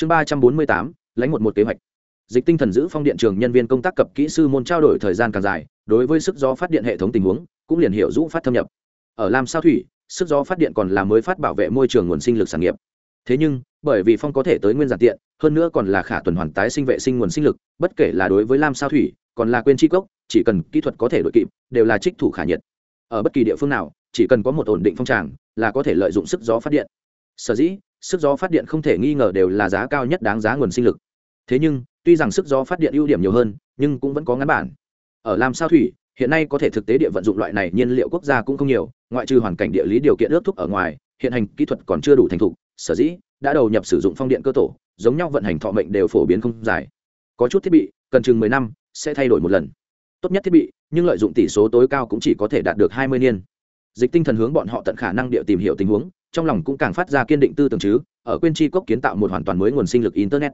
chương ba trăm bốn mươi tám, lãnh một một kế hoạch. Dịch tinh thần giữ phong điện trường nhân viên công tác cập kỹ sư môn trao đổi thời gian càng dài, đối với sức gió phát điện hệ thống tình huống, cũng liền hiệu rũ phát thâm nhập. Ở lam sao thủy, sức gió phát điện còn là mới phát bảo vệ môi trường nguồn sinh lực sản nghiệp. Thế nhưng, bởi vì phong có thể tới nguyên giản tiện, hơn nữa còn là khả tuần hoàn tái sinh vệ sinh nguồn sinh lực, bất kể là đối với lam sao thủy, còn là quên chi cốc, chỉ cần kỹ thuật có thể đội kịp, đều là trích thủ khả nhiệt. Ở bất kỳ địa phương nào, chỉ cần có một ổn định phong tràng, là có thể lợi dụng sức gió phát điện. Sở dĩ sức gió phát điện không thể nghi ngờ đều là giá cao nhất đáng giá nguồn sinh lực. Thế nhưng, tuy rằng sức gió phát điện ưu điểm nhiều hơn, nhưng cũng vẫn có ngắn bản. Ở làm sao thủy, hiện nay có thể thực tế địa vận dụng loại này nhiên liệu quốc gia cũng không nhiều, ngoại trừ hoàn cảnh địa lý điều kiện ước thúc ở ngoài, hiện hành kỹ thuật còn chưa đủ thành thục, sở dĩ đã đầu nhập sử dụng phong điện cơ tổ, giống nhau vận hành thọ mệnh đều phổ biến không dài. Có chút thiết bị, cần chừng mười năm, sẽ thay đổi một lần. Tốt nhất thiết bị, nhưng lợi dụng tỷ số tối cao cũng chỉ có thể đạt được hai mươi niên. Dịch tinh thần hướng bọn họ tận khả năng địa tìm hiểu tình huống trong lòng cũng càng phát ra kiên định tư tưởng chứ, ở quên chi cốc kiến tạo một hoàn toàn mới nguồn sinh lực internet.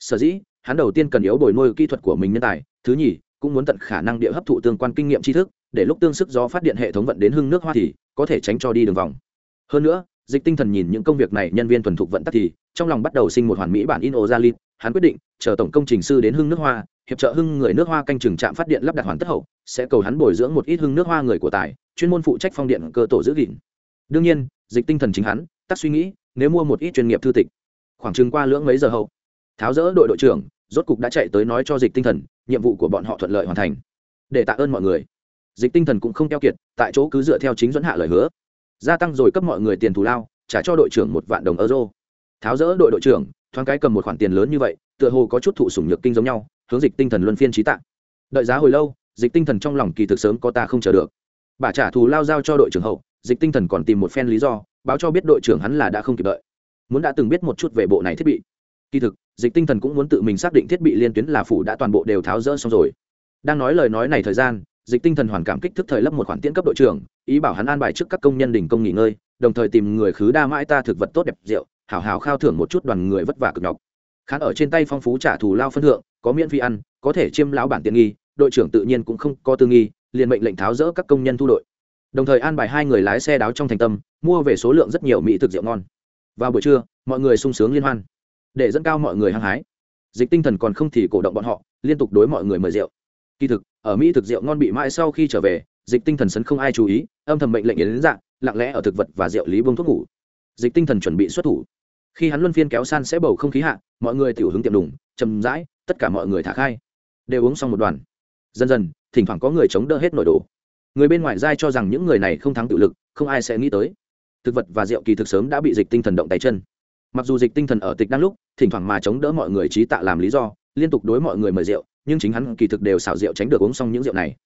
Sở dĩ, hắn đầu tiên cần yếu bồi nuôi kỹ thuật của mình nhân tài, thứ nhì, cũng muốn tận khả năng địa hấp thụ tương quan kinh nghiệm tri thức, để lúc tương sức gió phát điện hệ thống vận đến hưng nước hoa thì có thể tránh cho đi đường vòng. Hơn nữa, dịch tinh thần nhìn những công việc này nhân viên thuần thục vận tắc thì trong lòng bắt đầu sinh một hoàn mỹ bản in ô gia lin hắn quyết định chờ tổng công trình sư đến hưng nước hoa, hiệp trợ hưng người nước hoa canh chừng trạm phát điện lắp đặt hoàn tất hậu, sẽ cầu hắn bồi dưỡng một ít hưng nước hoa người của tài, chuyên môn phụ trách phong điện cơ tổ giữ gìn. Đương nhiên dịch tinh thần chính hắn tắt suy nghĩ, nếu mua một ít chuyên nghiệp thư tịch. Khoảng chừng qua lưỡng mấy giờ hậu, tháo rỡ đội đội trưởng, rốt cục đã chạy tới nói cho dịch tinh thần, nhiệm vụ của bọn họ thuận lợi hoàn thành. Để tạ ơn mọi người. Dịch tinh thần cũng không keo kiệt, tại chỗ cứ dựa theo chính dẫn hạ lời hứa. Gia tăng rồi cấp mọi người tiền thù lao, trả cho đội trưởng một vạn đồng euro. Tháo rỡ đội đội trưởng, thoáng cái cầm một khoản tiền lớn như vậy, tựa hồ có chút thụ sủng nhược kinh giống nhau, hướng dịch tinh thần luân phiên trí tạng đợi giá hồi lâu, dịch tinh thần trong lòng kỳ thực sớm có ta không chờ được. Bà trả thù lao giao cho đội trưởng hậu dịch tinh thần còn tìm một phen lý do, báo cho biết đội trưởng hắn là đã không kịp đợi. Muốn đã từng biết một chút về bộ này thiết bị. Kỳ thực, dịch tinh thần cũng muốn tự mình xác định thiết bị liên tuyến là phủ đã toàn bộ đều tháo rỡ xong rồi. Đang nói lời nói này thời gian, dịch tinh thần hoàn cảm kích thức thời lấp một khoản tiễn cấp đội trưởng, ý bảo hắn an bài trước các công nhân đình công nghỉ ngơi, đồng thời tìm người khứ đa mãi ta thực vật tốt đẹp, rượu, hảo hảo khao thưởng một chút đoàn người vất vả cực nhọc. Khán ở trên tay phong phú trả thù lao phân thượng, có miễn phí ăn, có thể chiêm lão bản tiện nghi, đội trưởng tự nhiên cũng không có tư nghi, liền mệnh lệnh tháo rỡ các công nhân thu đội đồng thời an bài hai người lái xe đáo trong thành tâm, mua về số lượng rất nhiều mỹ thực rượu ngon. Vào buổi trưa, mọi người sung sướng liên hoan, để dẫn cao mọi người hăng hái. Dịch tinh thần còn không thì cổ động bọn họ, liên tục đối mọi người mời rượu. Kỳ thực, ở mỹ thực rượu ngon bị mãi sau khi trở về, dịch tinh thần sấn không ai chú ý, âm thầm mệnh lệnh đến dạng lặng lẽ ở thực vật và rượu lý bông thuốc ngủ. Dịch tinh thần chuẩn bị xuất thủ. Khi hắn luân phiên kéo san sẽ bầu không khí hạ, mọi người tiểu hứng tiệm đùng chầm rãi, tất cả mọi người thả khai. Đều uống xong một đoàn. Dần dần, thỉnh thoảng có người chống đỡ hết nổi đồ người bên ngoài giai cho rằng những người này không thắng tự lực, không ai sẽ nghĩ tới. Thực vật và rượu kỳ thực sớm đã bị dịch tinh thần động tay chân. Mặc dù dịch tinh thần ở tịch đang lúc, thỉnh thoảng mà chống đỡ mọi người trí tạ làm lý do, liên tục đối mọi người mời rượu, nhưng chính hắn kỳ thực đều xảo rượu tránh được uống xong những rượu này.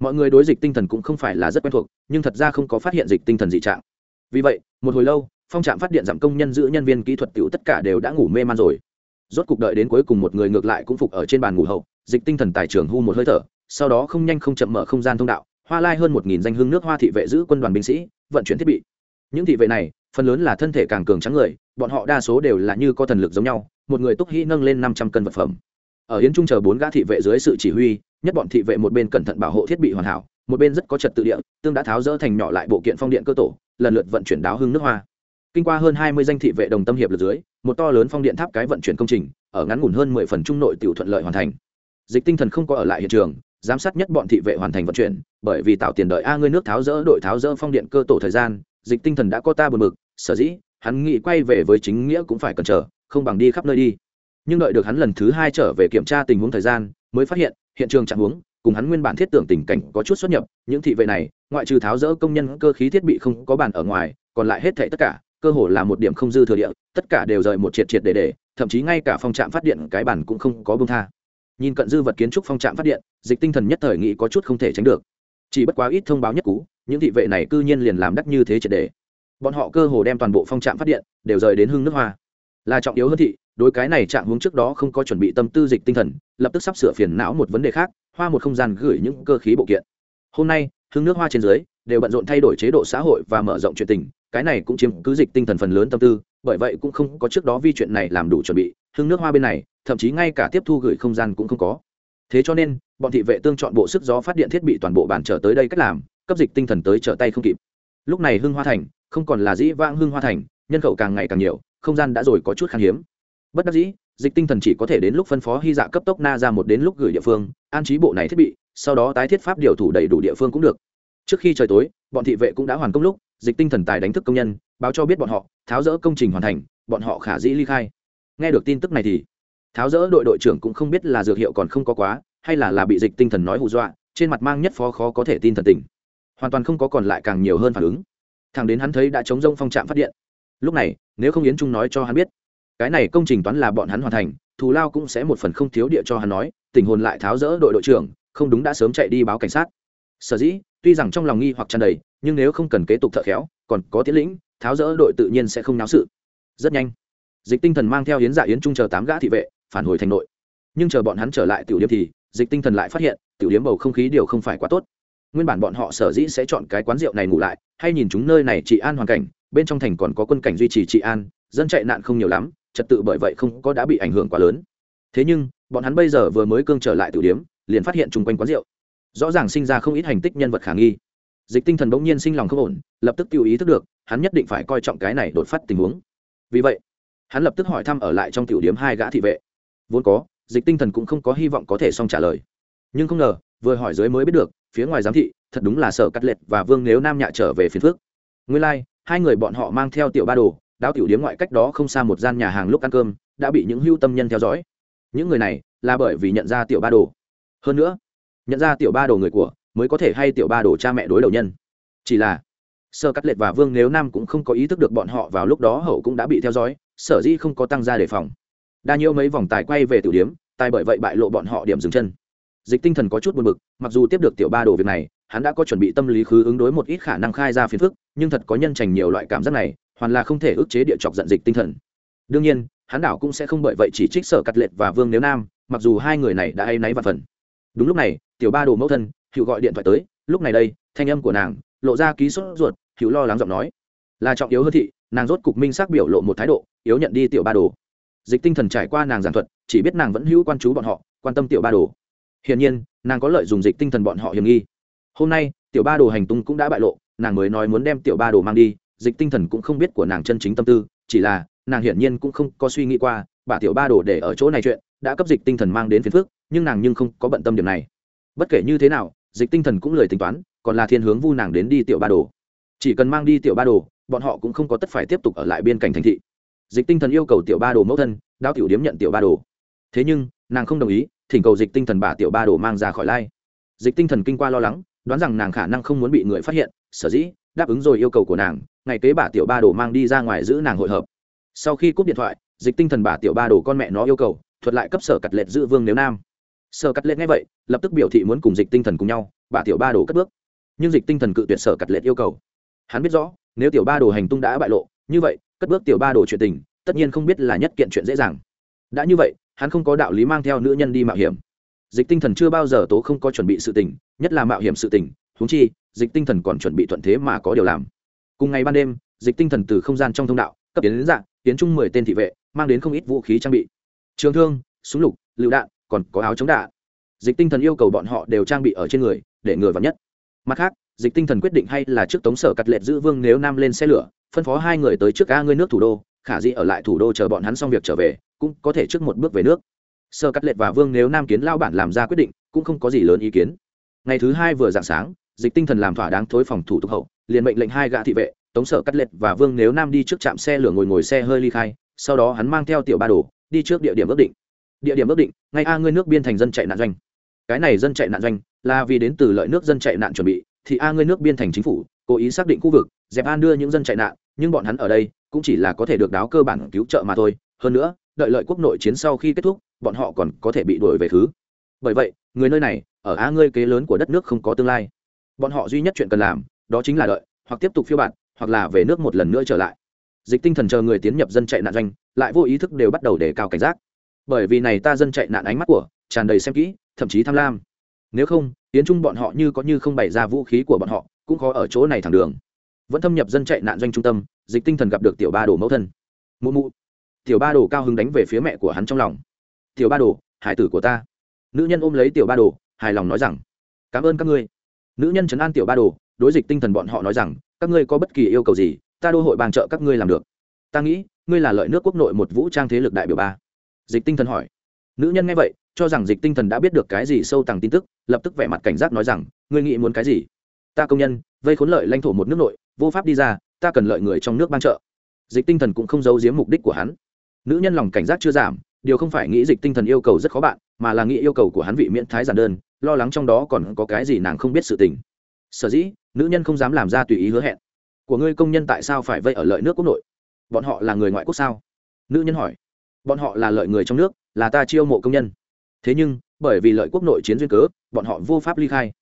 Mọi người đối dịch tinh thần cũng không phải là rất quen thuộc, nhưng thật ra không có phát hiện dịch tinh thần dị trạng. Vì vậy, một hồi lâu, phong trạm phát điện giảm công nhân giữ nhân viên kỹ thuật tiểu tất cả đều đã ngủ mê man rồi. Rốt cục đợi đến cuối cùng một người ngược lại cũng phục ở trên bàn ngủ hậu, dịch tinh thần tài trường hu một hơi thở, sau đó không nhanh không chậm mở không gian thông đạo hoa lai hơn một nghìn danh hương nước hoa thị vệ giữ quân đoàn binh sĩ, vận chuyển thiết bị. Những thị vệ này, phần lớn là thân thể càng cường trắng người, bọn họ đa số đều là như có thần lực giống nhau, một người túc hy nâng lên năm trăm cân vật phẩm. Ở hiến trung chờ bốn gã thị vệ dưới sự chỉ huy, nhất bọn thị vệ một bên cẩn thận bảo hộ thiết bị hoàn hảo, một bên rất có trật tự địa, tương đã tháo rỡ thành nhỏ lại bộ kiện phong điện cơ tổ, lần lượt vận chuyển đáo hưng nước hoa. Kinh qua hơn hai mươi danh thị vệ đồng tâm hiệp lực dưới, một to lớn phong điện tháp cái vận chuyển công trình, ở ngắn ngủn hơn mười phần trung nội tiểu thuận lợi hoàn thành. Dịch tinh thần không có ở lại hiện trường, giám sát nhất bọn thị vệ hoàn thành vận chuyển bởi vì tạo tiền đợi a ngươi nước tháo rỡ đội tháo rỡ phong điện cơ tổ thời gian, dịch tinh thần đã có ta buồn mực sở dĩ, hắn nghĩ quay về với chính nghĩa cũng phải cần chờ không bằng đi khắp nơi đi. Nhưng đợi được hắn lần thứ hai trở về kiểm tra tình huống thời gian, mới phát hiện hiện trường trạng huống, cùng hắn nguyên bản thiết tưởng tình cảnh có chút xuất nhập, những thị vệ này, ngoại trừ tháo rỡ công nhân cơ khí thiết bị không có bàn ở ngoài, còn lại hết thảy tất cả, cơ hồ là một điểm không dư thừa địa, tất cả đều rời một triệt triệt để để, thậm chí ngay cả phong trạm phát điện cái bản cũng không có bông tha. Nhìn cận dư vật kiến trúc phong trạm phát điện, dịch tinh thần nhất thời nghĩ có chút không thể tránh được chỉ bất quá ít thông báo nhất cú, những thị vệ này cư nhiên liền làm đắc như thế triệt để bọn họ cơ hồ đem toàn bộ phong trạm phát điện, đều rời đến hưng nước hoa. Là trọng yếu hơn thị, đối cái này trạng hướng trước đó không có chuẩn bị tâm tư dịch tinh thần, lập tức sắp sửa phiền não một vấn đề khác, hoa một không gian gửi những cơ khí bộ kiện. Hôm nay, hưng nước hoa trên dưới, đều bận rộn thay đổi chế độ xã hội và mở rộng chuyện tình, cái này cũng chiếm cứ dịch tinh thần phần lớn tâm tư, bởi vậy cũng không có trước đó vi chuyện này làm đủ chuẩn bị. Hưng nước hoa bên này, thậm chí ngay cả tiếp thu gửi không gian cũng không có. Thế cho nên bọn thị vệ tương chọn bộ sức gió phát điện thiết bị toàn bộ bản trở tới đây cách làm, cấp dịch tinh thần tới trở tay không kịp. Lúc này hưng hoa thành, không còn là dĩ vãng hưng hoa thành, nhân khẩu càng ngày càng nhiều, không gian đã rồi có chút khan hiếm. Bất đắc dĩ, dịch tinh thần chỉ có thể đến lúc phân phó hy dạ cấp tốc na ra một đến lúc gửi địa phương, an trí bộ này thiết bị, sau đó tái thiết pháp điều thủ đầy đủ địa phương cũng được. Trước khi trời tối, bọn thị vệ cũng đã hoàn công lúc, dịch tinh thần tài đánh thức công nhân, báo cho biết bọn họ, tháo rỡ công trình hoàn thành, bọn họ khả dĩ ly khai. Nghe được tin tức này thì, tháo rỡ đội đội trưởng cũng không biết là dược hiệu còn không có quá hay là là bị dịch tinh thần nói hù dọa, trên mặt mang nhất phó khó có thể tin thần tình. Hoàn toàn không có còn lại càng nhiều hơn phản ứng. Thằng đến hắn thấy đã chống rông phong trạm phát điện. Lúc này, nếu không yến trung nói cho hắn biết, cái này công trình toán là bọn hắn hoàn thành, thù lao cũng sẽ một phần không thiếu địa cho hắn nói, tình hồn lại tháo rỡ đội đội trưởng, không đúng đã sớm chạy đi báo cảnh sát. Sở dĩ, tuy rằng trong lòng nghi hoặc tràn đầy, nhưng nếu không cần kế tục thợ khéo, còn có tiến lĩnh, tháo rỡ đội tự nhiên sẽ không náo sự. Rất nhanh, dịch tinh thần mang theo hiến dạ yến trung chờ tám gã thị vệ, phản hồi thành nội. Nhưng chờ bọn hắn trở lại tiểu điếm thì dịch tinh thần lại phát hiện, tiểu điếm bầu không khí điều không phải quá tốt. Nguyên bản bọn họ sở dĩ sẽ chọn cái quán rượu này ngủ lại, hay nhìn chúng nơi này trị an hoàn cảnh, bên trong thành còn có quân cảnh duy trì trị an, dân chạy nạn không nhiều lắm, trật tự bởi vậy không có đã bị ảnh hưởng quá lớn. Thế nhưng, bọn hắn bây giờ vừa mới cương trở lại tiểu điếm, liền phát hiện chung quanh quán rượu, rõ ràng sinh ra không ít hành tích nhân vật khả nghi. Dịch tinh thần bỗng nhiên sinh lòng không ổn, lập tức tiêu ý thức được, hắn nhất định phải coi trọng cái này đột phát tình huống. Vì vậy, hắn lập tức hỏi thăm ở lại trong tiểu điếm hai gã thị vệ. Vốn có dịch tinh thần cũng không có hy vọng có thể xong trả lời. Nhưng không ngờ vừa hỏi dưới mới biết được phía ngoài giám thị thật đúng là sở cắt lệch và vương nếu nam nhạ trở về phiền phước. Nguyên lai、like, hai người bọn họ mang theo tiểu ba đồ đao tiểu điếm ngoại cách đó không xa một gian nhà hàng lúc ăn cơm đã bị những hưu tâm nhân theo dõi. Những người này là bởi vì nhận ra tiểu ba đồ. Hơn nữa nhận ra tiểu ba đồ người của mới có thể hay tiểu ba đồ cha mẹ đối đầu nhân. Chỉ là sơ cắt lệch và vương nếu nam cũng không có ý thức được bọn họ vào lúc đó hậu cũng đã bị theo dõi sở dĩ không có tăng ra đề phòng đa nhiêu mấy vòng tài quay về tiểu điếm, tài bởi vậy bại lộ bọn họ điểm dừng chân. Dịch tinh thần có chút buồn bực, mặc dù tiếp được tiểu ba đồ việc này, hắn đã có chuẩn bị tâm lý khứ ứng đối một ít khả năng khai ra phiền phức, nhưng thật có nhân trành nhiều loại cảm giác này, hoàn là không thể ức chế địa chọc giận dịch tinh thần. Đương nhiên, hắn đảo cũng sẽ không bởi vậy chỉ trích sở cắt lệch và vương nếu nam, mặc dù hai người này đã hay náy và phần. Đúng lúc này, tiểu ba đồ mẫu thân, hữu gọi điện thoại tới, lúc này đây, thanh âm của nàng lộ ra ký sốt ruột, hữu lo lắng giọng nói. Là trọng yếu hơn thị, nàng rốt cục minh xác biểu lộ một thái độ, yếu nhận đi tiểu ba đồ dịch tinh thần trải qua nàng giảng thuật, chỉ biết nàng vẫn hữu quan chú bọn họ, quan tâm tiểu ba đồ. Hiển nhiên, nàng có lợi dùng dịch tinh thần bọn họ hiểm nghi. Hôm nay, tiểu ba đồ hành tung cũng đã bại lộ, nàng mới nói muốn đem tiểu ba đồ mang đi, dịch tinh thần cũng không biết của nàng chân chính tâm tư, chỉ là, nàng hiển nhiên cũng không có suy nghĩ qua, bà tiểu ba đồ để ở chỗ này chuyện, đã cấp dịch tinh thần mang đến phiền phước nhưng nàng nhưng không có bận tâm điểm này. Bất kể như thế nào, dịch tinh thần cũng lời tính toán, còn là thiên hướng vu nàng đến đi tiểu ba đồ. Chỉ cần mang đi tiểu ba đồ, bọn họ cũng không có tất phải tiếp tục ở lại biên cảnh thành thị dịch tinh thần yêu cầu tiểu ba đồ mẫu thân đao tiểu điếm nhận tiểu ba đồ. Thế nhưng, nàng không đồng ý, thỉnh cầu dịch tinh thần bà tiểu ba đồ mang ra khỏi lai. Dịch tinh thần kinh qua lo lắng, đoán rằng nàng khả năng không muốn bị người phát hiện, sở dĩ, đáp ứng rồi yêu cầu của nàng, ngày kế bà tiểu ba đồ mang đi ra ngoài giữ nàng hội hợp. Sau khi cúp điện thoại, dịch tinh thần bà tiểu ba đồ con mẹ nó yêu cầu, thuật lại cấp sở cắt lệch giữ vương nếu nam. Sở cắt lệch ngay vậy, lập tức biểu thị muốn cùng dịch tinh thần cùng nhau, bà tiểu ba đồ cất bước. Nhưng dịch tinh thần cự tuyệt sở cắt lệch yêu cầu. Hắn biết rõ, nếu tiểu ba đồ hành tung đã bại lộ, như vậy cất bước tiểu ba đồ chuyện tình, tất nhiên không biết là nhất kiện chuyện dễ dàng. Đã như vậy, hắn không có đạo lý mang theo nữ nhân đi mạo hiểm. Dịch tinh thần chưa bao giờ tố không có chuẩn bị sự tình, nhất là mạo hiểm sự tình húng chi, dịch tinh thần còn chuẩn bị thuận thế mà có điều làm. Cùng ngày ban đêm, dịch tinh thần từ không gian trong thông đạo, cấp tiến đến dạng, tiến chung mười tên thị vệ, mang đến không ít vũ khí trang bị. Trường thương, súng lục, lựu đạn, còn có áo chống đạn. Dịch tinh thần yêu cầu bọn họ đều trang bị ở trên người, để ngừa vào nhất. Mặt khác, dịch tinh thần quyết định hay là trước tống sở cắt lệ giữ vương nếu nam lên xe lửa phân phó hai người tới trước ga ngươi nước thủ đô, khả dĩ ở lại thủ đô chờ bọn hắn xong việc trở về, cũng có thể trước một bước về nước. Sơ cắt lệ và vương nếu nam kiến lao bản làm ra quyết định, cũng không có gì lớn ý kiến. Ngày thứ hai vừa dạng sáng, dịch tinh thần làm thỏa đáng thối phòng thủ tục hậu, liền mệnh lệnh hai gã thị vệ, tống sở cắt lệ và vương nếu nam đi trước trạm xe lửa ngồi ngồi xe hơi ly khai, sau đó hắn mang theo tiểu ba đồ, đi trước địa điểm ước định. Địa điểm ước định, ngay a ngươi nước biên thành dân chạy nạn doanh. Cái này dân chạy nạn doanh, là vì đến từ lợi nước dân chạy nạn chuẩn bị, thì a ngươi nước biên thành chính phủ, cố ý xác định khu vực, dẹp an đưa những dân chạy nạn nhưng bọn hắn ở đây cũng chỉ là có thể được đáo cơ bản cứu trợ mà thôi. Hơn nữa, đợi lợi quốc nội chiến sau khi kết thúc, bọn họ còn có thể bị đuổi về thứ. Bởi vậy, người nơi này, ở á ngươi kế lớn của đất nước không có tương lai. Bọn họ duy nhất chuyện cần làm, đó chính là đợi, hoặc tiếp tục phiêu bạt, hoặc là về nước một lần nữa trở lại. Dịch tinh thần chờ người tiến nhập dân chạy nạn doanh, lại vô ý thức đều bắt đầu đề cao cảnh giác. Bởi vì này ta dân chạy nạn ánh mắt của, tràn đầy xem kỹ, thậm chí tham lam. Nếu không tiến chung bọn họ như có như không bày ra vũ khí của bọn họ, cũng khó ở chỗ này thẳng đường vẫn thâm nhập dân chạy nạn doanh trung tâm, dịch tinh thần gặp được tiểu ba đồ mẫu thân. Mụ mụ. Tiểu ba đồ cao hứng đánh về phía mẹ của hắn trong lòng. Tiểu ba đồ, hải tử của ta. Nữ nhân ôm lấy tiểu ba đồ, hài lòng nói rằng, cảm ơn các ngươi. Nữ nhân chấn an tiểu ba đồ, đối dịch tinh thần bọn họ nói rằng, các ngươi có bất kỳ yêu cầu gì, ta đô hội bàn trợ các ngươi làm được. Ta nghĩ, ngươi là lợi nước quốc nội một vũ trang thế lực đại biểu ba. Dịch tinh thần hỏi. Nữ nhân nghe vậy, cho rằng dịch tinh thần đã biết được cái gì sâu tàng tin tức, lập tức vẻ mặt cảnh giác nói rằng, ngươi nghĩ muốn cái gì? Ta công nhân, vây khốn lợi lãnh thổ một nước nội vô pháp đi ra, ta cần lợi người trong nước ban trợ. Dịch tinh thần cũng không giấu giếm mục đích của hắn. Nữ nhân lòng cảnh giác chưa giảm, điều không phải nghĩ dịch tinh thần yêu cầu rất khó bạn, mà là nghĩ yêu cầu của hắn vị miễn thái giản đơn, lo lắng trong đó còn có cái gì nàng không biết sự tình. Sở dĩ, nữ nhân không dám làm ra tùy ý hứa hẹn. Của ngươi công nhân tại sao phải vây ở lợi nước quốc nội? Bọn họ là người ngoại quốc sao? Nữ nhân hỏi. Bọn họ là lợi người trong nước, là ta chiêu mộ công nhân. Thế nhưng, bởi vì lợi quốc nội chiến duyên cớ, bọn họ vô pháp ly khai.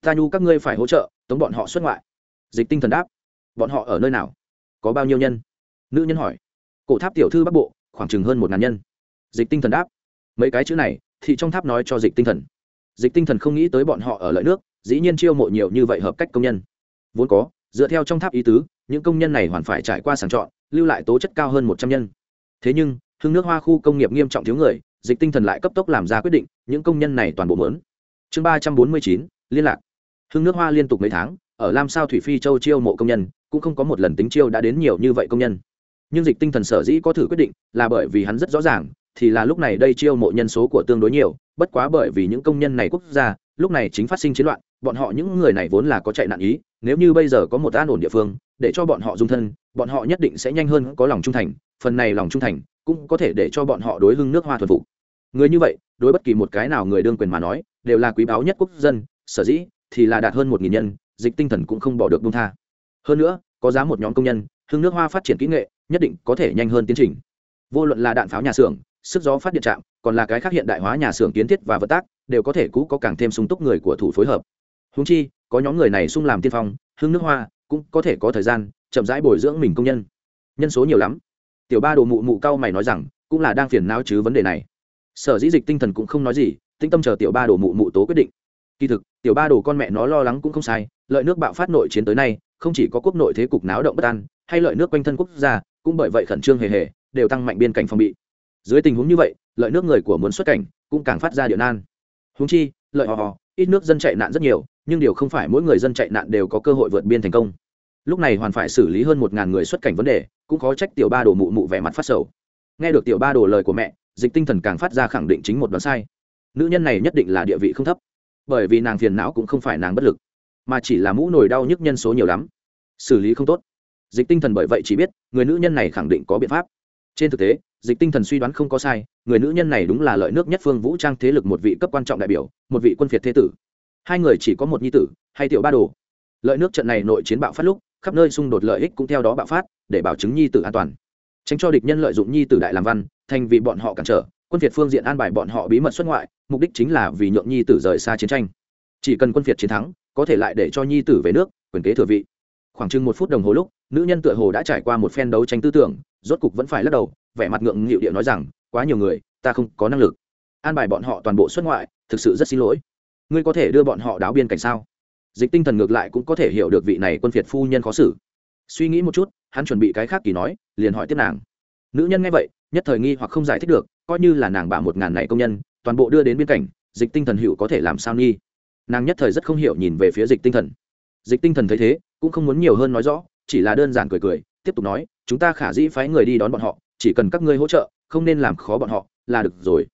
Ta nhu các ngươi phải hỗ trợ, tống bọn họ xuất ngoại. Dịch tinh thần đáp bọn họ ở nơi nào? Có bao nhiêu nhân? Nữ nhân hỏi. Cổ tháp tiểu thư bắc bộ, khoảng chừng hơn một ngàn nhân. Dịch tinh thần đáp. Mấy cái chữ này, thì trong tháp nói cho dịch tinh thần. Dịch tinh thần không nghĩ tới bọn họ ở lợi nước, dĩ nhiên chiêu mộ nhiều như vậy hợp cách công nhân. Vốn có, dựa theo trong tháp ý tứ, những công nhân này hoàn phải trải qua sàng chọn, lưu lại tố chất cao hơn một trăm nhân. Thế nhưng hưng nước hoa khu công nghiệp nghiêm trọng thiếu người, dịch tinh thần lại cấp tốc làm ra quyết định, những công nhân này toàn bộ mớn chương ba trăm bốn mươi chín, liên lạc. Hưng nước hoa liên tục mấy tháng, ở lam sao thủy phi châu chiêu mộ công nhân cũng không có một lần tính chiêu đã đến nhiều như vậy công nhân. Nhưng dịch tinh thần sở dĩ có thử quyết định là bởi vì hắn rất rõ ràng, thì là lúc này đây chiêu mộ nhân số của tương đối nhiều, bất quá bởi vì những công nhân này quốc gia, lúc này chính phát sinh chiến loạn, bọn họ những người này vốn là có chạy nạn ý, nếu như bây giờ có một an ổn địa phương, để cho bọn họ dung thân, bọn họ nhất định sẽ nhanh hơn có lòng trung thành, phần này lòng trung thành cũng có thể để cho bọn họ đối hưng nước hoa thuần phục. Người như vậy, đối bất kỳ một cái nào người đương quyền mà nói, đều là quý báu nhất quốc dân, sở dĩ thì là đạt hơn một nghìn nhân, dịch tinh thần cũng không bỏ được bung tha hơn nữa, có giá một nhóm công nhân, hưng nước hoa phát triển kỹ nghệ, nhất định có thể nhanh hơn tiến trình. Vô luận là đạn pháo nhà xưởng, sức gió phát điện trạm, còn là cái khác hiện đại hóa nhà xưởng kiến thiết và vận tác, đều có thể cũ có càng thêm sung túc người của thủ phối hợp. Húng chi, có nhóm người này sung làm tiên phong, hưng nước hoa cũng có thể có thời gian chậm rãi bồi dưỡng mình công nhân. Nhân số nhiều lắm. Tiểu ba đồ mụ mụ cao mày nói rằng, cũng là đang phiền não chứ vấn đề này. Sở dĩ dịch tinh thần cũng không nói gì tinh tâm chờ tiểu ba đồ mụ mụ tố quyết định. Kỳ thực, tiểu ba đồ con mẹ nó lo lắng cũng không sai, lợi nước bạo phát nội chiến tới nay không chỉ có quốc nội thế cục náo động bất an, hay lợi nước quanh thân quốc gia, cũng bởi vậy khẩn trương hề hề, đều tăng mạnh biên cảnh phòng bị. Dưới tình huống như vậy, lợi nước người của muốn xuất cảnh cũng càng phát ra điện nan. Húng chi, lợi hò hò ít nước dân chạy nạn rất nhiều, nhưng điều không phải mỗi người dân chạy nạn đều có cơ hội vượt biên thành công. Lúc này hoàn phải xử lý hơn một ngàn người xuất cảnh vấn đề, cũng khó trách tiểu ba đồ mụ mụ vẻ mặt phát sầu. Nghe được tiểu ba đồ lời của mẹ, dịch tinh thần càng phát ra khẳng định chính một đoán sai. Nữ nhân này nhất định là địa vị không thấp, bởi vì nàng phiền não cũng không phải nàng bất lực mà chỉ là mũ nổi đau nhức nhân số nhiều lắm. Xử lý không tốt. Dịch tinh thần bởi vậy chỉ biết, người nữ nhân này khẳng định có biện pháp. Trên thực tế, dịch tinh thần suy đoán không có sai, người nữ nhân này đúng là lợi nước nhất phương vũ trang thế lực một vị cấp quan trọng đại biểu, một vị quân phiệt thế tử. Hai người chỉ có một nhi tử, hay tiểu ba đồ. Lợi nước trận này nội chiến bạo phát lúc, khắp nơi xung đột lợi ích cũng theo đó bạo phát, để bảo chứng nhi tử an toàn. Tránh cho địch nhân lợi dụng nhi tử đại làm văn, thành vì bọn họ cản trở, quân việt phương diện an bài bọn họ bí mật xuất ngoại, mục đích chính là vì nhượng nhi tử rời xa chiến tranh. Chỉ cần quân việt chiến thắng có thể lại để cho nhi tử về nước, quyền kế thừa vị. Khoảng chừng một phút đồng hồ lúc, nữ nhân tựa hồ đã trải qua một phen đấu tranh tư tưởng, rốt cục vẫn phải lắc đầu, vẻ mặt ngượng nghịu điệu nói rằng, quá nhiều người, ta không có năng lực. An bài bọn họ toàn bộ xuất ngoại, thực sự rất xin lỗi. Ngươi có thể đưa bọn họ đáo biên cảnh sao? Dịch tinh thần ngược lại cũng có thể hiểu được vị này quân phiệt phu nhân khó xử. Suy nghĩ một chút, hắn chuẩn bị cái khác kỳ nói, liền hỏi tiếp nàng. Nữ nhân nghe vậy, nhất thời nghi hoặc không giải thích được, coi như là nàng bà một ngàn này công nhân, toàn bộ đưa đến biên cảnh, dịch tinh thần hữu có thể làm sao nghi nàng nhất thời rất không hiểu nhìn về phía dịch tinh thần. Dịch tinh thần thấy thế, cũng không muốn nhiều hơn nói rõ, chỉ là đơn giản cười cười, tiếp tục nói, chúng ta khả dĩ phái người đi đón bọn họ, chỉ cần các ngươi hỗ trợ, không nên làm khó bọn họ, là được rồi.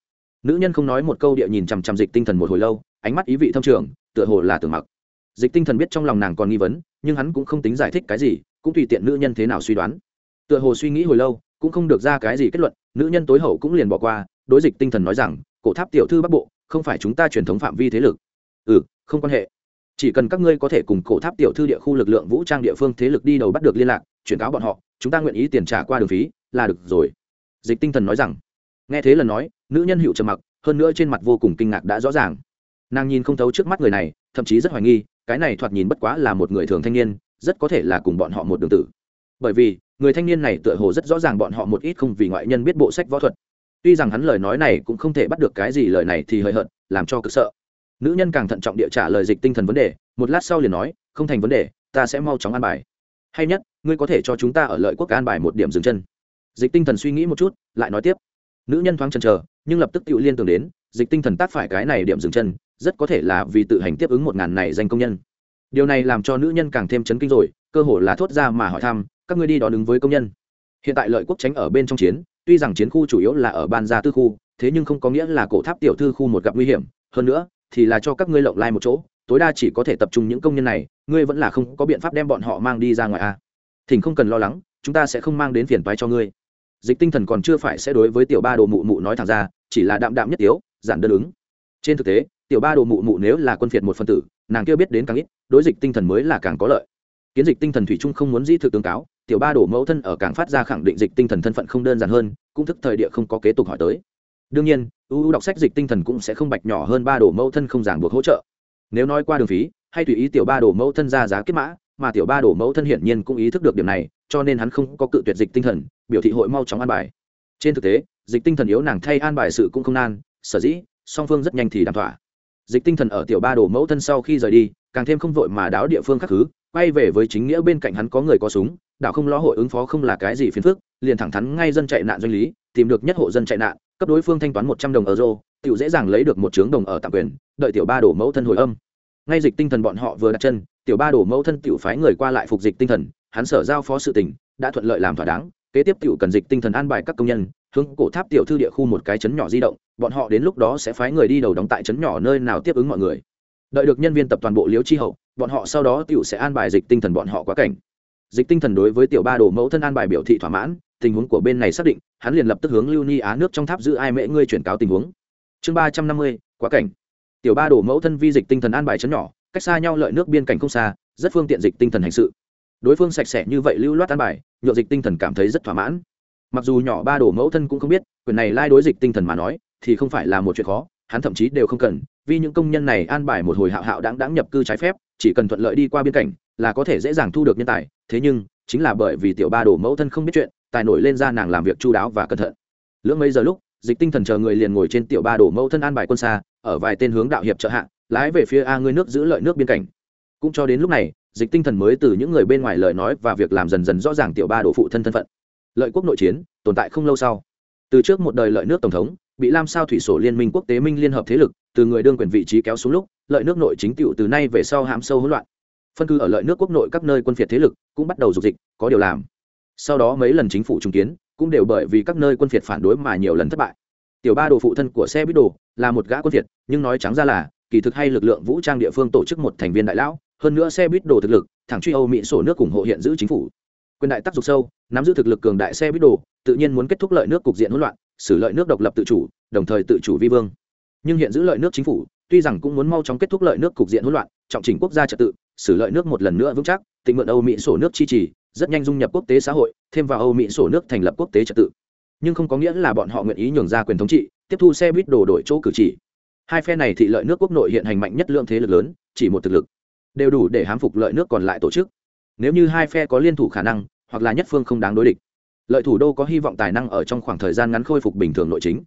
Nữ nhân không nói một câu địa nhìn chằm chằm dịch tinh thần một hồi lâu, ánh mắt ý vị thâm trường, tựa hồ là tưởng mặc. Dịch tinh thần biết trong lòng nàng còn nghi vấn, nhưng hắn cũng không tính giải thích cái gì, cũng tùy tiện nữ nhân thế nào suy đoán. Tựa hồ suy nghĩ hồi lâu, cũng không được ra cái gì kết luận, nữ nhân tối hậu cũng liền bỏ qua, đối dịch tinh thần nói rằng, cổ tháp tiểu thư bắc bộ, không phải chúng ta truyền thống phạm vi thế lực ừ không quan hệ. Chỉ cần các ngươi có thể cùng cổ tháp tiểu thư địa khu lực lượng vũ trang địa phương thế lực đi đầu bắt được liên lạc, chuyển cáo bọn họ, chúng ta nguyện ý tiền trả qua đường phí, là được rồi. Dịch tinh thần nói rằng. Nghe thế lần nói, nữ nhân hiệu trầm mặc, hơn nữa trên mặt vô cùng kinh ngạc đã rõ ràng. Nàng nhìn không thấu trước mắt người này, thậm chí rất hoài nghi, cái này thoạt nhìn bất quá là một người thường thanh niên, rất có thể là cùng bọn họ một đường tử. Bởi vì, người thanh niên này tựa hồ rất rõ ràng bọn họ một ít không vì ngoại nhân biết bộ sách võ thuật. Tuy rằng hắn lời nói này cũng không thể bắt được cái gì lời này thì hời hợt, làm cho cực sợ nữ nhân càng thận trọng địa trả lời dịch tinh thần vấn đề, một lát sau liền nói, không thành vấn đề, ta sẽ mau chóng an bài. Hay nhất, ngươi có thể cho chúng ta ở lợi quốc an bài một điểm dừng chân. Dịch tinh thần suy nghĩ một chút, lại nói tiếp. Nữ nhân thoáng chần chờ, nhưng lập tức tự liên tưởng đến, dịch tinh thần tác phải cái này điểm dừng chân, rất có thể là vì tự hành tiếp ứng một ngàn này danh công nhân. Điều này làm cho nữ nhân càng thêm chấn kinh rồi, cơ hồ là thốt ra mà hỏi thăm, các ngươi đi đón ứng với công nhân. Hiện tại lợi quốc tránh ở bên trong chiến, tuy rằng chiến khu chủ yếu là ở ban gia tư khu, thế nhưng không có nghĩa là cổ tháp tiểu thư khu một gặp nguy hiểm. Hơn nữa thì là cho các ngươi lộng lai một chỗ, tối đa chỉ có thể tập trung những công nhân này, ngươi vẫn là không có biện pháp đem bọn họ mang đi ra ngoài a à. thỉnh không cần lo lắng, chúng ta sẽ không mang đến phiền toái cho ngươi. Dịch tinh thần còn chưa phải sẽ đối với tiểu ba đồ mụ mụ nói thẳng ra, chỉ là đạm đạm nhất yếu giản đơn ứng. Trên thực tế, tiểu ba đồ mụ mụ nếu là quân phiệt một phân tử, nàng kia biết đến càng ít, đối dịch tinh thần mới là càng có lợi. Kiến dịch tinh thần thủy trung không muốn di thực tương cáo, tiểu ba đồ mẫu thân ở càng phát ra khẳng định dịch tinh thần thân phận không đơn giản hơn, cũng thức thời địa không có kế tục hỏi tới đương nhiên ưu đọc sách dịch tinh thần cũng sẽ không bạch nhỏ hơn ba đồ mẫu thân không giảng buộc hỗ trợ. Nếu nói qua đường phí, hay tùy ý tiểu ba đồ mẫu thân ra giá kết mã, mà tiểu ba đồ mẫu thân hiển nhiên cũng ý thức được điểm này, cho nên hắn không có cự tuyệt dịch tinh thần, biểu thị hội mau chóng an bài. Trên thực tế, dịch tinh thần yếu nàng thay an bài sự cũng không nan, sở dĩ, song phương rất nhanh thì đàm thỏa. Dịch tinh thần ở tiểu ba đồ mẫu thân sau khi rời đi, càng thêm không vội mà đáo địa phương khắc khứ quay về với chính nghĩa bên cạnh hắn có người có súng đạo không lo hội ứng phó không là cái gì phiền phức, liền thẳng thắn ngay dân chạy nạn doanh lý, tìm được nhất hộ dân chạy nạn cấp đối phương thanh toán một trăm đồng euro, tiểu dễ dàng lấy được một trướng đồng ở tạm quyền, đợi tiểu ba đổ mẫu thân hồi âm. Ngay dịch tinh thần bọn họ vừa đặt chân, tiểu ba đổ mẫu thân tiểu phái người qua lại phục dịch tinh thần, hắn sở giao phó sự tình, đã thuận lợi làm thỏa đáng, kế tiếp tiểu cần dịch tinh thần an bài các công nhân, hướng cổ tháp tiểu thư địa khu một cái chấn nhỏ di động, bọn họ đến lúc đó sẽ phái người đi đầu đóng tại chấn nhỏ nơi nào tiếp ứng mọi người. Đợi được nhân viên tập toàn bộ liễu chi hậu, bọn họ sau đó tiểu sẽ an bài dịch tinh thần bọn họ quá cảnh. Dịch tinh thần đối với tiểu ba đồ mẫu thân an bài biểu thị thỏa mãn, tình huống của bên này xác định hắn liền lập tức hướng lưu ni á nước trong tháp giữ ai mễ ngươi chuyển cáo tình huống. Chương ba trăm năm mươi, quá cảnh. Tiểu ba đổ mẫu thân vi dịch tinh thần an bài chấn nhỏ, cách xa nhau lợi nước biên cảnh không xa, rất phương tiện dịch tinh thần hành sự. Đối phương sạch sẽ như vậy lưu loát an bài nhựa dịch tinh thần cảm thấy rất thỏa mãn. Mặc dù nhỏ ba đổ mẫu thân cũng không biết, quyền này lai đối dịch tinh thần mà nói, thì không phải là một chuyện khó, hắn thậm chí đều không cần, vì những công nhân này an bài một hồi hạo hạo đáng đáng nhập cư trái phép, chỉ cần thuận lợi đi qua biên cảnh, là có thể dễ dàng thu được nhân tài. Thế nhưng, chính là bởi vì tiểu ba đổ mẫu thân không biết chuyện tài nổi lên ra nàng làm việc chu đáo và cẩn thận. Lưỡng mấy giờ lúc, dịch tinh thần chờ người liền ngồi trên tiểu ba đổ mẫu thân an bài quân xa, ở vài tên hướng đạo hiệp trợ hạ, lái về phía a ngươi nước giữ lợi nước biên cảnh. Cũng cho đến lúc này, dịch tinh thần mới từ những người bên ngoài lời nói và việc làm dần dần rõ ràng tiểu ba đổ phụ thân thân phận. Lợi quốc nội chiến, tồn tại không lâu sau. Từ trước một đời lợi nước tổng thống, bị lam sao thủy sổ liên minh quốc tế minh liên hợp thế lực, từ người đương quyền vị trí kéo xuống lúc, lợi nước nội chính tựu từ nay về sau hãm sâu hỗn loạn. Phân cư ở lợi nước quốc nội các nơi quân phiệt thế lực cũng bắt đầu dục dịch, có điều làm sau đó mấy lần chính phủ trùng kiến, cũng đều bởi vì các nơi quân phiệt phản đối mà nhiều lần thất bại. Tiểu ba đồ phụ thân của xe bít đồ là một gã quân phiệt, nhưng nói trắng ra là, kỳ thực hay lực lượng vũ trang địa phương tổ chức một thành viên đại lão, hơn nữa xe bít đồ thực lực, thẳng truy âu mỹ sổ nước ủng hộ hiện giữ chính phủ. Quyền đại tác dục sâu, nắm giữ thực lực cường đại xe bít đồ, tự nhiên muốn kết thúc lợi nước cục diện hỗn loạn, xử lợi nước độc lập tự chủ, đồng thời tự chủ vi vương. Nhưng hiện giữ lợi nước chính phủ, tuy rằng cũng muốn mau chóng kết thúc lợi nước cục diện hỗn loạn, trọng chỉnh quốc gia trật tự, xử lợi nước một lần nữa vững chắc tình mượn âu mỹ sổ nước chi trì rất nhanh dung nhập quốc tế xã hội, thêm vào âu mỹ sổ nước thành lập quốc tế trật tự. Nhưng không có nghĩa là bọn họ nguyện ý nhường ra quyền thống trị, tiếp thu xe buýt đổ đổi chỗ cử chỉ. Hai phe này thị lợi nước quốc nội hiện hành mạnh nhất lượng thế lực lớn, chỉ một thực lực. Đều đủ để hám phục lợi nước còn lại tổ chức. Nếu như hai phe có liên thủ khả năng, hoặc là nhất phương không đáng đối địch, lợi thủ đô có hy vọng tài năng ở trong khoảng thời gian ngắn khôi phục bình thường nội chính.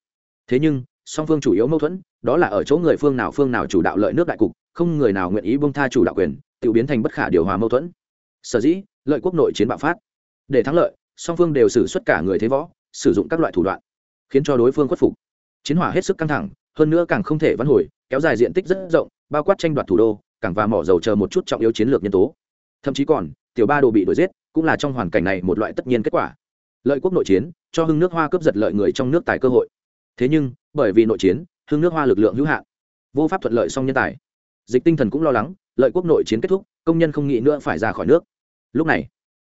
Thế nhưng, song phương chủ yếu mâu thuẫn, đó là ở chỗ người phương nào phương nào chủ đạo lợi nước đại cục, không người nào nguyện ý bông tha chủ đạo quyền, tự biến thành bất khả điều hòa mâu thuẫn. Sở dĩ lợi quốc nội chiến bạo phát. Để thắng lợi, song phương đều xử suất cả người thế võ, sử dụng các loại thủ đoạn, khiến cho đối phương khuất phục. Chiến hỏa hết sức căng thẳng, hơn nữa càng không thể vãn hồi, kéo dài diện tích rất rộng, bao quát tranh đoạt thủ đô, càng và mỏ dầu chờ một chút trọng yếu chiến lược nhân tố. Thậm chí còn, tiểu ba đồ bị đuổi giết, cũng là trong hoàn cảnh này một loại tất nhiên kết quả. Lợi quốc nội chiến, cho hưng nước hoa cướp giật lợi người trong nước tài cơ hội. Thế nhưng, bởi vì nội chiến, hưng nước hoa lực lượng hữu hạn, vô pháp thuận lợi song nhân tài. Dịch tinh thần cũng lo lắng, lợi quốc nội chiến kết thúc, công nhân không nghĩ nữa phải ra khỏi nước lúc này,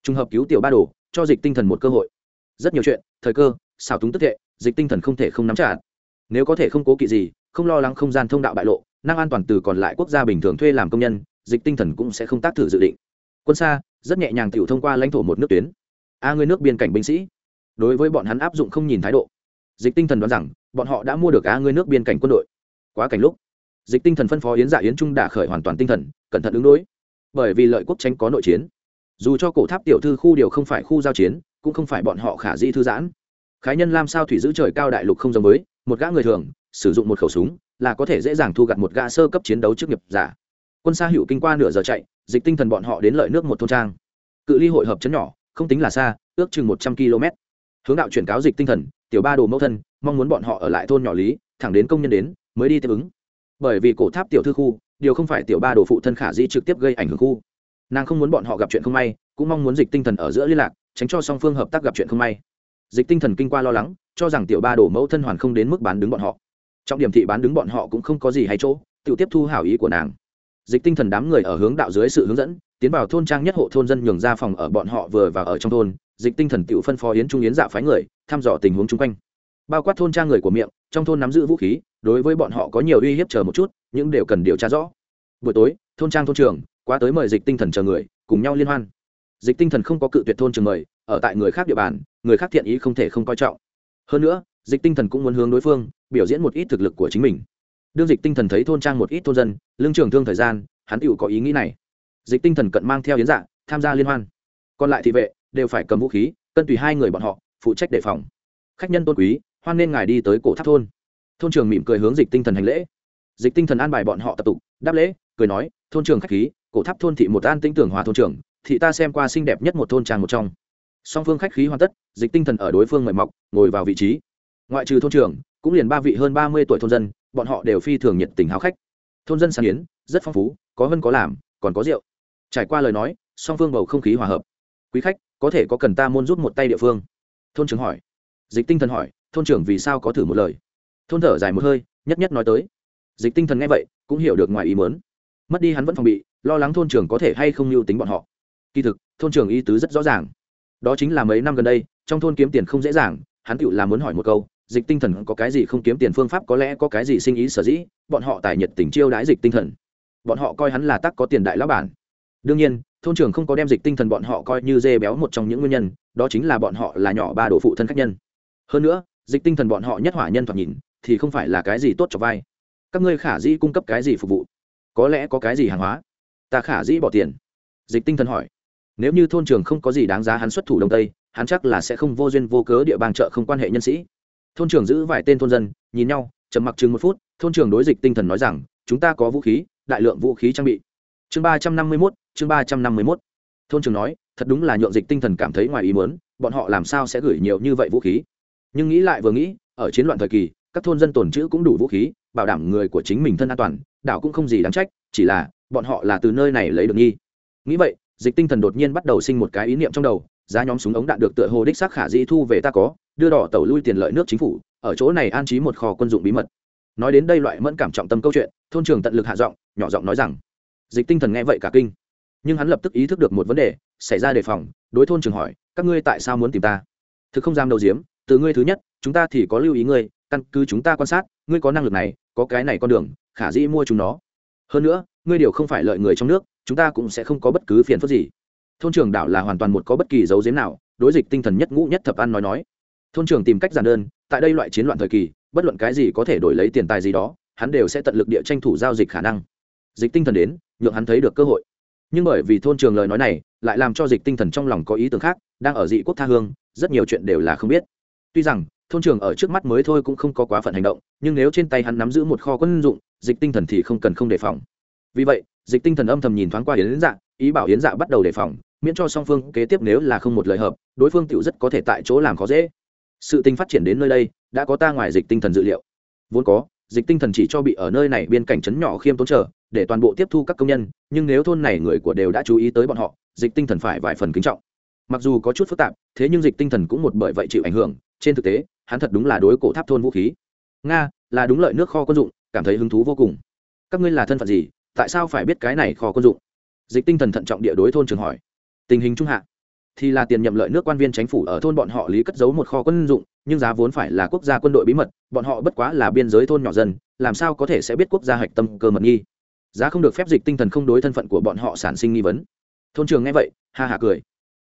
trùng hợp cứu tiểu ba đồ, cho dịch tinh thần một cơ hội. Rất nhiều chuyện, thời cơ, xảo túng tức thệ dịch tinh thần không thể không nắm trả nếu có thể không cố kỵ gì, không lo lắng không gian thông đạo bại lộ, năng an toàn từ còn lại quốc gia bình thường thuê làm công nhân, dịch tinh thần cũng sẽ không tác thử dự định. Quân xa rất nhẹ nhàng tiểu thông qua lãnh thổ một nước tuyến. A người nước biên cảnh binh sĩ. Đối với bọn hắn áp dụng không nhìn thái độ. Dịch tinh thần đoán rằng, bọn họ đã mua được a người nước biên cảnh quân đội. Quá cảnh lúc, dịch tinh thần phân phó yến dạ yến trung đả khởi hoàn toàn tinh thần, cẩn thận ứng đối. Bởi vì lợi quốc tranh có nội chiến dù cho cổ tháp tiểu thư khu điều không phải khu giao chiến, cũng không phải bọn họ khả di thư giãn. Khái nhân lam sao thủy giữ trời cao đại lục không giống với, một gã người thường, sử dụng một khẩu súng, là có thể dễ dàng thu gặt một gã sơ cấp chiến đấu trước nghiệp giả. Quân xa hữu kinh qua nửa giờ chạy, dịch tinh thần bọn họ đến lợi nước một thôn trang. Cự ly hội hợp chấn nhỏ, không tính là xa, ước chừng một trăm km. Hướng đạo chuyển cáo dịch tinh thần, tiểu ba đồ mẫu thân, mong muốn bọn họ ở lại thôn nhỏ lý, thẳng đến công nhân đến, mới đi tiếp ứng. Bởi vì cổ tháp tiểu thư khu, điều không phải tiểu ba đồ phụ thân khả di trực tiếp gây ảnh hưởng khu nàng không muốn bọn họ gặp chuyện không may, cũng mong muốn dịch tinh thần ở giữa liên lạc, tránh cho song phương hợp tác gặp chuyện không may. Dịch tinh thần kinh qua lo lắng, cho rằng tiểu ba đổ mẫu thân hoàn không đến mức bán đứng bọn họ. Trọng điểm thị bán đứng bọn họ cũng không có gì hay chỗ tự tiếp thu hảo ý của nàng. Dịch tinh thần đám người ở hướng đạo dưới sự hướng dẫn, tiến vào thôn trang nhất hộ thôn dân nhường ra phòng ở bọn họ vừa và ở trong thôn. Dịch tinh thần tự phân phó yến trung yến dạ phái người, thăm dò tình huống chung quanh. Bao quát thôn trang người của miệng, trong thôn nắm giữ vũ khí, đối với bọn họ có nhiều uy hiếp chờ một chút nhưng đều cần điều tra rõ. Buổi tối, thôn trang thôn trường qua tới mời dịch tinh thần chờ người, cùng nhau liên hoan. Dịch tinh thần không có cự tuyệt thôn trường mời, ở tại người khác địa bàn, người khác thiện ý không thể không coi trọng. Hơn nữa, dịch tinh thần cũng muốn hướng đối phương, biểu diễn một ít thực lực của chính mình. Đương dịch tinh thần thấy thôn trang một ít thôn dân lương trường thương thời gian, hắn tựu có ý nghĩ này. Dịch tinh thần cận mang theo yến dạng tham gia liên hoan. Còn lại thị vệ, đều phải cầm vũ khí, cân tùy hai người bọn họ, phụ trách đề phòng. Khách nhân tôn quý, hoan nên ngài đi tới cổ tháp thôn. Thôn trường mỉm cười hướng dịch tinh thần hành lễ. Dịch tinh thần an bài bọn họ tập tục, đáp lễ, cười nói thôn trường khách khí, cổ tháp thôn thị một an tĩnh tưởng hòa thôn trường, thị ta xem qua xinh đẹp nhất một thôn tràng một trong. Song phương khách khí hoàn tất, dịch tinh thần ở đối phương mời mọc, ngồi vào vị trí. Ngoại trừ thôn trường, cũng liền ba vị hơn ba mươi tuổi thôn dân, bọn họ đều phi thường nhiệt tình háo khách. Thôn dân sáng yến, rất phong phú, có vân có làm, còn có rượu. Trải qua lời nói, song phương bầu không khí hòa hợp. Quý khách, có thể có cần ta môn rút một tay địa phương? Thôn trưởng hỏi. Dịch tinh thần hỏi, thôn trưởng vì sao có thử một lời? Thôn thở dài một hơi, nhất nhất nói tới. Dịch tinh thần nghe vậy, cũng hiểu được ngoài ý mớn mất đi hắn vẫn phòng bị, lo lắng thôn trưởng có thể hay không mưu tính bọn họ. Kỳ thực, thôn trưởng ý tứ rất rõ ràng. Đó chính là mấy năm gần đây, trong thôn kiếm tiền không dễ dàng, hắn tự là muốn hỏi một câu, dịch tinh thần có cái gì không kiếm tiền phương pháp có lẽ có cái gì sinh ý sở dĩ, bọn họ tài nhiệt tình chiêu đãi dịch tinh thần. Bọn họ coi hắn là tắc có tiền đại lão bản. Đương nhiên, thôn trưởng không có đem dịch tinh thần bọn họ coi như dê béo một trong những nguyên nhân, đó chính là bọn họ là nhỏ ba đồ phụ thân khách nhân. Hơn nữa, dịch tinh thần bọn họ nhất hỏa nhân thoạt nhìn, thì không phải là cái gì tốt cho vai. Các ngươi khả dĩ cung cấp cái gì phục vụ? Có lẽ có cái gì hàng hóa? Ta khả dĩ bỏ tiền. Dịch tinh thần hỏi. Nếu như thôn trường không có gì đáng giá hắn xuất thủ đông tây, hắn chắc là sẽ không vô duyên vô cớ địa bàn chợ không quan hệ nhân sĩ. Thôn trường giữ vài tên thôn dân, nhìn nhau, trầm mặc chừng một phút, thôn trường đối dịch tinh thần nói rằng, chúng ta có vũ khí, đại lượng vũ khí trang bị. Chương ba trăm năm mươi mốt, chương ba trăm năm mươi mốt. Thôn trường nói, thật đúng là nhượng dịch tinh thần cảm thấy ngoài ý muốn, bọn họ làm sao sẽ gửi nhiều như vậy vũ khí? Nhưng nghĩ lại vừa nghĩ, ở chiến loạn thời kỳ, các thôn dân tồn trữ cũng đủ vũ khí, bảo đảm người của chính mình thân an toàn đảo cũng không gì đáng trách, chỉ là, bọn họ là từ nơi này lấy được nghi. Nghĩ vậy, dịch tinh thần đột nhiên bắt đầu sinh một cái ý niệm trong đầu, giá nhóm súng ống đạn được tựa hồ đích xác khả dĩ thu về ta có, đưa đỏ tàu lui tiền lợi nước chính phủ, ở chỗ này an trí một kho quân dụng bí mật. Nói đến đây loại mẫn cảm trọng tâm câu chuyện, thôn trường tận lực hạ giọng, nhỏ giọng nói rằng, dịch tinh thần nghe vậy cả kinh, nhưng hắn lập tức ý thức được một vấn đề xảy ra đề phòng, đối thôn trường hỏi, các ngươi tại sao muốn tìm ta? Thực không dám đầu diếm, từ ngươi thứ nhất, chúng ta thì có lưu ý ngươi, căn cứ chúng ta quan sát, ngươi có năng lực này, có cái này con đường khả dĩ mua chúng nó. Hơn nữa, ngươi điều không phải lợi người trong nước, chúng ta cũng sẽ không có bất cứ phiền phức gì. Thôn trường đảo là hoàn toàn một có bất kỳ dấu giếm nào, đối dịch tinh thần nhất ngũ nhất thập ăn nói nói. Thôn trường tìm cách giản đơn, tại đây loại chiến loạn thời kỳ, bất luận cái gì có thể đổi lấy tiền tài gì đó, hắn đều sẽ tận lực địa tranh thủ giao dịch khả năng. Dịch tinh thần đến, nhượng hắn thấy được cơ hội. Nhưng bởi vì thôn trường lời nói này, lại làm cho dịch tinh thần trong lòng có ý tưởng khác, đang ở dị quốc tha hương, rất nhiều chuyện đều là không biết. Tuy rằng, thôn trường ở trước mắt mới thôi cũng không có quá phận hành động, nhưng nếu trên tay hắn nắm giữ một kho quân dụng dịch tinh thần thì không cần không đề phòng. Vì vậy, dịch tinh thần âm thầm nhìn thoáng qua yến dạ ý bảo yến dạ bắt đầu đề phòng, miễn cho song phương kế tiếp nếu là không một lời hợp, đối phương tựu rất có thể tại chỗ làm khó dễ. Sự tình phát triển đến nơi đây, đã có ta ngoài dịch tinh thần dự liệu. Vốn có, dịch tinh thần chỉ cho bị ở nơi này biên cảnh trấn nhỏ khiêm tốn trở để toàn bộ tiếp thu các công nhân, nhưng nếu thôn này người của đều đã chú ý tới bọn họ, dịch tinh thần phải vài phần kính trọng. Mặc dù có chút phức tạp, thế nhưng dịch tinh thần cũng một bởi vậy chịu ảnh hưởng, trên thực tế, hắn thật đúng là đối cổ tháp thôn vũ khí. Nga là đúng lợi nước kho quân dụng, cảm thấy hứng thú vô cùng. Các ngươi là thân phận gì? Tại sao phải biết cái này kho quân dụng? Dịch tinh thần thận trọng địa đối thôn trường hỏi. Tình hình trung hạ. Thì là tiền nhậm lợi nước quan viên chính phủ ở thôn bọn họ lý cất giấu một kho quân dụng, nhưng giá vốn phải là quốc gia quân đội bí mật, bọn họ bất quá là biên giới thôn nhỏ dân, làm sao có thể sẽ biết quốc gia hạch tâm cơ mật nghi? Giá không được phép dịch tinh thần không đối thân phận của bọn họ sản sinh nghi vấn. Thôn trường nghe vậy, ha hạ cười.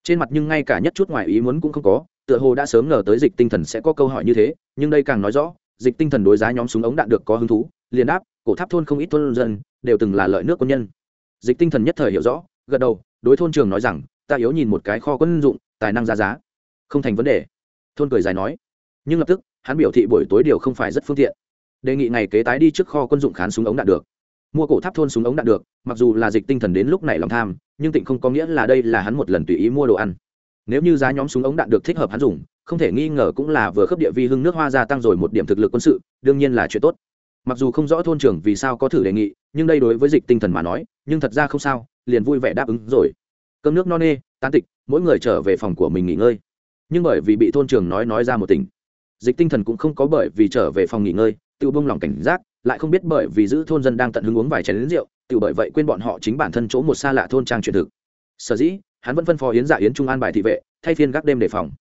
Trên mặt nhưng ngay cả nhất chút ngoài ý muốn cũng không có, tựa hồ đã sớm ngờ tới dịch tinh thần sẽ có câu hỏi như thế, nhưng đây càng nói rõ dịch tinh thần đối giá nhóm súng ống đạn được có hứng thú, liền đáp, cổ tháp thôn không ít thôn dân đều từng là lợi nước quân nhân. Dịch tinh thần nhất thời hiểu rõ, gật đầu, đối thôn trường nói rằng, ta yếu nhìn một cái kho quân dụng, tài năng ra giá, không thành vấn đề. Thôn cười dài nói. Nhưng lập tức, hắn biểu thị buổi tối điều không phải rất phương tiện. Đề nghị ngày kế tái đi trước kho quân dụng khán súng ống đạn được. Mua cổ tháp thôn súng ống đạn được, mặc dù là dịch tinh thần đến lúc này lòng tham, nhưng tịnh không có nghĩa là đây là hắn một lần tùy ý mua đồ ăn. Nếu như giá nhóm súng ống đạn được thích hợp hắn dùng không thể nghi ngờ cũng là vừa khớp địa vi hưng nước hoa gia tăng rồi một điểm thực lực quân sự, đương nhiên là chuyện tốt. Mặc dù không rõ thôn trưởng vì sao có thử đề nghị, nhưng đây đối với dịch tinh thần mà nói, nhưng thật ra không sao, liền vui vẻ đáp ứng rồi. Cơm nước no nê tan tịch, mỗi người trở về phòng của mình nghỉ ngơi. Nhưng bởi vì bị thôn trưởng nói nói ra một tình, dịch tinh thần cũng không có bởi vì trở về phòng nghỉ ngơi, tự bông lòng cảnh giác, lại không biết bởi vì giữ thôn dân đang tận hứng uống vài chén lính rượu, tự bởi vậy quên bọn họ chính bản thân chỗ một xa lạ thôn trang truyền thực. Sở dĩ, hắn vẫn phân phó yến dạ yến trung an bài thị vệ, thay phiên gác đêm đề phòng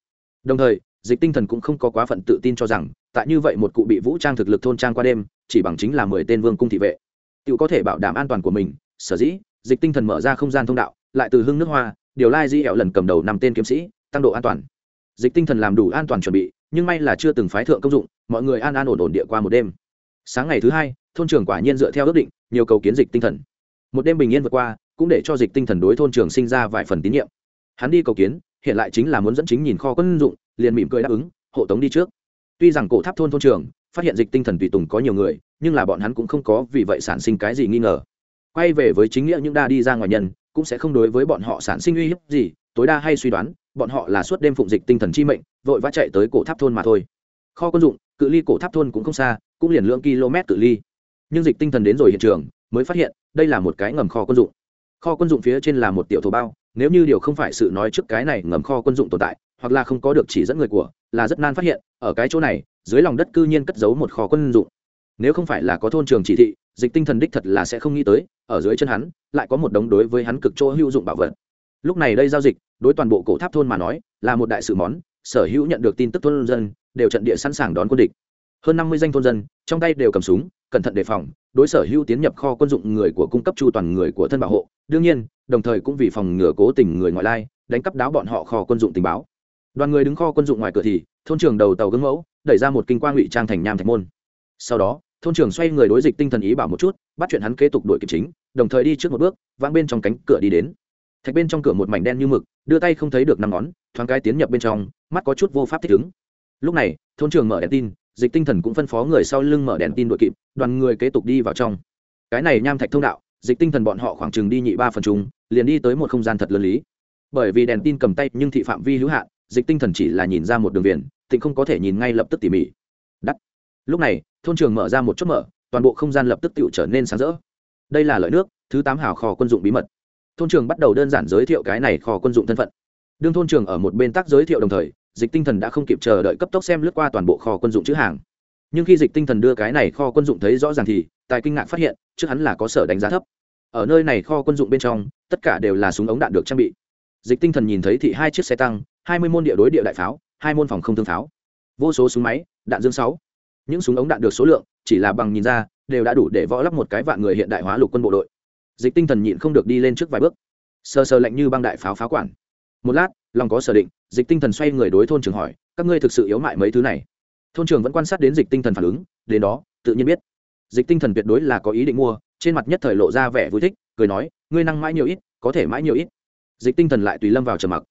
đồng thời, dịch tinh thần cũng không có quá phận tự tin cho rằng, tại như vậy một cụ bị vũ trang thực lực thôn trang qua đêm, chỉ bằng chính là mười tên vương cung thị vệ. Tự có thể bảo đảm an toàn của mình, sở dĩ, dịch tinh thần mở ra không gian thông đạo, lại từ hưng nước hoa, điều lai di hẹo lần cầm đầu năm tên kiếm sĩ, tăng độ an toàn. Dịch tinh thần làm đủ an toàn chuẩn bị, nhưng may là chưa từng phái thượng công dụng, mọi người an an ổn ổn địa qua một đêm. Sáng ngày thứ hai, thôn trưởng quả nhiên dựa theo ước định, nhiều cầu kiến dịch tinh thần. Một đêm bình yên vượt qua, cũng để cho dịch tinh thần đối thôn trưởng sinh ra vài phần tín nhiệm. Hắn đi cầu kiến hiện lại chính là muốn dẫn chính nhìn kho quân dụng, liền mỉm cười đáp ứng, hộ tống đi trước. Tuy rằng cổ tháp thôn thôn trưởng phát hiện dịch tinh thần tùy tùng có nhiều người, nhưng là bọn hắn cũng không có vì vậy sản sinh cái gì nghi ngờ. Quay về với chính nghĩa những đa đi ra ngoài nhân, cũng sẽ không đối với bọn họ sản sinh uy hiếp gì, tối đa hay suy đoán, bọn họ là suốt đêm phụng dịch tinh thần chi mệnh, vội vã chạy tới cổ tháp thôn mà thôi. Kho quân dụng, cự ly cổ tháp thôn cũng không xa, cũng liền lượng km cự ly. Nhưng dịch tinh thần đến rồi hiện trường, mới phát hiện, đây là một cái ngầm kho quân dụng. Kho quân dụng phía trên là một tiểu thổ bao nếu như điều không phải sự nói trước cái này ngầm kho quân dụng tồn tại, hoặc là không có được chỉ dẫn người của, là rất nan phát hiện, ở cái chỗ này, dưới lòng đất cư nhiên cất giấu một kho quân dụng. Nếu không phải là có thôn trường chỉ thị, dịch tinh thần đích thật là sẽ không nghĩ tới, ở dưới chân hắn, lại có một đống đối với hắn cực chỗ hữu dụng bảo vật. Lúc này đây giao dịch, đối toàn bộ cổ tháp thôn mà nói, là một đại sự món, sở hữu nhận được tin tức thôn dân, đều trận địa sẵn sàng đón quân địch. Hơn năm mươi danh thôn dân, trong tay đều cầm súng cẩn thận đề phòng, đối sở hữu tiến nhập kho quân dụng người của cung cấp chu toàn người của thân bảo hộ, đương nhiên, đồng thời cũng vì phòng ngừa cố tình người ngoại lai, đánh cắp đáo bọn họ kho quân dụng tình báo. Đoàn người đứng kho quân dụng ngoài cửa thì, thôn trưởng đầu tàu gương mẫu, đẩy ra một kinh quang ngụy trang thành nham thạch môn. Sau đó, thôn trưởng xoay người đối dịch tinh thần ý bảo một chút, bắt chuyện hắn kế tục đuổi kịp chính, đồng thời đi trước một bước vang bên trong cánh cửa đi đến. Thạch bên trong cửa một mảnh đen như mực, đưa tay không thấy được năm ngón, thoáng cái tiến nhập bên trong, mắt có chút vô pháp thích ứng. Lúc này, thôn trưởng mở đèn tin dịch tinh thần cũng phân phó người sau lưng mở đèn tin đội kịp, đoàn người kế tục đi vào trong. Cái này nham thạch thông đạo, dịch tinh thần bọn họ khoảng chừng đi nhị ba phần chúng liền đi tới một không gian thật lớn lý. Bởi vì đèn tin cầm tay, nhưng thị phạm vi hữu hạn, dịch tinh thần chỉ là nhìn ra một đường viền tịnh không có thể nhìn ngay lập tức tỉ mỉ. Đắt. Lúc này, thôn trường mở ra một chốt mở, toàn bộ không gian lập tức tự trở nên sáng rỡ. Đây là lợi nước, thứ tám hào kho quân dụng bí mật. Thôn trường bắt đầu đơn giản giới thiệu cái này kho quân dụng thân phận. Đương thôn trường ở một bên tác giới thiệu đồng thời dịch tinh thần đã không kịp chờ đợi cấp tốc xem lướt qua toàn bộ kho quân dụng chữ hàng. Nhưng khi dịch tinh thần đưa cái này kho quân dụng thấy rõ ràng thì, tài kinh ngạc phát hiện, trước hắn là có sở đánh giá thấp. Ở nơi này kho quân dụng bên trong, tất cả đều là súng ống đạn được trang bị. Dịch tinh thần nhìn thấy thị hai chiếc xe tăng, hai mươi môn địa đối địa đại pháo, hai môn phòng không thương pháo. Vô số súng máy, đạn dương sáu. Những súng ống đạn được số lượng, chỉ là bằng nhìn ra, đều đã đủ để võ lắp một cái vạn người hiện đại hóa lục quân bộ đội. Dịch tinh thần nhịn không được đi lên trước vài bước. Sơ sơ lạnh như băng đại pháo pháo quản. Một lát lòng có sở định, dịch tinh thần xoay người đối thôn trường hỏi, các ngươi thực sự yếu mại mấy thứ này? Thôn trường vẫn quan sát đến dịch tinh thần phản ứng, đến đó, tự nhiên biết. Dịch tinh thần tuyệt đối là có ý định mua, trên mặt nhất thời lộ ra vẻ vui thích, cười nói, ngươi năng mãi nhiều ít, có thể mãi nhiều ít. Dịch tinh thần lại tùy lâm vào trầm mặc.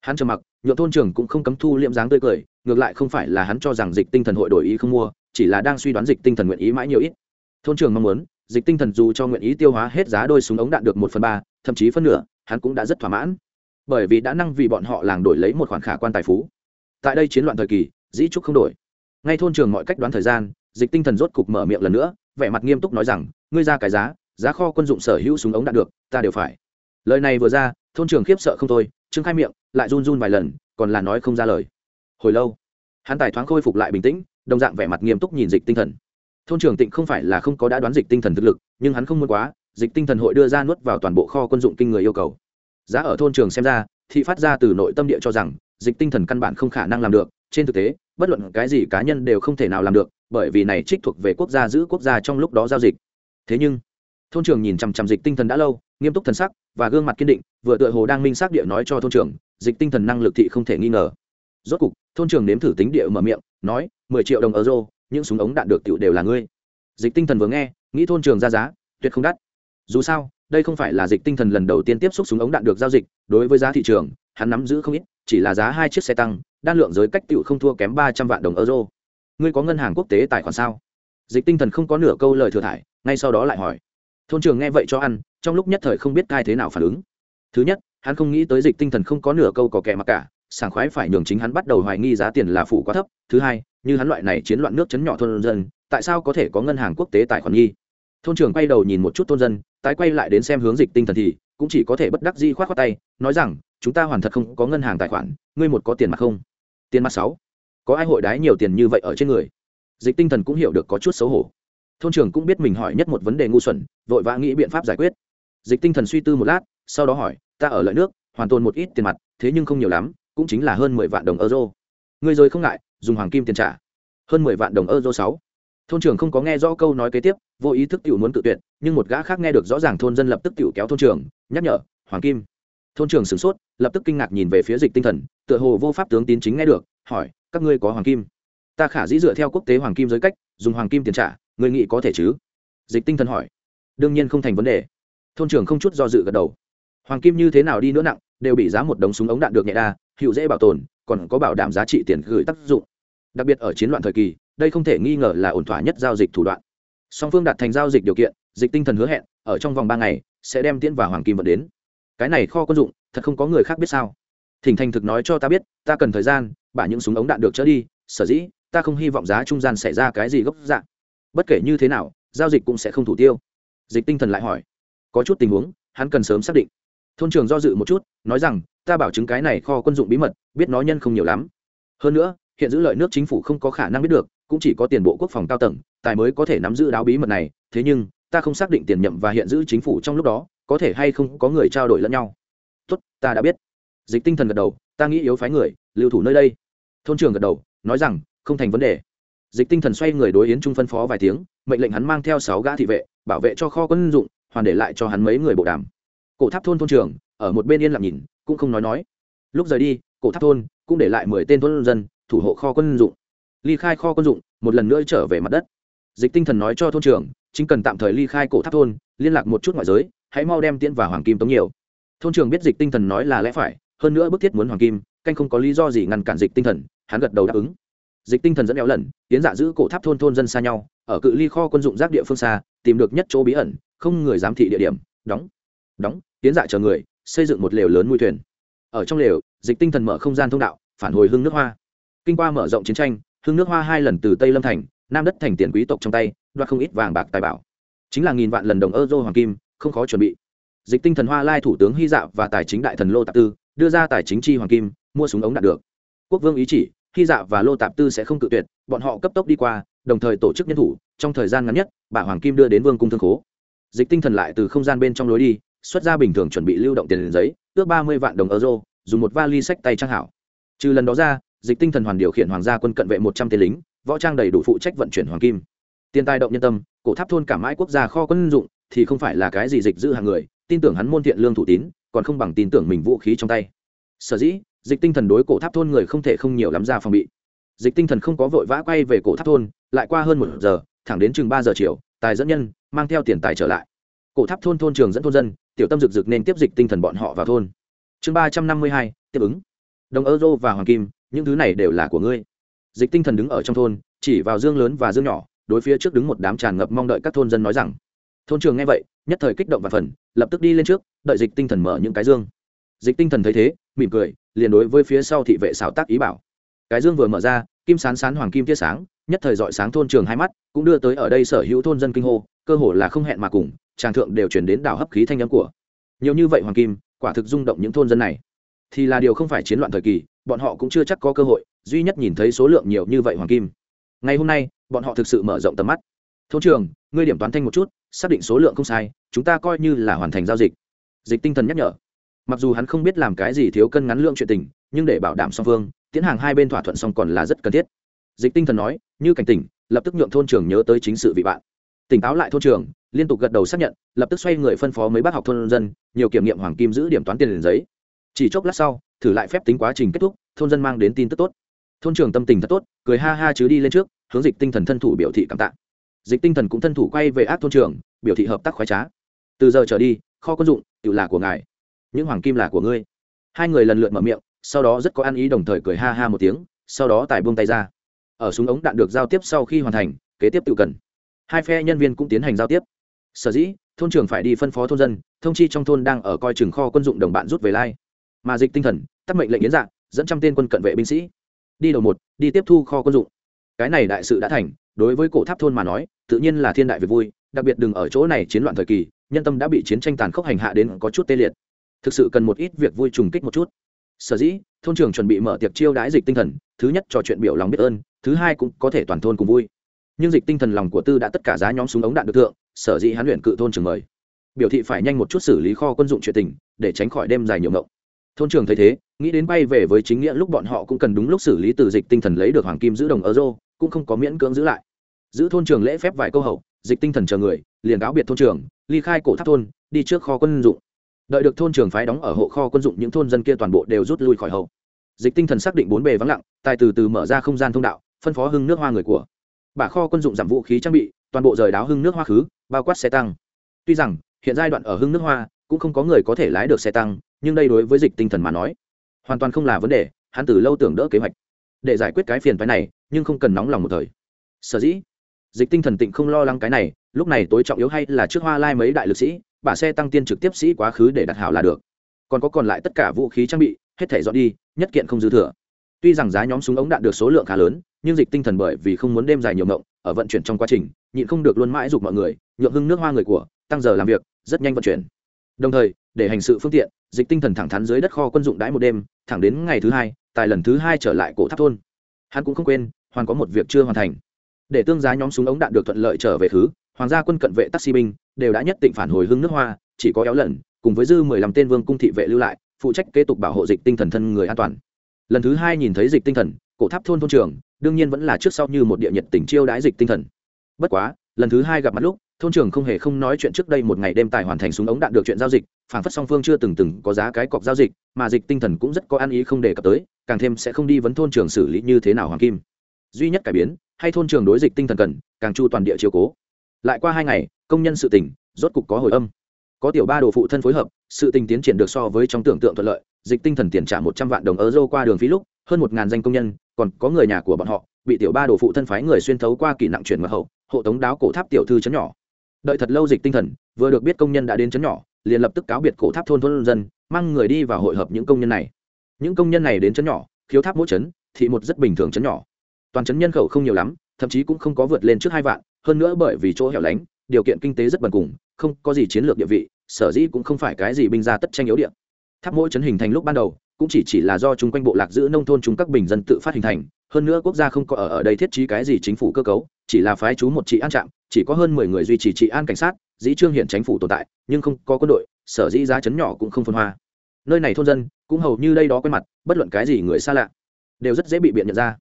Hắn trầm mặc nhuộm thôn trưởng cũng không cấm thu liệm dáng tươi cười, ngược lại không phải là hắn cho rằng dịch tinh thần hội đổi ý không mua, chỉ là đang suy đoán dịch tinh thần nguyện ý mãi nhiều ít. Thôn trưởng mong muốn, dịch tinh thần dù cho nguyện ý tiêu hóa hết giá đôi súng ống đạn được một phần ba, thậm chí phân nửa, hắn cũng đã rất thỏa mãn bởi vì đã năng vì bọn họ làng đổi lấy một khoản khả quan tài phú. Tại đây chiến loạn thời kỳ, dĩ trúc không đổi. Ngay thôn trường mọi cách đoán thời gian, dịch tinh thần rốt cục mở miệng lần nữa, vẻ mặt nghiêm túc nói rằng, ngươi ra cái giá giá kho quân dụng sở hữu súng ống đạt được, ta đều phải. Lời này vừa ra, thôn trường khiếp sợ không thôi, trương khai miệng, lại run run vài lần, còn là nói không ra lời. Hồi lâu, hắn tài thoáng khôi phục lại bình tĩnh, đồng dạng vẻ mặt nghiêm túc nhìn dịch tinh thần. Thôn trưởng tịnh không phải là không có đã đoán dịch tinh thần thực lực, nhưng hắn không muốn quá, dịch tinh thần hội đưa ra nuốt vào toàn bộ kho quân dụng kinh người yêu cầu giá ở thôn trường xem ra, thị phát ra từ nội tâm địa cho rằng, dịch tinh thần căn bản không khả năng làm được. Trên thực tế, bất luận cái gì cá nhân đều không thể nào làm được, bởi vì này trích thuộc về quốc gia giữ quốc gia trong lúc đó giao dịch. Thế nhưng, thôn trưởng nhìn chằm chằm dịch tinh thần đã lâu, nghiêm túc thần sắc và gương mặt kiên định, vừa tựa hồ đang minh xác địa nói cho thôn trưởng dịch tinh thần năng lực thị không thể nghi ngờ. Rốt cục, thôn trưởng nếm thử tính địa mở miệng, nói, mười triệu đồng euro, những súng ống đạn được tựu đều là ngươi. Dịch tinh thần vừa nghe, nghĩ thôn trưởng ra giá, tuyệt không đắt. Dù sao đây không phải là dịch tinh thần lần đầu tiên tiếp xúc súng ống đạn được giao dịch, đối với giá thị trường, hắn nắm giữ không ít, chỉ là giá hai chiếc xe tăng, đan lượng giới cách tựu không thua kém ba trăm vạn đồng euro. Ngươi có ngân hàng quốc tế tài khoản sao? Dịch tinh thần không có nửa câu lời thừa thải, ngay sau đó lại hỏi. Thôn trường nghe vậy cho ăn, trong lúc nhất thời không biết cai thế nào phản ứng. Thứ nhất, hắn không nghĩ tới dịch tinh thần không có nửa câu có kẻ mặc cả, sảng khoái phải nhường chính hắn bắt đầu hoài nghi giá tiền là phủ quá thấp. Thứ hai, như hắn loại này chiến loạn nước chấn nhỏ thôn dân, tại sao có thể có ngân hàng quốc tế tài khoản nghi? Thôn trưởng quay đầu nhìn một chút thôn dân, tái quay lại đến xem hướng dịch tinh thần thì cũng chỉ có thể bất đắc di khoát khoát tay, nói rằng, chúng ta hoàn thật không có ngân hàng tài khoản, ngươi một có tiền mặt không? Tiền mặt sáu. Có ai hội đái nhiều tiền như vậy ở trên người? Dịch tinh thần cũng hiểu được có chút xấu hổ. Thôn trưởng cũng biết mình hỏi nhất một vấn đề ngu xuẩn, vội vã nghĩ biện pháp giải quyết. Dịch tinh thần suy tư một lát, sau đó hỏi, ta ở lợi nước, hoàn tồn một ít tiền mặt, thế nhưng không nhiều lắm, cũng chính là hơn mười vạn đồng euro. Ngươi rồi không ngại, dùng hoàng kim tiền trả. Hơn mười vạn đồng euro sáu thôn trưởng không có nghe rõ câu nói kế tiếp, vô ý thức tự muốn tự tuyệt, nhưng một gã khác nghe được rõ ràng thôn dân lập tức tự kéo thôn trưởng, nhắc nhở, hoàng kim. Thôn trưởng sửng sốt, lập tức kinh ngạc nhìn về phía dịch tinh thần, tựa hồ vô pháp tướng tín chính nghe được, hỏi, các ngươi có hoàng kim? Ta khả dĩ dựa theo quốc tế hoàng kim giới cách, dùng hoàng kim tiền trả người nghĩ có thể chứ? Dịch tinh thần hỏi. Đương nhiên không thành vấn đề. Thôn trưởng không chút do dự gật đầu. Hoàng kim như thế nào đi nữa nặng, đều bị giá một đống súng ống đạn được nhẹ đa hiệu dễ bảo tồn, còn có bảo đảm giá trị tiền gửi tác dụng. Đặc biệt ở chiến loạn thời kỳ đây không thể nghi ngờ là ổn thỏa nhất giao dịch thủ đoạn. Song phương đạt thành giao dịch điều kiện, dịch tinh thần hứa hẹn, ở trong vòng ba ngày, sẽ đem tiễn và hoàng kim vật đến. Cái này kho quân dụng, thật không có người khác biết sao? Thỉnh thành thực nói cho ta biết, ta cần thời gian, bả những súng ống đạn được chở đi, sở dĩ, ta không hy vọng giá trung gian xảy ra cái gì gốc dạng. Bất kể như thế nào, giao dịch cũng sẽ không thủ tiêu. Dịch tinh thần lại hỏi. Có chút tình huống, hắn cần sớm xác định. Thôn trường do dự một chút, nói rằng, ta bảo chứng cái này kho quân dụng bí mật, biết nó nhân không nhiều lắm. Hơn nữa, hiện giữ lợi nước chính phủ không có khả năng biết được cũng chỉ có tiền bộ quốc phòng cao tầng, tài mới có thể nắm giữ đáo bí mật này, thế nhưng, ta không xác định tiền nhậm và hiện giữ chính phủ trong lúc đó, có thể hay không có người trao đổi lẫn nhau. Tốt, ta đã biết. Dịch tinh thần gật đầu, ta nghĩ yếu phái người, lưu thủ nơi đây. Thôn trường gật đầu, nói rằng, không thành vấn đề. Dịch tinh thần xoay người đối yến trung phân phó vài tiếng, mệnh lệnh hắn mang theo sáu gã thị vệ, bảo vệ cho kho quân dụng, hoàn để lại cho hắn mấy người bộ đàm. Cổ tháp thôn thôn trường ở một bên yên lặng nhìn, cũng không nói nói. Lúc rời đi, cổ tháp thôn cũng để lại mười tên thôn dân, thủ hộ kho quân dụng ly khai kho quân dụng một lần nữa trở về mặt đất. Dịch tinh thần nói cho thôn trưởng, chính cần tạm thời ly khai cổ tháp thôn liên lạc một chút ngoại giới hãy mau đem tiễn và hoàng kim tống nhiều. Thôn trưởng biết dịch tinh thần nói là lẽ phải hơn nữa bức thiết muốn hoàng kim canh không có lý do gì ngăn cản dịch tinh thần hắn gật đầu đáp ứng. Dịch tinh thần dẫn éo lần tiến dạ giữ cổ tháp thôn thôn dân xa nhau ở cự ly kho quân dụng giáp địa phương xa tìm được nhất chỗ bí ẩn không người giám thị địa điểm đóng đóng tiến dạ chờ người xây dựng một lều lớn mui thuyền. Ở trong lều dịch tinh thần mở không gian thông đạo phản hồi hương nước hoa. Kinh qua mở rộng chiến tranh hương nước hoa hai lần từ tây lâm thành, nam đất thành tiền quý tộc trong tay, đoạt không ít vàng bạc tài bảo. Chính là nghìn vạn lần đồng euro hoàng kim, không khó chuẩn bị. Dịch tinh thần hoa lai thủ tướng hy dạ và tài chính đại thần lô tạp tư, đưa ra tài chính chi hoàng kim, mua súng ống đạt được. Quốc vương ý chỉ, hy dạ và lô tạp tư sẽ không cự tuyệt, bọn họ cấp tốc đi qua, đồng thời tổ chức nhân thủ, trong thời gian ngắn nhất bà hoàng kim đưa đến vương cung thương khố. Dịch tinh thần lại từ không gian bên trong lối đi, xuất ra bình thường chuẩn bị lưu động tiền giấy, ước ba mươi vạn đồng euro, dùng một vali sách tay trang hảo. Trừ lần đó ra dịch tinh thần hoàn điều khiển hoàng gia quân cận vệ một trăm tên lính, võ trang đầy đủ phụ trách vận chuyển hoàng kim. Tiền tài động nhân tâm, cổ tháp thôn cả mãi quốc gia kho quân dụng, thì không phải là cái gì dịch giữ hàng người, tin tưởng hắn môn thiện lương thủ tín, còn không bằng tin tưởng mình vũ khí trong tay. Sở dĩ, dịch tinh thần đối cổ tháp thôn người không thể không nhiều lắm ra phòng bị. Dịch tinh thần không có vội vã quay về cổ tháp thôn, lại qua hơn một giờ, thẳng đến chừng ba giờ chiều, tài dẫn nhân mang theo tiền tài trở lại. Cổ tháp thôn thôn trường dẫn thôn dân, tiểu tâm rực rực nên tiếp dịch tinh thần bọn họ vào thôn. Chương ba trăm năm mươi hai, tiếp ứng. Đồng euro và hoàng kim những thứ này đều là của ngươi. Dịch tinh thần đứng ở trong thôn, chỉ vào dương lớn và dương nhỏ, đối phía trước đứng một đám tràn ngập mong đợi các thôn dân nói rằng, thôn trường nghe vậy, nhất thời kích động và phần lập tức đi lên trước, đợi dịch tinh thần mở những cái dương. Dịch tinh thần thấy thế, mỉm cười, liền đối với phía sau thị vệ xảo tác ý bảo. Cái dương vừa mở ra, kim sán sán hoàng kim tia sáng, nhất thời dọi sáng thôn trường hai mắt, cũng đưa tới ở đây sở hữu thôn dân kinh hô, cơ hồ là không hẹn mà cùng, tràng thượng đều chuyển đến đảo hấp khí thanh nhắm của. Nhiều như vậy hoàng kim, quả thực rung động những thôn dân này. Thì là điều không phải chiến loạn thời kỳ bọn họ cũng chưa chắc có cơ hội, duy nhất nhìn thấy số lượng nhiều như vậy hoàng kim. Ngày hôm nay, bọn họ thực sự mở rộng tầm mắt. Thôn trường ngươi điểm toán thanh một chút, xác định số lượng không sai, chúng ta coi như là hoàn thành giao dịch. Dịch tinh thần nhắc nhở. Mặc dù hắn không biết làm cái gì thiếu cân ngắn lượng chuyện tình, nhưng để bảo đảm song phương, tiến hàng hai bên thỏa thuận xong còn là rất cần thiết. Dịch tinh thần nói, như cảnh tỉnh, lập tức nhượng thôn trường nhớ tới chính sự vị bạn. Tỉnh táo lại thôn trường liên tục gật đầu xác nhận, lập tức xoay người phân phó mấy bác học thôn dân, nhiều kiểm nghiệm hoàng kim giữ điểm toán tiền liền giấy chỉ chốc lát sau, thử lại phép tính quá trình kết thúc, thôn dân mang đến tin tức tốt. Thôn trường tâm tình thật tốt, cười ha ha chứ đi lên trước, hướng dịch tinh thần thân thủ biểu thị cảm tạ. Dịch tinh thần cũng thân thủ quay về ác thôn trường biểu thị hợp tác khoái trá. Từ giờ trở đi, kho quân dụng tự là của ngài, những hoàng kim là của ngươi. Hai người lần lượt mở miệng, sau đó rất có ăn ý đồng thời cười ha ha một tiếng, sau đó tài buông tay ra. Ở súng ống đạn được giao tiếp sau khi hoàn thành, kế tiếp tự cần. Hai phe nhân viên cũng tiến hành giao tiếp. Sở dĩ, thôn trưởng phải đi phân phó thôn dân, thông chi trong thôn đang ở coi chừng kho quân dụng đồng bạn rút về lai mà dịch tinh thần tắt mệnh lệnh yến dạng dẫn trăm tên quân cận vệ binh sĩ. Đi đầu một, đi tiếp thu kho quân dụng. Cái này đại sự đã thành, đối với cổ tháp thôn mà nói, tự nhiên là thiên đại việc vui, đặc biệt đừng ở chỗ này chiến loạn thời kỳ, nhân tâm đã bị chiến tranh tàn khốc hành hạ đến có chút tê liệt. Thực sự cần một ít việc vui trùng kích một chút. Sở dĩ, thôn trưởng chuẩn bị mở tiệc chiêu đãi dịch tinh thần, thứ nhất trò chuyện biểu lòng biết ơn, thứ hai cũng có thể toàn thôn cùng vui. Nhưng dịch tinh thần lòng của tư đã tất cả giá nhóm súng ống đạn được thượng, sở dĩ hắn luyện cự thôn trưởng mời. Biểu thị phải nhanh một chút xử lý kho quân dụng chuyện tình, để tránh khỏi đêm dài nhiều ngộng thôn trưởng thấy thế, nghĩ đến bay về với chính nghĩa lúc bọn họ cũng cần đúng lúc xử lý từ dịch tinh thần lấy được hoàng kim giữ đồng euro, cũng không có miễn cưỡng giữ lại. Giữ thôn trưởng lễ phép vài câu hậu, dịch tinh thần chờ người, liền cáo biệt thôn trưởng, ly khai cổ tháp thôn, đi trước kho quân dụng. Đợi được thôn trưởng phái đóng ở hộ kho quân dụng, những thôn dân kia toàn bộ đều rút lui khỏi hậu. Dịch tinh thần xác định bốn bề vắng lặng, tài từ từ mở ra không gian thông đạo, phân phó hưng nước hoa người của. Bà kho quân dụng giảm vũ khí trang bị, toàn bộ rời đáo hưng nước hoa khứ, bao quát xe tăng. Tuy rằng, hiện giai đoạn ở hưng nước hoa, cũng không có người có thể lái được xe tăng nhưng đây đối với dịch tinh thần mà nói, hoàn toàn không là vấn đề, hắn từ lâu tưởng đỡ kế hoạch. Để giải quyết cái phiền phái này, nhưng không cần nóng lòng một thời. Sở dĩ, dịch tinh thần tịnh không lo lắng cái này, lúc này tối trọng yếu hay là trước hoa lai mấy đại lực sĩ bả xe tăng tiên trực tiếp sĩ quá khứ để đặt hảo là được. Còn có còn lại tất cả vũ khí trang bị, hết thể dọn đi, nhất kiện không dư thừa. Tuy rằng giá nhóm súng ống đạn được số lượng khá lớn, nhưng dịch tinh thần bởi vì không muốn đêm dài nhiều mộng, ở vận chuyển trong quá trình, nhịn không được luôn mãi giục mọi người, nhượng hưng nước hoa người của, tăng giờ làm việc, rất nhanh vận chuyển. Đồng thời để hành sự phương tiện, dịch tinh thần thẳng thắn dưới đất kho quân dụng đãi một đêm, thẳng đến ngày thứ hai tại lần thứ hai trở lại cổ tháp thôn. Hắn cũng không quên hoàn có một việc chưa hoàn thành. Để tương giá nhóm súng ống đạn được thuận lợi trở về thứ hoàng gia quân cận vệ taxi binh đều đã nhất định phản hồi hưng nước hoa, chỉ có éo lần cùng với dư mười lăm tên vương cung thị vệ lưu lại, phụ trách kế tục bảo hộ dịch tinh thần thân người an toàn. Lần thứ hai nhìn thấy dịch tinh thần, cổ tháp thôn thôn trường đương nhiên vẫn là trước sau như một địa nhiệt tình chiêu đãi dịch tinh thần. Bất quá, lần thứ hai gặp mặt lúc thôn trưởng không hề không nói chuyện trước đây một ngày đêm tài hoàn thành súng ống đạn được chuyện giao dịch phản phất song phương chưa từng từng có giá cái cọc giao dịch, mà dịch tinh thần cũng rất có ăn ý không đề cập tới, càng thêm sẽ không đi vấn thôn trưởng xử lý như thế nào hoàng kim. Duy nhất cải biến, hay thôn trưởng đối dịch tinh thần cần, càng chu toàn địa chiều cố. Lại qua hai ngày, công nhân sự tỉnh rốt cục có hồi âm. Có tiểu ba đồ phụ thân phối hợp, sự tình tiến triển được so với trong tưởng tượng thuận lợi, dịch tinh thần tiền trả một trăm vạn đồng euro qua đường phí lúc, hơn một ngàn danh công nhân, còn có người nhà của bọn họ, bị tiểu ba đồ phụ thân phái người xuyên thấu qua kỳ nặng chuyển mật hậu, hộ tống đáo cổ tháp tiểu thư chấn nhỏ đợi thật lâu dịch tinh thần, vừa được biết công nhân đã đến chấn nhỏ, liền lập tức cáo biệt cổ tháp thôn thôn dân, mang người đi và hội hợp những công nhân này. Những công nhân này đến chấn nhỏ, khiếu tháp mỗi chấn, thị một rất bình thường chấn nhỏ. Toàn chấn nhân khẩu không nhiều lắm, thậm chí cũng không có vượt lên trước hai vạn, hơn nữa bởi vì chỗ hẻo lánh, điều kiện kinh tế rất bần cùng, không có gì chiến lược địa vị, sở dĩ cũng không phải cái gì binh ra tất tranh yếu địa. Tháp mỗi chấn hình thành lúc ban đầu, cũng chỉ chỉ là do chung quanh bộ lạc giữ nông thôn chúng các bình dân tự phát hình thành, hơn nữa quốc gia không có ở ở đây thiết trí cái gì chính phủ cơ cấu chỉ là phái chú một trị an trạm, chỉ có hơn mười người duy trì trị an cảnh sát, dĩ trương hiện chính phủ tồn tại, nhưng không có quân đội, sở dĩ giá chấn nhỏ cũng không phân hoa. Nơi này thôn dân, cũng hầu như đây đó quen mặt, bất luận cái gì người xa lạ, đều rất dễ bị biện nhận ra.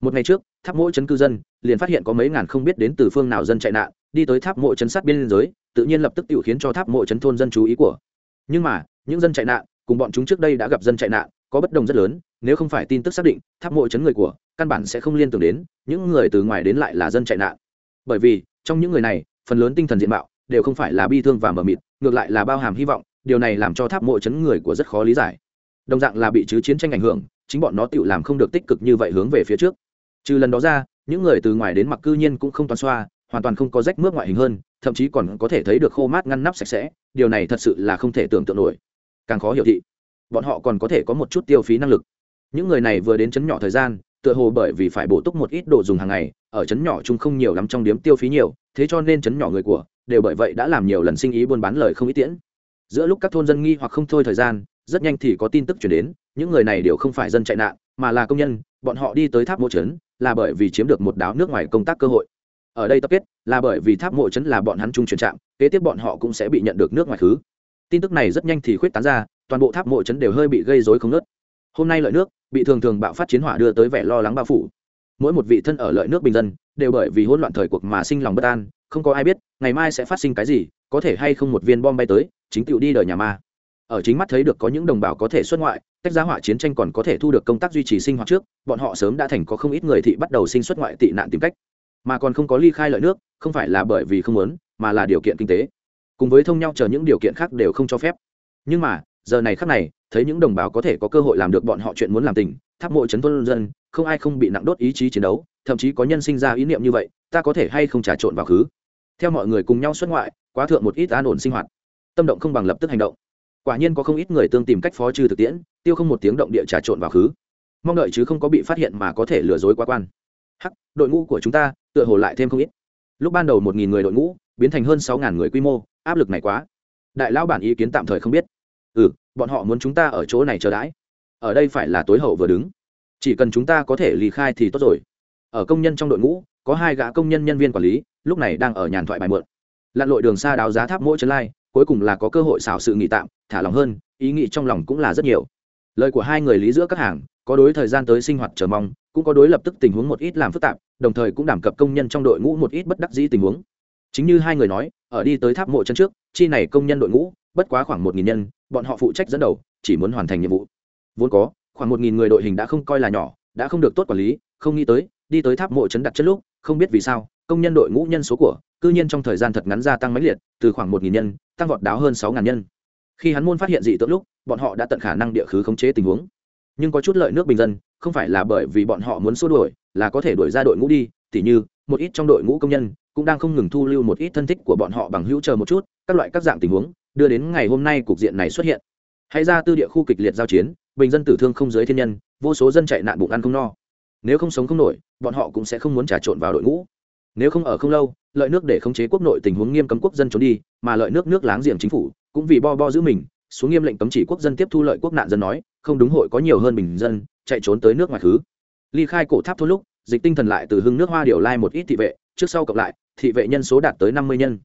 Một ngày trước, tháp mỗi chấn cư dân, liền phát hiện có mấy ngàn không biết đến từ phương nào dân chạy nạn, đi tới tháp mỗi chấn sát biên giới, tự nhiên lập tức tự khiến cho tháp mỗi chấn thôn dân chú ý của. Nhưng mà, những dân chạy nạn, cùng bọn chúng trước đây đã gặp dân chạy nạn, có bất đồng rất lớn nếu không phải tin tức xác định, tháp mộ chấn người của, căn bản sẽ không liên tưởng đến, những người từ ngoài đến lại là dân chạy nạn. Bởi vì, trong những người này, phần lớn tinh thần diện mạo đều không phải là bi thương và mờ mịt, ngược lại là bao hàm hy vọng, điều này làm cho tháp mộ chấn người của rất khó lý giải. Đồng dạng là bị chứ chiến tranh ảnh hưởng, chính bọn nó tự làm không được tích cực như vậy hướng về phía trước. Trừ lần đó ra, những người từ ngoài đến mặc cư nhiên cũng không toàn xoa, hoàn toàn không có rách mướp ngoại hình hơn, thậm chí còn có thể thấy được khô mát ngăn nắp sạch sẽ, điều này thật sự là không thể tưởng tượng nổi. Càng khó hiểu thị, bọn họ còn có thể có một chút tiêu phí năng lực những người này vừa đến chấn nhỏ thời gian, tựa hồ bởi vì phải bổ túc một ít đồ dùng hàng ngày, ở chấn nhỏ chung không nhiều lắm trong điếm tiêu phí nhiều, thế cho nên chấn nhỏ người của, đều bởi vậy đã làm nhiều lần sinh ý buôn bán lời không ý tiễn. Giữa lúc các thôn dân nghi hoặc không thôi thời gian, rất nhanh thì có tin tức chuyển đến, những người này đều không phải dân chạy nạn, mà là công nhân, bọn họ đi tới tháp mộ trấn là bởi vì chiếm được một đáo nước ngoài công tác cơ hội. Ở đây tập kết, là bởi vì tháp mộ trấn là bọn hắn chung chuyển trạm, kế tiếp bọn họ cũng sẽ bị nhận được nước ngoài thứ. tin tức này rất nhanh thì khuyết tán ra, toàn bộ tháp mộ trấn đều hơi bị gây dối không nớt hôm nay lợi nước, bị thường thường bạo phát chiến hỏa đưa tới vẻ lo lắng bao phủ. Mỗi một vị thân ở lợi nước bình dân, đều bởi vì hỗn loạn thời cuộc mà sinh lòng bất an, không có ai biết, ngày mai sẽ phát sinh cái gì, có thể hay không một viên bom bay tới, chính tựu đi đời nhà ma. Ở chính mắt thấy được có những đồng bào có thể xuất ngoại, tách giá hỏa chiến tranh còn có thể thu được công tác duy trì sinh hoạt trước, bọn họ sớm đã thành có không ít người thị bắt đầu sinh xuất ngoại tị nạn tìm cách. Mà còn không có ly khai lợi nước, không phải là bởi vì không muốn, mà là điều kiện kinh tế. Cùng với thông nhau chờ những điều kiện khác đều không cho phép. Nhưng mà giờ này khắc này thấy những đồng bào có thể có cơ hội làm được bọn họ chuyện muốn làm tỉnh, tháp mộ chấn thôn dân không ai không bị nặng đốt ý chí chiến đấu thậm chí có nhân sinh ra ý niệm như vậy ta có thể hay không trà trộn vào khứ? Theo mọi người cùng nhau xuất ngoại quá thượng một ít an ổn sinh hoạt. Tâm động không bằng lập tức hành động. Quả nhiên có không ít người tương tìm cách phó trừ thực tiễn tiêu không một tiếng động địa trà trộn vào khứ. Mong đợi chứ không có bị phát hiện mà có thể lừa dối quá quan. Hắc đội ngũ của chúng ta tựa hồ lại thêm không ít. Lúc ban đầu một nghìn người đội ngũ biến thành hơn sáu ngàn người quy mô áp lực này quá. Đại lão bản ý kiến tạm thời không biết. Ừ bọn họ muốn chúng ta ở chỗ này chờ đãi. Ở đây phải là tối hậu vừa đứng. Chỉ cần chúng ta có thể lì khai thì tốt rồi. Ở công nhân trong đội ngũ, có hai gã công nhân nhân viên quản lý, lúc này đang ở nhàn thoại bài mượn. Lặn lội đường xa đào giá tháp mỗi chân lai, cuối cùng là có cơ hội xảo sự nghỉ tạm, thả lòng hơn, ý nghĩ trong lòng cũng là rất nhiều. Lời của hai người lý giữa các hàng, có đối thời gian tới sinh hoạt chờ mong, cũng có đối lập tức tình huống một ít làm phức tạp, đồng thời cũng đảm cập công nhân trong đội ngũ một ít bất đắc dĩ tình huống. Chính như hai người nói, ở đi tới tháp mộ chân trước, chi này công nhân đội ngũ bất quá khoảng một nghìn nhân, bọn họ phụ trách dẫn đầu, chỉ muốn hoàn thành nhiệm vụ. Vốn có, khoảng một nghìn người đội hình đã không coi là nhỏ, đã không được tốt quản lý, không nghĩ tới, đi tới tháp mộ trấn đặt chất lúc, không biết vì sao, công nhân đội ngũ nhân số của, cư nhiên trong thời gian thật ngắn gia tăng mãnh liệt, từ khoảng một nghìn nhân, tăng vọt đáo hơn sáu ngàn nhân. Khi hắn môn phát hiện dị tượng lúc, bọn họ đã tận khả năng địa khứ khống chế tình huống. Nhưng có chút lợi nước bình dân, không phải là bởi vì bọn họ muốn xua đuổi, là có thể đuổi ra đội ngũ đi, tỉ như, một ít trong đội ngũ công nhân cũng đang không ngừng thu lưu một ít thân thích của bọn họ bằng hữu chờ một chút, các loại các dạng tình huống đưa đến ngày hôm nay cục diện này xuất hiện. Hay ra tư địa khu kịch liệt giao chiến, bình dân tử thương không giới thiên nhân, vô số dân chạy nạn bụng ăn không no. Nếu không sống không nổi, bọn họ cũng sẽ không muốn trà trộn vào đội ngũ. Nếu không ở không lâu, lợi nước để khống chế quốc nội tình huống nghiêm cấm quốc dân trốn đi, mà lợi nước nước láng giềng chính phủ cũng vì bo bo giữ mình, xuống nghiêm lệnh cấm chỉ quốc dân tiếp thu lợi quốc nạn dân nói, không đúng hội có nhiều hơn bình dân, chạy trốn tới nước ngoài khứ. Ly khai cổ tháp thôn lúc, dịch tinh thần lại từ hưng nước hoa điều lai một ít thị vệ, trước sau cộng lại, thị vệ nhân số đạt tới năm mươi nhân.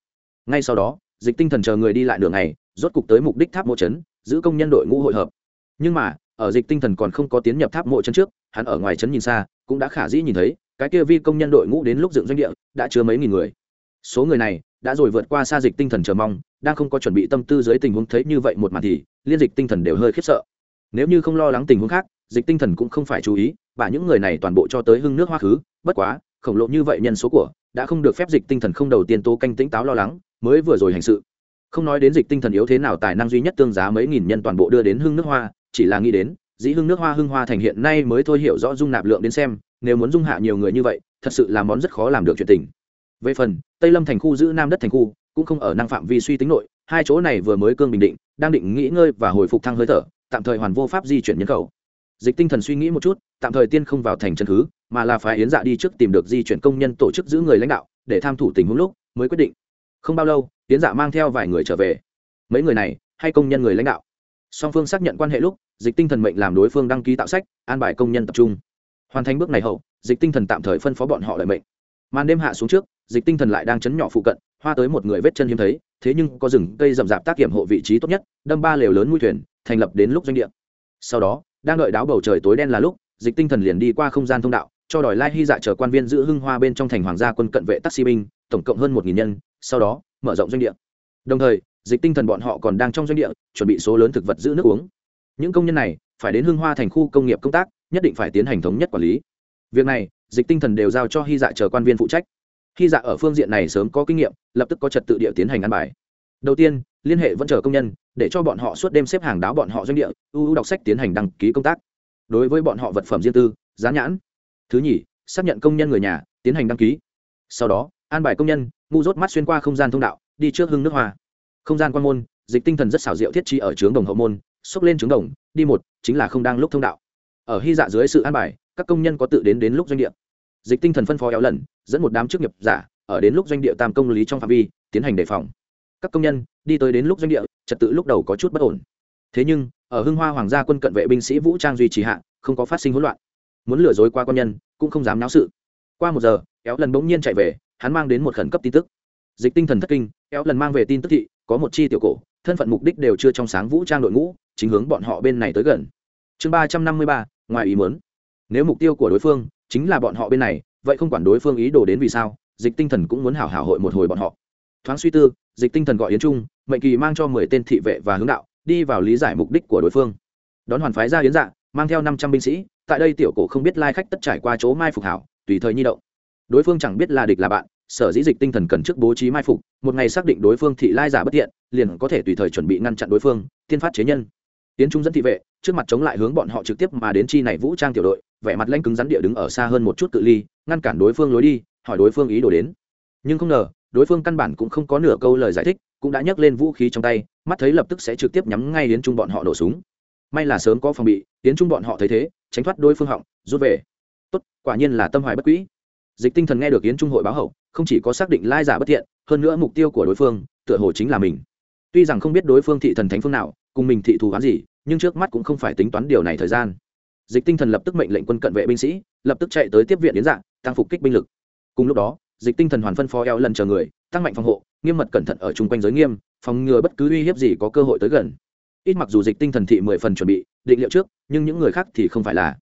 Ngay sau đó dịch tinh thần chờ người đi lại đường này rốt cục tới mục đích tháp mộ trấn, giữ công nhân đội ngũ hội hợp. Nhưng mà, ở dịch tinh thần còn không có tiến nhập tháp mộ trấn trước, hắn ở ngoài trấn nhìn xa, cũng đã khả dĩ nhìn thấy, cái kia vi công nhân đội ngũ đến lúc dựng doanh địa, đã chứa mấy nghìn người. Số người này, đã rồi vượt qua xa dịch tinh thần chờ mong, đang không có chuẩn bị tâm tư dưới tình huống thấy như vậy một màn thì, liên dịch tinh thần đều hơi khiếp sợ. Nếu như không lo lắng tình huống khác, dịch tinh thần cũng không phải chú ý, và những người này toàn bộ cho tới hưng nước hoa khứ, bất quá, khổng lồ như vậy nhân số của, đã không được phép dịch tinh thần không đầu tiên tố canh tĩnh táo lo lắng mới vừa rồi hành sự. Không nói đến dịch tinh thần yếu thế nào, tài năng duy nhất tương giá mấy nghìn nhân toàn bộ đưa đến hưng nước hoa, chỉ là nghĩ đến, dĩ hưng nước hoa hưng hoa thành hiện nay mới thôi hiểu rõ dung nạp lượng đến xem, nếu muốn dung hạ nhiều người như vậy, thật sự là món rất khó làm được chuyện tình. Về phần, tây lâm thành khu giữ nam đất thành khu, cũng không ở năng phạm vi suy tính nội, hai chỗ này vừa mới cương bình định, đang định nghỉ ngơi và hồi phục thăng hơi thở, tạm thời hoàn vô pháp di chuyển nhân khẩu. Dịch tinh thần suy nghĩ một chút, tạm thời tiên không vào thành chân khứ mà là phải yến dạ đi trước tìm được di chuyển công nhân tổ chức giữ người lãnh đạo, để tham thủ tình huống lúc, mới quyết định không bao lâu tiến dạ mang theo vài người trở về. Mấy người này, hay công nhân người lãnh đạo. Song phương xác nhận quan hệ lúc, dịch tinh thần mệnh làm đối phương đăng ký tạo sách, an bài công nhân tập trung. Hoàn thành bước này hậu, dịch tinh thần tạm thời phân phó bọn họ lợi mệnh. Màn đêm hạ xuống trước, dịch tinh thần lại đang chấn nhỏ phụ cận, hoa tới một người vết chân hiếm thấy, thế nhưng có rừng cây rậm rạp tác kiểm hộ vị trí tốt nhất, đâm ba lều lớn mũi thuyền, thành lập đến lúc doanh địa. Sau đó, đang đợi đáo bầu trời tối đen là lúc, dịch tinh thần liền đi qua không gian thông đạo cho đòi lai hy dạ chờ quan viên giữ hưng hoa bên trong thành hoàng gia quân cận vệ taxi binh, tổng cộng hơn một nghìn nhân, sau đó, mở rộng doanh địa. Đồng thời, dịch tinh thần bọn họ còn đang trong doanh địa, chuẩn bị số lớn thực vật giữ nước uống. Những công nhân này, phải đến hưng hoa thành khu công nghiệp công tác, nhất định phải tiến hành thống nhất quản lý. Việc này, dịch tinh thần đều giao cho hy dạ chờ quan viên phụ trách. Hy dạ ở phương diện này sớm có kinh nghiệm, lập tức có trật tự địa tiến hành ăn bài. Đầu tiên, liên hệ vẫn chờ công nhân, để cho bọn họ suốt đêm xếp hàng đáo bọn họ doanh địa ưu đọc sách tiến hành đăng ký công tác. Đối với bọn họ vật phẩm riêng tư, giá nhãn thứ nhì, xác nhận công nhân người nhà, tiến hành đăng ký. Sau đó, an bài công nhân, ngu rốt mắt xuyên qua không gian thông đạo, đi trước hưng nước hoa. Không gian quan môn, dịch tinh thần rất xảo diệu thiết trí ở trướng đồng hậu môn, xốc lên trướng đồng, đi một, chính là không đang lúc thông đạo. Ở hy dạ dưới sự an bài, các công nhân có tự đến đến lúc doanh địa. Dịch tinh thần phân phó éo lần, dẫn một đám chức nghiệp giả, ở đến lúc doanh địa tam công lý trong phạm vi, tiến hành đề phòng. Các công nhân, đi tới đến lúc doanh địa, trật tự lúc đầu có chút bất ổn. Thế nhưng, ở hưng hoa hoàng gia quân cận vệ binh sĩ vũ trang duy trì hạ, không có phát sinh hỗn loạn muốn lừa dối qua quan nhân, cũng không dám náo sự. Qua một giờ, éo lần bỗng nhiên chạy về, hắn mang đến một khẩn cấp tin tức. Dịch tinh thần thất kinh, éo lần mang về tin tức thị, có một chi tiểu cổ, thân phận mục đích đều chưa trong sáng vũ trang đội ngũ, chính hướng bọn họ bên này tới gần. Chương ba trăm năm mươi ba, ngoài ý muốn. Nếu mục tiêu của đối phương chính là bọn họ bên này, vậy không quản đối phương ý đồ đến vì sao, dịch tinh thần cũng muốn hảo hảo hội một hồi bọn họ. Thoáng suy tư, dịch tinh thần gọi yến trung, mệnh kỳ mang cho mười tên thị vệ và hướng đạo, đi vào lý giải mục đích của đối phương. Đón hoàn phái ra yến dạ mang theo năm trăm binh sĩ tại đây tiểu cổ không biết lai khách tất trải qua chỗ mai phục hảo, tùy thời nhi động. Đối phương chẳng biết là địch là bạn, sở dĩ dịch tinh thần cần trước bố trí mai phục, một ngày xác định đối phương thị lai giả bất tiện liền có thể tùy thời chuẩn bị ngăn chặn đối phương, tiên phát chế nhân. Tiến trung dẫn thị vệ, trước mặt chống lại hướng bọn họ trực tiếp mà đến chi này vũ trang tiểu đội, vẻ mặt lanh cứng rắn địa đứng ở xa hơn một chút cự ly, ngăn cản đối phương lối đi, hỏi đối phương ý đồ đến. Nhưng không ngờ, đối phương căn bản cũng không có nửa câu lời giải thích, cũng đã nhấc lên vũ khí trong tay, mắt thấy lập tức sẽ trực tiếp nhắm ngay đến trung bọn họ nổ súng may là sớm có phòng bị, tiến trung bọn họ thấy thế, tránh thoát đôi phương họng, rút về. Tốt, quả nhiên là tâm hoài bất quỹ dịch tinh thần nghe được yến trung hội báo hậu, không chỉ có xác định lai giả bất thiện, hơn nữa mục tiêu của đối phương, tựa hồ chính là mình. Tuy rằng không biết đối phương thị thần thánh phương nào, cùng mình thị thù hoán gì, nhưng trước mắt cũng không phải tính toán điều này thời gian. Dịch tinh thần lập tức mệnh lệnh quân cận vệ binh sĩ, lập tức chạy tới tiếp viện đến dạng tăng phục kích binh lực. Cùng lúc đó, dịch tinh thần hoàn phân phó eo lần chờ người, tăng mạnh phòng hộ, nghiêm mật cẩn thận ở chung quanh giới nghiêm, phòng ngừa bất cứ uy hiếp gì có cơ hội tới gần ít mặc dù dịch tinh thần thị mười phần chuẩn bị, định liệu trước, nhưng những người khác thì không phải là.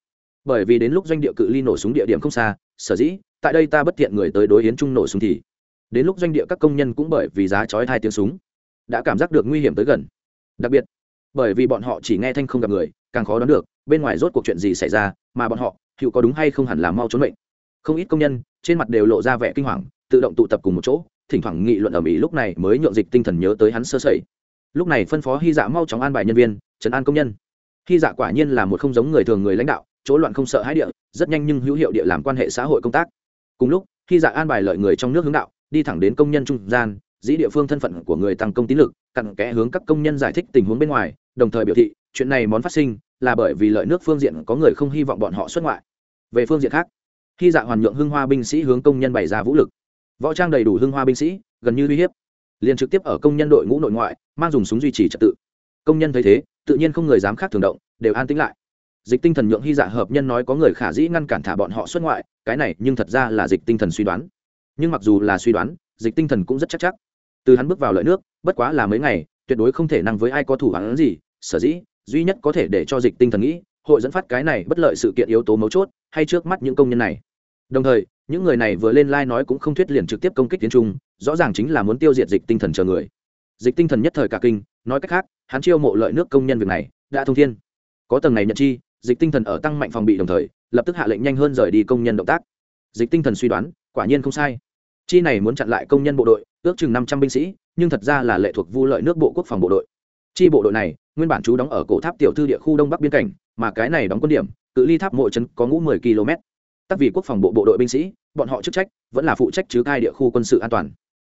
Bởi vì đến lúc doanh địa cự ly nổ súng địa điểm không xa, sở dĩ, tại đây ta bất tiện người tới đối hiến chung nổ súng thì. Đến lúc doanh địa các công nhân cũng bởi vì giá chói hai tiếng súng, đã cảm giác được nguy hiểm tới gần. Đặc biệt, bởi vì bọn họ chỉ nghe thanh không gặp người, càng khó đoán được, bên ngoài rốt cuộc chuyện gì xảy ra, mà bọn họ hiệu có đúng hay không hẳn là mau trốn mệnh. Không ít công nhân, trên mặt đều lộ ra vẻ kinh hoàng, tự động tụ tập cùng một chỗ, thỉnh thoảng nghị luận ở mỹ lúc này mới nhượng dịch tinh thần nhớ tới hắn sơ sẩy lúc này phân phó hy dạ mau chóng an bài nhân viên, trấn an công nhân. Hy dạ quả nhiên là một không giống người thường người lãnh đạo, chỗ loạn không sợ hãi địa, rất nhanh nhưng hữu hiệu địa làm quan hệ xã hội công tác. Cùng lúc, hy dạ an bài lợi người trong nước hướng đạo, đi thẳng đến công nhân trung gian, dĩ địa phương thân phận của người tăng công tín lực, cặn kẽ hướng các công nhân giải thích tình huống bên ngoài, đồng thời biểu thị, chuyện này món phát sinh là bởi vì lợi nước phương diện có người không hy vọng bọn họ xuất ngoại. Về phương diện khác khi dạ hoàn nhượng hưng hoa binh sĩ hướng công nhân bày ra vũ lực. Võ trang đầy đủ hưng hoa binh sĩ, gần như uy hiếp liền trực tiếp ở công nhân đội ngũ nội ngoại, mang dùng súng duy trì trật tự. Công nhân thấy thế, tự nhiên không người dám khác thường động, đều an tĩnh lại. Dịch tinh thần nhượng hy dạ hợp nhân nói có người khả dĩ ngăn cản thả bọn họ xuất ngoại, cái này nhưng thật ra là dịch tinh thần suy đoán. Nhưng mặc dù là suy đoán, dịch tinh thần cũng rất chắc chắc. Từ hắn bước vào lợi nước, bất quá là mấy ngày, tuyệt đối không thể năng với ai có thủ hắn gì, sở dĩ, duy nhất có thể để cho dịch tinh thần nghĩ, hội dẫn phát cái này bất lợi sự kiện yếu tố mấu chốt, hay trước mắt những công nhân này đồng thời, những người này vừa lên lai、like、nói cũng không thuyết liền trực tiếp công kích tiến trung, rõ ràng chính là muốn tiêu diệt dịch tinh thần chờ người. Dịch tinh thần nhất thời cả kinh, nói cách khác, hắn chiêu mộ lợi nước công nhân việc này, đã thông thiên. Có tầng này nhận chi, dịch tinh thần ở tăng mạnh phòng bị đồng thời, lập tức hạ lệnh nhanh hơn rời đi công nhân động tác. Dịch tinh thần suy đoán, quả nhiên không sai. Chi này muốn chặn lại công nhân bộ đội, ước chừng năm trăm binh sĩ, nhưng thật ra là lệ thuộc vu lợi nước bộ quốc phòng bộ đội. Chi bộ đội này, nguyên bản chú đóng ở cổ tháp tiểu thư địa khu đông bắc biên cảnh, mà cái này đóng quân điểm, cự ly tháp mộ trấn có ngũ mười km tắc vì quốc phòng bộ bộ đội binh sĩ, bọn họ chức trách vẫn là phụ trách chứ cai địa khu quân sự an toàn.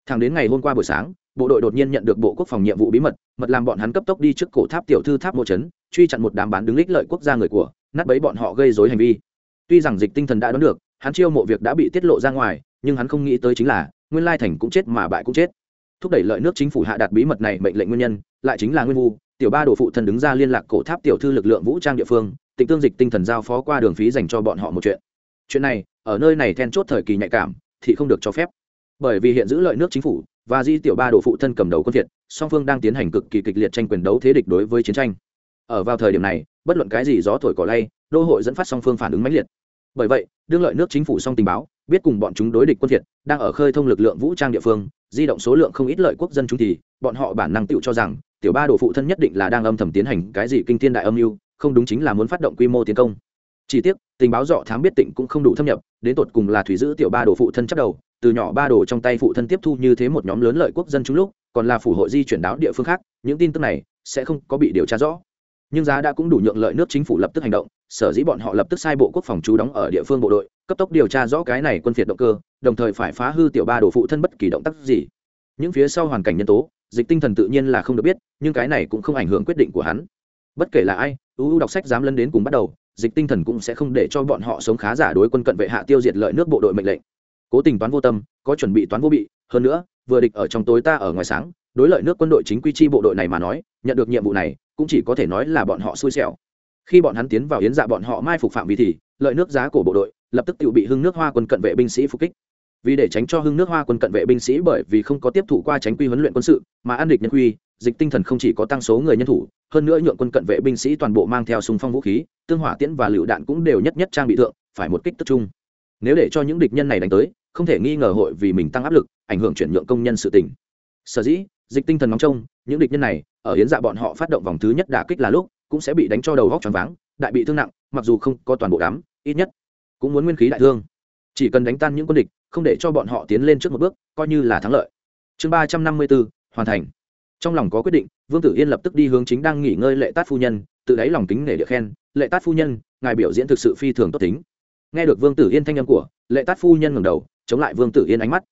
Thẳng đến ngày hôm qua buổi sáng, bộ đội đột nhiên nhận được bộ quốc phòng nhiệm vụ bí mật mật làm bọn hắn cấp tốc đi trước cổ tháp tiểu thư tháp mộ trấn, truy chặn một đám bán đứng lích lợi quốc gia người của, nát bấy bọn họ gây dối hành vi. Tuy rằng dịch tinh thần đã đoán được, hắn chiêu mộ việc đã bị tiết lộ ra ngoài, nhưng hắn không nghĩ tới chính là, nguyên lai thành cũng chết mà bại cũng chết. Thúc đẩy lợi nước chính phủ hạ đạt bí mật này mệnh lệnh nguyên nhân, lại chính là nguyên vu tiểu ba đồ phụ thân đứng ra liên lạc cổ tháp tiểu thư lực lượng vũ trang địa phương, tịnh tương dịch tinh thần giao phó qua đường phí dành cho bọn họ một chuyện chuyện này, ở nơi này then chốt thời kỳ nhạy cảm, thì không được cho phép. Bởi vì hiện giữ lợi nước chính phủ, và di tiểu ba đồ phụ thân cầm đầu quân việt song phương đang tiến hành cực kỳ kịch liệt tranh quyền đấu thế địch đối với chiến tranh. Ở vào thời điểm này, bất luận cái gì gió thổi cỏ lay, đô hội dẫn phát song phương phản ứng mãnh liệt. Bởi vậy, đương lợi nước chính phủ song tình báo, biết cùng bọn chúng đối địch quân việt đang ở khơi thông lực lượng vũ trang địa phương, di động số lượng không ít lợi quốc dân chúng thì, bọn họ bản năng tựu cho rằng, tiểu ba đồ phụ thân nhất định là đang âm thầm tiến hành cái gì kinh thiên đại âm mưu, không đúng chính là muốn phát động quy mô tiến công chỉ tiếc, tình báo dọ thám biết tịnh cũng không đủ thâm nhập, đến tột cùng là thủy giữ tiểu ba đồ phụ thân chắc đầu, từ nhỏ ba đồ trong tay phụ thân tiếp thu như thế một nhóm lớn lợi quốc dân chúng lúc, còn là phủ hội di chuyển đáo địa phương khác, những tin tức này sẽ không có bị điều tra rõ. Nhưng giá đã cũng đủ nhượng lợi nước chính phủ lập tức hành động, sở dĩ bọn họ lập tức sai bộ quốc phòng chú đóng ở địa phương bộ đội, cấp tốc điều tra rõ cái này quân phiệt động cơ, đồng thời phải phá hư tiểu ba đồ phụ thân bất kỳ động tác gì. Những phía sau hoàn cảnh nhân tố, dịch tinh thần tự nhiên là không được biết, nhưng cái này cũng không ảnh hưởng quyết định của hắn. Bất kể là ai, u đọc sách dám lân đến cùng bắt đầu dịch tinh thần cũng sẽ không để cho bọn họ sống khá giả đối quân cận vệ hạ tiêu diệt lợi nước bộ đội mệnh lệnh. Cố tình toán vô tâm, có chuẩn bị toán vô bị, hơn nữa, vừa địch ở trong tối ta ở ngoài sáng, đối lợi nước quân đội chính quy chi bộ đội này mà nói, nhận được nhiệm vụ này, cũng chỉ có thể nói là bọn họ xui xẻo. Khi bọn hắn tiến vào yến dạ bọn họ mai phục phạm vi thì, lợi nước giá của bộ đội lập tức tự bị hưng nước hoa quân cận vệ binh sĩ phục kích. Vì để tránh cho hưng nước hoa quân cận vệ binh sĩ bởi vì không có tiếp thủ qua tránh quy huấn luyện quân sự, mà ăn địch nhân quy dịch tinh thần không chỉ có tăng số người nhân thủ, hơn nữa nhượng quân cận vệ binh sĩ toàn bộ mang theo súng phong vũ khí, tương hỏa tiễn và lựu đạn cũng đều nhất nhất trang bị thượng, phải một kích tức trung nếu để cho những địch nhân này đánh tới, không thể nghi ngờ hội vì mình tăng áp lực, ảnh hưởng chuyển nhượng công nhân sự tỉnh sở dĩ, dịch tinh thần nóng trông, những địch nhân này, ở hiến dạ bọn họ phát động vòng thứ nhất đả kích là lúc, cũng sẽ bị đánh cho đầu góc tròn váng, đại bị thương nặng, mặc dù không có toàn bộ đám, ít nhất cũng muốn nguyên khí đại thương. Chỉ cần đánh tan những quân địch, không để cho bọn họ tiến lên trước một bước, coi như là thắng lợi. Chương ba trăm năm mươi bốn, hoàn thành trong lòng có quyết định, vương tử yên lập tức đi hướng chính đang nghỉ ngơi lệ tát phu nhân tự đáy lòng kính nể địa khen, lệ tát phu nhân, ngài biểu diễn thực sự phi thường tốt tính. Nghe được vương tử yên thanh âm của, lệ tát phu nhân ngẩng đầu, chống lại vương tử yên ánh mắt.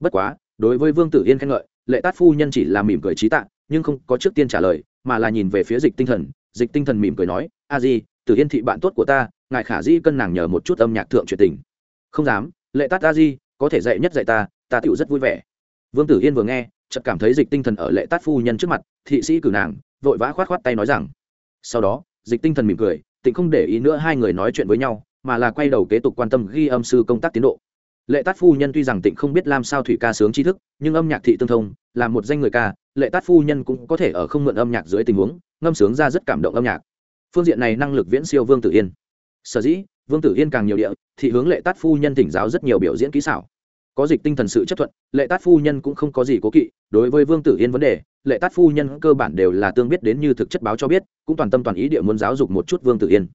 Bất quá, đối với vương tử yên khen ngợi, lệ tát phu nhân chỉ là mỉm cười trí tạ, nhưng không có trước tiên trả lời, mà là nhìn về phía dịch tinh thần. Dịch tinh thần mỉm cười nói, a di, tử yên thị bạn tốt của ta, ngài khả di cân nàng nhờ một chút âm nhạc thượng truyền tình. Không dám, lệ tát a di, có thể dạy nhất dạy ta ta tựu rất vui vẻ. Vương tử yên vừa nghe chợt cảm thấy dịch tinh thần ở lệ tát phu nhân trước mặt, thị sĩ cử nàng, vội vã khoát khoát tay nói rằng, sau đó, dịch tinh thần mỉm cười, tịnh không để ý nữa hai người nói chuyện với nhau, mà là quay đầu kế tục quan tâm ghi âm sư công tác tiến độ. Lệ tát phu nhân tuy rằng tịnh không biết làm sao thủy ca sướng tri thức, nhưng âm nhạc thị tương thông, là một danh người ca, lệ tát phu nhân cũng có thể ở không mượn âm nhạc dưới tình huống, ngâm sướng ra rất cảm động âm nhạc. Phương diện này năng lực viễn siêu vương tử yên. Sở dĩ, vương tử yên càng nhiều địa thì hướng lệ tát phu nhân thỉnh giáo rất nhiều biểu diễn kỹ xảo có dịch tinh thần sự chấp thuận, lệ tát phu nhân cũng không có gì cố kỵ, đối với vương tử yên vấn đề, lệ tát phu nhân cơ bản đều là tương biết đến như thực chất báo cho biết, cũng toàn tâm toàn ý địa muốn giáo dục một chút vương tử yên.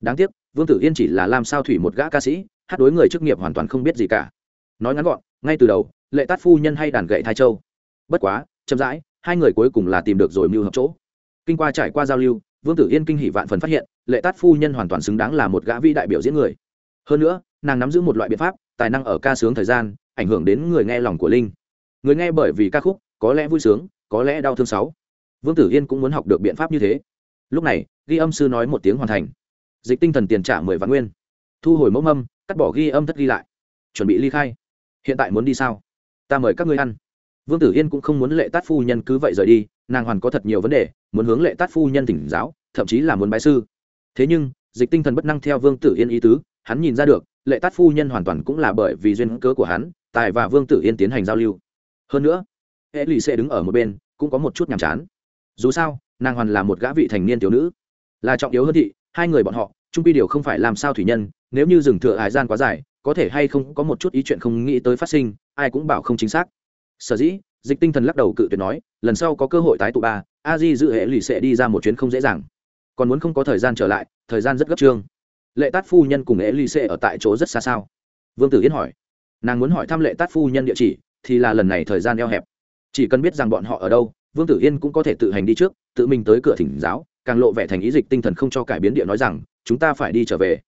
Đáng tiếc, vương tử yên chỉ là làm sao thủy một gã ca sĩ, hát đối người chức nghiệp hoàn toàn không biết gì cả. Nói ngắn gọn, ngay từ đầu, lệ tát phu nhân hay đàn gậy thai châu. Bất quá, chậm rãi, hai người cuối cùng là tìm được rồi mưu hợp chỗ. Kinh qua trải qua giao lưu, vương tử yên kinh hỷ vạn phần phát hiện, lệ tát phu nhân hoàn toàn xứng đáng là một gã vĩ đại biểu diễn người. Hơn nữa, nàng nắm giữ một loại biện pháp, tài năng ở ca sướng thời gian ảnh hưởng đến người nghe lòng của linh. Người nghe bởi vì ca khúc, có lẽ vui sướng, có lẽ đau thương sáu. Vương tử yên cũng muốn học được biện pháp như thế. Lúc này, ghi âm sư nói một tiếng hoàn thành. Dịch tinh thần tiền trả mười vạn nguyên. Thu hồi mẫu mâm, cắt bỏ ghi âm thất ghi lại. Chuẩn bị ly khai. Hiện tại muốn đi sao? Ta mời các ngươi ăn. Vương tử yên cũng không muốn lệ tát phu nhân cứ vậy rời đi, nàng hoàn có thật nhiều vấn đề, muốn hướng lệ tát phu nhân tỉnh giáo, thậm chí là muốn bái sư. Thế nhưng, dịch tinh thần bất năng theo vương tử yên ý tứ, hắn nhìn ra được, lệ tát phu nhân hoàn toàn cũng là bởi vì duyên cớ của hắn tài và vương tử yên tiến hành giao lưu. Hơn nữa, hệ lì sẽ đứng ở một bên, cũng có một chút nhàm chán. Dù sao, nàng hoàn là một gã vị thành niên tiểu nữ. Là trọng yếu hơn thị, hai người bọn họ trung pi điều không phải làm sao thủy nhân, nếu như dừng thừa hải gian quá dài, có thể hay không có một chút ý chuyện không nghĩ tới phát sinh, ai cũng bảo không chính xác. Sở dĩ, dịch tinh thần lắc đầu cự tuyệt nói, lần sau có cơ hội tái tụ ba, a di dự hệ lì sẽ đi ra một chuyến không dễ dàng. Còn muốn không có thời gian trở lại, thời gian rất gấp trương. Lệ tát phu nhân cùng hệ lì sẽ ở tại chỗ rất xa sao? Vương tử yên hỏi nàng muốn hỏi thăm lệ tát phu nhân địa chỉ, thì là lần này thời gian eo hẹp. Chỉ cần biết rằng bọn họ ở đâu, vương tử yên cũng có thể tự hành đi trước, tự mình tới cửa thỉnh giáo, càng lộ vẻ thành ý dịch tinh thần không cho cải biến địa nói rằng, chúng ta phải đi trở về.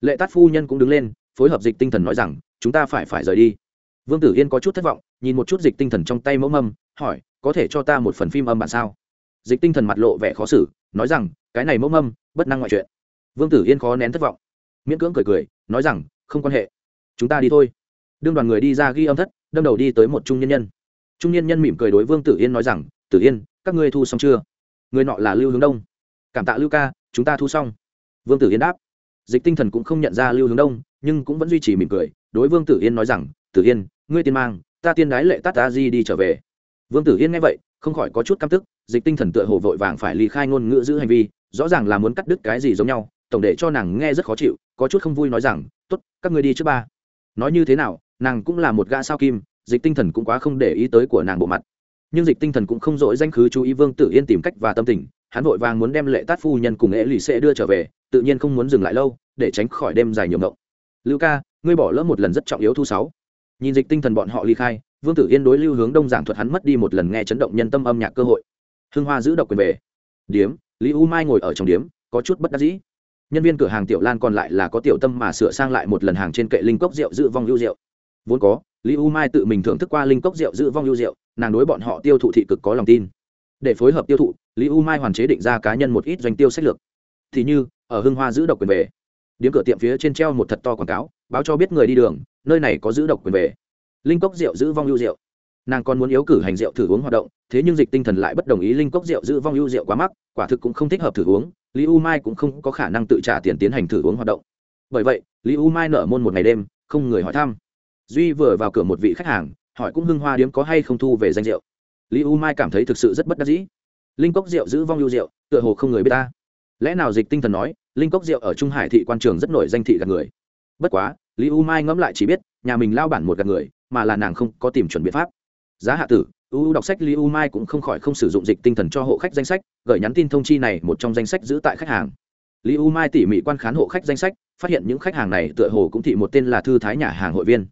Lệ tát phu nhân cũng đứng lên, phối hợp dịch tinh thần nói rằng, chúng ta phải phải rời đi. Vương tử yên có chút thất vọng, nhìn một chút dịch tinh thần trong tay mẫu mâm, hỏi, có thể cho ta một phần phim âm bản sao? Dịch tinh thần mặt lộ vẻ khó xử, nói rằng, cái này mẫu mâm, bất năng ngoại chuyện. Vương tử yên khó nén thất vọng, miễn cưỡng cười cười, nói rằng, không quan hệ. Chúng ta đi thôi đương đoàn người đi ra ghi âm thất, đâm đầu đi tới một trung nhân nhân. Trung nhân nhân mỉm cười đối vương tử yên nói rằng, tử yên, các ngươi thu xong chưa? Người nọ là lưu hướng đông. Cảm tạ lưu ca, chúng ta thu xong. Vương tử yên đáp. Dịch tinh thần cũng không nhận ra lưu hướng đông, nhưng cũng vẫn duy trì mỉm cười, đối vương tử yên nói rằng, tử yên, ngươi tiên mang, ta tiên đái lệ tát ta di đi trở về. Vương tử yên nghe vậy, không khỏi có chút căm tức, dịch tinh thần tựa hồ vội vàng phải ly khai ngôn ngữ giữ hành vi, rõ ràng là muốn cắt đứt cái gì giống nhau, tổng để cho nàng nghe rất khó chịu, có chút không vui nói rằng, tốt, các người đi trước ba. Nói như thế nào nàng cũng là một gã sao kim, dịch tinh thần cũng quá không để ý tới của nàng bộ mặt. Nhưng dịch tinh thần cũng không dội danh khứ chú ý vương tử yên tìm cách và tâm tình, hắn vội vàng muốn đem lệ tát phu nhân cùng ế lì sẽ đưa trở về, tự nhiên không muốn dừng lại lâu, để tránh khỏi đêm dài nhiều ngộng. Lưu ca, ngươi bỏ lỡ một lần rất trọng yếu thu sáu. Nhìn dịch tinh thần bọn họ ly khai, vương tử yên đối lưu hướng đông giảng thuật hắn mất đi một lần nghe chấn động nhân tâm âm nhạc cơ hội. Hương hoa giữ độc quyền về. Điếm, lý u mai ngồi ở trong điếm, có chút bất đắc dĩ. Nhân viên cửa hàng tiểu lan còn lại là có tiểu tâm mà sửa sang lại một lần hàng trên kệ linh cốc rượu giữ vong lưu rượu vốn có, lý u mai tự mình thưởng thức qua linh cốc rượu giữ vong lưu rượu, nàng đối bọn họ tiêu thụ thị cực có lòng tin. Để phối hợp tiêu thụ, lý u mai hoàn chế định ra cá nhân một ít doanh tiêu sách lược. Thì như, ở hưng hoa giữ độc quyền về. Điếm cửa tiệm phía trên treo một thật to quảng cáo, báo cho biết người đi đường, nơi này có giữ độc quyền về. Linh cốc rượu giữ vong lưu rượu. Nàng còn muốn yếu cử hành rượu thử uống hoạt động, thế nhưng dịch tinh thần lại bất đồng ý linh cốc rượu giữ vong lưu rượu quá mắc, quả thực cũng không thích hợp thử uống, lý u mai cũng không có khả năng tự trả tiền tiến hành thử uống hoạt động. Bởi vậy, lý u mai nở môn một ngày đêm, không người hỏi thăm duy vừa vào cửa một vị khách hàng, hỏi cũng hưng hoa điếm có hay không thu về danh rượu. Lý u mai cảm thấy thực sự rất bất đắc dĩ. Linh cốc rượu giữ vong lưu rượu, tựa hồ không người biết ta. Lẽ nào dịch tinh thần nói, linh cốc rượu ở trung hải thị quan trường rất nổi danh thị gạt người. Bất quá, lý u mai ngẫm lại chỉ biết, nhà mình lao bản một gạt người, mà là nàng không có tìm chuẩn biện pháp. Giá hạ tử, u đọc sách lý u mai cũng không khỏi không sử dụng dịch tinh thần cho hộ khách danh sách, gửi nhắn tin thông chi này một trong danh sách giữ tại khách hàng. Lý u mai tỉ mỉ quan khán hộ khách danh sách, phát hiện những khách hàng này tựa hồ cũng thị một tên là thư thái nhà hàng hội viên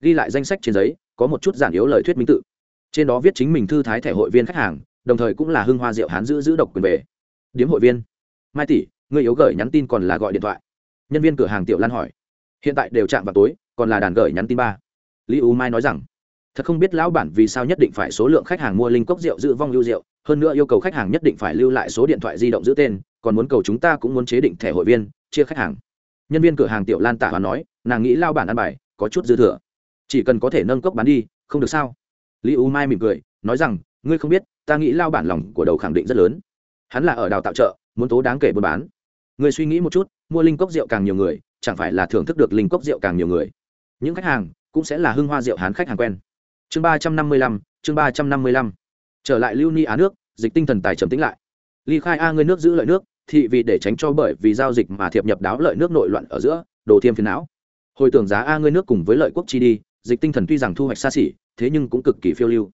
ghi lại danh sách trên giấy, có một chút giản yếu lời thuyết minh tự. Trên đó viết chính mình thư thái thẻ hội viên khách hàng, đồng thời cũng là hưng hoa rượu hán giữ giữ độc quyền về. Điếm hội viên. Mai tỷ, người yếu gửi nhắn tin còn là gọi điện thoại. Nhân viên cửa hàng tiểu lan hỏi. Hiện tại đều chạm vào tối, còn là đàn gửi nhắn tin ba. Lý u mai nói rằng, thật không biết lão bản vì sao nhất định phải số lượng khách hàng mua linh cốc rượu giữ vong lưu rượu, hơn nữa yêu cầu khách hàng nhất định phải lưu lại số điện thoại di động giữ tên, còn muốn cầu chúng ta cũng muốn chế định thẻ hội viên, chia khách hàng. Nhân viên cửa hàng tiểu lan tả và nói, nàng nghĩ lao bản ăn bài, có chút dư thừa chỉ cần có thể nâng cốc bán đi, không được sao? Lý u mai mỉm cười, nói rằng, ngươi không biết, ta nghĩ lao bản lòng của đầu khẳng định rất lớn. Hắn là ở đào tạo chợ, muốn tố đáng kể buôn bán. Người suy nghĩ một chút, mua linh cốc rượu càng nhiều người, chẳng phải là thưởng thức được linh cốc rượu càng nhiều người. Những khách hàng cũng sẽ là hưng hoa rượu hán khách hàng quen. Chương ba trăm năm mươi lăm, chương ba trăm năm mươi lăm. Trở lại lưu ni á nước, dịch tinh thần tài trầm tính lại. Ly khai a ngươi nước giữ lợi nước, thị vì để tránh cho bởi vì giao dịch mà thiệp nhập đáo lợi nước nội loạn ở giữa, đồ thiêm phiền não. Hồi tưởng giá a ngươi nước cùng với lợi quốc chi đi dịch tinh thần tuy rằng thu hoạch xa xỉ, thế nhưng cũng cực kỳ phiêu lưu.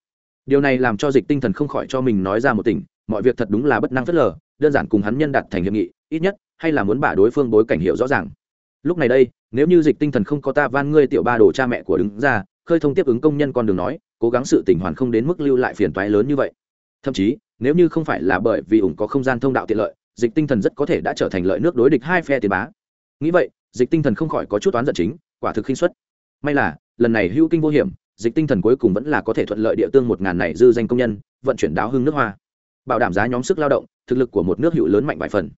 Điều này làm cho dịch tinh thần không khỏi cho mình nói ra một tình, mọi việc thật đúng là bất năng phớt lờ, đơn giản cùng hắn nhân đạt thành hiệp nghị, ít nhất, hay là muốn bả đối phương bối cảnh hiệu rõ ràng. Lúc này đây, nếu như dịch tinh thần không có ta van ngươi tiểu ba đồ cha mẹ của đứng ra, khơi thông tiếp ứng công nhân con đường nói, cố gắng sự tỉnh hoàn không đến mức lưu lại phiền toái lớn như vậy. Thậm chí, nếu như không phải là bởi vì ủng có không gian thông đạo tiện lợi, dịch tinh thần rất có thể đã trở thành lợi nước đối địch hai phe tiền bá. Nghĩ vậy, dịch tinh thần không khỏi có chút toán giận chính, quả thực khinh suất. May là lần này hữu kinh vô hiểm, dịch tinh thần cuối cùng vẫn là có thể thuận lợi địa tương một ngàn này dư danh công nhân, vận chuyển đáo hưng nước hoa. Bảo đảm giá nhóm sức lao động, thực lực của một nước hữu lớn mạnh vài phần.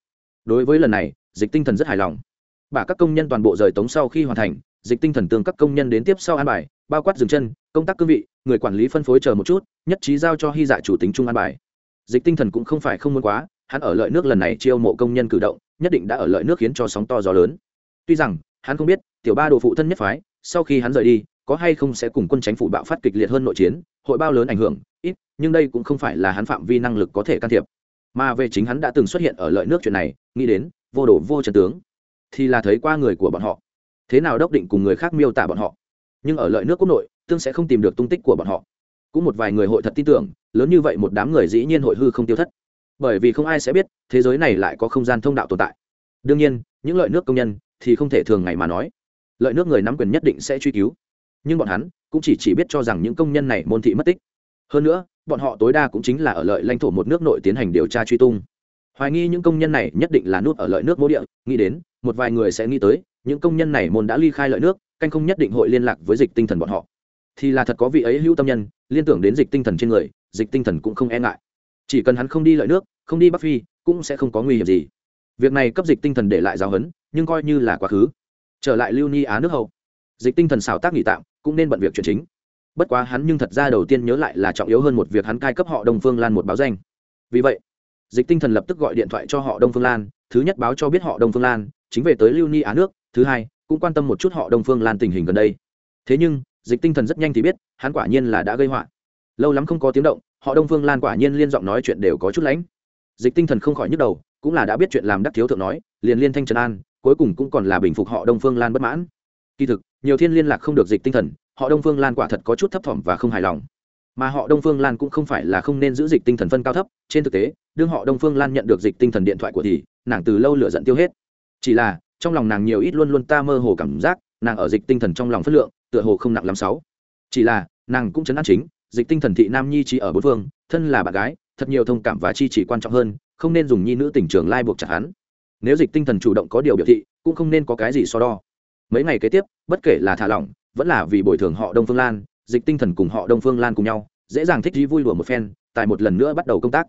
Đối với lần này, dịch tinh thần rất hài lòng. Bà các công nhân toàn bộ rời tống sau khi hoàn thành, dịch tinh thần tương các công nhân đến tiếp sau an bài, bao quát dừng chân, công tác cương vị, người quản lý phân phối chờ một chút, nhất trí giao cho hy dạ chủ tính trung an bài. Dịch tinh thần cũng không phải không muốn quá, hắn ở lợi nước lần này chiêu mộ công nhân cử động, nhất định đã ở lợi nước khiến cho sóng to gió lớn. Tuy rằng, hắn không biết, tiểu ba đồ phụ thân nhất phái, sau khi hắn rời đi có hay không sẽ cùng quân chính phủ bạo phát kịch liệt hơn nội chiến, hội bao lớn ảnh hưởng, ít, nhưng đây cũng không phải là hắn phạm vi năng lực có thể can thiệp. Mà về chính hắn đã từng xuất hiện ở lợi nước chuyện này, nghĩ đến, vô đổ vô trần tướng, thì là thấy qua người của bọn họ. Thế nào đốc định cùng người khác miêu tả bọn họ? Nhưng ở lợi nước quốc nội, tương sẽ không tìm được tung tích của bọn họ. Cũng một vài người hội thật tin tưởng, lớn như vậy một đám người dĩ nhiên hội hư không tiêu thất. Bởi vì không ai sẽ biết, thế giới này lại có không gian thông đạo tồn tại. Đương nhiên, những lợi nước công nhân thì không thể thường ngày mà nói. Lợi nước người nắm quyền nhất định sẽ truy cứu nhưng bọn hắn cũng chỉ chỉ biết cho rằng những công nhân này môn thị mất tích. Hơn nữa, bọn họ tối đa cũng chính là ở lợi lãnh thổ một nước nội tiến hành điều tra truy tung. Hoài nghi những công nhân này nhất định là nút ở lợi nước mô địa, nghĩ đến, một vài người sẽ nghĩ tới, những công nhân này môn đã ly khai lợi nước, canh không nhất định hội liên lạc với dịch tinh thần bọn họ. Thì là thật có vị ấy hữu tâm nhân, liên tưởng đến dịch tinh thần trên người, dịch tinh thần cũng không e ngại. Chỉ cần hắn không đi lợi nước, không đi bắc phi, cũng sẽ không có nguy hiểm gì. Việc này cấp dịch tinh thần để lại giáo huấn, nhưng coi như là quá khứ. Trở lại lưu ni á nước hậu dịch tinh thần xào tác nghỉ tạm, cũng nên bận việc chuyện chính. Bất quá hắn nhưng thật ra đầu tiên nhớ lại là trọng yếu hơn một việc hắn cai cấp họ đông phương lan một báo danh. Vì vậy, dịch tinh thần lập tức gọi điện thoại cho họ đông phương lan, thứ nhất báo cho biết họ đông phương lan, chính về tới lưu ni á nước, thứ hai, cũng quan tâm một chút họ đông phương lan tình hình gần đây. Thế nhưng, dịch tinh thần rất nhanh thì biết, hắn quả nhiên là đã gây họa. Lâu lắm không có tiếng động, họ đông phương lan quả nhiên liên giọng nói chuyện đều có chút lãnh. Dịch tinh thần không khỏi nhức đầu, cũng là đã biết chuyện làm đắc thiếu thượng nói, liền liên thanh trần an, cuối cùng cũng còn là bình phục họ đông phương lan bất mãn. Kỳ thực nhiều thiên liên lạc không được dịch tinh thần, họ đông phương lan quả thật có chút thấp thỏm và không hài lòng. Mà họ đông phương lan cũng không phải là không nên giữ dịch tinh thần phân cao thấp, trên thực tế, đương họ đông phương lan nhận được dịch tinh thần điện thoại của thì, nàng từ lâu lựa giận tiêu hết. Chỉ là, trong lòng nàng nhiều ít luôn luôn ta mơ hồ cảm giác, nàng ở dịch tinh thần trong lòng phất lượng, tựa hồ không nặng lắm sáu. Chỉ là, nàng cũng chấn an chính, dịch tinh thần thị nam nhi chỉ ở bốn phương, thân là bạn gái, thật nhiều thông cảm và chi chỉ quan trọng hơn, không nên dùng nhi nữ tình trường lai buộc chặt hắn. Nếu dịch tinh thần chủ động có điều biểu thị, cũng không nên có cái gì so đo mấy ngày kế tiếp, bất kể là thả lỏng, vẫn là vì bồi thường họ đông phương lan, dịch tinh thần cùng họ đông phương lan cùng nhau, dễ dàng thích đi vui đùa một phen tại một lần nữa bắt đầu công tác.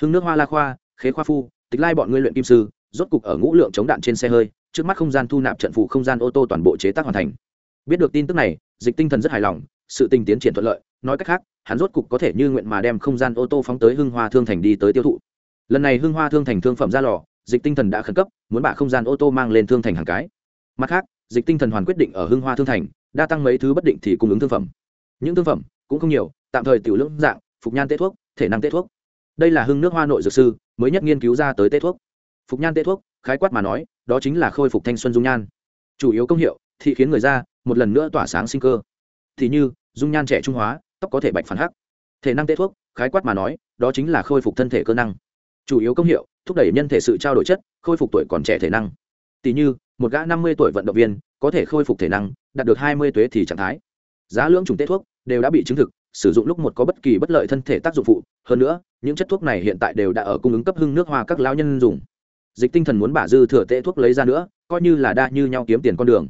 Hưng nước hoa la khoa, khế khoa phu, tịch lai bọn ngươi luyện kim sư, rốt cục ở ngũ lượng chống đạn trên xe hơi, trước mắt không gian thu nạp trận phụ không gian ô tô toàn bộ chế tác hoàn thành. Biết được tin tức này, dịch tinh thần rất hài lòng, sự tình tiến triển thuận lợi, nói cách khác, hắn rốt cục có thể như nguyện mà đem không gian ô tô phóng tới hưng hoa thương thành đi tới tiêu thụ. Lần này hưng hoa thương thành thương phẩm ra lò, dịch tinh thần đã khẩn cấp, muốn bả không gian ô tô mang lên thương thành hàng cái. Mặt khác dịch tinh thần hoàn quyết định ở hưng hoa thương thành, đa tăng mấy thứ bất định thì cung ứng thương phẩm. Những thương phẩm cũng không nhiều, tạm thời tiểu lưỡng dạng, phục nhan tê thuốc, thể năng tê thuốc. Đây là hưng nước hoa nội dược sư, mới nhất nghiên cứu ra tới tê thuốc. Phục nhan tê thuốc, khái quát mà nói, đó chính là khôi phục thanh xuân dung nhan. Chủ yếu công hiệu, thì khiến người da một lần nữa tỏa sáng sinh cơ. Thì như, dung nhan trẻ trung hóa, tóc có thể bạch phản hắc. Thể năng tê thuốc, khái quát mà nói, đó chính là khôi phục thân thể cơ năng. Chủ yếu công hiệu, thúc đẩy nhân thể sự trao đổi chất, khôi phục tuổi còn trẻ thể năng. Tỷ như một gã năm mươi tuổi vận động viên, có thể khôi phục thể năng, đạt được hai mươi tuế thì trạng thái. Giá lưỡng trùng tết thuốc đều đã bị chứng thực, sử dụng lúc một có bất kỳ bất lợi thân thể tác dụng phụ. Hơn nữa, những chất thuốc này hiện tại đều đã ở cung ứng cấp hưng nước hoa các lão nhân dùng. Dịch tinh thần muốn bả dư thừa tệ thuốc lấy ra nữa, coi như là đa như nhau kiếm tiền con đường.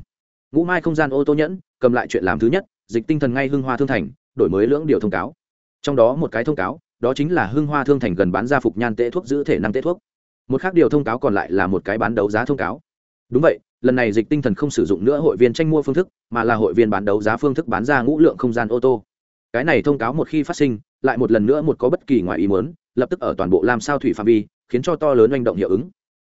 Ngũ mai không gian ô tô nhẫn, cầm lại chuyện làm thứ nhất, dịch tinh thần ngay hưng hoa thương thành, đổi mới lưỡng điều thông cáo. Trong đó một cái thông cáo, đó chính là hưng hoa thương thành gần bán ra phục nhan tệ thuốc giữ thể năng tệ thuốc. Một khác điều thông cáo còn lại là một cái bán đấu giá thông cáo đúng vậy, lần này dịch tinh thần không sử dụng nữa hội viên tranh mua phương thức, mà là hội viên bán đấu giá phương thức bán ra ngũ lượng không gian ô tô. Cái này thông cáo một khi phát sinh, lại một lần nữa một có bất kỳ ngoài ý muốn, lập tức ở toàn bộ làm sao thủy phạm vi, khiến cho to lớn manh động hiệu ứng.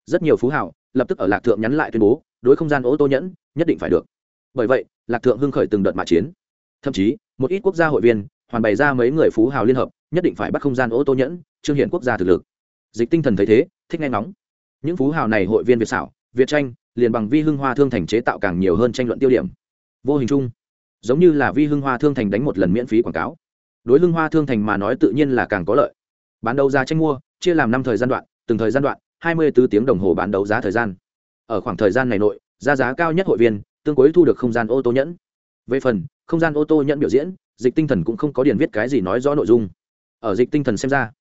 Rất nhiều phú hảo lập tức ở lạc thượng nhắn lại tuyên bố, đối không gian ô tô nhẫn, nhất định phải được. Bởi vậy, lạc thượng hưng khởi từng đợt mạ chiến. Thậm chí, một ít quốc gia hội viên hoàn bày ra mấy người phú hào liên hợp, nhất định phải bắt không gian ô tô nhẫn, trương hiện quốc gia thực lực. Dịch tinh thần thấy thế, thích nghe ngóng. Những phú hào này hội viên việt xảo, việt tranh liền bằng vi hưng hoa thương thành chế tạo càng nhiều hơn tranh luận tiêu điểm. Vô hình chung, giống như là vi hưng hoa thương thành đánh một lần miễn phí quảng cáo. Đối hưng hoa thương thành mà nói tự nhiên là càng có lợi. Bán đấu giá tranh mua, chia làm năm thời gian đoạn, từng thời gian đoạn, hai mươi 24 tiếng đồng hồ bán đấu giá thời gian. Ở khoảng thời gian này nội, giá giá cao nhất hội viên, tương cuối thu được không gian ô tô nhẫn. Về phần, không gian ô tô nhẫn biểu diễn, dịch tinh thần cũng không có điền viết cái gì nói rõ nội dung. Ở dịch tinh thần xem ra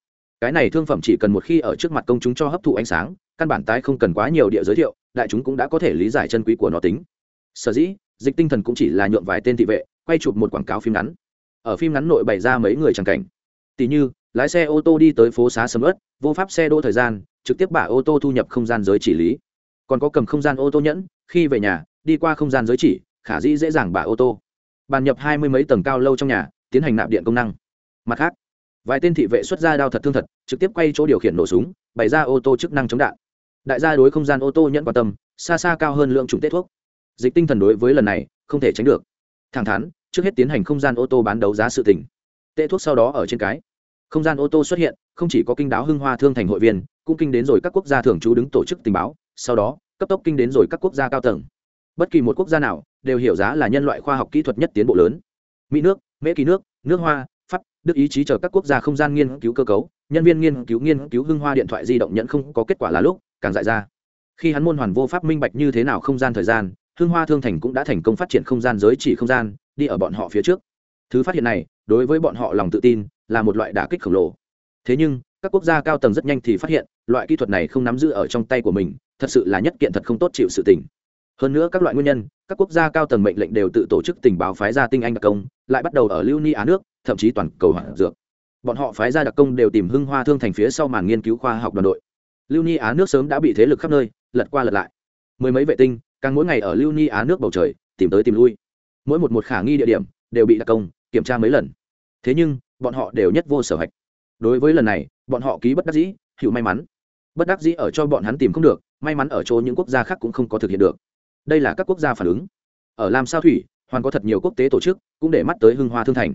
cái này thương phẩm chỉ cần một khi ở trước mặt công chúng cho hấp thụ ánh sáng, căn bản tái không cần quá nhiều địa giới thiệu, đại chúng cũng đã có thể lý giải chân quý của nó tính. Sở dĩ, dịch tinh thần cũng chỉ là nhuộm vài tên thị vệ, quay chụp một quảng cáo phim ngắn. Ở phim ngắn nội bày ra mấy người tràng cảnh. Tỷ như, lái xe ô tô đi tới phố xá sầm ớt vô pháp xe đỗ thời gian, trực tiếp bả ô tô thu nhập không gian giới chỉ lý. Còn có cầm không gian ô tô nhẫn, khi về nhà, đi qua không gian giới chỉ, khả dĩ dễ dàng bả ô tô. Bàn nhập hai mươi mấy tầng cao lâu trong nhà, tiến hành nạp điện công năng. Mặt khác vài tên thị vệ xuất ra đao thật thương thật, trực tiếp quay chỗ điều khiển nổ súng, bày ra ô tô chức năng chống đạn. Đại gia đối không gian ô tô nhẫn quan tâm, xa xa cao hơn lượng chủng tết thuốc. Dịch tinh thần đối với lần này, không thể tránh được. Thẳng thắn, trước hết tiến hành không gian ô tô bán đấu giá sự tỉnh tệ thuốc sau đó ở trên cái. Không gian ô tô xuất hiện, không chỉ có kinh đáo hưng hoa thương thành hội viên, cũng kinh đến rồi các quốc gia thường trú đứng tổ chức tình báo, sau đó, cấp tốc kinh đến rồi các quốc gia cao tầng. Bất kỳ một quốc gia nào, đều hiểu giá là nhân loại khoa học kỹ thuật nhất tiến bộ lớn. Mỹ nước mễ kỳ nước nước hoa đức ý chí chờ các quốc gia không gian nghiên cứu cơ cấu, nhân viên nghiên cứu nghiên cứu hưng hoa điện thoại di động nhận không có kết quả là lúc, càng dại ra. Khi hắn môn hoàn vô pháp minh bạch như thế nào không gian thời gian, hưng hoa thương thành cũng đã thành công phát triển không gian giới chỉ không gian, đi ở bọn họ phía trước. Thứ phát hiện này, đối với bọn họ lòng tự tin, là một loại đả kích khổng lồ. Thế nhưng, các quốc gia cao tầng rất nhanh thì phát hiện, loại kỹ thuật này không nắm giữ ở trong tay của mình, thật sự là nhất kiện thật không tốt chịu sự tình. Hơn nữa các loại nguyên nhân, các quốc gia cao tầng mệnh lệnh đều tự tổ chức tình báo phái ra tinh anh đặc công, lại bắt đầu ở lưu ni á nước thậm chí toàn cầu hoạn dược. Bọn họ phái ra đặc công đều tìm hưng hoa thương thành phía sau màn nghiên cứu khoa học đoàn đội. Lưu ni á nước sớm đã bị thế lực khắp nơi, lật qua lật lại. Mười mấy vệ tinh, càng mỗi ngày ở lưu ni á nước bầu trời, tìm tới tìm lui. Mỗi một một khả nghi địa điểm đều bị đặc công kiểm tra mấy lần. Thế nhưng, bọn họ đều nhất vô sở hạch. Đối với lần này, bọn họ ký bất đắc dĩ, hữu may mắn. Bất đắc dĩ ở cho bọn hắn tìm không được, may mắn ở chỗ những quốc gia khác cũng không có thực hiện được. Đây là các quốc gia phản ứng. Ở làm sao thủy, hoàn có thật nhiều quốc tế tổ chức, cũng để mắt tới hưng hoa thương thành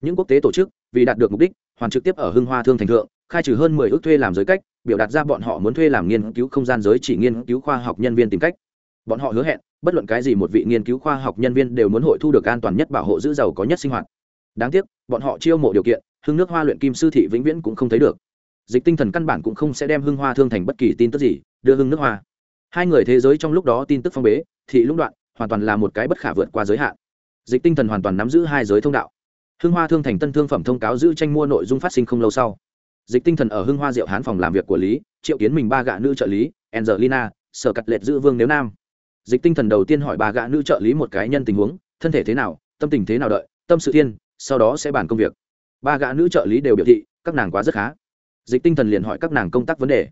những quốc tế tổ chức, vì đạt được mục đích, hoàn trực tiếp ở hưng hoa thương thành thượng, khai trừ hơn mười ước thuê làm giới cách, biểu đạt ra bọn họ muốn thuê làm nghiên cứu không gian giới chỉ nghiên cứu khoa học nhân viên tìm cách. Bọn họ hứa hẹn, bất luận cái gì một vị nghiên cứu khoa học nhân viên đều muốn hội thu được an toàn nhất bảo hộ giữ giàu có nhất sinh hoạt. Đáng tiếc, bọn họ chiêu mộ điều kiện, hưng nước hoa luyện kim sư thị vĩnh viễn cũng không thấy được. Dịch tinh thần căn bản cũng không sẽ đem hưng hoa thương thành bất kỳ tin tức gì, đưa hưng nước hoa. Hai người thế giới trong lúc đó tin tức phong bế, thị lũng đoạn, hoàn toàn là một cái bất khả vượt qua giới hạn. Dịch tinh thần hoàn toàn nắm giữ hai giới thông đạo hưng hoa thương thành tân thương phẩm thông cáo giữ tranh mua nội dung phát sinh không lâu sau. Dịch tinh thần ở hưng hoa diệu hán phòng làm việc của lý, triệu kiến mình ba gạ nữ trợ lý, angelina, sở cắt lệch giữ vương nếu nam. Dịch tinh thần đầu tiên hỏi ba gạ nữ trợ lý một cái nhân tình huống, thân thể thế nào, tâm tình thế nào đợi, tâm sự thiên, sau đó sẽ bàn công việc. Ba gã nữ trợ lý đều biểu thị, các nàng quá rất khá. Dịch tinh thần liền hỏi các nàng công tác vấn đề.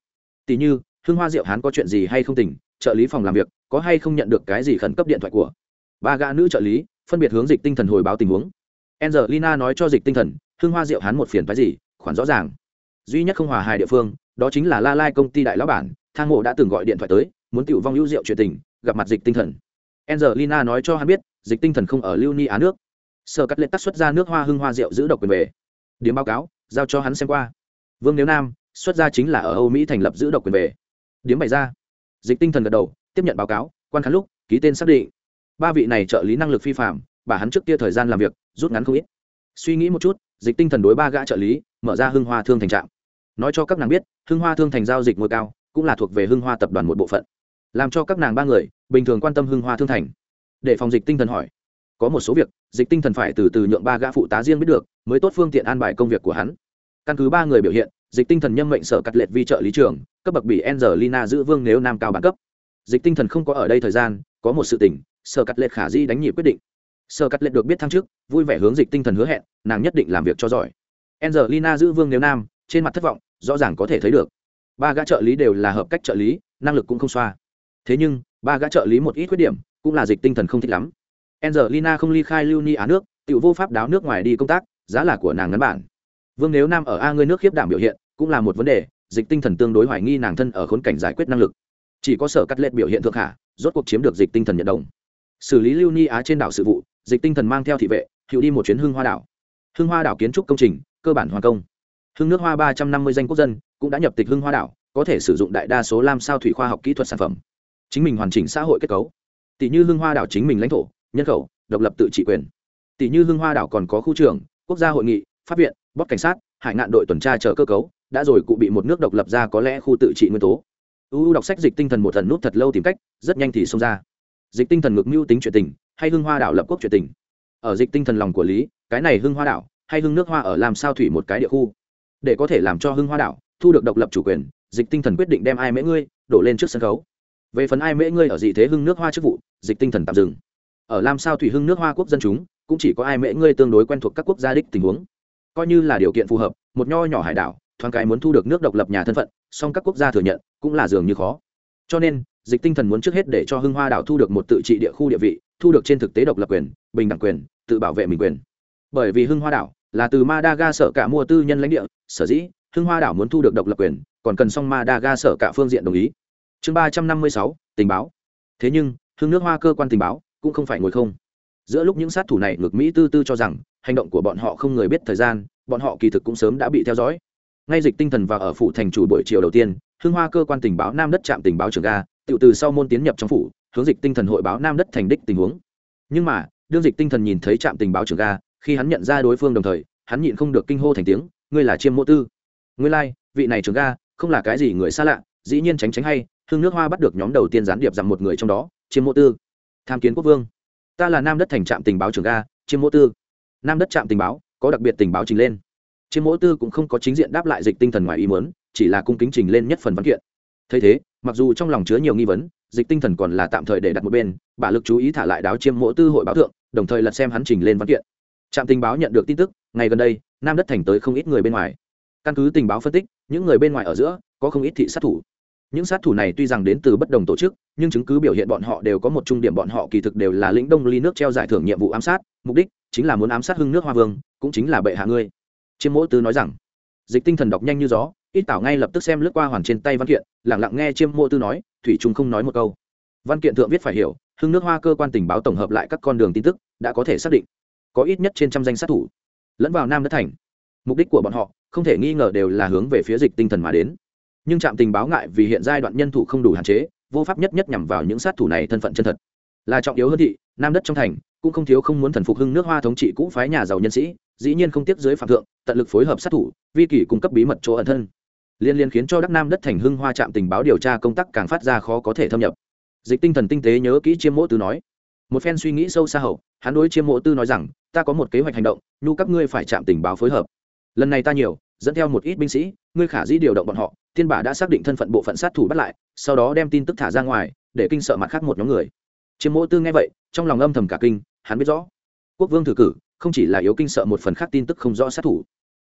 Tỷ như hương hoa diệu hán có chuyện gì hay không tỉnh, trợ lý phòng làm việc, có hay không nhận được cái gì khẩn cấp điện thoại của. Ba gã nữ trợ lý, phân biệt hướng dịch tinh thần hồi báo tình huống angelina nói cho dịch tinh thần, hương hoa diệu hắn một phiền phái gì? Khoản rõ ràng. Duy nhất không hòa hài địa phương, đó chính là la lai công ty đại lão bản, thang mộ đã từng gọi điện thoại tới, muốn tiểu vong hữu diệu chuyện tình, gặp mặt dịch tinh thần. Angelina nói cho hắn biết, dịch tinh thần không ở lưu ni á nước. Sở cắt lệ tắt xuất ra nước hoa hưng hoa rượu giữ độc quyền về. Điếm báo cáo, giao cho hắn xem qua. Vương nếu nam, xuất ra chính là ở âu mỹ thành lập giữ độc quyền về. Điếm bày ra. Dịch tinh thần gật đầu, tiếp nhận báo cáo, quan khán lúc, ký tên xác định. Ba vị này trợ lý năng lực phi phạm bà hắn trước kia thời gian làm việc, rút ngắn không ít. Suy nghĩ một chút, dịch tinh thần đối ba gã trợ lý, mở ra hưng hoa thương thành trạm. Nói cho các nàng biết, hưng hoa thương thành giao dịch ngôi cao, cũng là thuộc về hưng hoa tập đoàn một bộ phận. Làm cho các nàng ba người, bình thường quan tâm hưng hoa thương thành. Để phòng dịch tinh thần hỏi. Có một số việc, dịch tinh thần phải từ từ nhượng ba gã phụ tá riêng biết được, mới tốt phương tiện an bài công việc của hắn. Căn cứ ba người biểu hiện, dịch tinh thần nhâm mệnh sở cắt lệ vi trợ lý trường cấp bậc bị angelina giữ vương nếu nam cao bản cấp. Dịch tinh thần không có ở đây thời gian, có một sự tỉnh sở cắt lệ khả di đánh nhị quyết định sở cắt lệ được biết thăng trước vui vẻ hướng dịch tinh thần hứa hẹn nàng nhất định làm việc cho giỏi. Angelina giữ vương nếu nam trên mặt thất vọng rõ ràng có thể thấy được. Ba gã trợ lý đều là hợp cách trợ lý năng lực cũng không xoa. Thế nhưng ba gã trợ lý một ít khuyết điểm cũng là dịch tinh thần không thích lắm. Angelina không ly khai lưu ni á nước, tự vô pháp đáo nước ngoài đi công tác, giá là của nàng ngắn bản. Vương nếu Nam ở A ngươi nước khiếp đảm biểu hiện, cũng là một vấn đề, dịch tinh thần tương đối hoài nghi nàng thân ở khốn cảnh giải quyết năng lực. Chỉ có sở cắt lệ biểu hiện thượng hạ rốt cuộc chiếm được dịch tinh thần nhận đồng. Xử lý lưu ni á trên đảo sự vụ dịch tinh thần mang theo thị vệ hiệu đi một chuyến hưng hoa đảo. Hưng hoa đảo kiến trúc công trình, cơ bản hoàn công. Hưng nước hoa ba trăm năm mươi danh quốc dân cũng đã nhập tịch hưng hoa đảo, có thể sử dụng đại đa số lam sao thủy khoa học kỹ thuật sản phẩm. Chính mình hoàn chỉnh xã hội kết cấu. Tỷ như hưng hoa đảo chính mình lãnh thổ, nhân khẩu, độc lập tự trị quyền. Tỷ như hưng hoa đảo còn có khu trường quốc gia hội nghị, pháp viện, bóp cảnh sát, hải ngạn đội tuần tra chờ cơ cấu, đã rồi cụ bị một nước độc lập ra có lẽ khu tự trị nguyên tố. Uu đọc sách dịch tinh thần một thần nút thật lâu tìm cách, rất nhanh thì xông ra. Dịch tinh thần ngược mưu tính chuyện tình hay hưng hoa đảo lập quốc chuyện tình. Ở dịch tinh thần lòng của lý, cái này hưng hoa đảo hay hưng nước hoa ở làm sao thủy một cái địa khu? Để có thể làm cho hưng hoa đảo thu được độc lập chủ quyền, dịch tinh thần quyết định đem ai mễ ngươi đổ lên trước sân khấu. Về phần ai mễ ngươi ở dị thế hưng nước hoa chức vụ, dịch tinh thần tạm dừng. Ở làm sao thủy hưng nước hoa quốc dân chúng, cũng chỉ có ai mễ ngươi tương đối quen thuộc các quốc gia đích tình huống. Coi như là điều kiện phù hợp, một nho nhỏ hải đảo, thoáng cái muốn thu được nước độc lập nhà thân phận, song các quốc gia thừa nhận, cũng là dường như khó. Cho nên, dịch tinh thần muốn trước hết để cho hưng hoa đảo thu được một tự trị địa khu địa vị thu được trên thực tế độc lập quyền, bình đẳng quyền, tự bảo vệ mình quyền. Bởi vì hưng hoa đảo là từ madaga sở cả mua tư nhân lãnh địa, sở dĩ hưng hoa đảo muốn thu được độc lập quyền, còn cần song madaga sở cả phương diện đồng ý. Chương ba trăm năm mươi sáu, tình báo. Thế nhưng, hưng nước hoa cơ quan tình báo cũng không phải ngồi không. Giữa lúc những sát thủ này ngược mỹ tư tư cho rằng hành động của bọn họ không người biết thời gian, bọn họ kỳ thực cũng sớm đã bị theo dõi. Ngay dịch tinh thần và ở phủ thành chủ buổi chiều đầu tiên, hưng hoa cơ quan tình báo nam đất trạm tình báo trường ga tự từ sau môn tiến nhập trong phủ hướng dịch tinh thần hội báo nam đất thành đích tình huống. Nhưng mà đương dịch tinh thần nhìn thấy trạm tình báo trường ga khi hắn nhận ra đối phương đồng thời hắn nhịn không được kinh hô thành tiếng ngươi là chiêm mộ tư. Ngươi lai、like, vị này trường ga không là cái gì người xa lạ dĩ nhiên tránh tránh hay hương nước hoa bắt được nhóm đầu tiên gián điệp rằng một người trong đó chiêm mộ tư. Tham kiến quốc vương. Ta là nam đất thành trạm tình báo trường ga chiêm mộ tư. Nam đất trạm tình báo có đặc biệt tình báo trình lên. Chiêm mộ tư cũng không có chính diện đáp lại dịch tinh thần ngoài ý muốn chỉ là cung kính trình lên nhất phần văn kiện. Thấy thế mặc dù trong lòng chứa nhiều nghi vấn dịch tinh thần còn là tạm thời để đặt một bên, bả lực chú ý thả lại đáo chiêm mộ tư hội báo thượng, đồng thời lật xem hắn trình lên văn kiện. Trạm tình báo nhận được tin tức, ngày gần đây, nam đất thành tới không ít người bên ngoài. Căn cứ tình báo phân tích, những người bên ngoài ở giữa, có không ít thị sát thủ. Những sát thủ này tuy rằng đến từ bất đồng tổ chức, nhưng chứng cứ biểu hiện bọn họ đều có một trung điểm bọn họ kỳ thực đều là lĩnh đông ly nước treo giải thưởng nhiệm vụ ám sát, mục đích chính là muốn ám sát hưng nước hoa vương, cũng chính là bệ hạ ngươi. Chiêm mỗ tư nói rằng, dịch tinh thần đọc nhanh như gió, ít tảo ngay lập tức xem lướt qua hoàn trên tay văn kiện lẳng lặng nghe chiêm mỗ tư nói thủy trung không nói một câu. Văn kiện thượng viết phải hiểu, hưng nước hoa cơ quan tình báo tổng hợp lại các con đường tin tức, đã có thể xác định. Có ít nhất trên trăm danh sát thủ. Lẫn vào nam đất thành. Mục đích của bọn họ, không thể nghi ngờ đều là hướng về phía dịch tinh thần mà đến. Nhưng trạm tình báo ngại vì hiện giai đoạn nhân thủ không đủ hạn chế, vô pháp nhất nhất nhằm vào những sát thủ này thân phận chân thật. Là trọng yếu hơn thị, nam đất trong thành, cũng không thiếu không muốn thần phục hưng nước hoa thống trị cũ phái nhà giàu nhân sĩ, dĩ nhiên không tiếp dưới phạm thượng, tận lực phối hợp sát thủ, vi kỷ cung cấp bí mật chỗ ẩn thân liên liên khiến cho đắc nam đất thành hưng hoa trạm tình báo điều tra công tác càng phát ra khó có thể thâm nhập. Dịch tinh thần tinh tế nhớ kỹ chiêm mộ tư nói. Một phen suy nghĩ sâu xa hậu, hắn đối chiêm mộ tư nói rằng, ta có một kế hoạch hành động, nhu các ngươi phải chạm tình báo phối hợp. Lần này ta nhiều, dẫn theo một ít binh sĩ, ngươi khả dĩ điều động bọn họ thiên bà đã xác định thân phận bộ phận sát thủ bắt lại, sau đó đem tin tức thả ra ngoài, để kinh sợ mặt khác một nhóm người. Chiêm mộ tư nghe vậy, trong lòng âm thầm cả kinh, hắn biết rõ, quốc vương thử cử không chỉ là yếu kinh sợ một phần khác tin tức không rõ sát thủ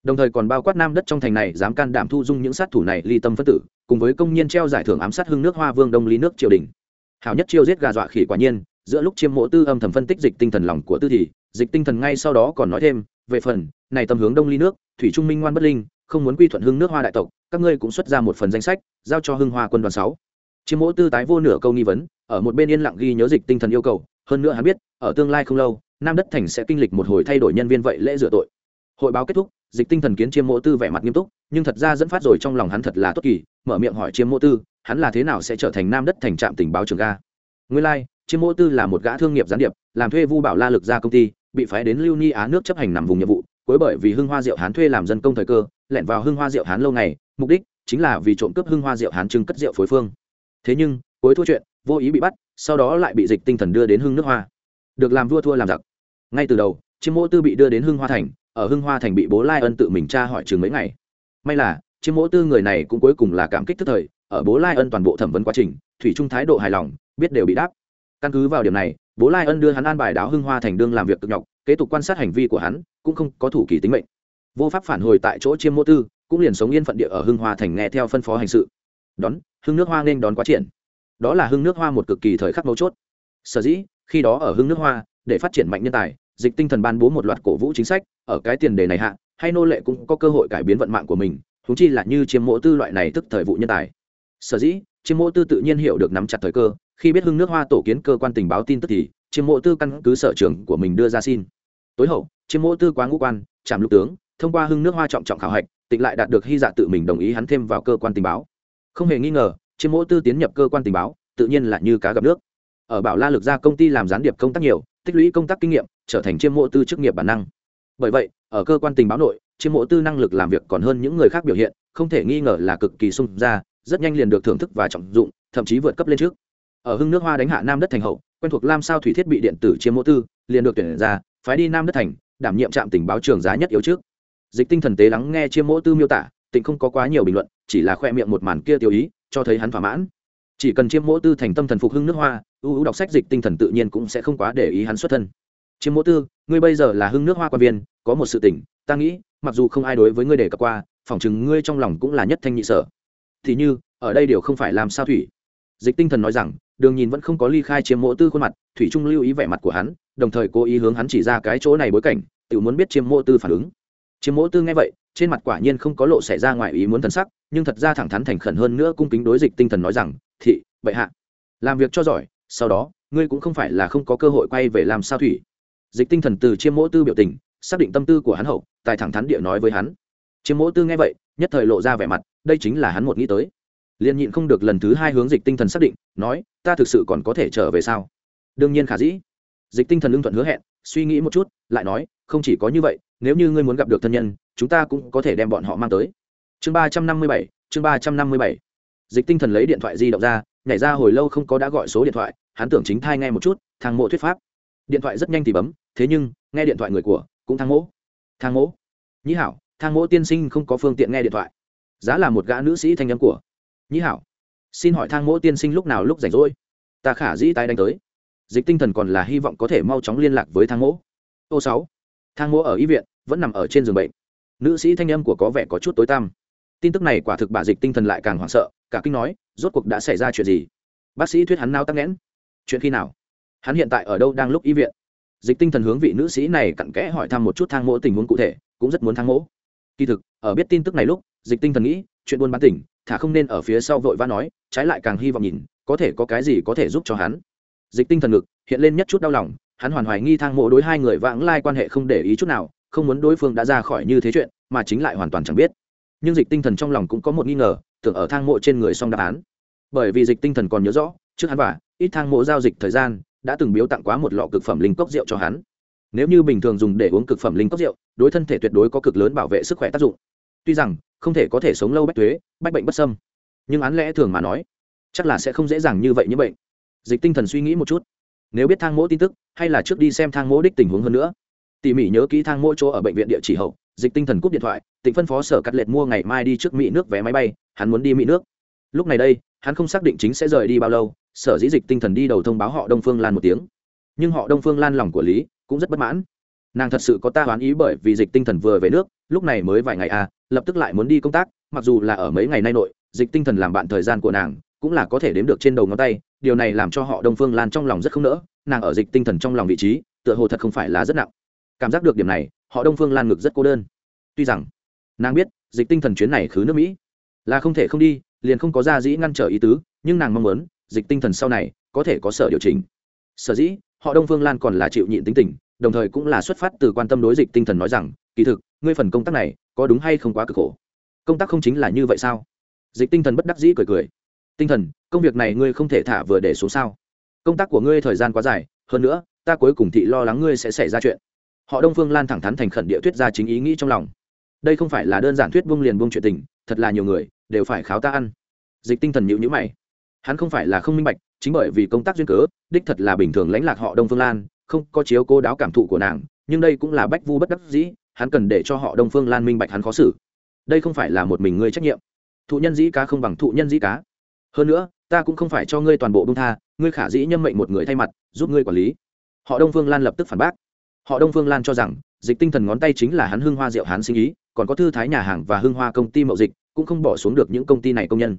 đồng thời còn bao quát nam đất trong thành này dám can đảm thu dung những sát thủ này ly tâm phân tử, cùng với công nhân treo giải thưởng ám sát hưng nước hoa vương đông ly nước triều đình. Hảo nhất chiêu giết gà dọa khỉ quả nhiên, giữa lúc chiêm mộ tư âm thầm phân tích dịch tinh thần lòng của tư thì, dịch tinh thần ngay sau đó còn nói thêm, về phần, này tầm hướng đông ly nước, thủy trung minh ngoan bất linh, không muốn quy thuận hưng nước hoa đại tộc, các ngươi cũng xuất ra một phần danh sách, giao cho hưng hoa quân đoàn sáu. Chiêm mộ tư tái vô nửa câu nghi vấn, ở một bên yên lặng ghi nhớ dịch tinh thần yêu cầu, hơn nữa hắn biết, ở tương lai không lâu, nam đất thành sẽ kinh lịch một hồi thay đổi nhân viên vậy lễ rửa tội hội báo kết thúc dịch tinh thần kiến chiêm mộ tư vẻ mặt nghiêm túc nhưng thật ra dẫn phát rồi trong lòng hắn thật là tốt kỳ mở miệng hỏi chiêm mộ tư hắn là thế nào sẽ trở thành nam đất thành trạm tình báo trường ga? Nguyên lai、like, chiêm mộ tư là một gã thương nghiệp gián điệp làm thuê vu bảo la lực ra công ty bị phái đến lưu ni á nước chấp hành nằm vùng nhiệm vụ cuối bởi vì hưng hoa diệu hán thuê làm dân công thời cơ lẻn vào hưng hoa diệu hán lâu ngày mục đích chính là vì trộm cướp hưng hoa diệu hán trưng cất rượu phối phương. Thế nhưng cuối thua chuyện vô ý bị bắt sau đó lại bị dịch tinh thần đưa đến hưng nước hoa. Được làm vua thua làm giặc. Ngay từ đầu chiêm mộ tư bị đưa đến hưng hoa thành ở hưng hoa thành bị bố lai ân tự mình tra hỏi chừng mấy ngày. May là chiếm mỗ tư người này cũng cuối cùng là cảm kích tức thời, ở bố lai ân toàn bộ thẩm vấn quá trình, thủy trung thái độ hài lòng, biết đều bị đáp. Căn cứ vào điểm này, bố lai ân đưa hắn an bài đáo hưng hoa thành đương làm việc cực nhọc, kế tục quan sát hành vi của hắn, cũng không có thủ kỳ tính mệnh. Vô pháp phản hồi tại chỗ chiêm mỗ tư, cũng liền sống yên phận địa ở hưng hoa thành nghe theo phân phó hành sự. Đón, hưng nước hoa nên đón quá triển. Đó là hưng nước hoa một cực kỳ thời khắc mấu chốt. Sở dĩ, khi đó ở hưng nước hoa, để phát triển mạnh nhân tài dịch tinh thần ban bố một loạt cổ vũ chính sách, ở cái tiền đề này hạ, hay nô lệ cũng có cơ hội cải biến vận mạng của mình húng chi là như chiêm mộ tư loại này tức thời vụ nhân tài. Sở dĩ, chiêm mộ tư tự nhiên hiểu được nắm chặt thời cơ, khi biết hưng nước hoa tổ kiến cơ quan tình báo tin tức thì, chiêm mộ tư căn cứ sở trường của mình đưa ra xin. Tối hậu, chiêm mộ tư quá ngũ quan, trạm lục tướng, thông qua hưng nước hoa trọng trọng khảo hạch, tịnh lại đạt được hy dạ tự mình đồng ý hắn thêm vào cơ quan tình báo. Không hề nghi ngờ, chiêm mộ tư tiến nhập cơ quan tình báo, tự nhiên là như cá gặp nước. Ở bảo la lực ra công ty làm gián điệp công tác nhiều, tích lũy công tác kinh nghiệm trở thành chiêm mộ tư chức nghiệp bản năng. Bởi vậy, ở cơ quan tình báo nội, chiêm mộ tư năng lực làm việc còn hơn những người khác biểu hiện, không thể nghi ngờ là cực kỳ sung ra, rất nhanh liền được thưởng thức và trọng dụng, thậm chí vượt cấp lên trước. Ở hưng nước hoa đánh hạ nam đất thành hậu, quen thuộc lam sao thủy thiết bị điện tử chiêm mộ tư, liền được tuyển ra, phái đi nam đất thành, đảm nhiệm trạm tình báo trường giá nhất yếu trước. Dịch tinh thần tế lắng nghe chiêm mộ tư miêu tả, tịnh không có quá nhiều bình luận, chỉ là khoe miệng một màn kia tiêu ý, cho thấy hắn thỏa mãn. Chỉ cần chiêm mộ tư thành tâm thần phục hưng nước hoa, ưu ưu đọc sách dịch tinh thần tự nhiên cũng sẽ không quá để ý hắn xuất thân chiêm mộ tư, ngươi bây giờ là hưng nước hoa quan viên, có một sự tỉnh ta nghĩ, mặc dù không ai đối với ngươi đề cập qua, phỏng chừng ngươi trong lòng cũng là nhất thanh nhị sở. Thì như, ở đây đều không phải làm sao thủy. Dịch tinh thần nói rằng, đường nhìn vẫn không có ly khai chiêm mộ tư khuôn mặt, thủy trung lưu ý vẻ mặt của hắn, đồng thời cố ý hướng hắn chỉ ra cái chỗ này bối cảnh, tự muốn biết chiêm mộ tư phản ứng. Chiêm mộ tư nghe vậy, trên mặt quả nhiên không có lộ xảy ra ngoài ý muốn thần sắc, nhưng thật ra thẳng thắn thành khẩn hơn nữa cung kính đối dịch tinh thần nói rằng, thị, bệ hạ, làm việc cho giỏi, sau đó, ngươi cũng không phải là không có cơ hội quay về làm sao thủy dịch tinh thần từ chiêm mỗ tư biểu tình, xác định tâm tư của hắn hậu, tài thẳng thắn địa nói với hắn. Chiêm mỗ tư nghe vậy, nhất thời lộ ra vẻ mặt, đây chính là hắn một nghĩ tới. Liền nhịn không được lần thứ hai hướng dịch tinh thần xác định, nói, ta thực sự còn có thể trở về sao? Đương nhiên khả dĩ. Dịch tinh thần ưng thuận hứa hẹn, suy nghĩ một chút, lại nói, không chỉ có như vậy, nếu như ngươi muốn gặp được thân nhân, chúng ta cũng có thể đem bọn họ mang tới. Chương ba trăm năm mươi bảy, chương ba trăm năm mươi bảy. Dịch tinh thần lấy điện thoại di động ra, nhảy ra hồi lâu không có đã gọi số điện thoại, hắn tưởng chính thai nghe một chút, thang mộ thuyết pháp điện thoại rất nhanh thì bấm, thế nhưng, nghe điện thoại người của, cũng thang mỗ. Thang mỗ? Nhĩ hảo, thang mỗ tiên sinh không có phương tiện nghe điện thoại. Giá là một gã nữ sĩ thanh nhắm của. Nhĩ hảo, xin hỏi thang mỗ tiên sinh lúc nào lúc rảnh rỗi? Ta khả dĩ tái đánh tới. Dịch tinh thần còn là hy vọng có thể mau chóng liên lạc với thang mỗ. Ô sáu, thang mỗ ở y viện, vẫn nằm ở trên giường bệnh. Nữ sĩ thanh âm của có vẻ có chút tối tăm. Tin tức này quả thực bà dịch tinh thần lại càng hoảng sợ, cả kinh nói, rốt cuộc đã xảy ra chuyện gì? Bác sĩ thuyết hắn nao tắc nghẽn. Chuyện khi nào? Hắn hiện tại ở đâu đang lúc y viện? Dịch tinh thần hướng vị nữ sĩ này cặn kẽ hỏi thăm một chút thang mỗ tình huống cụ thể, cũng rất muốn thang mỗ. Kỳ thực, ở biết tin tức này lúc, dịch tinh thần nghĩ, chuyện buôn bán tỉnh, thả không nên ở phía sau vội vã nói, trái lại càng hy vọng nhìn, có thể có cái gì có thể giúp cho hắn. Dịch tinh thần ngực, hiện lên nhất chút đau lòng, hắn hoàn hoài nghi thang mộ đối hai người vãng lai quan hệ không để ý chút nào, không muốn đối phương đã ra khỏi như thế chuyện, mà chính lại hoàn toàn chẳng biết. Nhưng dịch tinh thần trong lòng cũng có một nghi ngờ, tưởng ở thang mộ trên người xong đáp án. Bởi vì dịch tinh thần còn nhớ rõ, trước hắn và ít thang mộ giao dịch thời gian đã từng biếu tặng quá một lọ cực phẩm linh cốc rượu cho hắn. Nếu như bình thường dùng để uống cực phẩm linh cốc rượu, đối thân thể tuyệt đối có cực lớn bảo vệ sức khỏe tác dụng. Tuy rằng, không thể có thể sống lâu bách thuế bách bệnh bất sâm nhưng án lẽ thường mà nói, chắc là sẽ không dễ dàng như vậy như bệnh. Dịch tinh thần suy nghĩ một chút. Nếu biết thang mỗ tin tức, hay là trước đi xem thang mỗ đích tình huống hơn nữa. Tỉ mỉ nhớ kỹ thang mỗ chỗ ở bệnh viện địa chỉ hậu, dịch tinh thần cúp điện thoại tỉnh phân phó sở cắt lệch mua ngày mai đi trước mỹ nước vé máy bay, hắn muốn đi mỹ nước. Lúc này đây, hắn không xác định chính sẽ rời đi bao lâu sở dĩ dịch tinh thần đi đầu thông báo họ đông phương lan một tiếng. Nhưng họ đông phương lan lòng của lý cũng rất bất mãn. Nàng thật sự có ta hoán ý bởi vì dịch tinh thần vừa về nước, lúc này mới vài ngày à lập tức lại muốn đi công tác, mặc dù là ở mấy ngày nay nội, dịch tinh thần làm bạn thời gian của nàng cũng là có thể đếm được trên đầu ngón tay, điều này làm cho họ đông phương lan trong lòng rất không nỡ, nàng ở dịch tinh thần trong lòng vị trí, tựa hồ thật không phải là rất nặng. Cảm giác được điểm này, họ đông phương lan ngực rất cô đơn. Tuy rằng, nàng biết, dịch tinh thần chuyến này khứ nước mỹ là không thể không đi, liền không có ra dĩ ngăn trở ý tứ, nhưng nàng mong muốn dịch tinh thần sau này có thể có sở điều chỉnh. Sở dĩ, họ đông phương lan còn là chịu nhịn tính tình, đồng thời cũng là xuất phát từ quan tâm đối dịch tinh thần nói rằng, kỳ thực, ngươi phần công tác này có đúng hay không quá cực khổ? Công tác không chính là như vậy sao? Dịch tinh thần bất đắc dĩ cười cười. Tinh thần, công việc này ngươi không thể thả vừa để xuống sao? Công tác của ngươi thời gian quá dài, hơn nữa, ta cuối cùng thị lo lắng ngươi sẽ xảy ra chuyện. Họ đông phương lan thẳng thắn thành khẩn địa thuyết ra chính ý nghĩ trong lòng. Đây không phải là đơn giản thuyết buông liền buông chuyện tình, thật là nhiều người đều phải kháo ta ăn. Dịch tinh thần nhịu nhữ mày hắn không phải là không minh bạch, chính bởi vì công tác duyên cớ, đích thật là bình thường lãnh lạc họ đông phương lan, không có chiếu cố đáo cảm thụ của nàng, nhưng đây cũng là bách vu bất đắc dĩ, hắn cần để cho họ đông phương lan minh bạch hắn khó xử. Đây không phải là một mình ngươi trách nhiệm. Thụ nhân dĩ cá không bằng thụ nhân dĩ cá. Hơn nữa, ta cũng không phải cho ngươi toàn bộ bông tha, ngươi khả dĩ nhâm mệnh một người thay mặt, giúp ngươi quản lý. Họ đông phương lan lập tức phản bác. Họ đông phương lan cho rằng, dịch tinh thần ngón tay chính là hắn hưng hoa rượu hắn sinh ý, còn có thư thái nhà hàng và hưng hoa công ty mậu dịch, cũng không bỏ xuống được những công ty này công nhân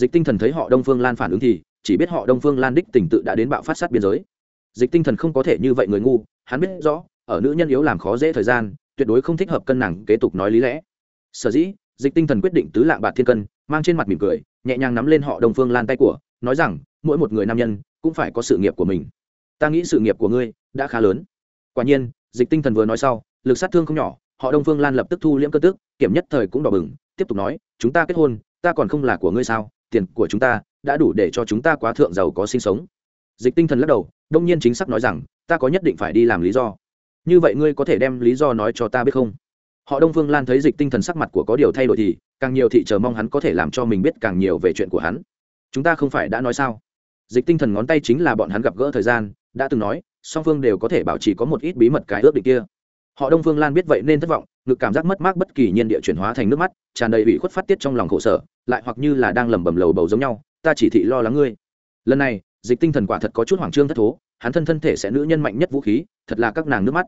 dịch tinh thần thấy họ đông phương lan phản ứng thì, chỉ biết họ đông phương lan đích tình tự đã đến bạo phát sát biên giới. Dịch tinh thần không có thể như vậy người ngu, hắn biết rõ, ở nữ nhân yếu làm khó dễ thời gian, tuyệt đối không thích hợp cân nặng kế tục nói lý lẽ. Sở dĩ, dịch tinh thần quyết định tứ lạng bạc thiên cân, mang trên mặt mỉm cười, nhẹ nhàng nắm lên họ đông phương lan tay của, nói rằng, mỗi một người nam nhân, cũng phải có sự nghiệp của mình. Ta nghĩ sự nghiệp của ngươi, đã khá lớn. Quả nhiên, dịch tinh thần vừa nói sau, lực sát thương không nhỏ, họ đông phương lan lập tức thu liễm cơ tức, kiểm nhất thời cũng đỏ bừng, tiếp tục nói, chúng ta kết hôn, ta còn không là của ngươi sao? Tiền của chúng ta đã đủ để cho chúng ta quá thượng giàu có sinh sống. Dịch tinh thần lắc đầu, đông nhiên chính xác nói rằng, ta có nhất định phải đi làm lý do. Như vậy ngươi có thể đem lý do nói cho ta biết không? Họ đông phương lan thấy dịch tinh thần sắc mặt của có điều thay đổi thì, càng nhiều thị chờ mong hắn có thể làm cho mình biết càng nhiều về chuyện của hắn. Chúng ta không phải đã nói sao? Dịch tinh thần ngón tay chính là bọn hắn gặp gỡ thời gian, đã từng nói, song phương đều có thể bảo trì có một ít bí mật cái ước định kia. Họ đông phương lan biết vậy nên thất vọng ngực cảm giác mất mát bất kỳ nhiên địa chuyển hóa thành nước mắt, tràn đầy ủy khuất phát tiết trong lòng khổ sở, lại hoặc như là đang lẩm bẩm lầu bầu giống nhau, ta chỉ thị lo lắng ngươi. Lần này, dịch tinh thần quả thật có chút hoảng trương thất thố, hắn thân thân thể sẽ nữ nhân mạnh nhất vũ khí, thật là các nàng nước mắt.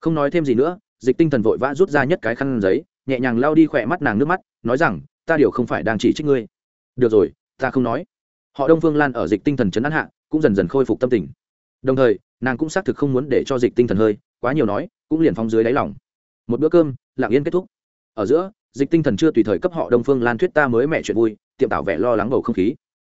Không nói thêm gì nữa, dịch tinh thần vội vã rút ra nhất cái khăn giấy, nhẹ nhàng lao đi khỏe mắt nàng nước mắt, nói rằng, ta điều không phải đang chỉ trích ngươi. Được rồi, ta không nói. Họ đông phương lan ở dịch tinh thần chấn an hạ, cũng dần dần khôi phục tâm tình. Đồng thời, nàng cũng xác thực không muốn để cho dịch tinh thần hơi, quá nhiều nói, cũng liền phong dưới đáy lòng một bữa cơm, lặng yên kết thúc. Ở giữa, dịch tinh thần chưa tùy thời cấp họ đông phương lan thuyết ta mới mẹ chuyện vui, tiệm tạo vẻ lo lắng bầu không khí.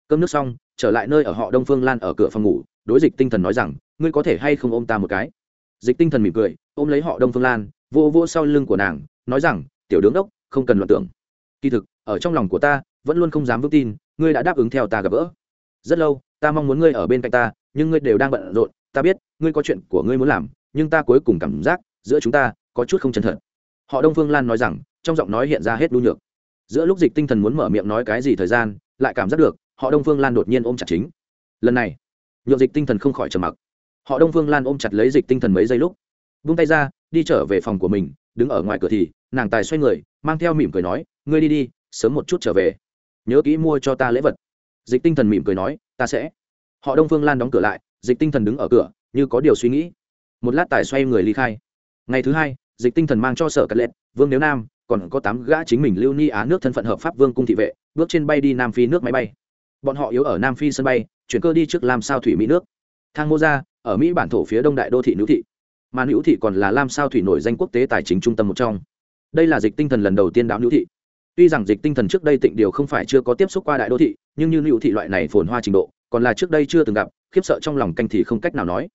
Cơm nước xong, trở lại nơi ở họ đông phương lan ở cửa phòng ngủ, đối dịch tinh thần nói rằng, ngươi có thể hay không ôm ta một cái? Dịch tinh thần mỉm cười, ôm lấy họ đông phương lan, vô vô sau lưng của nàng, nói rằng, tiểu đứng đốc, không cần luận tưởng. Kỳ thực, ở trong lòng của ta, vẫn luôn không dám vững tin, ngươi đã đáp ứng theo ta gặp gỡ. Rất lâu, ta mong muốn ngươi ở bên cạnh ta, nhưng ngươi đều đang bận rộn. Ta biết, ngươi có chuyện của ngươi muốn làm, nhưng ta cuối cùng cảm giác, giữa chúng ta có chút không chân thật. Họ đông phương lan nói rằng, trong giọng nói hiện ra hết đu nhược. Giữa lúc dịch tinh thần muốn mở miệng nói cái gì thời gian, lại cảm giác được, họ đông phương lan đột nhiên ôm chặt chính. Lần này nhược dịch tinh thần không khỏi trầm mặc. Họ đông phương lan ôm chặt lấy dịch tinh thần mấy giây lúc vung tay ra, đi trở về phòng của mình, đứng ở ngoài cửa thì, nàng tài xoay người, mang theo mỉm cười nói, ngươi đi đi, sớm một chút trở về. Nhớ kỹ mua cho ta lễ vật. Dịch tinh thần mỉm cười nói, ta sẽ. Họ đông phương lan đóng cửa lại, dịch tinh thần đứng ở cửa, như có điều suy nghĩ. Một lát tài xoay người ly khai. Ngày thứ hai dịch tinh thần mang cho sở cát lệ, vương nếu nam, còn có tám gã chính mình lưu ni á nước thân phận hợp pháp vương cung thị vệ, bước trên bay đi nam phi nước máy bay. Bọn họ yếu ở nam phi sân bay, chuyển cơ đi trước làm sao thủy mỹ nước. Thang mô ra ở mỹ bản thổ phía đông đại đô thị nữ thị. Mà nữ thị còn là lam sao thủy nổi danh quốc tế tài chính trung tâm một trong. Đây là dịch tinh thần lần đầu tiên đáo nữ thị. Tuy rằng dịch tinh thần trước đây tịnh điều không phải chưa có tiếp xúc qua đại đô thị, nhưng như nữ thị loại này phồn hoa trình độ, còn là trước đây chưa từng gặp, khiếp sợ trong lòng canh thì không cách nào nói.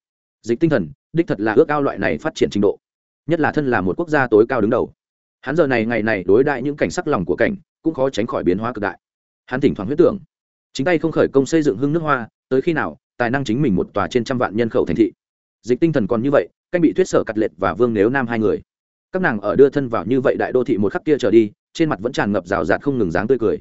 Dịch tinh thần, đích thật là ước ao loại này phát triển trình độ nhất là thân là một quốc gia tối cao đứng đầu. Hắn giờ này ngày này đối đại những cảnh sắc lòng của cảnh cũng khó tránh khỏi biến hóa cực đại. Hắn thỉnh thoảng huyết tưởng, chính tay không khởi công xây dựng hưng nước hoa, tới khi nào, tài năng chính mình một tòa trên trăm vạn nhân khẩu thành thị. Dịch tinh thần còn như vậy canh bị thuyết sở cắt lệch và vương nếu nam hai người. Các nàng ở đưa thân vào như vậy đại đô thị một khắc kia trở đi, trên mặt vẫn tràn ngập rào rạt không ngừng dáng tươi cười.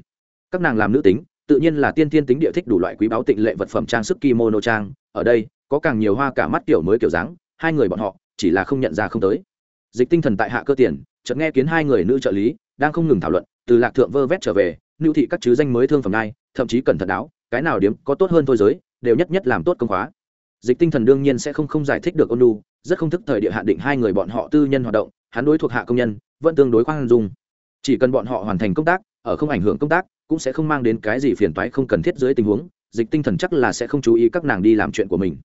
Các nàng làm nữ tính, tự nhiên là tiên tiên tính địa thích đủ loại quý báu tịnh lệ vật phẩm trang sức kimono trang, ở đây, có càng nhiều hoa cả mắt kiểu mới kiểu dáng, hai người bọn họ, chỉ là không nhận ra không tới dịch tinh thần tại hạ cơ tiền, chợt nghe kiến hai người nữ trợ lý, đang không ngừng thảo luận, từ lạc thượng vơ vét trở về nữ thị các chứ danh mới thương phẩm ngay thậm chí cẩn thận đáo, cái nào điếm có tốt hơn thôi giới, đều nhất nhất làm tốt công khóa. Dịch tinh thần đương nhiên sẽ không không giải thích được ôn lu rất không thức thời địa hạn định hai người bọn họ tư nhân hoạt động, hắn đối thuộc hạ công nhân, vẫn tương đối khoan dung. Chỉ cần bọn họ hoàn thành công tác, ở không ảnh hưởng công tác, cũng sẽ không mang đến cái gì phiền toái không cần thiết dưới tình huống, dịch tinh thần chắc là sẽ không chú ý các nàng đi làm chuyện của mình.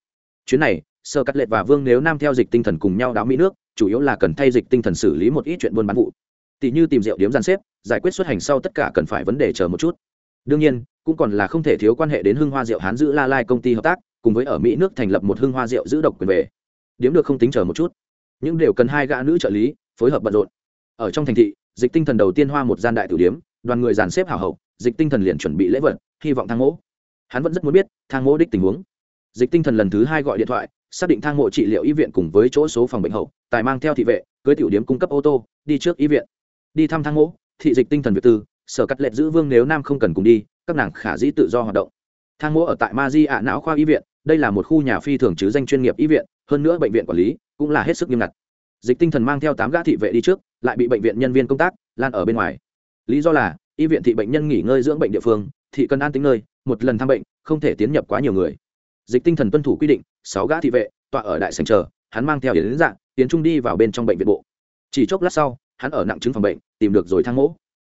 Chuyến này, sơ cắt lệ và vương nếu nam theo dịch tinh thần cùng nhau đáo mỹ nước chủ yếu là cần thay dịch tinh thần xử lý một ít chuyện buôn bán vụ. Tỷ như tìm rượu điếm gian xếp, giải quyết xuất hành sau tất cả cần phải vấn đề chờ một chút. Đương nhiên, cũng còn là không thể thiếu quan hệ đến hưng hoa rượu hán giữ la lai công ty hợp tác, cùng với ở mỹ nước thành lập một hưng hoa rượu giữ độc quyền về. Điếm được không tính chờ một chút. Nhưng đều cần hai gã nữ trợ lý, phối hợp bận rộn. Ở trong thành thị, dịch tinh thần đầu tiên hoa một gian đại tử điếm, đoàn người dàn xếp hảo hậu, dịch tinh thần liền chuẩn bị lễ vật, hy vọng thang mỗ. Hắn vẫn rất muốn biết thang mỗ đích tình huống. Dịch tinh thần lần thứ hai gọi điện thoại, xác định thang mộ trị liệu y viện cùng với chỗ số phòng bệnh hậu tài mang theo thị vệ, cưới tiểu điếm cung cấp ô tô, đi trước y viện. Đi thăm thang mỗ, thị dịch tinh thần việt tư, sở cắt lệch giữ vương nếu nam không cần cùng đi, các nàng khả dĩ tự do hoạt động. Thang mỗ ở tại ma di ạ não khoa y viện, đây là một khu nhà phi thường chứ danh chuyên nghiệp y viện, hơn nữa bệnh viện quản lý cũng là hết sức nghiêm ngặt. Dịch tinh thần mang theo tám gã thị vệ đi trước, lại bị bệnh viện nhân viên công tác lan ở bên ngoài. Lý do là, y viện thị bệnh nhân nghỉ ngơi dưỡng bệnh địa phương, thị cần an tính nơi, một lần thăm bệnh, không thể tiến nhập quá nhiều người. Dịch tinh thần tuân thủ quy định, sáu gã thị vệ tọa ở đại sành chờ, hắn mang theo đến dạng tiến trung đi vào bên trong bệnh viện bộ. Chỉ chốc lát sau, hắn ở nặng chứng phòng bệnh, tìm được rồi thang mỗ.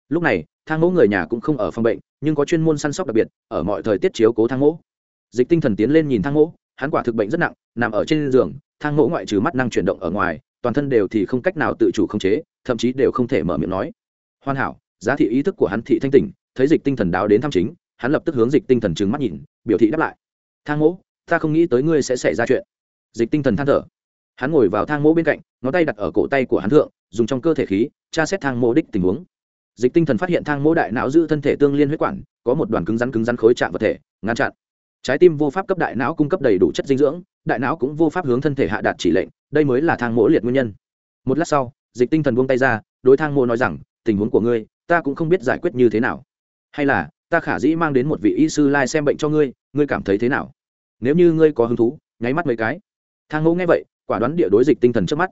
Lúc này, thang mỗ người nhà cũng không ở phòng bệnh, nhưng có chuyên môn săn sóc đặc biệt, ở mọi thời tiết chiếu cố thang mỗ. Dịch tinh thần tiến lên nhìn thang mỗ, hắn quả thực bệnh rất nặng, nằm ở trên giường, thang mỗ ngoại trừ mắt năng chuyển động ở ngoài, toàn thân đều thì không cách nào tự chủ khống chế, thậm chí đều không thể mở miệng nói. Hoàn hảo, giá thị ý thức của hắn thị thanh tỉnh, thấy dịch tinh thần đáo đến thăm chính, hắn lập tức hướng dịch tinh thần trừng mắt nhìn, biểu thị đáp lại. Thang mỗ, ta không nghĩ tới ngươi sẽ xảy ra chuyện. Dịch tinh thần than thở hắn ngồi vào thang mỗ bên cạnh, ngón tay đặt ở cổ tay của hắn thượng, dùng trong cơ thể khí, tra xét thang mỗ đích tình huống. Dịch tinh thần phát hiện thang mỗ đại não giữ thân thể tương liên huyết quản, có một đoàn cứng rắn cứng rắn khối chạm vật thể, ngăn chặn. Trái tim vô pháp cấp đại não cung cấp đầy đủ chất dinh dưỡng, đại não cũng vô pháp hướng thân thể hạ đạt chỉ lệnh, đây mới là thang mỗ liệt nguyên nhân. Một lát sau, dịch tinh thần buông tay ra, đối thang mỗ nói rằng, tình huống của ngươi, ta cũng không biết giải quyết như thế nào. Hay là, ta khả dĩ mang đến một vị y sư lai xem bệnh cho ngươi ngươi cảm thấy thế nào? Nếu như ngươi có hứng thú, nháy mắt mấy cái. Thang mỗ nghe vậy quả đoán địa đối dịch tinh thần trước mắt.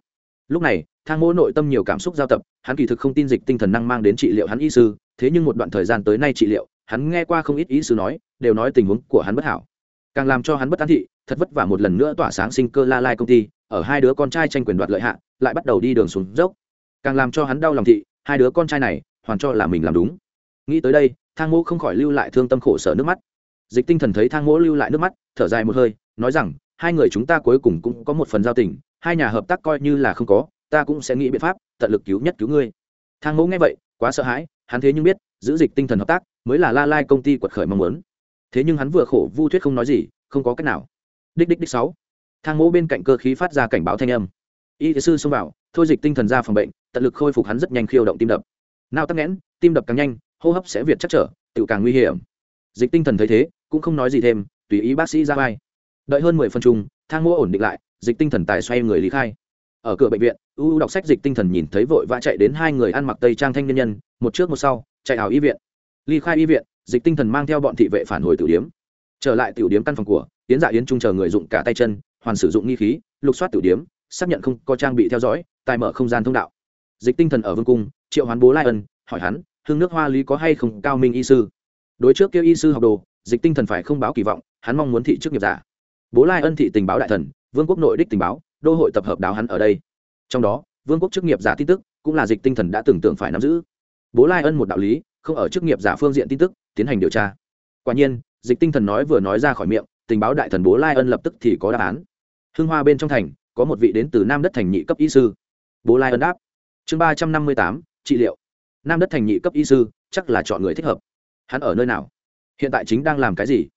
Lúc này, thang mỗ nội tâm nhiều cảm xúc giao tập, hắn kỳ thực không tin dịch tinh thần năng mang đến trị liệu hắn y sư, thế nhưng một đoạn thời gian tới nay trị liệu, hắn nghe qua không ít ý sư nói, đều nói tình huống của hắn bất hảo. Càng làm cho hắn bất an thị, thật vất vả một lần nữa tỏa sáng sinh cơ la lai công ty, ở hai đứa con trai tranh quyền đoạt lợi hạ, lại bắt đầu đi đường xuống dốc. Càng làm cho hắn đau lòng thị, hai đứa con trai này, hoàn cho là mình làm đúng. Nghĩ tới đây, thang mỗ không khỏi lưu lại thương tâm khổ sở nước mắt. Dịch tinh thần thấy thang mỗ lưu lại nước mắt, thở dài một hơi, nói rằng hai người chúng ta cuối cùng cũng có một phần giao tình, hai nhà hợp tác coi như là không có, ta cũng sẽ nghĩ biện pháp tận lực cứu nhất cứu ngươi. Thang mẫu nghe vậy, quá sợ hãi, hắn thế nhưng biết, giữ dịch tinh thần hợp tác mới là la lai công ty quật khởi mong muốn. Thế nhưng hắn vừa khổ vu thuyết không nói gì, không có cách nào. Đích đích đích sáu. Thang mẫu bên cạnh cơ khí phát ra cảnh báo thanh âm. Y sư xông vào, thôi dịch tinh thần ra phòng bệnh, tận lực khôi phục hắn rất nhanh khiêu động tim đập. Nao tắc nghẽn, tim đập càng nhanh, hô hấp sẽ việt chắc trở tự càng nguy hiểm. Dịch tinh thần thấy thế, cũng không nói gì thêm, tùy ý bác sĩ ra vai đợi hơn mười phân chung, thang mẫu ổn định lại, dịch tinh thần tài xoay người lý khai. Ở cửa bệnh viện, u đọc sách dịch tinh thần nhìn thấy vội vã chạy đến hai người ăn mặc tây trang thanh niên nhân, một trước một sau, chạy ảo y viện. Ly khai y viện, dịch tinh thần mang theo bọn thị vệ phản hồi tử điếm. Trở lại tiểu điếm căn phòng của tiến dạ yến trung chờ người dụng cả tay chân, hoàn sử dụng nghi khí, lục soát tiểu điếm, xác nhận không có trang bị theo dõi, tài mở không gian thông đạo. Dịch tinh thần ở vương cung, triệu hoán bố lai ân, hỏi hắn, hương nước hoa lý có hay không? Cao minh y sư. Đối trước kêu y sư học đồ, dịch tinh thần phải không báo kỳ vọng, hắn mong muốn thị trước nghiệp giả bố lai ân thị tình báo đại thần, vương quốc nội đích tình báo, đô hội tập hợp đáo hắn ở đây. Trong đó, vương quốc chức nghiệp giả tin tức, cũng là dịch tinh thần đã tưởng tượng phải nắm giữ. Bố lai ân một đạo lý, không ở chức nghiệp giả phương diện tin tức, tiến hành điều tra. Quả nhiên, dịch tinh thần nói vừa nói ra khỏi miệng, tình báo đại thần bố lai ân lập tức thì có đáp án. Hưng hoa bên trong thành, có một vị đến từ nam đất thành nhị cấp y sư. Bố lai ân đáp. Chương ba trăm năm mươi tám, trị liệu. Nam đất thành nhị cấp y sư, chắc là chọn người thích hợp. Hắn ở nơi nào? Hiện tại chính đang làm cái gì?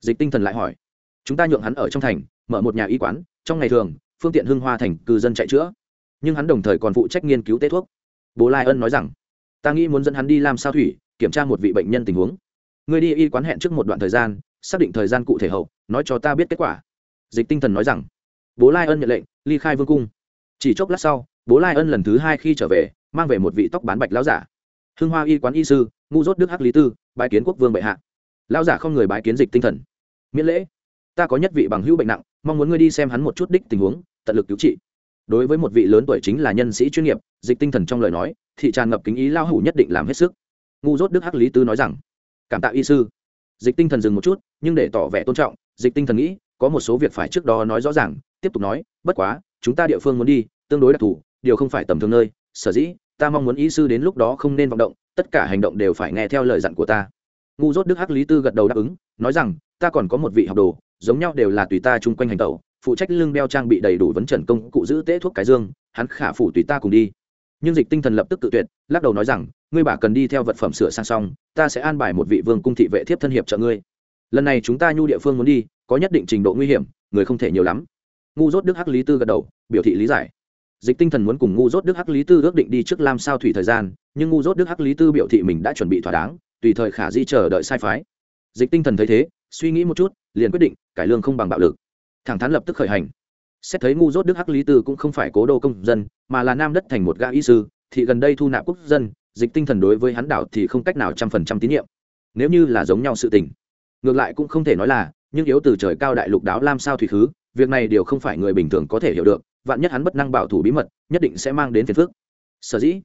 Dịch tinh thần lại hỏi chúng ta nhượng hắn ở trong thành, mở một nhà y quán, trong ngày thường, phương tiện hưng hoa thành cư dân chạy chữa. Nhưng hắn đồng thời còn phụ trách nghiên cứu tế thuốc. Bố lai ân nói rằng, ta nghĩ muốn dẫn hắn đi làm sao thủy, kiểm tra một vị bệnh nhân tình huống. Người đi y quán hẹn trước một đoạn thời gian, xác định thời gian cụ thể hậu, nói cho ta biết kết quả. Dịch tinh thần nói rằng, bố lai ân nhận lệnh, ly khai vương cung. Chỉ chốc lát sau, bố lai ân lần thứ hai khi trở về, mang về một vị tóc bán bạch lão giả. Hưng hoa y quán y sư, ngu dốt đức hắc lý tư, bái kiến quốc vương bệ hạ. Lão giả không người bái kiến dịch tinh thần. Miễn lễ ta có nhất vị bằng hữu bệnh nặng, mong muốn ngươi đi xem hắn một chút đích tình huống, tận lực cứu trị. Đối với một vị lớn tuổi chính là nhân sĩ chuyên nghiệp, dịch tinh thần trong lời nói, thị tràn ngập kính ý lao hủ nhất định làm hết sức. Ngu dốt đức hắc lý tư nói rằng, cảm tạ y sư. Dịch tinh thần dừng một chút, nhưng để tỏ vẻ tôn trọng, dịch tinh thần nghĩ, có một số việc phải trước đó nói rõ ràng, tiếp tục nói, bất quá, chúng ta địa phương muốn đi, tương đối đặc thù, điều không phải tầm thường nơi, sở dĩ, ta mong muốn y sư đến lúc đó không nên vọng động, tất cả hành động đều phải nghe theo lời dặn của ta. Ngu dốt đức hắc lý tư gật đầu đáp ứng, nói rằng, ta còn có một vị học đồ giống nhau đều là tùy ta chung quanh hành tẩu, phụ trách lưng đeo trang bị đầy đủ vấn trần công cụ giữ tế thuốc cái dương, hắn khả phủ tùy ta cùng đi. Nhưng dịch tinh thần lập tức tự tuyệt, lắc đầu nói rằng, ngươi bà cần đi theo vật phẩm sửa sang xong, ta sẽ an bài một vị vương cung thị vệ thiếp thân hiệp trợ ngươi. Lần này chúng ta nhu địa phương muốn đi, có nhất định trình độ nguy hiểm, người không thể nhiều lắm. Ngu dốt đức hắc lý tư gật đầu, biểu thị lý giải. Dịch tinh thần muốn cùng ngu dốt đức hắc lý tư ước định đi trước lam sao thủy thời gian, nhưng ngu dốt đức hắc lý tư biểu thị mình đã chuẩn bị thỏa đáng, tùy thời khả di chờ đợi sai phái. Dịch tinh thần thấy thế suy nghĩ một chút, liền quyết định, cải lương không bằng bạo lực. Thẳng thắn lập tức khởi hành. Xét thấy ngu dốt đức hắc lý tư cũng không phải cố đô công dân, mà là nam đất thành một gã y sư, thì gần đây thu nạp quốc dân, dịch tinh thần đối với hắn đảo thì không cách nào trăm phần trăm tín nhiệm. Nếu như là giống nhau sự tình, ngược lại cũng không thể nói là, nhưng yếu từ trời cao đại lục đáo lam sao thủy khứ, việc này đều không phải người bình thường có thể hiểu được, vạn nhất hắn bất năng bảo thủ bí mật, nhất định sẽ mang đến phiền phức. Sở dĩ,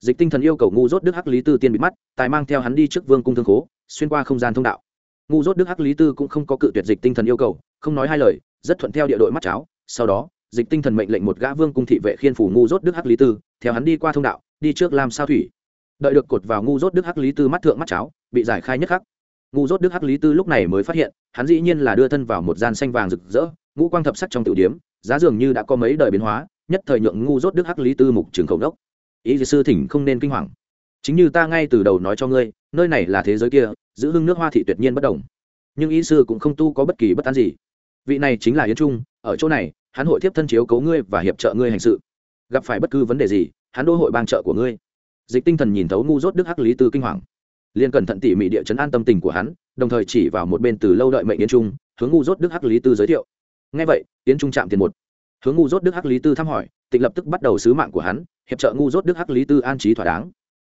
dịch tinh thần yêu cầu ngu dốt đức hắc lý tư tiên bị mắt, tài mang theo hắn đi trước vương cung thương khố, xuyên qua không gian thông đạo ngu dốt đức hắc lý tư cũng không có cự tuyệt dịch tinh thần yêu cầu, không nói hai lời, rất thuận theo địa đội mắt cháo. Sau đó, dịch tinh thần mệnh lệnh một gã vương cung thị vệ khiên phủ ngu dốt đức hắc lý tư, theo hắn đi qua thông đạo, đi trước làm sao thủy. Đợi được cột vào ngu dốt đức hắc lý tư mắt thượng mắt cháo, bị giải khai nhất khắc. Ngu dốt đức hắc lý tư lúc này mới phát hiện, hắn dĩ nhiên là đưa thân vào một gian xanh vàng rực rỡ, ngũ quang thập sắc trong tiểu điếm, giá dường như đã có mấy đời biến hóa, nhất thời nhượng ngu dốt đức hắc lý tư mục trường khẩu đốc. Ý sư thỉnh không nên kinh hoàng. Chính như ta ngay từ đầu nói cho ngươi nơi này là thế giới kia, giữ hưng nước hoa thị tuyệt nhiên bất đồng. Nhưng ý sư cũng không tu có bất kỳ bất tán gì. Vị này chính là yến trung, ở chỗ này, hắn hội tiếp thân chiếu cấu ngươi và hiệp trợ ngươi hành sự. Gặp phải bất cứ vấn đề gì, hắn đô hội bang trợ của ngươi. Dịch tinh thần nhìn thấu ngu dốt đức hắc lý tư kinh hoàng. Liền cẩn thận tỉ mỉ địa chấn an tâm tình của hắn, đồng thời chỉ vào một bên từ lâu đợi mệnh yến trung, hướng ngu dốt đức hắc lý tư giới thiệu. Ngay vậy, yến trung chạm tiền một. Hướng ngu dốt đức hắc lý tư thăm hỏi, tịnh lập tức bắt đầu sứ mạng của hắn, hiệp trợ ngu dốt đức hắc lý tư an trí thỏa đáng.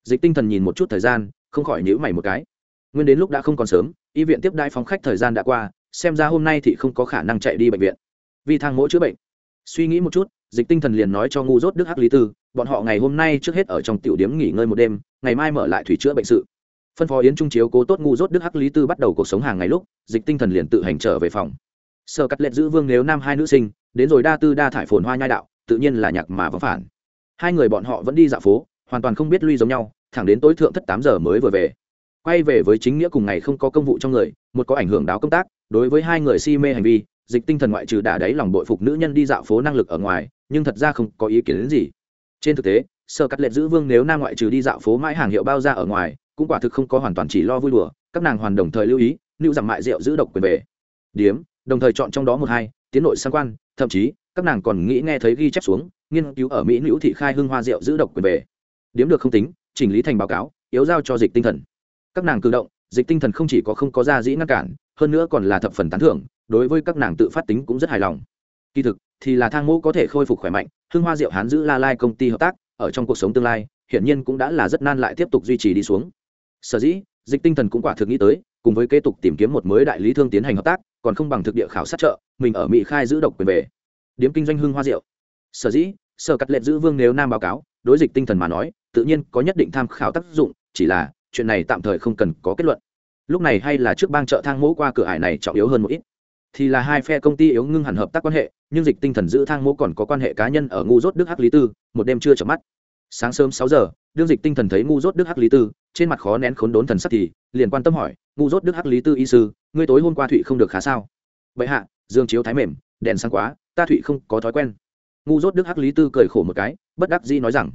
Dịch tinh thần nhìn một chút thời gian không khỏi nhữ mày một cái. Nguyên đến lúc đã không còn sớm, y viện tiếp đai phóng khách thời gian đã qua, xem ra hôm nay thì không có khả năng chạy đi bệnh viện. Vì thang mỗi chữa bệnh. Suy nghĩ một chút, dịch tinh thần liền nói cho ngu dốt đức hắc lý tư, bọn họ ngày hôm nay trước hết ở trong tiểu điếm nghỉ ngơi một đêm, ngày mai mở lại thủy chữa bệnh sự. Phân phó yến trung chiếu cố tốt ngu dốt đức hắc lý tư bắt đầu cuộc sống hàng ngày lúc, dịch tinh thần liền tự hành trở về phòng. Sơ cắt lệ giữ vương nếu nam hai nữ sinh, đến rồi đa tư đa thải phồn hoa nhai đạo, tự nhiên là nhạc mà vắng phản. Hai người bọn họ vẫn đi dạo phố, hoàn toàn không biết lui giống nhau thẳng đến tối thượng thất tám giờ mới vừa về. Quay về với chính nghĩa cùng ngày không có công vụ trong người, một có ảnh hưởng đáo công tác, đối với hai người si mê hành vi, dịch tinh thần ngoại trừ đả đáy lòng bội phục nữ nhân đi dạo phố năng lực ở ngoài, nhưng thật ra không có ý kiến đến gì. Trên thực tế, sơ cắt lệ giữ vương nếu nam ngoại trừ đi dạo phố mãi hàng hiệu bao ra ở ngoài, cũng quả thực không có hoàn toàn chỉ lo vui đùa, các nàng hoàn đồng thời lưu ý, lưu giảm mại rượu giữ độc quyền về. Điếm, đồng thời chọn trong đó một hai, tiến nội sang quan, thậm chí, các nàng còn nghĩ nghe thấy ghi chép xuống, nghiên cứu ở mỹ nữ thị khai hưng hoa rượu giữ độc quyền về. Điếm được không tính chỉnh lý thành báo cáo, yếu giao cho dịch tinh thần. Các nàng cử động, dịch tinh thần không chỉ có không có gia dĩ ngăn cản, hơn nữa còn là thập phần tán thưởng, đối với các nàng tự phát tính cũng rất hài lòng. Kỳ thực, thì là thang mẫu có thể khôi phục khỏe mạnh, hưng hoa diệu hán giữ la lai công ty hợp tác, ở trong cuộc sống tương lai, hiển nhiên cũng đã là rất nan lại tiếp tục duy trì đi xuống. Sở dĩ, dịch tinh thần cũng quả thực nghĩ tới, cùng với kế tục tìm kiếm một mới đại lý thương tiến hành hợp tác, còn không bằng thực địa khảo sát chợ, mình ở mỹ khai giữ độc quyền về. Điếm kinh doanh hưng hoa rượu sở dĩ, sở cắt lệ giữ vương nếu nam báo cáo, đối dịch tinh thần mà nói tự nhiên có nhất định tham khảo tác dụng, chỉ là chuyện này tạm thời không cần có kết luận. Lúc này hay là trước bang chợ thang mỗ qua cửa ải này trọng yếu hơn một ít. Thì là hai phe công ty yếu ngưng hẳn hợp tác quan hệ, nhưng dịch tinh thần giữ thang mỗ còn có quan hệ cá nhân ở ngu dốt đức hắc lý tư, một đêm chưa chợp mắt. Sáng sớm sáu giờ, đương dịch tinh thần thấy ngu dốt đức hắc lý tư, trên mặt khó nén khốn đốn thần sắc thì liền quan tâm hỏi, ngu dốt đức hắc lý tư y sư, ngươi tối hôm qua thụy không được khá sao? Vậy hạ, dương chiếu thái mềm, đèn sáng quá, ta thụy không có thói quen. Ngu dốt đức hắc lý tư cười khổ một cái, bất đắc dĩ nói rằng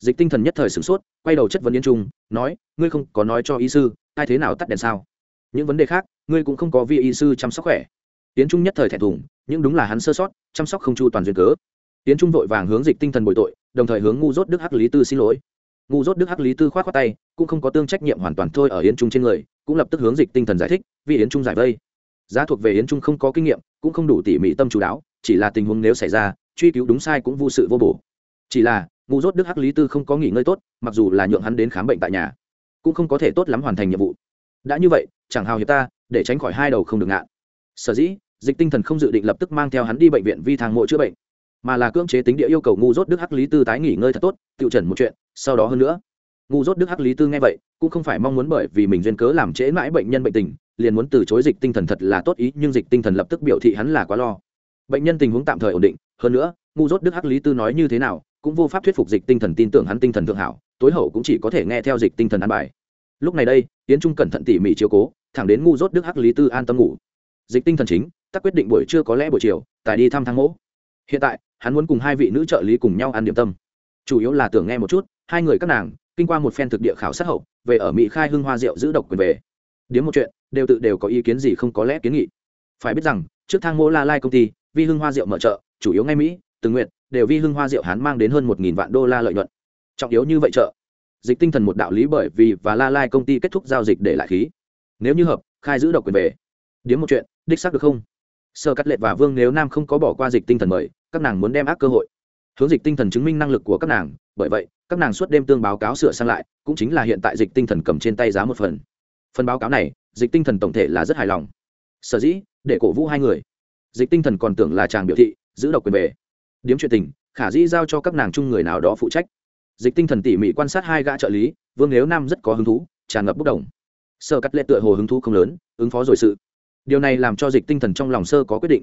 dịch tinh thần nhất thời sửng sốt, quay đầu chất vấn yên trung, nói, ngươi không có nói cho y sư, ai thế nào tắt đèn sao? Những vấn đề khác, ngươi cũng không có vi y sư chăm sóc khỏe. Tiến trung nhất thời thẹn thùng, nhưng đúng là hắn sơ sót, chăm sóc không chu toàn duyên cớ. Tiến trung vội vàng hướng dịch tinh thần bồi tội, đồng thời hướng ngu dốt đức hắc lý tư xin lỗi. Ngu dốt đức hắc lý tư k h o á t tay, cũng không có tương trách nhiệm hoàn toàn thôi ở yến trung trên người, cũng lập tức hướng dịch tinh thần giải thích, vì yến trung giải vây. Giá thuộc về yến trung không có kinh nghiệm, cũng không đủ tỉ mỉ tâm chú đáo, chỉ là tình huống nếu xảy ra, truy cứu đúng sai cũng vô sự vô bổ. Chỉ là ngu dốt đức hắc lý tư không có nghỉ ngơi tốt, mặc dù là nhượng hắn đến khám bệnh tại nhà, cũng không có thể tốt lắm hoàn thành nhiệm vụ. Đã như vậy, chẳng hào hiệp ta, để tránh khỏi hai đầu không được ngạn. Sở dĩ, dịch tinh thần không dự định lập tức mang theo hắn đi bệnh viện vi thang mộ chữa bệnh, mà là cưỡng chế tính địa yêu cầu ngu dốt đức hắc lý tư tái nghỉ ngơi thật tốt, tự trần một chuyện, sau đó hơn nữa. Ngu dốt đức hắc lý tư nghe vậy, cũng không phải mong muốn bởi vì mình duyên cớ làm trễ mãi bệnh nhân bệnh tình, liền muốn từ chối dịch tinh thần thật là tốt ý, nhưng dịch tinh thần lập tức biểu thị hắn là quá lo. Bệnh nhân tình huống tạm thời ổn định, hơn nữa, ngu dốt đức hắc lý tư nói như thế nào cũng vô pháp thuyết phục dịch tinh thần tin tưởng hắn tinh thần thượng hảo, tối hậu cũng chỉ có thể nghe theo dịch tinh thần an bài. Lúc này đây tiến trung cẩn thận tỉ mỉ chiếu cố, thẳng đến ngu dốt đức hắc lý tư an tâm ngủ. Dịch tinh thần chính, tắc quyết định buổi trưa có lẽ buổi chiều, tài đi thăm thang mỗ. Hiện tại, hắn muốn cùng hai vị nữ trợ lý cùng nhau ăn điểm tâm. Chủ yếu là tưởng nghe một chút, hai người các nàng, kinh qua một phen thực địa khảo sát hậu, về ở mỹ khai hưng hoa rượu giữ độc quyền về. Điếm một chuyện, đều tự đều có ý kiến gì không có lẽ kiến nghị. Phải biết rằng, trước thang mỗ la lai công ty vi hưng hoa rượu mở chợ, chủ yếu ngay mỹ từng nguyện đều vi hưng hoa rượu hán mang đến hơn một vạn đô la lợi nhuận. Trọng yếu như vậy chợ. Dịch tinh thần một đạo lý bởi vì và la lai công ty kết thúc giao dịch để lại khí. Nếu như hợp, khai giữ độc quyền về. Điếm một chuyện, đích xác được không? Sơ cắt lệ và vương nếu nam không có bỏ qua dịch tinh thần mời, các nàng muốn đem ác cơ hội. Hướng dịch tinh thần chứng minh năng lực của các nàng, bởi vậy, các nàng suốt đêm tương báo cáo sửa sang lại, cũng chính là hiện tại dịch tinh thần cầm trên tay giá một phần. Phần báo cáo này, dịch tinh thần tổng thể là rất hài lòng. Sở dĩ, để cổ vũ hai người. Dịch tinh thần còn tưởng là chàng biểu thị, giữ độc quyền về điếm chuyện tình, khả dĩ giao cho các nàng chung người nào đó phụ trách. Dịch tinh thần tỉ mỉ quan sát hai gã trợ lý, vương nếu nam rất có hứng thú, tràn ngập bốc đồng. Sơ cắt lệ tựa hồ hứng thú không lớn, ứng phó rồi sự. Điều này làm cho dịch tinh thần trong lòng sơ có quyết định.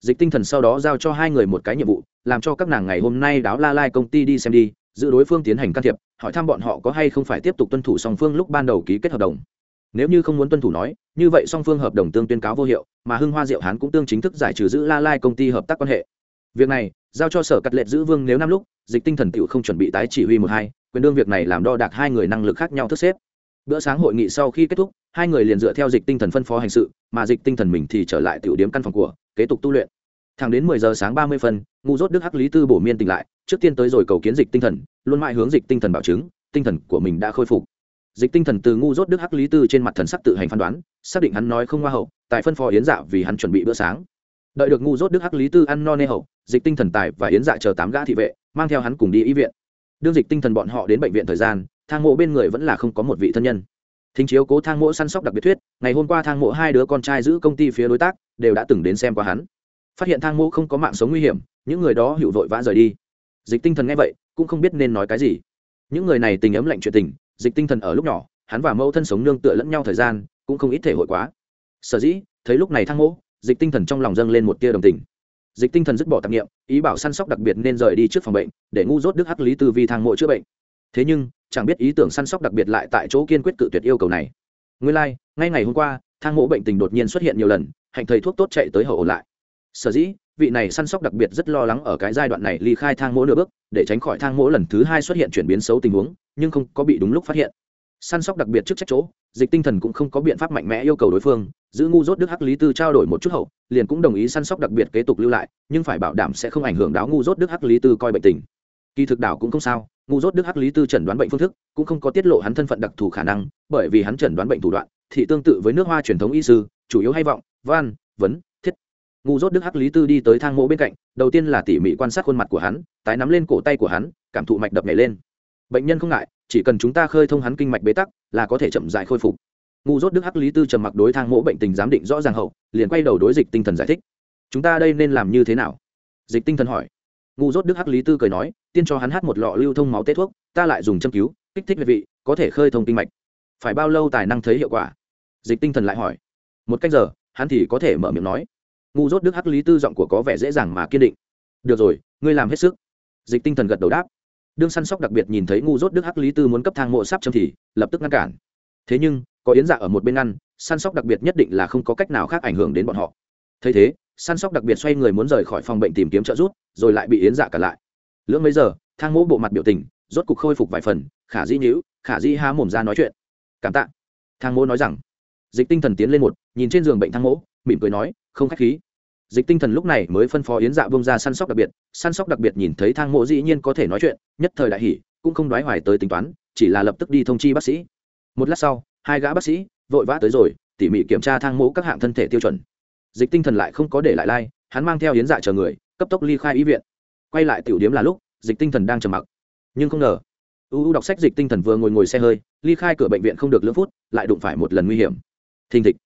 Dịch tinh thần sau đó giao cho hai người một cái nhiệm vụ, làm cho các nàng ngày hôm nay đáo la lai công ty đi xem đi, giữ đối phương tiến hành can thiệp, hỏi thăm bọn họ có hay không phải tiếp tục tuân thủ song phương lúc ban đầu ký kết hợp đồng. Nếu như không muốn tuân thủ nói, như vậy song phương hợp đồng tương tuyên cáo vô hiệu, mà hưng hoa diệu hán cũng tương chính thức giải trừ giữ la lai công ty hợp tác quan hệ. Việc này giao cho sở cắt lệ giữ vương nếu năm lúc, dịch tinh thần tựu không chuẩn bị tái chỉ huy một hai, quyền đương việc này làm đo đạc hai người năng lực khác nhau thức xếp. Bữa sáng hội nghị sau khi kết thúc, hai người liền dựa theo dịch tinh thần phân phó hành sự, mà dịch tinh thần mình thì trở lại tiểu điếm căn phòng của, kế tục tu luyện. Thẳng đến mười giờ sáng ba mươi phân, ngu dốt đức hắc lý tư bổ miên tỉnh lại, trước tiên tới rồi cầu kiến dịch tinh thần, luôn mãi hướng dịch tinh thần bảo chứng, tinh thần của mình đã khôi phục. Dịch tinh thần từ ngu dốt đức hắc lý tư trên mặt thần sắc tự hành phán đoán, xác định hắn nói không hoa hậu, tại phân phó yến dạ vì hắn chuẩn bị bữa sáng đợi được ngu dốt đức hắc lý tư ăn no nê hậu, dịch tinh thần tài và yến dạ chờ tám gã thị vệ, mang theo hắn cùng đi y viện. Đương dịch tinh thần bọn họ đến bệnh viện thời gian, thang mộ bên người vẫn là không có một vị thân nhân. Thính chiếu cố thang mộ săn sóc đặc biệt thuyết, ngày hôm qua thang mộ hai đứa con trai giữ công ty phía đối tác, đều đã từng đến xem qua hắn. Phát hiện thang mộ không có mạng sống nguy hiểm, những người đó hữu vội vã rời đi. Dịch tinh thần nghe vậy, cũng không biết nên nói cái gì. Những người này tình ấm lạnh chuyện tình, dịch tinh thần ở lúc nhỏ, hắn và mẫu thân sống nương tựa lẫn nhau thời gian, cũng không ít thể hội quá. Sở dĩ, thấy lúc này thang mộ dịch tinh thần trong lòng dâng lên một tia đồng tình. Dịch tinh thần dứt bỏ tạp nghiệm ý bảo săn sóc đặc biệt nên rời đi trước phòng bệnh để ngu dốt đức hắc lý tư vi thang mộ chữa bệnh. Thế nhưng chẳng biết ý tưởng săn sóc đặc biệt lại tại chỗ kiên quyết cự tuyệt yêu cầu này. Nguyên lai、like, ngay ngày hôm qua thang mộ bệnh tình đột nhiên xuất hiện nhiều lần hạnh thầy thuốc tốt chạy tới hậu ổn lại. Sở dĩ vị này săn sóc đặc biệt rất lo lắng ở cái giai đoạn này ly khai thang mỗ nửa bước để tránh khỏi thang mỗ lần thứ hai xuất hiện chuyển biến xấu tình huống nhưng không có bị đúng lúc phát hiện săn sóc đặc biệt trước trách chỗ, dịch tinh thần cũng không có biện pháp mạnh mẽ yêu cầu đối phương, giữ ngu dốt đức hắc lý tư trao đổi một chút hậu, liền cũng đồng ý săn sóc đặc biệt kế tục lưu lại, nhưng phải bảo đảm sẽ không ảnh hưởng đáo ngu dốt đức hắc lý tư coi bệnh tình. Kỳ thực đảo cũng không sao, ngu dốt đức hắc lý tư chẩn đoán bệnh phương thức, cũng không có tiết lộ hắn thân phận đặc thù khả năng, bởi vì hắn chẩn đoán bệnh thủ đoạn, thì tương tự với nước hoa truyền thống y sư, chủ yếu hay vọng van vấn, thiết. Ngu dốt đức hắc lý tư đi tới thang mộ bên cạnh, đầu tiên là tỉ mỉ quan sát khuôn mặt của hắn, tái nắm lên cổ tay của hắn, cảm thụ mạch đập nhảy lên bệnh nhân không ngại, chỉ cần chúng ta khơi thông hắn kinh mạch bế tắc, là có thể chậm dại khôi phục. Ngu dốt đức hắc lý tư trầm mặc đối thang mỗ bệnh tình giám định rõ ràng hậu, liền quay đầu đối dịch tinh thần giải thích. Chúng ta đây nên làm như thế nào? Dịch tinh thần hỏi. Ngu dốt đức hắc lý tư cười nói, tiên cho hắn hát một lọ lưu thông máu tết thuốc, ta lại dùng châm cứu, kích thích huyệt vị, có thể khơi thông kinh mạch. Phải bao lâu tài năng thấy hiệu quả? Dịch tinh thần lại hỏi. Một cách giờ, hắn thì có thể mở miệng nói. Ngu dốt đức hắc lý tư giọng của có vẻ dễ dàng mà kiên định. Được rồi, ngươi làm hết sức. Dịch tinh thần gật đầu đáp đương săn sóc đặc biệt nhìn thấy ngu dốt đức hắc lý tư muốn cấp thang mộ sắp châm thì lập tức ngăn cản. Thế nhưng, có yến dạ ở một bên ngăn, săn sóc đặc biệt nhất định là không có cách nào khác ảnh hưởng đến bọn họ. Thấy thế, săn sóc đặc biệt xoay người muốn rời khỏi phòng bệnh tìm kiếm trợ giúp, rồi lại bị yến dạ cả lại. Lưỡng mấy giờ, thang mỗ bộ mặt biểu tình, rốt cục khôi phục vài phần, khả di nhữ khả di há mồm ra nói chuyện. Cảm tạ. Thang mỗ nói rằng. Dịch tinh thần tiến lên một, nhìn trên giường bệnh thang mỗ mỉm cười nói, không khách khí dịch tinh thần lúc này mới phân phó yến dạ bông ra săn sóc đặc biệt, săn sóc đặc biệt nhìn thấy thang mộ dĩ nhiên có thể nói chuyện, nhất thời đại hỷ cũng không đoái hoài tới tính toán, chỉ là lập tức đi thông chi bác sĩ. Một lát sau, hai gã bác sĩ vội vã tới rồi, tỉ mỉ kiểm tra thang mộ các hạng thân thể tiêu chuẩn. Dịch tinh thần lại không có để lại lai, hắn mang theo yến dạ chờ người, cấp tốc ly khai y viện. Quay lại tiểu điếm là lúc, dịch tinh thần đang trầm mặc. Nhưng không ngờ u đọc sách dịch tinh thần vừa ngồi ngồi xe hơi, ly khai cửa bệnh viện không được lưỡng phút, lại đụng phải một lần nguy hiểm. Thình thịch.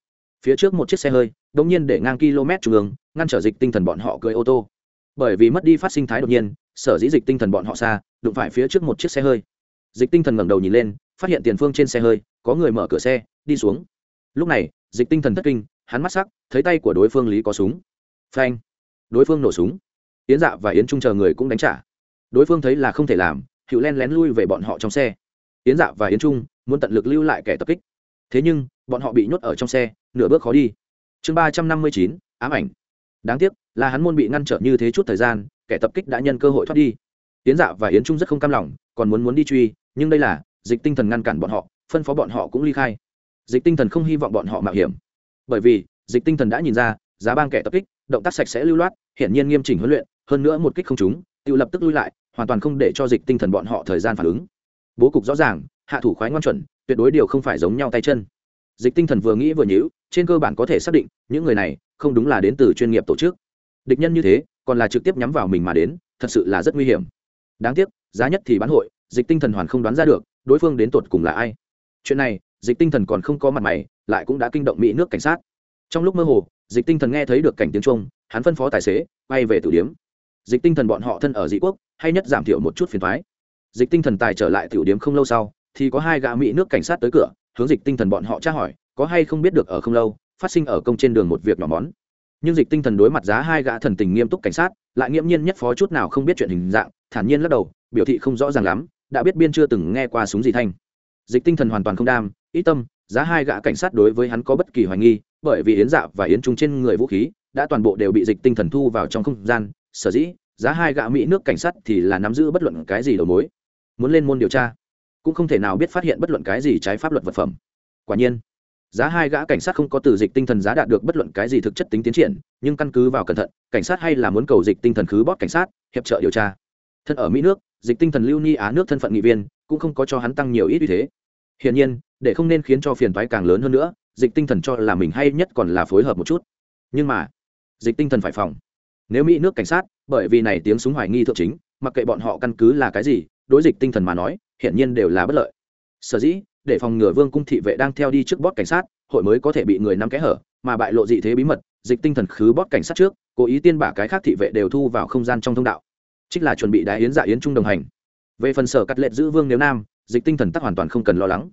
Phía trước một chiếc xe hơi đồng nhiên để ngang km trung ương, ngăn trở dịch tinh thần bọn họ cưới ô tô. Bởi vì mất đi phát sinh thái đột nhiên, sở dĩ dịch tinh thần bọn họ xa, đụng phải phía trước một chiếc xe hơi. Dịch tinh thần ngẩng đầu nhìn lên, phát hiện tiền phương trên xe hơi, có người mở cửa xe, đi xuống. Lúc này, dịch tinh thần thất kinh, hắn mắt sắc, thấy tay của đối phương lý có súng. Phanh! Đối phương nổ súng. Yến dạ và yến trung chờ người cũng đánh trả. Đối phương thấy là không thể làm, hữu len lén lui về bọn họ trong xe. Yến dạ và yến trung muốn tận lực lưu lại kẻ tập kích. Thế nhưng, bọn họ bị nhốt ở trong xe, nửa bước khó đi chương ba trăm năm mươi chín, ám ảnh. Đáng tiếc, là hắn môn bị ngăn trở như thế chút thời gian, kẻ tập kích đã nhân cơ hội thoát đi. Yến dạ và yến trung rất không cam lòng, còn muốn muốn đi truy, nhưng đây là dịch tinh thần ngăn cản bọn họ, phân phó bọn họ cũng ly khai. Dịch tinh thần không hy vọng bọn họ mạo hiểm. Bởi vì, dịch tinh thần đã nhìn ra, giá bang kẻ tập kích, động tác sạch sẽ lưu loát, hiển nhiên nghiêm chỉnh huấn luyện, hơn nữa một kích không trúng, tự lập tức lui lại, hoàn toàn không để cho dịch tinh thần bọn họ thời gian phản ứng. Bố cục rõ ràng, hạ thủ khoái ngoan chuẩn, tuyệt đối điều không phải giống nhau tay chân dịch tinh thần vừa nghĩ vừa nhữ trên cơ bản có thể xác định, những người này không đúng là đến từ chuyên nghiệp tổ chức. Địch nhân như thế, còn là trực tiếp nhắm vào mình mà đến, thật sự là rất nguy hiểm. Đáng tiếc, giá nhất thì bán hội, dịch tinh thần hoàn không đoán ra được, đối phương đến tột cùng là ai. Chuyện này, dịch tinh thần còn không có mặt mày, lại cũng đã kinh động mỹ nước cảnh sát. Trong lúc mơ hồ, dịch tinh thần nghe thấy được cảnh tiếng trung hắn phân phó tài xế bay về tử điếm. Dịch tinh thần bọn họ thân ở dị quốc, hay nhất giảm thiểu một chút phiền thoái dịch tinh thần tài trở lại Tử điếm không lâu sau, thì có hai gã mỹ nước cảnh sát tới cửa hướng dịch tinh thần bọn họ tra hỏi, có hay không biết được ở không lâu, phát sinh ở công trên đường một việc nhỏ món. Nhưng dịch tinh thần đối mặt giá hai gã thần tình nghiêm túc cảnh sát, lại nghiễm nhiên nhất phó chút nào không biết chuyện hình dạng, thản nhiên lắc đầu, biểu thị không rõ ràng lắm, đã biết biên chưa từng nghe qua súng gì thanh. Dịch tinh thần hoàn toàn không đam, ý tâm, giá hai gã cảnh sát đối với hắn có bất kỳ hoài nghi, bởi vì yến dạ và yến trung trên người vũ khí đã toàn bộ đều bị dịch tinh thần thu vào trong không gian, sở dĩ giá hai gã mỹ nước cảnh sát thì là nắm giữ bất luận cái gì đầu mối. Muốn lên môn điều tra cũng không thể nào biết phát hiện bất luận cái gì trái pháp luật vật phẩm. Quả nhiên, giá hai gã cảnh sát không có từ dịch tinh thần giá đạt được bất luận cái gì thực chất tính tiến triển, nhưng căn cứ vào cẩn thận, cảnh sát hay là muốn cầu dịch tinh thần khứ bót cảnh sát, hiệp trợ điều tra. Thân ở mỹ nước, dịch tinh thần lưu ni á nước thân phận nghị viên, cũng không có cho hắn tăng nhiều ít như thế. Hiển nhiên, để không nên khiến cho phiền toái càng lớn hơn nữa, dịch tinh thần cho là mình hay nhất còn là phối hợp một chút. Nhưng mà, dịch tinh thần phải phòng. Nếu mỹ nước cảnh sát, bởi vì này tiếng súng hoài nghi thượng chính, mặc kệ bọn họ căn cứ là cái gì, đối dịch tinh thần mà nói hiển nhiên đều là bất lợi. Sở dĩ, để phòng ngừa vương cung thị vệ đang theo đi trước bót cảnh sát, hội mới có thể bị người nắm kẽ hở, mà bại lộ dị thế bí mật, dịch tinh thần khứ bót cảnh sát trước, cố ý tiên bả cái khác thị vệ đều thu vào không gian trong thông đạo. Trích là chuẩn bị đại yến dạ yến trung đồng hành. Về phần sở cắt lệ giữ vương nếu nam, dịch tinh thần tắc hoàn toàn không cần lo lắng.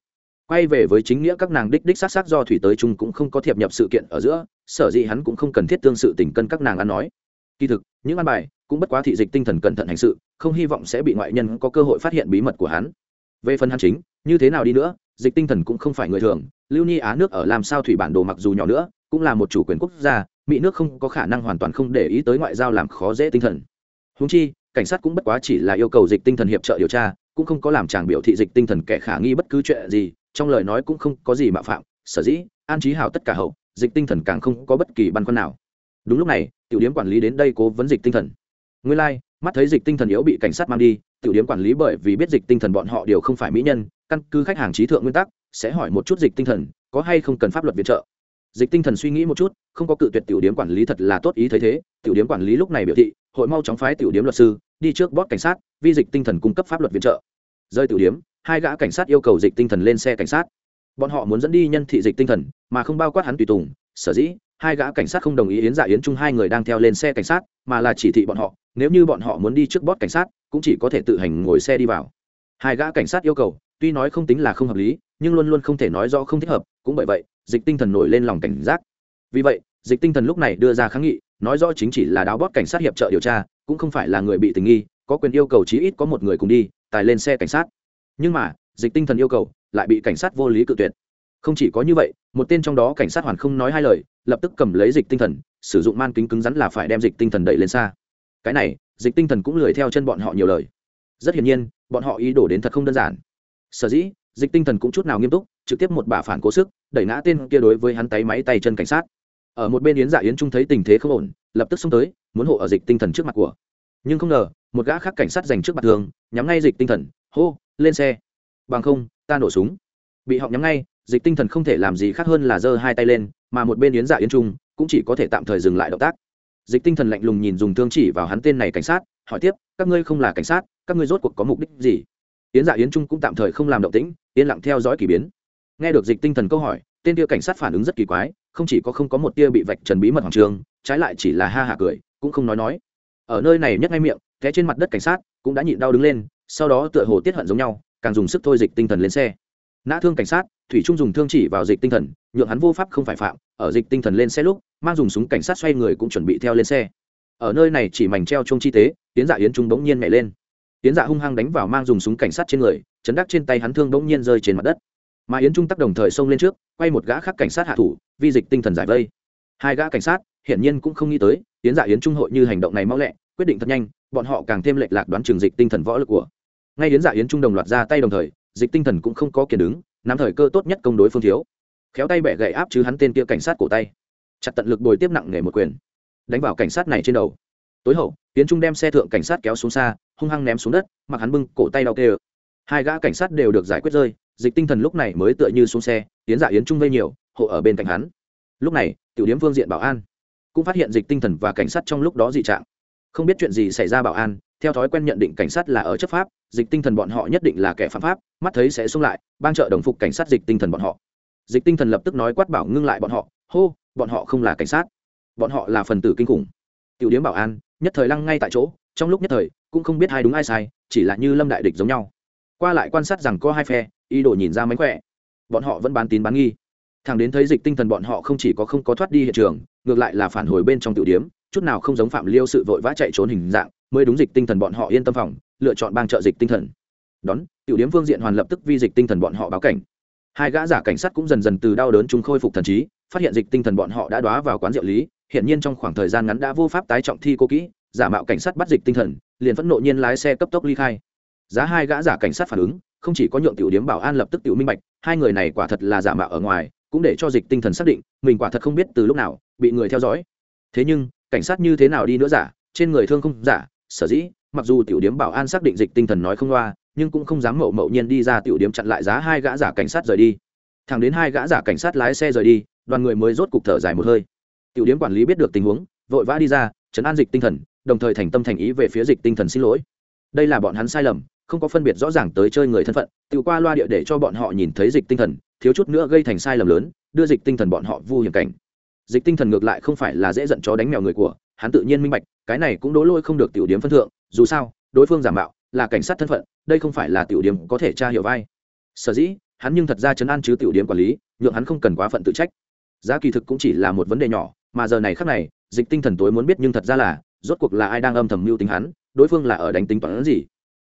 Quay về với chính nghĩa các nàng đích đích sát sát do thủy tới trung cũng không có thiệp nhập sự kiện ở giữa, sở dĩ hắn cũng không cần thiết tương sự tình cân các nàng ăn nói. Kỳ thực những an bài cũng bất quá thị dịch tinh thần cẩn thận hành sự, không hy vọng sẽ bị ngoại nhân có cơ hội phát hiện bí mật của hắn. Về phần hắn chính, như thế nào đi nữa, dịch tinh thần cũng không phải người thường. Lưu ni á nước ở làm sao thủy bản đồ mặc dù nhỏ nữa, cũng là một chủ quyền quốc gia, mỹ nước không có khả năng hoàn toàn không để ý tới ngoại giao làm khó dễ tinh thần. Húng chi, cảnh sát cũng bất quá chỉ là yêu cầu dịch tinh thần hiệp trợ điều tra, cũng không có làm chàng biểu thị dịch tinh thần kẻ khả nghi bất cứ chuyện gì, trong lời nói cũng không có gì mạo phạm, sở dĩ, an trí hào tất cả hậu, dịch tinh thần càng không có bất kỳ băn khoăn nào đúng lúc này tiểu điếm quản lý đến đây cố vấn dịch tinh thần. Nguyên lai、like, mắt thấy dịch tinh thần yếu bị cảnh sát mang đi tiểu điếm quản lý bởi vì biết dịch tinh thần bọn họ đều không phải mỹ nhân căn cứ khách hàng trí thượng nguyên tắc sẽ hỏi một chút dịch tinh thần có hay không cần pháp luật viện trợ. Dịch tinh thần suy nghĩ một chút không có cự tuyệt tiểu điếm quản lý thật là tốt ý thấy thế tiểu điếm quản lý lúc này biểu thị hội mau chóng phái tiểu điếm luật sư đi trước bót cảnh sát vi dịch tinh thần cung cấp pháp luật viện trợ. Rơi tiểu điếm hai gã cảnh sát yêu cầu dịch tinh thần lên xe cảnh sát. Bọn họ muốn dẫn đi nhân thị dịch tinh thần mà không bao quát hắn tùy tùng sở dĩ hai gã cảnh sát không đồng ý yến dạ yến chung hai người đang theo lên xe cảnh sát, mà là chỉ thị bọn họ, nếu như bọn họ muốn đi trước bót cảnh sát, cũng chỉ có thể tự hành ngồi xe đi vào. Hai gã cảnh sát yêu cầu, tuy nói không tính là không hợp lý, nhưng luôn luôn không thể nói rõ không thích hợp, cũng bởi vậy, dịch tinh thần nổi lên lòng cảnh giác. Vì vậy, dịch tinh thần lúc này đưa ra kháng nghị, nói rõ chính chỉ là đáo bót cảnh sát hiệp trợ điều tra, cũng không phải là người bị tình nghi, có quyền yêu cầu chí ít có một người cùng đi, tài lên xe cảnh sát. Nhưng mà, dịch tinh thần yêu cầu, lại bị cảnh sát vô lý cự tuyệt không chỉ có như vậy, một tên trong đó cảnh sát hoàn không nói hai lời, lập tức cầm lấy dịch tinh thần, sử dụng man kính cứng rắn là phải đem dịch tinh thần đẩy lên xa. Cái này, dịch tinh thần cũng lười theo chân bọn họ nhiều lời. Rất hiển nhiên, bọn họ ý đồ đến thật không đơn giản. Sở dĩ, dịch tinh thần cũng chút nào nghiêm túc, trực tiếp một bà phản cố sức, đẩy ngã tên kia đối với hắn tay máy tay chân cảnh sát. Ở một bên yến dạ yến trung thấy tình thế không ổn, lập tức xông tới, muốn hộ ở dịch tinh thần trước mặt của. Nhưng không ngờ, một gã khác cảnh sát dành trước mặt thường, nhắm ngay dịch tinh thần, hô, lên xe. Bằng không, ta nổ súng. Bị họ nhắm ngay dịch tinh thần không thể làm gì khác hơn là giơ hai tay lên, mà một bên yến dạ yến trung cũng chỉ có thể tạm thời dừng lại động tác. Dịch tinh thần lạnh lùng nhìn dùng thương chỉ vào hắn tên này cảnh sát, hỏi tiếp, các ngươi không là cảnh sát, các ngươi rốt cuộc có mục đích gì? Yến dạ yến trung cũng tạm thời không làm động tĩnh, yên lặng theo dõi k ỳ biến. Nghe được dịch tinh thần câu hỏi, tên tia cảnh sát phản ứng rất kỳ quái, không chỉ có không có một tia bị vạch trần bí mật hoàng trường, trái lại chỉ là ha hạ cười, cũng không nói nói. Ở nơi này nhấc ngay miệng, té trên mặt đất cảnh sát cũng đã nhịn đau đứng lên, sau đó tựa hồ tiết hận giống nhau, càng dùng sức thôi dịch tinh thần lên xe nã thương cảnh sát, thủy trung dùng thương chỉ vào dịch tinh thần, nhượng hắn vô pháp không phải phạm, ở dịch tinh thần lên xe lúc, mang dùng súng cảnh sát xoay người cũng chuẩn bị theo lên xe. Ở nơi này chỉ mảnh treo chung chi tế tiến dạ yến trung bỗng nhiên nhảy lên. Tiến dạ hung hăng đánh vào mang dùng súng cảnh sát trên người, chấn đắc trên tay hắn thương bỗng nhiên rơi trên mặt đất. Mà yến trung tắc đồng thời xông lên trước, quay một gã khác cảnh sát hạ thủ, vi dịch tinh thần giải vây. Hai gã cảnh sát, hiển nhiên cũng không nghĩ tới tiến dạ yến trung hội như hành động này mau lẹ, quyết định thật nhanh, bọn họ càng thêm lệch lạc đoán trường dịch tinh thần võ lực của. Ngay yến dạ yến trung đồng loạt ra tay đồng thời dịch tinh thần cũng không có kiền đứng, nắm thời cơ tốt nhất công đối phương thiếu. Khéo tay bẻ gậy áp chứ hắn tên kia cảnh sát cổ tay. Chặt tận lực bồi tiếp nặng nghề một quyền. Đánh vào cảnh sát này trên đầu. Tối hậu, tiến trung đem xe thượng cảnh sát kéo xuống xa, hung hăng ném xuống đất, mặc hắn bưng cổ tay đau kê hai gã cảnh sát đều được giải quyết rơi, dịch tinh thần lúc này mới tựa như xuống xe tiến giả dạ yến trung vây nhiều, hộ ở bên cạnh hắn. Lúc này, tiểu điếm phương diện bảo an cũng phát hiện dịch tinh thần và cảnh sát trong lúc đó dị trạng. Không biết chuyện gì xảy ra bảo an theo thói quen nhận định cảnh sát là ở chấp pháp, dịch tinh thần bọn họ nhất định là kẻ phạm pháp, mắt thấy sẽ xung lại ban trợ đồng phục cảnh sát dịch tinh thần bọn họ. Dịch tinh thần lập tức nói quát bảo ngưng lại bọn họ, hô, bọn họ không là cảnh sát. Bọn họ là phần tử kinh khủng. Tiểu điếm bảo an, nhất thời lăng ngay tại chỗ, trong lúc nhất thời, cũng không biết ai đúng ai sai, chỉ là như lâm đại địch giống nhau. Qua lại quan sát rằng có hai phe, ý đồ nhìn ra mánh khỏe. Bọn họ vẫn bán tín bán nghi. Thằng đến thấy dịch tinh thần bọn họ không chỉ có không có thoát đi hiện trường, ngược lại là phản hồi bên trong tiểu điếm chút nào không giống phạm liêu sự vội vã chạy trốn hình dạng, mới đúng dịch tinh thần bọn họ yên tâm phòng, lựa chọn bang trợ dịch tinh thần. Đón, tiểu điếm phương diện hoàn lập tức vi dịch tinh thần bọn họ báo cảnh. Hai gã giả cảnh sát cũng dần dần từ đau đớn chúng khôi phục thần trí, phát hiện dịch tinh thần bọn họ đã đoá vào quán rượu lý hiện nhiên trong khoảng thời gian ngắn đã vô pháp tái trọng thi cô kỹ, giả mạo cảnh sát bắt dịch tinh thần, liền phẫn nộ nhiên lái xe cấp tốc ly khai. Giá hai gã giả cảnh sát phản ứng, không chỉ có nhượng tiểu điếm bảo an lập tức tiểu minh bạch, hai người này quả thật là giả mạo ở ngoài, cũng để cho dịch tinh thần xác định, mình quả thật không biết từ lúc nào bị người theo dõi. Thế nhưng cảnh sát như thế nào đi nữa giả, trên người thương không giả, sở dĩ, mặc dù tiểu điếm bảo an xác định dịch tinh thần nói không loa, nhưng cũng không dám mậu mậu nhiên đi ra tiểu điếm chặn lại giá hai gã giả cảnh sát rời đi. Thẳng đến hai gã giả cảnh sát lái xe rời đi, đoàn người mới rốt cục thở dài một hơi. Tiểu điếm quản lý biết được tình huống, vội vã đi ra, chấn an dịch tinh thần, đồng thời thành tâm thành ý về phía dịch tinh thần xin lỗi. Đây là bọn hắn sai lầm, không có phân biệt rõ ràng tới chơi người thân phận, tự qua loa địa để cho bọn họ nhìn thấy dịch tinh thần, thiếu chút nữa gây thành sai lầm lớn, đưa dịch tinh thần bọn họ vu hiểm cảnh dịch tinh thần ngược lại không phải là dễ giận chó đánh mèo người của, hắn tự nhiên minh bạch, cái này cũng đố lôi không được tiểu điếm phân thượng, dù sao, đối phương giả mạo, là cảnh sát thân phận, đây không phải là tiểu điếm có thể tra hiểu vai. Sở dĩ, hắn nhưng thật ra chấn an chứ tiểu điếm quản lý, nhượng hắn không cần quá phận tự trách. Giá kỳ thực cũng chỉ là một vấn đề nhỏ, mà giờ này khác này, dịch tinh thần tối muốn biết nhưng thật ra là, rốt cuộc là ai đang âm thầm mưu tính hắn, đối phương là ở đánh tính toán gì.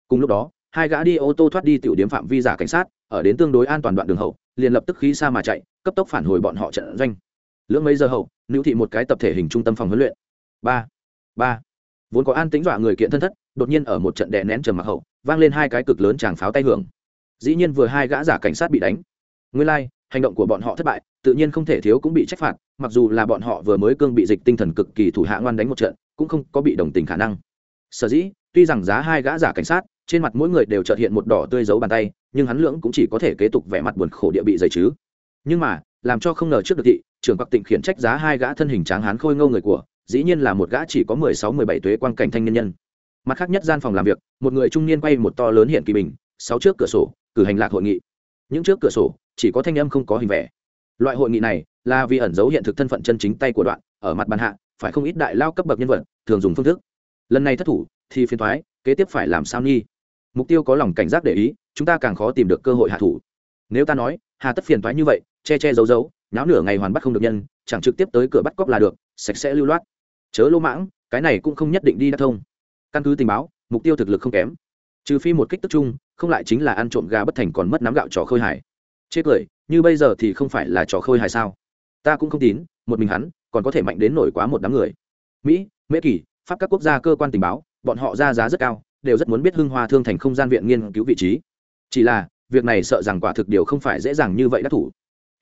Cùng lúc đó, hai gã đi ô tô thoát đi tiểu điếm phạm vi giả cảnh sát, ở đến tương đối an toàn đoạn đường hậu, liền lập tức khí xa mà chạy, cấp tốc phản hồi bọn họ trận doanh lưỡng mấy giờ hậu nữ thị một cái tập thể hình trung tâm phòng huấn luyện. Ba ba. Vốn có an tính dọa người kiện thân thất đột nhiên ở một trận đè nén trầm mặc hậu vang lên hai cái cực lớn tràng pháo tay hưởng. Dĩ nhiên vừa hai gã giả cảnh sát bị đánh. Nguyên lai、like, hành động của bọn họ thất bại tự nhiên không thể thiếu cũng bị trách phạt mặc dù là bọn họ vừa mới cương bị dịch tinh thần cực kỳ thủ hạ ngoan đánh một trận cũng không có bị đồng tình khả năng. Sở dĩ tuy rằng giá hai gã giả cảnh sát trên mặt mỗi người đều trợt hiện một đỏ tươi dấu bàn tay nhưng hắn lưỡng cũng chỉ có thể kế tục vẻ mặt buồn khổ địa bị dày chứ. Nhưng mà làm cho không ngờ trước được thị, trưởng bắc tịnh khiển trách giá hai gã thân hình tráng hán khôi ngâu người của, dĩ nhiên là một gã chỉ có mười sáu, mười bảy tuế quan cảnh thanh niên nhân. Mặt khác nhất gian phòng làm việc, một người trung niên quay một to lớn hiện kỳ bình, sáu trước cửa sổ, cử hành lạc hội nghị. Những trước cửa sổ, chỉ có thanh âm không có hình vẽ loại hội nghị này, là vì ẩn giấu hiện thực thân phận chân chính tay của đoạn, ở mặt bàn hạ, phải không ít đại lao cấp bậc nhân vật, thường dùng phương thức. Lần này thất thủ, thì phiên thoái, kế tiếp phải làm sao nghi? Mục tiêu có lòng cảnh giác để ý, chúng ta càng khó tìm được cơ hội hạ thủ. Nếu ta nói hà tất phiền thoái như vậy, che che giấu giấu, nháo nửa ngày hoàn bắt không được nhân, chẳng trực tiếp tới cửa bắt cóc là được, sạch sẽ lưu loát. Chớ lỗ mãng, cái này cũng không nhất định đi đắc thông. Căn cứ tình báo, mục tiêu thực lực không kém. Trừ phi một kích tức chung, không lại chính là ăn trộm gà bất thành còn mất nắm gạo trò khôi hải chê cười, như bây giờ thì không phải là trò khôi hải sao? Ta cũng không tín, một mình hắn, còn có thể mạnh đến nổi quá một đám người. Mỹ, mễ kỳ, pháp các quốc gia cơ quan tình báo, bọn họ ra giá rất cao, đều rất muốn biết hưng hoa thương thành không gian viện nghiên cứu vị trí. Chỉ là việc này sợ rằng quả thực điều không phải dễ dàng như vậy đắc thủ.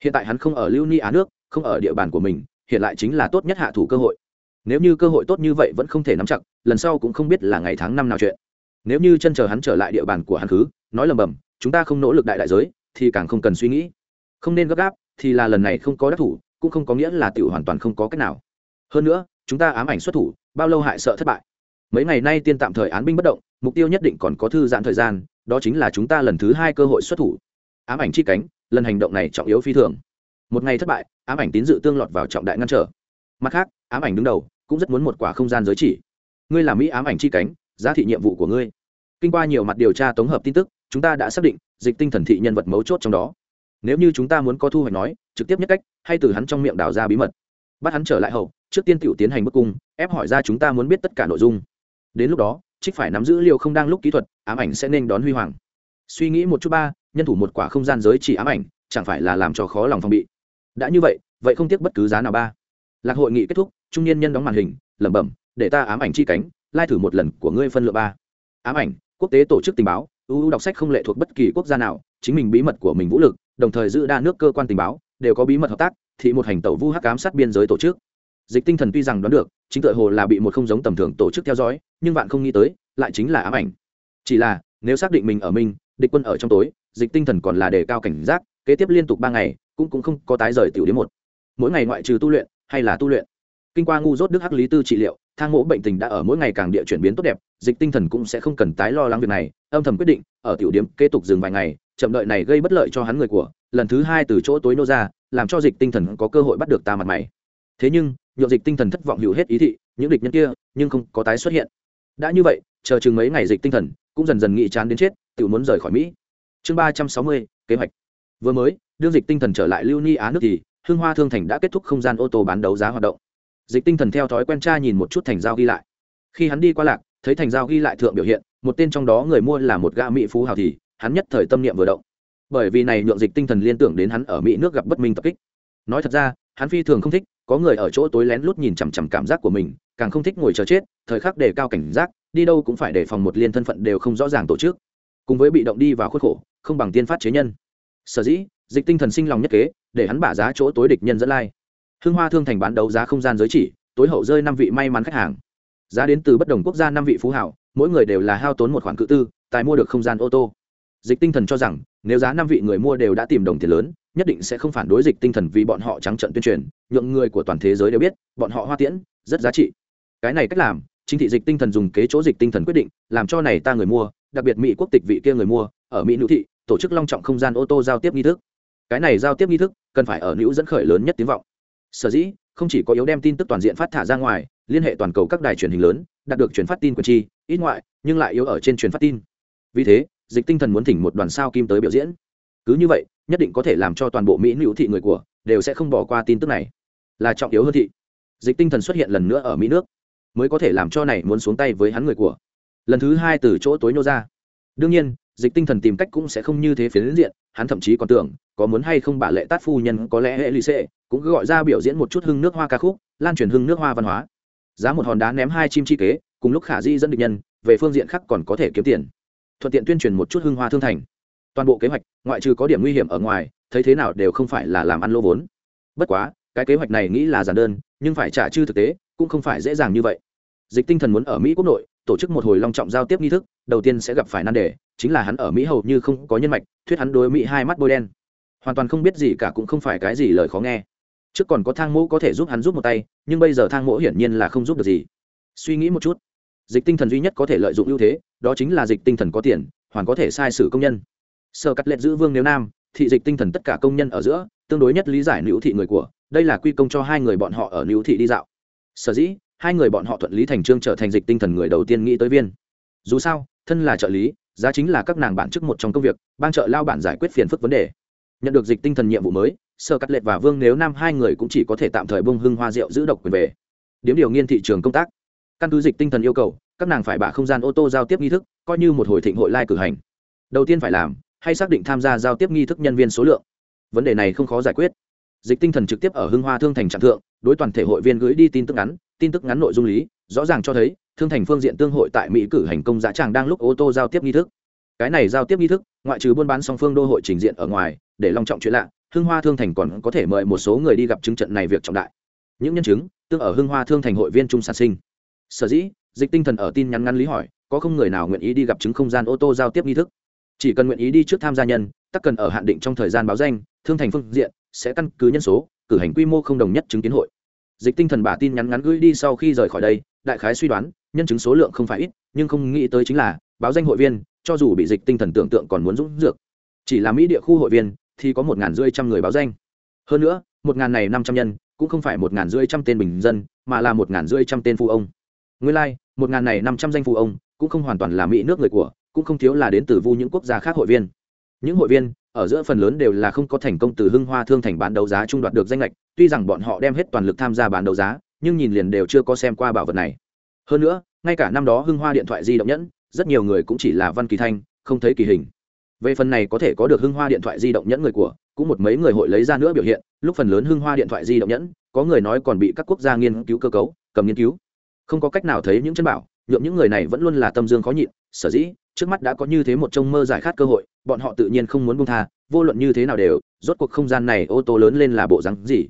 Hiện tại hắn không ở lưu ni á nước, không ở địa bàn của mình, hiện lại chính là tốt nhất hạ thủ cơ hội. Nếu như cơ hội tốt như vậy vẫn không thể nắm chặt, lần sau cũng không biết là ngày tháng năm nào chuyện. Nếu như chân chờ hắn trở lại địa bàn của hắn khứ nói lầm bầm, chúng ta không nỗ lực đại đại giới, thì càng không cần suy nghĩ. Không nên gấp gáp, thì là lần này không có đắc thủ, cũng không có nghĩa là tiểu hoàn toàn không có cách nào. Hơn nữa, chúng ta ám ảnh xuất thủ, bao lâu hại sợ thất bại. Mấy ngày nay tiên tạm thời án binh bất động, mục tiêu nhất định còn có thư giãn thời gian đó chính là chúng ta lần thứ hai cơ hội xuất thủ. Ám ảnh chi cánh, lần hành động này trọng yếu phi thường. Một ngày thất bại, ám ảnh tín dự tương lọt vào trọng đại ngăn trở. Mặt khác, ám ảnh đứng đầu cũng rất muốn một quả không gian giới chỉ. Ngươi là mỹ ám ảnh chi cánh, giá thị nhiệm vụ của ngươi. Kinh qua nhiều mặt điều tra tổng hợp tin tức, chúng ta đã xác định dịch tinh thần thị nhân vật mấu chốt trong đó. Nếu như chúng ta muốn có thu hoạch nói, trực tiếp nhất cách, hay từ hắn trong miệng đào ra bí mật. Bắt hắn trở lại hậu, trước tiên tiểu tiến hành bức cung, ép hỏi ra chúng ta muốn biết tất cả nội dung. Đến lúc đó trích phải nắm giữ liều không đang lúc kỹ thuật, ám ảnh sẽ nên đón huy hoàng. Suy nghĩ một chút ba, nhân thủ một quả không gian giới chỉ ám ảnh, chẳng phải là làm cho khó lòng phòng bị. Đã như vậy vậy không tiếc bất cứ giá nào ba. Lạc hội nghị kết thúc, trung niên nhân đóng màn hình, lẩm bẩm, để ta ám ảnh chi cánh, lai thử một lần của ngươi phân lượng ba. Ám ảnh, quốc tế tổ chức tình báo ưu đọc sách không lệ thuộc bất kỳ quốc gia nào, chính mình bí mật của mình vũ lực, đồng thời giữ đa nước cơ quan tình báo, đều có bí mật hợp tác, thị một hành tẩu vu hắc ám sát biên giới tổ chức dịch tinh thần tuy rằng đoán được, chính tựa hồ là bị một không giống tầm thường tổ chức theo dõi, nhưng bạn không nghĩ tới, lại chính là ám ảnh. Chỉ là, nếu xác định mình ở mình, địch quân ở trong tối, dịch tinh thần còn là đề cao cảnh giác, kế tiếp liên tục ba ngày, cũng cũng không có tái rời tiểu đến một. Mỗi ngày ngoại trừ tu luyện, hay là tu luyện. Kinh qua ngu dốt đức hắc lý tư trị liệu, thang mỗ bệnh tình đã ở mỗi ngày càng địa chuyển biến tốt đẹp, dịch tinh thần cũng sẽ không cần tái lo lắng việc này, âm thầm quyết định, ở tiểu điểm kế tục dừng vài ngày, chậm đợi này gây bất lợi cho hắn người của, lần thứ hai từ chỗ tối nô ra, làm cho dịch tinh thần có cơ hội bắt được ta mặt mày. Thế nhưng nhộn dịch tinh thần thất vọng hữu hết ý thị, những địch nhân kia, nhưng không có tái xuất hiện. Đã như vậy, chờ chừng mấy ngày dịch tinh thần cũng dần dần nghị chán đến chết tự muốn rời khỏi mỹ. Chương ba trăm sáu mươi, kế hoạch. Vừa mới, đương dịch tinh thần trở lại lưu ni á nước thì, hương hoa thương thành đã kết thúc không gian ô tô bán đấu giá hoạt động. Dịch tinh thần theo thói quen tra nhìn một chút thành giao ghi lại. Khi hắn đi qua lạc, thấy thành giao ghi lại thượng biểu hiện, một tên trong đó người mua là một gã mỹ phú hào thì, hắn nhất thời tâm niệm vừa động. Bởi vì này nhượng dịch tinh thần liên tưởng đến hắn ở mỹ nước gặp bất minh tập kích. Nói thật ra, hắn phi thường không thích có người ở chỗ tối lén lút nhìn chằm chằm cảm giác của mình, càng không thích ngồi chờ chết, thời khắc đề cao cảnh giác, đi đâu cũng phải đề phòng một liên thân phận đều không rõ ràng tổ chức. Cùng với bị động đi vào khuất khổ, không bằng tiên phát chế nhân. Sở dĩ, dịch tinh thần sinh lòng nhất kế, để hắn bả giá chỗ tối địch nhân dẫn lai. Hương hoa thương thành bán đấu giá không gian giới chỉ, tối hậu rơi năm vị may mắn khách hàng. Giá đến từ bất đồng quốc gia năm vị phú hảo, mỗi người đều là hao tốn một khoản cự tư, tài mua được không gian ô tô dịch tinh thần cho rằng, nếu giá năm vị người mua đều đã tìm đồng tiền lớn, nhất định sẽ không phản đối dịch tinh thần vì bọn họ trắng trận tuyên truyền. Nhượng người của toàn thế giới đều biết, bọn họ hoa tiễn, rất giá trị. Cái này cách làm, chính thị dịch tinh thần dùng kế chỗ dịch tinh thần quyết định, làm cho này ta người mua, đặc biệt mỹ quốc tịch vị kia người mua, ở mỹ nữ thị, tổ chức long trọng không gian ô tô giao tiếp nghi thức. Cái này giao tiếp nghi thức, cần phải ở nữ dẫn khởi lớn nhất tiếng vọng. Sở dĩ, không chỉ có yếu đem tin tức toàn diện phát thả ra ngoài, liên hệ toàn cầu các đài truyền hình lớn, đạt được truyền phát tin quyền chi, ít ngoại, nhưng lại yếu ở trên truyền phát tin. Vì thế dịch tinh thần muốn thỉnh một đoàn sao kim tới biểu diễn. Cứ như vậy, nhất định có thể làm cho toàn bộ mỹ nữ thị người của đều sẽ không bỏ qua tin tức này. Là trọng yếu hơn thị. Dịch tinh thần xuất hiện lần nữa ở mỹ nước, mới có thể làm cho này muốn xuống tay với hắn người của. Lần thứ hai từ chỗ tối nô ra. Đương nhiên, dịch tinh thần tìm cách cũng sẽ không như thế phiến diện, hắn thậm chí còn tưởng, có muốn hay không bà lệ tát phu nhân có lẽ hệ lì xệ cũng cứ gọi ra biểu diễn một chút hưng nước hoa ca khúc, lan truyền hưng nước hoa văn hóa. Giá một hòn đá ném hai chim chi kế, cùng lúc khả di dẫn địch nhân, về phương diện khác còn có thể kiếm tiền thuận tiện tuyên truyền một chút hưng hoa thương thành. Toàn bộ kế hoạch, ngoại trừ có điểm nguy hiểm ở ngoài, thấy thế nào đều không phải là làm ăn lô vốn. Bất quá, cái kế hoạch này nghĩ là giản đơn, nhưng phải trả chư thực tế, cũng không phải dễ dàng như vậy. Dịch tinh thần muốn ở mỹ quốc nội, tổ chức một hồi long trọng giao tiếp nghi thức, đầu tiên sẽ gặp phải nan đề, chính là hắn ở mỹ hầu như không có nhân mạch, thuyết hắn đối mỹ hai mắt bôi đen. Hoàn toàn không biết gì cả cũng không phải cái gì lời khó nghe. Trước còn có thang mũ có thể giúp hắn giúp một tay, nhưng bây giờ thang mũ hiển nhiên là không giúp được gì. Suy nghĩ một chút dịch tinh thần duy nhất có thể lợi dụng ưu thế, đó chính là dịch tinh thần có tiền, hoàn có thể sai sử công nhân. Sơ cắt lệ giữ vương nếu nam, thị dịch tinh thần tất cả công nhân ở giữa, tương đối nhất lý giải nữ thị người của, đây là quy công cho hai người bọn họ ở nữ thị đi dạo. Sở dĩ, hai người bọn họ thuận lý thành trương trở thành dịch tinh thần người đầu tiên nghĩ tới viên. Dù sao, thân là trợ lý, giá chính là các nàng bản chức một trong công việc ban trợ lao bản giải quyết phiền phức vấn đề. Nhận được dịch tinh thần nhiệm vụ mới sơ cắt lệ và vương nếu nam hai người cũng chỉ có thể tạm thời bông hưng hoa rượu giữ độc quyền về. Điếm điều nghiên thị trường công tác căn cứ dịch tinh thần yêu cầu, các nàng phải bả không gian ô tô giao tiếp nghi thức, coi như một hồi thịnh hội lai cử hành. Đầu tiên phải làm, hay xác định tham gia giao tiếp nghi thức nhân viên số lượng. Vấn đề này không khó giải quyết. Dịch tinh thần trực tiếp ở hưng hoa thương thành trạng thượng, đối toàn thể hội viên gửi đi tin tức ngắn, tin tức ngắn nội dung lý, rõ ràng cho thấy, thương thành phương diện tương hội tại mỹ cử hành công giá tràng đang lúc ô tô giao tiếp nghi thức. Cái này giao tiếp nghi thức, ngoại trừ buôn bán song phương đô hội trình diện ở ngoài, để long trọng chuyện lạ, hưng hoa thương thành còn có thể mời một số người đi gặp chứng trận này việc trọng đại. Những nhân chứng, tương ở hưng hoa thương thành hội viên trung sản sinh sở dĩ, dịch tinh thần ở tin nhắn ngắn lý hỏi, có không người nào nguyện ý đi gặp chứng không gian ô tô giao tiếp nghi thức? Chỉ cần nguyện ý đi trước tham gia nhân, tắc cần ở hạn định trong thời gian báo danh, thương thành phương diện, sẽ căn cứ nhân số, cử hành quy mô không đồng nhất chứng kiến hội. Dịch tinh thần bả tin nhắn ngắn gửi đi sau khi rời khỏi đây, đại khái suy đoán, nhân chứng số lượng không phải ít, nhưng không nghĩ tới chính là, báo danh hội viên, cho dù bị dịch tinh thần tưởng tượng còn muốn dũng dược. Chỉ là mỹ địa khu hội viên, thì có một ngàn rưỡi trăm người báo danh. Hơn nữa, một ngàn này năm trăm nhân, cũng không phải một ngàn rưỡi trăm tên bình dân, mà là một ngàn rưỡi trăm tên phu ông nguyên lai、like, một ngàn này năm trăm danh phụ ông cũng không hoàn toàn là mỹ nước người của cũng không thiếu là đến từ vu những quốc gia khác hội viên. Những hội viên ở giữa phần lớn đều là không có thành công từ hưng hoa thương thành bán đấu giá trung đoạt được danh lệch tuy rằng bọn họ đem hết toàn lực tham gia bán đấu giá nhưng nhìn liền đều chưa có xem qua bảo vật này. Hơn nữa ngay cả năm đó hưng hoa điện thoại di động nhẫn rất nhiều người cũng chỉ là văn kỳ thanh không thấy kỳ hình. Về phần này có thể có được hưng hoa điện thoại di động nhẫn người của cũng một mấy người hội lấy ra nữa biểu hiện lúc phần lớn hưng hoa điện thoại di động nhẫn có người nói còn bị các quốc gia nghiên cứu cơ cấu cầm nghiên cứu không có cách nào thấy những chân bảo nhuộm những người này vẫn luôn là tâm dương khó nhịn, sở dĩ, trước mắt đã có như thế một trông mơ giải khát cơ hội, bọn họ tự nhiên không muốn buông tha, vô luận như thế nào đều, rốt cuộc không gian này ô tô lớn lên là bộ rắn gì.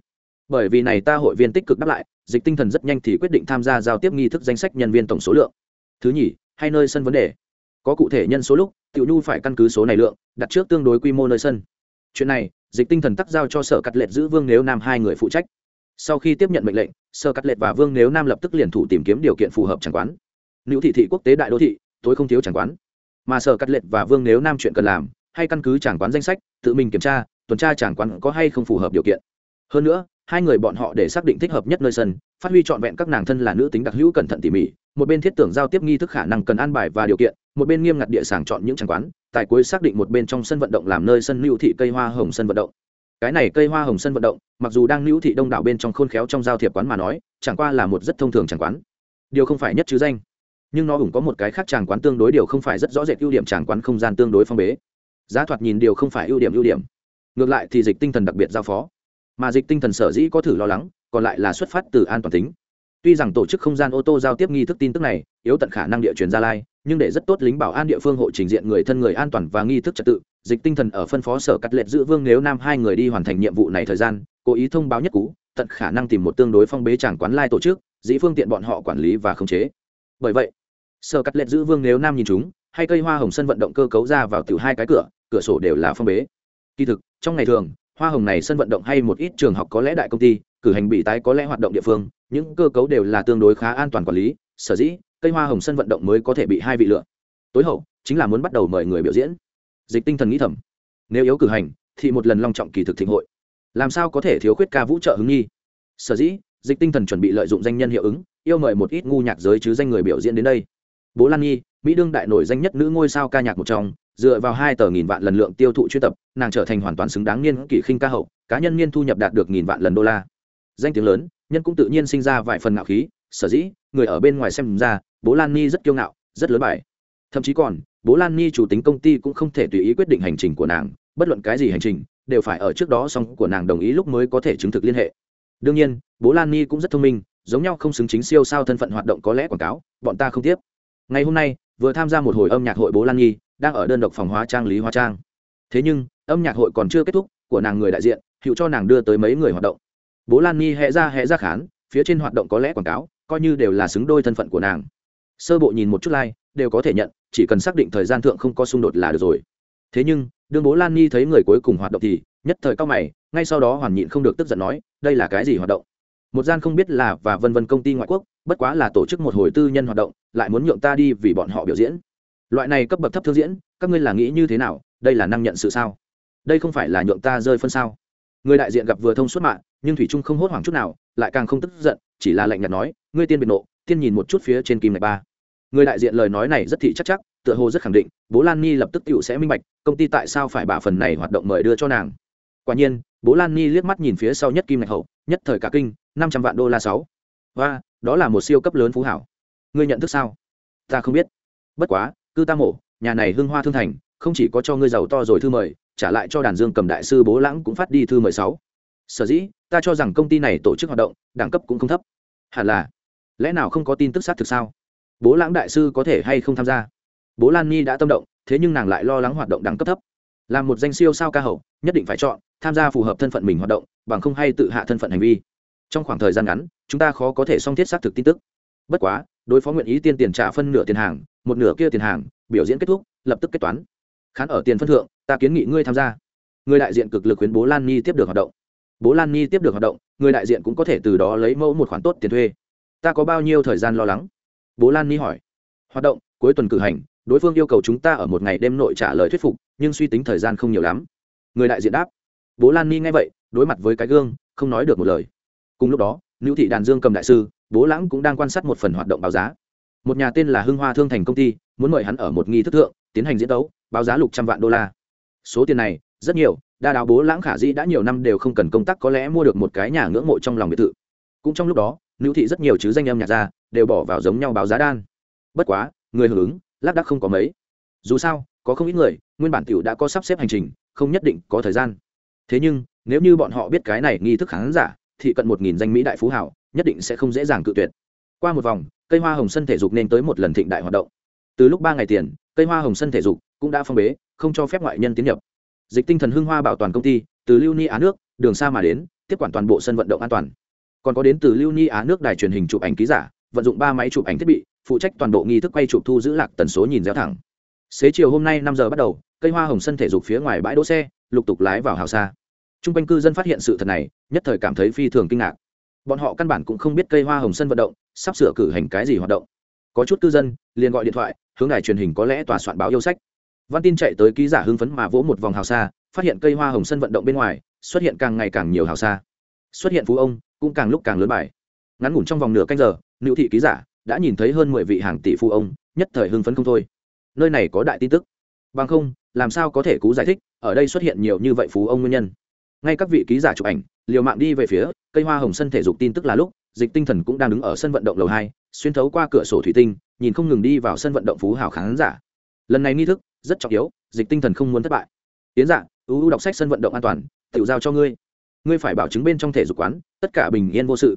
Bởi vì này ta hội viên tích cực đáp lại, dịch tinh thần rất nhanh thì quyết định tham gia giao tiếp nghi thức danh sách nhân viên tổng số lượng. Thứ nhì, hay nơi sân vấn đề. Có cụ thể nhân số lúc, tiểu nhu phải căn cứ số này lượng, đặt trước tương đối quy mô nơi sân. Chuyện này, dịch tinh thần tắc giao cho sở cắt lệch giữ vương nếu nam hai người phụ trách sau khi tiếp nhận mệnh lệnh, sơ cắt lệ và vương nếu nam lập tức liền thủ tìm kiếm điều kiện phù hợp chẳng quán. Nữ thị thị quốc tế đại đô thị, tối không thiếu chẳng quán. Mà sở cắt lệ và vương nếu nam chuyện cần làm, hay căn cứ chẳng quán danh sách, tự mình kiểm tra, tuần tra chẳng quán có hay không phù hợp điều kiện. Hơn nữa, hai người bọn họ để xác định thích hợp nhất nơi sân, phát huy trọn vẹn các nàng thân là nữ tính đặc hữu cẩn thận tỉ mỉ, một bên thiết tưởng giao tiếp nghi thức khả năng cần an bài và điều kiện, một bên nghiêm ngặt địa sàng chọn những chẳng quán, tại cuối xác định một bên trong sân vận động làm nơi sân lưu thị cây hoa hồng sân vận động cái này cây hoa hồng sân vận động, mặc dù đang lưu thị đông đảo bên trong khôn khéo trong giao thiệp quán mà nói, chẳng qua là một rất thông thường chẳng quán. Điều không phải nhất chứ danh. Nhưng nó cũng có một cái khác chàng quán tương đối điều không phải rất rõ rệt ưu điểm chàng quán không gian tương đối phong bế. Giá thoạt nhìn điều không phải ưu điểm ưu điểm. Ngược lại thì dịch tinh thần đặc biệt giao phó. Mà dịch tinh thần sở dĩ có thử lo lắng, còn lại là xuất phát từ an toàn tính. Tuy rằng tổ chức không gian ô tô giao tiếp nghi thức tin tức này, yếu tận khả năng địa truyền gia lai nhưng để rất tốt lính bảo an địa phương hộ trình diện người thân người an toàn và nghi thức trật tự, dịch tinh thần ở phân phó sở cắt lệch giữ vương nếu nam hai người đi hoàn thành nhiệm vụ này thời gian, cố ý thông báo nhất cú tận khả năng tìm một tương đối phong bế chẳng quán lai tổ chức, dĩ phương tiện bọn họ quản lý và khống chế. Bởi vậy, sở cắt lệch giữ vương nếu nam nhìn chúng, hay cây hoa hồng sân vận động cơ cấu ra vào từ hai cái cửa cửa sổ đều là phong bế. Kỳ thực, trong ngày thường, hoa hồng này sân vận động hay một ít trường học có lẽ đại công ty, cử hành bị tái có lẽ hoạt động địa phương, những cơ cấu đều là tương đối khá an toàn quản lý, sở dĩ cây hoa hồng sân vận động mới có thể bị hai vị lựa. Tối hậu, chính là muốn bắt đầu mời người biểu diễn. Dịch tinh thần nghĩ thầm. Nếu yếu cử hành, thì một lần long trọng kỳ thực thịnh hội. Làm sao có thể thiếu khuyết ca vũ trợ hứng nghi? Sở dĩ, dịch tinh thần chuẩn bị lợi dụng danh nhân hiệu ứng, yêu mời một ít ngu nhạc giới chứ danh người biểu diễn đến đây. Bố lan nhi, mỹ đương đại nổi danh nhất nữ ngôi sao ca nhạc một trong, dựa vào hai tờ nghìn vạn lần lượng tiêu thụ chuyên tập, nàng trở thành hoàn toàn xứng đáng niên kỷ khinh ca hậu, cá nhân niên thu nhập đạt được nghìn vạn lần đô la. Danh tiếng lớn, nhân cũng tự nhiên sinh ra vài phần ngạo khí, sở dĩ người ở bên ngoài xem ra, bố lan ni rất kiêu ngạo, rất lớn bài. Thậm chí còn, bố lan ni chủ tính công ty cũng không thể tùy ý quyết định hành trình của nàng, bất luận cái gì hành trình, đều phải ở trước đó xong của nàng đồng ý lúc mới có thể chứng thực liên hệ. Đương nhiên, bố lan ni cũng rất thông minh, giống nhau không xứng chính siêu sao thân phận hoạt động có lẽ quảng cáo, bọn ta không tiếp. Ngày hôm nay, vừa tham gia một hồi âm nhạc hội bố lan nhi đang ở đơn độc phòng hóa trang lý hóa trang. Thế nhưng, âm nhạc hội còn chưa kết thúc, của nàng người đại diện hiệu cho nàng đưa tới mấy người hoạt động. Bố lan nhi hẹ ra hẹ ra khán, phía trên hoạt động có lẽ quảng cáo coi như đều là xứng đôi thân phận của nàng. Sơ bộ nhìn một chút lai、like, đều có thể nhận chỉ cần xác định thời gian thượng không có xung đột là được rồi. Thế nhưng đương bố lan nhi thấy người cuối cùng hoạt động thì nhất thời cao mày ngay sau đó hoàn nhịn không được tức giận nói đây là cái gì hoạt động? Một gian không biết là và vân vân công ty ngoại quốc bất quá là tổ chức một hồi tư nhân hoạt động lại muốn nhượng ta đi vì bọn họ biểu diễn. Loại này cấp bậc thấp thương diễn các ngươi là nghĩ như thế nào? Đây là năng nhận sự sao? Đây không phải là nhượng ta rơi phân sao? Người đại diện gặp vừa thông suốt mạng nhưng thủy trung không hốt hoảng chút nào lại càng không tức giận chỉ là lạnh nhạt nói ngươi tiên biệt nộ, tiên nhìn một chút phía trên kim này ba. Người đại diện lời nói này rất thị chắc chắc, tựa hồ rất khẳng định, bố lan ni lập tức tựu sẽ minh bạch, công ty tại sao phải bả phần này hoạt động mời đưa cho nàng. Quả nhiên, bố lan ni liếc mắt nhìn phía sau nhất kim ngạch hậu, nhất thời cả kinh, năm trăm vạn đô la sáu. Và đó là một siêu cấp lớn phú hảo. Ngươi nhận thức sao? Ta không biết. Bất quá, cư ta mổ, nhà này hưng hoa thương thành, không chỉ có cho ngươi giàu to rồi thư mời, trả lại cho đàn dương cầm đại sư bố lãng cũng phát đi thư mời sáu. Sở dĩ, ta cho rằng công ty này tổ chức hoạt động, đẳng cấp cũng không thấp. Hẳn là lẽ nào không có tin tức xác thực sao? Bố lãng đại sư có thể hay không tham gia? Bố lan nhi đã tâm động, thế nhưng nàng lại lo lắng hoạt động đẳng cấp thấp. Làm một danh siêu sao ca hậu, nhất định phải chọn, tham gia phù hợp thân phận mình hoạt động, bằng không hay tự hạ thân phận hành vi. Trong khoảng thời gian ngắn, chúng ta khó có thể song thiết xác thực tin tức. Bất quá, đối phó nguyện ý tiên tiền trả phân nửa tiền hàng, một nửa kia tiền hàng, biểu diễn kết thúc, lập tức kết toán. Khán ở tiền phân thượng, ta kiến nghị ngươi tham gia. Người đại diện cực lực khuyến bố lan nhi tiếp được hoạt động. Bố lan nhi tiếp được hoạt động, người đại diện cũng có thể từ đó lấy mẫu một khoản tốt tiền thuê ta có bao nhiêu thời gian lo lắng? Bố lan ni hỏi. Hoạt động, cuối tuần cử hành, đối phương yêu cầu chúng ta ở một ngày đêm nội trả lời thuyết phục, nhưng suy tính thời gian không nhiều lắm. Người đại diện đáp. Bố lan ni nghe vậy, đối mặt với cái gương, không nói được một lời. Cùng lúc đó nữ thị đàn dương cầm đại sư, bố lãng cũng đang quan sát một phần hoạt động báo giá. Một nhà tên là hưng hoa thương thành công ty, muốn mời hắn ở một nghi thức thượng, tiến hành diễn tấu báo giá lục trăm vạn đô la. Số tiền này, rất nhiều, đa đào bố lãng khả dĩ đã nhiều năm đều không cần công tác, có lẽ mua được một cái nhà ngưỡng mộ trong lòng biệt thự. Cũng trong lúc đó nữ thị rất nhiều chứ danh âm nhạc ra đều bỏ vào giống nhau báo giá đan. Bất quá, người hưởng ứng, lác đắc không có mấy. Dù sao, có không ít người, nguyên bản tiểu đã có sắp xếp hành trình, không nhất định có thời gian. Thế nhưng, nếu như bọn họ biết cái này nghi thức khán giả, thì cận một nghìn danh mỹ đại phú hảo nhất định sẽ không dễ dàng cự tuyệt. Qua một vòng, cây hoa hồng sân thể dục nên tới một lần thịnh đại hoạt động. Từ lúc ba ngày tiền, cây hoa hồng sân thể dục cũng đã phong bế, không cho phép ngoại nhân tiến nhập. Dịch tinh thần hưng hoa bảo toàn công ty, từ lưu ni á nước, đường xa mà đến, tiếp quản toàn bộ sân vận động an toàn còn có đến từ lưu ni á nước đài truyền hình chụp ảnh ký giả, vận dụng ba máy chụp ảnh thiết bị, phụ trách toàn bộ nghi thức quay chụp thu giữ lạc tần số nhìn réo thẳng. Xế chiều hôm nay năm giờ bắt đầu, cây hoa hồng sân thể dục phía ngoài bãi đỗ xe, lục tục lái vào hào xa t r u n g quanh cư dân phát hiện sự thật này, nhất thời cảm thấy phi thường kinh ngạc. Bọn họ căn bản cũng không biết cây hoa hồng sân vận động, sắp sửa cử hành cái gì hoạt động. Có chút cư dân, liền gọi điện thoại, hướng đài truyền hình có lẽ tòa soạn báo yêu sách. Văn tin chạy tới ký giả hưng phấn mà vỗ một vòng hào xa phát hiện cây hoa hồng sân vận động bên ngoài, xuất hiện càng ngày càng nhiều hào xa xuất hiện phú ông, cũng càng lúc càng lớn bài. Ngắn ngủn trong vòng nửa canh giờ nữ thị ký giả đã nhìn thấy hơn mười vị hàng tỷ phú ông, nhất thời hưng phấn không thôi. Nơi này có đại tin tức. Bằng không, làm sao có thể cú giải thích, ở đây xuất hiện nhiều như vậy phú ông nguyên nhân. Ngay các vị ký giả chụp ảnh, liều mạng đi về phía, cây hoa hồng sân thể dục tin tức là lúc, dịch tinh thần cũng đang đứng ở sân vận động lầu hai, xuyên thấu qua cửa sổ thủy tinh, nhìn không ngừng đi vào sân vận động phú hào khán giả. Lần này nghi thức rất trọng yếu, dịch tinh thần không muốn thất bại. Tiến dạng ưu đọc sách sân vận động an toàn tự giao cho ngươi ngươi phải bảo chứng bên trong thể dục quán, tất cả bình yên vô sự.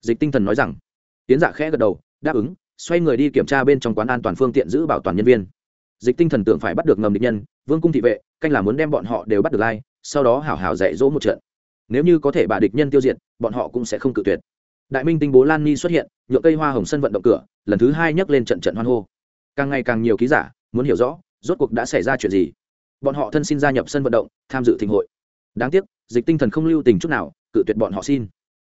Dịch tinh thần nói rằng. Tiến dạ khẽ gật đầu, đáp ứng, xoay người đi kiểm tra bên trong quán an toàn phương tiện giữ bảo toàn nhân viên. Dịch tinh thần tưởng phải bắt được ngầm địch nhân, vương cung thị vệ, canh là muốn đem bọn họ đều bắt được lai, sau đó hảo hảo dạy dỗ một trận. Nếu như có thể bà địch nhân tiêu diệt, bọn họ cũng sẽ không cự tuyệt. Đại minh tinh bố lan ni xuất hiện nhựa cây hoa hồng sân vận động cửa, lần thứ hai nhấc lên trận trận hoan hô. Càng ngày càng nhiều ký giả, muốn hiểu rõ, rốt cuộc đã xảy ra chuyện gì. Bọn họ thân xin gia nhập sân vận động, tham dự thịnh hội đáng tiếc, dịch tinh thần không lưu tình chút nào, cự tuyệt bọn họ xin.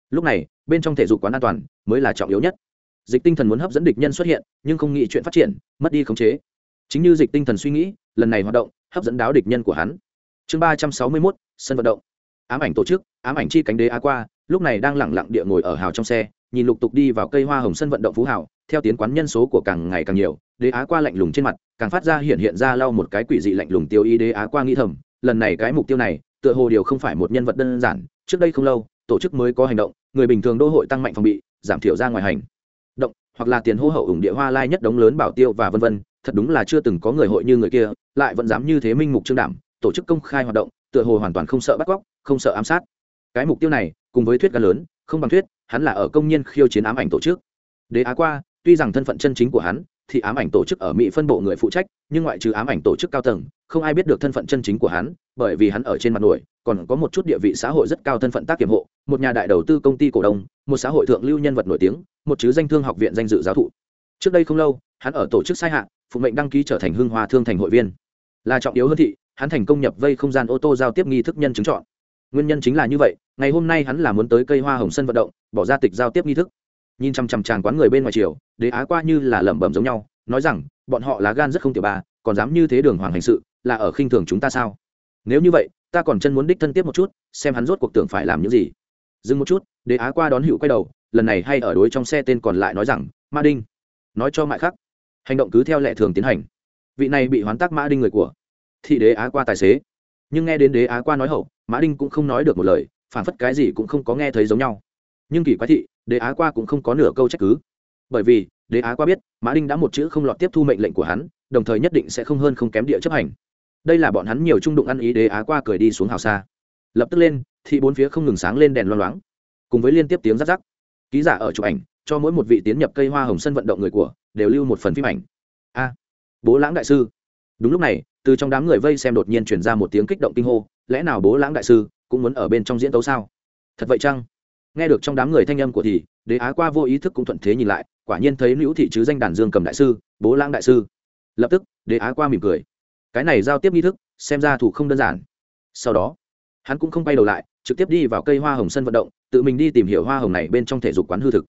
Lúc này, bên trong thể dục quán an toàn mới là trọng yếu nhất. Dịch tinh thần muốn hấp dẫn địch nhân xuất hiện, nhưng không nghĩ chuyện phát triển, mất đi khống chế. Chính như dịch tinh thần suy nghĩ, lần này hoạt động, hấp dẫn đáo địch nhân của hắn. Chương ba trăm sáu mươi mốt, sân vận động. Ám ảnh tổ chức, ám ảnh chi cánh đế á qua, lúc này đang lẳng lặng địa ngồi ở hào trong xe, nhìn lục tục đi vào cây hoa hồng sân vận động phú hảo theo tiến quán nhân số của càng ngày càng nhiều, đế á qua lạnh lùng trên mặt, càng phát ra hiện hiện ra lau một cái quỷ dị lạnh lùng tiêu ý đế á qua nghĩ thầm, lần này cái mục tiêu này tựa hồ điều không phải một nhân vật đơn giản, trước đây không lâu, tổ chức mới có hành động, người bình thường đô hội tăng mạnh phòng bị, giảm thiểu ra ngoài hành động, hoặc là tiền hô hậu ủng địa hoa lai nhất đống lớn bảo tiêu và vân vân, thật đúng là chưa từng có người hội như người kia, lại vẫn dám như thế minh mục trương đảm, tổ chức công khai hoạt động, tựa hồ hoàn toàn không sợ bắt cóc, không sợ ám sát. Cái mục tiêu này, cùng với thuyết ca lớn, không bằng thuyết, hắn là ở công nhân khiêu chiến ám ảnh tổ chức. Đế á qua, tuy rằng thân phận chân chính của hắn thì ám ảnh tổ chức ở mỹ phân bộ người phụ trách nhưng ngoại trừ ám ảnh tổ chức cao tầng không ai biết được thân phận chân chính của hắn bởi vì hắn ở trên mặt nổi còn có một chút địa vị xã hội rất cao thân phận tác kiểm hộ một nhà đại đầu tư công ty cổ đông một xã hội thượng lưu nhân vật nổi tiếng một chứ danh thương học viện danh dự giáo thụ. Trước đây không lâu hắn ở tổ chức sai hạn, phụ mệnh đăng ký trở thành hưng hòa thương thành hội viên. Là trọng yếu hơn thị hắn thành công nhập vây không gian ô tô giao tiếp nghi thức nhân chứng chọn. Nguyên nhân chính là như vậy ngày hôm nay hắn là muốn tới cây hoa hồng sân vận động bỏ ra tịch giao tiếp nghi thức nhìn chằm chằm tràn quán người bên ngoài chiều đế á qua như là lẩm bẩm giống nhau, nói rằng, bọn họ lá gan rất không tiểu ba còn dám như thế đường hoàng hành sự, là ở khinh thường chúng ta sao? Nếu như vậy, ta còn chân muốn đích thân tiếp một chút, xem hắn rốt cuộc tưởng phải làm những gì. Dừng một chút, đế á qua đón hữu quay đầu, lần này hay ở đối trong xe tên còn lại nói rằng, ma đinh. Nói cho mại khắc. Hành động cứ theo lệ thường tiến hành. Vị này bị hoán tác mã đinh người của thị đế á qua tài xế. Nhưng nghe đến đế á qua nói hậu mã đinh cũng không nói được một lời, phản phất cái gì cũng không có nghe thấy giống nhau nhưng kỳ quái thị, đế á qua cũng không có nửa câu trách cứ. Bởi vì, đế á qua biết, mã đinh đã một chữ không lọt tiếp thu mệnh lệnh của hắn, đồng thời nhất định sẽ không hơn không kém địa chấp hành. Đây là bọn hắn nhiều trung đụng ăn ý đế á qua cười đi xuống hào xa. Lập tức lên, thị bốn phía không ngừng sáng lên đèn loang loáng, cùng với liên tiếp tiếng rắc rắc. Ký giả ở chụp ảnh, cho mỗi một vị tiến nhập cây hoa hồng sân vận động người của, đều lưu một phần phim ảnh. A, bố lãng đại sư. Đúng lúc này, từ trong đám người vây xem đột nhiên chuyển ra một tiếng kích động kinh hô, lẽ nào bố lãng đại sư cũng muốn ở bên trong diễn tấu sao? Thật vậy chăng? Nghe được trong đám người thanh âm của thì, đế á qua vô ý thức cũng thuận thế nhìn lại, quả nhiên thấy nữ thị chứ danh đàn dương cầm đại sư, bố lãng đại sư. Lập tức, đế á qua mỉm cười. Cái này giao tiếp nghi thức, xem ra thủ không đơn giản. Sau đó, hắn cũng không bay đầu lại, trực tiếp đi vào cây hoa hồng sân vận động, tự mình đi tìm hiểu hoa hồng này bên trong thể dục quán hư thực.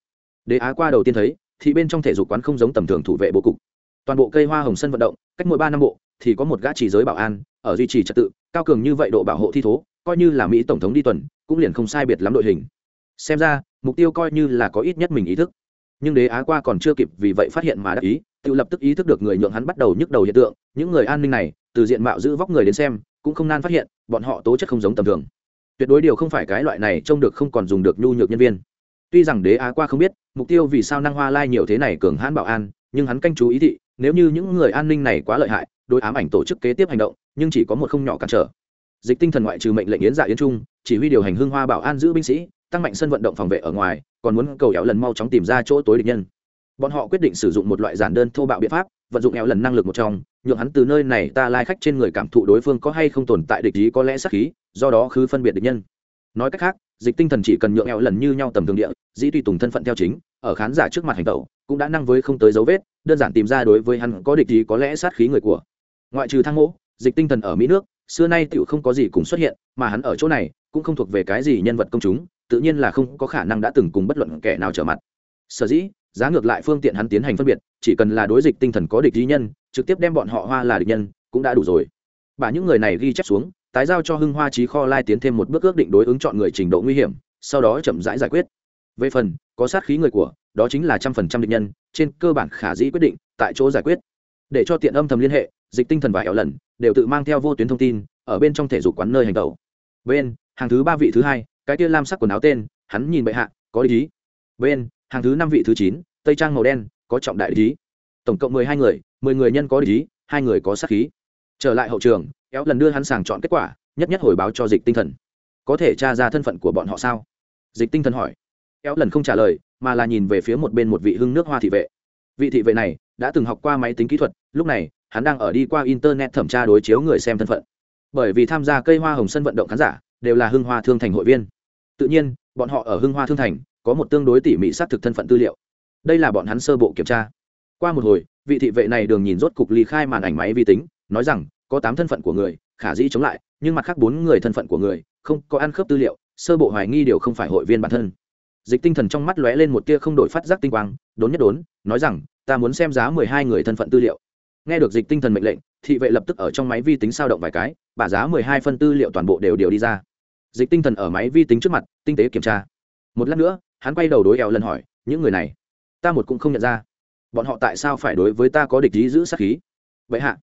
Đế á qua đầu tiên thấy, thì bên trong thể dục quán không giống tầm thường thủ vệ bố cục. Toàn bộ cây hoa hồng sân vận động, cách mỗi ba năm bộ, thì có một gã chỉ giới bảo an, ở duy trì trật tự, cao cường như vậy độ bảo hộ thi thố, coi như là mỹ tổng thống đi tuần, cũng liền không sai biệt lắm đội hình xem ra, mục tiêu coi như là có ít nhất mình ý thức. Nhưng đế á qua còn chưa kịp vì vậy phát hiện mà đắc ý, tự lập tức ý thức được người nhượng hắn bắt đầu nhức đầu hiện tượng, những người an ninh này, từ diện mạo giữ vóc người đến xem, cũng không nan phát hiện, bọn họ tố chất không giống tầm thường. Tuyệt đối điều không phải cái loại này trông được không còn dùng được nhu nhược nhân viên. Tuy rằng đế á qua không biết, mục tiêu vì sao năng hoa lai nhiều thế này cường hãn bảo an, nhưng hắn canh chú ý thị, nếu như những người an ninh này quá lợi hại, đối ám ảnh tổ chức kế tiếp hành động, nhưng chỉ có một không nhỏ cản trở. Dịch tinh thần ngoại trừ mệnh lệnh yến dạ yến trung, chỉ huy điều hành hương hoa bảo an giữ binh sĩ tăng mạnh sân vận động phòng vệ ở ngoài, còn muốn cầu éo lần mau chóng tìm ra chỗ tối địch nhân. Bọn họ quyết định sử dụng một loại giản đơn thô bạo biện pháp, vận dụng éo lần năng lực một trong, nhượng hắn từ nơi này ta lai khách trên người cảm thụ đối phương có hay không tồn tại địch ý có lẽ sắc khí, do đó khứ phân biệt địch nhân. Nói cách khác, dịch tinh thần chỉ cần nhượng éo lần như nhau tầm thường địa, dĩ tùy tùng thân phận theo chính, ở khán giả trước mặt hành tẩu, cũng đã năng với không tới dấu vết, đơn giản tìm ra đối với hắn có địch ý có lẽ sát khí người của. Ngoại trừ thang mỗ, dịch tinh thần ở mỹ nước, xưa nay tựu không có gì cùng xuất hiện, mà hắn ở chỗ này, cũng không thuộc về cái gì nhân vật công chúng tự nhiên là không có khả năng đã từng cùng bất luận kẻ nào trở mặt. Sở dĩ, giá ngược lại phương tiện hắn tiến hành phân biệt, chỉ cần là đối dịch tinh thần có địch lý nhân, trực tiếp đem bọn họ hoa là địch nhân, cũng đã đủ rồi. Bả những người này ghi chép xuống, tái giao cho hưng hoa trí kho lai tiến thêm một bước ước định đối ứng chọn người trình độ nguy hiểm, sau đó chậm rãi giải quyết. Về phần, có sát khí người của, đó chính là trăm phần trăm địch nhân, trên cơ bản khả dĩ quyết định, tại chỗ giải quyết. Để cho tiện âm thầm liên hệ, dịch tinh thần và ẻo lần, đều tự mang theo vô tuyến thông tin, ở bên trong thể dục quán nơi hành tẩu. Bên, hàng thứ ba vị thứ hai cái kia lam sắc quần áo tên, hắn nhìn bệ hạ, có ý. Bên, hàng thứ năm vị thứ chín, tây trang màu đen, có trọng đại ý. Tổng cộng mười hai người, mười người nhân có ý, hai người có sát khí. Trở lại hậu trường, éo lần đưa hắn sàng chọn kết quả, nhất nhất hồi báo cho dịch tinh thần. Có thể tra ra thân phận của bọn họ sao? Dịch tinh thần hỏi. Éo lần không trả lời, mà là nhìn về phía một bên một vị hưng nước hoa thị vệ. Vị thị vệ này đã từng học qua máy tính kỹ thuật, lúc này, hắn đang ở đi qua internet thẩm tra đối chiếu người xem thân phận. Bởi vì tham gia cây hoa hồng sân vận động khán giả đều là hưng hoa thương thành hội viên. Tự nhiên, bọn họ ở hưng hoa thương thành có một tương đối tỉ mỉ xác thực thân phận tư liệu. Đây là bọn hắn sơ bộ kiểm tra. Qua một hồi, vị thị vệ này đường nhìn rốt cục ly khai màn ảnh máy vi tính, nói rằng, có tám thân phận của người, khả dĩ chống lại, nhưng mặt khác bốn người thân phận của người, không có ăn khớp tư liệu, sơ bộ hoài nghi đều không phải hội viên bản thân. Dịch tinh thần trong mắt lóe lên một tia không đổi phát giác tinh quang, đốn nhất đốn, nói rằng, ta muốn xem giá mười hai người thân phận tư liệu. Nghe được dịch tinh thần mệnh lệnh, thị vệ lập tức ở trong máy vi tính sao động vài cái, bả giá mười hai phân tư liệu toàn bộ đều đều đi ra dịch tinh thần ở máy vi tính trước mặt, tinh tế kiểm tra. Một lát nữa, hắn quay đầu đối eo lần hỏi, những người này, ta một cũng không nhận ra. Bọn họ tại sao phải đối với ta có địch ý giữ sát khí? Vậy hạ,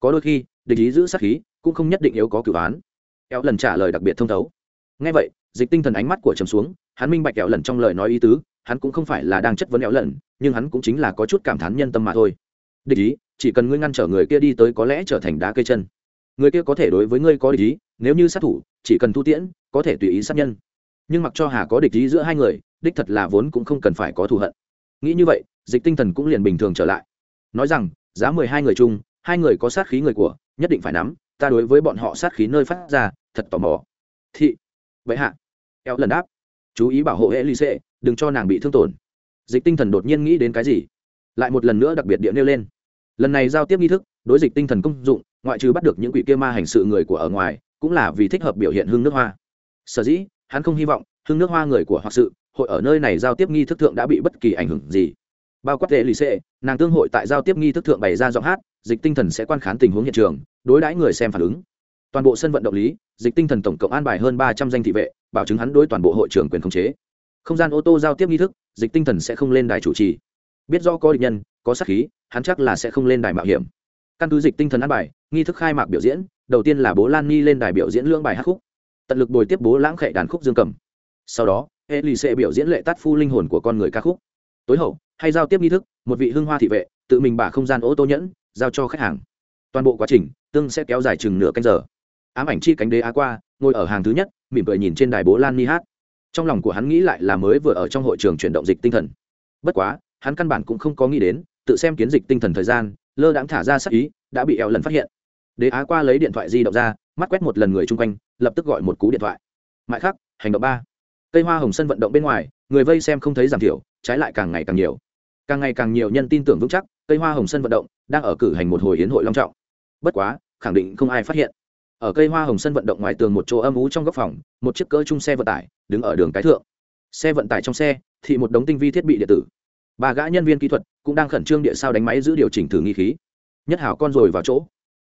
có đôi khi, địch ý giữ sát khí cũng không nhất định yếu có cửu án. Eo lần trả lời đặc biệt thông thấu. Ngay vậy, dịch tinh thần ánh mắt của trầm xuống, hắn minh bạch eo lần trong lời nói ý tứ, hắn cũng không phải là đang chất vấn eo lần nhưng hắn cũng chính là có chút cảm thán nhân tâm mà thôi. Địch ý, chỉ cần ngươi ngăn trở người kia đi tới có lẽ trở thành đá cây chân. Người kia có thể đối với ngươi có địch ý nếu như sát thủ, chỉ cần thu tiễn, có thể tùy ý sát nhân. Nhưng mặc cho hà có địch ý giữa hai người, đích thật là vốn cũng không cần phải có thù hận. Nghĩ như vậy, dịch tinh thần cũng liền bình thường trở lại. Nói rằng, giá mười hai người chung, hai người có sát khí người của, nhất định phải nắm, ta đối với bọn họ sát khí nơi phát ra, thật tò mò. Thị, vậy hạ. Eo lần đáp. Chú ý bảo hộ hệ ly xệ đừng cho nàng bị thương tổn. Dịch tinh thần đột nhiên nghĩ đến cái gì? Lại một lần nữa đặc biệt địa nêu lên. Lần này giao tiếp nghi thức, đối dịch tinh thần công dụng, ngoại trừ bắt được những quỷ kia ma hành sự người của ở ngoài cũng là vì thích hợp biểu hiện hương nước hoa. Sở dĩ, hắn không hy vọng hương nước hoa người của hoặc sự hội ở nơi này giao tiếp nghi thức thượng đã bị bất kỳ ảnh hưởng gì. Bao quát tệ lì xệ nàng tương hội tại giao tiếp nghi thức thượng bày ra giọng hát, dịch tinh thần sẽ quan khán tình huống hiện trường, đối đãi người xem phản ứng. Toàn bộ sân vận động lý, dịch tinh thần tổng cộng an bài hơn ba trăm danh thị vệ, bảo chứng hắn đối toàn bộ hội trưởng quyền khống chế. Không gian ô tô giao tiếp nghi thức, dịch tinh thần sẽ không lên đài chủ trì. Biết do có địch nhân, có sát khí, hắn chắc là sẽ không lên đài mạo hiểm. Căn cứ dịch tinh thần an bài, nghi thức khai mạc biểu diễn đầu tiên là bố lan ni lên đài biểu diễn lưỡng bài hát khúc, tận lực bồi tiếp bố lãng khệ đàn khúc dương cầm. Sau đó hệ lì sẽ biểu diễn lệ tát phu linh hồn của con người ca khúc. Tối hậu, hay giao tiếp nghi thức, một vị hương hoa thị vệ, tự mình bả không gian ô tô nhẫn, giao cho khách hàng. Toàn bộ quá trình, tương sẽ kéo dài chừng nửa canh giờ. Ám ảnh chi cánh đế á qua, ngồi ở hàng thứ nhất, mỉm cười nhìn trên đài bố lan ni hát. Trong lòng của hắn nghĩ lại là mới vừa ở trong hội trường chuyển động dịch tinh thần. Bất quá, hắn căn bản cũng không có nghĩ đến, tự xem kiến dịch tinh thần thời gian, lơ đãng thả ra sắc ý, đã bị eo lần phát hiện đế á qua lấy điện thoại di động ra, mắt quét một lần người chung quanh, lập tức gọi một cú điện thoại. Mãi khắc, hành động ba. Cây hoa hồng sân vận động bên ngoài, người vây xem không thấy giảm thiểu, trái lại càng ngày càng nhiều. Càng ngày càng nhiều nhân tin tưởng vững chắc, cây hoa hồng sân vận động đang ở cử hành một hồi hiến hội long trọng. Bất quá, khẳng định không ai phát hiện. Ở cây hoa hồng sân vận động ngoài tường một chỗ âm ú trong góc phòng, một chiếc cỡ chung xe vận tải đứng ở đường cái thượng. Xe vận tải trong xe, thì một đống tinh vi thiết bị điện tử. Ba gã nhân viên kỹ thuật cũng đang khẩn trương địa sao đánh máy giữ điều chỉnh thử nghi khí. Nhất hảo con rồi vào chỗ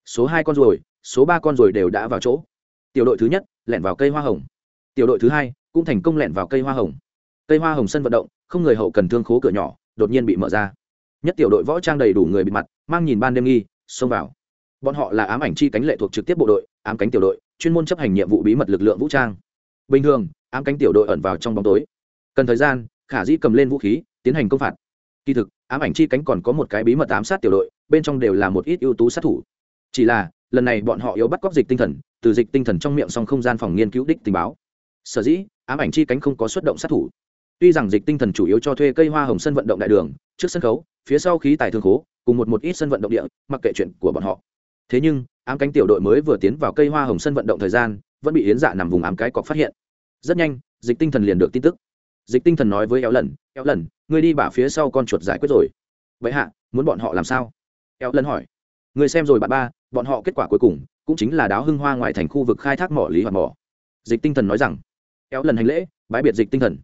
số hai con ruồi, số ba con ruồi đều đã vào chỗ. Tiểu đội thứ nhất, lẻn vào cây hoa hồng. Tiểu đội thứ hai, cũng thành công lẻn vào cây hoa hồng. Cây hoa hồng sân vận động, không người hậu cần thương khố cửa nhỏ, đột nhiên bị mở ra. Nhất tiểu đội võ trang đầy đủ người bị mặt, mang nhìn ban đêm nghi, xông vào. Bọn họ là ám ảnh chi cánh lệ thuộc trực tiếp bộ đội, ám cánh tiểu đội, chuyên môn chấp hành nhiệm vụ bí mật lực lượng vũ trang. Bình thường, ám cánh tiểu đội ẩn vào trong bóng tối. Cần thời gian, khả dĩ cầm lên vũ khí, tiến hành công phạt. Kỳ thực, ám ảnh chi cánh còn có một cái bí mật ám sát tiểu đội, bên trong đều là một ít ưu tú sát thủ chỉ là, lần này bọn họ yếu bắt cóc dịch tinh thần, từ dịch tinh thần trong miệng song không gian phòng nghiên cứu đích tình báo. Sở dĩ, ám ảnh chi cánh không có xuất động sát thủ. Tuy rằng dịch tinh thần chủ yếu cho thuê cây hoa hồng sân vận động đại đường, trước sân khấu, phía sau khí tài thương khố, cùng một một ít sân vận động địa, mặc kệ chuyện của bọn họ. Thế nhưng, ám cánh tiểu đội mới vừa tiến vào cây hoa hồng sân vận động thời gian, vẫn bị yến dạ nằm vùng ám cái cọc phát hiện. Rất nhanh, dịch tinh thần liền được tin tức. Dịch tinh thần nói với éo lần éo lần, ngươi đi bả phía sau con chuột giải quyết rồi. Vậy hạ, muốn bọn họ làm sao? Éo lần hỏi người xem rồi bạn ba, bọn họ kết quả cuối cùng cũng chính là đáo hưng hoa ngoài thành khu vực khai thác mỏ lý hoạt mỏ. Dịch tinh thần nói rằng éo lần hành lễ, bãi biệt dịch tinh thần.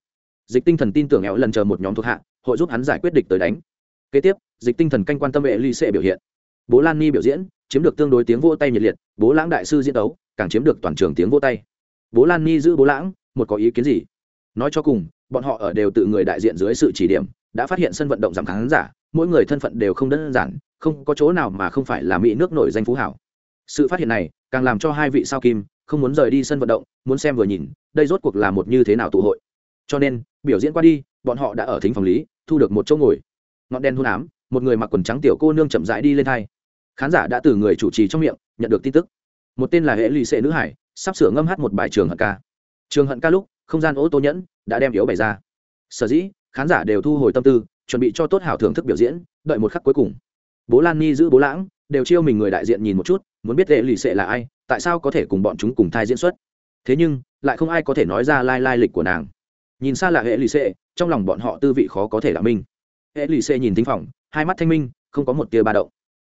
Dịch tinh thần tin tưởng éo lần chờ một nhóm thuộc hạ, hội giúp hắn giải quyết địch tới đánh. Kế tiếp, dịch tinh thần canh quan tâm vệ ly sẽ biểu hiện. Bố lan ni biểu diễn, chiếm được tương đối tiếng vô tay nhiệt liệt, bố lãng đại sư diễn đấu, càng chiếm được toàn trường tiếng vô tay. Bố lan ni giữ bố lãng, một có ý kiến gì? Nói cho cùng, bọn họ ở đều tự người đại diện dưới sự chỉ điểm, đã phát hiện sân vận động giảm khán giả mỗi người thân phận đều không đơn giản, không có chỗ nào mà không phải là mỹ nước nổi danh phú hảo. Sự phát hiện này, càng làm cho hai vị sao kim không muốn rời đi sân vận động, muốn xem vừa nhìn, đây rốt cuộc là một như thế nào tụ hội. Cho nên, biểu diễn qua đi, bọn họ đã ở thính phòng lý, thu được một chỗ ngồi. Ngọn đen hôn ám, một người mặc quần trắng tiểu cô nương chậm rãi đi lên thay khán giả đã từ người chủ trì trong miệng nhận được tin tức. Một tên là hệ lụy sệ nữ hải, sắp sửa ngâm hát một bài trường hận ca. Trường hận ca lúc, không gian ô tô nhẫn đã đem yếu bày ra. Sở dĩ, khán giả đều thu hồi tâm tư chuẩn bị cho tốt hảo thưởng thức biểu diễn, đợi một khắc cuối cùng. Bố lan ni giữ bố lãng, đều chiêu mình người đại diện nhìn một chút, muốn biết lệ lì xệ là ai, tại sao có thể cùng bọn chúng cùng thai diễn xuất. Thế nhưng, lại không ai có thể nói ra lai lai lịch của nàng. Nhìn xa là hệ lì xệ trong lòng bọn họ tư vị khó có thể là minh hệ lì xệ nhìn thính phòng, hai mắt thanh minh, không có một tia ba động.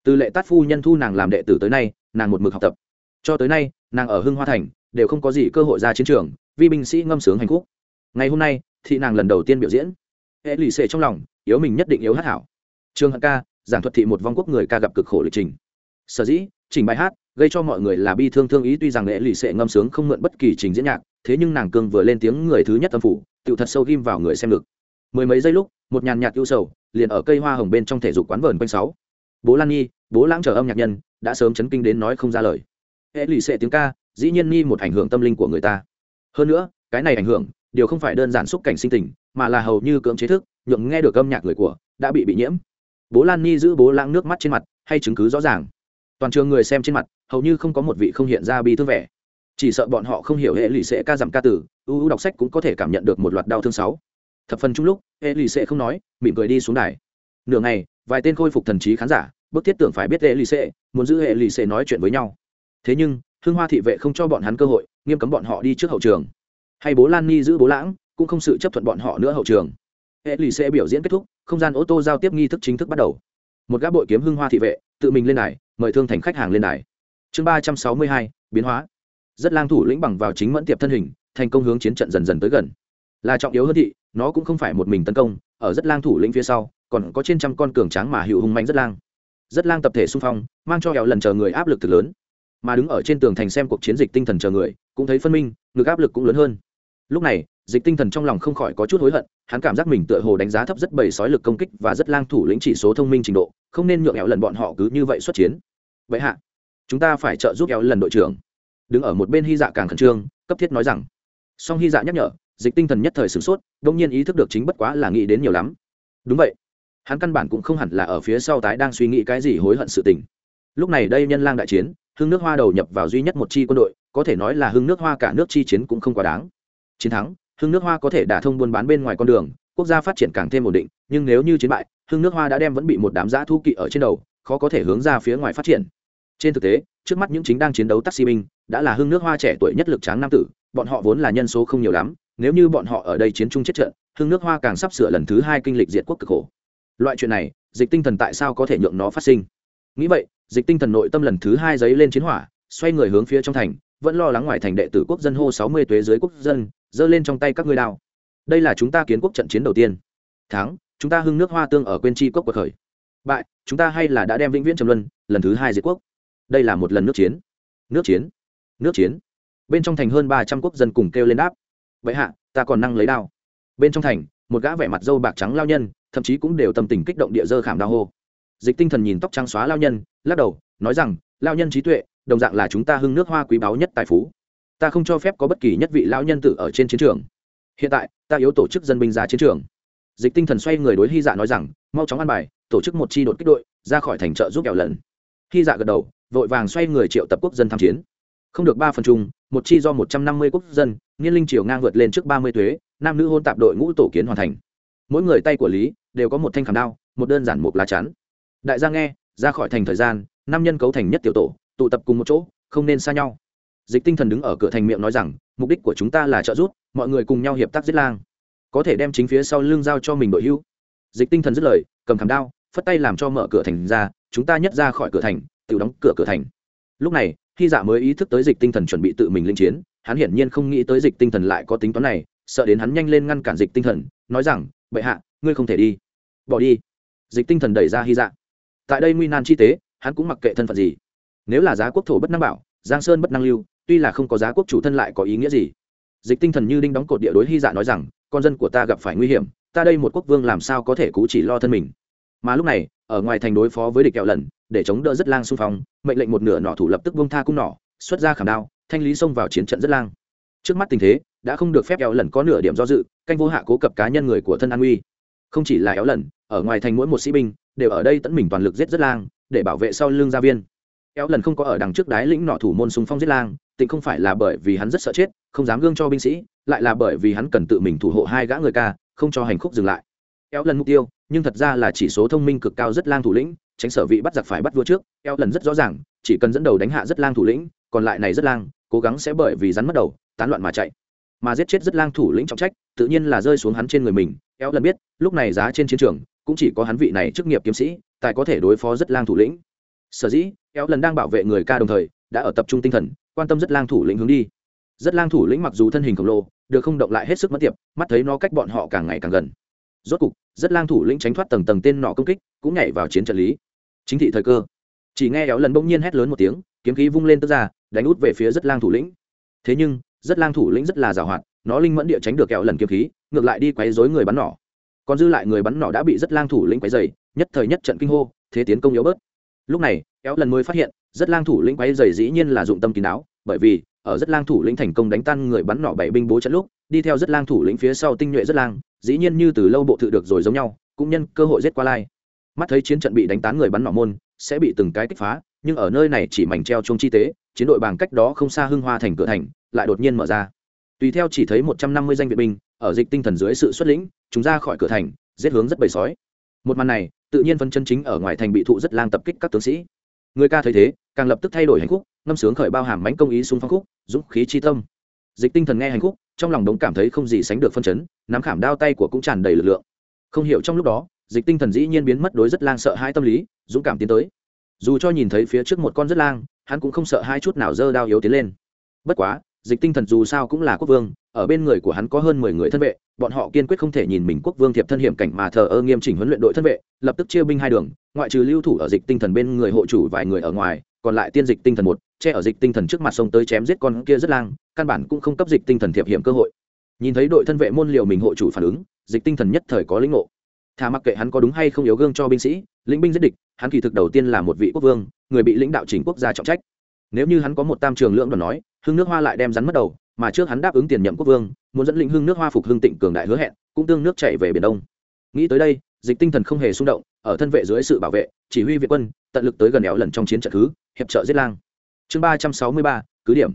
Từ lệ tát phu nhân thu nàng làm đệ tử tới nay, nàng một mực học tập. Cho tới nay, nàng ở hưng hoa thành, đều không có gì cơ hội ra chiến trường vi binh sĩ ngâm sướng hành khúc ngày hôm nay thị nàng lần đầu tiên biểu diễn hệ lì xệ trong lòng, yếu mình nhất định yếu hát hảo. Trường hận ca, giảng thuật thị một vong quốc người ca gặp cực khổ lịch trình. Sở dĩ trình bài hát, gây cho mọi người là bi thương thương ý tuy rằng lễ lì xệ ngâm sướng không mượn bất kỳ trình diễn nhạc, thế nhưng nàng cương vừa lên tiếng người thứ nhất âm phủ tự thật sâu ghim vào người xem ngực. Mười mấy giây lúc, một nhàn nhạt ưu sầu, liền ở cây hoa hồng bên trong thể dục quán vờn quanh sáu. Bố lan nhi, bố lãng chờ âm nhạc nhân, đã sớm chấn kinh đến nói không ra lời. Hệ lì xệ tiếng ca, dĩ nhiên nhi một ảnh hưởng tâm linh của người ta. Hơn nữa, cái này ảnh hưởng, điều không phải đơn giản xúc cảnh sinh tình mà là hầu như cưỡng chế thức, nhượng nghe được âm nhạc người của, đã bị bị nhiễm. Bố lan ni giữ bố lãng nước mắt trên mặt, hay chứng cứ rõ ràng. Toàn trường người xem trên mặt, hầu như không có một vị không hiện ra bi thương vẻ. Chỉ sợ bọn họ không hiểu hệ lụy sẽ ca giảm ca tử ưu ưu đọc sách cũng có thể cảm nhận được một loạt đau thương sáu. Thập phần chung lúc, hệ lụy sẽ không nói, mỉm cười đi xuống đài. Nửa ngày, vài tên khôi phục thần trí khán giả bức thiết tưởng phải biết hệ lụy sẽ, muốn giữ hệ lụy sẽ nói chuyện với nhau. Thế nhưng hương hoa thị vệ không cho bọn hắn cơ hội, nghiêm cấm bọn họ đi trước hậu trường. Hay bố lan ni giữ bố lãng cũng không sự chấp thuận bọn họ nữa hậu trường. Hệ lì sẽ biểu diễn kết thúc, không gian ô tô giao tiếp nghi thức chính thức bắt đầu. Một gã bội kiếm hưng hoa thị vệ, tự mình lên đài, mời thương thành khách hàng lên đài. Chương ba trăm sáu mươi hai, biến hóa. Rất lang thủ lĩnh bằng vào chính mẫn tiệp thân hình, thành công hướng chiến trận dần dần tới gần. Là trọng yếu hơn thị, nó cũng không phải một mình tấn công, ở rất lang thủ lĩnh phía sau, còn có trên trăm con cường tráng mà hữu hùng mạnh rất lang. Rất lang tập thể xung phong, mang cho hẹo lần chờ người áp lực thực lớn. Mà đứng ở trên tường thành xem cuộc chiến dịch tinh thần chờ người, cũng thấy phân minh ngược áp lực cũng lớn hơn. Lúc này dịch tinh thần trong lòng không khỏi có chút hối hận, hắn cảm giác mình tựa hồ đánh giá thấp rất bầy sói lực công kích và rất lang thủ lĩnh chỉ số thông minh trình độ, không nên nhượng éo lần bọn họ cứ như vậy xuất chiến. Vậy hạ, chúng ta phải trợ giúp éo lần đội trưởng. Đứng ở một bên hy dạ càng khẩn trương, cấp thiết nói rằng. Song hy dạ nhắc nhở, dịch tinh thần nhất thời sửng sốt, đông nhiên ý thức được chính bất quá là nghĩ đến nhiều lắm. Đúng vậy. Hắn căn bản cũng không hẳn là ở phía sau tái đang suy nghĩ cái gì hối hận sự tình. Lúc này đây nhân lang đại chiến, hưng nước hoa đầu nhập vào duy nhất một chi quân đội, có thể nói là hưng nước hoa cả nước chi chiến cũng không quá đáng. Chiến thắng Hương nước hoa có thể đả thông buôn bán bên ngoài con đường, quốc gia phát triển càng thêm ổn định, nhưng nếu như chiến bại Hương nước hoa đã đem vẫn bị một đám giã thu kỵ ở trên đầu, khó có thể hướng ra phía ngoài phát triển. Trên thực tế, trước mắt những chính đang chiến đấu taxi binh, đã là Hương nước hoa trẻ tuổi nhất lực tráng nam tử, bọn họ vốn là nhân số không nhiều lắm, nếu như bọn họ ở đây chiến chung chết trận Hương nước hoa càng sắp sửa lần thứ hai kinh lịch diệt quốc cực khổ. Loại chuyện này, dịch tinh thần tại sao có thể nhượng nó phát sinh? Nghĩ vậy, dịch tinh thần nội tâm lần thứ hai giấy lên chiến hỏa, xoay người hướng phía trong thành, vẫn lo lắng ngoài thành đệ tử quốc dân hô sáu mươi tuế dưới quốc dân giơ lên trong tay các ngươi đao. Đây là chúng ta kiến quốc trận chiến đầu tiên. Thắng, chúng ta hưng nước hoa tương ở quên chi quốc cuộc khởi. Bại, chúng ta hay là đã đem vĩnh viễn trầm luân, lần thứ hai diệt quốc. Đây là một lần nước chiến. Nước chiến. Nước chiến. Bên trong thành hơn ba trăm quốc dân cùng kêu lên đáp. Vậy hạ, ta còn năng lấy đao. Bên trong thành, một gã vẻ mặt dâu bạc trắng lao nhân, thậm chí cũng đều tâm tình kích động địa dơ khảm đao hô. Dịch tinh thần nhìn tóc trắng xóa lao nhân, lắc đầu, nói rằng, lao nhân trí tuệ, đồng dạng là chúng ta hưng nước hoa quý báu nhất tài phú ta không cho phép có bất kỳ nhất vị lão nhân tử ở trên chiến trường. Hiện tại, ta yếu tổ chức dân binh ra chiến trường. Dịch tinh thần xoay người đối hy dạ nói rằng, mau chóng ăn bài, tổ chức một chi đột kích đội, ra khỏi thành trợ giúp kẹo lần hy dạ gật đầu, vội vàng xoay người triệu tập quốc dân tham chiến. Không được ba phần chung, một chi do một trăm năm mươi quốc dân, nghiên linh triều ngang vượt lên trước ba mươi thuế, nam nữ hôn tạp đội ngũ tổ kiến hoàn thành. Mỗi người tay của lý đều có một thanh khảm đao, một đơn giản một lá chắn. Đại gia nghe, ra khỏi thành thời gian năm nhân cấu thành nhất tiểu tổ, tụ tập cùng một chỗ, không nên xa nhau dịch tinh thần đứng ở cửa thành miệng nói rằng, mục đích của chúng ta là trợ giúp, mọi người cùng nhau hiệp tác giết lang. Có thể đem chính phía sau lưng giao cho mình đội hưu dịch tinh thần dứt lời, cầm thảm đao, phất tay làm cho mở cửa thành ra, chúng ta nhất ra khỏi cửa thành, tự đóng cửa cửa thành. Lúc này khi dạ mới ý thức tới dịch tinh thần chuẩn bị tự mình linh chiến, hắn hiển nhiên không nghĩ tới dịch tinh thần lại có tính toán này, sợ đến hắn nhanh lên ngăn cản dịch tinh thần, nói rằng, bệ hạ, ngươi không thể đi. Bỏ đi. Dịch tinh thần đẩy ra hy dạ. Tại đây nguy nan chi tế, hắn cũng mặc kệ thân phận gì. Nếu là giá quốc thổ bất năng bảo, giang sơn bất năng lưu tuy là không có giá quốc chủ thân lại có ý nghĩa gì. Dịch tinh thần như đinh đóng cột địa đối hy dạ nói rằng, con dân của ta gặp phải nguy hiểm, ta đây một quốc vương làm sao có thể cú chỉ lo thân mình? Mà lúc này, ở ngoài thành đối phó với địch kẹo lần, để chống đỡ rất lang xung phong, mệnh lệnh một nửa nọ thủ lập tức bông tha cung nỏ, xuất ra khảm đao, thanh lý xông vào chiến trận rất lang. Trước mắt tình thế, đã không được phép éo lần có nửa điểm do dự, canh vô hạ cố cập cá nhân người của thân an uy. Không chỉ là éo lần, ở ngoài thành mỗi một sĩ binh, đều ở đây tận mình toàn lực giết rất lang, để bảo vệ sau lưng gia viên. Éo lần không có ở đằng trước đái lĩnh nọ thủ môn xung phong giết lang tịnh không phải là bởi vì hắn rất sợ chết, không dám gương cho binh sĩ, lại là bởi vì hắn cần tự mình thủ hộ hai gã người ca, không cho hành khúc dừng lại. Eo lần mục tiêu, nhưng thật ra là chỉ số thông minh cực cao rất lang thủ lĩnh, tránh sở vị bắt giặc phải bắt vua trước eo lần rất rõ ràng, chỉ cần dẫn đầu đánh hạ rất lang thủ lĩnh, còn lại này rất lang, cố gắng sẽ bởi vì rắn mất đầu, tán loạn mà chạy. Mà giết chết rất lang thủ lĩnh trọng trách, tự nhiên là rơi xuống hắn trên người mình eo lần biết, lúc này giá trên chiến trường, cũng chỉ có hắn vị này chức nghiệp kiếm sĩ, tài có thể đối phó rất lang thủ lĩnh. Sở dĩ eo lần đang bảo vệ người ca đồng thời, đã ở tập trung tinh thần quan tâm rất lang thủ lĩnh hướng đi. Rất lang thủ lĩnh mặc dù thân hình khổng lồ, được không động lại hết sức mất tiệp, mắt thấy nó cách bọn họ càng ngày càng gần. Rốt cục, rất lang thủ lĩnh tránh thoát tầng tầng tên nọ công kích, cũng nhảy vào chiến trận lý. Chính thị thời cơ. Chỉ nghe éo lần bỗng nhiên hét lớn một tiếng, kiếm khí vung lên tức ra, đánh út về phía rất lang thủ lĩnh. Thế nhưng, rất lang thủ lĩnh rất là giàu hoạt, nó linh mẫn địa tránh được éo lần kiếm khí, ngược lại đi quấy rối người bắn nỏ. Còn dư lại người bắn nỏ đã bị rất lang thủ lĩnh quấy dày nhất thời nhất trận kinh hô, thế tiến công yếu bớt. Lúc này kéo lần mới phát hiện rất lang thủ lĩnh quay dày dĩ nhiên là dụng tâm kín đáo, bởi vì, ở rất lang thủ lĩnh thành công đánh tan người bắn nỏ bảy binh bố trận lúc, đi theo rất lang thủ lĩnh phía sau tinh nhuệ rất lang, dĩ nhiên như từ lâu bộ thự được rồi giống nhau, cũng nhân cơ hội giết qua lai. Mắt thấy chiến trận bị đánh tán người bắn nỏ môn, sẽ bị từng cái kích phá, nhưng ở nơi này chỉ mảnh treo chung chi tế, chiến đội bằng cách đó không xa hưng hoa thành cửa thành, lại đột nhiên mở ra. Tùy theo chỉ thấy một trăm năm mươi danh viện binh, ở dịch tinh thần dưới sự xuất lĩnh, chúng ra khỏi cửa thành, giết hướng rất bầy sói. Một màn này, tự nhiên phân chân chính ở ngoài thành bị thụ rất lang tập kích các tướng sĩ người ca thấy thế, càng lập tức thay đổi hành khúc, ngâm sướng khởi bao hàm mánh công ý xung phong khúc, dũng khí chi tâm. Dịch tinh thần nghe hành khúc, trong lòng đống cảm thấy không gì sánh được phân chấn, nắm khảm đao tay của cũng tràn đầy lực lượng. Không hiểu trong lúc đó, dịch tinh thần dĩ nhiên biến mất đối rất lang sợ hai tâm lý, dũng cảm tiến tới. Dù cho nhìn thấy phía trước một con rất lang, hắn cũng không sợ hai chút nào dơ đao yếu tiến lên. Bất quá, dịch tinh thần dù sao cũng là quốc vương ở bên người của hắn có hơn mười người thân vệ, bọn họ kiên quyết không thể nhìn mình quốc vương thiệp thân hiểm cảnh mà thờ ơ nghiêm chỉnh huấn luyện đội thân vệ, lập tức chia binh hai đường, ngoại trừ lưu thủ ở dịch tinh thần bên người hộ chủ vài người ở ngoài, còn lại tiên dịch tinh thần một, che ở dịch tinh thần trước mặt sông tới chém giết con kia rất lang, căn bản cũng không cấp dịch tinh thần thiệp hiểm cơ hội. Nhìn thấy đội thân vệ môn liều mình hộ chủ phản ứng, dịch tinh thần nhất thời có lĩnh ngộ. Thà mặc kệ hắn có đúng hay không yếu gương cho binh sĩ, lĩnh binh giết địch, hắn kỳ thực đầu tiên là một vị quốc vương, người bị lãnh đạo chỉnh quốc gia trọng trách. Nếu như hắn có một tam trường lượng đoàn nói hương nước hoa lại đem rắn mất đầu mà trước hắn đáp ứng tiền nhậm quốc vương, muốn dẫn lĩnh hưng nước hoa phục hưng tịnh cường đại hứa hẹn, cũng tương nước chạy về biển đông. Nghĩ tới đây, dịch tinh thần không hề xung động, ở thân vệ dưới sự bảo vệ, chỉ huy việt quân, tận lực tới gần éo lần trong chiến trận thứ, hiệp trợ giết lang. Chương ba trăm sáu mươi ba, cứ điểm.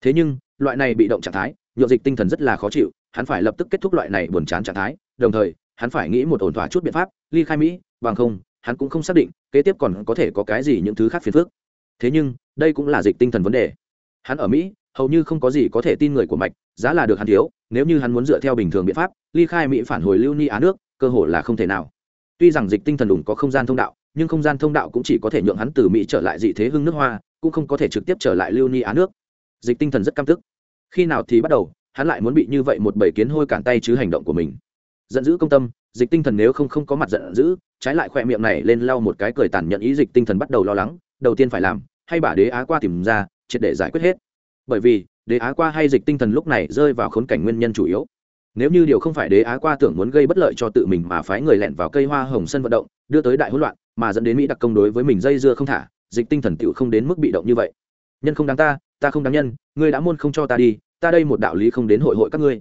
Thế nhưng, loại này bị động trạng thái nhộn dịch tinh thần rất là khó chịu, hắn phải lập tức kết thúc loại này buồn chán trạng thái, đồng thời, hắn phải nghĩ một ổn thỏa chút biện pháp, ly khai mỹ, bằng không, hắn cũng không xác định, kế tiếp còn có thể có cái gì những thứ khác phiền phức. Thế nhưng, đây cũng là dịch tinh thần vấn đề. Hắn ở mỹ hầu như không có gì có thể tin người của mạch, giá là được hắn thiếu, nếu như hắn muốn dựa theo bình thường biện pháp, ly khai mỹ phản hồi lưu ni á nước, cơ hội là không thể nào. Tuy rằng dịch tinh thần đủng có không gian thông đạo, nhưng không gian thông đạo cũng chỉ có thể nhượng hắn từ mỹ trở lại dị thế hưng nước hoa, cũng không có thể trực tiếp trở lại lưu ni á nước. Dịch tinh thần rất căm tức. Khi nào thì bắt đầu, hắn lại muốn bị như vậy một bầy kiến hôi cản tay chứ hành động của mình. Giận dữ công tâm, dịch tinh thần nếu không không có mặt giận dữ, trái lại khoe miệng này lên lau một cái cười tàn nhận ý dịch tinh thần bắt đầu lo lắng, đầu tiên phải làm, hay bà đế á qua tìm ra, triệt để giải quyết hết bởi vì, đế á qua hay dịch tinh thần lúc này rơi vào khốn cảnh nguyên nhân chủ yếu. Nếu như điều không phải đế á qua tưởng muốn gây bất lợi cho tự mình mà phái người lẻn vào cây hoa hồng sân vận động, đưa tới đại hỗn loạn, mà dẫn đến mỹ đặc công đối với mình dây dưa không thả, dịch tinh thần tựu không đến mức bị động như vậy. Nhân không đáng ta ta không đáng nhân, ngươi đã muôn không cho ta đi, ta đây một đạo lý không đến hội hội các ngươi.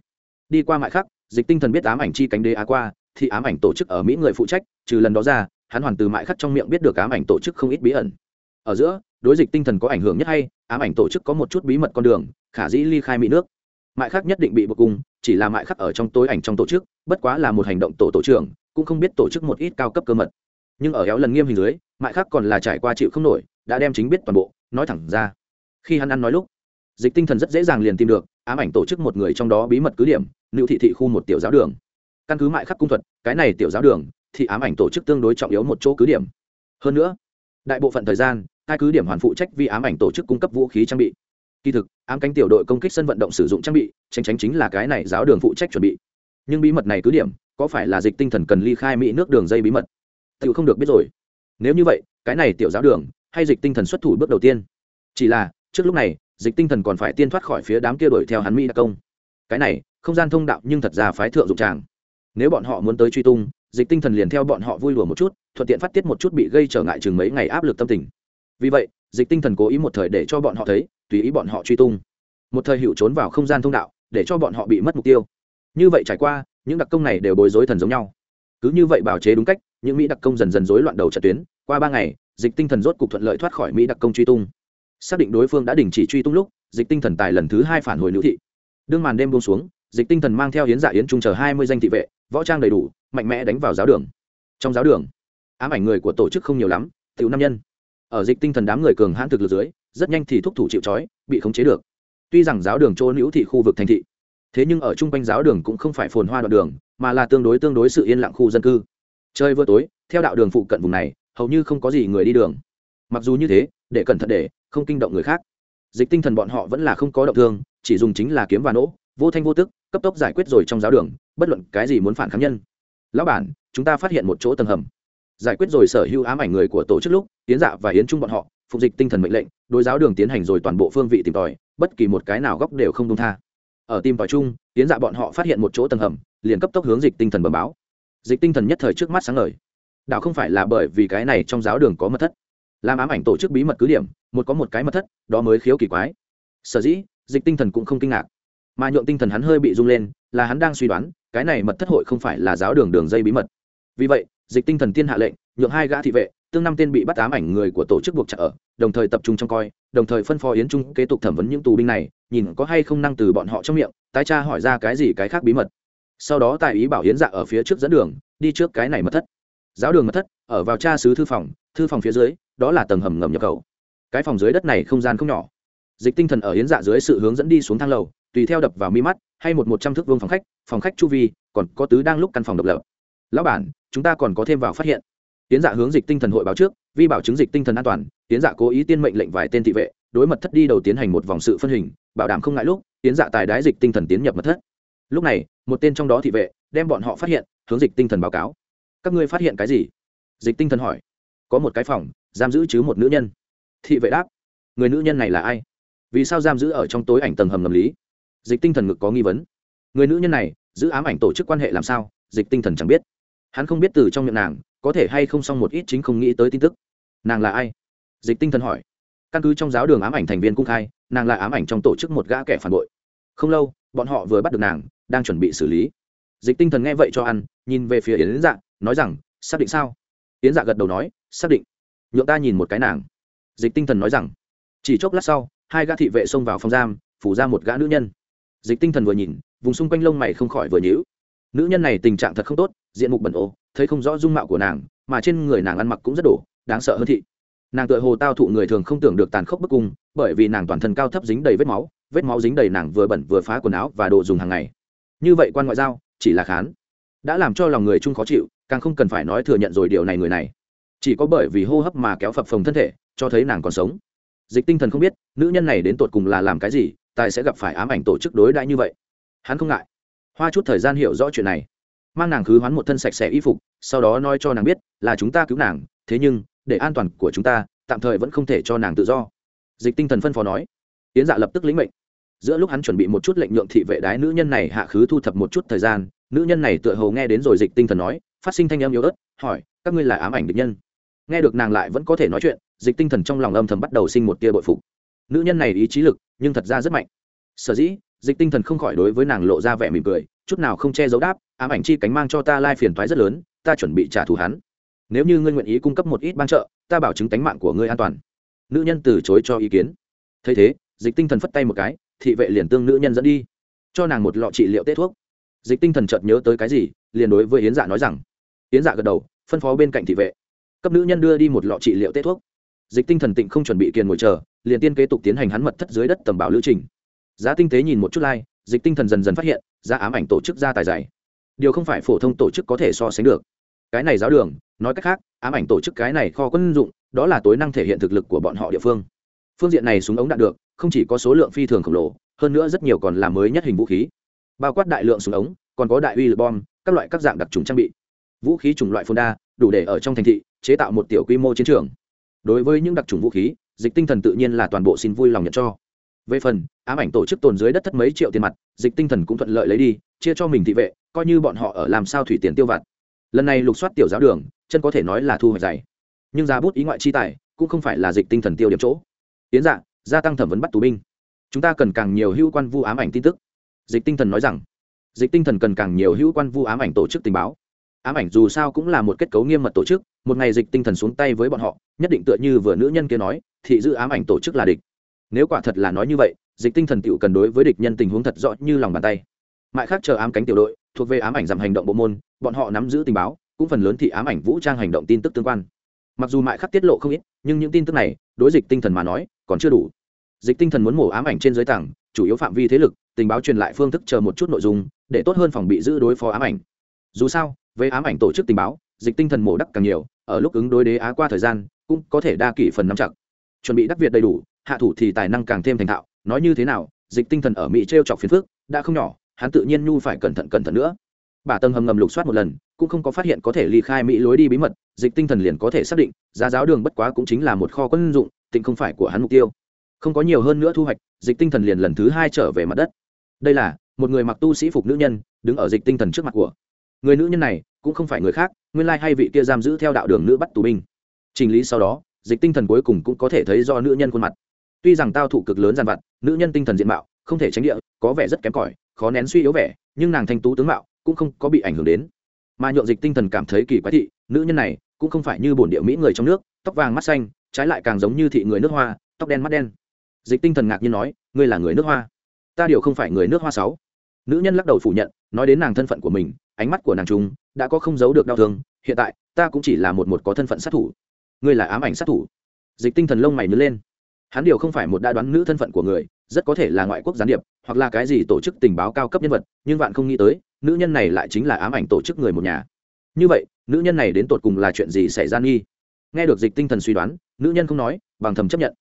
Đi qua mại khắc, dịch tinh thần biết ám ảnh chi cánh đế á qua, thì ám ảnh tổ chức ở mỹ người phụ trách, trừ lần đó ra, hắn hoàn từ mại khắc trong miệng biết được ám ảnh tổ chức không ít bí ẩn. Ở giữa đối dịch tinh thần có ảnh hưởng nhất hay, ám ảnh tổ chức có một chút bí mật con đường, khả dĩ ly khai mỹ nước. Mại khắc nhất định bị buộc cung chỉ là mại khắc ở trong tối ảnh trong tổ chức, bất quá là một hành động tổ tổ trưởng, cũng không biết tổ chức một ít cao cấp cơ mật. Nhưng ở éo lần nghiêm hình dưới, mại khắc còn là trải qua chịu không nổi, đã đem chính biết toàn bộ, nói thẳng ra. Khi hắn ăn nói lúc, dịch tinh thần rất dễ dàng liền tìm được, ám ảnh tổ chức một người trong đó bí mật cứ điểm nữ thị thị khu một tiểu giáo đường. Căn cứ mại khắc cung thuật, cái này tiểu giáo đường, thì ám ảnh tổ chức tương đối trọng yếu một chỗ cứ điểm. Hơn nữa, đại bộ phận thời gian hai cứ điểm hoàn phụ trách vì ám ảnh tổ chức cung cấp vũ khí trang bị. Kỳ thực, ám cánh tiểu đội công kích sân vận động sử dụng trang bị, tránh tránh chính là cái này giáo đường phụ trách chuẩn bị. Nhưng bí mật này cứ điểm, có phải là dịch tinh thần cần ly khai mỹ nước đường dây bí mật? Tự không được biết rồi. Nếu như vậy, cái này tiểu giáo đường, hay dịch tinh thần xuất thủ bước đầu tiên? Chỉ là, trước lúc này, dịch tinh thần còn phải tiên thoát khỏi phía đám kia đuổi theo hắn mỹ đặc công. Cái này, không gian thông đạo nhưng thật ra phái thượng dụng tràng. Nếu bọn họ muốn tới truy tung, dịch tinh thần liền theo bọn họ vui lùa một chút, thuận tiện phát tiết một chút bị gây trở ngại chừng mấy ngày áp lực tâm tình vì vậy, dịch tinh thần cố ý một thời để cho bọn họ thấy, tùy ý bọn họ truy tung. Một thời hiệu trốn vào không gian thông đạo, để cho bọn họ bị mất mục tiêu. Như vậy trải qua, những đặc công này đều bối rối thần giống nhau. Cứ như vậy bào chế đúng cách, những mỹ đặc công dần dần rối loạn đầu trận tuyến. Qua ba ngày, dịch tinh thần rốt cục thuận lợi thoát khỏi mỹ đặc công truy tung. Xác định đối phương đã đình chỉ truy tung lúc, dịch tinh thần tài lần thứ hai phản hồi nữ thị. Đương màn đêm buông xuống, dịch tinh thần mang theo hiến dạ yến trung chờ hai mươi danh thị vệ, võ trang đầy đủ, mạnh mẽ đánh vào giáo đường. Trong giáo đường, ám ảnh người của tổ chức không nhiều lắm, tiểu năm nhân ở dịch tinh thần đám người cường hãn thực lực dưới, rất nhanh thì thúc thủ chịu trói, bị khống chế được. Tuy rằng giáo đường chỗ nữ thị khu vực thành thị, thế nhưng ở chung quanh giáo đường cũng không phải phồn hoa đoạn đường, mà là tương đối tương đối sự yên lặng khu dân cư. Chơi vừa tối, theo đạo đường phụ cận vùng này, hầu như không có gì người đi đường. Mặc dù như thế, để cẩn thận để, không kinh động người khác. Dịch tinh thần bọn họ vẫn là không có động thương, chỉ dùng chính là kiếm và nỗ, vô thanh vô tức, cấp tốc giải quyết rồi trong giáo đường, bất luận cái gì muốn phản kháng nhân. Lão bản, chúng ta phát hiện một chỗ tầng hầm. Giải quyết rồi sở hữu ám ảnh người của tổ chức lúc yến dạ và yến trung bọn họ, phục dịch tinh thần mệnh lệnh, đối giáo đường tiến hành rồi toàn bộ phương vị tìm tòi, bất kỳ một cái nào góc đều không đông tha. Ở tìm tòi chung, yến dạ bọn họ phát hiện một chỗ tầng hầm, liền cấp tốc hướng dịch tinh thần bẩm báo. Dịch tinh thần nhất thời trước mắt sáng ngời. Đạo không phải là bởi vì cái này trong giáo đường có mật thất. Làm ám ảnh tổ chức bí mật cứ điểm, một có một cái mật thất, đó mới khiếu kỳ quái. Sở dĩ, dịch tinh thần cũng không kinh ngạc. Mà nhượng tinh thần hắn hơi bị rung lên, là hắn đang suy đoán, cái này mật thất hội không phải là giáo đường đường dây bí mật. Vì vậy, dịch tinh thần tiên hạ lệnh, nhượng hai gã thị vệ tương năm tên bị bắt ám ảnh người của tổ chức buộc chặt ở, đồng thời tập trung trong coi, đồng thời phân phó yến trung kế tục thẩm vấn những tù binh này, nhìn có hay không năng từ bọn họ trong miệng, tái tra hỏi ra cái gì cái khác bí mật. Sau đó tài ý bảo yến dạ ở phía trước dẫn đường, đi trước cái này mật thất. Giáo đường mật thất, ở vào tra sứ thư phòng thư phòng phía dưới, đó là tầng hầm ngầm nhập khẩu. Cái phòng dưới đất này không gian không nhỏ. Dịch tinh thần ở yến dạ dưới sự hướng dẫn đi xuống thang lầu, tùy theo đập vào mi mắt, hay một một trăm thước vương phòng khách phòng khách chu vi, còn có tứ đang lúc căn phòng độc lập. Lão bản, chúng ta còn có thêm vào phát hiện tiến dạ hướng dịch tinh thần hội báo trước, vi bảo chứng dịch tinh thần an toàn, tiến dạ cố ý tiên mệnh lệnh vài tên thị vệ, đối mật thất đi đầu tiến hành một vòng sự phân hình, bảo đảm không ngại lúc, tiến dạ tài đái dịch tinh thần tiến nhập mật thất. Lúc này, một tên trong đó thị vệ, đem bọn họ phát hiện, hướng dịch tinh thần báo cáo. Các ngươi phát hiện cái gì? Dịch tinh thần hỏi. Có một cái phòng, giam giữ chứ một nữ nhân. Thị vệ đáp. Người nữ nhân này là ai? Vì sao giam giữ ở trong tối ảnh tầng hầm ngầm lý? Dịch tinh thần ngực có nghi vấn. Người nữ nhân này, giữ ám ảnh tổ chức quan hệ làm sao? Dịch tinh thần chẳng biết. Hắn không biết từ trong miệng nàng có thể hay không xong một ít chính không nghĩ tới tin tức. Nàng là ai? Dịch tinh thần hỏi. Căn cứ trong giáo đường ám ảnh thành viên cung khai, nàng là ám ảnh trong tổ chức một gã kẻ phản bội. Không lâu, bọn họ vừa bắt được nàng, đang chuẩn bị xử lý. Dịch tinh thần nghe vậy cho ăn, nhìn về phía yến dạ nói rằng, xác định sao? Yến dạ gật đầu nói, xác định. Nhượng ta nhìn một cái nàng. Dịch tinh thần nói rằng, chỉ chốc lát sau, hai gã thị vệ xông vào phòng giam, phủ ra một gã nữ nhân. Dịch tinh thần vừa nhìn, vùng xung quanh lông mày không khỏi vừa nhíu nữ nhân này tình trạng thật không tốt diện mục bẩn ô, thấy không rõ dung mạo của nàng mà trên người nàng ăn mặc cũng rất đổ đáng sợ hơn thị. Nàng tựa hồ tao thụ người thường không tưởng được tàn khốc bức cung bởi vì nàng toàn thân cao thấp dính đầy vết máu vết máu dính đầy nàng vừa bẩn vừa phá quần áo và đồ dùng hàng ngày. Như vậy quan ngoại giao chỉ là khán đã làm cho lòng người chung khó chịu càng không cần phải nói thừa nhận rồi điều này người này. Chỉ có bởi vì hô hấp mà kéo phập phồng thân thể cho thấy nàng còn sống. Dịch tinh thần không biết nữ nhân này đến tột cùng là làm cái gì tại sẽ gặp phải ám ảnh tổ chức đối đãi như vậy. Hắn không ngại hoa chút thời gian hiểu rõ chuyện này. Mang nàng khứ hoán một thân sạch sẽ y phục, sau đó nói cho nàng biết là chúng ta cứu nàng, thế nhưng, để an toàn của chúng ta, tạm thời vẫn không thể cho nàng tự do. Dịch tinh thần phân phó nói. Yến dạ lập tức lĩnh mệnh. Giữa lúc hắn chuẩn bị một chút lệnh nhượng thị vệ đái nữ nhân này hạ khứ thu thập một chút thời gian, nữ nhân này tựa hồ nghe đến rồi dịch tinh thần nói, phát sinh thanh âm yếu ớt, hỏi, các ngươi là ám ảnh địch nhân? Nghe được nàng lại vẫn có thể nói chuyện, dịch tinh thần trong lòng âm thầm bắt đầu sinh một tia bội phục. Nữ nhân này ý chí lực, nhưng thật ra rất mạnh. Sở dĩ dịch tinh thần không khỏi đối với nàng lộ ra vẻ mỉm cười, chút nào không che giấu đáp, ám ảnh chi cánh mang cho ta lai phiền thoái rất lớn, ta chuẩn bị trả thù hắn. Nếu như ngươi nguyện ý cung cấp một ít ban trợ, ta bảo chứng tánh mạng của ngươi an toàn. Nữ nhân từ chối cho ý kiến. Thấy thế, dịch tinh thần phất tay một cái, thị vệ liền tương nữ nhân dẫn đi, cho nàng một lọ trị liệu tết thuốc. Dịch tinh thần chợt nhớ tới cái gì, liền đối với yến dạ nói rằng, yến dạ gật đầu, phân phó bên cạnh thị vệ, cấp nữ nhân đưa đi một lọ trị liệu tết thuốc. Dịch tinh thần tịnh không chuẩn bị kiền ngồi chờ, liền tiên kế tục tiến hành hắn mật thất dưới đất tầm bảo lữ trình giá tinh tế nhìn một chút lai、like, dịch tinh thần dần dần phát hiện giá ám ảnh tổ chức ra tài dày. Điều không phải phổ thông tổ chức có thể so sánh được. Cái này giáo đường nói cách khác ám ảnh tổ chức cái này kho quân dụng đó là tối năng thể hiện thực lực của bọn họ địa phương. Phương diện này súng ống đạn được không chỉ có số lượng phi thường khổng lồ hơn nữa rất nhiều còn là mới nhất hình vũ khí. Bao quát đại lượng súng ống còn có đại uy lực bom các loại các dạng đặc trùng trang bị. Vũ khí chủng loại phun đa đủ để ở trong thành thị chế tạo một tiểu quy mô chiến trường. Đối với những đặc trùng vũ khí dịch tinh thần tự nhiên là toàn bộ xin vui lòng nhận cho về phần, ám ảnh tổ chức tồn dưới đất thất mấy triệu tiền mặt, dịch tinh thần cũng thuận lợi lấy đi, chia cho mình thị vệ, coi như bọn họ ở làm sao thủy tiền tiêu vặt. Lần này lục soát tiểu giáo đường, chân có thể nói là thu hoạch dày. Nhưng giá bút ý ngoại chi tài, cũng không phải là dịch tinh thần tiêu điểm chỗ. Tiến dạng gia tăng thẩm vấn bắt tù binh. Chúng ta cần càng nhiều hữu quan vu ám ảnh tin tức. Dịch tinh thần nói rằng, dịch tinh thần cần càng nhiều hữu quan vu ám ảnh tổ chức tình báo. Ám ảnh dù sao cũng là một kết cấu nghiêm mật tổ chức, một ngày dịch tinh thần xuống tay với bọn họ, nhất định tựa như vừa nữ nhân kia nói, thị giữ ám ảnh tổ chức là địch nếu quả thật là nói như vậy, dịch tinh thần tựu cần đối với địch nhân tình huống thật rõ như lòng bàn tay. Mại khác chờ ám cánh tiểu đội, thuộc về ám ảnh giảm hành động bộ môn, bọn họ nắm giữ tình báo, cũng phần lớn thị ám ảnh vũ trang hành động tin tức tương quan. Mặc dù mại khắc tiết lộ không ít, nhưng những tin tức này, đối dịch tinh thần mà nói, còn chưa đủ. Dịch tinh thần muốn mổ ám ảnh trên giới tảng, chủ yếu phạm vi thế lực, tình báo truyền lại phương thức chờ một chút nội dung, để tốt hơn phòng bị giữ đối phó ám ảnh. Dù sao với ám ảnh tổ chức tình báo, dịch tinh thần mổ đắc càng nhiều, ở lúc ứng đối đế á qua thời gian, cũng có thể đa kỷ phần nắm chặt. Chuẩn bị đắc việt đầy đủ hạ thủ thì tài năng càng thêm thành thạo, nói như thế nào, dịch tinh thần ở mỹ t r e o chọc phiền phước đã không nhỏ, hắn tự nhiên nhu phải cẩn thận cẩn thận nữa. Bà tầng hầm ngầm lục soát một lần, cũng không có phát hiện có thể ly khai mỹ lối đi bí mật, dịch tinh thần liền có thể xác định, giá giáo đường bất quá cũng chính là một kho quân dụng, tịnh không phải của hắn mục tiêu. Không có nhiều hơn nữa thu hoạch, dịch tinh thần liền lần thứ hai trở về mặt đất. Đây là, một người mặc tu sĩ phục nữ nhân, đứng ở dịch tinh thần trước mặt của. Người nữ nhân này, cũng không phải người khác, nguyên lai hay vị kia giam giữ theo đạo đường nữ bắt tù binh. Chỉnh lý sau đó, dịch tinh thần cuối cùng cũng có thể thấy do nữ nhân khuôn mặt tuy rằng tao thụ cực lớn gian vặt, nữ nhân tinh thần diện mạo, không thể tránh địa, có vẻ rất kém cỏi, khó nén suy yếu vẻ, nhưng nàng thanh tú tướng mạo cũng không có bị ảnh hưởng đến. Mà nhượng dịch tinh thần cảm thấy kỳ quái thị, nữ nhân này cũng không phải như bổn địa mỹ người trong nước, tóc vàng mắt xanh, trái lại càng giống như thị người nước hoa, tóc đen mắt đen. Dịch tinh thần ngạc nhiên nói, ngươi là người nước hoa? Ta điều không phải người nước hoa sáu. Nữ nhân lắc đầu phủ nhận, nói đến nàng thân phận của mình, ánh mắt của nàng trung đã có không giấu được đau thương, hiện tại ta cũng chỉ là một một có thân phận sát thủ. Ngươi là ám ảnh sát thủ? Dịch tinh thần lông mày nứt lên hắn điều không phải một đa đoán nữ thân phận của người, rất có thể là ngoại quốc gián điệp, hoặc là cái gì tổ chức tình báo cao cấp nhân vật, nhưng bạn không nghĩ tới, nữ nhân này lại chính là ám ảnh tổ chức người một nhà. Như vậy, nữ nhân này đến tột cùng là chuyện gì xảy ra nghi? Nghe được dịch tinh thần suy đoán, nữ nhân không nói, bằng thầm chấp nhận.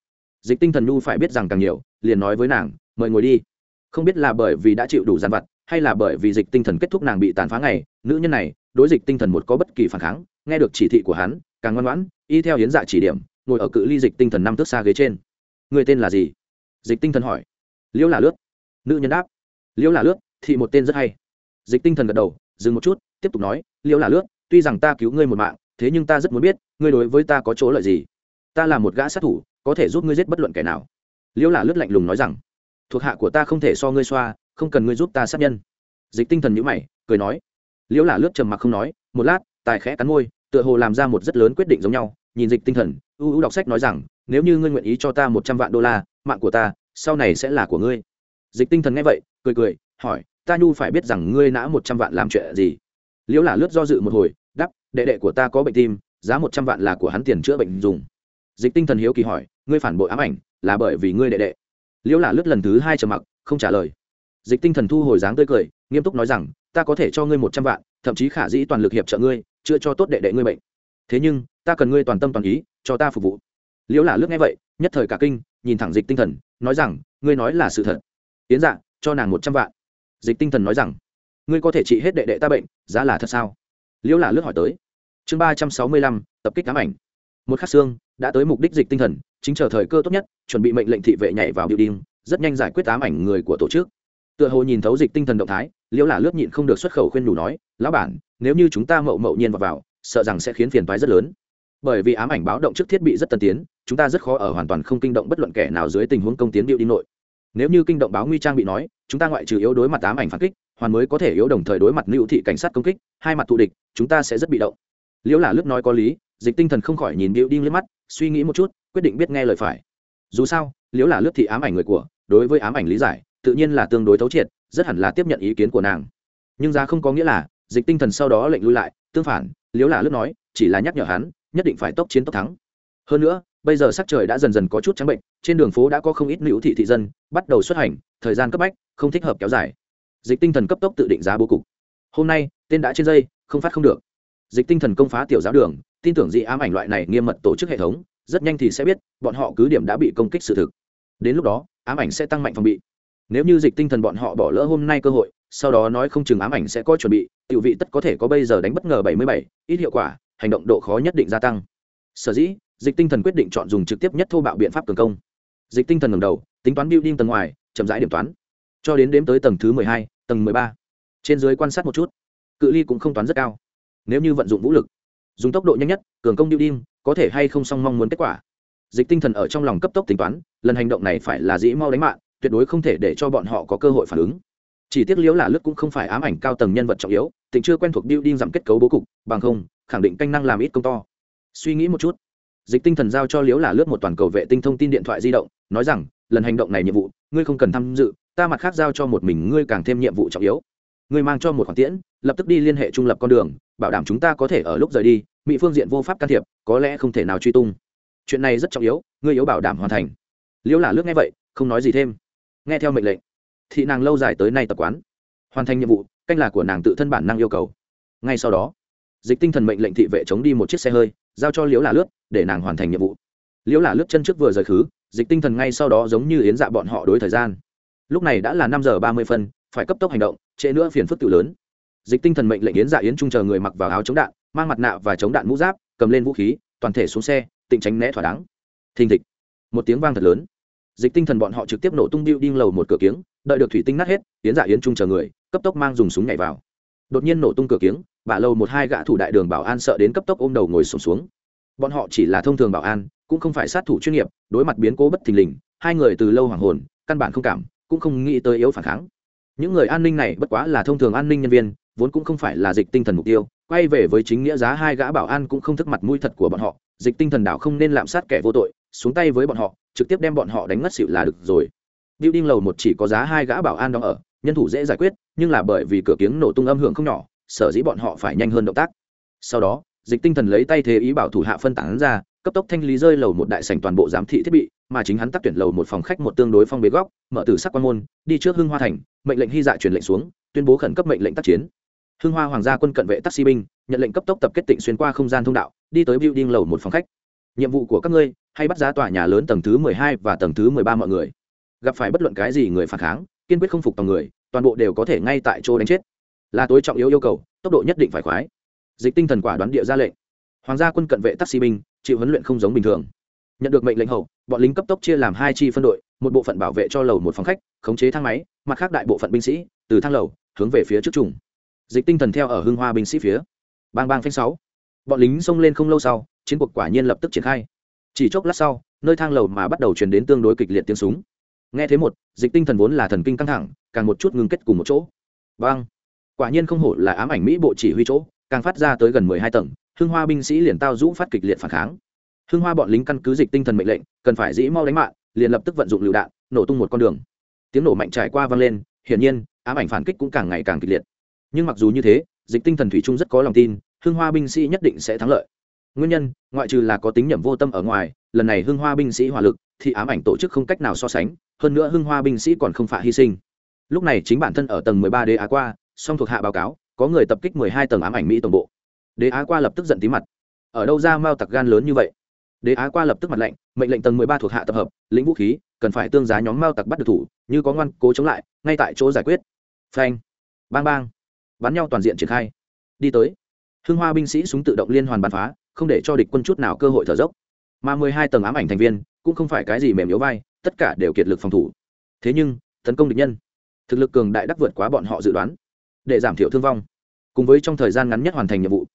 Dịch tinh thần nhu phải biết rằng càng nhiều, liền nói với nàng, mời ngồi đi. Không biết là bởi vì đã chịu đủ gian vặt, hay là bởi vì dịch tinh thần kết thúc nàng bị tàn phá ngày, nữ nhân này, đối dịch tinh thần một có bất kỳ phản kháng, nghe được chỉ thị của hắn, càng ngoan ngoãn, y theo hiến dạ chỉ điểm, ngồi ở cự ly dịch tinh thần năm thước xa ghế trên người tên là gì? Dịch tinh thần hỏi. Liễu là lướt. Nữ nhân đáp. Liễu là lướt, thì một tên rất hay. Dịch tinh thần gật đầu, dừng một chút, tiếp tục nói, liễu là lướt, tuy rằng ta cứu ngươi một mạng, thế nhưng ta rất muốn biết, ngươi đối với ta có chỗ lợi gì? Ta là một gã sát thủ, có thể giúp ngươi giết bất luận kẻ nào. Liễu là lướt lạnh lùng nói rằng, thuộc hạ của ta không thể so ngươi xoa, không cần ngươi giúp ta sát nhân. Dịch tinh thần nhữ mày, cười nói. Liễu là lướt trầm mặc không nói, một lát, tài khẽ cắn môi, tựa hồ làm ra một rất lớn quyết định giống nhau, nhìn dịch tinh thần, ưu ưu đọc sách nói rằng nếu như ngươi nguyện ý cho ta một trăm vạn đô la, mạng của ta, sau này sẽ là của ngươi. Dịch tinh thần nghe vậy, cười cười, hỏi, ta nhu phải biết rằng ngươi nã một trăm vạn làm chuyện gì? Liễu là lướt do dự một hồi đắp đệ đệ của ta có bệnh tim, giá một trăm vạn là của hắn tiền chữa bệnh dùng. Dịch tinh thần hiếu kỳ hỏi, ngươi phản bội ám ảnh, là bởi vì ngươi đệ đệ. Liễu là lướt lần thứ hai trầm mặc, không trả lời. Dịch tinh thần thu hồi dáng tươi cười, nghiêm túc nói rằng, ta có thể cho ngươi một trăm vạn, thậm chí khả dĩ toàn lực hiệp trợ ngươi, chữa cho tốt đệ đệ ngươi bệnh. Thế nhưng, ta cần ngươi toàn tâm toàn ý, cho ta phục vụ liễu là lướt nghe vậy nhất thời cả kinh nhìn thẳng dịch tinh thần nói rằng ngươi nói là sự thật. Tiến dạ cho nàng một trăm vạn. Dịch tinh thần nói rằng ngươi có thể trị hết đệ đệ ta bệnh giá là thật sao? Liễu là lướt hỏi tới. Chương ba trăm sáu mươi lăm tập kích ám ảnh. Một khắc xương đã tới mục đích dịch tinh thần chính chờ thời cơ tốt nhất chuẩn bị mệnh lệnh thị vệ nhảy vào biểu đinh rất nhanh giải quyết ám ảnh người của tổ chức. Tựa hồ nhìn thấu dịch tinh thần động thái liễu là lướt nhịn không được xuất khẩu khuyên đủ nói lão bản nếu như chúng ta mậu mậu nhiên vào, vào sợ rằng sẽ khiến phiền toái rất lớn bởi vì ám ảnh báo động trước thiết bị rất tân tiến, chúng ta rất khó ở hoàn toàn không kinh động bất luận kẻ nào dưới tình huống công tiến điệu đi nội. Nếu như kinh động báo nguy trang bị nói, chúng ta ngoại trừ yếu đối mặt ám ảnh phản kích, hoàn mới có thể yếu đồng thời đối mặt lưu thị cảnh sát công kích, hai mặt thù địch, chúng ta sẽ rất bị động. Liễu là lướt nói có lý, dịch tinh thần không khỏi nhìn điệu đi lên mắt, suy nghĩ một chút, quyết định biết nghe lời phải. Dù sao, liễu là lướt thị ám ảnh người của, đối với ám ảnh lý giải, tự nhiên là tương đối thấu triệt, rất hẳn là tiếp nhận ý kiến của nàng. Nhưng ra không có nghĩa là, dịch tinh thần sau đó lệnh lui lại, tương phản, liễu là lướt nói, chỉ là nhắc nhở hắn nhất định phải tốc chiến tốc thắng. Hơn nữa bây giờ sắc trời đã dần dần có chút trắng bệnh trên đường phố đã có không ít nữ thị thị dân bắt đầu xuất hành thời gian cấp bách không thích hợp kéo dài. Dịch tinh thần cấp tốc tự định giá bố cục. Hôm nay tên đã trên dây không phát không được. Dịch tinh thần công phá tiểu giáo đường tin tưởng dị ám ảnh loại này nghiêm mật tổ chức hệ thống rất nhanh thì sẽ biết bọn họ cứ điểm đã bị công kích sự thực. Đến lúc đó ám ảnh sẽ tăng mạnh phòng bị. Nếu như dịch tinh thần bọn họ bỏ lỡ hôm nay cơ hội sau đó nói không chừng ám ảnh sẽ có chuẩn bị tiểu vị tất có thể có bây giờ đánh bất ngờ 77, ít hiệu quả hành động độ khó nhất định gia tăng. Sở dĩ, dịch tinh thần quyết định chọn dùng trực tiếp nhất thô bạo biện pháp cường công. Dịch tinh thần ngầm đầu, tính toán building tầng ngoài, chậm rãi điểm toán. Cho đến đếm tới tầng thứ mười hai, tầng mười ba. Trên dưới quan sát một chút, cự ly cũng không toán rất cao. Nếu như vận dụng vũ lực, dùng tốc độ nhanh nhất, cường công building, có thể hay không song mong muốn kết quả. Dịch tinh thần ở trong lòng cấp tốc tính toán, lần hành động này phải là dĩ mau đánh mạng, tuyệt đối không thể để cho bọn họ có cơ hội phản ứng. Chỉ tiếc liễu là lướt cũng không phải ám ảnh cao tầng nhân vật trọng yếu, tình chưa quen thuộc building giảm kết cấu bố cục, bằng không khẳng định canh năng làm ít công to. Suy nghĩ một chút, dịch tinh thần giao cho liễu là lướt một toàn cầu vệ tinh thông tin điện thoại di động, nói rằng, lần hành động này nhiệm vụ, ngươi không cần tham dự, ta mặt khác giao cho một mình ngươi càng thêm nhiệm vụ trọng yếu. Ngươi mang cho một khoản tiễn, lập tức đi liên hệ trung lập con đường, bảo đảm chúng ta có thể ở lúc rời đi, mỹ phương diện vô pháp can thiệp, có lẽ không thể nào truy tung. Chuyện này rất trọng yếu, ngươi yếu bảo đảm hoàn thành. Liễu là lướt nghe vậy, không nói gì thêm. Nghe theo mệnh lệnh, thị nàng lâu dài tới nay tập quán, hoàn thành nhiệm vụ, canh là của nàng tự thân bản năng yêu cầu. Ngay sau đó dịch tinh thần mệnh lệnh thị vệ chống đi một chiếc xe hơi, giao cho liễu là lướt, để nàng hoàn thành nhiệm vụ. Liễu là lướt chân trước vừa rời khứ, dịch tinh thần ngay sau đó giống như yến dạ bọn họ đối thời gian. Lúc này đã là năm giờ ba mươi phân, phải cấp tốc hành động, trễ nữa phiền phức tự lớn. Dịch tinh thần mệnh lệnh yến dạ yến trung chờ người mặc vào áo chống đạn, mang mặt nạ và chống đạn mũ giáp, cầm lên vũ khí, toàn thể xuống xe, tịnh tránh né thỏa đáng. Thình thịch. Một tiếng vang thật lớn. Dịch tinh thần bọn họ trực tiếp nổ tung điêu đinh lầu một cửa kiếng, đợi được thủy tinh nát hết, yến dạ yến trung chờ người, cấp tốc mang dùng súng nhảy vào đột nhiên nổ tung cửa kiếng bà lầu một hai gã thủ đại đường bảo an sợ đến cấp tốc ôm đầu ngồi sùng xuống, xuống bọn họ chỉ là thông thường bảo an cũng không phải sát thủ chuyên nghiệp đối mặt biến cố bất thình lình hai người từ lâu hoàng hồn căn bản không cảm cũng không nghĩ tới yếu phản kháng. Những người an ninh này bất quá là thông thường an ninh nhân viên vốn cũng không phải là dịch tinh thần mục tiêu quay về với chính nghĩa giá hai gã bảo an cũng không thức mặt mũi thật của bọn họ dịch tinh thần đảo không nên lạm sát kẻ vô tội xuống tay với bọn họ trực tiếp đem bọn họ đánh ngất xịu là được rồi. Building lầu một chỉ có giá hai gã bảo an đóng ở nhân thủ dễ giải quyết, nhưng là bởi vì cửa kiếng nổ tung âm hưởng không nhỏ, sở dĩ bọn họ phải nhanh hơn động tác. Sau đó, dịch tinh thần lấy tay thế ý bảo thủ hạ phân tán ra, cấp tốc thanh lý rơi lầu một đại sảnh toàn bộ giám thị thiết bị, mà chính hắn tác tuyển lầu một phòng khách một tương đối phong bế góc, mở từ sắc quan môn, đi trước hưng hoa thành, mệnh lệnh hy dạ truyền lệnh xuống, tuyên bố khẩn cấp mệnh lệnh tác chiến. Hưng hoa hoàng gia quân cận vệ taxi binh, nhận lệnh cấp tốc tập kết tịnh xuyên qua không gian thông đạo, đi tới building lầu một phòng khách. Nhiệm vụ của các ngươi, hay bắt giá tòa nhà lớn tầng thứ mười hai và tầng thứ mười ba mọi người. Gặp phải bất luận cái gì người phản kháng kiên quyết không phục tòng người, toàn bộ đều có thể ngay tại chỗ đánh chết. Là tối trọng yếu yêu cầu, tốc độ nhất định phải khoái. Dịch tinh thần quả đoán địa ra lệnh. Hoàng gia quân cận vệ taxi binh, chịu huấn luyện không giống bình thường. Nhận được mệnh lệnh hậu, bọn lính cấp tốc chia làm hai chi phân đội, một bộ phận bảo vệ cho lầu một phòng khách, khống chế thang máy, mặt khác đại bộ phận binh sĩ, từ thang lầu, hướng về phía trước trùng. Dịch tinh thần theo ở hưng hoa binh sĩ phía. Bang bang phanh sáu. Bọn lính xông lên không lâu sau, chiến cuộc quả nhiên lập tức triển khai. Chỉ chốc lát sau, nơi thang lầu mà bắt đầu truyền đến tương đối kịch liệt tiếng súng nghe thế một dịch tinh thần vốn là thần kinh căng thẳng càng một chút ngừng kết cùng một chỗ. Vâng, quả nhiên không hổ là ám ảnh mỹ bộ chỉ huy chỗ càng phát ra tới gần mười hai tầng hưng hoa binh sĩ liền tao rũ phát kịch liệt phản kháng. Hưng hoa bọn lính căn cứ dịch tinh thần mệnh lệnh cần phải dĩ mau đánh mạng liền lập tức vận dụng lựu đạn nổ tung một con đường. Tiếng nổ mạnh trải qua vang lên hiển nhiên ám ảnh phản kích cũng càng ngày càng kịch liệt. Nhưng mặc dù như thế dịch tinh thần thủy trung rất có lòng tin hưng hoa binh sĩ nhất định sẽ thắng lợi. Nguyên nhân ngoại trừ là có tính nhầm vô tâm ở ngoài lần này hưng hoa binh sĩ hỏa lực thì ám ảnh tổ chức không cách nào so sánh, hơn nữa hưng hoa binh sĩ còn không phải hy sinh. Lúc này chính bản thân ở tầng mười ba đế á qua, song thuộc hạ báo cáo, có người tập kích mười hai tầng ám ảnh mỹ tổng bộ. Đế á qua lập tức giận tí mặt. Ở đâu ra mao tặc gan lớn như vậy? Đế á qua lập tức mặt lệnh mệnh lệnh tầng mười ba thuộc hạ tập hợp, lĩnh vũ khí, cần phải tương giá nhóm mao tặc bắt được thủ, như có ngoan cố chống lại, ngay tại chỗ giải quyết. Phanh, bang bang. Bắn nhau toàn diện triển khai. Đi tới. Hưng hoa binh sĩ súng tự động liên hoàn bắn phá, không để cho địch quân chút nào cơ hội thở dốc. Mà mười hai tầng ám ảnh thành viên cũng không phải cái gì mềm yếu vai, tất cả đều kiệt lực phòng thủ. Thế nhưng, tấn công địch nhân, thực lực cường đại đắc vượt quá bọn họ dự đoán, để giảm thiểu thương vong. Cùng với trong thời gian ngắn nhất hoàn thành nhiệm vụ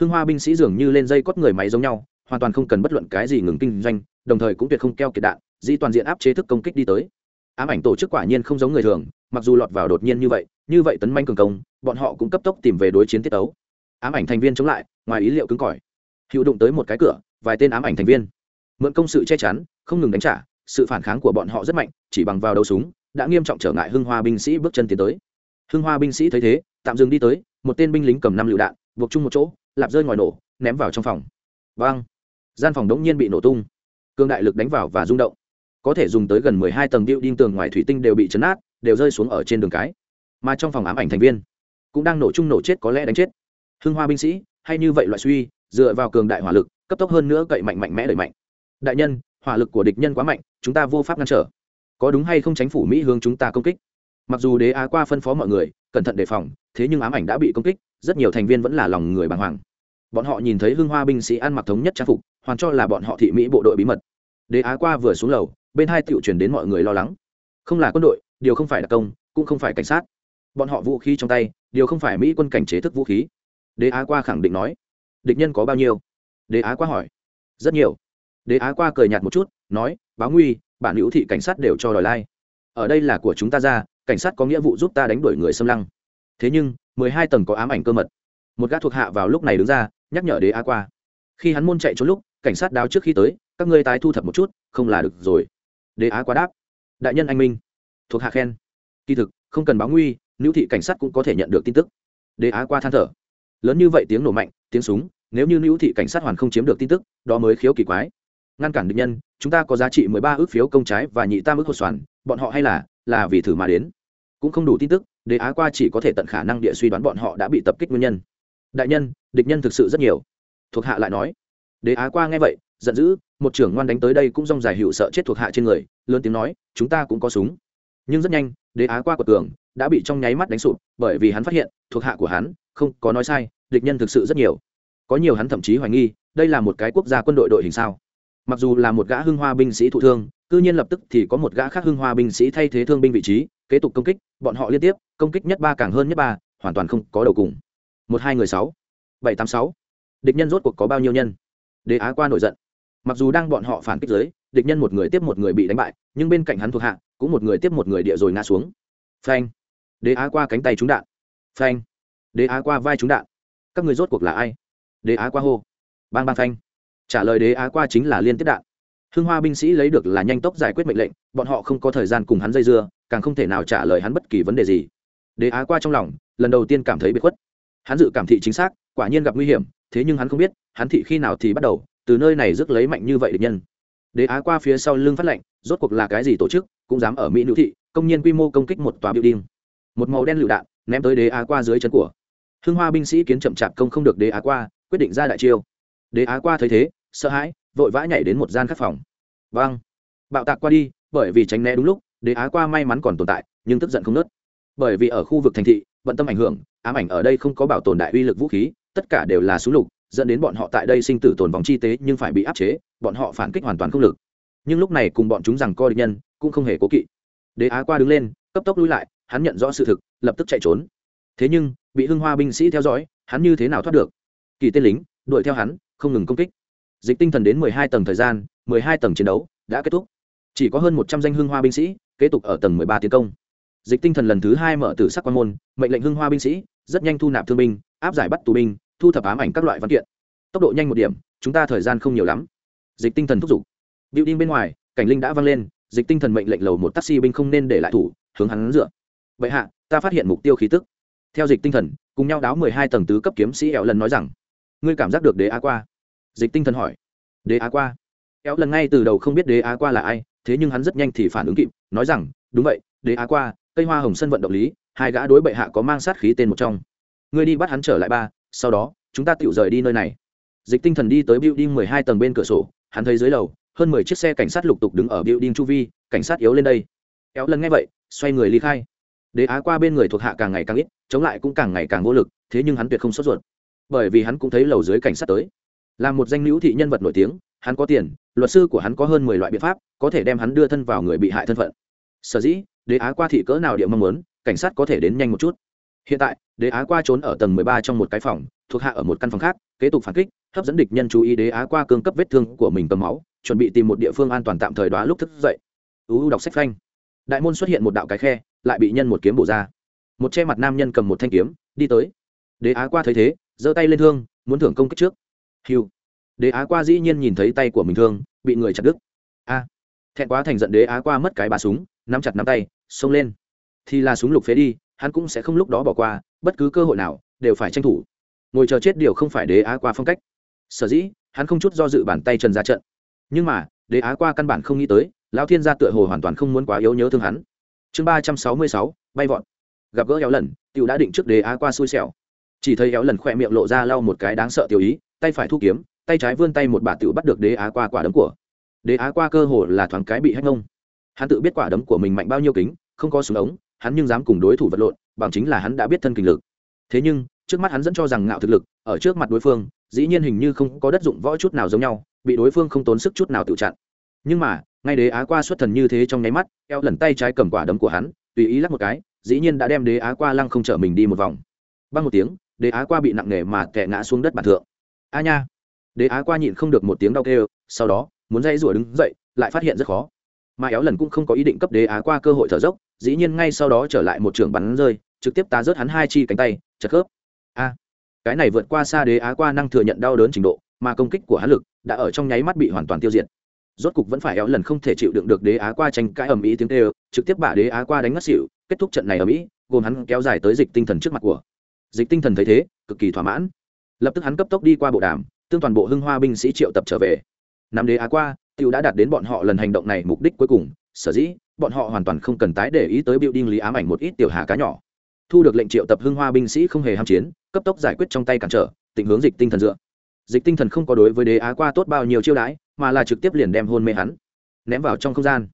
hương hoa binh sĩ dường như lên dây cót người máy giống nhau, hoàn toàn không cần bất luận cái gì ngừng kinh doanh, đồng thời cũng tuyệt không keo kiệt đạn, dĩ toàn diện áp chế thức công kích đi tới. Ám ảnh tổ chức quả nhiên không giống người thường, mặc dù lọt vào đột nhiên như vậy như vậy tấn manh cường công, bọn họ cũng cấp tốc tìm về đối chiến tiết tấu. Ám ảnh thành viên chống lại, ngoài ý liệu cứng cỏi. Hữu đụng tới một cái cửa, vài tên ám ảnh thành viên. Mượn công sự che chắn không ngừng đánh trả, sự phản kháng của bọn họ rất mạnh, chỉ bằng vào đầu súng, đã nghiêm trọng trở ngại hưng hoa binh sĩ bước chân tiến tới. Hưng hoa binh sĩ thấy thế, tạm dừng đi tới, một tên binh lính cầm năm lựu đạn, buộc chung một chỗ, lạp rơi ngoài nổ, ném vào trong phòng. Vang! Gian phòng đống nhiên bị nổ tung. Cương đại lực đánh vào và rung động. Có thể dùng tới gần mười hai tầng điệu đinh tường ngoài thủy tinh đều bị chấn át đều rơi xuống ở trên đường cái. Mà trong phòng ám ảnh thành viên, cũng đang nổ chung nổ chết có lẽ đánh chết. Hưng hoa binh sĩ, hay như vậy loại suy, dựa vào cường đại hỏa lực, cấp tốc hơn nữa cậy mạnh mạnh mẽ đẩy mạnh. Đại nhân hỏa lực của địch nhân quá mạnh, chúng ta vô pháp ngăn trở. Có đúng hay không tránh phủ mỹ hướng chúng ta công kích? Mặc dù đế á qua phân phó mọi người, cẩn thận đề phòng, thế nhưng ám ảnh đã bị công kích, rất nhiều thành viên vẫn là lòng người bàng hoàng. Bọn họ nhìn thấy hưng hoa binh sĩ ăn mặc thống nhất trang phục, hoàn cho là bọn họ thị mỹ bộ đội bí mật. Đế á qua vừa xuống lầu, bên hai tiểu truyền đến mọi người lo lắng. Không là quân đội, điều không phải đặc công, cũng không phải cảnh sát. Bọn họ vũ khí trong tay, điều không phải mỹ quân cảnh chế thức vũ khí. Đế á qua khẳng định nói, địch nhân có bao nhiêu? Đế á qua hỏi. Rất nhiều đế á qua cười nhạt một chút, nói, báo nguy, bản hữu thị cảnh sát đều cho đòi lai. Ở đây là của chúng ta ra, cảnh sát có nghĩa vụ giúp ta đánh đuổi người xâm lăng. Thế nhưng, mười hai tầng có ám ảnh cơ mật. Một gã thuộc hạ vào lúc này đứng ra, nhắc nhở đế á qua. Khi hắn môn chạy trốn lúc, cảnh sát đáo trước khi tới, các ngươi tái thu thập một chút, không là được rồi. Đế á quá đáp, đại nhân anh minh. Thuộc hạ khen, kỳ thực, không cần báo nguy nữ thị cảnh sát cũng có thể nhận được tin tức. Đế á qua than thở, lớn như vậy tiếng nổ mạnh, tiếng súng, nếu như nữ thị cảnh sát hoàn không chiếm được tin tức, đó mới khiếu kỳ quái ngăn cản địch nhân, chúng ta có giá trị mười ba ước phiếu công trái và nhị tam ước hột xoàn bọn họ hay là là vì thử mà đến. Cũng không đủ tin tức, đế á qua chỉ có thể tận khả năng địa suy đoán bọn họ đã bị tập kích nguyên nhân. Đại nhân, địch nhân thực sự rất nhiều. Thuộc hạ lại nói. Đế á qua nghe vậy, giận dữ, một trưởng ngoan đánh tới đây cũng rong dài hiệu sợ chết thuộc hạ trên người, lớn tiếng nói, chúng ta cũng có súng. Nhưng rất nhanh, đế á qua của tường đã bị trong nháy mắt đánh sụp, bởi vì hắn phát hiện, thuộc hạ của hắn, không có nói sai, địch nhân thực sự rất nhiều. Có nhiều hắn thậm chí hoài nghi, đây là một cái quốc gia quân đội đội hình sao? Mặc dù là một gã hưng hoa binh sĩ thụ thương, cư nhiên lập tức thì có một gã khác hưng hoa binh sĩ thay thế thương binh vị trí, kế tục công kích, bọn họ liên tiếp, công kích nhất ba càng hơn nhất ba, hoàn toàn không có đầu cùng. Một hai người sáu, bảy tám sáu. Địch nhân rốt cuộc có bao nhiêu nhân? Đế á qua nổi giận. Mặc dù đang bọn họ phản kích giới địch nhân một người tiếp một người bị đánh bại, nhưng bên cạnh hắn thuộc hạ, cũng một người tiếp một người địa rồi ngã xuống. Phanh. Đế á qua cánh tay trúng đạn. Phanh. Đế á qua vai trúng đạn. Các người rốt cuộc là ai? Đế á qua hô. Bang bang phanh trả lời đế á qua chính là liên tiếp đạn. Hưng hoa binh sĩ lấy được là nhanh tốc giải quyết mệnh lệnh, bọn họ không có thời gian cùng hắn dây dưa, càng không thể nào trả lời hắn bất kỳ vấn đề gì. Đế á qua trong lòng, lần đầu tiên cảm thấy bị khuất. Hắn dự cảm thị chính xác, quả nhiên gặp nguy hiểm, thế nhưng hắn không biết, hắn thị khi nào thì bắt đầu, từ nơi này rước lấy mạnh như vậy địch nhân. Đế á qua phía sau lưng phát lệnh, rốt cuộc là cái gì tổ chức, cũng dám ở mỹ nữ thị, công nhân quy mô công kích một tòa biểu đinh một màu đen lựu đạn, ném tới đế á qua dưới chân của. Hưng hoa binh sĩ kiến chậm chạp công không được đế á qua, quyết định ra đại chiêu đế á qua thấy thế, sợ hãi, vội vã nhảy đến một gian khắc phòng. Vâng. Bạo tạc qua đi, bởi vì tránh né đúng lúc, đế á qua may mắn còn tồn tại, nhưng tức giận không nớt. Bởi vì ở khu vực thành thị, vận tâm ảnh hưởng, ám ảnh ở đây không có bảo tồn đại uy lực vũ khí, tất cả đều là súng lục, dẫn đến bọn họ tại đây sinh tử tồn vòng chi tế nhưng phải bị áp chế, bọn họ phản kích hoàn toàn không lực. Nhưng lúc này cùng bọn chúng rằng co địch nhân cũng không hề cố kỵ. Đế á qua đứng lên, cấp tốc lui lại, hắn nhận rõ sự thực, lập tức chạy trốn. Thế nhưng, bị hưng hoa binh sĩ theo dõi, hắn như thế nào thoát được? Kỳ tên lính, đuổi theo hắn không ngừng công kích. Dịch tinh thần đến mười hai tầng thời gian, mười hai tầng chiến đấu đã kết thúc. Chỉ có hơn một trăm danh hưng hoa binh sĩ kế tục ở tầng mười ba tiến công. Dịch tinh thần lần thứ hai mở từ sắc quan môn, mệnh lệnh hương hoa binh sĩ rất nhanh thu nạp thương binh, áp giải bắt tù binh, thu thập ám ảnh các loại văn kiện. Tốc độ nhanh một điểm, chúng ta thời gian không nhiều lắm. Dịch tinh thần thúc giục. Biểu đinh bên ngoài, cảnh linh đã vang lên, dịch tinh thần mệnh lệnh lầu một taxi binh không nên để lại thủ, hướng hắn dựa. Vậy hạ, ta phát hiện mục tiêu khí tức. Theo dịch tinh thần, cùng nhau đáo mười hai tầng tứ cấp kiếm sĩ éo lần nói rằng, ngươi cảm giác được đế a qua? Dịch tinh thần hỏi. Đế á qua. Kéo lần ngay từ đầu không biết đế á qua là ai, thế nhưng hắn rất nhanh thì phản ứng kịp, nói rằng, đúng vậy, đế á qua, cây hoa hồng sân vận động lý, hai gã đối bệ hạ có mang sát khí tên một trong. Ngươi đi bắt hắn trở lại ba, sau đó, chúng ta tự rời đi nơi này. Dịch tinh thần đi tới building mười hai tầng bên cửa sổ, hắn thấy dưới lầu, hơn mười chiếc xe cảnh sát lục tục đứng ở building chu vi, cảnh sát yếu lên đây. Kéo lần nghe vậy, xoay người ly khai. Đế á qua bên người thuộc hạ càng ngày càng ít, chống lại cũng càng ngày càng vô lực, thế nhưng hắn tuyệt không sốt ruột. Bởi vì hắn cũng thấy lầu dưới cảnh sát tới là một danh nữ thị nhân vật nổi tiếng, hắn có tiền, luật sư của hắn có hơn mười loại biện pháp, có thể đem hắn đưa thân vào người bị hại thân phận. Sở dĩ, đế á qua thị cỡ nào địa mong muốn, cảnh sát có thể đến nhanh một chút. Hiện tại, đế á qua trốn ở tầng mười ba trong một cái phòng, thuộc hạ ở một căn phòng khác, kế tục phản kích, hấp dẫn địch nhân chú ý đế á qua cương cấp vết thương của mình cầm máu, chuẩn bị tìm một địa phương an toàn tạm thời đó lúc thức dậy. Uu đọc sách phanh. Đại môn xuất hiện một đạo cái khe, lại bị nhân một kiếm bổ ra. Một che mặt nam nhân cầm một thanh kiếm, đi tới. Đế á qua thấy thế, giơ tay lên thương, muốn thưởng công kích trước hiu. Đế á qua dĩ nhiên nhìn thấy tay của mình thương, bị người chặt đứt. A. Thẹn quá thành giận đế á qua mất cái bà súng, nắm chặt nắm tay, xông lên. Thì là súng lục phế đi, hắn cũng sẽ không lúc đó bỏ qua, bất cứ cơ hội nào, đều phải tranh thủ. Ngồi chờ chết điều không phải đế á qua phong cách. Sở dĩ, hắn không chút do dự bàn tay trần ra trận. Nhưng mà, đế á qua căn bản không nghĩ tới, lão thiên gia tựa hồ hoàn toàn không muốn quá yếu nhớ thương hắn. Chương ba trăm sáu mươi sáu, bay vọt. Gặp gỡ éo lần t i ể u đã định trước đế á qua xui xẻo. Chỉ thấy éo lần khỏe miệng lộ ra lau một cái đáng sợ tiểu ý tay phải thu kiếm, tay trái vươn tay một bà tiểu bắt được đế á qua quả đấm của. Đế á qua cơ hồ là thoáng cái bị hách ngông. Hắn tự biết quả đấm của mình mạnh bao nhiêu kính, không có súng ống, hắn nhưng dám cùng đối thủ vật lộn, bằng chính là hắn đã biết thân kinh lực. Thế nhưng, trước mắt hắn dẫn cho rằng ngạo thực lực, ở trước mặt đối phương, dĩ nhiên hình như không có đất dụng võ chút nào giống nhau, bị đối phương không tốn sức chút nào tự chặn. Nhưng mà, ngay đế á qua xuất thần như thế trong nháy mắt, eo lần tay trái cầm quả đấm của hắn, tùy ý lắc một cái, dĩ nhiên đã đem đế á qua lăng không chở mình đi một vòng. Băng một tiếng, đế á qua bị nặng nề mà kẻ ngã xuống đất bàn thượng a nha. Đế á qua nhịn không được một tiếng đau kêu sau đó muốn dây rủa đứng dậy lại phát hiện rất khó. Mà éo lần cũng không có ý định cấp đế á qua cơ hội thở dốc dĩ nhiên ngay sau đó trở lại một trường bắn rơi trực tiếp tá rớt hắn hai chi cánh tay chật khớp. A. Cái này vượt qua xa đế á qua năng thừa nhận đau đớn trình độ mà công kích của hắn lực đã ở trong nháy mắt bị hoàn toàn tiêu diệt. Rốt cục vẫn phải éo lần không thể chịu đựng được đế á qua tranh cãi ầm ĩ tiếng tê trực tiếp bả đế á qua đánh ngất xỉu kết thúc trận này ở mỹ, gồm hắn kéo dài tới dịch tinh thần trước mặt của. Dịch tinh thần thấy thế cực kỳ thỏa mãn lập tức hắn cấp tốc đi qua bộ đàm, tương toàn bộ hưng hoa binh sĩ triệu tập trở về. Năm đế á qua tiêu đã đạt đến bọn họ lần hành động này mục đích cuối cùng, sở dĩ, bọn họ hoàn toàn không cần tái để ý tới biểu đinh lý ám ảnh một ít tiểu hà cá nhỏ. Thu được lệnh triệu tập hưng hoa binh sĩ không hề ham chiến, cấp tốc giải quyết trong tay cản trở tình hướng dịch tinh thần dựa. Dịch tinh thần không có đối với đế á qua tốt bao nhiêu chiêu đãi, mà là trực tiếp liền đem hôn mê hắn, ném vào trong không gian.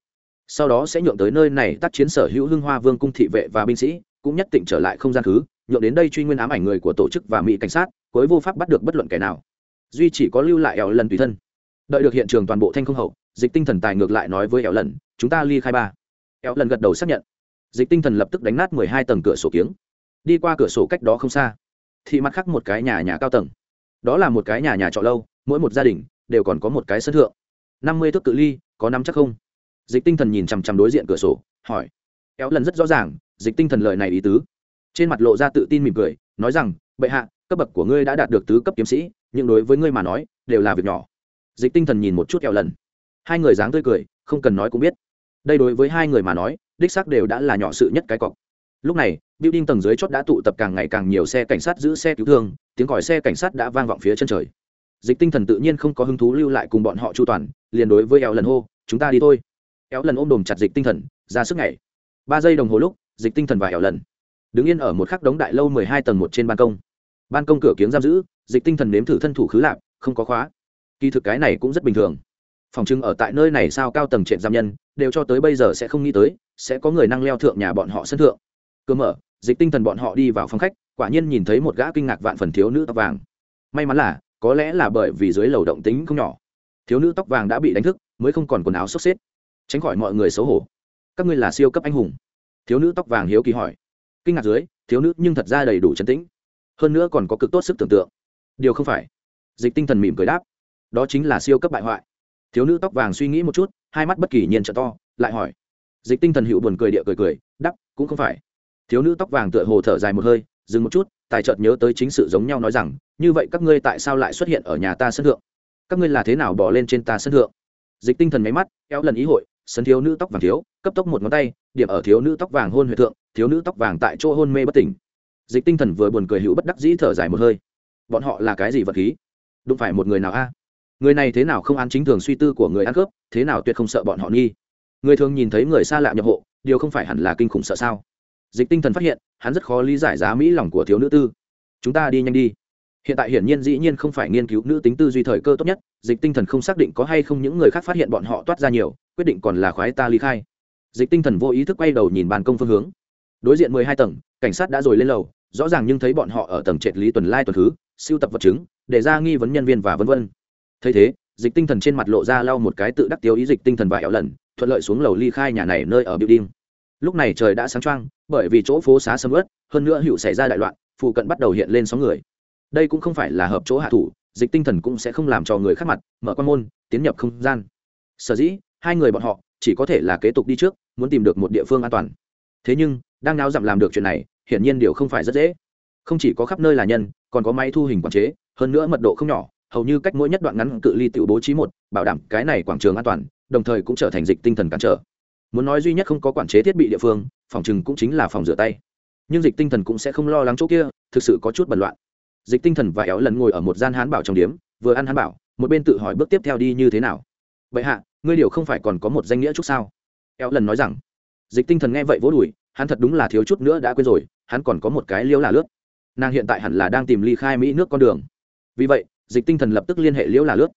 Sau đó sẽ nhượng tới nơi này tác chiến sở hữu hưng hoa vương cung thị vệ và binh sĩ, cũng nhất định trở lại không gian thứ nhượng đến đây truy nguyên ám ảnh người của tổ chức và mỹ cảnh sát, cuối vô pháp bắt được bất luận kẻ nào. Duy chỉ có lưu lại ẻo lần tùy thân. Đợi được hiện trường toàn bộ thanh không hậu, dịch tinh thần tài ngược lại nói với ẻo lần, chúng ta ly khai ba. Ẻo lần gật đầu xác nhận. Dịch tinh thần lập tức đánh nát mười hai tầng cửa sổ kiếng. Đi qua cửa sổ cách đó không xa thị mặt khác một cái nhà nhà cao tầng. Đó là một cái nhà nhà trọ lâu, mỗi một gia đình đều còn có một cái sân thượng. Năm mươi thước cự ly, có năm chắc không? Dịch tinh thần nhìn chằm chằm đối diện cửa sổ, hỏi. Éo lần rất rõ ràng, dịch tinh thần lời này ý tứ trên mặt lộ ra tự tin mỉm cười, nói rằng, bệ hạ, cấp bậc của ngươi đã đạt được tứ cấp kiếm sĩ, nhưng đối với ngươi mà nói, đều là việc nhỏ. Dịch tinh thần nhìn một chút kẹo lần. Hai người dáng tươi cười, không cần nói cũng biết. Đây đối với hai người mà nói, đích xác đều đã là nhỏ sự nhất cái cọc. Lúc này, building tầng dưới chót đã tụ tập càng ngày càng nhiều xe cảnh sát giữ xe cứu thương, tiếng còi xe cảnh sát đã vang vọng phía chân trời. Dịch tinh thần tự nhiên không có hứng thú lưu lại cùng bọn họ chu toàn, liền đối với éo lần hô, chúng ta đi thôi. Éo lần ôm đồm chặt dịch tinh thần, ra sức ngày ba giây đồng hồ lúc, dịch tinh thần và éo lần đứng yên ở một khắc đống đại lâu mười hai tầng một trên ban công. Ban công cửa kiếng giam giữ, dịch tinh thần nếm thử thân thủ khứ lạc không có khóa. Kỳ thực cái này cũng rất bình thường. Phòng trưng ở tại nơi này sao cao tầng trệt giam nhân, đều cho tới bây giờ sẽ không nghĩ tới, sẽ có người năng leo thượng nhà bọn họ sân thượng. Cơ mở, dịch tinh thần bọn họ đi vào phòng khách, quả nhiên nhìn thấy một gã kinh ngạc vạn phần thiếu nữ tóc vàng. May mắn là, có lẽ là bởi vì dưới lầu động tính không nhỏ. Thiếu nữ tóc vàng đã bị đánh thức, mới không còn quần áo xốc xếp. Tránh khỏi mọi người xấu hổ. Các ngươi là siêu cấp anh hùng. Thiếu nữ tóc vàng hiếu kỳ hỏi kinh ngạc dưới, thiếu nữ nhưng thật ra đầy đủ trấn tĩnh. Hơn nữa còn có cực tốt sức tưởng tượng. Điều không phải. Dịch tinh thần mỉm cười đáp. Đó chính là siêu cấp bại hoại. Thiếu nữ tóc vàng suy nghĩ một chút, hai mắt bất kỳ nhiên trợ to, lại hỏi. Dịch tinh thần hữu buồn cười địa cười cười đắp cũng không phải. Thiếu nữ tóc vàng tựa hồ thở dài một hơi, dừng một chút, tài chợt nhớ tới chính sự giống nhau nói rằng, như vậy các ngươi tại sao lại xuất hiện ở nhà ta sân thượng? Các ngươi là thế nào bỏ lên trên ta sân thượng? Dịch tinh thần máy mắt, kéo lần ý hội, sân thiếu nữ tóc vàng thiếu, cấp tốc một ngón tay, điểm ở thiếu nữ tóc vàng hôn huệ thượng thiếu nữ tóc vàng tại chỗ hôn mê bất tỉnh. Dịch tinh thần vừa buồn cười hữu bất đắc dĩ thở dài một hơi. Bọn họ là cái gì vật khí? Đụng phải một người nào a? À? Người này thế nào không ăn chính thường suy tư của người ăn cướp, thế nào tuyệt không sợ bọn họ nghi. Người thường nhìn thấy người xa lạ nhập hộ, điều không phải hẳn là kinh khủng sợ sao? Dịch tinh thần phát hiện, hắn rất khó lý giải giá mỹ lòng của thiếu nữ tư. Chúng ta đi nhanh đi. Hiện tại hiển nhiên dĩ nhiên không phải nghiên cứu nữ tính tư duy thời cơ tốt nhất, dịch tinh thần không xác định có hay không những người khác phát hiện bọn họ toát ra nhiều, quyết định còn là khoái ta ly khai. Dịch tinh thần vô ý thức quay đầu nhìn bàn công phương hướng đối diện mười hai tầng, cảnh sát đã rồi lên lầu, rõ ràng nhưng thấy bọn họ ở tầng trệt lý tuần lai tuần thứ, siêu tập vật chứng, để ra nghi vấn nhân viên và vân vân. Thấy thế, dịch tinh thần trên mặt lộ ra lau một cái tự đắc tiêu ý dịch tinh thần vài ảo lần, thuận lợi xuống lầu ly khai nhà này nơi ở building. Lúc này trời đã sáng trăng bởi vì chỗ phố xá sầm ớt hơn nữa hữu xảy ra đại loạn, phụ cận bắt đầu hiện lên sóng người. Đây cũng không phải là hợp chỗ hạ thủ, dịch tinh thần cũng sẽ không làm cho người khác mặt, mở quan môn, tiến nhập không gian. Sở dĩ, hai người bọn họ chỉ có thể là kế tục đi trước, muốn tìm được một địa phương an toàn. Thế nhưng đang náo dặm làm được chuyện này, hiển nhiên điều không phải rất dễ. Không chỉ có khắp nơi là nhân, còn có máy thu hình quản chế, hơn nữa mật độ không nhỏ, hầu như cách mỗi nhất đoạn ngắn cự ly tự bố trí một, bảo đảm cái này quảng trường an toàn, đồng thời cũng trở thành dịch tinh thần cản trở. Muốn nói duy nhất không có quản chế thiết bị địa phương, phòng chừng cũng chính là phòng rửa tay. Nhưng dịch tinh thần cũng sẽ không lo lắng chỗ kia, thực sự có chút bẩn loạn. Dịch tinh thần và éo lần ngồi ở một gian hán bảo trong điếm, vừa ăn hán bảo, một bên tự hỏi bước tiếp theo đi như thế nào. Vậy hạ, ngươi điều không phải còn có một danh nghĩa chút sao? Éo lần nói rằng. Dịch tinh thần nghe vậy vỗ đùi hắn thật đúng là thiếu chút nữa đã quên rồi, hắn còn có một cái liễu là lướt. Nàng hiện tại hẳn là đang tìm ly khai mỹ nước con đường. Vì vậy, dịch tinh thần lập tức liên hệ liễu là lướt.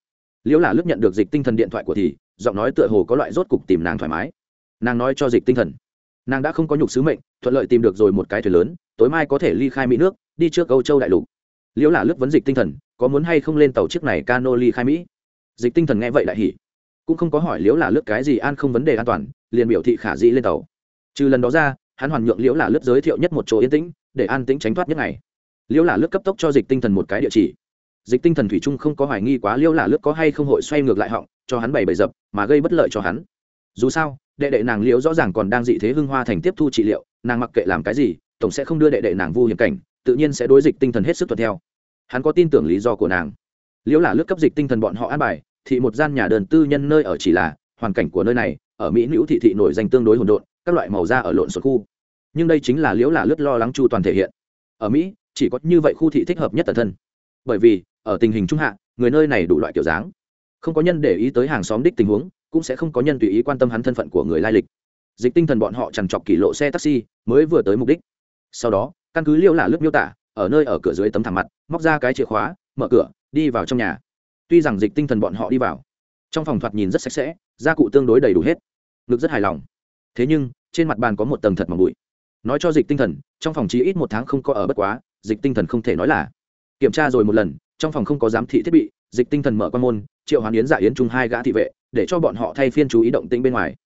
Liễu là lướt nhận được dịch tinh thần điện thoại của thì, giọng nói tựa hồ có loại rốt cục tìm nàng thoải mái. Nàng nói cho dịch tinh thần. Nàng đã không có nhục sứ mệnh, thuận lợi tìm được rồi một cái thuyền lớn, tối mai có thể ly khai mỹ nước, đi trước âu châu đại lục. Liễu là lướt vấn dịch tinh thần, có muốn hay không lên tàu chiếc này cano ly khai mỹ? Dịch tinh thần nghe vậy lại hỉ. Cũng không có hỏi liễu là lướt cái gì an không vấn đề an toàn, liền biểu thị khả dĩ lên tàu. Trừ lần đó ra hắn hoàn nhượng liễu là lướt giới thiệu nhất một chỗ yên tĩnh, để an tĩnh tránh thoát nhất ngày. Liễu là lướt cấp tốc cho dịch tinh thần một cái địa chỉ. Dịch tinh thần thủy trung không có hoài nghi quá liễu là lướt có hay không hội xoay ngược lại họng, cho hắn bày bày dập, mà gây bất lợi cho hắn. Dù sao, đệ đệ nàng liễu rõ ràng còn đang dị thế hưng hoa thành tiếp thu trị liệu, nàng mặc kệ làm cái gì, tổng sẽ không đưa đệ đệ nàng vu hiểm cảnh, tự nhiên sẽ đối dịch tinh thần hết sức thuận theo. Hắn có tin tưởng lý do của nàng. Liễu là lướt cấp dịch tinh thần bọn họ an bài thị một gian nhà đơn tư nhân nơi ở chỉ là, hoàn cảnh của nơi này, ở mỹ nữ thị thị nổi danh tương đối hỗn độn các loại màu da ở lộn xộn khu. Nhưng đây chính là liễu là lướt lo lắng chu toàn thể hiện. Ở mỹ, chỉ có như vậy khu thị thích hợp nhất tần thân. Bởi vì, ở tình hình trung hạ, người nơi này đủ loại kiểu dáng. Không có nhân để ý tới hàng xóm đích tình huống, cũng sẽ không có nhân tùy ý quan tâm hắn thân phận của người lai lịch. Dịch tinh thần bọn họ chẳng chọc kỷ lộ xe taxi, mới vừa tới mục đích. Sau đó, căn cứ liêu là lướt miêu tả, ở nơi ở cửa dưới tấm thảm mặt, móc ra cái chìa khóa, mở cửa, đi vào trong nhà. Tuy rằng dịch tinh thần bọn họ đi vào, trong phòng thoạt nhìn rất sạch sẽ, gia cụ tương đối đầy đủ hết. Ngực rất hài lòng thế nhưng, trên mặt bàn có một tầng thật mỏng bụi. Nói cho dịch tinh thần, trong phòng chỉ ít một tháng không có ở bất quá, dịch tinh thần không thể nói là. Kiểm tra rồi một lần, trong phòng không có giám thị thiết bị, dịch tinh thần mở quan môn, triệu hoán yến giả yến chung hai gã thị vệ, để cho bọn họ thay phiên chú ý động tĩnh bên ngoài.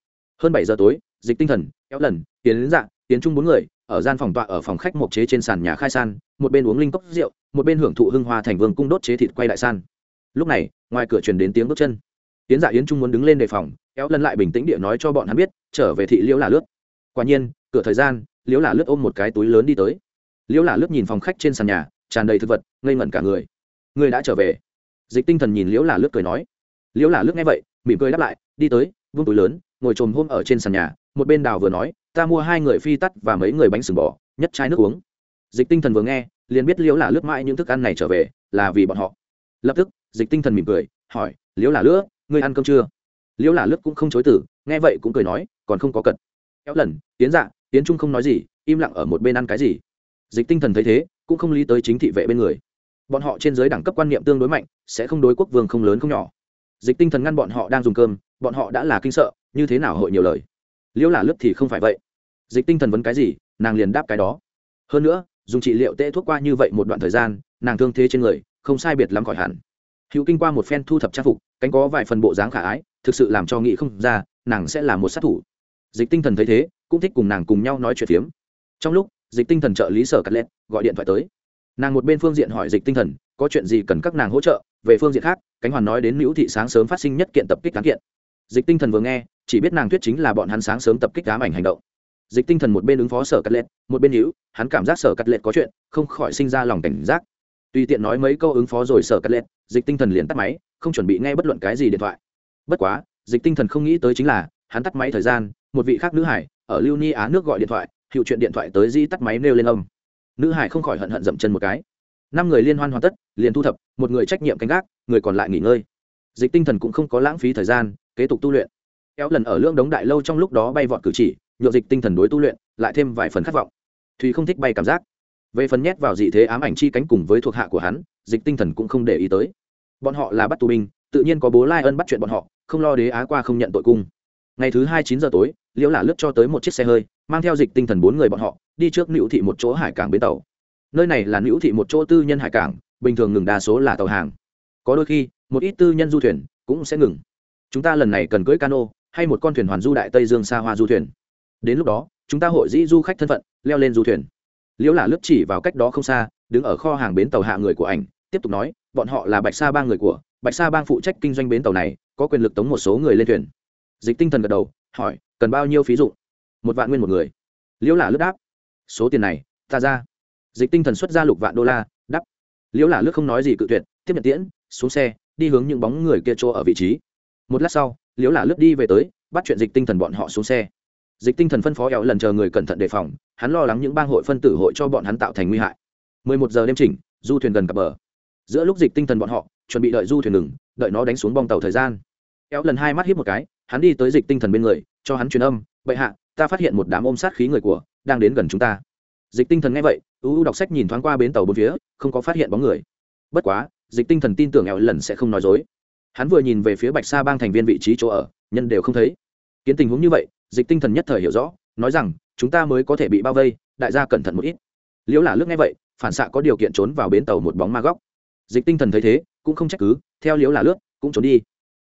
Hơn bảy giờ tối, dịch tinh thần, kéo lần, yến dạ yến chung bốn người, ở gian phòng tọa ở phòng khách mộc chế trên sàn nhà khai san, một bên uống linh cốc rượu, một bên hưởng thụ hưng hoa thành vương cung đốt chế thịt quay đại san. Lúc này, ngoài cửa truyền đến tiếng bước chân. Yến dạ yến trung muốn đứng lên đề phòng éo lần lại bình tĩnh địa nói cho bọn hắn biết, trở về thị liễu là lướt. Quả nhiên, cửa thời gian, liễu là lướt ôm một cái túi lớn đi tới. Liễu là lướt nhìn phòng khách trên sàn nhà, tràn đầy thực vật, ngây ngẩn cả người. Người đã trở về. Dịch tinh thần nhìn liễu là lướt cười nói. Liễu là lướt nghe vậy, mỉm cười đáp lại, đi tới, vung túi lớn, ngồi trồm hôm ở trên sàn nhà, một bên đào vừa nói, ta mua hai người phi tắt và mấy người bánh sừng bò, nhất chai nước uống. Dịch tinh thần vừa nghe, liền biết liễu là lướt mãi những thức ăn này trở về, là vì bọn họ. Lập tức, dịch tinh thần mỉm cười, hỏi, liễu là lướt, ngươi ăn cơm chưa? Liễu là lướt cũng không chối từ, nghe vậy cũng cười nói, còn không có cật. Kéo lần tiến dạ tiến trung không nói gì, im lặng ở một bên ăn cái gì? Dịch tinh thần thấy thế, cũng không lý tới chính thị vệ bên người. Bọn họ trên giới đẳng cấp quan niệm tương đối mạnh, sẽ không đối quốc vương không lớn không nhỏ. Dịch tinh thần ngăn bọn họ đang dùng cơm, bọn họ đã là kinh sợ, như thế nào hội nhiều lời? Liễu là lướt thì không phải vậy. Dịch tinh thần vấn cái gì, nàng liền đáp cái đó. Hơn nữa, dùng trị liệu tệ thuốc qua như vậy một đoạn thời gian, nàng thương thế trên người, không sai biệt lắm khỏi hẳn hữu kinh qua một phen thu thập trang phục, cánh có vài phần bộ dáng khả ái, thực sự làm cho nghĩ không ra, nàng sẽ là một sát thủ. Dịch tinh thần thấy thế, cũng thích cùng nàng cùng nhau nói chuyện phiếm. Trong lúc, dịch tinh thần trợ lý sở cắt lét gọi điện thoại tới. Nàng một bên phương diện hỏi dịch tinh thần, có chuyện gì cần các nàng hỗ trợ, về phương diện khác, cánh hoàn nói đến nữ thị sáng sớm phát sinh nhất kiện tập kích cán kiện. Dịch tinh thần vừa nghe, chỉ biết nàng thuyết chính là bọn hắn sáng sớm tập kích ám ảnh hành động. Dịch tinh thần một bên ứng phó sở cắt lét một bên hữu hắn cảm giác sở cắt lét có chuyện, không khỏi sinh ra lòng cảnh giác tùy tiện nói mấy câu ứng phó rồi sở cắt lẹt, dịch tinh thần liền tắt máy không chuẩn bị nghe bất luận cái gì điện thoại. Bất quá dịch tinh thần không nghĩ tới chính là hắn tắt máy thời gian một vị khác nữ hải ở lưu ni á nước gọi điện thoại hiệu chuyện điện thoại tới di tắt máy nêu lên âm. Nữ hải không khỏi hận hận dậm chân một cái. Năm người liên hoan hoàn tất liền thu thập một người trách nhiệm canh gác người còn lại nghỉ ngơi. Dịch tinh thần cũng không có lãng phí thời gian kế tục tu luyện. Kéo lần ở lương đống đại lâu trong lúc đó bay vọt cử chỉ nhộn dịch tinh thần đối tu luyện lại thêm vài phần khát vọng. Thùy không thích bay cảm giác về phần nhét vào dị thế ám ảnh chi cánh cùng với thuộc hạ của hắn, dịch tinh thần cũng không để ý tới. Bọn họ là bắt tù binh, tự nhiên có bố lai ân bắt chuyện bọn họ, không lo đế á qua không nhận tội cung. Ngày thứ hai chín giờ tối, liễu là lướt cho tới một chiếc xe hơi, mang theo dịch tinh thần bốn người bọn họ, đi trước nữ thị một chỗ hải cảng bến tàu. Nơi này là nữ thị một chỗ tư nhân hải cảng, bình thường ngừng đa số là tàu hàng. Có đôi khi, một ít tư nhân du thuyền cũng sẽ ngừng. Chúng ta lần này cần cưỡi cano, hay một con thuyền hoàn du đại tây dương xa hoa du thuyền. Đến lúc đó, chúng ta hội dĩ du khách thân phận, leo lên du thuyền liễu là lướt chỉ vào cách đó không xa, đứng ở kho hàng bến tàu hạ người của ảnh, tiếp tục nói, bọn họ là bạch sa ba người của, bạch sa bang phụ trách kinh doanh bến tàu này, có quyền lực tống một số người lên thuyền. Dịch tinh thần gật đầu, hỏi, cần bao nhiêu phí dụ một vạn nguyên một người. Liễu là lướt đáp, số tiền này, ta ra. Dịch tinh thần xuất ra lục vạn đô la đắp liễu là lướt không nói gì cự tuyệt, tiếp nhận tiễn, xuống xe, đi hướng những bóng người kia chỗ ở vị trí. Một lát sau, liễu là lướt đi về tới, bắt chuyện dịch tinh thần bọn họ xuống xe. Dịch tinh thần phân phó éo lần chờ người cẩn thận đề phòng hắn lo lắng những bang hội phân tử hội cho bọn hắn tạo thành nguy hại. 11 giờ đêm chỉnh, du thuyền gần cập bờ. Giữa lúc dịch tinh thần bọn họ, chuẩn bị đợi du thuyền ngừng, đợi nó đánh xuống bong tàu thời gian. Kéo lần hai mắt hiếp một cái, hắn đi tới dịch tinh thần bên người, cho hắn truyền âm, bệ hạ, ta phát hiện một đám ôm sát khí người của, đang đến gần chúng ta. Dịch tinh thần nghe vậy, ưu đọc sách nhìn thoáng qua bến tàu bốn phía, không có phát hiện bóng người. Bất quá, dịch tinh thần tin tưởng éo lần sẽ không nói dối. Hắn vừa nhìn về phía bạch sa bang thành viên vị trí chỗ ở, nhân đều không thấy. Kiến tình huống như vậy, dịch tinh thần nhất thời hiểu rõ, nói rằng chúng ta mới có thể bị bao vây, đại gia cẩn thận một ít. Liễu là lướt nghe vậy, phản xạ có điều kiện trốn vào bến tàu một bóng ma góc. Dịch tinh thần thấy thế, cũng không trách cứ, theo liễu là lướt cũng trốn đi.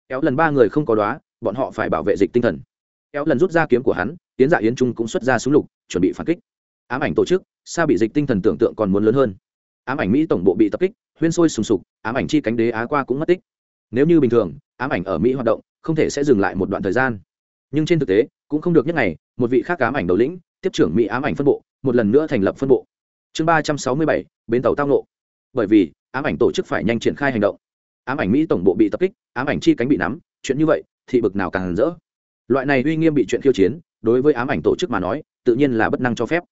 Kéo lần ba người không có đoá bọn họ phải bảo vệ dịch tinh thần. Kéo lần rút ra kiếm của hắn tiến dạ yến trung cũng xuất ra súng lục, chuẩn bị phản kích. Ám ảnh tổ chức, xa bị dịch tinh thần tưởng tượng còn muốn lớn hơn. Ám ảnh mỹ tổng bộ bị tập kích, huyên sôi sùng sục, ám ảnh chi cánh đế á qua cũng mất tích. Nếu như bình thường, ám ảnh ở mỹ hoạt động, không thể sẽ dừng lại một đoạn thời gian nhưng trên thực tế, cũng không được nhất ngày, một vị khác ám ảnh đầu lĩnh, tiếp trưởng mỹ ám ảnh phân bộ, một lần nữa thành lập phân bộ. Chương ba trăm sáu mươi bảy, bến tàu tao nộ bởi vì, ám ảnh tổ chức phải nhanh triển khai hành động. Ám ảnh mỹ tổng bộ bị tập kích, ám ảnh chi cánh bị nắm, chuyện như vậy thị bực nào càng rỡ. Loại này uy nghiêm bị chuyện khiêu chiến, đối với ám ảnh tổ chức mà nói, tự nhiên là bất năng cho phép.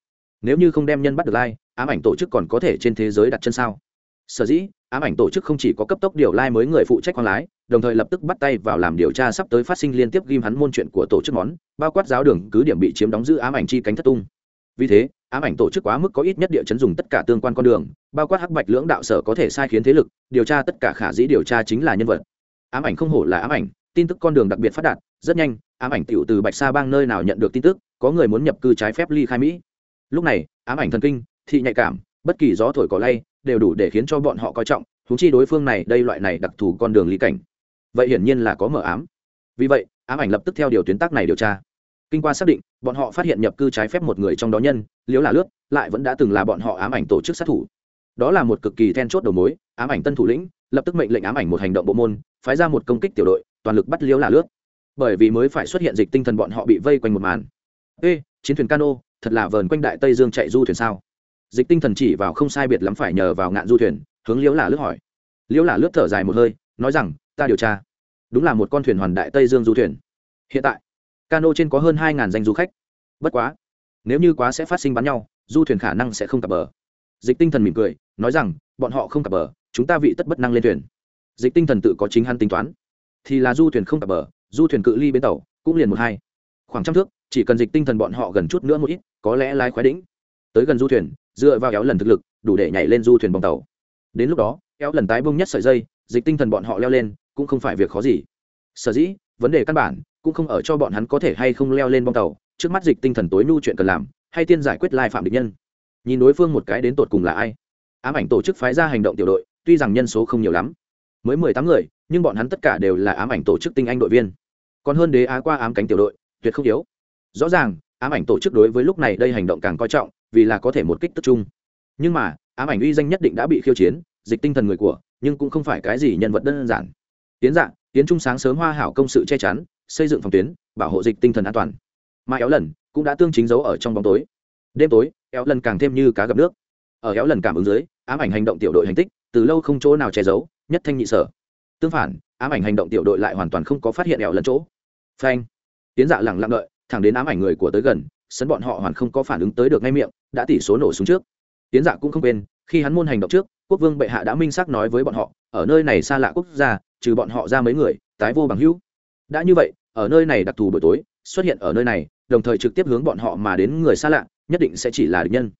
Nếu như không đem nhân bắt được lai, ám ảnh tổ chức còn có thể trên thế giới đặt chân sao? Sở dĩ ám ảnh tổ chức không chỉ có cấp tốc điều lai mới người phụ trách khoang lái, đồng thời lập tức bắt tay vào làm điều tra sắp tới phát sinh liên tiếp ghim hắn môn chuyện của tổ chức món, bao quát giáo đường, cứ điểm bị chiếm đóng giữ ám ảnh chi cánh thất tung. Vì thế, ám ảnh tổ chức quá mức có ít nhất địa chấn dùng tất cả tương quan con đường, bao quát hắc bạch lưỡng đạo sở có thể sai khiến thế lực, điều tra tất cả khả dĩ điều tra chính là nhân vật. Ám ảnh không hổ là ám ảnh, tin tức con đường đặc biệt phát đạt, rất nhanh, ám ảnh tiểu từ bạch sa bang nơi nào nhận được tin tức, có người muốn nhập cư trái phép ly khai mỹ. Lúc này, ám ảnh thần kinh, thị nhạy cảm, bất kỳ gió thổi cỏ lay đều đủ để khiến cho bọn họ coi trọng thú chi đối phương này, đây loại này đặc thù con đường ly cảnh. Vậy hiển nhiên là có mở ám. Vì vậy, ám ảnh lập tức theo điều tuyến tác này điều tra. Kinh qua xác định, bọn họ phát hiện nhập cư trái phép một người trong đó nhân liếu là lướt lại vẫn đã từng là bọn họ ám ảnh tổ chức sát thủ. Đó là một cực kỳ then chốt đầu mối, ám ảnh tân thủ lĩnh, lập tức mệnh lệnh ám ảnh một hành động bộ môn, phái ra một công kích tiểu đội, toàn lực bắt liếu là lướt bởi vì mới phải xuất hiện dịch tinh thần bọn họ bị vây quanh một màn. Ê, chiến thuyền cano, thật là vờn quanh đại tây dương chạy du thuyền sao? Dịch tinh thần chỉ vào không sai biệt lắm phải nhờ vào ngạn du thuyền, hướng liễu là lướt hỏi. Liễu là lướt thở dài một hơi, nói rằng, ta điều tra. Đúng là một con thuyền hoàn đại tây dương du thuyền. Hiện tại, cano trên có hơn hai danh du khách. Bất quá, nếu như quá sẽ phát sinh bắn nhau, du thuyền khả năng sẽ không cập bờ. Dịch tinh thần mỉm cười, nói rằng, bọn họ không cập bờ, chúng ta vị tất bất năng lên thuyền. Dịch tinh thần tự có chính hắn tính toán. Thì là du thuyền không cập bờ, du thuyền cự ly bến tàu, cũng liền một hai. Khoảng trăm thước, chỉ cần dịch tinh thần bọn họ gần chút nữa một ít, có lẽ lái khoái đĩnh tới gần du thuyền, dựa vào kéo lần thực lực, đủ để nhảy lên du thuyền bong tàu. Đến lúc đó kéo lần tái bông nhất sợi dây, dịch tinh thần bọn họ leo lên, cũng không phải việc khó gì. Sở dĩ, vấn đề căn bản, cũng không ở cho bọn hắn có thể hay không leo lên bong tàu, trước mắt dịch tinh thần tối nhu chuyện cần làm, hay tiên giải quyết lai phạm địch nhân. Nhìn đối phương một cái đến tột cùng là ai. Ám ảnh tổ chức phái ra hành động tiểu đội, tuy rằng nhân số không nhiều lắm, mới mười tám người, nhưng bọn hắn tất cả đều là ám ảnh tổ chức tinh anh đội viên. Còn hơn đế á qua ám cánh tiểu đội, tuyệt không yếu. Rõ ràng, ám ảnh tổ chức đối với lúc này đây hành động càng coi trọng vì là có thể một kích tức chung. Nhưng mà, ám ảnh uy danh nhất định đã bị khiêu chiến, dịch tinh thần người của, nhưng cũng không phải cái gì nhân vật đơn giản. Tiến dạng tiến trung sáng sớm hoa hảo công sự che chắn, xây dựng phòng tuyến, bảo hộ dịch tinh thần an toàn. Mà éo lần cũng đã tương chính giấu ở trong bóng tối. Đêm tối, éo lần càng thêm như cá gặp nước. Ở éo lần cảm ứng dưới, ám ảnh hành động tiểu đội hành tích, từ lâu không chỗ nào che giấu, nhất thanh nhị sở. Tương phản, ám ảnh hành động tiểu đội lại hoàn toàn không có phát hiện éo lần chỗ. Phanh. Tiến dạ lẳng lặng đợi, thẳng đến ám ảnh người của tới gần sấn bọn họ hoàn không có phản ứng tới được ngay miệng, đã tỷ số nổ xuống trước. Tiến dạ cũng không quên, khi hắn môn hành động trước, quốc vương bệ hạ đã minh xác nói với bọn họ, ở nơi này xa lạ quốc gia, trừ bọn họ ra mấy người, tái vô bằng hữu. Đã như vậy, ở nơi này đặc thù buổi tối, xuất hiện ở nơi này, đồng thời trực tiếp hướng bọn họ mà đến người xa lạ, nhất định sẽ chỉ là địch nhân.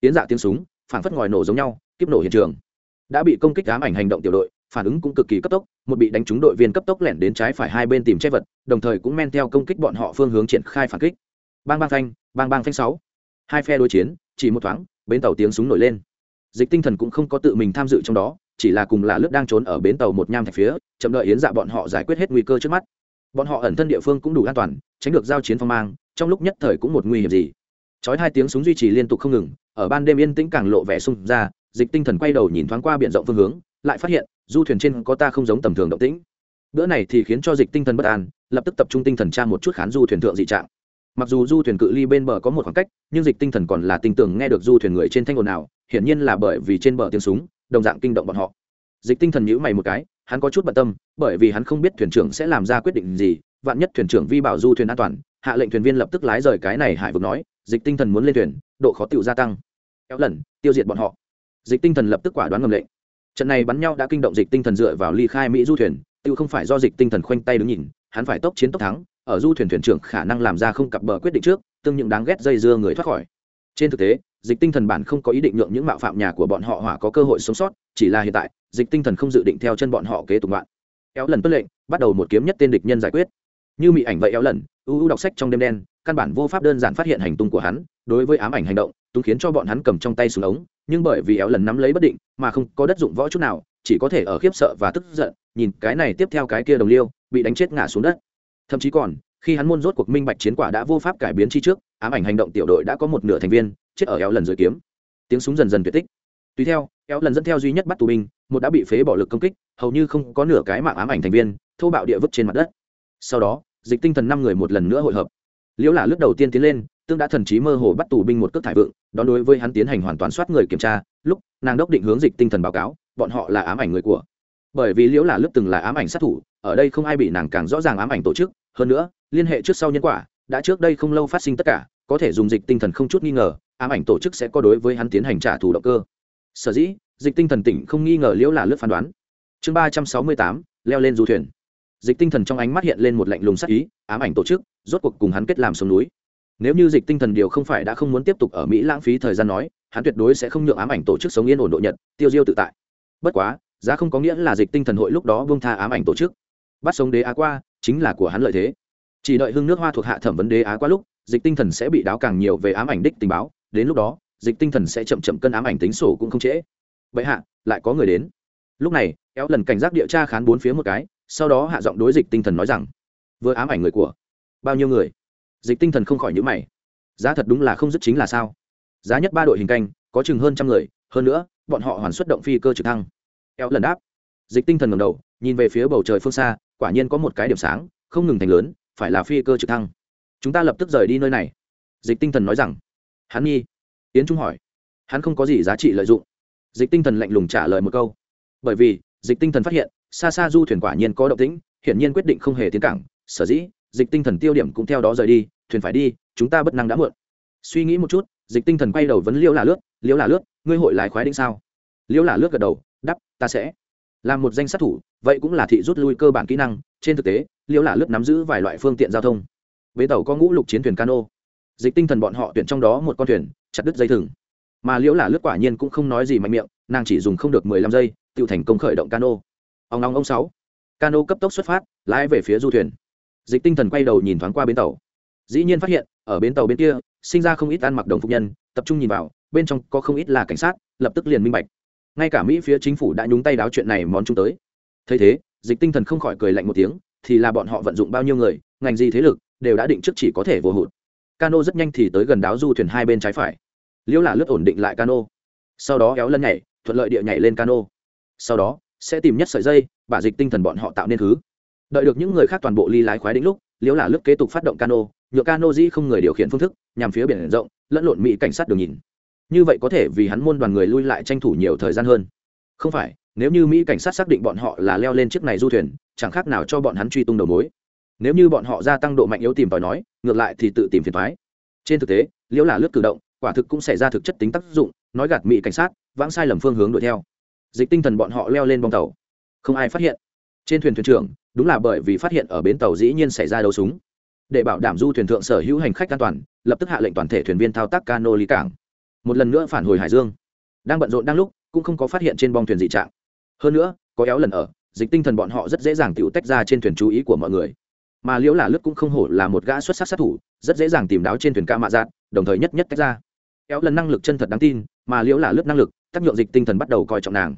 Tiến dạ tiếng súng phản phất ngòi nổ giống nhau, kiếp nổ hiện trường. Đã bị công kích ám ảnh hành động tiểu đội, phản ứng cũng cực kỳ cấp tốc, một bị đánh trúng đội viên cấp tốc lẻn đến trái phải hai bên tìm che vật, đồng thời cũng men theo công kích bọn họ phương hướng triển khai phản kích. Bang bang thanh bang bang phanh sáu. Hai phe đối chiến, chỉ một thoáng, bến tàu tiếng súng nổi lên. Dịch tinh thần cũng không có tự mình tham dự trong đó, chỉ là cùng là lướt đang trốn ở bến tàu một nham thạch phía, chậm đợi yến dạ bọn họ giải quyết hết nguy cơ trước mắt. Bọn họ ẩn thân địa phương cũng đủ an toàn, tránh được giao chiến phong mang, trong lúc nhất thời cũng một nguy hiểm gì. Chói hai tiếng súng duy trì liên tục không ngừng, ở ban đêm yên tĩnh càng lộ vẻ sung ra, dịch tinh thần quay đầu nhìn thoáng qua biển rộng phương hướng, lại phát hiện, du thuyền trên có ta không giống tầm thường động tĩnh. Bữa này thì khiến cho dịch tinh thần bất an, lập tức tập trung tinh thần tra một chút khán du thuyền thượng dị trạng mặc dù du thuyền cự ly bên bờ có một khoảng cách, nhưng dịch tinh thần còn là tinh tường nghe được du thuyền người trên thanh ồn nào, hiển nhiên là bởi vì trên bờ tiếng súng, đồng dạng kinh động bọn họ. Dịch tinh thần nhữ mày một cái, hắn có chút bận tâm, bởi vì hắn không biết thuyền trưởng sẽ làm ra quyết định gì, vạn nhất thuyền trưởng vi bảo du thuyền an toàn, hạ lệnh thuyền viên lập tức lái rời cái này hải vực nói, dịch tinh thần muốn lên thuyền, độ khó tựu gia tăng. Kéo lần, tiêu diệt bọn họ. Dịch tinh thần lập tức quả đoán ngầm lệnh. Trận này bắn nhau đã kinh động dịch tinh thần dựa vào ly khai mỹ du thuyền, tự không phải do dịch tinh thần khoanh tay đứng nhìn, hắn phải tốc chiến tốc thắng ở du thuyền thuyền trưởng khả năng làm ra không cặp bờ quyết định trước, tương những đáng ghét dây dưa người thoát khỏi. Trên thực tế, dịch tinh thần bản không có ý định nhượng những mạo phạm nhà của bọn họ hỏa có cơ hội sống sót, chỉ là hiện tại, dịch tinh thần không dự định theo chân bọn họ kế tục đoạn éo lần tuất lệnh, bắt đầu một kiếm nhất tên địch nhân giải quyết. Như mị ảnh vậy éo lần ưu ưu đọc sách trong đêm đen, căn bản vô pháp đơn giản phát hiện hành tung của hắn, đối với ám ảnh hành động, túng khiến cho bọn hắn cầm trong tay xuống ống, nhưng bởi vì éo lần nắm lấy bất định, mà không có đất dụng võ chút nào, chỉ có thể ở khiếp sợ và tức giận, nhìn cái này tiếp theo cái kia đồng liêu, bị đánh chết ngã xuống đất thậm chí còn, khi hắn môn rốt cuộc minh bạch chiến quả đã vô pháp cải biến chi trước, ám ảnh hành động tiểu đội đã có một nửa thành viên, chết ở eo lần dưới kiếm. Tiếng súng dần dần tuyệt tích. Tùy theo eo lần dẫn theo duy nhất bắt tù binh, một đã bị phế bỏ lực công kích, hầu như không có nửa cái mạng ám ảnh thành viên, thô bạo địa vứt trên mặt đất. Sau đó, dịch tinh thần năm người một lần nữa hội hợp. Liễu là lúc đầu tiên tiến lên, tương đã thần trí mơ hồ bắt tù binh một cước thải vượng đón đối với hắn tiến hành hoàn toàn soát người kiểm tra, lúc, nàng đốc định hướng dịch tinh thần báo cáo, bọn họ là ám ảnh người của bởi vì liễu là lướt từng là ám ảnh sát thủ, ở đây không ai bị nàng càng rõ ràng ám ảnh tổ chức. Hơn nữa, liên hệ trước sau nhân quả, đã trước đây không lâu phát sinh tất cả, có thể dùng dịch tinh thần không chút nghi ngờ, ám ảnh tổ chức sẽ có đối với hắn tiến hành trả thù động cơ. Sở dĩ, dịch tinh thần tỉnh không nghi ngờ liễu là lướt phán đoán. Chương ba trăm sáu mươi tám, leo lên du thuyền. Dịch tinh thần trong ánh mắt hiện lên một lạnh lùng sắc ý, ám ảnh tổ chức, rốt cuộc cùng hắn kết làm xuống núi. Nếu như dịch tinh thần điều không phải đã không muốn tiếp tục ở mỹ lãng phí thời gian nói, hắn tuyệt đối sẽ không nhượng ám ảnh tổ chức sống yên ổn độ nhật, tiêu diêu tự tại. Bất quá giá không có nghĩa là dịch tinh thần hội lúc đó buông tha ám ảnh tổ chức. Bắt sống đế á qua, chính là của hắn lợi thế. Chỉ đợi hương nước hoa thuộc hạ thẩm vấn đế á qua lúc, dịch tinh thần sẽ bị đáo càng nhiều về ám ảnh đích tình báo. Đến lúc đó, dịch tinh thần sẽ chậm chậm cân ám ảnh tính sổ cũng không trễ. Vậy hạ, lại có người đến. Lúc này éo lần cảnh giác địa tra khán bốn phía một cái, sau đó hạ giọng đối dịch tinh thần nói rằng, vừa ám ảnh người của bao nhiêu người? Dịch tinh thần không khỏi nhữ mày. Giá thật đúng là không dứt chính là sao? Giá nhất ba đội hình canh, có chừng hơn trăm người, hơn nữa, bọn họ hoàn xuất động phi cơ trực thăng eo lần đáp. Dịch tinh thần ngầm đầu, nhìn về phía bầu trời phương xa, quả nhiên có một cái điểm sáng, không ngừng thành lớn, phải là phi cơ trực thăng. Chúng ta lập tức rời đi nơi này. Dịch tinh thần nói rằng. Hắn nhi tiến trung hỏi. Hắn không có gì giá trị lợi dụng. Dịch tinh thần lạnh lùng trả lời một câu. Bởi vì, dịch tinh thần phát hiện xa xa du thuyền quả nhiên có động tĩnh, hiển nhiên quyết định không hề tiến cảng. Sở dĩ, dịch tinh thần tiêu điểm cũng theo đó rời đi, thuyền phải đi, chúng ta bất năng đã muộn. Suy nghĩ một chút, dịch tinh thần quay đầu vấn liễu là lướt, liễu là lướt, ngươi hội lái khoái định sao? Liễu là lướt gật đầu ta sẽ làm một danh sát thủ, vậy cũng là thị rút lui cơ bản kỹ năng. Trên thực tế, liễu là lướt nắm giữ vài loại phương tiện giao thông. Bến tàu có ngũ lục chiến thuyền cano. Dịch tinh thần bọn họ tuyển trong đó một con thuyền, chặt đứt dây thừng. Mà liễu là lướt quả nhiên cũng không nói gì mạnh miệng, nàng chỉ dùng không được mười lăm giây, tự thành công khởi động cano. Ông long ông sáu. Cano cấp tốc xuất phát, lái về phía du thuyền. Dịch tinh thần quay đầu nhìn thoáng qua bến tàu. Dĩ nhiên phát hiện, ở bến tàu bên kia, sinh ra không ít ăn mặc đồng phục nhân, tập trung nhìn vào, bên trong có không ít là cảnh sát, lập tức liền minh bạch ngay cả mỹ phía chính phủ đã nhúng tay đáo chuyện này món chúng tới. Thấy thế, dịch tinh thần không khỏi cười lạnh một tiếng, thì là bọn họ vận dụng bao nhiêu người, ngành gì thế lực, đều đã định trước chỉ có thể vô hụt. Cano rất nhanh thì tới gần đáo du thuyền hai bên trái phải. Liễu là lướt ổn định lại cano. Sau đó kéo lân nhảy, thuận lợi địa nhảy lên cano. Sau đó, sẽ tìm nhất sợi dây, bả dịch tinh thần bọn họ tạo nên thứ. Đợi được những người khác toàn bộ ly lái khoái đĩnh lúc, liễu là lướt kế tục phát động cano, nhựa cano dĩ không người điều khiển phương thức, nhằm phía biển rộng, lẫn lộn mỹ cảnh sát đường nhìn như vậy có thể vì hắn môn đoàn người lui lại tranh thủ nhiều thời gian hơn. Không phải, nếu như mỹ cảnh sát xác định bọn họ là leo lên chiếc này du thuyền, chẳng khác nào cho bọn hắn truy tung đầu mối. Nếu như bọn họ gia tăng độ mạnh yếu tìm tòi nói, ngược lại thì tự tìm phiền thoái trên thực tế, liễu là lướt cử động, quả thực cũng xảy ra thực chất tính tác dụng, nói gạt mỹ cảnh sát, vãng sai lầm phương hướng đuổi theo. Dịch tinh thần bọn họ leo lên bong tàu. Không ai phát hiện. Trên thuyền thuyền trưởng, đúng là bởi vì phát hiện ở bến tàu dĩ nhiên xảy ra đấu súng. Để bảo đảm du thuyền thượng sở hữu hành khách an toàn, lập tức hạ lệnh toàn thể thuyền viên thao tác cano lý cảng một lần nữa phản hồi hải dương đang bận rộn đang lúc cũng không có phát hiện trên bong thuyền dị trạng hơn nữa có éo lần ở dịch tinh thần bọn họ rất dễ dàng tự tách ra trên thuyền chú ý của mọi người mà liễu là lướt cũng không hổ là một gã xuất sắc sát thủ rất dễ dàng tìm đáo trên thuyền ca mạ dạn đồng thời nhất nhất tách ra éo lần năng lực chân thật đáng tin mà liễu là lướt năng lực tác nhượng dịch tinh thần bắt đầu coi trọng nàng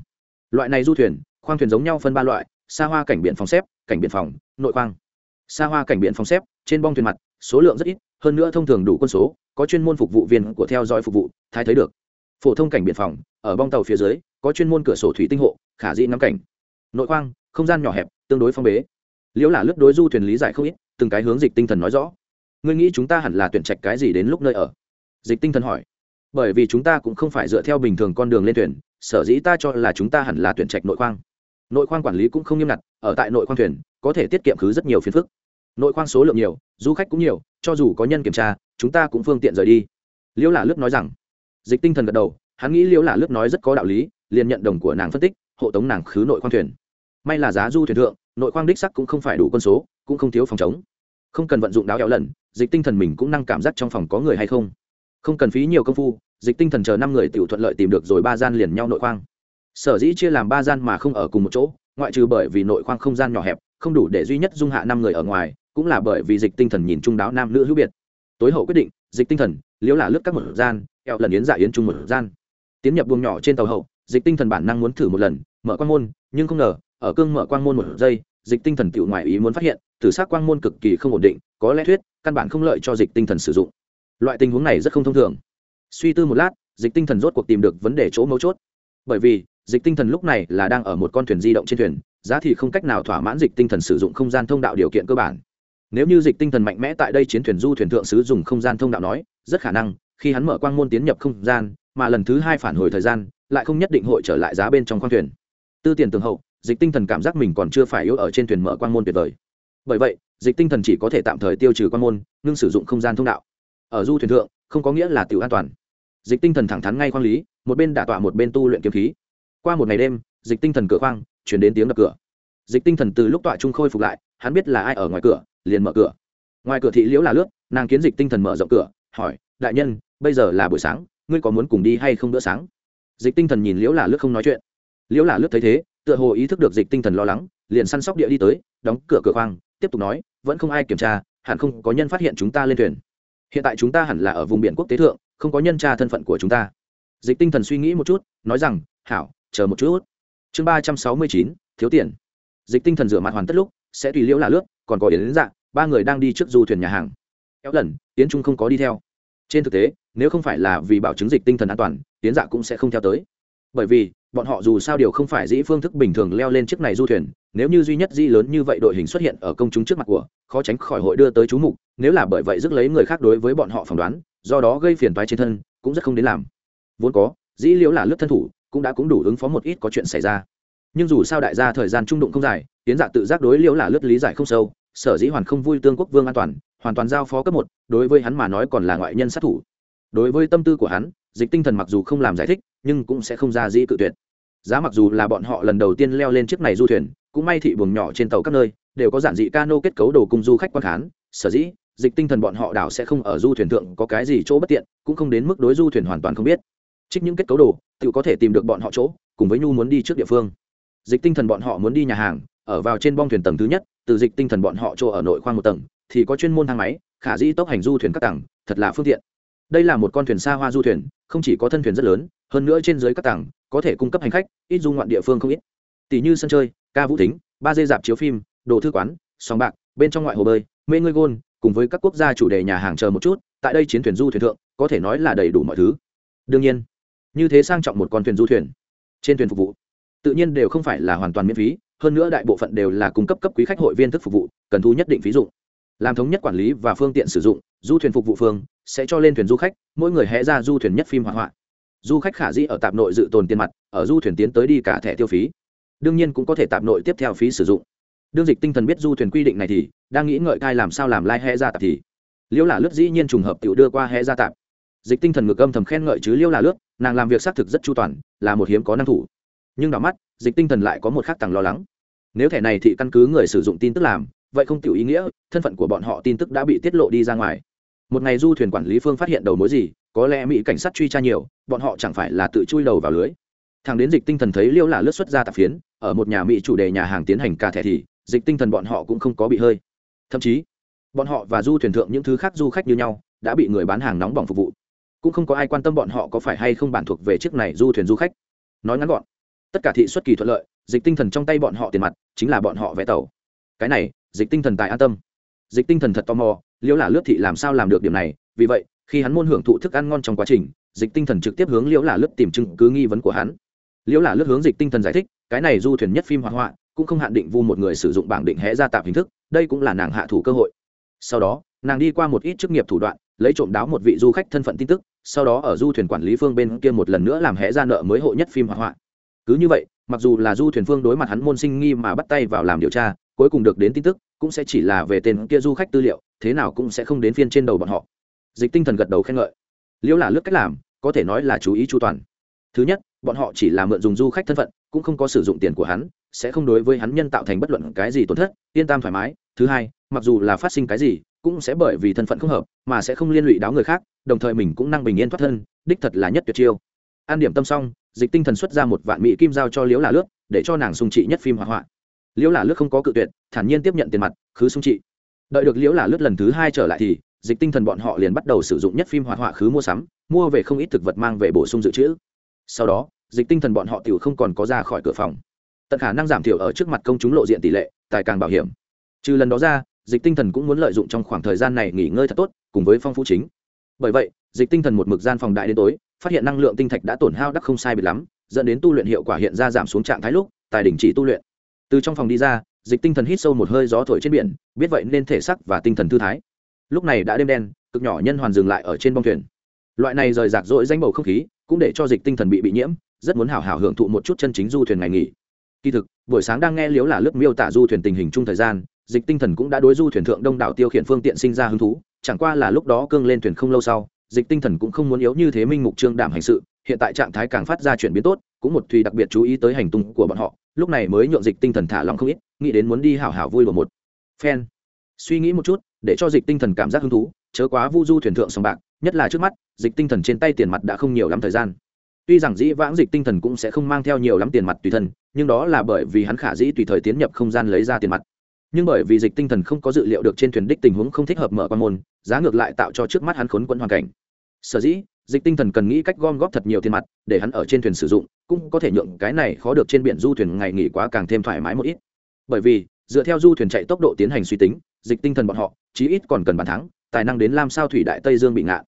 loại này du thuyền khoang thuyền giống nhau phân ba loại xa hoa cảnh biển phòng xếp cảnh biển phòng nội khoang xa hoa cảnh biển phòng xếp trên bong thuyền mặt số lượng rất ít hơn nữa thông thường đủ quân số, có chuyên môn phục vụ viên của theo dõi phục vụ, thái thấy được. Phổ thông cảnh biển phòng, ở bong tàu phía dưới, có chuyên môn cửa sổ thủy tinh hộ, khả dĩ ngắm cảnh. Nội khoang, không gian nhỏ hẹp, tương đối phong bế. Liễu là lướt đối du thuyền lý giải không ít, từng cái hướng dịch tinh thần nói rõ. Ngươi nghĩ chúng ta hẳn là tuyển trạch cái gì đến lúc nơi ở? Dịch tinh thần hỏi. Bởi vì chúng ta cũng không phải dựa theo bình thường con đường lên thuyền, sở dĩ ta cho là chúng ta hẳn là tuyển trạch nội khoang. Nội khoang quản lý cũng không nghiêm ngặt, ở tại nội khoang thuyền, có thể tiết kiệm khứ rất nhiều phiền phức nội khoang số lượng nhiều, du khách cũng nhiều, cho dù có nhân kiểm tra, chúng ta cũng phương tiện rời đi. Liễu lả lướt nói rằng, dịch tinh thần gật đầu, hắn nghĩ liễu lả lướt nói rất có đạo lý, liền nhận đồng của nàng phân tích, hộ tống nàng khứ nội khoang thuyền. May là giá du thuyền thượng, nội khoang đích sắc cũng không phải đủ quân số, cũng không thiếu phòng chống. Không cần vận dụng đáo kéo lần, dịch tinh thần mình cũng năng cảm giác trong phòng có người hay không. Không cần phí nhiều công phu, dịch tinh thần chờ năm người tự thuận lợi tìm được rồi ba gian liền nhau nội khoang. Sở dĩ chia làm ba gian mà không ở cùng một chỗ, ngoại trừ bởi vì nội khoang không gian nhỏ hẹp, không đủ để duy nhất dung hạ năm người ở ngoài cũng là bởi vì dịch tinh thần nhìn trung đáo nam nữ hữu biệt. Tối hậu quyết định, dịch tinh thần liễu là lướt các một gian eo lần yến dạ yến chung một gian. Tiến nhập buồng nhỏ trên tàu hậu, dịch tinh thần bản năng muốn thử một lần, mở quang môn, nhưng không ngờ, ở cương mở quang môn một giây, dịch tinh thần tự ngoại ý muốn phát hiện tử s quang môn cực kỳ không ổn định, có lẽ thuyết, căn bản không lợi cho dịch tinh thần sử dụng. Loại tình huống này rất không thông thường. Suy tư một lát, dịch tinh thần rốt cuộc tìm được vấn đề chỗ mấu chốt. Bởi vì, dịch tinh thần lúc này là đang ở một con thuyền di động trên thuyền, giá thì không cách nào thỏa mãn dịch tinh thần sử dụng không gian thông đạo điều kiện cơ bản nếu như dịch tinh thần mạnh mẽ tại đây chiến thuyền du thuyền thượng sứ dùng không gian thông đạo nói, rất khả năng, khi hắn mở quang môn tiến nhập không gian, mà lần thứ hai phản hồi thời gian, lại không nhất định hội trở lại giá bên trong khoang thuyền. Tư tiền tường hậu, dịch tinh thần cảm giác mình còn chưa phải yếu ở trên thuyền mở quang môn tuyệt vời. Bởi vậy, dịch tinh thần chỉ có thể tạm thời tiêu trừ quang môn, ngưng sử dụng không gian thông đạo. Ở du thuyền thượng, không có nghĩa là tiểu an toàn. Dịch tinh thần thẳng thắn ngay khoang lý, một bên đả tọa một bên tu luyện kiếm khí. Qua một ngày đêm, dịch tinh thần cửa khoang chuyển đến tiếng đập cửa. Dịch tinh thần từ lúc tọa trung khôi phục lại, hắn biết là ai ở ngoài cửa liền mở cửa. Ngoài cửa thị liễu là lướt, nàng kiến dịch tinh thần mở rộng cửa, hỏi, đại nhân, bây giờ là buổi sáng, ngươi có muốn cùng đi hay không bữa sáng? Dịch tinh thần nhìn liễu là lướt không nói chuyện. Liễu là lướt thấy thế, tựa hồ ý thức được dịch tinh thần lo lắng, liền săn sóc địa đi tới, đóng cửa cửa khoang, tiếp tục nói, vẫn không ai kiểm tra, hẳn không có nhân phát hiện chúng ta lên thuyền. Hiện tại chúng ta hẳn là ở vùng biển quốc tế thượng, không có nhân tra thân phận của chúng ta. Dịch tinh thần suy nghĩ một chút, nói rằng, hảo, chờ một chút. Chương ba trăm sáu mươi chín, thiếu tiền. Dịch tinh thần rửa mặt hoàn tất lúc sẽ tùy liễu là lướt, còn có yến dạng ba người đang đi trước du thuyền nhà hàng. Kéo lần, yến trung không có đi theo. Trên thực tế, nếu không phải là vì bảo chứng dịch tinh thần an toàn, yến dạ cũng sẽ không theo tới. Bởi vì, bọn họ dù sao điều không phải dĩ phương thức bình thường leo lên chiếc này du thuyền, nếu như duy nhất dĩ lớn như vậy đội hình xuất hiện ở công chúng trước mặt của, khó tránh khỏi hội đưa tới chú mục, nếu là bởi vậy rước lấy người khác đối với bọn họ phỏng đoán, do đó gây phiền toái trên thân, cũng rất không đến làm. Vốn có, dĩ liễu là lướt thân thủ, cũng đã cũng đủ ứng phó một ít có chuyện xảy ra. Nhưng dù sao đại gia thời gian trung đụng không dài tiến dạ tự giác đối liễu là lướt lý giải không sâu, sở dĩ hoàn không vui tương quốc vương an toàn, hoàn toàn giao phó cấp một, đối với hắn mà nói còn là ngoại nhân sát thủ. Đối với tâm tư của hắn, dịch tinh thần mặc dù không làm giải thích, nhưng cũng sẽ không ra dĩ cự tuyệt. Giá mặc dù là bọn họ lần đầu tiên leo lên chiếc này du thuyền, cũng may thị buồng nhỏ trên tàu các nơi, đều có giản dị cano kết cấu đồ cùng du khách quan khán. Sở dĩ, dịch tinh thần bọn họ đảo sẽ không ở du thuyền thượng có cái gì chỗ bất tiện, cũng không đến mức đối du thuyền hoàn toàn không biết. Trích những kết cấu đồ, tự có thể tìm được bọn họ chỗ, cùng với nhu muốn đi trước địa phương. Dịch tinh thần bọn họ muốn đi nhà hàng ở vào trên bong thuyền tầng thứ nhất, từ dịch tinh thần bọn họ chỗ ở nội khoang một tầng, thì có chuyên môn thang máy, khả dĩ tốc hành du thuyền các tầng, thật là phương tiện. Đây là một con thuyền xa hoa du thuyền, không chỉ có thân thuyền rất lớn, hơn nữa trên dưới các tầng, có thể cung cấp hành khách, ít du ngoạn địa phương không ít. Tỷ như sân chơi, ca vũ thính, ba dây dạp chiếu phim, đồ thư quán, sòng bạc, bên trong ngoại hồ bơi, mê ngươi gôn, cùng với các quốc gia chủ đề nhà hàng chờ một chút, tại đây chiến thuyền du thuyền thượng, có thể nói là đầy đủ mọi thứ. Đương nhiên, như thế sang trọng một con thuyền du thuyền, trên thuyền phục vụ, tự nhiên đều không phải là hoàn toàn miễn phí hơn nữa đại bộ phận đều là cung cấp cấp quý khách hội viên thức phục vụ, cần thu nhất định phí dụng. Làm thống nhất quản lý và phương tiện sử dụng, du thuyền phục vụ phương sẽ cho lên thuyền du khách, mỗi người hẽ ra du thuyền nhất phim hoạt họa du khách khả dĩ ở tạp nội dự tồn tiền mặt, ở du thuyền tiến tới đi cả thẻ tiêu phí. Đương nhiên cũng có thể tạp nội tiếp theo phí sử dụng. Đương dịch tinh thần biết du thuyền quy định này thì, đang nghĩ ngợi cai làm sao làm lai、like、hẽ ra tạp thì. Liễu là lướt dĩ nhiên trùng hợp tự đưa qua hẽ ra tạp. Dịch tinh thần ngược âm thầm khen ngợi chứ liễu là lướt, nàng làm việc xác thực rất chu toàn, là một hiếm có năng thủ nhưng đỏ mắt, dịch tinh thần lại có một khác tầng lo lắng. Nếu thẻ này thì căn cứ người sử dụng tin tức làm, vậy không tiểu ý nghĩa, thân phận của bọn họ tin tức đã bị tiết lộ đi ra ngoài. Một ngày du thuyền quản lý phương phát hiện đầu mối gì, có lẽ mỹ cảnh sát truy tra nhiều, bọn họ chẳng phải là tự chui đầu vào lưới. Thằng đến dịch tinh thần thấy liêu là lướt xuất ra tạp phiến, ở một nhà mỹ chủ đề nhà hàng tiến hành cả thẻ thì, dịch tinh thần bọn họ cũng không có bị hơi. Thậm chí, bọn họ và du thuyền thượng những thứ khác du khách như nhau, đã bị người bán hàng nóng bỏng phục vụ. Cũng không có ai quan tâm bọn họ có phải hay không bản thuộc về chiếc này du thuyền du khách. Nói ngắn gọn tất cả thị xuất kỳ thuận lợi, dịch tinh thần trong tay bọn họ tiền mặt chính là bọn họ vẽ tàu. Cái này, dịch tinh thần tài an tâm. Dịch tinh thần thật tò mò, liễu là lướt thị làm sao làm được điểm này? Vì vậy, khi hắn môn hưởng thụ thức ăn ngon trong quá trình, dịch tinh thần trực tiếp hướng liễu là lướt tìm chứng cứ nghi vấn của hắn. Liễu là lướt hướng dịch tinh thần giải thích, cái này du thuyền nhất phim hoạt họa cũng không hạn định vu một người sử dụng bảng định hẽ ra tạp hình thức, đây cũng là nàng hạ thủ cơ hội. Sau đó, nàng đi qua một ít chức nghiệp thủ đoạn, lấy trộm đáo một vị du khách thân phận tin tức, sau đó ở du thuyền quản lý phương bên kia một lần nữa làm hẽ ra nợ mới hộ nhất phim hoạt họa cứ như vậy, mặc dù là du thuyền phương đối mặt hắn môn sinh nghi mà bắt tay vào làm điều tra, cuối cùng được đến tin tức, cũng sẽ chỉ là về tên kia du khách tư liệu, thế nào cũng sẽ không đến phiên trên đầu bọn họ. Dịch tinh thần gật đầu khen ngợi. Liễu là lướt cách làm, có thể nói là chú ý chu toàn. Thứ nhất, bọn họ chỉ là mượn dùng du khách thân phận, cũng không có sử dụng tiền của hắn, sẽ không đối với hắn nhân tạo thành bất luận cái gì tổn thất, yên tâm thoải mái. Thứ hai, mặc dù là phát sinh cái gì, cũng sẽ bởi vì thân phận không hợp, mà sẽ không liên lụy đáo người khác, đồng thời mình cũng năng bình yên thoát thân, đích thật là nhất tuyệt chiêu. An điểm tâm xong dịch tinh thần xuất ra một vạn mỹ kim giao cho liễu là lướt để cho nàng sung trị nhất phim hỏa hoạn. Liễu là lướt không có cự tuyệt, thản nhiên tiếp nhận tiền mặt, khứ sung trị. Đợi được liễu là lướt lần thứ hai trở lại thì, dịch tinh thần bọn họ liền bắt đầu sử dụng nhất phim hoạt họa khứ mua sắm, mua về không ít thực vật mang về bổ sung dự trữ. Sau đó, dịch tinh thần bọn họ tiểu không còn có ra khỏi cửa phòng. Tận khả năng giảm thiểu ở trước mặt công chúng lộ diện tỷ lệ, tài càng bảo hiểm. Trừ lần đó ra, dịch tinh thần cũng muốn lợi dụng trong khoảng thời gian này nghỉ ngơi thật tốt, cùng với phong phú chính. Bởi vậy, dịch tinh thần một mực gian phòng đại đến tối phát hiện năng lượng tinh thạch đã tổn hao đắc không sai biệt lắm, dẫn đến tu luyện hiệu quả hiện ra giảm xuống trạng thái lúc, tài đình chỉ tu luyện. Từ trong phòng đi ra, dịch tinh thần hít sâu một hơi gió thổi trên biển, biết vậy nên thể sắc và tinh thần thư thái. Lúc này đã đêm đen, cực nhỏ nhân hoàn dừng lại ở trên bông thuyền. Loại này rời rạc rỗi danh bầu không khí, cũng để cho dịch tinh thần bị bị nhiễm, rất muốn hào hào hưởng thụ một chút chân chính du thuyền ngày nghỉ. Kỳ thực, buổi sáng đang nghe liếu là lớp miêu tả du thuyền tình hình chung thời gian, dịch tinh thần cũng đã đối du thuyền thượng đông đảo tiêu khiển phương tiện sinh ra hứng thú, chẳng qua là lúc đó cương lên thuyền không lâu sau dịch tinh thần cũng không muốn yếu như thế minh mục trương đảm hành sự, hiện tại trạng thái càng phát ra chuyển biến tốt, cũng một thùy đặc biệt chú ý tới hành tung của bọn họ, lúc này mới nhượng dịch tinh thần thả lòng không ít, nghĩ đến muốn đi hảo hảo vui đùa một phen. Suy nghĩ một chút, để cho dịch tinh thần cảm giác hứng thú, chớ quá vu du thuyền thượng sòng bạc, nhất là trước mắt, dịch tinh thần trên tay tiền mặt đã không nhiều lắm thời gian. Tuy rằng dĩ vãng dịch tinh thần cũng sẽ không mang theo nhiều lắm tiền mặt tùy thân, nhưng đó là bởi vì hắn khả dĩ tùy thời tiến nhập không gian lấy ra tiền mặt. Nhưng bởi vì dịch tinh thần không có dự liệu được trên thuyền đích tình huống không thích hợp mở quan môn, giá ngược lại tạo cho trước mắt hắn khốn quẫn hoàn cảnh sở dĩ, dịch tinh thần cần nghĩ cách gom góp thật nhiều tiền mặt để hắn ở trên thuyền sử dụng, cũng có thể nhượng cái này khó được trên biển du thuyền ngày nghỉ quá càng thêm thoải mái một ít. Bởi vì, dựa theo du thuyền chạy tốc độ tiến hành suy tính, dịch tinh thần bọn họ, chí ít còn cần bàn thắng, tài năng đến làm sao thủy đại tây dương bị ngạn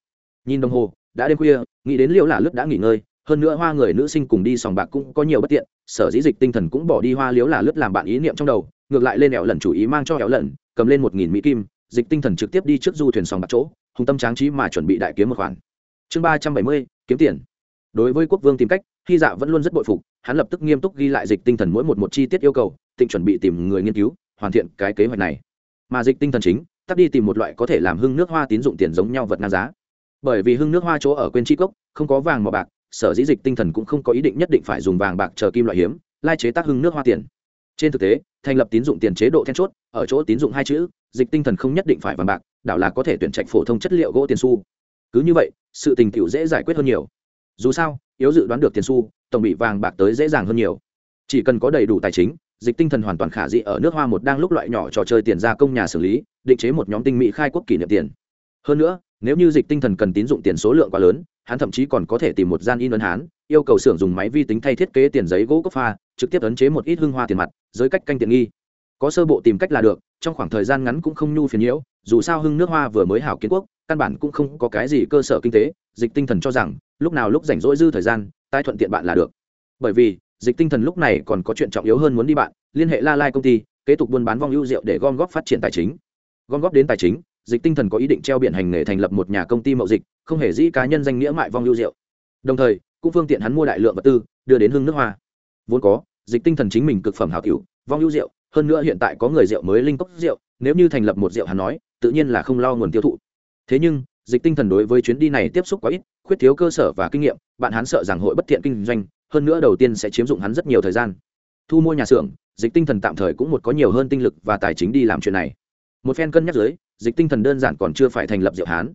nhìn đồng hồ, đã đêm khuya, nghĩ đến liễu là lướt đã nghỉ ngơi, hơn nữa hoa người nữ sinh cùng đi sòng bạc cũng có nhiều bất tiện, sở dĩ dịch tinh thần cũng bỏ đi hoa liếu là lướt làm bạn ý niệm trong đầu, ngược lại lên ẹo lần chủ ý mang cho ẹo lần, cầm lên một nghìn mỹ kim, dịch tinh thần trực tiếp đi trước du thuyền sòng bạc chỗ, hùng tâm tráng trí mà chuẩn bị đại kiếm một khoản chương ba trăm bảy mươi, kiếm tiền. Đối với quốc vương tìm cách, hy dạ vẫn luôn rất bội phục, hắn lập tức nghiêm túc ghi lại dịch tinh thần mỗi một một chi tiết yêu cầu, tịnh chuẩn bị tìm người nghiên cứu, hoàn thiện cái kế hoạch này. Mà dịch tinh thần chính, tắt đi tìm một loại có thể làm hưng nước hoa tín dụng tiền giống nhau vật ngang giá. Bởi vì hưng nước hoa chỗ ở quên chi cốc, không có vàng màu bạc, sở dĩ dịch tinh thần cũng không có ý định nhất định phải dùng vàng bạc chờ kim loại hiếm, lai chế tác hưng nước hoa tiền. Trên thực tế, thành lập tín dụng tiền chế độ then chốt, ở chỗ tín dụng hai chữ, dịch tinh thần không nhất định phải vàng bạc, đảo là có thể tuyển trạch phổ thông chất liệu gỗ tiền su cứ như vậy, sự tình tiểu dễ giải quyết hơn nhiều. Dù sao, yếu dự đoán được tiền su tổng bị vàng bạc tới dễ dàng hơn nhiều. Chỉ cần có đầy đủ tài chính, dịch tinh thần hoàn toàn khả dị ở nước hoa một đang lúc loại nhỏ trò chơi tiền gia công nhà xử lý, định chế một nhóm tinh mỹ khai quốc kỷ niệm tiền. Hơn nữa, nếu như dịch tinh thần cần tín dụng tiền số lượng quá lớn, hắn thậm chí còn có thể tìm một gian in ấn hán, yêu cầu xưởng dùng máy vi tính thay thiết kế tiền giấy gỗ cốc pha, trực tiếp ấn chế một ít hương hoa tiền mặt dưới cách canh tiện nghi. Có sơ bộ tìm cách là được, trong khoảng thời gian ngắn cũng không nhu phiền nhiễu, dù sao hưng nước hoa vừa mới hảo kiến quốc căn bản cũng không có cái gì cơ sở kinh tế, dịch tinh thần cho rằng, lúc nào lúc rảnh rỗi dư thời gian, tai thuận tiện bạn là được. Bởi vì, dịch tinh thần lúc này còn có chuyện trọng yếu hơn muốn đi bạn, liên hệ la lai công ty, kế tục buôn bán vong ưu rượu để gom góp phát triển tài chính. Gom góp đến tài chính, dịch tinh thần có ý định treo biển hành nghề thành lập một nhà công ty mậu dịch, không hề dĩ cá nhân danh nghĩa mại vong ưu rượu. Đồng thời, cũng phương tiện hắn mua đại lượng vật tư, đưa đến hương nước hoa. Vốn có, dịch tinh thần chính mình cực phẩm hào cựu vong ưu rượu, hơn nữa hiện tại có người rượu mới linh cốc rượu, nếu như thành lập một rượu hắn nói, tự nhiên là không lo nguồn tiêu thụ thế nhưng, dịch tinh thần đối với chuyến đi này tiếp xúc quá ít, khuyết thiếu cơ sở và kinh nghiệm, bạn hắn sợ rằng hội bất thiện kinh doanh, hơn nữa đầu tiên sẽ chiếm dụng hắn rất nhiều thời gian. Thu mua nhà xưởng, dịch tinh thần tạm thời cũng một có nhiều hơn tinh lực và tài chính đi làm chuyện này. Một phen cân nhắc dưới, dịch tinh thần đơn giản còn chưa phải thành lập rượu hán.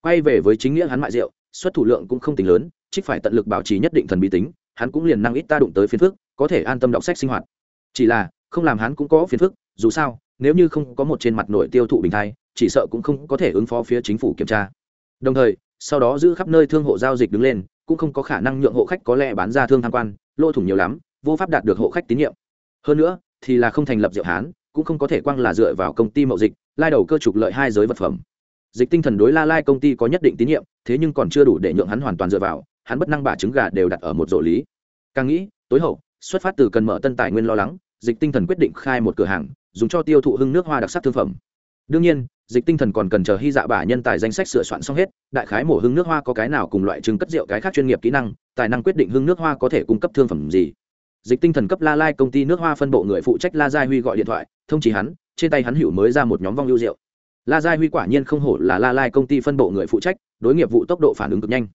Quay về với chính nghĩa hắn mại rượu, xuất thủ lượng cũng không tính lớn, trích phải tận lực bảo trì nhất định thần bí tính, hắn cũng liền năng ít ta đụng tới phiền phức, có thể an tâm đọc sách sinh hoạt. Chỉ là, không làm hắn cũng có phiền phức, dù sao, nếu như không có một trên mặt nội tiêu thụ bình thai chỉ sợ cũng không có thể ứng phó phía chính phủ kiểm tra. Đồng thời, sau đó giữ khắp nơi thương hộ giao dịch đứng lên, cũng không có khả năng nhượng hộ khách có lẽ bán ra thương tham quan, lỗ thủng nhiều lắm, vô pháp đạt được hộ khách tín nhiệm. Hơn nữa, thì là không thành lập diệu hán, cũng không có thể quang là dựa vào công ty mậu dịch, lai đầu cơ trục lợi hai giới vật phẩm. Dịch tinh thần đối la lai công ty có nhất định tín nhiệm, thế nhưng còn chưa đủ để nhượng hắn hoàn toàn dựa vào, hắn bất năng bả trứng gà đều đặt ở một rổ lý. Càng nghĩ, tối hậu, xuất phát từ cần mở tân tài nguyên lo lắng, dịch tinh thần quyết định khai một cửa hàng, dùng cho tiêu thụ hưng nước hoa đặc sắc thương phẩm. Đương nhiên dịch tinh thần còn cần chờ hy dạ bả nhân tài danh sách sửa soạn xong hết, đại khái mổ hưng nước hoa có cái nào cùng loại chứng cất rượu cái khác chuyên nghiệp kỹ năng, tài năng quyết định hưng nước hoa có thể cung cấp thương phẩm gì. Dịch tinh thần cấp la lai công ty nước hoa phân bộ người phụ trách la giai huy gọi điện thoại, thông chỉ hắn, trên tay hắn hữu mới ra một nhóm vong lưu rượu. La giai huy quả nhiên không hổ là la lai công ty phân bộ người phụ trách, đối nghiệp vụ tốc độ phản ứng cực nhanh.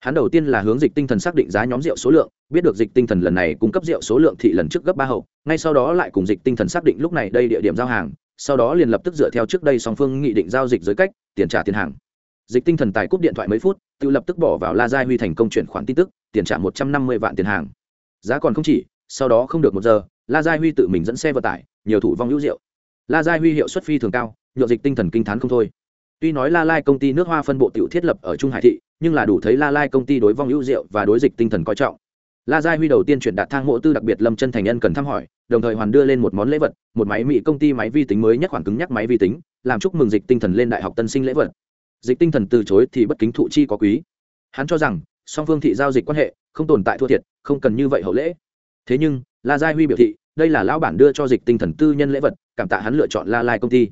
Hắn đầu tiên là hướng dịch tinh thần xác định giá nhóm rượu số lượng, biết được dịch tinh thần lần này cung cấp rượu số lượng thị lần trước gấp ba hậu, ngay sau đó lại cùng dịch tinh thần xác định lúc này đây địa điểm giao hàng sau đó liền lập tức dựa theo trước đây song phương nghị định giao dịch giới cách, tiền trả tiền hàng. Dịch tinh thần tài cúp điện thoại mấy phút, tự lập tức bỏ vào la giai huy thành công chuyển khoản tin tức, tiền trả một trăm năm mươi vạn tiền hàng. Giá còn không chỉ, sau đó không được một giờ, la giai huy tự mình dẫn xe vận tải, nhiều thủ vong hữu rượu la giai huy hiệu suất phi thường cao nhộn dịch tinh thần kinh t h á n không thôi. Tuy nói la lai công ty nước hoa phân bộ t thiết lập ở trung hải thị, nhưng là đủ thấy la lai công ty đối vong hữu rượu và đối dịch tinh thần coi trọng. La giai huy đầu tiên chuyển đạt thang mộ tư đặc biệt lâm chân thành nhân cần thăm hỏi đồng thời hoàn đưa lên một món lễ vật, một máy mỹ công ty máy vi tính mới nhất khoản cứng nhắc máy vi tính, làm chúc mừng dịch tinh thần lên đại học tân sinh lễ vật. Dịch tinh thần từ chối thì bất kính thụ chi có quý. Hắn cho rằng, song phương thị giao dịch quan hệ, không tồn tại thua thiệt, không cần như vậy hậu lễ. Thế nhưng, la giai huy biểu thị, đây là lão bản đưa cho dịch tinh thần tư nhân lễ vật, cảm tạ hắn lựa chọn la lai công ty.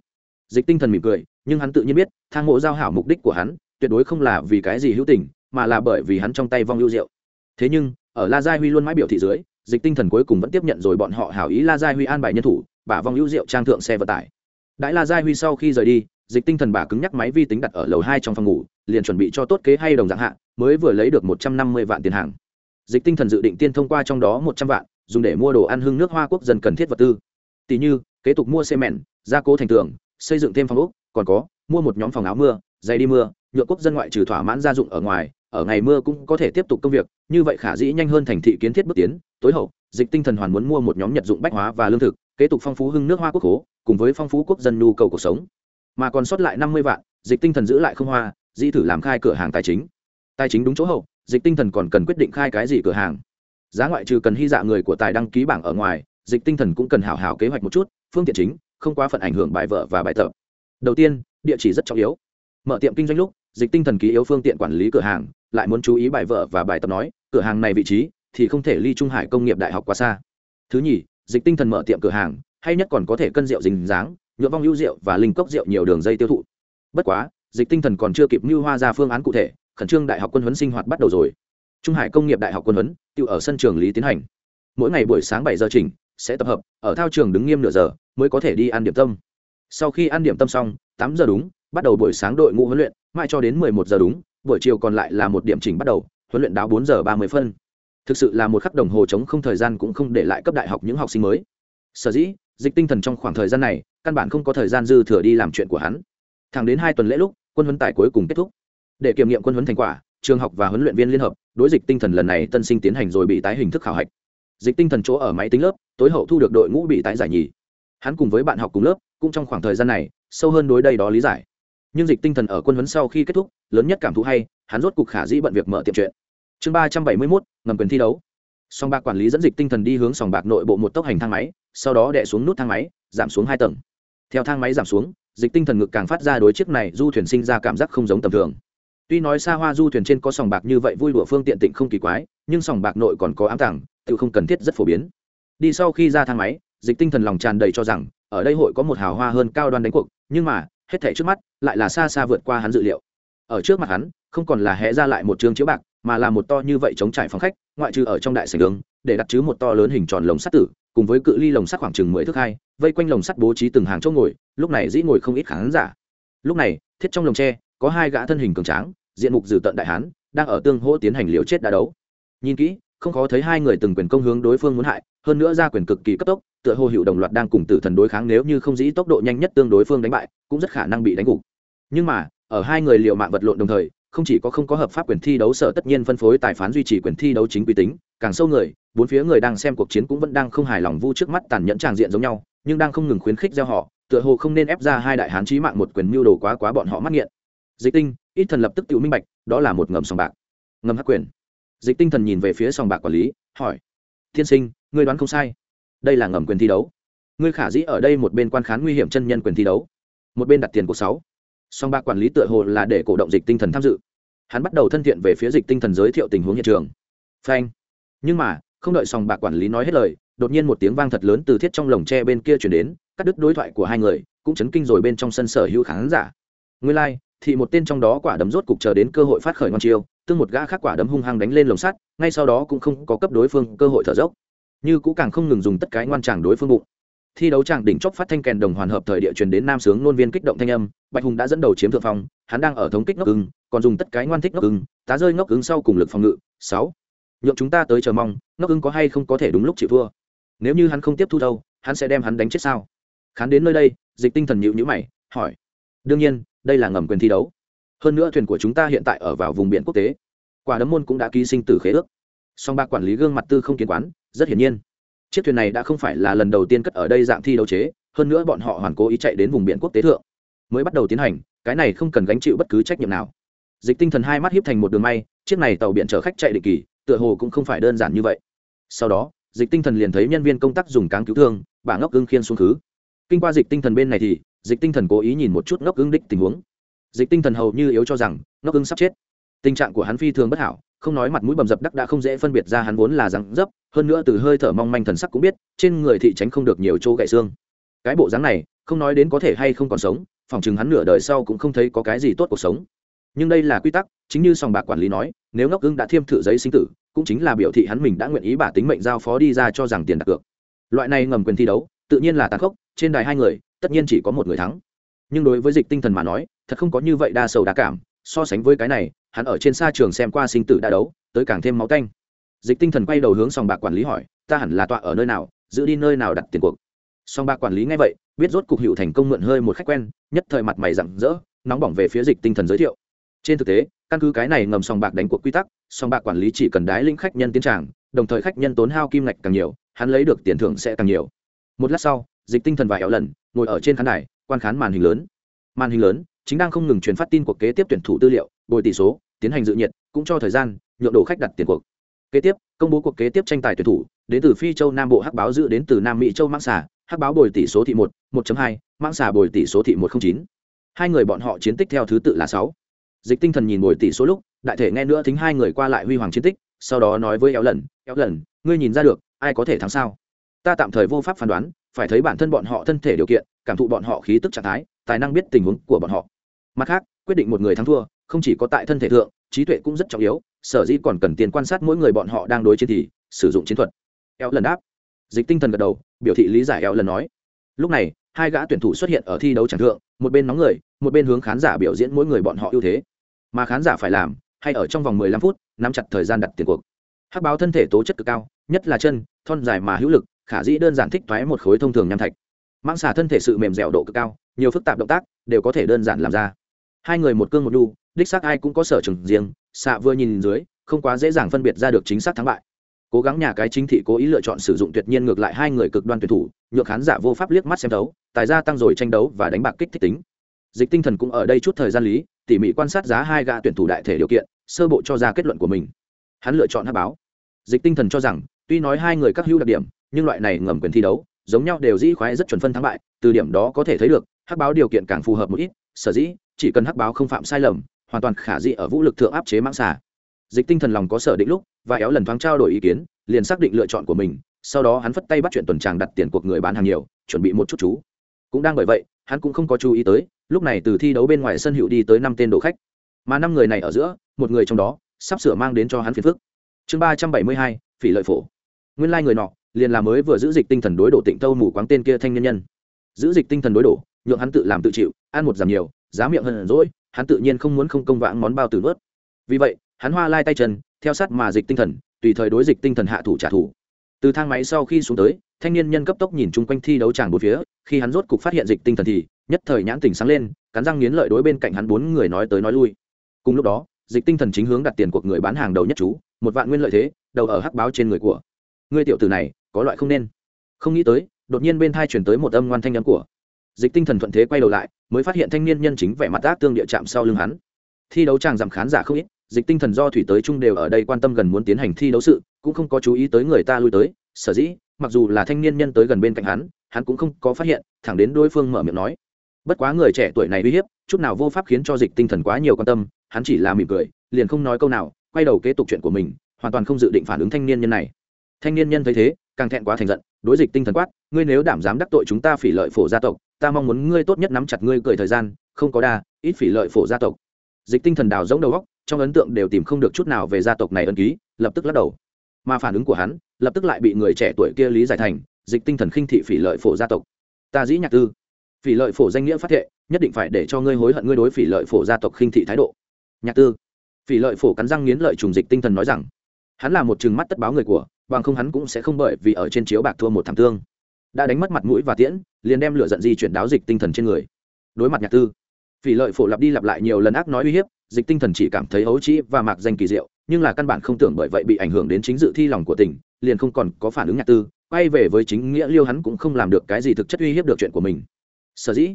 Dịch tinh thần mỉm cười, nhưng hắn tự nhiên biết, thang mộ giao hảo mục đích của hắn, tuyệt đối không là vì cái gì hữu tình, mà là bởi vì hắn trong tay vong lưu rượu thế nhưng, ở la giai huy luôn mãi biểu thị dưới dịch tinh thần cuối cùng vẫn tiếp nhận rồi bọn họ hảo ý la giai huy an bài nhân thủ, bả vong hữu rượu trang thượng xe vận tải. Đãi la giai huy sau khi rời đi, dịch tinh thần bà cứng nhắc máy vi tính đặt ở lầu hai trong phòng ngủ, liền chuẩn bị cho tốt kế hay đồng dạng hạ, mới vừa lấy được một trăm năm mươi vạn tiền hàng. Dịch tinh thần dự định tiên thông qua trong đó một trăm vạn, dùng để mua đồ ăn hưng nước hoa quốc dân cần thiết vật tư. Tỷ như, kế tục mua xe mẹn, gia cố thành tường, xây dựng thêm phòng ốc, còn có, mua một nhóm phòng áo mưa, giày đi mưa, nhựa quốc dân ngoại trừ thỏa mãn gia dụng ở ngoài, ở ngày mưa cũng có thể tiếp tục công việc, như vậy khả dĩ nhanh hơn thành thị kiến thiết bước tiến tối hậu, dịch tinh thần hoàn muốn mua một nhóm nhật dụng bách hóa và lương thực, kế tục phong phú hưng nước hoa quốc hố cùng với phong phú quốc dân nhu cầu cuộc sống. Mà còn sót lại năm mươi vạn, dịch tinh thần giữ lại không hoa, dĩ thử làm khai cửa hàng tài chính. Tài chính đúng chỗ hậu, dịch tinh thần còn cần quyết định khai cái gì cửa hàng. Giá ngoại trừ cần hy dạ người của tài đăng ký bảng ở ngoài, dịch tinh thần cũng cần hảo hảo kế hoạch một chút, phương tiện chính, không quá phận ảnh hưởng bài vợ và bài tập. Đầu tiên, địa chỉ rất trọng yếu. Mở tiệm kinh doanh lúc, dịch tinh thần ký yếu phương tiện quản lý cửa hàng, lại muốn chú ý bài vợ và bài tập nói, cửa hàng này vị trí thì không thể ly trung hải công nghiệp đại học quá xa. Thứ nhì, dịch tinh thần mở tiệm cửa hàng, hay nhất còn có thể cân rượu dính dáng nhựa vong hữu rượu và linh cốc rượu nhiều đường dây tiêu thụ. Bất quá, dịch tinh thần còn chưa kịp mưu hoa ra phương án cụ thể, khẩn trương đại học quân huấn sinh hoạt bắt đầu rồi. Trung hải công nghiệp đại học quân huấn, tự ở sân trường lý tiến hành. Mỗi ngày buổi sáng bảy giờ trình sẽ tập hợp, ở thao trường đứng nghiêm nửa giờ, mới có thể đi ăn điểm tâm. Sau khi ăn điểm tâm xong, tám giờ đúng, bắt đầu buổi sáng đội ngũ huấn luyện mãi cho đến mười một giờ đúng, buổi chiều còn lại là một điểm chỉnh bắt đầu, huấn luyện đáo bốn giờ ba mươi phân thực sự là một khắc đồng hồ chống không thời gian cũng không để lại cấp đại học những học sinh mới. Sở dĩ, dịch tinh thần trong khoảng thời gian này, căn bản không có thời gian dư thừa đi làm chuyện của hắn. Thẳng đến hai tuần lễ lúc, quân huấn tài cuối cùng kết thúc. Để kiểm nghiệm quân huấn thành quả, trường học và huấn luyện viên liên hợp, đối dịch tinh thần lần này tân sinh tiến hành rồi bị tái hình thức khảo hạch. Dịch tinh thần chỗ ở máy tính lớp, tối hậu thu được đội ngũ bị tái giải nhì. Hắn cùng với bạn học cùng lớp, cũng trong khoảng thời gian này, sâu hơn đối đây đó lý giải. Nhưng dịch tinh thần ở quân huấn sau khi kết thúc, lớn nhất cảm thụ hay, hắn rốt cục khả dĩ bận việc mở tiệm chuyện chương ba trăm bảy mươi mốt, ngầm quyền thi đấu. Song bạc quản lý dẫn dịch tinh thần đi hướng sòng bạc nội bộ một tốc hành thang máy, sau đó đè xuống nút thang máy, giảm xuống hai tầng. Theo thang máy giảm xuống, dịch tinh thần ngực càng phát ra đối chiếc này du thuyền sinh ra cảm giác không giống tầm thường. Tuy nói xa hoa du thuyền trên có sòng bạc như vậy vui đùa phương tiện tịnh không kỳ quái, nhưng sòng bạc nội còn có ám tàng, tự không cần thiết rất phổ biến. Đi sau khi ra thang máy, dịch tinh thần lòng tràn đầy cho rằng, ở đây hội có một hào hoa hơn cao đoan đánh cuộc, nhưng mà, hết thảy trước mắt, lại là xa xa vượt qua hắn dự liệu. Ở trước mặt hắn, không còn là hé ra lại một chương chiếu bạc mà là một to như vậy chống trải phòng khách, ngoại trừ ở trong đại sảnh đường, để đặt chứ một to lớn hình tròn lồng sắt tử, cùng với cự ly lồng sắt khoảng chừng mười thước hai, vây quanh lồng sắt bố trí từng hàng chỗ ngồi, lúc này dĩ ngồi không ít khán giả. Lúc này, thiết trong lồng tre, có hai gã thân hình cường tráng, diện mục dử tận đại hán, đang ở tương hỗ tiến hành liều chết đá đấu. Nhìn kỹ, không khó thấy hai người từng quyền công hướng đối phương muốn hại, hơn nữa ra quyền cực kỳ cấp tốc, tựa hồ hiệu đồng loạt đang cùng tử thần đối kháng nếu như không dĩ tốc độ nhanh nhất tương đối phương đánh bại, cũng rất khả năng bị đánh gục. Nhưng mà, ở hai người liều mạng vật lộn đồng thời không chỉ có không có hợp pháp quyền thi đấu sở tất nhiên phân phối tài phán duy trì quyền thi đấu chính quy tính, càng sâu người, bốn phía người đang xem cuộc chiến cũng vẫn đang không hài lòng vu trước mắt tàn nhẫn tràng diện giống nhau, nhưng đang không ngừng khuyến khích gieo họ, tựa hồ không nên ép ra hai đại hán trí mạng một quyền mưu đồ quá quá bọn họ mắc nghiện. Dịch tinh, ít thần lập tức tự minh bạch, đó là một ngầm sòng bạc. Ngầm hắc quyền. Dịch tinh thần nhìn về phía sòng bạc quản lý, hỏi, thiên sinh, ngươi đoán không sai. Đây là ngầm quyền thi đấu. Ngươi khả dĩ ở đây một bên quan khán nguy hiểm chân nhân quyền thi đấu. Một bên đặt tiền của sáu song bạc quản lý tựa hồ là để cổ động dịch tinh thần tham dự. Hắn bắt đầu thân thiện về phía dịch tinh thần giới thiệu tình huống hiện trường. Phanh. Nhưng mà không đợi song bạc quản lý nói hết lời đột nhiên một tiếng vang thật lớn từ thiết trong lồng tre bên kia chuyển đến cắt đứt đối thoại của hai người cũng chấn kinh rồi bên trong sân sở hữu khán giả. Nguyên lai、like, thì một tên trong đó quả đấm rốt cục chờ đến cơ hội phát khởi ngon chiêu tương một gã khác quả đấm hung hăng đánh lên lồng sắt ngay sau đó cũng không có cấp đối phương cơ hội thở dốc. Như cũng càng không ngừng dùng tất cái ngoan tràng đối phương bụng thi đấu tràng đỉnh chóp phát thanh kèn đồng hoàn hợp thời địa truyền đến nam sướng nôn viên kích động thanh âm, bạch hùng đã dẫn đầu chiếm thượng phong, hắn đang ở thống kích ngốc ưng, còn dùng tất cái ngoan thích ngốc ưng, tá rơi ngốc ưng sau cùng lực phòng ngự. Sáu, nhượng chúng ta tới chờ mong, ngốc ưng có hay không có thể đúng lúc chịu thua? Nếu như hắn không tiếp thu đâu, hắn sẽ đem hắn đánh chết sao? Khán đến nơi đây, dịch tinh thần nhịu nhữ mày, hỏi. Đương nhiên, đây là ngầm quyền thi đấu. Hơn nữa thuyền của chúng ta hiện tại ở vào vùng biển quốc tế. Quả đấm môn cũng đã ký sinh tử khế ước. Song ba quản lý gương mặt tư không kiến quán, rất hiển nhiên chiếc thuyền này đã không phải là lần đầu tiên cất ở đây dạng thi đấu chế, hơn nữa bọn họ hoàn cố ý chạy đến vùng biển quốc tế thượng, mới bắt đầu tiến hành, cái này không cần gánh chịu bất cứ trách nhiệm nào. Dịch tinh thần hai mắt hiếp thành một đường may, chiếc này tàu biển chở khách chạy định kỳ, tựa hồ cũng không phải đơn giản như vậy. Sau đó, dịch tinh thần liền thấy nhân viên công tác dùng cáng cứu thương bà ngốc ưng khiên xuống khứ. Kinh qua dịch tinh thần bên này thì, dịch tinh thần cố ý nhìn một chút ngốc ưng đích tình huống. Dịch tinh thần hầu như yếu cho rằng, ngốc ưng sắp chết. Tình trạng của hắn phi thường bất hảo không nói mặt mũi bầm dập đắc đã không dễ phân biệt ra hắn vốn là răng dấp, hơn nữa từ hơi thở mong manh thần sắc cũng biết, trên người thị tránh không được nhiều chỗ gãy xương. Cái bộ dáng này, không nói đến có thể hay không còn sống phỏng chừng hắn nửa đời sau cũng không thấy có cái gì tốt cuộc sống. Nhưng đây là quy tắc, chính như sòng bạc quản lý nói, nếu ngốc ưng đã thiêm thử giấy sinh tử, cũng chính là biểu thị hắn mình đã nguyện ý bả tính mệnh giao phó đi ra cho rằng tiền đặt cược. Loại này ngầm quyền thi đấu, tự nhiên là tàn khốc, trên đài hai người, tất nhiên chỉ có một người thắng. Nhưng đối với dịch tinh thần mà nói, thật không có như vậy đa sầu đa cảm so sánh với cái này, hắn ở trên xa trường xem qua sinh tử đã đấu, tới càng thêm máu canh dịch tinh thần quay đầu hướng sòng bạc quản lý hỏi, ta hẳn là tọa ở nơi nào, giữ đi nơi nào đặt tiền cuộc? Sòng bạc quản lý ngay vậy, biết rốt cục hiệu thành công mượn hơi một khách quen, nhất thời mặt mày rặng rỡ, nóng bỏng về phía dịch tinh thần giới thiệu. Trên thực tế, căn cứ cái này ngầm sòng bạc đánh cuộc quy tắc, sòng bạc quản lý chỉ cần đái linh khách nhân tiến tràng, đồng thời khách nhân tốn hao kim ngạch càng nhiều, hắn lấy được tiền thưởng sẽ càng nhiều. Một lát sau, dịch tinh thần vài éo lần, ngồi ở trên khán đài, quan khán màn hình lớn. Màn hình lớn chính đang không ngừng truyền phát tin cuộc kế tiếp tuyển thủ tư liệu, bồi tỷ số, tiến hành dự nhiệt, cũng cho thời gian, nhượng đồ khách đặt tiền cuộc. Kế tiếp, công bố cuộc kế tiếp tranh tài tuyển thủ, đến từ phi châu nam bộ hắc báo dự đến từ nam mỹ châu mãng xà, hắc báo bồi tỷ số thị một một hai, mãng xà bồi tỷ số thị một chín. Hai người bọn họ chiến tích theo thứ tự là sáu. Dịch tinh thần nhìn bồi tỷ số lúc, đại thể nghe nữa thính hai người qua lại huy hoàng chiến tích, sau đó nói với éo lần éo lần, ngươi nhìn ra được, ai có thể thắng sao? Ta tạm thời vô pháp phán đoán, phải thấy bản thân bọn họ thân thể điều kiện, cảm thụ bọn họ khí tức trạng thái, tài năng biết tình huống của bọn họ mặt khác, quyết định một người thắng thua, không chỉ có tại thân thể thượng, trí tuệ cũng rất trọng yếu, sở dĩ còn cần tiền quan sát mỗi người bọn họ đang đối chiến thì sử dụng chiến thuật. Eo lần đáp. Dịch tinh thần gật đầu, biểu thị lý giải eo lần nói. Lúc này, hai gã tuyển thủ xuất hiện ở thi đấu chẳng thượng, một bên nóng người, một bên hướng khán giả biểu diễn mỗi người bọn họ ưu thế. Mà khán giả phải làm, hay ở trong vòng 15 phút, nắm chặt thời gian đặt tiền cuộc. Hắc báo thân thể tố chất cực cao, nhất là chân, thon dài mà hữu lực, khả dĩ đơn giản thích thoái một khối thông thường nham thạch. Mang xà thân thể sự mềm dẻo độ cực cao, nhiều phức tạp động tác, đều có thể đơn giản làm ra hai người một cương một đu, đích xác ai cũng có sở trường riêng, xạ vừa nhìn dưới, không quá dễ dàng phân biệt ra được chính xác thắng bại. Cố gắng nhà cái chính thị cố ý lựa chọn sử dụng tuyệt nhiên ngược lại hai người cực đoan tuyển thủ nhược khán giả vô pháp liếc mắt xem đấu, tài ra tăng rồi tranh đấu và đánh bạc kích thích tính. Dịch tinh thần cũng ở đây chút thời gian lý, tỉ mỉ quan sát giá hai gã tuyển thủ đại thể điều kiện, sơ bộ cho ra kết luận của mình. Hắn lựa chọn hát báo. Dịch tinh thần cho rằng, tuy nói hai người các hữu đặc điểm, nhưng loại này ngầm quyền thi đấu, giống nhau đều dĩ khoái rất chuẩn phân thắng bại, từ điểm đó có thể thấy được hắc báo điều kiện càng phù hợp một ít, sở dĩ chỉ cần hắc báo không phạm sai lầm, hoàn toàn khả dĩ ở vũ lực thượng áp chế mãng xà. Dịch tinh thần lòng có sở định lúc, và éo lần thoáng trao đổi ý kiến, liền xác định lựa chọn của mình, sau đó hắn phất tay bắt chuyện tuần tràng đặt tiền cuộc người bán hàng nhiều, chuẩn bị một chút chú. Cũng đang bởi vậy, hắn cũng không có chú ý tới, lúc này từ thi đấu bên ngoài sân hiệu đi tới năm tên đồ khách. Mà năm người này ở giữa, một người trong đó, sắp sửa mang đến cho hắn phiền phức. Chương ba trăm bảy mươi hai, phỉ lợi phổ. Nguyên lai、like、người nọ, liền là mới vừa giữ dịch tinh thần đối đổ tịnh tâu mù quáng tên kia thanh nhân nhân. Giữ dịch tinh thần đối đổ nhượng hắn tự làm tự chịu, ăn một giảm nhiều giá miệng hơn rỗi, hắn tự nhiên không muốn không công vãng món bao tử vớt vì vậy, hắn hoa lai tay chân, theo sát mà dịch tinh thần, tùy thời đối dịch tinh thần hạ thủ trả thù. Từ thang máy sau khi xuống tới, thanh niên nhân cấp tốc nhìn chung quanh thi đấu tràng bốn phía, khi hắn rốt cục phát hiện dịch tinh thần thì, nhất thời nhãn tình sáng lên, cắn răng nghiến lợi đối bên cạnh hắn bốn người nói tới nói lui. Cùng lúc đó, dịch tinh thần chính hướng đặt tiền cuộc người bán hàng đầu nhất chú, một vạn nguyên lợi thế, đầu ở hắc báo trên người của. Ngươi tiểu tử này, có loại không nên. Không nghĩ tới, đột nhiên bên thai chuyển tới một âm ngoan thanh nhắn của dịch tinh thần thuận thế quay đầu lại, mới phát hiện thanh niên nhân chính vẻ mặt ác tương địa chạm sau lưng hắn. Thi đấu chàng giảm khán giả không ít, dịch tinh thần do thủy tới trung đều ở đây quan tâm gần muốn tiến hành thi đấu sự, cũng không có chú ý tới người ta lui tới, sở dĩ, mặc dù là thanh niên nhân tới gần bên cạnh hắn hắn cũng không có phát hiện, thẳng đến đối phương mở miệng nói. Bất quá người trẻ tuổi này uy hiếp, chút nào vô pháp khiến cho dịch tinh thần quá nhiều quan tâm, hắn chỉ là mỉm cười, liền không nói câu nào, quay đầu kế tục chuyện của mình, hoàn toàn không dự định phản ứng thanh niên nhân này. Thanh niên nhân thấy thế, càng thẹn quá thành giận, đối dịch tinh thần quát, ngươi nếu đảm dám đắc tội chúng ta phỉ lợi phổ gia tộc ta mong muốn ngươi tốt nhất nắm chặt ngươi cười thời gian, không có đa, ít phỉ lợi phổ gia tộc. Dịch tinh thần đào giống đầu góc, trong ấn tượng đều tìm không được chút nào về gia tộc này ân ký, lập tức lắc đầu. Mà phản ứng của hắn, lập tức lại bị người trẻ tuổi kia lý giải thành, dịch tinh thần khinh thị phỉ lợi phổ gia tộc. Ta dĩ nhạc tư. Phỉ lợi phổ danh nghĩa phát thệ, nhất định phải để cho ngươi hối hận ngươi đối phỉ lợi phổ gia tộc khinh thị thái độ. Nhạc tư. Phỉ lợi phổ cắn răng nghiến lợi trùng dịch tinh thần nói rằng, hắn là một chừng mắt tất báo người của, bằng không hắn cũng sẽ không bởi vì ở trên chiếu bạc thua một thảm thương đã đánh mất mặt mũi và tiễn, liền đem lửa giận di chuyển đáo dịch tinh thần trên người. Đối mặt nhạc tư, phỉ lợi phổ lặp đi lặp lại nhiều lần ác nói uy hiếp, dịch tinh thần chỉ cảm thấy ấu trĩ và mạc danh kỳ diệu, nhưng là căn bản không tưởng bởi vậy bị ảnh hưởng đến chính dự thi lòng của tỉnh, liền không còn có phản ứng nhạc tư, quay về với chính nghĩa liêu hắn cũng không làm được cái gì thực chất uy hiếp được chuyện của mình. Sở dĩ,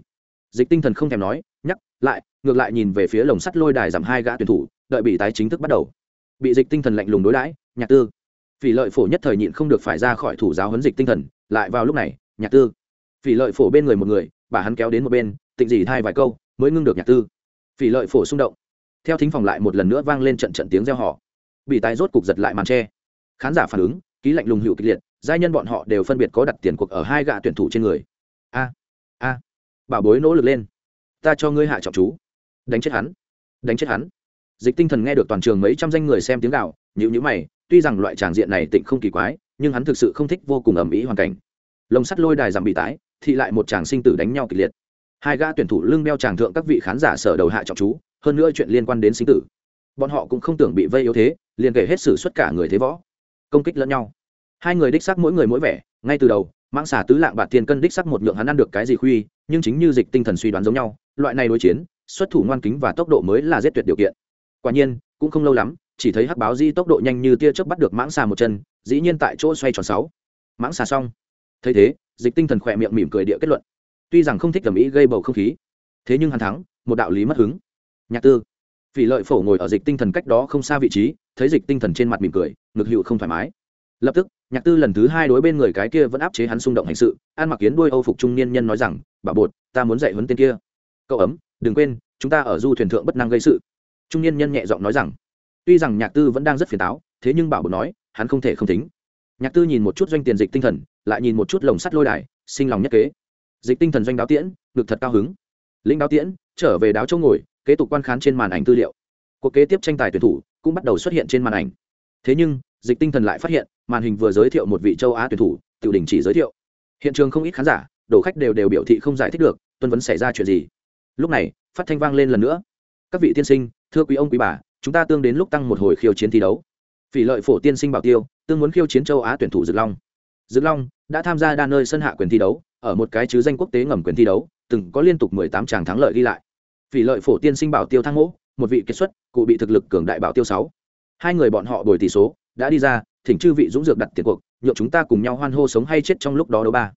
dịch tinh thần không thèm nói, nhắc lại, ngược lại nhìn về phía lồng sắt lôi đài giảm hai gã tuyển thủ, đợi bị tái chính thức bắt đầu. Bị dịch tinh thần lạnh lùng đối đãi, nhạc tư phỉ lợi phổ nhất thời nhịn không được phải ra khỏi thủ giáo huấn dịch tinh thần lại vào lúc này nhạc tư. Phỉ lợi phổ bên người một người bà hắn kéo đến một bên tịnh gì thay vài câu mới ngưng được nhạc tư. Phỉ lợi phổ xung động. Theo thính phòng lại một lần nữa vang lên trận trận tiếng reo hò, bị tài rốt cục giật lại màn tre khán giả phản ứng ký lạnh lùng hữu kịch liệt giai nhân bọn họ đều phân biệt có đặt tiền cuộc ở hai gạ tuyển thủ trên người. A a bảo bối nỗ lực lên. Ta cho ngươi hạ trọng chú. Đánh chết hắn. Đánh chết hắn. Dịch tinh thần nghe được toàn trường mấy trăm danh người xem tiếng gạo nhữ nhữ mày tuy rằng loại tràng diện này tịnh không kỳ quái, nhưng hắn thực sự không thích vô cùng ầm ĩ hoàn cảnh. Lồng sắt lôi đài giảm bị tái, thì lại một chàng sinh tử đánh nhau kịch liệt. Hai gã tuyển thủ lưng đeo tràng thượng các vị khán giả sở đầu hạ trọng chú, hơn nữa chuyện liên quan đến sinh tử. Bọn họ cũng không tưởng bị vây yếu thế, liền kể hết sử xuất cả người thế võ. Công kích lẫn nhau. Hai người đích sắc mỗi người mỗi vẻ, ngay từ đầu, mãng xà tứ lạng bạc tiền cân đích sắc một lượng hắn ăn được cái gì khuy, nhưng chính như dịch tinh thần suy đoán giống nhau, loại này đối chiến, xuất thủ ngoan kính và tốc độ mới là giết tuyệt điều kiện. Quả nhiên, cũng không lâu lắm chỉ thấy hắc báo di tốc độ nhanh như tia chớp bắt được mãng xà một chân, dĩ nhiên tại chỗ xoay tròn sáu. Mãng xà xong. Thấy thế, dịch tinh thần khỏe miệng mỉm cười địa kết luận. Tuy rằng không thích thẩm ý gây bầu không khí, thế nhưng hắn thắng, một đạo lý mất hứng. Nhạc tư. Vì lợi phổ ngồi ở dịch tinh thần cách đó không xa vị trí, thấy dịch tinh thần trên mặt mỉm cười, ngực hiệu không thoải mái. Lập tức, nhạc tư lần thứ hai đối bên người cái kia vẫn áp chế hắn xung động hành sự an mặc kiến đuôi âu phục trung niên nhân nói rằng bà bột, ta muốn dạy huấn tên kia. Cậu ấm, đừng quên, chúng ta ở du thuyền thượng bất năng gây sự. Trung niên nhân nhẹ giọng nói rằng tuy rằng nhạc tư vẫn đang rất phiền táo, thế nhưng bảo bột nói, hắn không thể không tính nhạc tư nhìn một chút doanh tiền dịch tinh thần, lại nhìn một chút lồng sắt lôi đài, sinh lòng nhất kế. Dịch tinh thần doanh đáo tiễn, ngực thật cao hứng. Lĩnh đáo tiễn, trở về đáo châu ngồi, kế tục quan khán trên màn ảnh tư liệu. Cuộc kế tiếp tranh tài tuyển thủ cũng bắt đầu xuất hiện trên màn ảnh. Thế nhưng, dịch tinh thần lại phát hiện, màn hình vừa giới thiệu một vị châu á tuyển thủ tự đình chỉ giới thiệu. Hiện trường không ít khán giả, đồ khách đều đều biểu thị không giải thích được tuân vấn xảy ra chuyện gì. Lúc này, phát thanh vang lên lần nữa. Các vị tiên sinh, thưa quý ông quý bà chúng ta tương đến lúc tăng một hồi khiêu chiến thi đấu. Phỉ lợi phổ tiên sinh bảo tiêu, tương muốn khiêu chiến châu á tuyển thủ dược long. Dược long đã tham gia đa nơi sân hạ quyền thi đấu, ở một cái chứ danh quốc tế ngầm quyền thi đấu, từng có liên tục mười tám tràng thắng lợi ghi lại. Phỉ lợi phổ tiên sinh bảo tiêu thang mỗ, một vị kết xuất, cụ bị thực lực cường đại bảo tiêu sáu. Hai người bọn họ đổi tỷ số, đã đi ra, thỉnh chư vị dũng dược đặt tiền cuộc nhộn chúng ta cùng nhau hoan hô sống hay chết trong lúc đó đấu ba.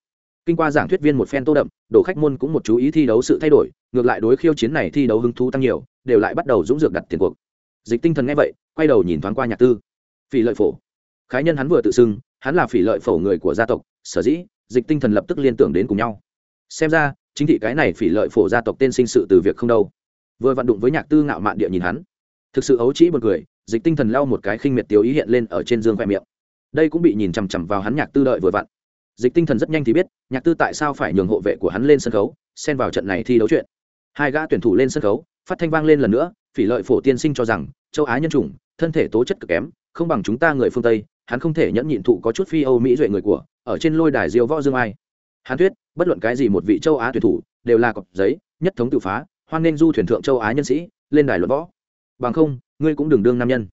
Kinh qua giảng thuyết viên một phen tô đậm đổ khách môn cũng một chú ý thi đấu sự thay đổi, ngược lại đối khiêu chiến này thi đấu hứng thú tăng nhiều, đều lại bắt đầu dũng dược đặt tiền cuộc dịch tinh thần nghe vậy, quay đầu nhìn thoáng qua nhạc tư. Phỉ lợi phổ. Khái nhân hắn vừa tự xưng, hắn là phỉ lợi phổ người của gia tộc, sở dĩ, dịch tinh thần lập tức liên tưởng đến cùng nhau. Xem ra, chính thị cái này phỉ lợi phổ gia tộc tên sinh sự từ việc không đâu. Vừa vặn đụng với nhạc tư ngạo mạn địa nhìn hắn. Thực sự ấu trĩ một người dịch tinh thần lau một cái khinh miệt tiếu ý hiện lên ở trên dương khoe miệng. Đây cũng bị nhìn chằm chằm vào hắn nhạc tư đợi vừa vặn. Dịch tinh thần rất nhanh thì biết, nhạc tư tại sao phải nhường hộ vệ của hắn lên sân khấu, xen vào trận này thi đấu chuyện. Hai gã tuyển thủ lên sân khấu, phát thanh vang lên lần nữa phỉ lợi phổ tiên sinh cho rằng, châu á nhân chủng, thân thể tố chất cực kém, không bằng chúng ta người phương tây, hắn không thể nhẫn nhịn thụ có chút phi âu mỹ duệ người của, ở trên lôi đài diêu võ dương ai. Hàn thuyết, bất luận cái gì một vị châu á tuyển thủ, đều là cọc giấy, nhất thống tự phá, hoan nên du thuyền thượng châu á nhân sĩ, lên đài luận võ. Bằng không, ngươi cũng đừng đương nam nhân.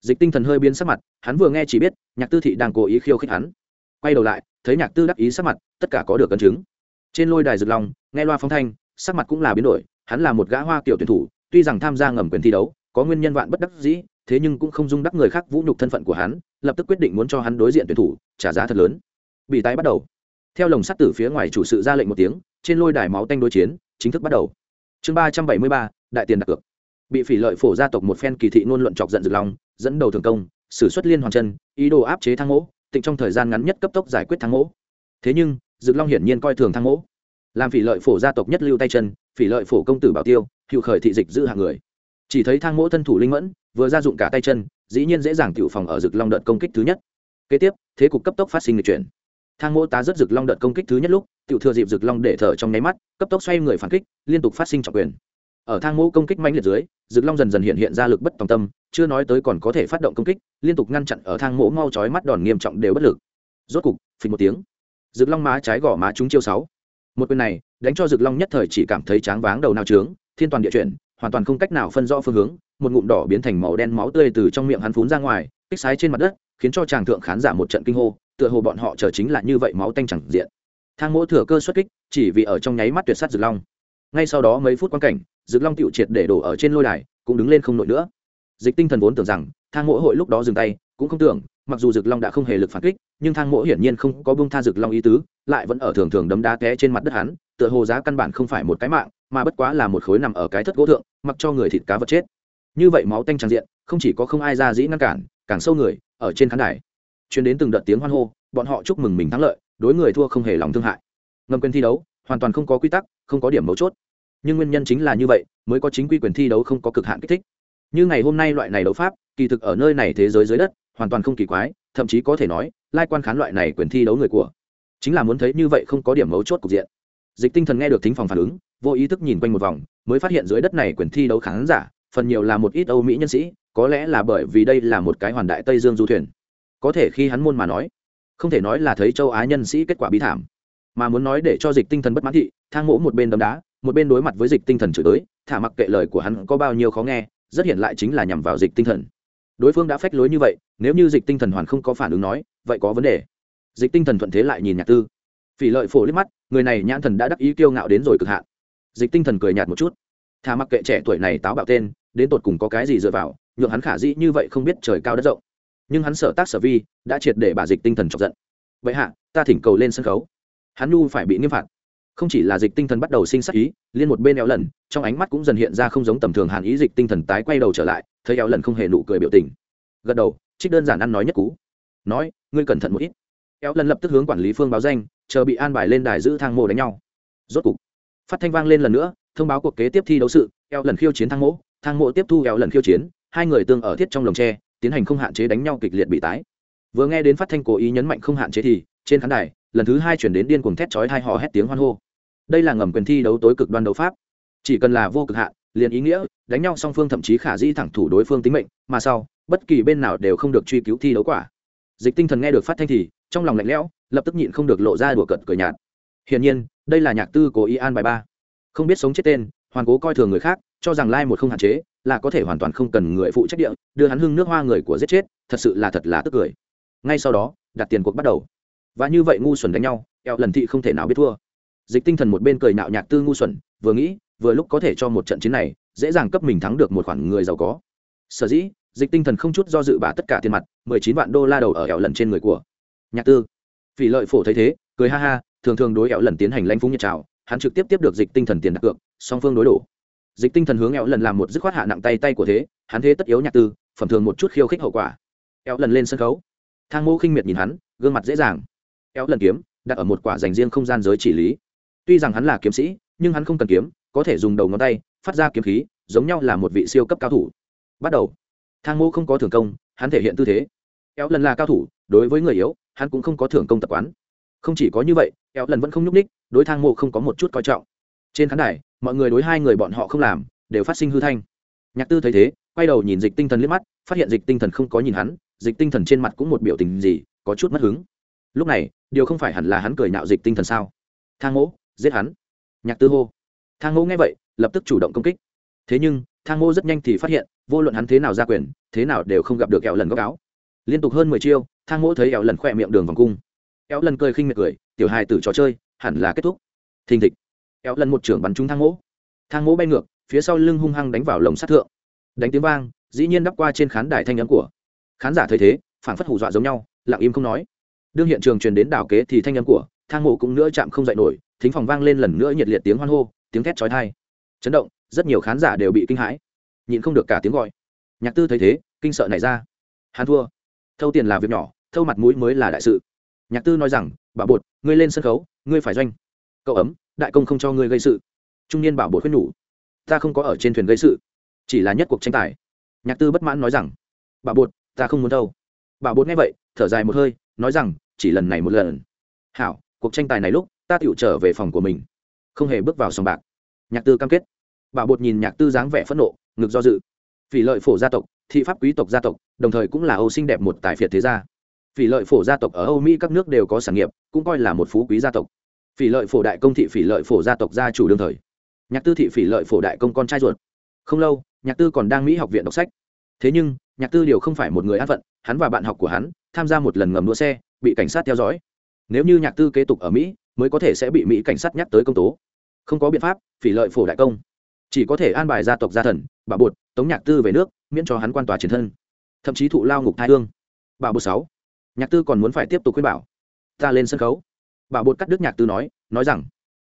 Dịch tinh thần hơi biến sắc mặt, hắn vừa nghe chỉ biết, nhạc tư thị đang cố ý khiêu khích hắn. Quay đầu lại, thấy nhạc tư đắc ý sắc mặt, tất cả có được cân chứng. Trên lôi đài rực lòng, nghe loa phong thanh, sắc mặt cũng là biến đổi, hắn là một gã hoa kiểu tuyển thủ tuy rằng tham gia ngầm quyền thi đấu, có nguyên nhân vạn bất đắc dĩ, thế nhưng cũng không dung đắc người khác vũ nhục thân phận của hắn, lập tức quyết định muốn cho hắn đối diện tuyển thủ, trả giá thật lớn. Bị tái bắt đầu. Theo lồng sắt tử phía ngoài chủ sự ra lệnh một tiếng, trên lôi đài máu tanh đối chiến, chính thức bắt đầu. Chương ba trăm bảy mươi ba, đại tiền đặt cược. Bị phỉ lợi phổ gia tộc một phen kỳ thị ngôn luận chọc giận rực lòng dẫn đầu thường công, xử suất liên hoàn chân, ý đồ áp chế thang mỗ, tịnh trong thời gian ngắn nhất cấp tốc giải quyết thang mỗ. Thế nhưng rực long hiển nhiên coi thường thang mỗ. Làm phỉ lợi phổ gia tộc nhất lưu tay chân, phỉ lợi phổ công tử bảo tiêu hiệu khởi thị dịch giữ hạng người. Chỉ thấy thang mỗ thân thủ linh mẫn, vừa ra dụng cả tay chân, dĩ nhiên dễ dàng tiểu phòng ở rực long đợt công kích thứ nhất. Kế tiếp, thế cục cấp tốc phát sinh người chuyển. Thang mỗ tá rất rực long đợt công kích thứ nhất lúc, tiểu thừa dịp rực long để thở trong nháy mắt, cấp tốc xoay người phản kích, liên tục phát sinh trọng quyền. Ở thang mỗ công kích mãnh liệt dưới rực long dần dần hiện hiện ra lực bất tòng tâm, chưa nói tới còn có thể phát động công kích, liên tục ngăn chặn ở thang mỗ mau chói mắt đòn nghiêm trọng đều bất lực. Rốt cục, phình một tiếng. Rực long má trái gò má trúng chiêu sáu. Một quyền này, đánh cho rực long nhất thời chỉ cảm thấy tráng váng đầu nào trướng thiên toàn địa chuyển, hoàn toàn không cách nào phân rõ phương hướng, một ngụm đỏ biến thành màu đen máu tươi từ trong miệng hắn phún ra ngoài, kích sái trên mặt đất, khiến cho chàng thượng khán giả một trận kinh hô, tựa hồ bọn họ chờ chính là như vậy máu tanh chẳng diện. Thang mỗ thừa cơ xuất kích, chỉ vì ở trong nháy mắt tuyệt sát rực long. Ngay sau đó mấy phút quan cảnh rực long tựu triệt để đổ ở trên lôi đài, cũng đứng lên không nổi nữa. Dịch tinh thần vốn tưởng rằng, thang mỗ hội lúc đó dừng tay, cũng không tưởng mặc dù rực long đã không hề lực phản kích, nhưng thang mỗ hiển nhiên không có bông tha rực long ý tứ, lại vẫn ở thường thường đấm đá té trên mặt đất hắn, tựa hồ giá căn bản không phải một cái mạng, mà bất quá là một khối nằm ở cái thất gỗ thượng, mặc cho người thịt cá vật chết. Như vậy máu tanh tràn diện, không chỉ có không ai ra dĩ ngăn cản, càng sâu người, ở trên khán đài. Chuyến đến từng đợt tiếng hoan hô, bọn họ chúc mừng mình thắng lợi, đối người thua không hề lòng thương hại. Ngầm quyền thi đấu, hoàn toàn không có quy tắc, không có điểm mấu chốt. Nhưng nguyên nhân chính là như vậy, mới có chính quy quyền thi đấu không có cực hạn kích thích như ngày hôm nay loại này đấu pháp, kỳ thực ở nơi này thế giới dưới đất, hoàn toàn không kỳ quái, thậm chí có thể nói, lai quan khán loại này quyền thi đấu người của. Chính là muốn thấy như vậy không có điểm mấu chốt cục diện. Dịch tinh thần nghe được thính phòng phản ứng, vô ý thức nhìn quanh một vòng, mới phát hiện dưới đất này quyền thi đấu khán giả, phần nhiều là một ít âu mỹ nhân sĩ, có lẽ là bởi vì đây là một cái hoàn đại tây dương du thuyền. Có thể khi hắn môn mà nói, không thể nói là thấy châu á nhân sĩ kết quả bí thảm, mà muốn nói để cho dịch tinh thần bất mãn thị, thang mỗ một bên đấm đá, một bên đối mặt với dịch tinh thần chửi tới, thả mặc kệ lời của hắn có bao nhiêu khó nghe rất hiện lại chính là nhằm vào dịch tinh thần. Đối phương đã phách lối như vậy, nếu như dịch tinh thần hoàn không có phản ứng nói, vậy có vấn đề. Dịch tinh thần thuận thế lại nhìn nhạc tư. Phỉ lợi phổ liếc mắt, người này nhãn thần đã đắc ý kiêu ngạo đến rồi cực hạn. Dịch tinh thần cười nhạt một chút. Thà mặc kệ trẻ tuổi này táo bạo tên, đến tột cùng có cái gì dựa vào, nhượng hắn khả dĩ như vậy không biết trời cao đất rộng. Nhưng hắn sở tác sở vi, đã triệt để bà dịch tinh thần chọc giận. Vậy hạ, ta thỉnh cầu lên sân khấu. Hắn nhu phải bị nghiêm phạt không chỉ là dịch tinh thần bắt đầu sinh sắc ý, liên một bên éo lần trong ánh mắt cũng dần hiện ra không giống tầm thường hàn ý dịch tinh thần tái quay đầu trở lại, thấy éo lần không hề nụ cười biểu tình. Gật đầu, trích đơn giản ăn nói nhất cú. Nói, ngươi cẩn thận một ít. Éo lần lập tức hướng quản lý phương báo danh, chờ bị an bài lên đài giữ thang mộ đánh nhau. Rốt cục, phát thanh vang lên lần nữa, thông báo cuộc kế tiếp thi đấu sự éo lần khiêu chiến thang mộ thang mộ tiếp thu éo lần khiêu chiến, hai người tương ở thiết trong lồng tre, tiến hành không hạn chế đánh nhau kịch liệt bị tái. Vừa nghe đến phát thanh cố ý nhấn mạnh không hạn chế thì, trên khán đài lần thứ hai chuyển đến điên cuồng thét chói hai hò hét tiếng hoan hô. Đây là ngầm quyền thi đấu tối cực đoan đấu pháp. Chỉ cần là vô cực hạn, liền ý nghĩa, đánh nhau song phương thậm chí khả dĩ thẳng thủ đối phương tính mệnh, mà sau, bất kỳ bên nào đều không được truy cứu thi đấu quả. Dịch tinh thần nghe được phát thanh thì, trong lòng lạnh lẽo, lập tức nhịn không được lộ ra đùa cợt cười nhạt. Hiển nhiên, đây là nhạc tư cố ý an bài ba. Không biết sống chết tên, hoàn cố coi thường người khác, cho rằng lai một không hạn chế, là có thể hoàn toàn không cần người phụ trách địa, đưa hắn hưng nước hoa người của giết chết, thật sự là thật là tức cười. Ngay sau đó, đặt tiền cuộc bắt đầu và như vậy ngu xuẩn đánh nhau, eo lần thị không thể nào biết thua. Dịch tinh thần một bên cười nạo nhạc tư ngu xuẩn, vừa nghĩ, vừa lúc có thể cho một trận chiến này, dễ dàng cấp mình thắng được một khoản người giàu có. Sở dĩ, dịch tinh thần không chút do dự bả tất cả tiền mặt, mười chín vạn đô la đầu ở eo lần trên người của nhạc tư. Vì lợi phổ thấy thế, cười ha ha, thường thường đối eo lần tiến hành lãnh phúng nhiệt trào, hắn trực tiếp tiếp được dịch tinh thần tiền đặt cược, song phương đối đổ. Dịch tinh thần hướng eo lần làm một dứt khoát hạ nặng tay tay của thế, hắn thế tất yếu nhạc tư, phẩm thường một chút khiêu khích hậu quả. Eo lần lên sân khấu. Thang mô khinh miệt nhìn hắn, gương mặt dễ dàng. Éo lần kiếm, đặt ở một quả dành riêng không gian giới chỉ lý. Tuy rằng hắn là kiếm sĩ, nhưng hắn không cần kiếm, có thể dùng đầu ngón tay, phát ra kiếm khí, giống nhau là một vị siêu cấp cao thủ. Bắt đầu. Thang mô không có thưởng công, hắn thể hiện tư thế. Éo lần là cao thủ, đối với người yếu, hắn cũng không có thưởng công tập quán. Không chỉ có như vậy éo lần vẫn không nhúc ních đối thang mô không có một chút coi trọng. Trên khán đài, mọi người đối hai người bọn họ không làm, đều phát sinh hư thanh. Nhạc tư thấy thế, quay đầu nhìn dịch tinh thần liếc mắt, phát hiện dịch tinh thần không có nhìn hắn, dịch tinh thần trên mặt cũng một biểu tình gì, có chút mất hứng. Lúc này điều không phải hẳn là hắn cười nhạo dịch tinh thần sao? Thang Ngô, giết hắn. Nhạc tư hô. Thang Ngô nghe vậy lập tức chủ động công kích. Thế nhưng thang Ngô rất nhanh thì phát hiện vô luận hắn thế nào ra quyền thế nào đều không gặp được kẹo lần góc áo. Liên tục hơn mười chiêu thang Ngô thấy kẹo lần khỏe miệng đường vòng cung. Kẹo lần cười khinh miệt cười tiểu hài tử trò chơi hẳn là kết thúc. Thình thịch. Kẹo lần một trưởng bắn trúng thang Ngô. thang Ngô bay ngược phía sau lưng hung hăng đánh vào lồng sát thượng. Đánh tiếng vang dĩ nhiên đắp qua trên khán đài thanh âm của. Khán giả thấy thế phản phất hù dọa giống nhau lặng im không nói đương hiện trường truyền đến đảo kế thì thanh âm của thang mộ cũng nữa chạm không dậy nổi, thính phòng vang lên lần nữa nhiệt liệt tiếng hoan hô, tiếng thét trói thai chấn động, rất nhiều khán giả đều bị kinh hãi. Nhịn không được cả tiếng gọi. Nhạc tư thấy thế, kinh sợ này ra. Hắn thua. Thâu tiền là việc nhỏ, thâu mặt mũi mới là đại sự. Nhạc tư nói rằng, bảo bột, ngươi lên sân khấu, ngươi phải doanh. Cậu ấm, đại công không cho ngươi gây sự. Trung niên bảo bột khuyên nhủ, ta không có ở trên thuyền gây sự, chỉ là nhất cuộc tranh tài. Nhạc tư bất mãn nói rằng, bảo bột, ta không muốn đâu bảo bột nghe vậy, thở dài một hơi nói rằng, chỉ lần này một lần. Hảo, cuộc tranh tài này lúc, ta tựu trở về phòng của mình. Không hề bước vào sòng bạc. Nhạc tư cam kết. Bảo bột nhìn nhạc tư dáng vẻ phẫn nộ, ngực do dự. Phỉ lợi phổ gia tộc, thị pháp quý tộc gia tộc, đồng thời cũng là âu xinh đẹp một tài phiệt thế gia. Phỉ lợi phổ gia tộc ở âu mỹ các nước đều có sản nghiệp, cũng coi là một phú quý gia tộc. Phỉ lợi phổ đại công thị phỉ lợi phổ gia tộc gia chủ đương thời. Nhạc tư thị phỉ lợi phổ đại công con trai ruột. Không lâu, nhạc tư còn đang mỹ học viện đọc sách. Thế nhưng, nhạc tư điều không phải một người an phận, hắn và bạn học của hắn tham gia một lần ngầm đua xe, bị cảnh sát theo dõi. Nếu như nhạc tư kế tục ở mỹ, mới có thể sẽ bị mỹ cảnh sát nhắc tới công tố. Không có biện pháp, phỉ lợi phổ đại công. Chỉ có thể an bài gia tộc gia thần, bà bột, tống nhạc tư về nước, miễn cho hắn quan tòa chiến thân. Thậm chí thụ lao ngục thai hương. Bà bột sáu. Nhạc tư còn muốn phải tiếp tục khuyên bảo. Ta lên sân khấu. Bà bột cắt đứt nhạc tư nói nói rằng,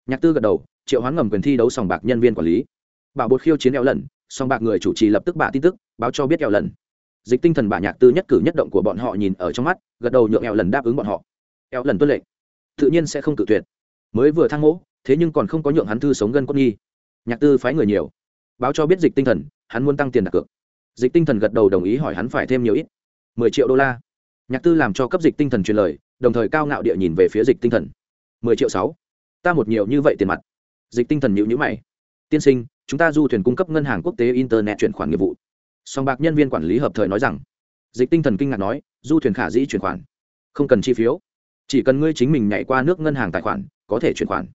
nhạc tư gật đầu, triệu hoán ngầm quyền thi đấu sòng bạc nhân viên quản lý. Bà bột khiêu chiến eo lần sòng bạc người chủ trì lập tức bạ tin tức, báo cho biết eo lần dịch tinh thần bà nhạc tư nhất cử nhất động của bọn họ nhìn ở trong mắt, gật đầu nhượng eo lần đáp ứng bọn họ. Eo lần tuân lệnh. Tự nhiên sẽ không cự tuyệt. Mới vừa thang mỗ, thế nhưng còn không có nhượng hắn thư sống gân con nghi. nhạc tư phái người nhiều. Báo cho biết dịch tinh thần, hắn muốn tăng tiền đặt cược. Dịch tinh thần gật đầu đồng ý hỏi hắn phải thêm nhiều ít. Mười triệu đô la. Nhạc tư làm cho cấp dịch tinh thần truyền lời, đồng thời cao ngạo địa nhìn về phía dịch tinh thần. Mười triệu sáu. Ta một nhiều như vậy tiền mặt. Dịch tinh thần nhịu nhữ mày. Tiên sinh, chúng ta du thuyền cung cấp ngân hàng quốc tế internet chuyển khoản nghiệp vụ song bạc nhân viên quản lý hợp thời nói rằng, dịch tinh thần kinh ngạc nói, du thuyền khả dĩ chuyển khoản, không cần chi phiếu, chỉ cần ngươi chính mình nhảy qua nước ngân hàng tài khoản, có thể chuyển khoản.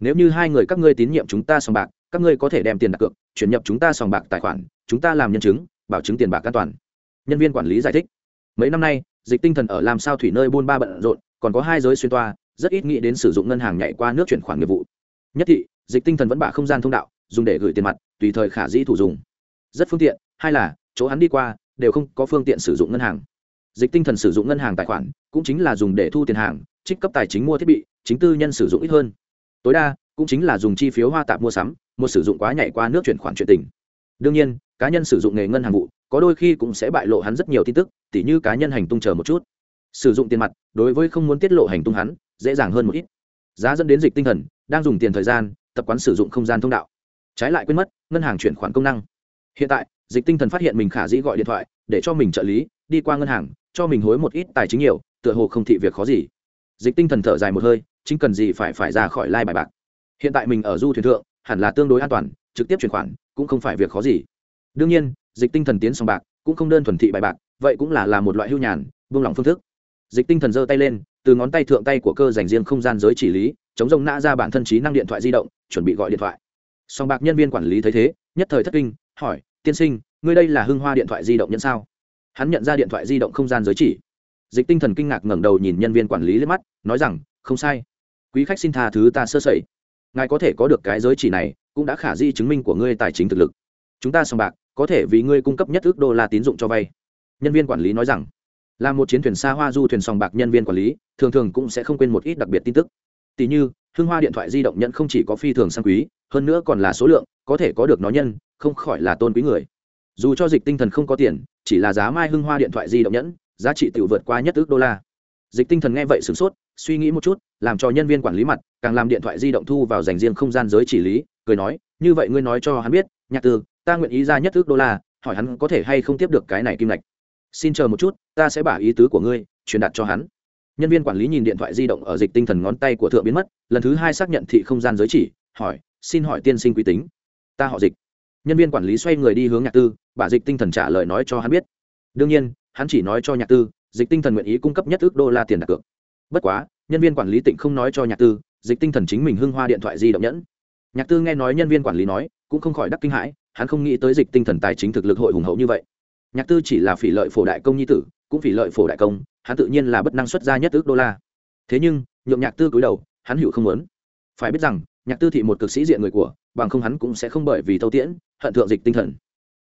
Nếu như hai người các ngươi tín nhiệm chúng ta sòng bạc, các ngươi có thể đem tiền đặt cược, chuyển nhập chúng ta sòng bạc tài khoản, chúng ta làm nhân chứng, bảo chứng tiền bạc an toàn. Nhân viên quản lý giải thích. Mấy năm nay, dịch tinh thần ở làm sao thủy nơi buôn ba bận rộn, còn có hai giới xuyên toa, rất ít nghĩ đến sử dụng ngân hàng nhảy qua nước chuyển khoản nghiệp vụ. Nhất thị, dịch tinh thần vẫn bạ không gian thông đạo, dùng để gửi tiền mặt, tùy thời khả dĩ thủ dùng. Rất phương tiện hai là, chỗ hắn đi qua, đều không có phương tiện sử dụng ngân hàng. Dịch tinh thần sử dụng ngân hàng tài khoản, cũng chính là dùng để thu tiền hàng, trích cấp tài chính mua thiết bị, chính tư nhân sử dụng ít hơn. Tối đa, cũng chính là dùng chi phiếu hoa tạp mua sắm một sử dụng quá nhảy qua nước chuyển khoản chuyện tình. Đương nhiên, cá nhân sử dụng nghề ngân hàng vụ, có đôi khi cũng sẽ bại lộ hắn rất nhiều tin tức, tỉ như cá nhân hành tung chờ một chút. Sử dụng tiền mặt, đối với không muốn tiết lộ hành tung hắn, dễ dàng hơn một ít. Giá dẫn đến dịch tinh thần, đang dùng tiền thời gian, tập quán sử dụng không gian thông đạo. Trái lại quên mất, ngân hàng chuyển khoản công năng hiện tại, dịch tinh thần phát hiện mình khả dĩ gọi điện thoại, để cho mình trợ lý, đi qua ngân hàng, cho mình hối một ít tài chính nhiều, tựa hồ không thị việc khó gì. Dịch tinh thần thở dài một hơi, chính cần gì phải phải ra khỏi lai bài bạc. Hiện tại mình ở du thuyền thượng, hẳn là tương đối an toàn, trực tiếp chuyển khoản, cũng không phải việc khó gì. Đương nhiên, dịch tinh thần tiến sòng bạc, cũng không đơn thuần thị bài bạc, vậy cũng là là một loại hưu nhàn, buông lỏng phương thức. Dịch tinh thần giơ tay lên, từ ngón tay thượng tay của cơ dành riêng không gian giới chỉ lý, chống rông nã ra bản thân trí năng điện thoại di động, chuẩn bị gọi điện thoại. Sòng bạc nhân viên quản lý thấy thế, nhất thời thất kinh hỏi, tiên sinh, ngươi đây là hưng hoa điện thoại di động nhận sao? Hắn nhận ra điện thoại di động không gian giới chỉ. Dịch tinh thần kinh ngạc ngẩng đầu nhìn nhân viên quản lý lên mắt, nói rằng, không sai. Quý khách xin tha thứ ta sơ sẩy. Ngài có thể có được cái giới chỉ này, cũng đã khả di chứng minh của ngươi tài chính thực lực. Chúng ta sòng bạc, có thể vì ngươi cung cấp nhất ước đô la tín dụng cho vay. Nhân viên quản lý nói rằng, là một chiến thuyền xa hoa du thuyền sòng bạc nhân viên quản lý, thường thường cũng sẽ không quên một ít đặc biệt tin tức. Tỷ như, hưng hoa điện thoại di động nhận không chỉ có phi thường sang quý, hơn nữa còn là số lượng, có thể có được nó nhân không khỏi là tôn quý người. Dù cho dịch tinh thần không có tiền, chỉ là giá mai hưng hoa điện thoại di động nhẫn, giá trị tự vượt qua nhất ước đô la. Dịch tinh thần nghe vậy sửng sốt, suy nghĩ một chút, làm cho nhân viên quản lý mặt, càng làm điện thoại di động thu vào dành riêng không gian giới chỉ lý, cười nói, như vậy ngươi nói cho hắn biết, nhạc tư ta nguyện ý ra nhất ước đô la, hỏi hắn có thể hay không tiếp được cái này kim lạch xin chờ một chút, ta sẽ bả ý tứ của ngươi, truyền đạt cho hắn. Nhân viên quản lý nhìn điện thoại di động ở dịch tinh thần ngón tay của thượng biến mất, lần thứ hai xác nhận thị không gian giới chỉ, hỏi, xin hỏi tiên sinh quý tính. Ta họ dịch nhân viên quản lý xoay người đi hướng nhạc tư, bà dịch tinh thần trả lời nói cho hắn biết. Đương nhiên, hắn chỉ nói cho nhạc tư, dịch tinh thần nguyện ý cung cấp nhất ước đô la tiền đặt cược. Bất quá, nhân viên quản lý tỉnh không nói cho nhạc tư, dịch tinh thần chính mình hưng hoa điện thoại di động nhẫn. Nhạc tư nghe nói nhân viên quản lý nói, cũng không khỏi đắc kinh hãi, hắn không nghĩ tới dịch tinh thần tài chính thực lực hội hùng hậu như vậy. Nhạc tư chỉ là phỉ lợi phổ đại công nhi tử, cũng phỉ lợi phổ đại công, hắn tự nhiên là bất năng xuất ra nhất ước đô la. Thế nhưng, nhượng nhạc tư cúi đầu, hắn hữu không muốn. Phải biết rằng, nhạc tư thị một cực sĩ diện người của, bằng không hắn cũng sẽ không bởi vì thâu tiễn hận thượng dịch tinh thần.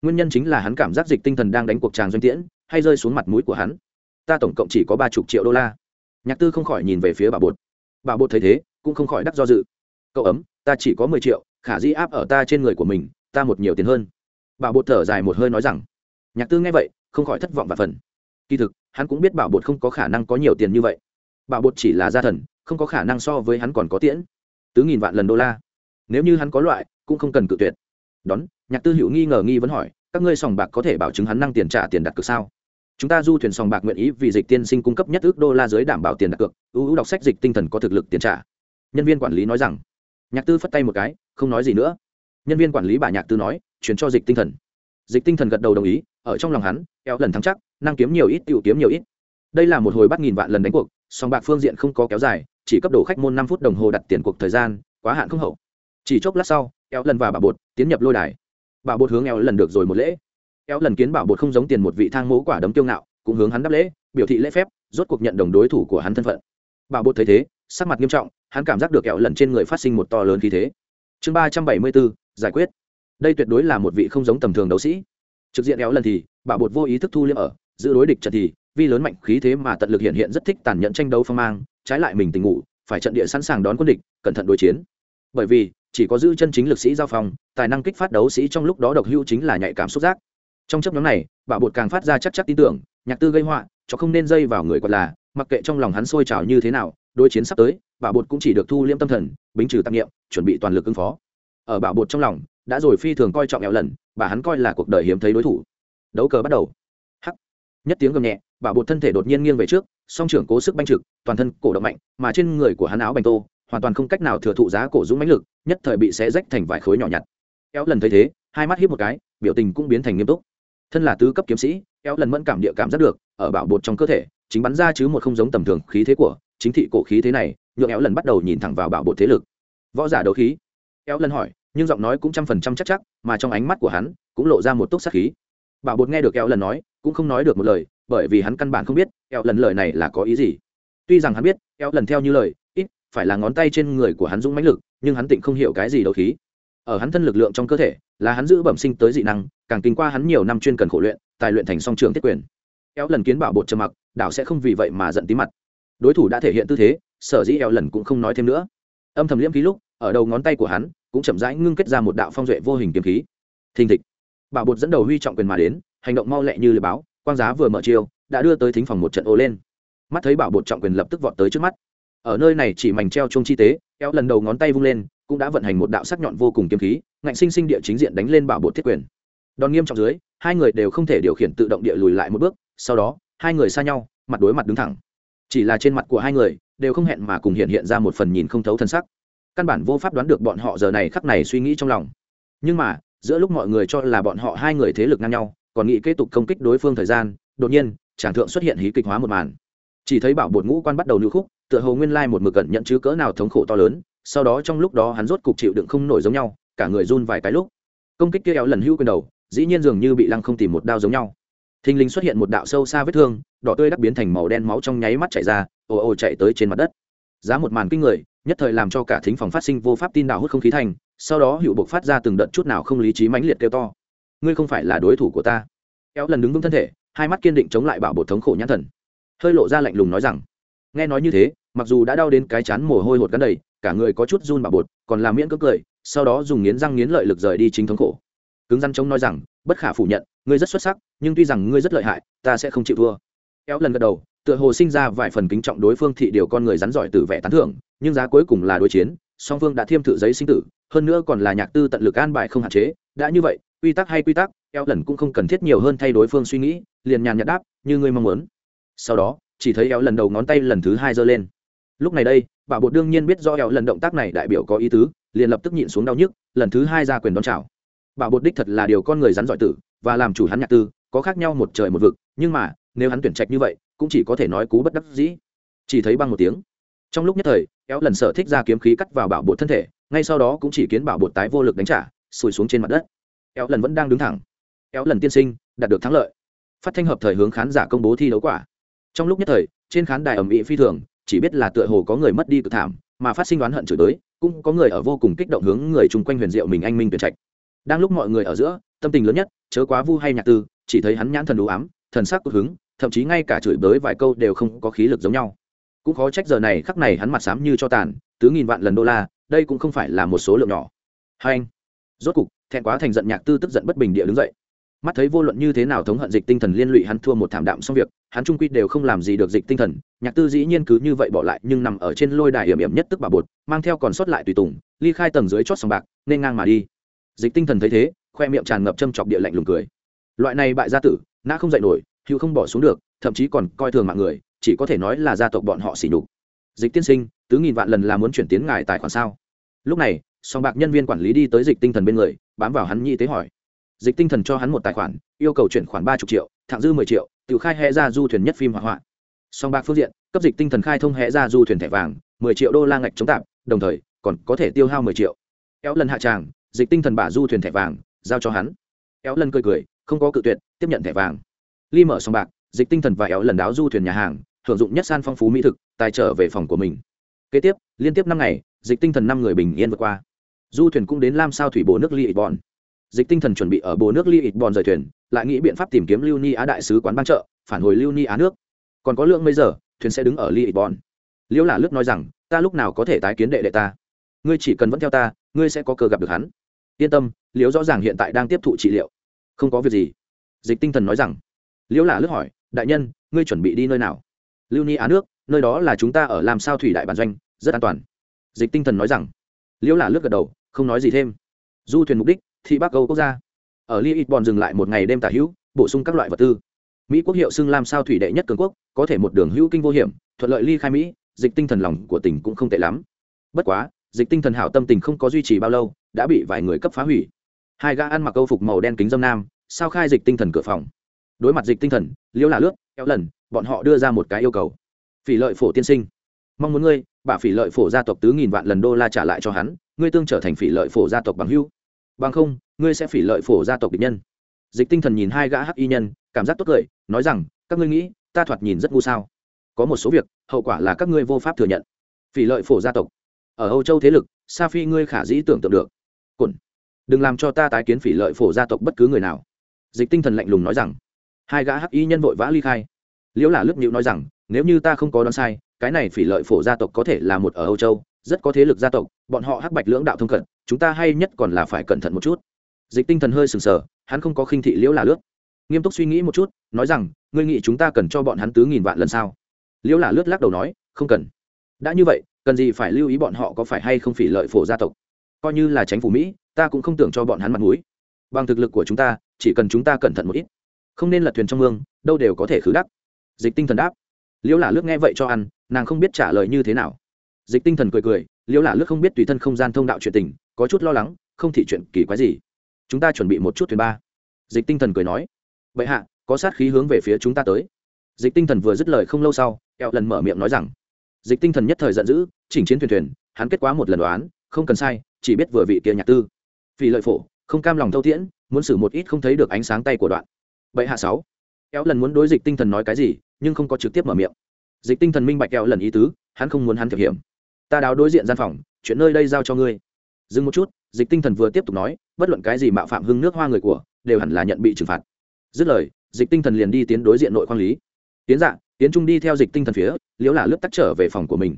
Nguyên nhân chính là hắn cảm giác dịch tinh thần đang đánh cuộc tràng doanh tiễn, hay rơi xuống mặt mũi của hắn. Ta tổng cộng chỉ có ba chục triệu đô la. Nhạc tư không khỏi nhìn về phía bà bột. Bà bột thấy thế, cũng không khỏi đắc do dự. Cậu ấm, ta chỉ có mười triệu, khả di áp ở ta trên người của mình, ta một nhiều tiền hơn. Bà bột thở dài một hơi nói rằng. Nhạc tư nghe vậy, không khỏi thất vọng và phần kỳ thực, hắn cũng biết bảo bột không có khả năng có nhiều tiền như vậy. Bảo bột chỉ là gia thần, không có khả năng so với hắn còn có tiễn. Tứ nghìn vạn lần đô la. Nếu như hắn có loại, cũng không cần cự tuyệt đón, nhạc tư hữu nghi ngờ nghi vấn hỏi, các ngươi sòng bạc có thể bảo chứng hắn năng tiền trả tiền đặt cược sao? Chúng ta du thuyền sòng bạc nguyện ý vì dịch tiên sinh cung cấp nhất ước đô la dưới đảm bảo tiền đặt cược ưu ưu đọc sách dịch tinh thần có thực lực tiền trả. Nhân viên quản lý nói rằng, nhạc tư phất tay một cái, không nói gì nữa. Nhân viên quản lý bà nhạc tư nói, chuyển cho dịch tinh thần. Dịch tinh thần gật đầu đồng ý, ở trong lòng hắn, kéo lần thắng chắc, năng kiếm nhiều ít tự kiếm nhiều ít. Đây là một hồi bắt nghìn vạn lần đánh cuộc song bạc phương diện không có kéo dài, chỉ cấp đổ khách môn năm phút đồng hồ đặt tiền cuộc thời gian, quá hạn không hậu. Chỉ chốc lát sau kéo lần và bà bột, tiến nhập lôi đài. Bà bột hướng eo lần được rồi một lễ. Eo lần kiến bảo bột không giống tiền một vị thang mố quả đấm kiêu ngạo, cũng hướng hắn đáp lễ, biểu thị lễ phép, rốt cuộc nhận đồng đối thủ của hắn thân phận. Bảo bột thấy thế, sắc mặt nghiêm trọng, hắn cảm giác được eo lần trên người phát sinh một to lớn khí thế. Chương ba trăm bảy mươi bốn giải quyết. Đây tuyệt đối là một vị không giống tầm thường đấu sĩ. Trực diện éo lần thì, bảo bột vô ý thức thu liêm ở, giữ đối địch trận thì vì lớn mạnh khí thế mà tận lực hiện hiện rất thích tàn nhẫn tranh đấu phong mang, trái lại mình tình ngủ, phải trận địa sẵn sàng đón quân địch, cẩn thận đối chiến. Bởi vì chỉ có giữ chân chính lực sĩ giao phong, tài năng kích phát đấu sĩ trong lúc đó độc hưu chính là nhạy cảm xúc giác. Trong chấp nhóm này bảo bột càng phát ra chắc chắc tin tưởng, nhạc tư gây họa, cho không nên dây vào người còn là, mặc kệ trong lòng hắn sôi trào như thế nào, đối chiến sắp tới bảo bột cũng chỉ được thu liễm tâm thần, bính trừ tạp nghiệm chuẩn bị toàn lực ứng phó. Ở bảo bột trong lòng, đã rồi phi thường coi trọng eo lần, bà hắn coi là cuộc đời hiếm thấy đối thủ. Đấu cờ bắt đầu. Hắc. Nhất tiếng gầm nhẹ bảo bột thân thể đột nhiên nghiêng về trước, song trưởng cố sức banh trực, toàn thân cổ động mạnh, mà trên người của hắn áo bành tô hoàn toàn không cách nào thừa thụ giá cổ dũng mãnh lực, nhất thời bị xé rách thành vài khối nhỏ nhặt. Kéo lần thấy thế, hai mắt hiếp một cái, biểu tình cũng biến thành nghiêm túc. Thân là tứ cấp kiếm sĩ éo lần mẫn cảm địa cảm giác được, ở bảo bột trong cơ thể, chính bắn ra chứ một không giống tầm thường khí thế của chính thị cổ khí thế này, nhượng éo lần bắt đầu nhìn thẳng vào bảo bột thế lực. Võ giả đấu khí. Éo lần hỏi, nhưng giọng nói cũng trăm phần trăm chắc chắc, mà trong ánh mắt của hắn, cũng lộ ra một túc sát khí. Bảo bột nghe được éo lần nói, cũng không nói được một lời, bởi vì hắn căn bản không biết éo lần lời này là có ý gì. Tuy rằng hắn biết éo lần theo như lời phải là ngón tay trên người của hắn dũng mãnh lực, nhưng hắn tịnh không hiểu cái gì đấu khí. Ở hắn thân lực lượng trong cơ thể, là hắn giữ bẩm sinh tới dị năng, càng kinh qua hắn nhiều năm chuyên cần khổ luyện, tài luyện thành song trường tiết quyền. Éo lần kiến bảo bột trầm mặc, đảo sẽ không vì vậy mà giận tí mặt. Đối thủ đã thể hiện tư thế, sở dĩ éo lần cũng không nói thêm nữa. Âm thầm liễm khí lúc, ở đầu ngón tay của hắn, cũng chậm rãi ngưng kết ra một đạo phong duệ vô hình kiếm khí. Thình thịch. Bảo bột dẫn đầu huy trọng quyền mà đến, hành động mau lẹ như lời báo, quang giá vừa mở chiêu, đã đưa tới thính phòng một trận ồ lên. Mắt thấy bảo bột trọng quyền lập tức vọt tới trước mắt ở nơi này chỉ mảnh treo chung chi tế, kéo lần đầu ngón tay vung lên, cũng đã vận hành một đạo sắc nhọn vô cùng kiếm khí, ngạnh sinh sinh địa chính diện đánh lên bảo bột thiết quyền. Đòn nghiêm trọng dưới, hai người đều không thể điều khiển tự động địa lùi lại một bước, sau đó, hai người xa nhau, mặt đối mặt đứng thẳng. Chỉ là trên mặt của hai người, đều không hẹn mà cùng hiện hiện ra một phần nhìn không thấu thân sắc. Căn bản vô pháp đoán được bọn họ giờ này khắc này suy nghĩ trong lòng. Nhưng mà, giữa lúc mọi người cho là bọn họ hai người thế lực ngang nhau, còn nghĩ kế tục công kích đối phương thời gian, đột nhiên, tràng thượng xuất hiện hí kịch hóa một màn chỉ thấy bảo bột ngũ quan bắt đầu lưu khúc, tựa hồ nguyên lai một mực cẩn nhận chứ cỡ nào thống khổ to lớn, sau đó trong lúc đó hắn rốt cục chịu đựng không nổi giống nhau, cả người run vài cái lúc. Công kích kia éo lần hữu quyền đầu, dĩ nhiên dường như bị lăng không tìm một đao giống nhau. Thình lình xuất hiện một đạo sâu xa vết thương, đỏ tươi đắc biến thành màu đen máu trong nháy mắt chảy ra, ồ ồ chạy tới trên mặt đất. Giá một màn kinh người, nhất thời làm cho cả thính phòng phát sinh vô pháp tin đạo hút không khí thành, sau đó hữu buộc phát ra từng đợt chút nào không lý trí mãnh liệt kêu to. Ngươi không phải là đối thủ của ta. Éo lần đứng vững thân thể, hai mắt kiên định chống lại bảo bột thống khổ nhãn thần hơi lộ ra lạnh lùng nói rằng, nghe nói như thế, mặc dù đã đau đến cái chán mồ hôi hột cắn đầy, cả người có chút run bà bột, còn làm miễn cưỡng cười, sau đó dùng nghiến răng nghiến lợi lực rời đi chính thống khổ. Cứng răn chống nói rằng, bất khả phủ nhận, ngươi rất xuất sắc, nhưng tuy rằng ngươi rất lợi hại, ta sẽ không chịu thua. Kéo lần gật đầu, tựa hồ sinh ra vài phần kính trọng đối phương thị điều con người rắn giỏi từ vẻ tán thưởng, nhưng giá cuối cùng là đối chiến, song phương đã thiêm thử giấy sinh tử, hơn nữa còn là nhạc tư tận lực an bài không hạn chế, đã như vậy, quy tắc hay quy tắc eo lần cũng không cần thiết nhiều hơn thay đối phương suy nghĩ, liền nhàn nhạt đáp, như ngươi mong muốn sau đó, chỉ thấy éo lần đầu ngón tay lần thứ hai giơ lên. Lúc này đây bảo bột đương nhiên biết do éo lần động tác này đại biểu có ý tứ, liền lập tức nhịn xuống đau nhức, lần thứ hai ra quyền đón chào. Bảo bột đích thật là điều con người rắn giỏi tử, và làm chủ hắn nhạc tư, có khác nhau một trời một vực, nhưng mà, nếu hắn tuyển trạch như vậy, cũng chỉ có thể nói cú bất đắc dĩ. Chỉ thấy băng một tiếng. Trong lúc nhất thời éo lần sợ thích ra kiếm khí cắt vào bảo bột thân thể, ngay sau đó cũng chỉ kiến bảo bột tái vô lực đánh trả sùi xuống trên mặt đất. Éo lần vẫn đang đứng thẳng. Éo lần tiên sinh, đạt được thắng lợi. Phát thanh hợp thời hướng khán giả công bố thi đấu quả trong lúc nhất thời, trên khán đài ẩm ĩ phi thường, chỉ biết là tựa hồ có người mất đi cực thảm, mà phát sinh đoán hận chửi tới cũng có người ở vô cùng kích động hướng người chung quanh huyền diệu mình anh minh tuyển trạch. Đang lúc mọi người ở giữa, tâm tình lớn nhất, chớ quá vu hay nhạc tư, chỉ thấy hắn nhãn thần đủ ám, thần sắc cực hứng, thậm chí ngay cả chửi bới vài câu đều không có khí lực giống nhau. Cũng khó trách giờ này khắc này hắn mặt xám như cho tàn, tứ nghìn vạn lần đô la, đây cũng không phải là một số lượng nhỏ. Hai anh, rốt cục, thẹn quá thành giận nhạc tư tức giận bất bình địa đứng dậy. Mắt thấy vô luận như thế nào thống hận dịch tinh thần liên lụy hắn thua một thảm đạm xong việc hắn trung quy đều không làm gì được dịch tinh thần, nhạc tư dĩ nhiên cứ như vậy bỏ lại, nhưng nằm ở trên lôi đài hiểm hiểm nhất tức bà bột, mang theo còn sót lại tùy tùng, ly khai tầng dưới chót sòng bạc, nên ngang mà đi. Dịch tinh thần thấy thế, khoe miệng tràn ngập châm chọc địa lạnh lùng cười. Loại này bại gia tử, nã không dạy nổi hữu không bỏ xuống được, thậm chí còn coi thường mạng người, chỉ có thể nói là gia tộc bọn họ xỉ đục dịch tiên sinh, tứ nghìn vạn lần là muốn chuyển tiến ngài tài khoản sao? Lúc này song bạc nhân viên quản lý đi tới dịch tinh thần bên người, bám vào hắn nhị tế hỏi dịch tinh thần cho hắn một tài khoản, yêu cầu chuyển khoản ba chục triệu, thẳng dư mười triệu, tự khai hệ ra du thuyền nhất phim hỏa hoạn. Song bạc phương diện, cấp dịch tinh thần khai thông hệ ra du thuyền thẻ vàng, mười triệu đô la ngạch chống tạm đồng thời, còn có thể tiêu hao mười triệu. Éo lần hạ tràng, dịch tinh thần bả du thuyền thẻ vàng, giao cho hắn. Éo lần cười cười, không có cự tuyệt, tiếp nhận thẻ vàng. Ly mở sòng bạc, dịch tinh thần và éo lần đáo du thuyền nhà hàng hưởng dụng nhất san phong phú mỹ thực, tài trở về phòng của mình. Kế tiếp, liên tiếp năm ngày, dịch tinh thần năm người bình yên vượt qua. Du thuyền cũng đến lam sao thủy bồ nước ly bọn. bòn dịch tinh thần chuẩn bị ở bồ nước li ít bòn rời thuyền, lại nghĩ biện pháp tìm kiếm lưu ni á đại sứ quán ban trợ phản hồi lưu ni á nước. Còn có lượng mấy giờ, thuyền sẽ đứng ở li ít bòn liễu là lướt nói rằng, ta lúc nào có thể tái kiến đệ đệ ta? Ngươi chỉ cần vẫn theo ta, ngươi sẽ có cơ gặp được hắn. Yên tâm liễu rõ ràng hiện tại đang tiếp thụ trị liệu. Không có việc gì. Dịch tinh thần nói rằng. Liễu là lướt hỏi, đại nhân, ngươi chuẩn bị đi nơi nào? Lưu ni á nước, nơi đó là chúng ta ở làm sao thủy đại bản doanh, rất an toàn. Dịch tinh thần nói rằng. Liễu là lướt gật đầu, không nói gì thêm. Du thuyền mục đích thị bắc âu quốc gia. Ở li ít bòn dừng lại một ngày đêm tả hữu, bổ sung các loại vật tư. Mỹ quốc hiệu xưng làm sao thủy đệ nhất cường quốc, có thể một đường hữu kinh vô hiểm, thuận lợi ly khai mỹ, dịch tinh thần lòng của tỉnh cũng không tệ lắm. Bất quá, dịch tinh thần hảo tâm tình không có duy trì bao lâu, đã bị vài người cấp phá hủy. Hai gã ăn mặc câu phục màu đen kính dâm nam, sao khai dịch tinh thần cửa phòng. Đối mặt dịch tinh thần liễu là lướt kéo lần, bọn họ đưa ra một cái yêu cầu. Phỉ lợi phổ tiên sinh. Mong muốn ngươi bà phỉ lợi phổ gia tộc tứ nghìn vạn lần đô la trả lại cho hắn, ngươi tương trở thành phỉ lợi phổ gia tộc bằng hưu bằng không, ngươi sẽ phỉ lợi phổ gia tộc địch nhân. Dịch tinh thần nhìn hai gã hắc y nhân, cảm giác tốt cười, nói rằng, các ngươi nghĩ, ta thoạt nhìn rất ngu sao. Có một số việc, hậu quả là các ngươi vô pháp thừa nhận. Phỉ lợi phổ gia tộc. Ở âu châu thế lực, sa phi ngươi khả dĩ tưởng tượng được. Cồn đừng làm cho ta tái kiến phỉ lợi phổ gia tộc bất cứ người nào. Dịch tinh thần lạnh lùng nói rằng. Hai gã hắc y nhân vội vã ly khai. Liễu là lướt nhịu nói rằng, nếu như ta không có đoán sai, cái này phỉ lợi phổ gia tộc có thể là một ở âu châu, rất có thế lực gia tộc, bọn họ hắc bạch lưỡng đạo thông cận chúng ta hay nhất còn là phải cẩn thận một chút. Dịch tinh thần hơi sừng sờ, hắn không có khinh thị liễu là lướt nghiêm túc suy nghĩ một chút, nói rằng, ngươi nghĩ chúng ta cần cho bọn hắn tứ nghìn vạn lần sao? Liễu là lướt lắc đầu nói, không cần. Đã như vậy, cần gì phải lưu ý bọn họ có phải hay không phỉ lợi phổ gia tộc? Coi như là tránh phủ mỹ, ta cũng không tưởng cho bọn hắn mặt mũi. Bằng thực lực của chúng ta, chỉ cần chúng ta cẩn thận một ít. Không nên lật thuyền trong mương, đâu đều có thể khứ đắc. Dịch tinh thần đáp. Liễu là lướt nghe vậy cho ăn, nàng không biết trả lời như thế nào. Dịch tinh thần cười cười, liễu là lướt không biết tùy thân không gian thông đạo chuyện tình có chút lo lắng, không thị chuyện kỳ quái gì. Chúng ta chuẩn bị một chút thuyền ba. Dịch tinh thần cười nói. Bệ hạ, có sát khí hướng về phía chúng ta tới. Dịch tinh thần vừa dứt lời không lâu sau eo lần mở miệng nói rằng. Dịch tinh thần nhất thời giận dữ, chỉnh chiến thuyền thuyền, hắn kết quá một lần đoán, không cần sai, chỉ biết vừa vị kia nhạc tư. Vì lợi phổ, không cam lòng thâu tiễn muốn xử một ít không thấy được ánh sáng tay của đoạn. Bệ hạ sáu. Eo lần muốn đối dịch tinh thần nói cái gì, nhưng không có trực tiếp mở miệng. Dịch tinh thần minh bạch eo lần ý tứ, hắn không muốn hắn thực hiểm. Ta đáo đối diện gian phòng, chuyện nơi đây giao cho ngươi dừng một chút, dịch tinh thần vừa tiếp tục nói, bất luận cái gì mạo phạm hưng nước hoa người của, đều hẳn là nhận bị trừng phạt. Dứt lời, dịch tinh thần liền đi tiến đối diện nội khoang lý. Tiến dạng tiến trung đi theo dịch tinh thần phía, liễu là lướt tắt trở về phòng của mình.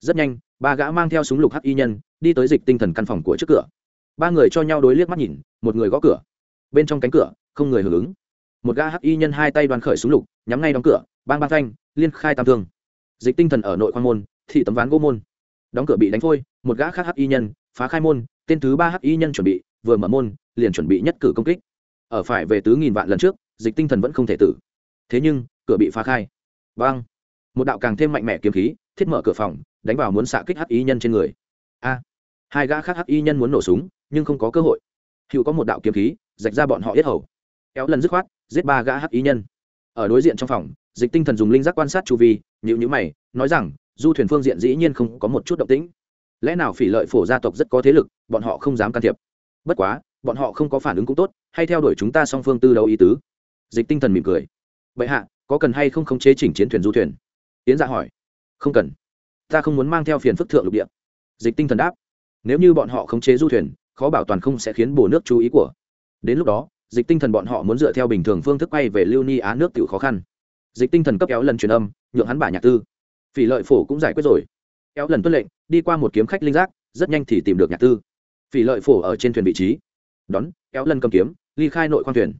Rất nhanh, ba gã mang theo súng lục hắc y nhân, đi tới dịch tinh thần căn phòng của trước cửa. Ba người cho nhau đối liếc mắt nhìn, một người gõ cửa. Bên trong cánh cửa, không người hưởng ứng. Một gã hắc y nhân hai tay đoàn khởi súng lục, nhắm ngay đóng cửa, bang bang thanh, liên khai tam thương. Dịch tinh thần ở nội khoang môn, thị tấm ván gỗ môn. Đóng cửa bị đánh phôi, một gã khác hắc y nhân phá khai môn, tên thứ ba hắc y nhân chuẩn bị, vừa mở môn, liền chuẩn bị nhất cử công kích. Ở phải về tứ nghìn vạn lần trước, dịch tinh thần vẫn không thể tử. Thế nhưng, cửa bị phá khai. Vang một đạo càng thêm mạnh mẽ kiếm khí, thiết mở cửa phòng, đánh vào muốn xạ kích hắc y nhân trên người. A! Hai gã khác hắc y nhân muốn nổ súng, nhưng không có cơ hội. Hữu có một đạo kiếm khí, rạch ra bọn họ yết hầu. Kéo lần dứt khoát, giết ba gã hắc y nhân. Ở đối diện trong phòng, dịch tinh thần dùng linh giác quan sát chu vi nhữ nhữ mày, nói rằng, du thuyền phương diện dĩ nhiên không có một chút động tĩnh lẽ nào phỉ lợi phổ gia tộc rất có thế lực, bọn họ không dám can thiệp? Bất quá, bọn họ không có phản ứng cũng tốt, hay theo đuổi chúng ta song phương tư đấu ý tứ. Dịch tinh thần mỉm cười. Vậy hạ, có cần hay không khống chế chỉnh chiến thuyền du thuyền? Tiến dạ hỏi. Không cần. Ta không muốn mang theo phiền phức thượng lục địa. Dịch tinh thần đáp. Nếu như bọn họ khống chế du thuyền, khó bảo toàn không sẽ khiến bổ nước chú ý của. Đến lúc đó, dịch tinh thần bọn họ muốn dựa theo bình thường phương thức quay về lưu ni á nước tự khó khăn. Dịch tinh thần cấp kéo lần truyền âm, nhượng hắn bả nhạc tư. Phỉ lợi phổ cũng giải quyết rồi kéo lần tuân lệnh, đi qua một kiếm khách linh giác, rất nhanh thì tìm được nhạc tư. Phỉ lợi phổ ở trên thuyền vị trí. Đón, kéo lần cầm kiếm, ly khai nội khoang thuyền.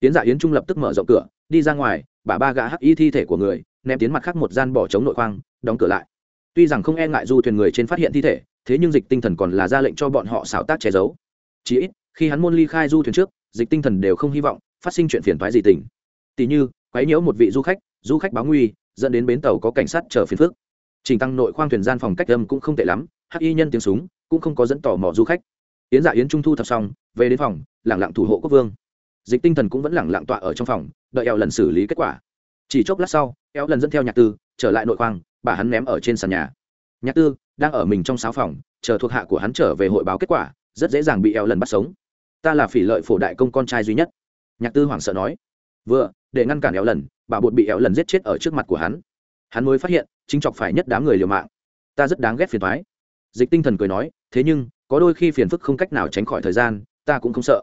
Tiến giả dạ yến trung lập tức mở rộng cửa, đi ra ngoài bả ba gã hắc y thi thể của người, ném tiến mặt khác một gian bỏ trống nội khoang, đóng cửa lại. Tuy rằng không e ngại du thuyền người trên phát hiện thi thể, thế nhưng dịch tinh thần còn là ra lệnh cho bọn họ xảo tác che giấu. Chỉ ít, khi hắn môn ly khai du thuyền trước, dịch tinh thần đều không hy vọng phát sinh chuyện phiền thoái gì tình. Tỷ như, quấy nhiễu một vị du khách du khách báo nguy, dẫn đến bến tàu có cảnh sát chờ phiền phức trình tăng nội khoang thuyền gian phòng cách âm cũng không tệ lắm, hắc y nhân tiếng súng cũng không có dẫn tỏ mò du khách. Yến dạ yến trung thu thập xong, về đến phòng, lẳng lặng thủ hộ quốc vương. Dịch tinh thần cũng vẫn lẳng lặng tọa ở trong phòng, đợi eo lần xử lý kết quả. Chỉ chốc lát sau, eo lần dẫn theo nhạc tư, trở lại nội khoang, bà hắn ném ở trên sàn nhà. Nhạc tư đang ở mình trong sáu phòng, chờ thuộc hạ của hắn trở về hội báo kết quả, rất dễ dàng bị eo lần bắt sống. Ta là phỉ lợi phổ đại công con trai duy nhất. Nhạc tư hoảng sợ nói. Vừa, để ngăn cản eo lần, bà bột bị eo lần giết chết ở trước mặt của hắn hắn mới phát hiện, chính chọc phải nhất đám người liều mạng. Ta rất đáng ghét phiền thoái dịch tinh thần cười nói, thế nhưng, có đôi khi phiền phức không cách nào tránh khỏi thời gian, ta cũng không sợ.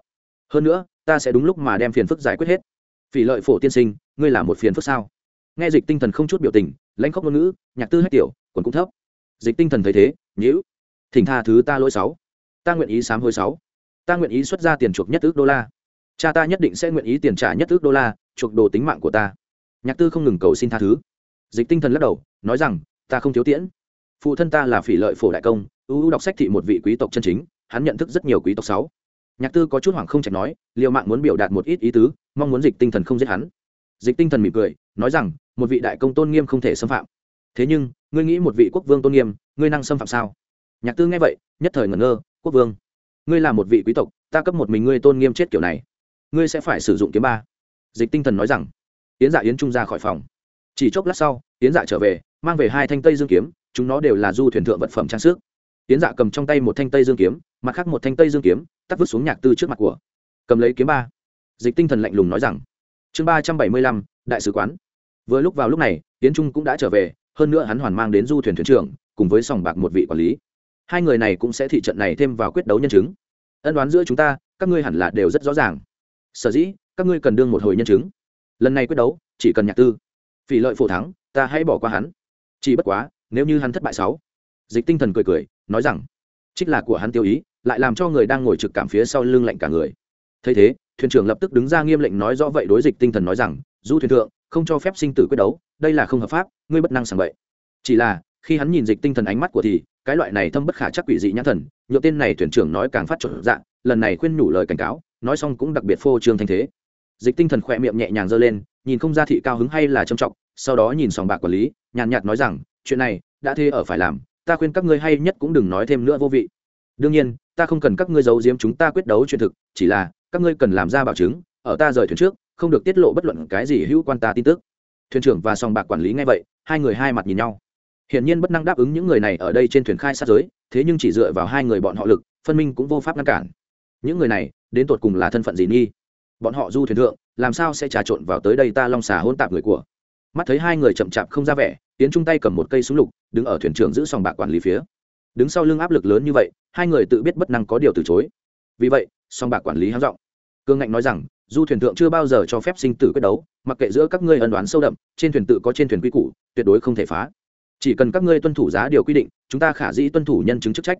Hơn nữa, ta sẽ đúng lúc mà đem phiền phức giải quyết hết. Phỉ lợi phổ tiên sinh, ngươi là một phiền phức sao? Nghe dịch tinh thần không chút biểu tình, lãnh khóc ngôn ngữ, nhạc tư hết tiểu còn cũng thấp. Dịch tinh thần thấy thế nhữ thỉnh tha thứ ta lỗi sáu. Ta nguyện ý sám hối sáu. Ta nguyện ý xuất ra tiền chuộc nhất ước đô la. Cha ta nhất định sẽ nguyện ý tiền trả nhất ước đô la, chuộc đồ tính mạng của ta. Nhạc tư không ngừng cầu xin tha thứ dịch tinh thần lắc đầu, nói rằng, ta không thiếu tiễn. Phụ thân ta là phỉ lợi phổ đại công ưu đọc sách thị một vị quý tộc chân chính, hắn nhận thức rất nhiều quý tộc sáu. Nhạc tư có chút hoảng không trạch nói liệu mạng muốn biểu đạt một ít ý tứ, mong muốn dịch tinh thần không giết hắn. Dịch tinh thần mỉm cười, nói rằng, một vị đại công tôn nghiêm không thể xâm phạm. Thế nhưng, ngươi nghĩ một vị quốc vương tôn nghiêm, ngươi năng xâm phạm sao? Nhạc tư nghe vậy, nhất thời ngẩn ngơ, quốc vương, ngươi là một vị quý tộc, ta cấp một mình ngươi tôn nghiêm chết kiểu này. Ngươi sẽ phải sử dụng kiếm ba. Dịch tinh thần nói rằng, yến dạ yến trung ra khỏi phòng chỉ chốc lát sau tiến dạ trở về, mang về hai thanh tây dương kiếm, chúng nó đều là du thuyền thượng vật phẩm trang sức. Tiến dạ cầm trong tay một thanh tây dương kiếm, mặt khác một thanh tây dương kiếm, tắt vứt xuống nhạc tư trước mặt của. Cầm lấy kiếm ba. Dịch tinh thần lạnh lùng nói rằng, chương ba trăm bảy mươi lăm, đại sứ quán. Vừa lúc vào lúc này tiến trung cũng đã trở về, hơn nữa hắn hoàn mang đến du thuyền thuyền trưởng, cùng với sòng bạc một vị quản lý. Hai người này cũng sẽ thị trận này thêm vào quyết đấu nhân chứng. Ân đoán giữa chúng ta, các ngươi hẳn là đều rất rõ ràng. Sở dĩ, các ngươi cần đương một hồi nhân chứng. Lần này quyết đấu, chỉ cần nhạc tư phỉ lợi phổ thắng, ta hãy bỏ qua hắn. Chỉ bất quá, nếu như hắn thất bại sáu. Dịch tinh thần cười cười, nói rằng, trích là của hắn tiêu ý, lại làm cho người đang ngồi trực cảm phía sau lưng lạnh cả người. Thấy thế, thuyền trưởng lập tức đứng ra nghiêm lệnh nói rõ vậy đối dịch tinh thần nói rằng, du thuyền thượng, không cho phép sinh tử quyết đấu, đây là không hợp pháp, ngươi bất năng sàng bậy. Chỉ là, khi hắn nhìn dịch tinh thần ánh mắt của thì, cái loại này thâm bất khả chắc quỷ dị nhãn thần, nhựa tên này thuyền trưởng nói càng phát trở dạng, lần này khuyên nhủ lời cảnh cáo, nói xong cũng đặc biệt phô trương thanh thế. Dịch tinh thần khỏe miệng nhẹ nhàng giơ lên nhìn không ra thị cao hứng hay là trầm trọng, sau đó nhìn sòng bạc quản lý, nhàn nhạt nói rằng, chuyện này, đã thế ở phải làm, ta khuyên các ngươi hay nhất cũng đừng nói thêm nữa vô vị. Đương nhiên, ta không cần các ngươi giấu giếm chúng ta quyết đấu chuyện thực, chỉ là, các ngươi cần làm ra bảo chứng, ở ta rời thuyền trước, không được tiết lộ bất luận cái gì hữu quan ta tin tức. Thuyền trưởng và sòng bạc quản lý nghe vậy, hai người hai mặt nhìn nhau. Hiển nhiên bất năng đáp ứng những người này ở đây trên thuyền khai sát giới, thế nhưng chỉ dựa vào hai người bọn họ lực, phân minh cũng vô pháp ngăn cản. Những người này, đến tột cùng là thân phận gì nghi? Bọn họ du thuyền thượng, làm sao sẽ trà trộn vào tới đây ta long xà hôn tạp người của. Mắt thấy hai người chậm chạp không ra vẻ tiến chung tay cầm một cây súng lục, đứng ở thuyền trưởng giữ sòng bạc quản lý phía. Đứng sau lưng áp lực lớn như vậy, hai người tự biết bất năng có điều từ chối. Vì vậy song bạc quản lý hám giọng. Cương ngạnh nói rằng, du thuyền thượng chưa bao giờ cho phép sinh tử quyết đấu, mặc kệ giữa các ngươi ân đoán sâu đậm, trên thuyền tự có trên thuyền quy củ, tuyệt đối không thể phá. Chỉ cần các ngươi tuân thủ giá điều quy định, chúng ta khả dĩ tuân thủ nhân chứng chức trách.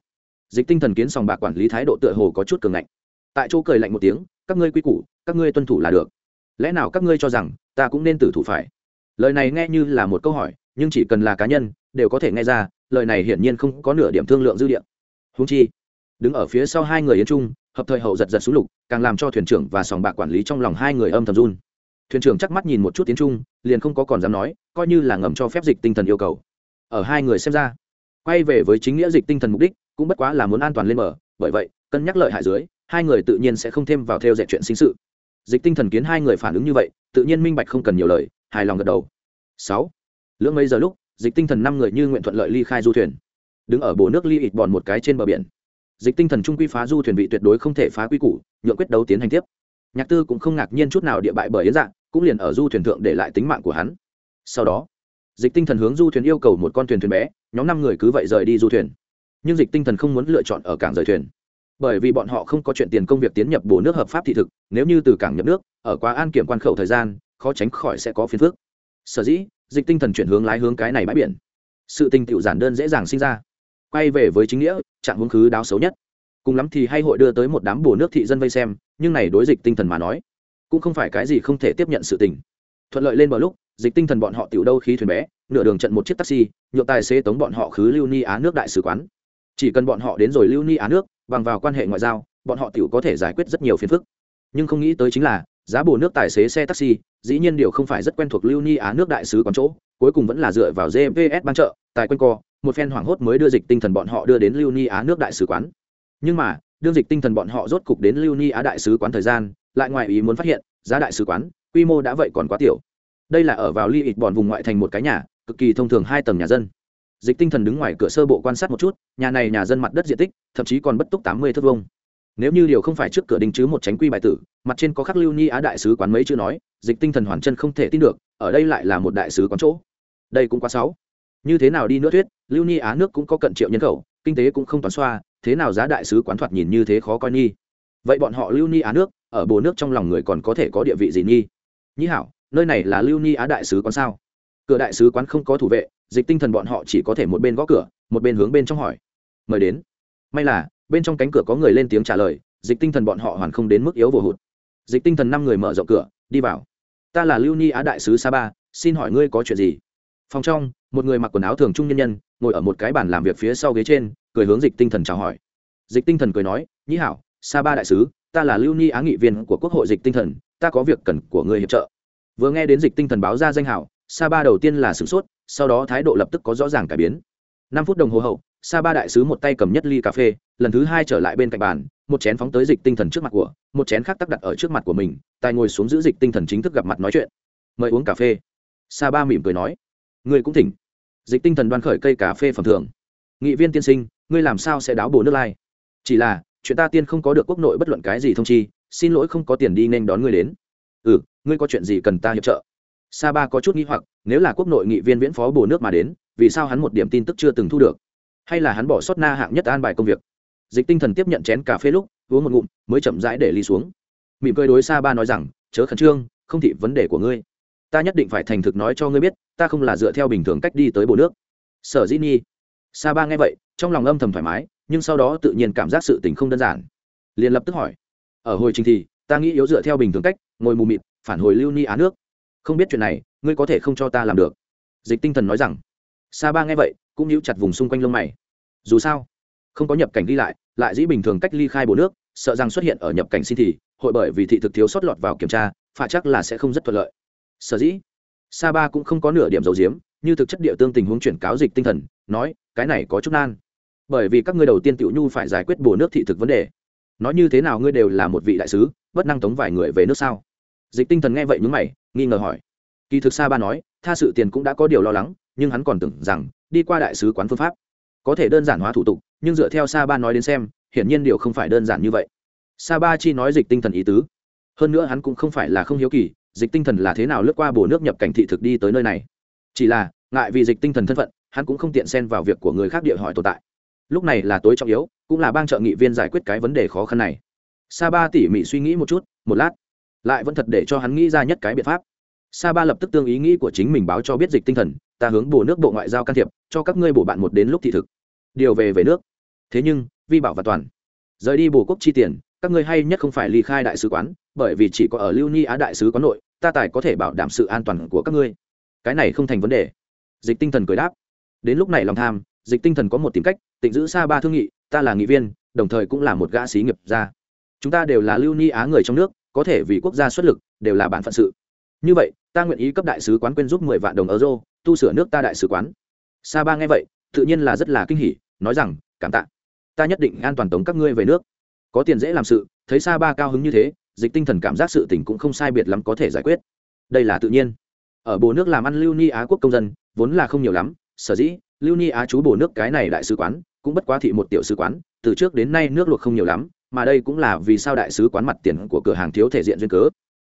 Dịch tinh thần kiến sòng bạc quản lý thái độ tựa hồ có chút cường ngạnh. Tại chỗ cười lạnh một tiếng các ngươi quy củ, các ngươi tuân thủ là được. Lẽ nào các ngươi cho rằng ta cũng nên tử thủ phải? Lời này nghe như là một câu hỏi, nhưng chỉ cần là cá nhân, đều có thể nghe ra, lời này hiển nhiên không có nửa điểm thương lượng dư địa. Húng chi, đứng ở phía sau hai người yên trung, hợp thời hậu giật giật xuống lục, càng làm cho thuyền trưởng và sòng bạc quản lý trong lòng hai người âm thầm run. Thuyền trưởng chắc mắt nhìn một chút tiến trung, liền không có còn dám nói, coi như là ngầm cho phép dịch tinh thần yêu cầu. Ở hai người xem ra, quay về với chính nghĩa dịch tinh thần mục đích, cũng bất quá là muốn an toàn lên mở bởi vậy, cân nhắc lợi hại dưới hai người tự nhiên sẽ không thêm vào theo dạy chuyện sinh sự. Dịch tinh thần kiến hai người phản ứng như vậy, tự nhiên minh bạch không cần nhiều lời, hài lòng gật đầu. Sáu. Lưỡng mấy giờ lúc, dịch tinh thần năm người như nguyện thuận lợi ly khai du thuyền. Đứng ở bồ nước ly ịt bòn một cái trên bờ biển. Dịch tinh thần trung quy phá du thuyền vị tuyệt đối không thể phá quy củ, nhượng quyết đấu tiến hành tiếp. Nhạc tư cũng không ngạc nhiên chút nào địa bại bởi yến dạng cũng liền ở du thuyền thượng để lại tính mạng của hắn. Sau đó, dịch tinh thần hướng du thuyền yêu cầu một con thuyền thuyền bé, nhóm năm người cứ vậy rời đi du thuyền. Nhưng dịch tinh thần không muốn lựa chọn ở cảng rời thuyền bởi vì bọn họ không có chuyện tiền công việc tiến nhập bổ nước hợp pháp thị thực, nếu như từ cảng nhập nước, ở quá an kiểm quan khẩu thời gian, khó tránh khỏi sẽ có phiền phức. Sở dĩ, dịch tinh thần chuyển hướng lái hướng cái này bãi biển. Sự tình tiểu giản đơn dễ dàng sinh ra. Quay về với chính nghĩa, trạng hướng khứ đáo xấu nhất. Cùng lắm thì hay hội đưa tới một đám bổ nước thị dân vây xem, nhưng này đối dịch tinh thần mà nói, cũng không phải cái gì không thể tiếp nhận sự tình. Thuận lợi lên bờ lúc, dịch tinh thần bọn họ tiểu đâu khí thuyền bé, nửa đường trận một chiếc taxi, nhượng tài xế tống bọn họ khứ lưu ni á nước đại sứ quán. Chỉ cần bọn họ đến rồi lưu ni á nước bằng vào quan hệ ngoại giao, bọn họ tiểu có thể giải quyết rất nhiều phiền phức. Nhưng không nghĩ tới chính là, giá bồ nước tài xế xe taxi, dĩ nhiên điều không phải rất quen thuộc lưu ni á nước đại sứ quán chỗ, cuối cùng vẫn là dựa vào gps ban trợ tại quanh co, một phen hoảng hốt mới đưa dịch tinh thần bọn họ đưa đến lưu ni á nước đại sứ quán. Nhưng mà, đương dịch tinh thần bọn họ rốt cục đến lưu ni á đại sứ quán thời gian, lại ngoài ý muốn phát hiện, giá đại sứ quán, quy mô đã vậy còn quá tiểu. Đây là ở vào ly ịt bọn vùng ngoại thành một cái nhà, cực kỳ thông thường hai tầng nhà dân dịch tinh thần đứng ngoài cửa sơ bộ quan sát một chút, nhà này nhà dân mặt đất diện tích, thậm chí còn bất túc tám mươi thước vông nếu như điều không phải trước cửa đình chứ một tránh quy bài tử, mặt trên có khắc lưu ni á đại sứ quán mấy chữ nói, dịch tinh thần hoàn chân không thể tin được, ở đây lại là một đại sứ quán chỗ. Đây cũng quá sáu như thế nào đi nữa thuyết, lưu ni á nước cũng có cận triệu nhân khẩu, kinh tế cũng không toán xoa, thế nào giá đại sứ quán thoạt nhìn như thế khó coi nghi. Vậy bọn họ lưu ni á nước, ở bồ nước trong lòng người còn có thể có địa vị gì nghi? Nhĩ hảo, nơi này là lưu ni á đại sứ quán sao? Cửa đại sứ quán không có thủ vệ dịch tinh thần bọn họ chỉ có thể một bên gõ cửa, một bên hướng bên trong hỏi. Mời đến. May là, bên trong cánh cửa có người lên tiếng trả lời, dịch tinh thần bọn họ hoàn không đến mức yếu vô hụt. Dịch tinh thần năm người mở rộng cửa, đi vào. Ta là lưu ni á đại sứ sa ba, xin hỏi ngươi có chuyện gì? Phòng trong, một người mặc quần áo thường trung nhân nhân, ngồi ở một cái bàn làm việc phía sau ghế trên, cười hướng dịch tinh thần chào hỏi. Dịch tinh thần cười nói, nhĩ hảo, sa ba đại sứ, ta là lưu ni á nghị viên của quốc hội dịch tinh thần, ta có việc cần của người hiệp trợ. Vừa nghe đến dịch tinh thần báo ra danh hảo sa ba đầu tiên là sửng sốt, sau đó thái độ lập tức có rõ ràng cải biến. Năm phút đồng hồ hậu, sa ba đại sứ một tay cầm nhất ly cà phê, lần thứ hai trở lại bên cạnh bàn, một chén phóng tới dịch tinh thần trước mặt của, một chén khác tắc đặt ở trước mặt của mình, tài ngồi xuống giữ dịch tinh thần chính thức gặp mặt nói chuyện. Mời uống cà phê. Sa ba mỉm cười nói. Người cũng thỉnh. Dịch tinh thần đoan khởi cây cà phê phẩm thường nghị viên tiên sinh, ngươi làm sao sẽ đáo bồ nước lai? Chỉ là, chuyện ta tiên không có được quốc nội bất luận cái gì thông chi, xin lỗi không có tiền đi nên đón ngươi đến. Ừ ngươi có chuyện gì cần ta hiệp trợ? Sa ba có chút nghi hoặc, nếu là quốc nội nghị viên viễn phó bổ nước mà đến, vì sao hắn một điểm tin tức chưa từng thu được? Hay là hắn bỏ sót na hạng nhất an bài công việc? Dịch tinh thần tiếp nhận chén cà phê lúc, uống một ngụm, mới chậm rãi để ly xuống. Mỉm cười đối sa ba nói rằng, chớ khẩn trương, không thị vấn đề của ngươi. Ta nhất định phải thành thực nói cho ngươi biết, ta không là dựa theo bình thường cách đi tới bồ nước. Sở dĩ nhi. Sa ba nghe vậy, trong lòng âm thầm thoải mái, nhưng sau đó tự nhiên cảm giác sự tình không đơn giản. Liền lập tức hỏi, ở hồi trình thì, ta nghĩ yếu dựa theo bình thường cách, ngồi mù mịt, phản hồi lưu ni á nước không biết chuyện này, ngươi có thể không cho ta làm được. Dịch tinh thần nói rằng. Sa ba nghe vậy, cũng níu chặt vùng xung quanh lông mày. Dù sao, không có nhập cảnh đi lại lại dĩ bình thường cách ly khai bộ nước, sợ rằng xuất hiện ở nhập cảnh xin thì, hội bởi vì thị thực thiếu sót lọt vào kiểm tra, phạ chắc là sẽ không rất thuận lợi. Sở dĩ? Sa ba cũng không có nửa điểm dầu diếm như thực chất địa tương tình huống chuyển cáo dịch tinh thần, nói, cái này có chút nan. Bởi vì các ngươi đầu tiên tiểu nhu phải giải quyết bổ nước thị thực vấn đề. Nói như thế nào ngươi đều là một vị đại sứ, bất năng tống vài người về nước sao? Dịch tinh thần nghe vậy nhúng mày, nghi ngờ hỏi. Kỳ thực sa ba nói, tha sự tiền cũng đã có điều lo lắng, nhưng hắn còn tưởng rằng, đi qua đại sứ quán phương pháp, có thể đơn giản hóa thủ tục, nhưng dựa theo sa ba nói đến xem, hiển nhiên điều không phải đơn giản như vậy. Sa ba chi nói dịch tinh thần ý tứ. Hơn nữa hắn cũng không phải là không hiếu kỳ, dịch tinh thần là thế nào lướt qua bồ nước nhập cảnh thị thực đi tới nơi này. Chỉ là, ngại vì dịch tinh thần thân phận, hắn cũng không tiện xen vào việc của người khác địa hỏi tồn tại. Lúc này là tối trọng yếu, cũng là bang trợ nghị viên giải quyết cái vấn đề khó khăn này. Sa ba tỉ mỉ suy nghĩ một chút, một lát lại vẫn thật để cho hắn nghĩ ra nhất cái biện pháp. Sa ba lập tức tương ý nghĩ của chính mình báo cho biết dịch tinh thần, ta hướng bổ nước bộ ngoại giao can thiệp, cho các ngươi bổ bạn một đến lúc thị thực. Điều về về nước. Thế nhưng, vi bảo và toàn. Rời đi bổ quốc chi tiền, các ngươi hay nhất không phải ly khai đại sứ quán, bởi vì chỉ có ở lưu ni á đại sứ quán nội, ta tài có thể bảo đảm sự an toàn của các ngươi. Cái này không thành vấn đề. Dịch tinh thần cười đáp. Đến lúc này lòng tham, dịch tinh thần có một tìm cách, tịnh giữ xa ba thương nghị, ta là nghị viên, đồng thời cũng là một gã xí nghiệp gia. Chúng ta đều là lưu ni á người trong nước có thể vì quốc gia xuất lực, đều là bản phận sự. Như vậy, ta nguyện ý cấp đại sứ quán quyên giúp mười vạn đồng euro, tu sửa nước ta đại sứ quán. Sa ba nghe vậy, tự nhiên là rất là kinh hỉ, nói rằng, cảm tạ. Ta nhất định an toàn tống các ngươi về nước. Có tiền dễ làm sự, thấy sa ba cao hứng như thế, dịch tinh thần cảm giác sự tình cũng không sai biệt lắm có thể giải quyết. Đây là tự nhiên. Ở bồ nước làm ăn lưu ni á quốc công dân, vốn là không nhiều lắm, sở dĩ, lưu ni á chú bồ nước cái này đại sứ quán, cũng bất quá thị một tiểu sứ quán, từ trước đến nay nước luộc không nhiều lắm mà đây cũng là vì sao đại sứ quán mặt tiền của cửa hàng thiếu thể diện duyên cớ.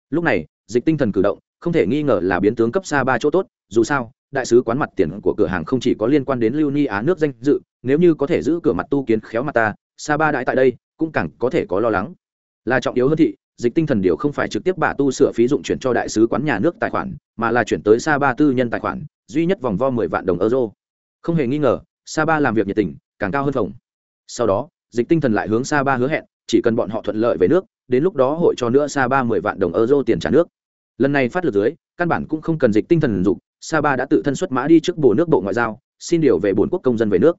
Lúc này, dịch tinh thần cử động, không thể nghi ngờ là biến tướng cấp xa ba chỗ tốt, dù sao, đại sứ quán mặt tiền của cửa hàng không chỉ có liên quan đến lưu ni á nước danh dự, nếu như có thể giữ cửa mặt tu kiến khéo mặt ta xa ba đại tại đây, cũng càng có thể có lo lắng. Là trọng yếu hơn thị, dịch tinh thần điều không phải trực tiếp bà tu sửa phí dụng chuyển cho đại sứ quán nhà nước tài khoản, mà là chuyển tới sa ba tư nhân tài khoản, duy nhất vòng vo mười vạn đồng euro. Không hề nghi ngờ, sa ba làm việc nhiệt tình, càng cao hơn phòng. Sau đó, dịch tinh thần lại hướng sa ba hứa hẹn chỉ cần bọn họ thuận lợi về nước, đến lúc đó hội cho nữa sa ba mười vạn đồng euro tiền trả nước. Lần này phát lực dưới, căn bản cũng không cần dịch tinh thần dục, sa ba đã tự thân xuất mã đi trước bộ nước bộ ngoại giao, xin điều về bốn quốc công dân về nước.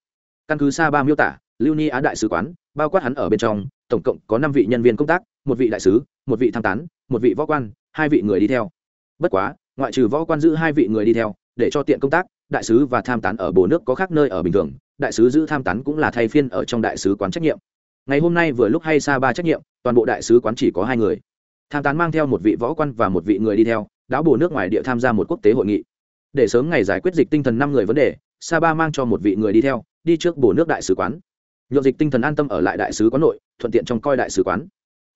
Căn cứ sa ba miêu tả, lưu ni á đại sứ quán, bao quát hắn ở bên trong, tổng cộng có năm vị nhân viên công tác, một vị đại sứ, một vị tham tán, một vị võ quan, hai vị người đi theo. Bất quá, ngoại trừ võ quan giữ hai vị người đi theo, để cho tiện công tác, đại sứ và tham tán ở bồ nước có khác nơi ở bình thường, đại sứ giữ tham tán cũng là thay phiên ở trong đại sứ quán trách nhiệm ngày hôm nay vừa lúc hay xa ba trách nhiệm, toàn bộ đại sứ quán chỉ có hai người. Tham tán mang theo một vị võ quan và một vị người đi theo, đáo bổ nước ngoài địa tham gia một quốc tế hội nghị. Để sớm ngày giải quyết dịch tinh thần năm người vấn đề, sa ba mang cho một vị người đi theo, đi trước bổ nước đại sứ quán. Nhộn dịch tinh thần an tâm ở lại đại sứ quán nội, thuận tiện trong coi đại sứ quán.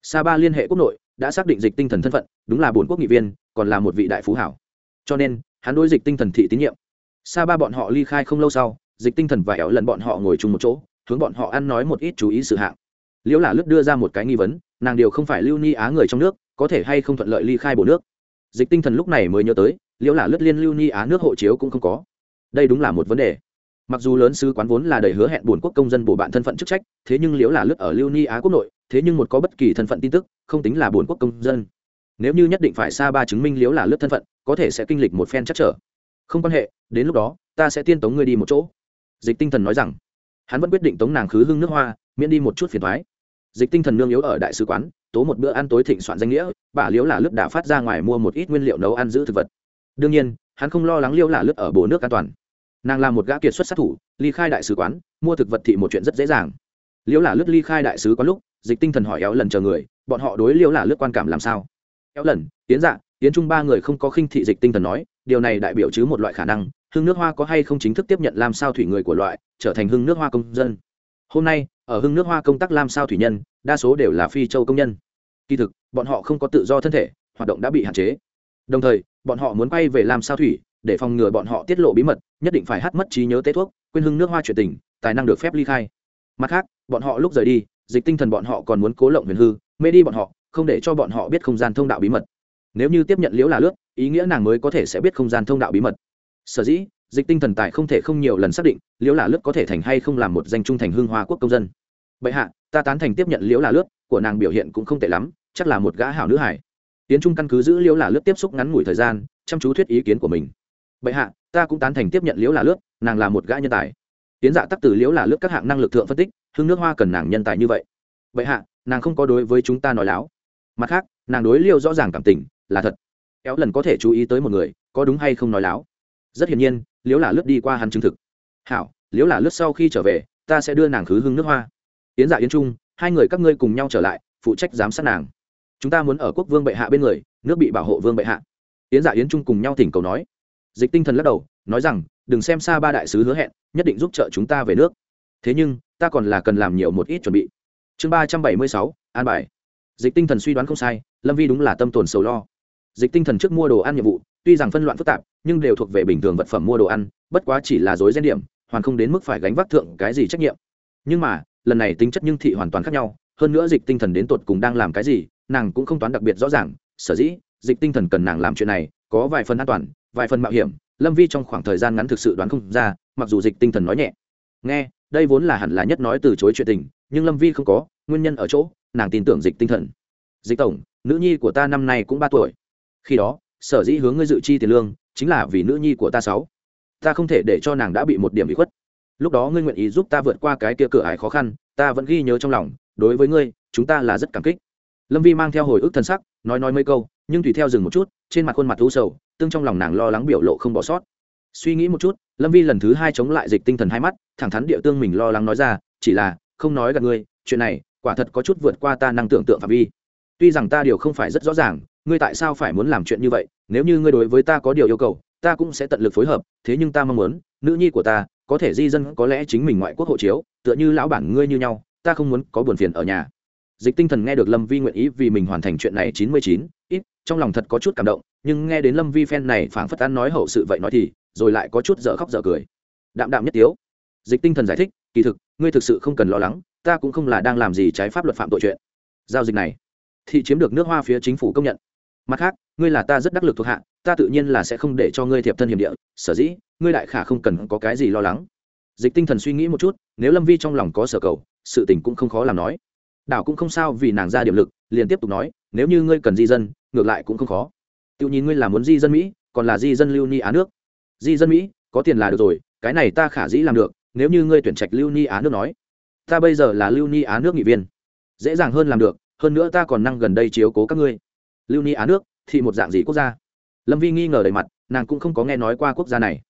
Sa ba liên hệ quốc nội, đã xác định dịch tinh thần thân phận, đúng là bốn quốc nghị viên, còn là một vị đại phú hảo. Cho nên, hắn đối dịch tinh thần thị tín nhiệm. Sa ba bọn họ ly khai không lâu sau, dịch tinh thần và éo lần bọn họ ngồi chung một chỗ, hướng bọn họ ăn nói một ít chú ý sự hạng liễu là lướt đưa ra một cái nghi vấn, nàng điều không phải lưu ni á người trong nước, có thể hay không thuận lợi ly khai bộ nước. Dịch tinh thần lúc này mới nhớ tới, liễu là lướt liên lưu ni á nước hộ chiếu cũng không có. Đây đúng là một vấn đề. Mặc dù lớn sứ quán vốn là đầy hứa hẹn buồn quốc công dân bổ bạn thân phận chức trách, thế nhưng liễu là lướt ở lưu ni á quốc nội, thế nhưng một có bất kỳ thân phận tin tức, không tính là buồn quốc công dân. Nếu như nhất định phải xa ba chứng minh liễu là lướt thân phận, có thể sẽ kinh lịch một phen chắc trở. Không quan hệ, đến lúc đó, ta sẽ tiên tống ngươi đi một chỗ. Dịch tinh thần nói rằng. Hắn vẫn quyết định tống nàng khứ hưng nước hoa, miễn đi một chút phiền thoái dịch tinh thần nương yếu ở đại sứ quán, tố một bữa ăn tối thịnh soạn danh nghĩa, bà liễu là lướt đã phát ra ngoài mua một ít nguyên liệu nấu ăn giữ thực vật. Đương nhiên, hắn không lo lắng liễu là lướt ở bồ nước an toàn. Nàng là một gã kiệt xuất sát thủ, ly khai đại sứ quán, mua thực vật thị một chuyện rất dễ dàng. Liễu là lướt ly khai đại sứ quán lúc, dịch tinh thần hỏi éo lần chờ người, bọn họ đối liễu là lướt quan cảm làm sao? Éo lần, tiến dạ tiến trung ba người không có khinh thị dịch tinh thần nói, điều này đại biểu chứ một loại khả năng, hương nước hoa có hay không chính thức tiếp nhận làm sao thủy người của loại, trở thành hương nước hoa công dân. Hôm nay ở hưng nước hoa công tác làm sao thủy nhân, đa số đều là phi châu công nhân. Kỳ thực, bọn họ không có tự do thân thể, hoạt động đã bị hạn chế. Đồng thời, bọn họ muốn quay về làm sao thủy, để phòng ngừa bọn họ tiết lộ bí mật, nhất định phải hát mất trí nhớ tế thuốc, quên hưng nước hoa chuyện tình, tài năng được phép ly khai. Mặt khác, bọn họ lúc rời đi, dịch tinh thần bọn họ còn muốn cố lộng huyền hư, mê đi bọn họ, không để cho bọn họ biết không gian thông đạo bí mật. Nếu như tiếp nhận liễu là lướt, ý nghĩa nàng mới có thể sẽ biết không gian thông đạo bí mật. Sở dĩ dịch tinh thần tài không thể không nhiều lần xác định, liễu là lướt có thể thành hay không làm một danh trung thành hương hoa quốc công dân. Bệ hạ, ta tán thành tiếp nhận liễu là lướt, của nàng biểu hiện cũng không tệ lắm, chắc là một gã hảo nữ hải tiến trung căn cứ giữ liễu là lướt tiếp xúc ngắn ngủi thời gian, chăm chú thuyết ý kiến của mình. Bệ hạ, ta cũng tán thành tiếp nhận liễu là lướt, nàng là một gã nhân tài. Tiến dạ tắc từ liễu là lướt các hạng năng lực thượng phân tích, hương nước hoa cần nàng nhân tài như vậy. Bệ hạ, nàng không có đối với chúng ta nói láo. Mặt khác, nàng đối liêu rõ ràng cảm tình, là thật. Éo lần có thể chú ý tới một người, có đúng hay không nói láo? Rất hiển nhiên liếu là lướt đi qua hắn chứng thực. Hảo, liếu là lướt sau khi trở về, ta sẽ đưa nàng khứ hương nước hoa. Yến dạ yến trung, hai người các ngươi cùng nhau trở lại, phụ trách giám sát nàng. Chúng ta muốn ở quốc vương bệ hạ bên người, nước bị bảo hộ vương bệ hạ. Yến dạ yến trung cùng nhau thỉnh cầu nói. Dịch tinh thần lắc đầu, nói rằng, đừng xem xa ba đại sứ hứa hẹn, nhất định giúp trợ chúng ta về nước. Thế nhưng, ta còn là cần làm nhiều một ít chuẩn bị. Chương ba trăm bảy mươi sáu, an bài. Dịch tinh thần suy đoán không sai, lâm vi đúng là tâm tồn sầu lo dịch tinh thần trước mua đồ ăn nhiệm vụ, tuy rằng phân loạn phức tạp, nhưng đều thuộc về bình thường vật phẩm mua đồ ăn, bất quá chỉ là dối gen điểm, hoàn không đến mức phải gánh vác thượng cái gì trách nhiệm. Nhưng mà, lần này tính chất nhưng thị hoàn toàn khác nhau, hơn nữa dịch tinh thần đến tột cùng đang làm cái gì, nàng cũng không toán đặc biệt rõ ràng, sở dĩ, dịch tinh thần cần nàng làm chuyện này, có vài phần an toàn, vài phần mạo hiểm, lâm vi trong khoảng thời gian ngắn thực sự đoán không ra, mặc dù dịch tinh thần nói nhẹ. Nghe, đây vốn là hẳn là nhất nói từ chối chuyện tình, nhưng lâm vi không có, nguyên nhân ở chỗ, nàng tin tưởng dịch tinh thần. Dịch tổng, nữ nhi của ta năm nay cũng ba tuổi khi đó, sở dĩ hướng ngươi dự chi tiền lương, chính là vì nữ nhi của ta sáu. Ta không thể để cho nàng đã bị một điểm bị khuất. Lúc đó ngươi nguyện ý giúp ta vượt qua cái kia cửa ải khó khăn, ta vẫn ghi nhớ trong lòng, đối với ngươi, chúng ta là rất cảm kích. Lâm vi mang theo hồi ức thân sắc, nói nói mấy câu, nhưng tùy theo dừng một chút, trên mặt khuôn mặt thú sầu, tương trong lòng nàng lo lắng biểu lộ không bỏ sót. Suy nghĩ một chút, lâm vi lần thứ hai chống lại dịch tinh thần hai mắt, thẳng thắn địa tương mình lo lắng nói ra, chỉ là, không nói gặp ngươi, chuyện này, quả thật có chút vượt qua ta năng tưởng tượng phạm vi. Tuy rằng ta điều không phải rất rõ ràng ngươi tại sao phải muốn làm chuyện như vậy? Nếu như ngươi đối với ta có điều yêu cầu, ta cũng sẽ tận lực phối hợp, thế nhưng ta mong muốn, nữ nhi của ta, có thể di dân, có lẽ chính mình ngoại quốc hộ chiếu, tựa như lão bản ngươi như nhau, ta không muốn có buồn phiền ở nhà. Dịch tinh thần nghe được lâm vi nguyện ý vì mình hoàn thành chuyện này chín mươi chín, ít, trong lòng thật có chút cảm động, nhưng nghe đến lâm vi phen này phảng phất ăn nói hậu sự vậy nói thì, rồi lại có chút dở khóc dở cười. Đạm đạm nhất tiếu. Dịch tinh thần giải thích, kỳ thực, ngươi thực sự không cần lo lắng, ta cũng không là đang làm gì trái pháp luật phạm tội chuyện. Giao dịch này, thị chiếm được nước hoa phía chính phủ công nhận mặt khác, ngươi là ta rất đắc lực thuộc hạ, ta tự nhiên là sẽ không để cho ngươi thiệp thân hiểm địa. Sở dĩ, ngươi đại khả không cần có cái gì lo lắng. Dịch tinh thần suy nghĩ một chút, nếu lâm vi trong lòng có sở cầu, sự tình cũng không khó làm nói. Đảo cũng không sao vì nàng ra điểm lực, liền tiếp tục nói, nếu như ngươi cần di dân, ngược lại cũng không khó. Tự nhìn ngươi là muốn di dân mỹ, còn là di dân lưu ni á nước. Di dân mỹ, có tiền là được rồi, cái này ta khả dĩ làm được, nếu như ngươi tuyển trạch lưu ni á nước nói. Ta bây giờ là lưu ni á nước nghị viên. Dễ dàng hơn làm được, hơn nữa ta còn năng gần đây chiếu cố các ngươi lưu ni á nước thì một dạng gì quốc gia? Lâm vi nghi ngờ đầy mặt, nàng cũng không có nghe nói qua quốc gia này.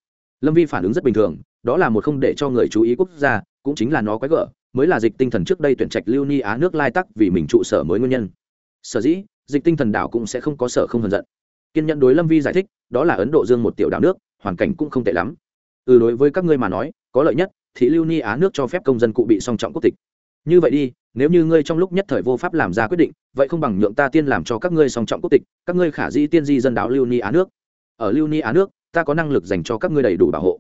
Lâm vi phản ứng rất bình thường, đó là một không để cho người chú ý quốc gia, cũng chính là nó quái gở, mới là dịch tinh thần trước đây tuyển trạch lưu ni á nước lai tắc vì mình trụ sở mới nguyên nhân. Sở dĩ, dịch tinh thần đảo cũng sẽ không có sở không hờn giận. Kiên nhẫn đối lâm vi giải thích, đó là ấn độ dương một tiểu đảo nước, hoàn cảnh cũng không tệ lắm. Ừ đối với các ngươi mà nói, có lợi nhất thì lưu ni á nước cho phép công dân cụ bị song trọng quốc tịch. Như vậy đi nếu như ngươi trong lúc nhất thời vô pháp làm ra quyết định, vậy không bằng nhượng ta tiên làm cho các ngươi song trọng quốc tịch, các ngươi khả dĩ tiên di dân đảo lưu ni á nước. Ở lưu ni á nước, ta có năng lực dành cho các ngươi đầy đủ bảo hộ.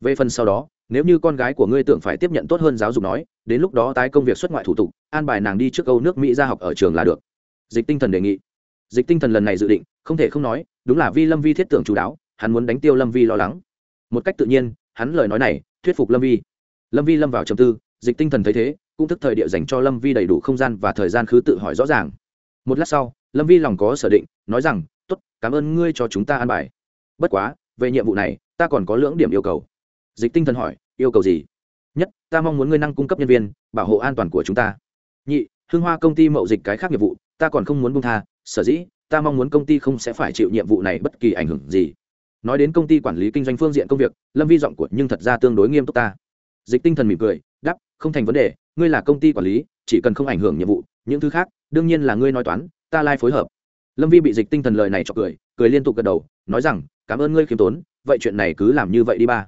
Về phần sau đó, nếu như con gái của ngươi tưởng phải tiếp nhận tốt hơn giáo dục nói, đến lúc đó tái công việc xuất ngoại thủ tục, an bài nàng đi trước âu nước mỹ ra học ở trường là được. Dịch tinh thần đề nghị. Dịch tinh thần lần này dự định, không thể không nói, đúng là vi lâm vi thiết tưởng chú đáo, hắn muốn đánh tiêu lâm vi lo lắng. Một cách tự nhiên, hắn lời nói này, thuyết phục lâm vi. Lâm vi lâm vào trầm tư, dịch tinh thần thấy thế cũng thức thời địa dành cho lâm vi đầy đủ không gian và thời gian khứ tự hỏi rõ ràng. Một lát sau, lâm vi lòng có sở định, nói rằng t ố t cảm ơn ngươi cho chúng ta an bài. Bất quá, về nhiệm vụ này, ta còn có lưỡng điểm yêu cầu. Dịch tinh thần hỏi, yêu cầu gì? Nhất, ta mong muốn ngươi năng cung cấp nhân viên, bảo hộ an toàn của chúng ta. Nhị hương hoa công ty mậu dịch cái khác nghiệp vụ, ta còn không muốn bung tha, sở dĩ, ta mong muốn công ty không sẽ phải chịu nhiệm vụ này bất kỳ ảnh hưởng gì. Nói đến công ty quản lý kinh doanh phương diện công việc, lâm vi giọng của nhưng thật ra tương đối nghiêm túc ta. Dịch tinh thần mỉm cười không thành vấn đề, ngươi là công ty quản lý, chỉ cần không ảnh hưởng nhiệm vụ, những thứ khác, đương nhiên là ngươi nói toán, ta lai phối hợp. Lâm vi bị dịch tinh thần lời này cho cười cười liên tục gật đầu, nói rằng, cảm ơn ngươi khiêm tốn, vậy chuyện này cứ làm như vậy đi ba.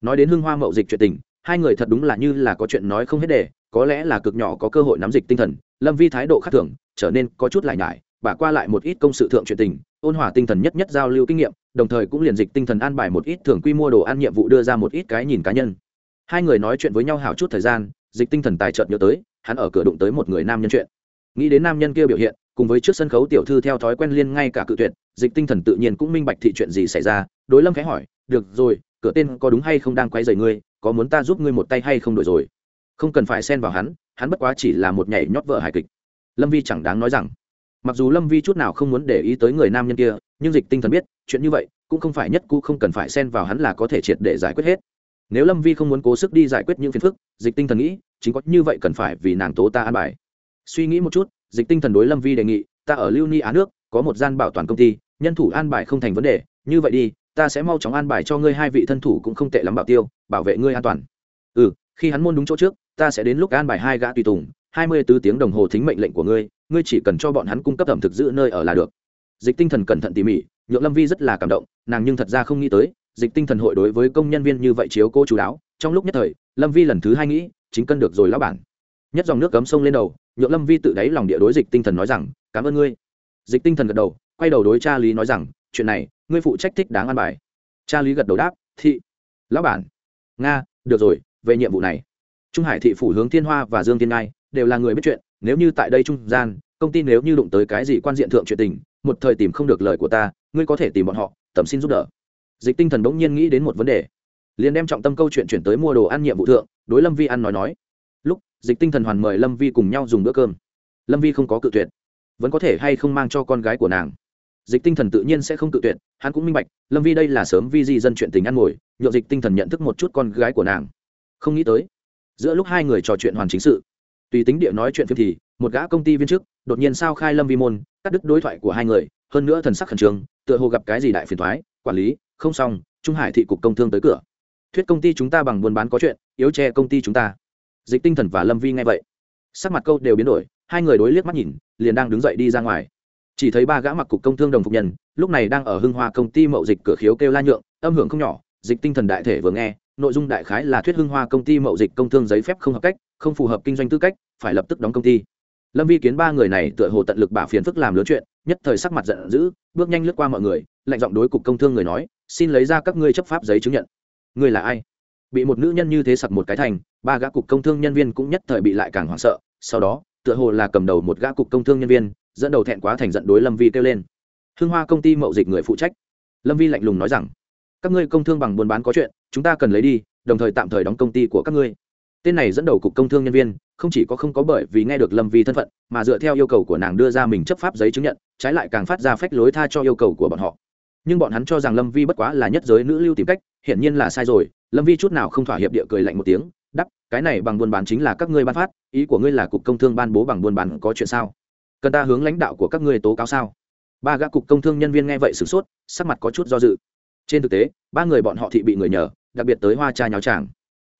Nói đến hưng hoa mậu dịch chuyện tình, hai người thật đúng là như là có chuyện nói không hết đề, có lẽ là cực nhỏ có cơ hội nắm dịch tinh thần, lâm vi thái độ khác thường, trở nên có chút lại nhải, bà qua lại một ít công sự thượng chuyện tình, ôn hòa tinh thần nhất nhất giao lưu kinh nghiệm, đồng thời cũng liền dịch tinh thần an bài một ít thường quy mua đồ ăn nhiệm vụ đưa ra một ít cái nhìn cá nhân. Hai người nói chuyện với nhau hào chút thời gian dịch tinh thần tài chợt nhớ tới, hắn ở cửa đụng tới một người nam nhân chuyện. Nghĩ đến nam nhân kia biểu hiện, cùng với trước sân khấu tiểu thư theo thói quen liên ngay cả cự tuyệt, dịch tinh thần tự nhiên cũng minh bạch thị chuyện gì xảy ra, đối lâm khẽ hỏi, được rồi, cửa tên có đúng hay không đang quay dày ngươi, có muốn ta giúp ngươi một tay hay không đổi rồi? Không cần phải xen vào hắn hắn bất quá chỉ là một nhảy nhót vợ hài kịch. Lâm vi chẳng đáng nói rằng. Mặc dù lâm vi chút nào không muốn để ý tới người nam nhân kia, nhưng dịch tinh thần biết, chuyện như vậy, cũng không phải nhất cũ, không cần phải xen vào hắn là có thể triệt để giải quyết hết nếu lâm vi không muốn cố sức đi giải quyết những phiền phức, dịch tinh thần nghĩ, chính có như vậy cần phải vì nàng tố ta an bài. Suy nghĩ một chút, dịch tinh thần đối lâm vi đề nghị, ta ở lưu ni á nước, có một gian bảo toàn công ty, nhân thủ an bài không thành vấn đề, như vậy đi, ta sẽ mau chóng an bài cho ngươi hai vị thân thủ cũng không tệ lắm bảo tiêu, bảo vệ ngươi an toàn. Ừ khi hắn môn đúng chỗ trước, ta sẽ đến lúc an bài hai gã tùy tùng, hai mươi b ố tiếng đồng hồ thính mệnh lệnh của ngươi ngươi chỉ cần cho bọn hắn cung cấp ẩm thực giữ nơi ở là được. Dịch tinh thần cẩn thận tỉ mỉ, nhượng lâm vi rất là cảm động, nàng nhưng thật ra không nghĩ tới dịch tinh thần hội đối với công nhân viên như vậy chiếu cô chú đáo, trong lúc nhất thời, lâm vi lần thứ hai nghĩ, chính cân được rồi lão bản. Nhất dòng nước cấm sông lên đầu, nhượng lâm vi tự đáy lòng địa đối dịch tinh thần nói rằng, cảm ơn ngươi. Dịch tinh thần gật đầu, quay đầu đối cha lý nói rằng, chuyện này, ngươi phụ trách thích đáng an bài. Cha lý gật đầu đáp, thị, lão bản. Nga, được rồi, về nhiệm vụ này. Trung hải thị phủ hướng thiên hoa và dương thiên ngai đều là người biết chuyện, nếu như tại đây trung gian, công ty nếu như đụng tới cái gì quan diện thượng chuyện tình, một thời tìm không được lời của ta, ngươi có thể tìm bọn họ, tầm xin giúp đỡ dịch tinh thần bỗng nhiên nghĩ đến một vấn đề. Liền đem trọng tâm câu chuyện chuyển tới mua đồ ăn nhiệm vụ thượng, đối lâm vi ăn nói nói. Lúc, dịch tinh thần hoàn mời lâm vi cùng nhau dùng bữa cơm. Lâm vi không có cự tuyệt. Vẫn có thể hay không mang cho con gái của nàng. Dịch tinh thần tự nhiên sẽ không cự tuyệt, hắn cũng minh bạch, lâm vi đây là sớm vi di dân chuyện tình ăn ngồi nhộn dịch tinh thần nhận thức một chút con gái của nàng. Không nghĩ tới, giữa lúc hai người trò chuyện hoàn chính sự, tùy tính địa nói chuyện phim thì, một gã công ty viên chức, đột nhiên sao khai lâm vi môn, cắt đứt đối thoại của hai người, hơn nữa thần sắc khẩn trương, tựa hồ gặp cái gì đại phiền thoái quản lý không xong, trung hải thị cục công thương tới cửa. Thuyết công ty chúng ta bằng buôn bán có chuyện, yếu che công ty chúng ta. Dịch tinh thần và lâm vi nghe vậy, sắc mặt câu đều biến đổi, hai người đối liếc mắt nhìn, liền đang đứng dậy đi ra ngoài. Chỉ thấy ba gã mặc cục công thương đồng phục nhân, lúc này đang ở hưng hoa công ty mậu dịch cửa khiếu kêu la nhượng, âm hưởng không nhỏ, dịch tinh thần đại thể vừa nghe, nội dung đại khái là thuyết hưng hoa công ty mậu dịch công thương giấy phép không hợp cách, không phù hợp kinh doanh tư cách, phải lập tức đóng công ty. Lâm vi kiến ba người này tựa hồ tận lực bả phiền phức làm lớn chuyện, nhất thời sắc mặt giận dữ, bước nhanh lướt qua mọi người, lạnh giọng đối cục công thương người nói xin lấy ra các ngươi chấp pháp giấy chứng nhận. Ngươi là ai? Bị một nữ nhân như thế sặc một cái thành, ba gã cục công thương nhân viên cũng nhất thời bị lại càng hoảng sợ, sau đó, tựa hồ là cầm đầu một gã cục công thương nhân viên, dẫn đầu thẹn quá thành giận đối lâm vi kêu lên. Hưng hoa công ty mậu dịch người phụ trách. Lâm vi lạnh lùng nói rằng, các ngươi công thương bằng buôn bán có chuyện, chúng ta cần lấy đi, đồng thời tạm thời đóng công ty của các ngươi. Tên này dẫn đầu cục công thương nhân viên, không chỉ có không có bởi vì nghe được lâm vi thân phận, mà dựa theo yêu cầu của nàng đưa ra mình chấp pháp giấy chứng nhận, trái lại càng phát ra phách lối tha cho yêu cầu của bọn họ nhưng bọn hắn cho rằng lâm vi bất quá là nhất giới nữ lưu tìm cách, hiển nhiên là sai rồi. Lâm vi chút nào không thỏa hiệp địa cười lạnh một tiếng đắp cái này bằng buôn bán chính là các ngươi ban phát, ý của ngươi là cục công thương ban bố bằng buôn bán có chuyện sao? Cần ta hướng lãnh đạo của các ngươi tố cáo sao? Ba gã cục công thương nhân viên nghe vậy sửng sốt, sắc mặt có chút do dự. Trên thực tế, ba người bọn họ thị bị người nhờ, đặc biệt tới hoa cha nháo tràng.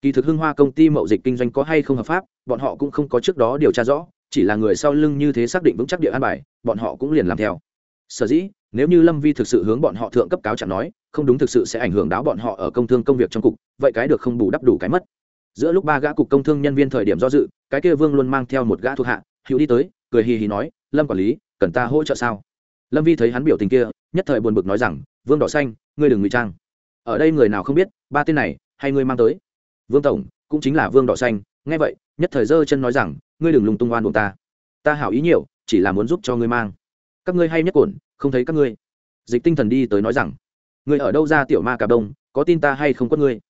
Kỳ thực hưng hoa công ty mậu dịch kinh doanh có hay không hợp pháp, bọn họ cũng không có trước đó điều tra rõ, chỉ là người sau lưng như thế xác định vững chắc địa an bài, bọn họ cũng liền làm theo. Sở dĩ nếu như lâm vi thực sự hướng bọn họ thượng cấp cáo chẳng nói, không đúng thực sự sẽ ảnh hưởng đáo bọn họ ở công thương công việc trong cục, vậy cái được không bù đắp đủ cái mất. Giữa lúc ba gã cục công thương nhân viên thời điểm do dự, cái kia vương luôn mang theo một gã thuộc hạ, hữu đi tới, cười hì hì nói, lâm quản lý, cần ta hỗ trợ sao? Lâm vi thấy hắn biểu tình kia, nhất thời buồn bực nói rằng, vương đỏ xanh, ngươi đừng ngụy trang. Ở đây người nào không biết, ba tên này, hay ngươi mang tới? Vương tổng, cũng chính là vương đỏ xanh. Nghe vậy, nhất thời giơ chân nói rằng, ngươi đừng lùng tung oan buồn ta. Ta hảo ý nhiều, chỉ là muốn giúp cho ngươi mang. Các ngươi hay nhất cổn không thấy các ngươi. Dịch tinh thần đi tới nói rằng ngươi ở đâu ra tiểu ma cà đông, có tin ta hay không có ngươi?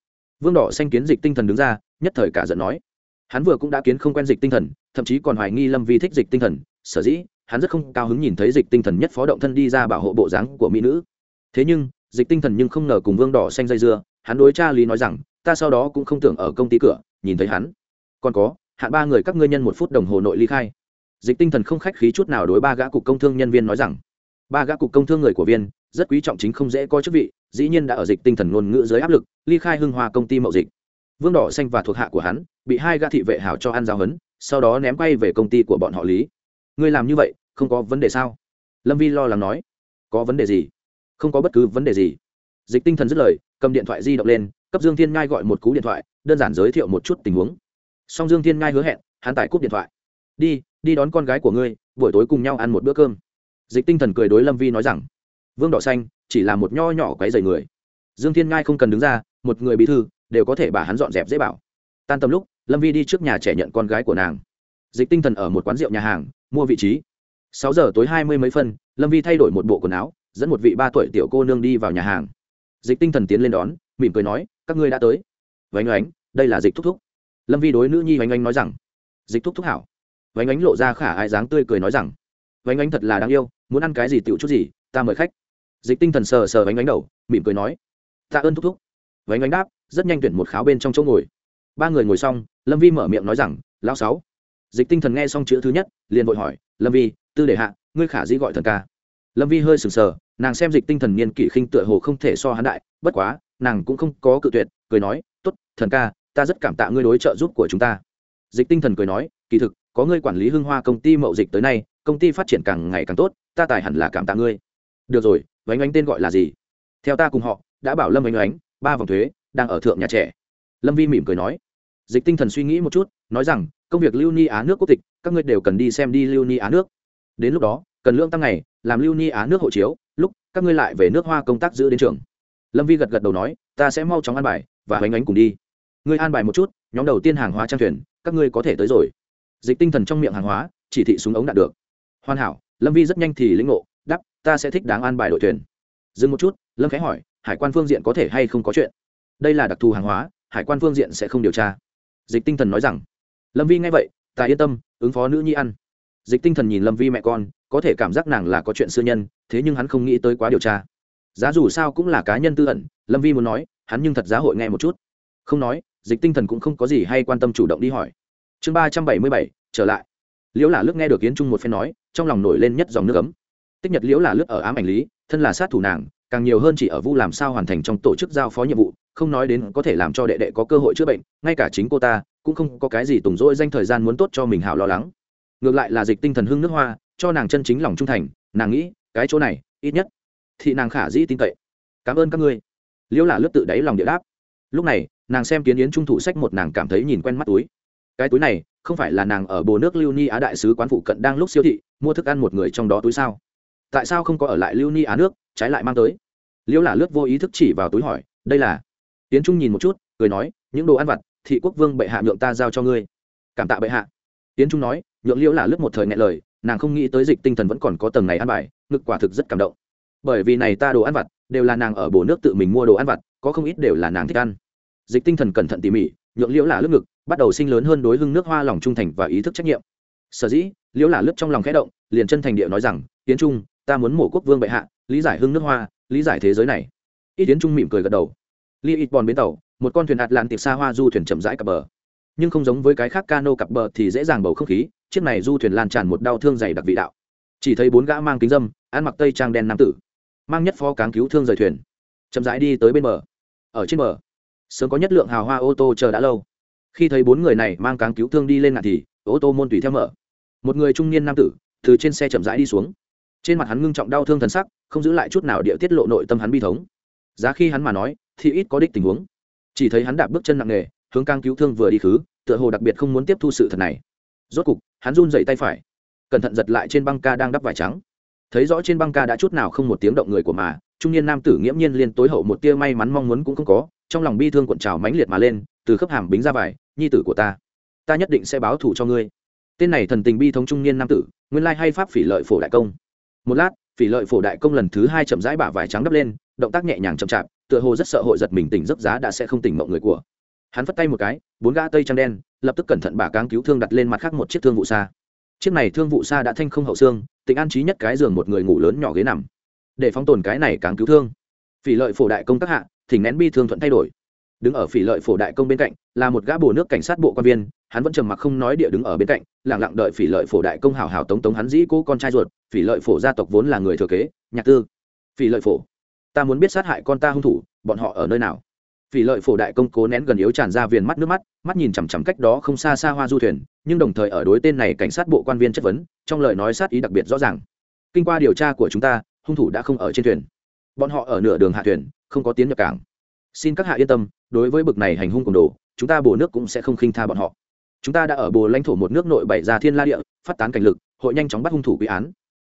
Vương đỏ xanh kiến dịch tinh thần đứng ra, nhất thời cả giận nói. Hắn vừa cũng đã kiến không quen dịch tinh thần, thậm chí còn hoài nghi lâm vi thích dịch tinh thần, sở dĩ, hắn rất không cao hứng nhìn thấy dịch tinh thần nhất phó động thân đi ra bảo hộ bộ dáng của mỹ nữ. Thế nhưng, dịch tinh thần nhưng không ngờ cùng vương đỏ xanh dây dưa, hắn đối cha lý nói rằng, ta sau đó cũng không tưởng ở công ty cửa, nhìn thấy hắn. Còn có hạn ba người các ngươi nhân một phút đồng hồ nội ly khai. Dịch tinh thần không khách khí chút nào đối ba gã cục công thương nhân viên nói rằng ba gã cục công thương người của viên, rất quý trọng chính không dễ coi chức vị, dĩ nhiên đã ở dịch tinh thần ngôn ngữ dưới áp lực, ly khai hưng hoa công ty mậu dịch. Vương đỏ xanh và thuộc hạ của hắn, bị hai gã thị vệ hảo cho ăn giao hấn, sau đó ném quay về công ty của bọn họ lý. Ngươi làm như vậy, không có vấn đề sao? Lâm vi lo lắng nói. Có vấn đề gì? Không có bất cứ vấn đề gì. Dịch tinh thần dứt lời, cầm điện thoại di động lên, cấp dương thiên ngai gọi một cú điện thoại, đơn giản giới thiệu một chút tình huống. Song dương thiên ngai hứa hẹn, hắn tải cúp điện thoại. Đi đi đón con gái của ngươi, buổi tối cùng nhau ăn một bữa cơm dịch tinh thần cười đối lâm vi nói rằng, vương đỏ xanh, chỉ là một nho nhỏ quấy dày người. Dương thiên ngai không cần đứng ra, một người bí thư đều có thể bà hắn dọn dẹp dễ bảo. Tan tầm lúc, lâm vi đi trước nhà trẻ nhận con gái của nàng. Dịch tinh thần ở một quán rượu nhà hàng, mua vị trí. Sáu giờ tối hai mươi mấy phân, lâm vi thay đổi một bộ quần áo, dẫn một vị ba tuổi tiểu cô nương đi vào nhà hàng. Dịch tinh thần tiến lên đón, mỉm cười nói, các ngươi đã tới. Vánh oánh đây là dịch thúc thúc. Lâm vi đối nữ nhi vánh oánh nói rằng, dịch thúc thúc hảo. Vánh oánh lộ ra khả ai dáng tươi cười nói rằng vánh ánh thật là đáng yêu, muốn ăn cái gì tựu chút gì, ta mời khách. Dịch tinh thần sờ sờ vánh ánh đầu, mỉm cười nói, tạ ơn thúc thúc. Vánh ánh đáp, rất nhanh tuyển một kháo bên trong chỗ ngồi. Ba người ngồi xong, lâm vi mở miệng nói rằng, lão sáu. Dịch tinh thần nghe xong chữ thứ nhất, liền vội hỏi, lâm vi, tư để hạ, ngươi khả dĩ gọi thần ca? Lâm vi hơi sừng sờ, nàng xem dịch tinh thần niên kỷ khinh tựa hồ không thể so hắn đại, bất quá, nàng cũng không có cự tuyệt, cười nói t ố t thần ca, ta rất cảm tạ ngươi đối trợ giúp của chúng ta. Dịch tinh thần cười nói, kỳ thực có ngươi quản lý hưng hoa công ty mậu dịch tới nay, công ty phát triển càng ngày càng tốt, ta tài hẳn là cảm tạ ngươi. Được rồi vánh ánh tên gọi là gì? Theo ta cùng họ, đã bảo lâm vánh ánh ba vòng thuế, đang ở thượng nhà trẻ. Lâm vi mỉm cười nói. Dịch tinh thần suy nghĩ một chút, nói rằng, công việc lưu ni á nước quốc tịch, các ngươi đều cần đi xem đi lưu ni á nước. Đến lúc đó, cần lương tăng ngày, làm lưu ni á nước hộ chiếu, lúc, các ngươi lại về nước hoa công tác giữ đến trường. Lâm vi gật gật đầu nói, ta sẽ mau chóng an bài, và hoành ánh cùng đi. Ngươi an bài một chút, nhóm đầu tiên hàng hóa trang thuyền, các ngươi có thể tới rồi dịch tinh thần trong miệng hàng hóa, chỉ thị súng ống đạt được. Hoàn hảo, lâm vi rất nhanh thì lĩnh ngộ đắp ta sẽ thích đáng an bài đội thuyền. Dừng một chút, lâm khẽ hỏi, hải quan phương diện có thể hay không có chuyện? Đây là đặc thù hàng hóa, hải quan phương diện sẽ không điều tra. Dịch tinh thần nói rằng, lâm vi nghe vậy, ta yên tâm, ứng phó nữ nhi ăn. Dịch tinh thần nhìn lâm vi mẹ con, có thể cảm giác nàng là có chuyện xưa nhân, thế nhưng hắn không nghĩ tới quá điều tra. Giá dù sao cũng là cá nhân tư ẩn, lâm vi muốn nói, hắn nhưng thật giá hội nghe một chút. Không nói, dịch tinh thần cũng không có gì hay quan tâm chủ động đi hỏi chương ba trăm bảy mươi bảy, trở lại. Liễu là lướt nghe được yến trung một phen nói, trong lòng nổi lên nhất dòng nước ấm. Tích nhật liễu là lướt ở ám ảnh lý, thân là sát thủ nàng, càng nhiều hơn chỉ ở vu làm sao hoàn thành trong tổ chức giao phó nhiệm vụ, không nói đến có thể làm cho đệ đệ có cơ hội chữa bệnh, ngay cả chính cô ta, cũng không có cái gì tùng rỗi danh thời gian muốn tốt cho mình hảo lo lắng. Ngược lại là dịch tinh thần hưng nước hoa, cho nàng chân chính lòng trung thành, nàng nghĩ, cái chỗ này, ít nhất, thì nàng khả dĩ tin cậy. Cảm ơn các ngươi. Liễu là lướt tự đáy lòng địa đáp. Lúc này, nàng xem kiến yến trung thủ sách một nàng cảm thấy nhìn quen mắt túi cái túi này không phải là nàng ở bồ nước lưu ni á đại sứ quán phụ cận đang lúc siêu thị mua thức ăn một người trong đó túi sao? tại sao không có ở lại lưu ni á nước, trái lại mang tới? Liễu là lướt vô ý thức chỉ vào túi hỏi, đây là? Tiến trung nhìn một chút, cười nói, những đồ ăn vặt, thị quốc vương bệ hạ nhượng ta giao cho ngươi. Cảm tạ bệ hạ. Tiến trung nói, nhượng liễu là lướt một thời ngại lời, nàng không nghĩ tới dịch tinh thần vẫn còn có tầng này ăn bài, ngực quả thực rất cảm động. Bởi vì này ta đồ ăn vặt, đều là nàng ở bồ nước tự mình mua đồ ăn vặt, có không ít đều là nàng thích ăn. Dịch tinh thần cẩn thận tỉ mỉ, nhượng liễu là lướt ngực bắt đầu sinh lớn hơn đối hưng nước hoa lòng trung thành và ý thức trách nhiệm. Sở dĩ, liễu là lướt trong lòng khẽ động, liền chân thành địa nói rằng tiến trung, ta muốn mổ quốc vương bệ hạ, lý giải hưng nước hoa, lý giải thế giới này. Ít tiến trung mỉm cười gật đầu. Li ít bòn bến tàu, một con thuyền lạn tiệp xa hoa du thuyền chậm rãi cập bờ. Nhưng không giống với cái khác cano cặp bờ thì dễ dàng bầu không khí, chiếc này du thuyền lan tràn một đau thương dày đặc vị đạo. Chỉ thấy bốn gã mang kính dâm, ăn mặc tây trang đen nam tử, mang nhất phó cáng cứu thương rời thuyền, chậm rãi đi tới bên bờ. Ở trên bờ, sớm có nhất lượng hào hoa ô tô chờ đã lâu khi thấy bốn người này mang cáng cứu thương đi lên ngạn thì, ô tô môn tùy theo mở. Một người trung niên nam tử, từ trên xe chậm rãi đi xuống. Trên mặt hắn ngưng trọng đau thương thần sắc, không giữ lại chút nào địa tiết lộ nội tâm hắn bi thống. Giá khi hắn mà nói, thì ít có đích tình huống. Chỉ thấy hắn đạp bước chân nặng nề, hướng cang cứu thương vừa đi khứ, tựa hồ đặc biệt không muốn tiếp thu sự thật này. Rốt cục, hắn run dậy tay phải, cẩn thận giật lại trên băng ca đang đắp vải trắng. Thấy rõ trên băng ca đã chút nào không một tiếng động người của mà, trung niên nam tử nghiễm nhiên liên tối hậu một tia may mắn mong muốn cũng không có, trong lòng bi thương cuộn trào mãnh liệt mà lên từ khớp hàm bính ra vải, nhi tử của ta ta nhất định sẽ báo thù cho ngươi. Tên này thần tình bi thống trung niên nam tử, nguyên lai hay pháp phỉ lợi phổ đại công. Một lát, phỉ lợi phổ đại công lần thứ hai chậm rãi bả vải trắng đắp lên, động tác nhẹ nhàng chậm chạp, tựa hồ rất sợ hội giật mình tỉnh giấc giá đã sẽ không tỉnh mộng người của. Hắn phất tay một cái, bốn gã tây trắng đen, lập tức cẩn thận bả cáng cứu thương đặt lên mặt khác một chiếc thương vụ xa. Chiếc này thương vụ xa đã thanh không hậu xương tỉnh an trí nhất cái giường một người ngủ lớn nhỏ ghế nằm. Để phóng tồn cái này cáng cứu thương. Phỉ lợi phổ đại công các hạ, thỉnh nén bi thương thuận thay đổi đứng ở phỉ lợi phổ đại công bên cạnh, là một gã bồ nước cảnh sát bộ quan viên, hắn vẫn trầm mặc không nói địa đứng ở bên cạnh lẳng lặng đợi phỉ lợi phổ đại công hào hào tống tống hắn dĩ cô con trai ruột, phỉ lợi phổ gia tộc vốn là người thừa kế, nhạc tư. Phỉ lợi phổ, ta muốn biết sát hại con ta hung thủ, bọn họ ở nơi nào? Phỉ lợi phổ đại công cố nén gần yếu tràn ra viền mắt nước mắt mắt nhìn chằm chằm cách đó không xa xa hoa du thuyền, nhưng đồng thời ở đối tên này cảnh sát bộ quan viên chất vấn, trong lời nói sát ý đặc biệt rõ ràng. Kinh qua điều tra của chúng ta, hung thủ đã không ở trên thuyền. Bọn họ ở nửa đường hạ thuyền, không có tiến nhập cảng. Xin các hạ yên tâm đối với bực này hành hung cùng đồ, chúng ta bổ nước cũng sẽ không khinh tha bọn họ. Chúng ta đã ở bồ lãnh thổ một nước nội bảy ra thiên la địa, phát tán cảnh lực, hội nhanh chóng bắt hung thủ quy án.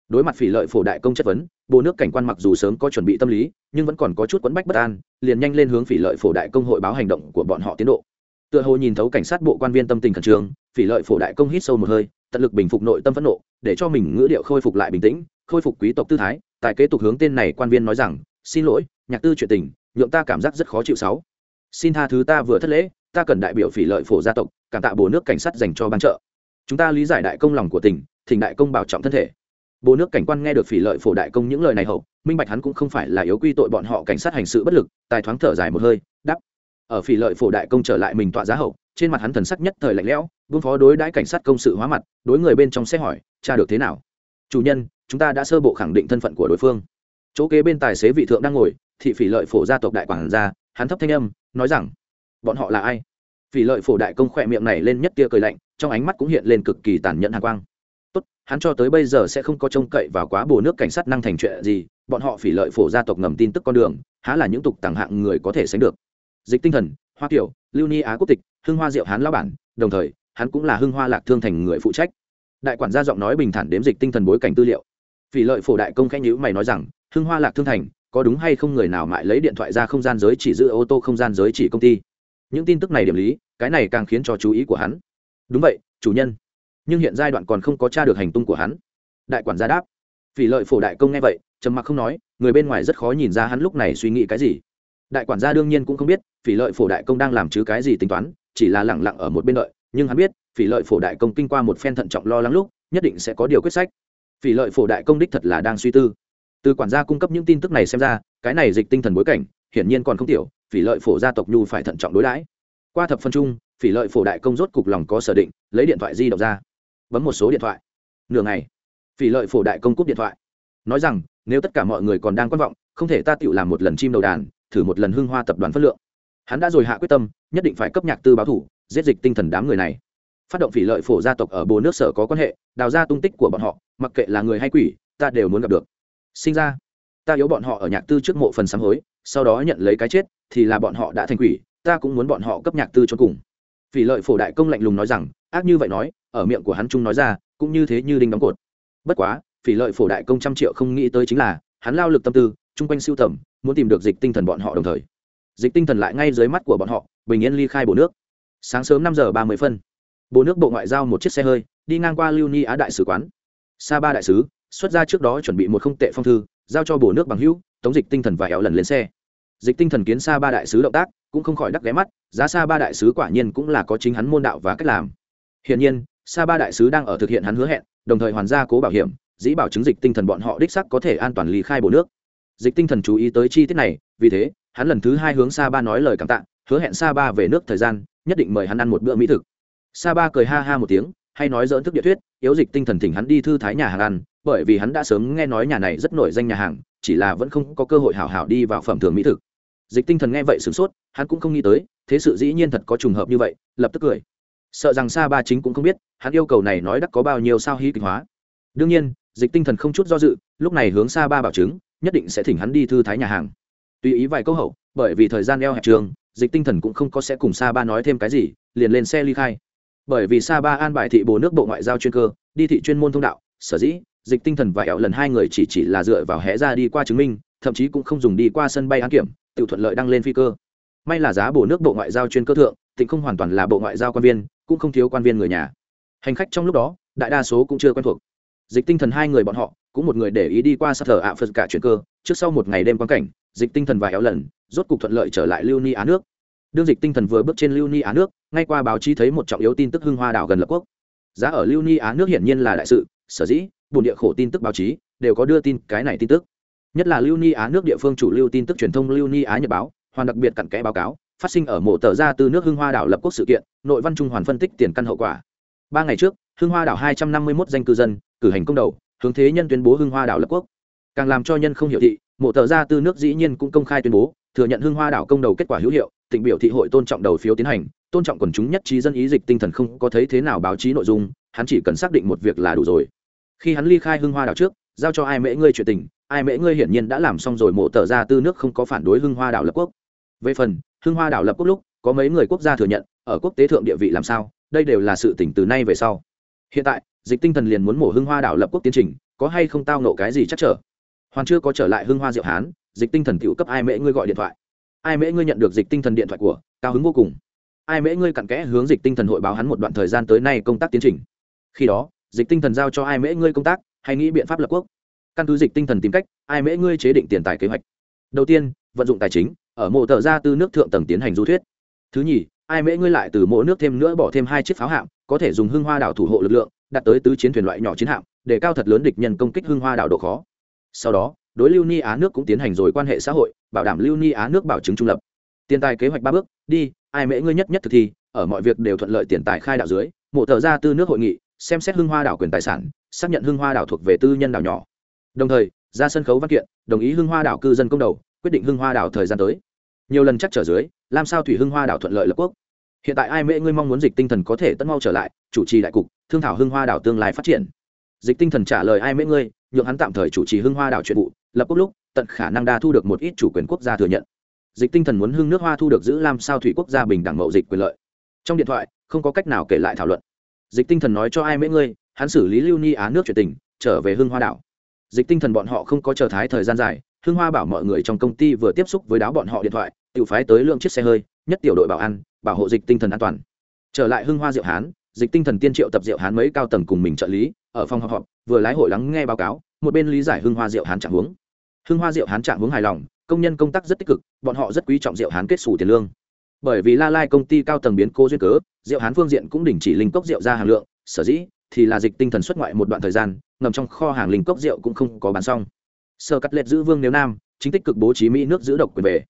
Đối mặt phỉ lợi phổ đại công chất vấn bồ nước cảnh quan mặc dù sớm có chuẩn bị tâm lý, nhưng vẫn còn có chút quẫn bách bất an, liền nhanh lên hướng phỉ lợi phổ đại công hội báo hành động của bọn họ tiến độ. Tựa hồ nhìn thấu cảnh sát bộ quan viên tâm tình khẩn trương, phỉ lợi phổ đại công hít sâu một hơi, tận lực bình phục nội tâm phẫn nộ, để cho mình ngữ điệu khôi phục lại bình tĩnh, khôi phục quý tộc tư thái. Tại kế tục hướng tên này quan viên nói rằng, xin lỗi, nhạc tư chuyện tình, nhượng ta cảm giác rất khó chịu sáu xin tha thứ ta vừa thất lễ, ta cần đại biểu phỉ lợi phổ gia tộc, cảm tạ bồ nước cảnh sát dành cho ban trợ. Chúng ta lý giải đại công lòng của tỉnh thỉnh đại công bảo trọng thân thể. Bồ nước cảnh quan nghe được phỉ lợi phổ đại công những lời này hậu, minh bạch hắn cũng không phải là yếu quy tội bọn họ cảnh sát hành sự bất lực, tài thoáng thở dài một hơi đắp ở phỉ lợi phổ đại công trở lại mình tọa giá hậu, trên mặt hắn thần sắc nhất thời lạnh lẽo, vương phó đối đãi cảnh sát công sự hóa mặt, đối người bên trong sẽ hỏi, cha được thế nào? Chủ nhân, chúng ta đã sơ bộ khẳng định thân phận của đối phương. Chỗ kế bên tài xế vị thượng đang ngồi, thị phỉ lợi phổ gia tộc đại quản gia hắn thấp thanh âm, nói rằng, bọn họ là ai? Vì lợi phổ đại công khỏe miệng này lên nhất tia cười lạnh, trong ánh mắt cũng hiện lên cực kỳ tàn nhẫn hạ quang. Tốt, hắn cho tới bây giờ sẽ không có trông cậy vào quá bồ nước cảnh sát năng thành chuyện gì, bọn họ phỉ lợi phổ gia tộc ngầm tin tức con đường, há là những tục tàng hạng người có thể sánh được. Dịch tinh thần, hoa kiểu lưu ni á quốc tịch, hưng hoa diệu hán lao bản, đồng thời, hắn cũng là hưng hoa lạc thương thành người phụ trách. Đại quản gia giọng nói bình thản đếm dịch tinh thần bối cảnh tư liệu. Phỉ lợi phổ đại công khẽ nhữ mày nói rằng, hưng hoa lạc thương thành có đúng hay không người nào mại lấy điện thoại ra không gian giới chỉ giữ ô tô không gian giới chỉ công ty? Những tin tức này điểm lý, cái này càng khiến cho chú ý của hắn. Đúng vậy, chủ nhân. Nhưng hiện giai đoạn còn không có t r a được hành tung của hắn. Đại quản gia đáp. Vì lợi phổ đại công nghe vậy, trầm mặc không nói, người bên ngoài rất khó nhìn ra hắn lúc này suy nghĩ cái gì. Đại quản gia đương nhiên cũng không biết, phỉ lợi phổ đại công đang làm chứ cái gì tính toán, chỉ là lẳng lặng ở một bên đợi, nhưng hắn biết, phỉ lợi phổ đại công kinh qua một phen thận trọng lo lắng lúc, nhất định sẽ có điều quyết sách. Phỉ lợi phổ đại công đích thật là đang suy tư từ quản gia cung cấp những tin tức này xem ra, cái này dịch tinh thần bối cảnh, hiển nhiên còn không tiểu, phỉ lợi phổ gia tộc nhu phải thận trọng đối đãi. Qua thập phân trung phỉ lợi phổ đại công rốt cục lòng có sở định, lấy điện thoại di động ra. Bấm một số điện thoại. Nửa ngày, phỉ lợi phổ đại công cúp điện thoại. Nói rằng, nếu tất cả mọi người còn đang quan vọng, không thể ta tự làm một lần chim đầu đàn, thử một lần hưng hoa tập đoàn phất lượng. Hắn đã rồi hạ quyết tâm, nhất định phải cấp nhạc tư báo thủ, giết dịch tinh thần đám người này. Phát động phỉ lợi phổ gia tộc ở bồ nước sở có quan hệ, đào ra tung tích của bọn họ, mặc kệ là người hay quỷ, ta đều muốn gặp được sinh ra. Ta yếu bọn họ ở nhạc tư trước mộ phần sám hối, sau đó nhận lấy cái chết, thì là bọn họ đã thành quỷ, ta cũng muốn bọn họ cấp nhạc tư cho cùng. Phỉ lợi phổ đại công lạnh lùng nói rằng, ác như vậy nói, ở miệng của hắn trung nói ra, cũng như thế như đinh đóng cột. Bất quá, phỉ lợi phổ đại công trăm triệu không nghĩ tới chính là, hắn lao lực tâm tư, chung quanh siêu tầm, muốn tìm được dịch tinh thần bọn họ đồng thời. Dịch tinh thần lại ngay dưới mắt của bọn họ, bình yên ly khai bộ nước. Sáng sớm năm giờ ba mươi phân bộ nước bộ ngoại giao một chiếc xe hơi, đi ngang qua lưu ni á đại sứ quán. Sa ba đại sứ xuất ra trước đó chuẩn bị một không tệ phong thư, giao cho bổ nước bằng hữu, tống dịch tinh thần và éo lần lên xe. Dịch tinh thần kiến xa ba đại sứ động tác, cũng không khỏi đắc ghé mắt, giá xa ba đại sứ quả nhiên cũng là có chính hắn môn đạo và cách làm. Hiện nhiên, xa ba đại sứ đang ở thực hiện hắn hứa hẹn, đồng thời hoàn gia cố bảo hiểm, dĩ bảo chứng dịch tinh thần bọn họ đích sắc có thể an toàn lý khai bổ nước. Dịch tinh thần chú ý tới chi tiết này, vì thế, hắn lần thứ hai hướng sa ba nói lời cảm tạ, hứa hẹn sa ba về nước thời gian, nhất định mời hắn ăn một bữa mỹ thực. Sa ba cười ha ha một tiếng, hay nói dỡn thức địa thuyết, yếu dịch tinh thần thỉnh hắn đi thư thái nhà hàng ăn bởi vì hắn đã sớm nghe nói nhà này rất nổi danh nhà hàng, chỉ là vẫn không có cơ hội hảo hảo đi vào phẩm thường mỹ thực. Dịch tinh thần nghe vậy sửng sốt, hắn cũng không nghĩ tới, thế sự dĩ nhiên thật có trùng hợp như vậy, lập tức cười. Sợ rằng sa ba chính cũng không biết, hắn yêu cầu này nói đắc có bao nhiêu sao hí kịch hóa. Đương nhiên, dịch tinh thần không chút do dự, lúc này hướng sa ba bảo chứng, nhất định sẽ thỉnh hắn đi thư thái nhà hàng. Tùy ý vài câu hậu, bởi vì thời gian eo hẹp trường, dịch tinh thần cũng không có sẽ cùng sa ba nói thêm cái gì, liền lên xe ly khai. Bởi vì sa ba an bài thị bồ nước bộ ngoại giao chuyên cơ, đi thị chuyên môn thông đạo, sở dĩ dịch tinh thần và ẹo lần hai người chỉ chỉ là dựa vào hẽ ra đi qua chứng minh, thậm chí cũng không dùng đi qua sân bay án kiểm, tự thuận lợi đăng lên phi cơ. May là giá bổ nước bộ ngoại giao chuyên cơ thượng, tỉnh không hoàn toàn là bộ ngoại giao quan viên, cũng không thiếu quan viên người nhà. Hành khách trong lúc đó, đại đa số cũng chưa quen thuộc. Dịch tinh thần hai người bọn họ, cũng một người để ý đi qua sát thờ ạ phật cả chuyện cơ, trước sau một ngày đêm quan cảnh, dịch tinh thần và éo lần, rốt cục thuận lợi trở lại lưu ni á nước. Đương dịch tinh thần vừa bước trên lưu ni á nước, ngay qua báo chí thấy một trọng yếu tin tức hưng hoa đảo gần lập quốc. Giá ở lưu ni á nước hiển nhiên là đại sự, sở dĩ bổn địa khổ tin tức báo chí, đều có đưa tin cái này tin tức. Nhất là lưu ni á, nước địa phương chủ lưu tin tức truyền thông lưu ni á nhật báo, hoàn đặc biệt cặn kẽ báo cáo, phát sinh ở mộ tờ ra từ nước hưng hoa đảo lập quốc sự kiện, nội văn trung hoàn phân tích tiền căn hậu quả. Ba ngày trước, hưng hoa đảo hai trăm năm mươi một danh cư dân, cử hành công đầu, hướng thế nhân tuyên bố hưng hoa đảo lập quốc. Càng làm cho nhân không hiểu thị mộ tờ ra từ nước dĩ nhiên cũng công khai tuyên bố, thừa nhận hưng hoa đảo công đầu kết quả hữu hiệu, tịnh biểu thị hội tôn trọng đầu phiếu tiến hành, tôn trọng quần chúng nhất trí dân ý dịch tinh thần không có thấy thế nào báo chí nội dung, hắn chỉ cần xác định một việc là đủ rồi khi hắn ly khai hưng hoa đảo trước, giao cho ai mễ ngươi chuyện tình, ai mễ ngươi hiển nhiên đã làm xong rồi mộ tờ ra tư nước không có phản đối hưng hoa đảo lập quốc. Về phần, hưng hoa đảo lập quốc lúc, có mấy người quốc gia thừa nhận, ở quốc tế thượng địa vị làm sao, đây đều là sự tỉnh từ nay về sau. Hiện tại, dịch tinh thần liền muốn mổ hưng hoa đảo lập quốc tiến trình, có hay không tao nộ cái gì chắc trở? Hoàn chưa có trở lại hưng hoa diệu hán, dịch tinh thần tự cấp ai mễ ngươi gọi điện thoại. Ai mễ ngươi nhận được dịch tinh thần điện thoại của, cao hứng vô cùng. Ai mễ ngươi cặn kẽ hướng dịch tinh thần hội báo hắn một đoạn thời gian tới nay công tác tiến trình. Khi đó dịch tinh thần giao cho ai mễ ngươi công tác, hay nghĩ biện pháp lập quốc? Căn cứ dịch tinh thần tìm cách, ai mễ ngươi chế định tiền tài kế hoạch. Đầu tiên, vận dụng tài chính, ở mộ tờ ra từ nước thượng tầng tiến hành du thuyết. Thứ nhì, ai mễ ngươi lại từ mộ nước thêm nữa bỏ thêm hai chiếc pháo hạm, có thể dùng hưng hoa đảo thủ hộ lực lượng, đạt tới tứ chiến thuyền loại nhỏ chiến hạm, để cao thật lớn địch nhân công kích hưng hoa đảo độ khó. Sau đó, đối lưu ni á nước cũng tiến hành rồi quan hệ xã hội, bảo đảm lưu ni á nước bảo chứng trung lập. Tiền tài kế hoạch ba bước, đi, ai mễ ngươi nhất nhất thực thi, ở mọi việc đều thuận lợi tiền tài khai đạo dưới, mộ tờ ra tư nước hội nghị xem xét hưng hoa đảo quyền tài sản, xác nhận hưng hoa đảo thuộc về tư nhân đảo nhỏ. Đồng thời, ra sân khấu văn kiện, đồng ý hưng hoa đảo cư dân công đầu, quyết định hưng hoa đảo thời gian tới. Nhiều lần chắc trở dưới, làm sao thủy hưng hoa đảo thuận lợi lập quốc? Hiện tại ai mễ ngươi mong muốn dịch tinh thần có thể tất mau trở lại, chủ trì đại cục, thương thảo hưng hoa đảo tương lai phát triển. Dịch tinh thần trả lời ai mễ ngươi, nhượng hắn tạm thời chủ trì hưng hoa đảo chuyện vụ, lập quốc lúc, tận khả năng đa thu được một ít chủ quyền quốc gia thừa nhận. Dịch tinh thần muốn hưng nước hoa thu được giữ làm sao thủy quốc gia bình đẳng mậu dịch quyền lợi. Trong điện thoại, không có cách nào kể lại thảo luận dịch tinh thần nói cho ai mễ ngươi, hắn xử lý lưu ni á nước chuyện tình, trở về Hương hoa đảo. Dịch tinh thần bọn họ không có chờ thái thời gian dài Hương hoa bảo mọi người trong công ty vừa tiếp xúc với đáo bọn họ điện thoại tự phái tới lượng chiếc xe hơi, nhất tiểu đội bảo an bảo hộ dịch tinh thần an toàn. Trở lại Hương hoa diệu hán, dịch tinh thần tiên triệu tập diệu hán mấy cao tầng cùng mình trợ lý, ở phòng họp họp, vừa lái hội lắng nghe báo cáo, một bên lý giải Hương hoa diệu hán trạng hướng Hương hoa diệu hán trạng hướng hài lòng, công nhân công tác rất tích cực, bọn họ rất quý trọng diệu hán kết xù tiền lương bởi vì la lai công ty cao tầng biến cố duyên cớ diệu hán phương diện cũng đình chỉ linh cốc rượu ra hàng lượng, sở dĩ thì là dịch tinh thần xuất ngoại một đoạn thời gian, ngầm trong kho hàng linh cốc rượu cũng không có bán xong. Sơ cắt lệch giữ vương nếu nam, chính tích cực bố trí mỹ nước giữ độc quyền về.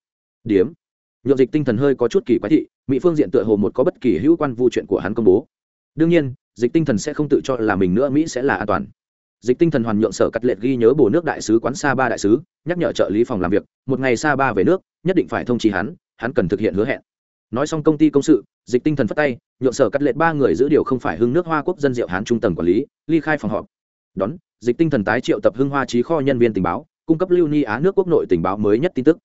Điếm. Nhộn dịch tinh thần hơi có chút kỳ quái thị, mỹ phương diện tựa hồ một có bất kỳ hữu quan vu chuyện của hắn công bố. Đương nhiên, dịch tinh thần sẽ không tự cho là mình nữa, mỹ sẽ là an toàn. Dịch tinh thần hoàn nhượng sở cắt lệch ghi nhớ bổ nước đại sứ quán sa ba đại sứ, nhắc nhở trợ lý phòng làm việc, một ngày sa ba về nước, nhất định phải thông trì hắn hắn cần thực hiện hứa hẹn nói xong công ty công sự, dịch tinh thần phất tay, nhượng sở cắt lệch ba người giữ điều không phải hưng nước hoa quốc dân diệu hán trung tầng quản lý, ly khai phòng họp. Đón, dịch tinh thần tái triệu tập hưng hoa trí kho nhân viên tình báo, cung cấp lưu ni á nước quốc nội tình báo mới nhất tin tức.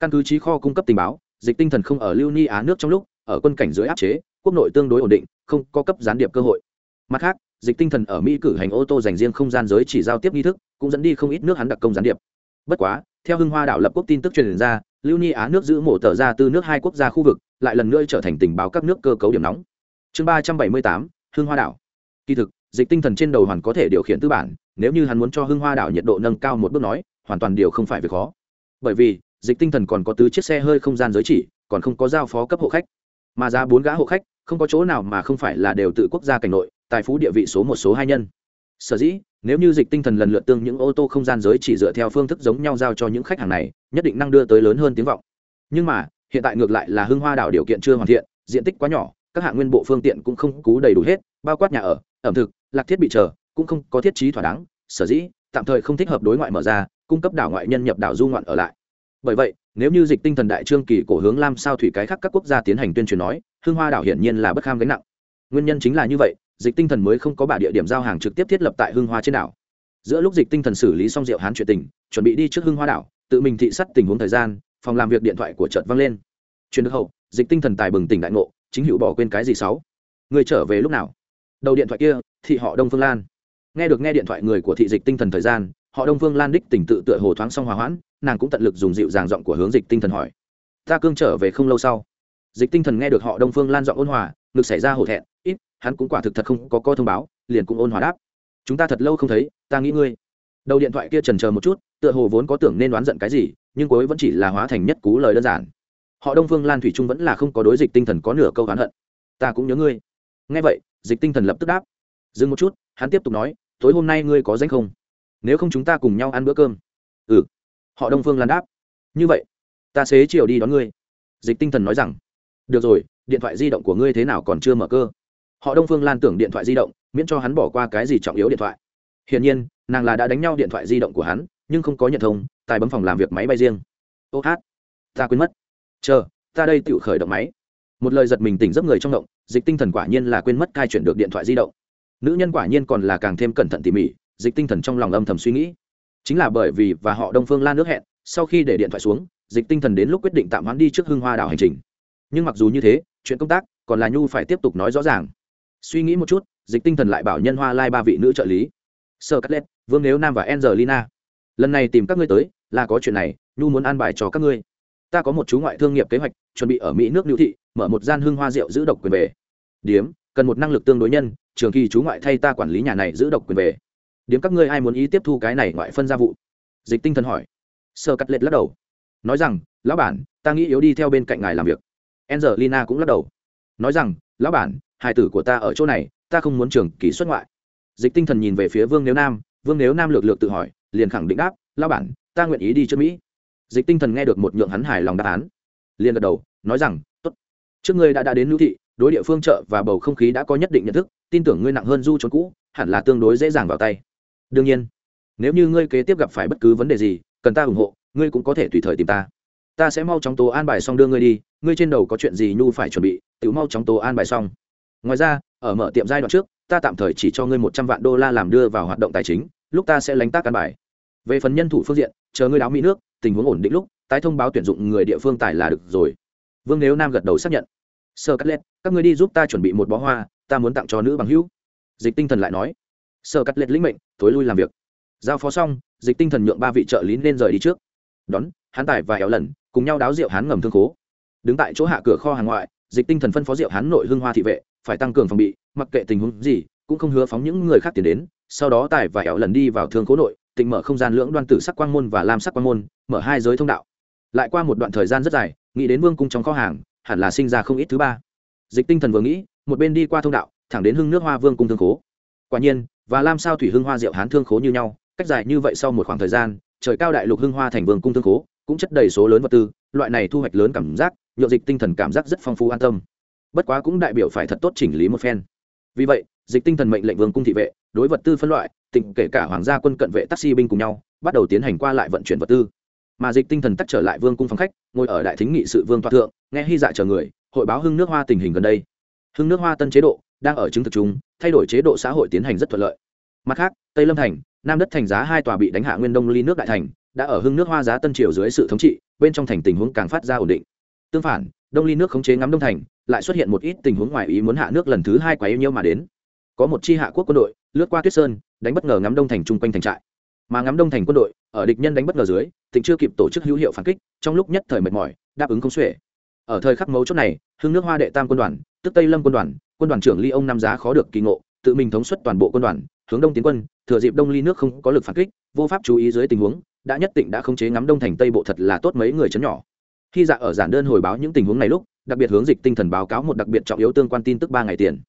Căn cứ trí kho cung cấp tình báo, dịch tinh thần không ở lưu ni á nước trong lúc, ở quân cảnh dưới áp chế, quốc nội tương đối ổn định, không có cấp gián điệp cơ hội. Mặt khác, dịch tinh thần ở mỹ cử hành ô tô dành riêng không gian giới chỉ giao tiếp nghi thức, cũng dẫn đi không ít nước hắn đặc công gián điệp. Bất quá, theo hưng hoa đảo lập quốc tin tức truyền ra, lưu ni á nước giữ mổ tờ ra từ nước hai quốc gia khu vực lại lần nữa trở thành tình báo các nước cơ cấu điểm nóng. Chương ba trăm bảy mươi tám hương hoa đảo. Kỳ thực, dịch tinh thần trên đầu hoàn có thể điều khiển tư bản, nếu như hắn muốn cho hương hoa đảo nhiệt độ nâng cao một bước nói, hoàn toàn điều không phải việc khó. Bởi vì, dịch tinh thần còn có tứ chiếc xe hơi không gian giới chỉ, còn không có giao phó cấp hộ khách. Mà ra bốn gã hộ khách, không có chỗ nào mà không phải là đều tự quốc gia cảnh nội tài phú địa vị số một số hai nhân. Sở dĩ, nếu như dịch tinh thần lần lượt tương những ô tô không gian giới chỉ dựa theo phương thức giống nhau giao cho những khách hàng này, nhất định năng đưa tới lớn hơn tiếng vọng. Nhưng mà hiện tại ngược lại là hưng hoa đảo điều kiện chưa hoàn thiện, diện tích quá nhỏ, các hạng nguyên bộ phương tiện cũng không cú đầy đủ hết, bao quát nhà ở, ẩm thực, lạc thiết bị chờ, cũng không có thiết trí thỏa đáng, sở dĩ tạm thời không thích hợp đối ngoại mở ra, cung cấp đảo ngoại nhân nhập đảo du ngoạn ở lại. Bởi vậy, nếu như dịch tinh thần đại trương kỳ cổ hướng lam sao thủy cái khác các quốc gia tiến hành tuyên truyền nói hương hoa đảo hiển nhiên là bất kham gánh nặng. Nguyên nhân chính là như vậy, dịch tinh thần mới không có bả địa điểm giao hàng trực tiếp thiết lập tại hương hoa trên đảo. Giữa lúc dịch tinh thần xử lý xong rượu hán chuyện tình, chuẩn bị đi trước hương hoa đảo, tự mình thị sắt tình huống thời gian phòng làm việc điện thoại của trợt văng lên. Truyền được hậu, dịch tinh thần tài bừng tỉnh đại ngộ, chính hữu bỏ quên cái gì sáu? Người trở về lúc nào? Đầu điện thoại kia, thị họ đông phương lan. Nghe được nghe điện thoại người của thị dịch tinh thần thời gian, họ đông phương lan đích tỉnh tự tựa hồ thoáng xong hòa hoãn, nàng cũng tận lực dùng dịu dàng giọng của hướng dịch tinh thần hỏi. Ta cương trở về không lâu sau. Dịch tinh thần nghe được họ đông phương lan giọng ôn hòa, ngực xảy ra hổ thẹn, ít, hắn cũng quả thực thật không có co thông báo, liền cũng ôn hòa đáp. Chúng ta thật lâu không thấy, ta nghĩ ngươi. Đầu điện thoại kia trần chờ một chút, tựa hồ vốn có tưởng nên đoán giận cái gì nhưng cuối vẫn chỉ là hóa thành nhất cú lời đơn giản. Họ đông phương lan thủy trung vẫn là không có đối dịch tinh thần có nửa câu hắn hận. Ta cũng nhớ ngươi. Nghe vậy, dịch tinh thần lập tức đáp. Dừng một chút, hắn tiếp tục nói, tối hôm nay ngươi có danh không? Nếu không chúng ta cùng nhau ăn bữa cơm. Ừ. Họ đông phương lan đáp. Như vậy, ta xế chiều đi đón ngươi. Dịch tinh thần nói rằng. Được rồi, điện thoại di động của ngươi thế nào còn chưa mở cơ? Họ đông phương lan tưởng điện thoại di động, miễn cho hắn bỏ qua cái gì trọng yếu điện thoại. Hiển nhiên, nàng là đã đánh nhau điện thoại di động của hắn, nhưng không có nhận thông tài bấm phòng làm việc máy bay riêng. Ô hát, ta quên mất. Chờ, ta đây tự khởi động máy. Một lời giật mình tỉnh giấc người trong động, dịch tinh thần quả nhiên là quên mất cai chuyển được điện thoại di động. Nữ nhân quả nhiên còn là càng thêm cẩn thận tỉ mỉ, dịch tinh thần trong lòng âm thầm suy nghĩ. Chính là bởi vì và họ đông phương lan nước hẹn, sau khi để điện thoại xuống, dịch tinh thần đến lúc quyết định tạm hoãn đi trước hưng hoa đảo hành trình. Nhưng mặc dù như thế, chuyện công tác còn là nhu phải tiếp tục nói rõ ràng. Suy nghĩ một chút, dịch tinh thần lại bảo nhân hoa lai ba vị nữ trợ lý. Sơ cắt lét vương nếu nam và angelina lần này tìm các ngươi tới, là có chuyện này, nhu muốn an bài cho các ngươi. Ta có một chú ngoại thương nghiệp kế hoạch, chuẩn bị ở mỹ nước lưu thị, mở một gian hương hoa rượu giữ độc quyền về. Điếm, cần một năng lực tương đối nhân, trường kỳ chú ngoại thay ta quản lý nhà này giữ độc quyền về. Điếm các ngươi ai muốn ý tiếp thu cái này ngoại phân gia vụ? Dịch tinh thần hỏi. Sơ cắt lệch lắc đầu. Nói rằng, lão bản, ta nghĩ yếu đi theo bên cạnh ngài làm việc. Angelina cũng lắc đầu. Nói rằng, lão bản hai tử của ta ở chỗ này, ta không muốn trường kỳ xuất ngoại. Dịch tinh thần nhìn về phía vương nếu nam, vương nếu nam lược lược tự hỏi liền khẳng định đáp lao bản, ta nguyện ý đi trước mỹ. Dịch tinh thần nghe được một nhượng hắn hài lòng đáp án, liền gật đầu, nói rằng, tốt. Trước ngươi đã đã đến lưu thị, đối địa phương chợ và bầu không khí đã có nhất định nhận thức, tin tưởng ngươi nặng hơn du trốn cũ, hẳn là tương đối dễ dàng vào tay. Đương nhiên. Nếu như ngươi kế tiếp gặp phải bất cứ vấn đề gì, cần ta ủng hộ, ngươi cũng có thể tùy thời tìm ta. Ta sẽ mau chóng tố an bài xong đưa ngươi đi, ngươi trên đầu có chuyện gì nhu phải chuẩn bị, tự mau chóng tố an bài xong. Ngoài ra, ở mở tiệm giai đoạn trước, ta tạm thời chỉ cho ngươi một trăm vạn đô la làm đưa vào hoạt động tài chính, lúc ta sẽ lánh tác an bài về phần nhân thủ phương diện, chờ ngươi đáo mỹ nước, tình huống ổn định lúc, tái thông báo tuyển dụng người địa phương tài là được rồi. Vương nếu nam gật đầu xác nhận. Sơ cắt lết các ngươi đi giúp ta chuẩn bị một bó hoa, ta muốn tặng cho nữ bằng hữu. Dịch tinh thần lại nói. Sơ cắt lết lĩnh mệnh thối lui làm việc. Giao phó xong, dịch tinh thần nhượng ba vị trợ lý nên rời đi trước. Đón hán tài và éo lần cùng nhau đáo rượu hán ngầm thương khố. Đứng tại chỗ hạ cửa kho hàng ngoại, dịch tinh thần phân phó rượu hán nội hương hoa thị vệ, phải tăng cường phòng bị, mặc kệ tình huống gì, cũng không hứa phóng những người khác tiền đến, sau đó tài và éo lần đi vào thương khố nội tịnh mở không gian lưỡng đoan tử sắc quang môn và lam sắc quang môn, mở hai giới thông đạo. Lại qua một đoạn thời gian rất dài, nghĩ đến vương cung trong kho hàng, hẳn là sinh ra không ít thứ ba. Dịch tinh thần vừa nghĩ, một bên đi qua thông đạo, thẳng đến hưng nước hoa vương cung thương khố. Quả nhiên, và lam sao thủy hưng hoa diệu hán thương khố như nhau, cách dài như vậy sau một khoảng thời gian, trời cao đại lục hưng hoa thành vương cung thương khố, cũng chất đầy số lớn vật tư, loại này thu hoạch lớn cảm giác nhộn dịch tinh thần cảm giác rất phong phú an tâm. Bất quá cũng đại biểu phải thật tốt chỉnh lý một phen. Vì vậy dịch tinh thần mệnh lệnh vương cung thị vệ, đối vật tư phân loại tỉnh kể cả hoàng gia quân cận vệ taxi binh cùng nhau, bắt đầu tiến hành qua lại vận chuyển vật tư. Mà dịch tinh thần tắt trở lại vương cung phòng khách, ngồi ở đại thính nghị sự vương toa thượng, nghe hy dạ chờ người, hội báo hưng nước hoa tình hình gần đây. Hưng nước hoa tân chế độ, đang ở chứng thực chúng thay đổi chế độ xã hội tiến hành rất thuận lợi. Mặt khác, tây lâm thành, nam đất thành giá hai tòa bị đánh hạ nguyên đông ly nước đại thành, đã ở hưng nước hoa giá tân triều dưới sự thống trị, bên trong thành tình huống càng phát ra ổn định. Tương phản, đông ly nước khống chế ngắm đông thành, lại xuất hiện một ít tình huống ngoài ý muốn hạ nước lần thứ hai quá yêu nhiêu mà đến có một chi hạ quốc quân đội, lướt qua tuyết sơn, đánh bất ngờ ngắm đông thành chung quanh thành trại. Mà ngắm đông thành quân đội, ở địch nhân đánh bất ngờ dưới tỉnh chưa kịp tổ chức hữu hiệu phản kích, trong lúc nhất thời mệt mỏi, đáp ứng không xuể. Ở thời khắc mấu chốt này hương nước hoa đệ tam quân đoàn, tức tây lâm quân đoàn quân đoàn trưởng ly ông nam giá khó được kỳ ngộ, tự mình thống suất toàn bộ quân đoàn, hướng đông tiến quân, thừa dịp đông ly nước không có lực phản kích, vô pháp chú ý dưới tình huống, đã nhất định đã khống chế ngắm đông thành tây bộ thật là tốt mấy người chấn nhỏ. Khi dạ ở giản đơn hồi báo những tình huống này lúc, đặc biệt hướng dịch tinh thần báo cáo một đặc biệt trọng yếu tương quan tin tức ba ngày tiền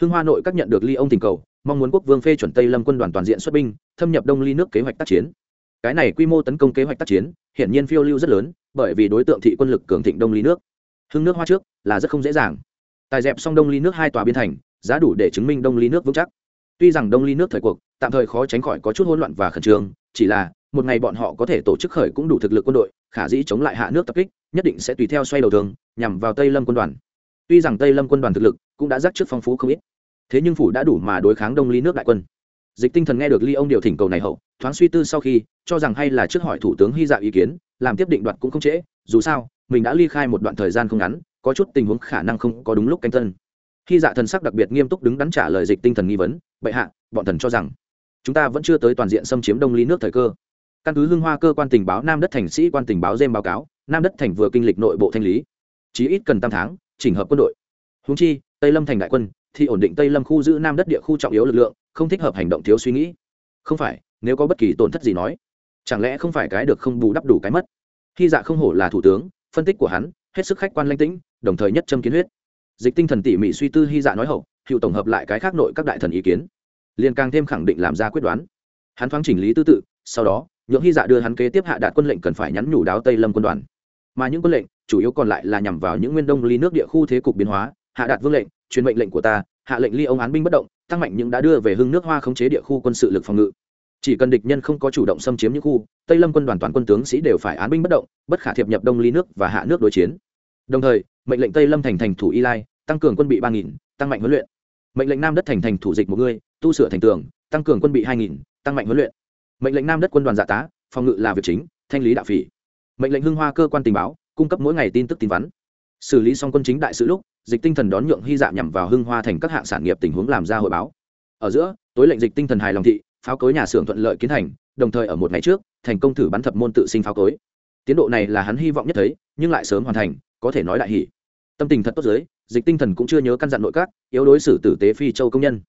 hưng hoa nội các nhận được ly ông tình cầu, mong muốn quốc vương phê chuẩn tây lâm quân đoàn toàn diện xuất binh, thâm nhập đông ly nước kế hoạch tác chiến. Cái này quy mô tấn công kế hoạch tác chiến, hiển nhiên phiêu lưu rất lớn, bởi vì đối tượng thị quân lực cường thịnh đông ly nước. Hưng nước hoa trước là rất không dễ dàng. Tài dẹp xong đông ly nước hai tòa biên thành, giá đủ để chứng minh đông ly nước vững chắc. Tuy rằng đông ly nước thời cuộc, tạm thời khó tránh khỏi có chút hỗn loạn và khẩn trương, chỉ là, một ngày bọn họ có thể tổ chức khởi cũng đủ thực lực quân đội, khả dĩ chống lại hạ nước tập kích, nhất định sẽ tùy theo xoay đầu thường nhằm vào tây lâm quân đoàn. Tuy rằng tây lâm quân đoàn thực lực cũng đã rắc trước phong phú không ít thế nhưng phủ đã đủ mà đối kháng đông ly nước đại quân. Dịch tinh thần nghe được ly ông điều thỉnh cầu này hậu, thoáng suy tư sau khi, cho rằng hay là trước hỏi thủ tướng hy dạ ý kiến, làm tiếp định đoạt cũng không trễ, dù sao, mình đã ly khai một đoạn thời gian không ngắn, có chút tình huống khả năng không có đúng lúc canh tân. Hy dạ thần sắc đặc biệt nghiêm túc đứng đắn trả lời dịch tinh thần nghi vấn, bệ hạ, bọn thần cho rằng, chúng ta vẫn chưa tới toàn diện xâm chiếm đông ly nước thời cơ. Căn cứ hương hoa cơ quan tình báo, nam đất thành sĩ quan tình báo dêm báo cáo, nam đất thành vừa kinh lịch nội bộ thanh lý. Chí ít cần tam tháng, chỉnh hợp quân đội. Húng chi, tây lâm thành đại quân thì ổn định tây lâm khu giữ nam đất địa khu trọng yếu lực lượng, không thích hợp hành động thiếu suy nghĩ. Không phải, nếu có bất kỳ tổn thất gì nói, chẳng lẽ không phải cái được không bù đắp đủ cái mất? Khi dạ không hổ là thủ tướng, phân tích của hắn, hết sức khách quan lanh tĩnh, đồng thời nhất châm kiến huyết. Dịch tinh thần tỉ mỉ suy tư hy dạ nói hậu, hiệu tổng hợp lại cái khác nội các đại thần ý kiến. Liền càng thêm khẳng định làm ra quyết đoán. Hắn thoáng chỉnh lý tư tự, sau đó, nhượng hy dạ đưa hắn kế tiếp hạ đạt quân lệnh cần phải nhắn nhủ đáo tây lâm quân đoàn. Mà những quân lệnh, chủ yếu còn lại là nhằm vào những nguyên đông ly nước địa khu thế cục biến hóa, hạ đạt vương lệnh truyền mệnh lệnh của ta, hạ lệnh ly ông án binh bất động, tăng mạnh những đã đưa về hưng nước hoa khống chế địa khu quân sự lực phòng ngự. Chỉ cần địch nhân không có chủ động xâm chiếm những khu, tây lâm quân đoàn toàn quân tướng sĩ đều phải án binh bất động, bất khả thiệp nhập đông ly nước và hạ nước đối chiến. Đồng thời, mệnh lệnh tây lâm thành thành thủ y lai, tăng cường quân bị ba nghìn, tăng mạnh huấn luyện. Mệnh lệnh nam đất thành thành thủ dịch một người, tu sửa thành tường, tăng cường quân bị hai nghìn, tăng mạnh huấn luyện. Mệnh lệnh nam đất quân đoàn giả tá, phòng ngự là việc chính, thanh lý đạo phỉ. Mệnh lệnh hưng hoa cơ quan tình báo, cung cấp mỗi ngày tin tức tin vắn. Xử lý xong quân chính đại sự lúc dịch tinh thần đón nhượng hy dạ nhằm vào hưng hoa thành các hạng sản nghiệp tình huống làm ra hội báo. Ở giữa, tối lệnh dịch tinh thần hài lòng thị, pháo cối nhà xưởng thuận lợi kiến thành, đồng thời ở một ngày trước, thành công thử bắn thập môn tự sinh pháo cối. Tiến độ này là hắn hy vọng nhất thấy, nhưng lại sớm hoàn thành, có thể nói đại hỷ tâm tình thật tốt giới dịch tinh thần cũng chưa nhớ căn dặn nội các, yếu đối xử tử tế phi châu công nhân.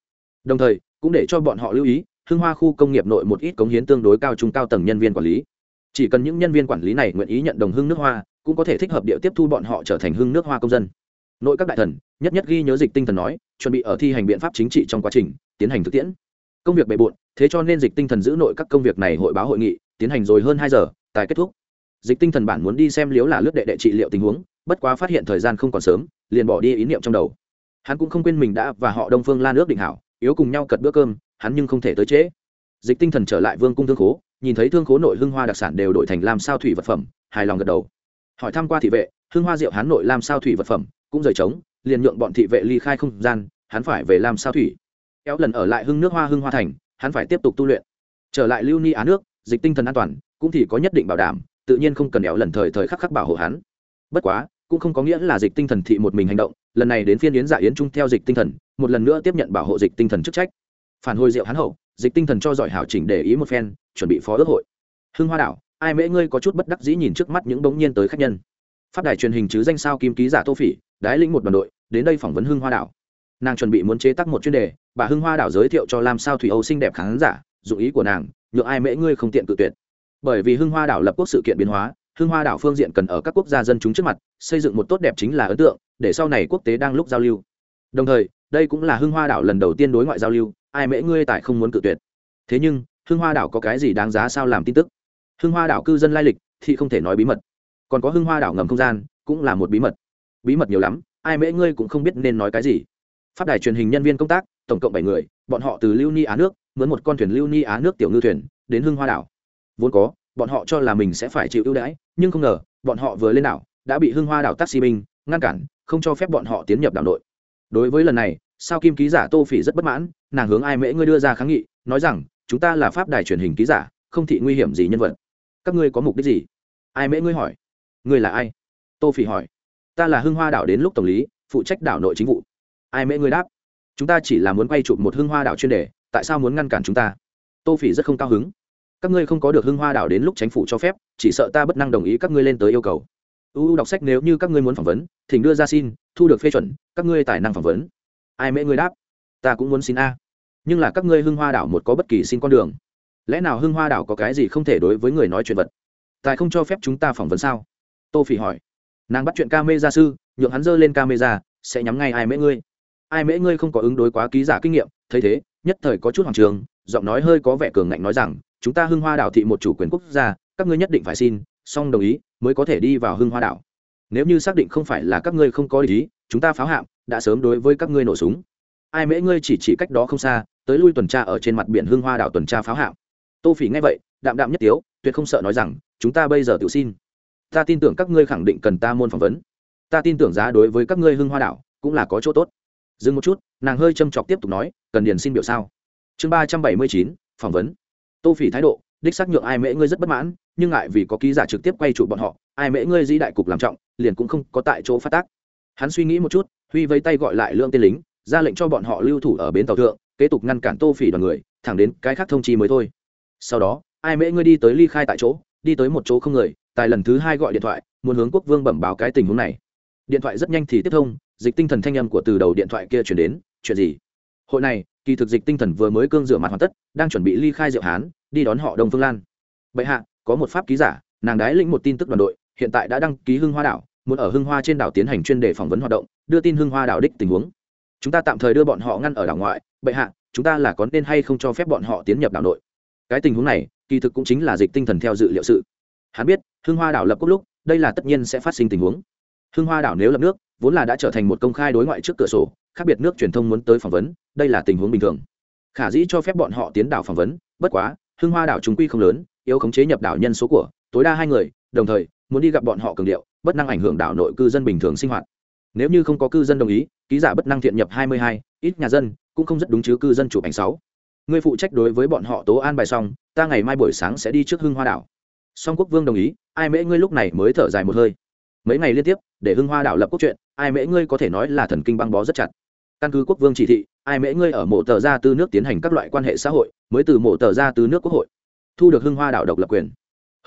Đồng thời, cũng để cho bọn họ lưu ý, hưng hoa khu công nghiệp nội một ít cống hiến tương đối cao trung cao tầng nhân viên quản lý. Chỉ cần những nhân viên quản lý này nguyện ý nhận đồng hưng nước hoa, cũng có thể thích hợp địa tiếp thu bọn họ trở thành hưng nước hoa công dân nội các đại thần, nhất nhất ghi nhớ dịch tinh thần nói, chuẩn bị ở thi hành biện pháp chính trị trong quá trình, tiến hành thực tiễn. Công việc bề bộn, thế cho nên dịch tinh thần giữ nội các công việc này hội báo hội nghị, tiến hành rồi hơn hai giờ, tài kết thúc. Dịch tinh thần bản muốn đi xem liếu là lướt đệ đệ trị liệu tình huống, bất quá phát hiện thời gian không còn sớm, liền bỏ đi ý niệm trong đầu. Hắn cũng không quên mình đã và họ đông phương lan ước định hảo, yếu cùng nhau cật bữa cơm, hắn nhưng không thể tới trễ. Dịch tinh thần trở lại vương cung thương khố, nhìn thấy thương khố nội hương hoa đặc sản đều đổi thành làm sao thủy vật phẩm, hài lòng gật đầu. Hỏi thăm qua thị vệ hương hoa rượu hắn nội làm sao thủy vật phẩm cũng rời trống, liền nhượng bọn thị vệ ly khai không gian, hắn phải về làm sao thủy. Kéo lần ở lại hưng nước hoa hưng hoa thành, hắn phải tiếp tục tu luyện. Trở lại lưu ni á nước, dịch tinh thần an toàn, cũng thì có nhất định bảo đảm, tự nhiên không cần éo lần thời thời khắc khắc bảo hộ hắn. Bất quá, cũng không có nghĩa là dịch tinh thần thị một mình hành động, lần này đến phiên yến dạ yến trung theo dịch tinh thần, một lần nữa tiếp nhận bảo hộ dịch tinh thần chức trách. Phản hồi diệu hắn hậu, dịch tinh thần cho giỏi hảo chỉnh để ý một phen, chuẩn bị phó ước hội. Hưng hoa đảo, ai mễ ngươi có chút bất đắc dĩ nhìn trước mắt những bỗng nhiên tới khách nhân pháp đài truyền hình chứ danh sao kim ký giả tô phỉ, đái lĩnh một đoàn đội, đến đây phỏng vấn hưng hoa đảo. Nàng chuẩn bị muốn chế tác một chuyên đề, bà hưng hoa đảo giới thiệu cho làm sao thủy âu xinh đẹp khán giả, dụng ý của nàng nhượng ai mễ ngươi không tiện cự tuyệt. Bởi vì hưng hoa đảo lập quốc sự kiện biến hóa, hưng hoa đảo phương diện cần ở các quốc gia dân chúng trước mặt, xây dựng một tốt đẹp chính là ấn tượng, để sau này quốc tế đang lúc giao lưu. Đồng thời, đây cũng là hưng hoa đảo lần đầu tiên đối ngoại giao lưu, ai mễ ngươi tại không muốn cự tuyệt. Thế nhưng, hưng hoa đảo có cái gì đáng giá sao làm tin tức? Hưng hoa đảo cư dân lai lịch, thì không thể nói bí mật còn có hưng hoa đảo ngầm không gian, cũng là một bí mật. Bí mật nhiều lắm, ai mễ ngươi cũng không biết nên nói cái gì. Phát đài truyền hình nhân viên công tác, tổng cộng bảy người, bọn họ từ lưu ni á nước, mướn một con thuyền lưu ni á nước tiểu ngư thuyền, đến hưng hoa đảo. Vốn có, bọn họ cho là mình sẽ phải chịu ưu đãi, nhưng không ngờ, bọn họ vừa lên đảo, đã bị hưng hoa đảo taxi binh ngăn cản, không cho phép bọn họ tiến nhập đảo nội. Đối với lần này, sao kim ký giả tô phỉ rất bất mãn, nàng hướng ai mễ ngươi đưa ra kháng nghị, nói rằng, chúng ta là pháp đài truyền hình ký giả, không thị nguy hiểm gì nhân vật. Các ngươi có mục đích gì? Ai mễ ngươi hỏi ngươi là ai? Tô phỉ hỏi. Ta là hưng hoa đảo đến lúc tổng lý, phụ trách đảo nội chính vụ. Ai mễ ngươi đáp? Chúng ta chỉ là muốn quay chụp một hưng hoa đảo chuyên đề, tại sao muốn ngăn cản chúng ta? Tô phỉ rất không cao hứng. Các ngươi không có được hưng hoa đảo đến lúc chính phủ cho phép, chỉ sợ ta bất năng đồng ý các ngươi lên tới yêu cầu. Uu đọc sách nếu như các ngươi muốn phỏng vấn, thỉnh đưa ra xin, thu được phê chuẩn, các ngươi tài năng phỏng vấn. Ai mễ ngươi đáp? Ta cũng muốn xin a. Nhưng là các ngươi hưng hoa đảo một có bất kỳ xin con đường. Lẽ nào hưng hoa đảo có cái gì không thể đối với người nói chuyện vật? Tài không cho phép chúng ta phỏng vấn sao? Tô phỉ hỏi. Nàng bắt chuyện ca mê gia sư, nhượng hắn dơ lên ca mê ra sẽ nhắm ngay ai mễ ngươi? Ai mễ ngươi không có ứng đối quá ký giả kinh nghiệm, thấy thế, nhất thời có chút hoàng trường, giọng nói hơi có vẻ cường ngạnh nói rằng, chúng ta hưng hoa đảo thị một chủ quyền quốc gia, các ngươi nhất định phải xin, song đồng ý, mới có thể đi vào hưng hoa đảo. Nếu như xác định không phải là các ngươi không có ý, chúng ta pháo hạm, đã sớm đối với các ngươi nổ súng. Ai mễ ngươi chỉ chỉ cách đó không xa, tới lui tuần tra ở trên mặt biển hưng hoa đảo tuần tra pháo hạm. Tô phỉ nghe vậy, đạm đạm nhất tiếu, tuyệt không sợ nói rằng, chúng ta bây giờ tự xin ta tin tưởng các ngươi khẳng định cần ta môn phỏng vấn. Ta tin tưởng giá đối với các ngươi hưng hoa đảo cũng là có chỗ tốt. Dừng một chút, nàng hơi châm chọc tiếp tục nói, cần điền xin biểu sao? Chương ba trăm bảy mươi chín, phỏng vấn. Tô phỉ thái độ, đích xác nhượng ai mễ ngươi rất bất mãn, nhưng ngại vì có ký giả trực tiếp quay trụ bọn họ, ai mễ ngươi dĩ đại cục làm trọng, liền cũng không có tại chỗ phát tác. Hắn suy nghĩ một chút, huy vây tay gọi lại lương tên lính, ra lệnh cho bọn họ lưu thủ ở bến tàu thượng, kế tục ngăn cản tô phỉ đoàn người, thẳng đến cái khác thông chi mới thôi. Sau đó, ai mễ ngươi đi tới ly khai tại chỗ, đi tới một chỗ không người tài lần thứ hai gọi điện thoại, muốn hướng quốc vương bẩm báo cái tình huống này. Điện thoại rất nhanh thì tiếp thông, dịch tinh thần thanh âm của từ đầu điện thoại kia chuyển đến, chuyện gì? Hội này, kỳ thực dịch tinh thần vừa mới cương rửa mặt hoàn tất, đang chuẩn bị ly khai diệu hán, đi đón họ đông phương lan. Bệ hạ, có một pháp ký giả, nàng đái lĩnh một tin tức đoàn đội, hiện tại đã đăng ký hưng hoa đảo, muốn ở hưng hoa trên đảo tiến hành chuyên đề phỏng vấn hoạt động, đưa tin hưng hoa đảo đích tình huống. Chúng ta tạm thời đưa bọn họ ngăn ở đảo ngoại, bệ hạ, chúng ta là có nên hay không cho phép bọn họ tiến nhập đảo nội? Cái tình huống này, kỳ thực cũng chính là dịch tinh thần theo dự liệu sự hắn biết, hưng hoa đảo lập quốc lúc, đây là tất nhiên sẽ phát sinh tình huống. Hưng hoa đảo nếu lập nước, vốn là đã trở thành một công khai đối ngoại trước cửa sổ, khác biệt nước truyền thông muốn tới phỏng vấn, đây là tình huống bình thường. Khả dĩ cho phép bọn họ tiến đảo phỏng vấn, bất quá, hưng hoa đảo chúng quy không lớn, yếu khống chế nhập đảo nhân số của, tối đa hai người, đồng thời, muốn đi gặp bọn họ cường điệu, bất năng ảnh hưởng đảo nội cư dân bình thường sinh hoạt. Nếu như không có cư dân đồng ý, ký giả bất năng thiện nhập hai mươi hai, ít nhà dân, cũng không rất đúng chứ cư dân chụp ảnh sáu. Người phụ trách đối với bọn họ tố an bài xong, ta ngày mai buổi sáng sẽ đi trước hưng hoa đảo song quốc vương đồng ý, ai mễ ngươi lúc này mới thở dài một hơi. Mấy ngày liên tiếp, để hưng hoa đảo lập quốc chuyện, ai mễ ngươi có thể nói là thần kinh băng bó rất chặt. Căn cứ quốc vương chỉ thị, ai mễ ngươi ở mộ tờ gia tư nước tiến hành các loại quan hệ xã hội, mới từ mộ tờ gia tư nước quốc hội, thu được hưng hoa đảo độc lập quyền.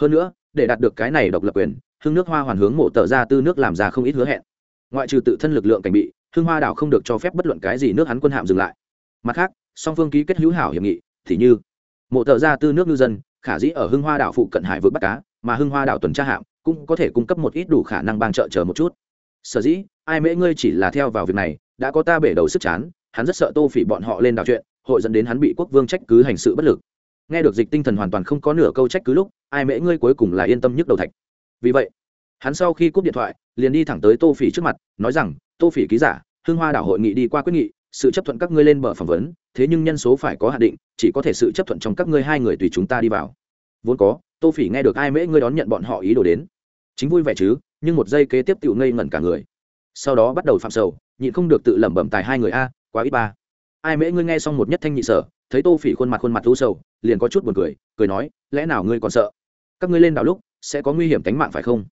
Hơn nữa, để đạt được cái này độc lập quyền, hưng nước hoa hoàn hướng mộ tờ gia tư nước làm ra không ít hứa hẹn. Ngoại trừ tự thân lực lượng cảnh bị, hưng hoa đảo không được cho phép bất luận cái gì nước hắn quân hạm dừng lại. Mặt khác, song phương ký kết hữu hảo hiệp nghị, thì như, mộ tờ gia tư nước ngư dân khả dĩ ở hưng hoa đảo phụ cận hải vượt bắt cá mà hưng hoa đảo tuần tra hạm cũng có thể cung cấp một ít đủ khả năng bang trợ chờ một chút. Sở dĩ, ai mễ ngươi chỉ là theo vào việc này, đã có ta bể đầu sức chán, hắn rất sợ tô phỉ bọn họ lên đảo chuyện, hội dẫn đến hắn bị quốc vương trách cứ hành sự bất lực. Nghe được dịch tinh thần hoàn toàn không có nửa câu trách cứ lúc, ai mễ ngươi cuối cùng là yên tâm nhức đầu thạch. Vì vậy, hắn sau khi cúp điện thoại, liền đi thẳng tới tô phỉ trước mặt, nói rằng, tô phỉ ký giả, hưng hoa đảo hội nghị đi qua quyết nghị sự chấp thuận các ngươi lên bờ phỏng vấn, thế nhưng nhân số phải có hạn định, chỉ có thể sự chấp thuận trong các ngươi hai người tùy chúng ta đi vào. Vốn có, tô phỉ nghe được ai mễ ngươi đón nhận bọn họ ý đồ đến. Chính vui vẻ chứ, nhưng một giây kế tiếp tự ngây ngẩn cả người. Sau đó bắt đầu phạm sầu, nhịn không được tự lẩm bẩm tài hai người, a, quá ít ba. Ai mễ ngươi nghe xong một nhất thanh nhị sở, thấy tô phỉ khuôn mặt khuôn mặt u sầu, liền có chút buồn cười cười nói, lẽ nào ngươi còn sợ? Các ngươi lên đảo lúc, sẽ có nguy hiểm tính mạng phải không?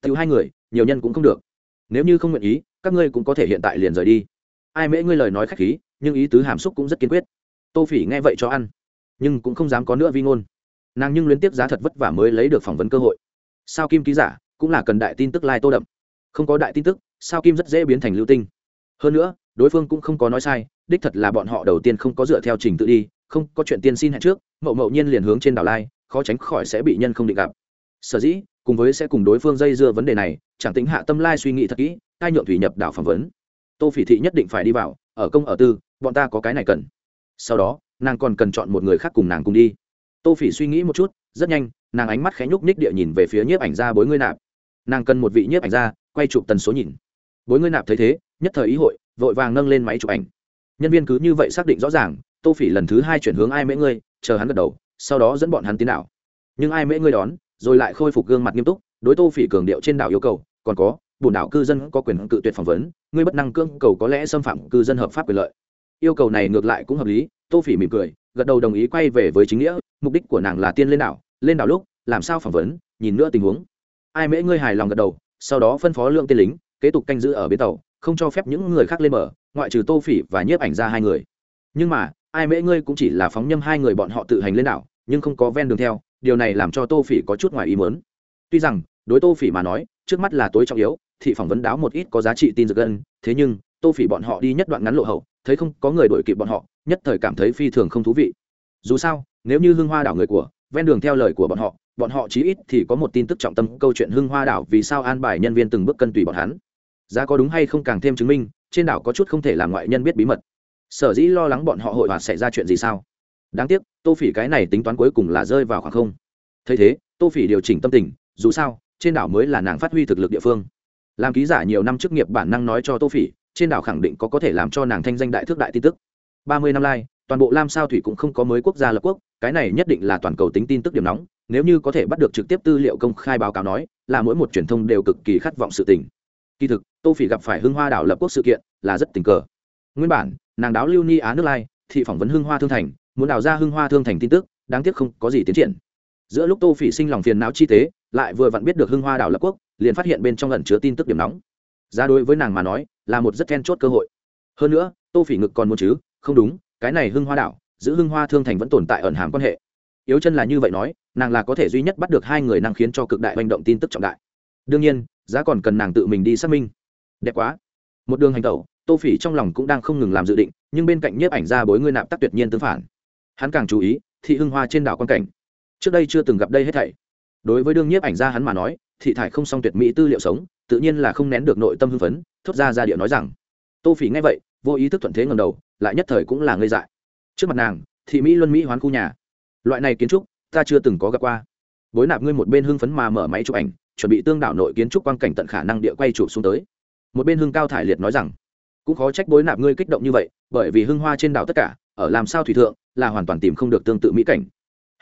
Tự hai người, nhiều nhân cũng không được. Nếu như không nguyện ý, các ngươi cũng có thể hiện tại liền rời đi ai mễ ngươi lời nói khách khí, nhưng ý tứ hàm xúc cũng rất kiên quyết. Tô phỉ nghe vậy cho ăn, nhưng cũng không dám có nữa vi ngôn. Nàng nhưng liên tiếp giá thật vất vả mới lấy được phỏng vấn cơ hội. Sao kim ký giả cũng là cần đại tin tức lai、like、tô đậm. Không có đại tin tức, sao kim rất dễ biến thành lưu tinh. Hơn nữa, đối phương cũng không có nói sai, đích thật là bọn họ đầu tiên không có dựa theo trình tự đi, không có chuyện tiên xin hẹn trước, mậu mậu nhiên liền hướng trên đảo lai, khó tránh khỏi sẽ bị nhân không định gặp. Sở dĩ, cùng với sẽ cùng đối phương dây dưa vấn đề này, chẳng tính hạ tâm lai suy nghĩ thật kỹ cai nhượng thủy nhập đảo phỏng vấn tô phỉ thị nhất định phải đi vào, ở công ở tư, bọn ta có cái này cần. Sau đó, nàng còn cần chọn một người khác cùng nàng cùng đi. Tô phỉ suy nghĩ một chút, rất nhanh, nàng ánh mắt khẽ nhúc ních địa nhìn về phía nhiếp ảnh gia bối ngươi nạp. Nàng cần một vị nhiếp ảnh gia, quay chụp tần số nhìn. Bối ngươi nạp thấy thế, nhất thời ý hội, vội vàng nâng lên máy chụp ảnh. Nhân viên cứ như vậy xác định rõ ràng, tô phỉ lần thứ hai chuyển hướng ai mễ ngươi, chờ hắn gật đầu, sau đó dẫn bọn hắn tiến đảo. Nhưng ai mễ ngươi đón, rồi lại khôi phục gương mặt nghiêm túc, đối tô phỉ cường điệu trên đảo yêu cầu, còn có bổn đảo cư dân có quyền cự tuyệt phỏng vấn, ngươi bất năng cương cầu có lẽ xâm phạm cư dân hợp pháp quyền lợi. Yêu cầu này ngược lại cũng hợp lý, tô phỉ mỉm cười, gật đầu đồng ý quay về với chính nghĩa, mục đích của nàng là tiên lên đảo lên đảo lúc, làm sao phỏng vấn, nhìn nữa tình huống. Ai mễ ngươi hài lòng gật đầu, sau đó phân phó lượng tên lính, kế tục canh giữ ở bến tàu, không cho phép những người khác lên bờ, ngoại trừ tô phỉ và nhiếp ảnh ra hai người. Nhưng mà, ai mễ ngươi cũng chỉ là phóng nhâm hai người bọn họ tự hành lên đảo, nhưng không có ven đường theo, điều này làm cho tô phỉ có chút ngoài ý mớn tuy rằng, đối tô phỉ mà nói, trước mắt là tối trọng yếu thị phỏng vấn đáo một ít có giá trị tin dược gân thế nhưng, tô phỉ bọn họ đi nhất đoạn ngắn lộ hậu, thấy không có người đuổi kịp bọn họ, nhất thời cảm thấy phi thường không thú vị. Dù sao, nếu như hưng hoa đảo người của, ven đường theo lời của bọn họ bọn họ chí ít thì có một tin tức trọng tâm câu chuyện hưng hoa đảo vì sao an bài nhân viên từng bước cân tùy bọn hắn. Giá có đúng hay không càng thêm chứng minh, trên đảo có chút không thể làm ngoại nhân biết bí mật. Sở dĩ lo lắng bọn họ hội hoạt xảy ra chuyện gì sao? Đáng tiếc, tô phỉ cái này tính toán cuối cùng là rơi vào khoảng không. Thấy thế, tô phỉ điều chỉnh tâm tình, dù sao, trên đảo mới là nàng phát huy thực lực địa phương làm ký giả nhiều năm chức nghiệp bản năng nói cho tô phỉ, trên đảo khẳng định có có thể làm cho nàng thanh danh đại thước đại tin tức. Ba mươi năm lai, toàn bộ lam sao thủy cũng không có mới quốc gia lập quốc, cái này nhất định là toàn cầu tính tin tức điểm nóng, nếu như có thể bắt được trực tiếp tư liệu công khai báo cáo nói, là mỗi một truyền thông đều cực kỳ khát vọng sự tình. Kỳ thực, tô phỉ gặp phải hưng hoa đảo lập quốc sự kiện, là rất tình cờ. Nguyên bản, nàng đáo lưu ni á nước lai, thị phỏng vấn hưng hoa thương thành, muốn đào ra hưng hoa thương thành tin tức, đáng tiếc không có gì tiến triển. Giữa lúc tô phỉ sinh lòng phiền não chi tế, lại vừa vặn biết được hưng hoa đảo lập quốc liền phát hiện bên trong lần chứa tin tức điểm nóng. Ra đối với nàng mà nói, là một rất then chốt cơ hội. Hơn nữa, tô phỉ ngực còn muốn chứ, không đúng, cái này hưng hoa đảo, giữ hưng hoa thương thành vẫn tồn tại ẩn hàm quan hệ. Yếu chân là như vậy nói, nàng là có thể duy nhất bắt được hai người năng khiến cho cực đại hành động tin tức trọng đại. Đương nhiên, giá còn cần nàng tự mình đi xác minh. Đẹp quá. Một đường hành tẩu, tô phỉ trong lòng cũng đang không ngừng làm dự định, nhưng bên cạnh nhiếp ảnh ra bối ngươi nạp tắc tuyệt nhiên tương phản. Hắn càng chú ý, thị hưng hoa trên đảo quan cảnh. Trước đây chưa từng gặp đây hết thảy. Đối với đương nhiếp ảnh ra hắn mà nói thị thải không song tuyệt mỹ tư liệu sống, tự nhiên là không nén được nội tâm hưng phấn, thốt ra ra điệu nói rằng, tô phỉ nghe vậy, vô ý thức thuận thế ngầm đầu, lại nhất thời cũng là ngây dại. Trước mặt nàng, thị mỹ luân mỹ hoán khu nhà. Loại này kiến trúc, ta chưa từng có gặp qua. Bối nạp ngươi một bên hưng phấn mà mở máy chụp ảnh, chuẩn bị tương đảo nội kiến trúc quang cảnh tận khả năng địa quay chụp xuống tới. Một bên hưng cao thải liệt nói rằng, cũng khó trách bối nạp ngươi kích động như vậy, bởi vì hưng hoa trên đảo tất cả, ở làm sao thủy thượng, là hoàn toàn tìm không được tương tự mỹ cảnh.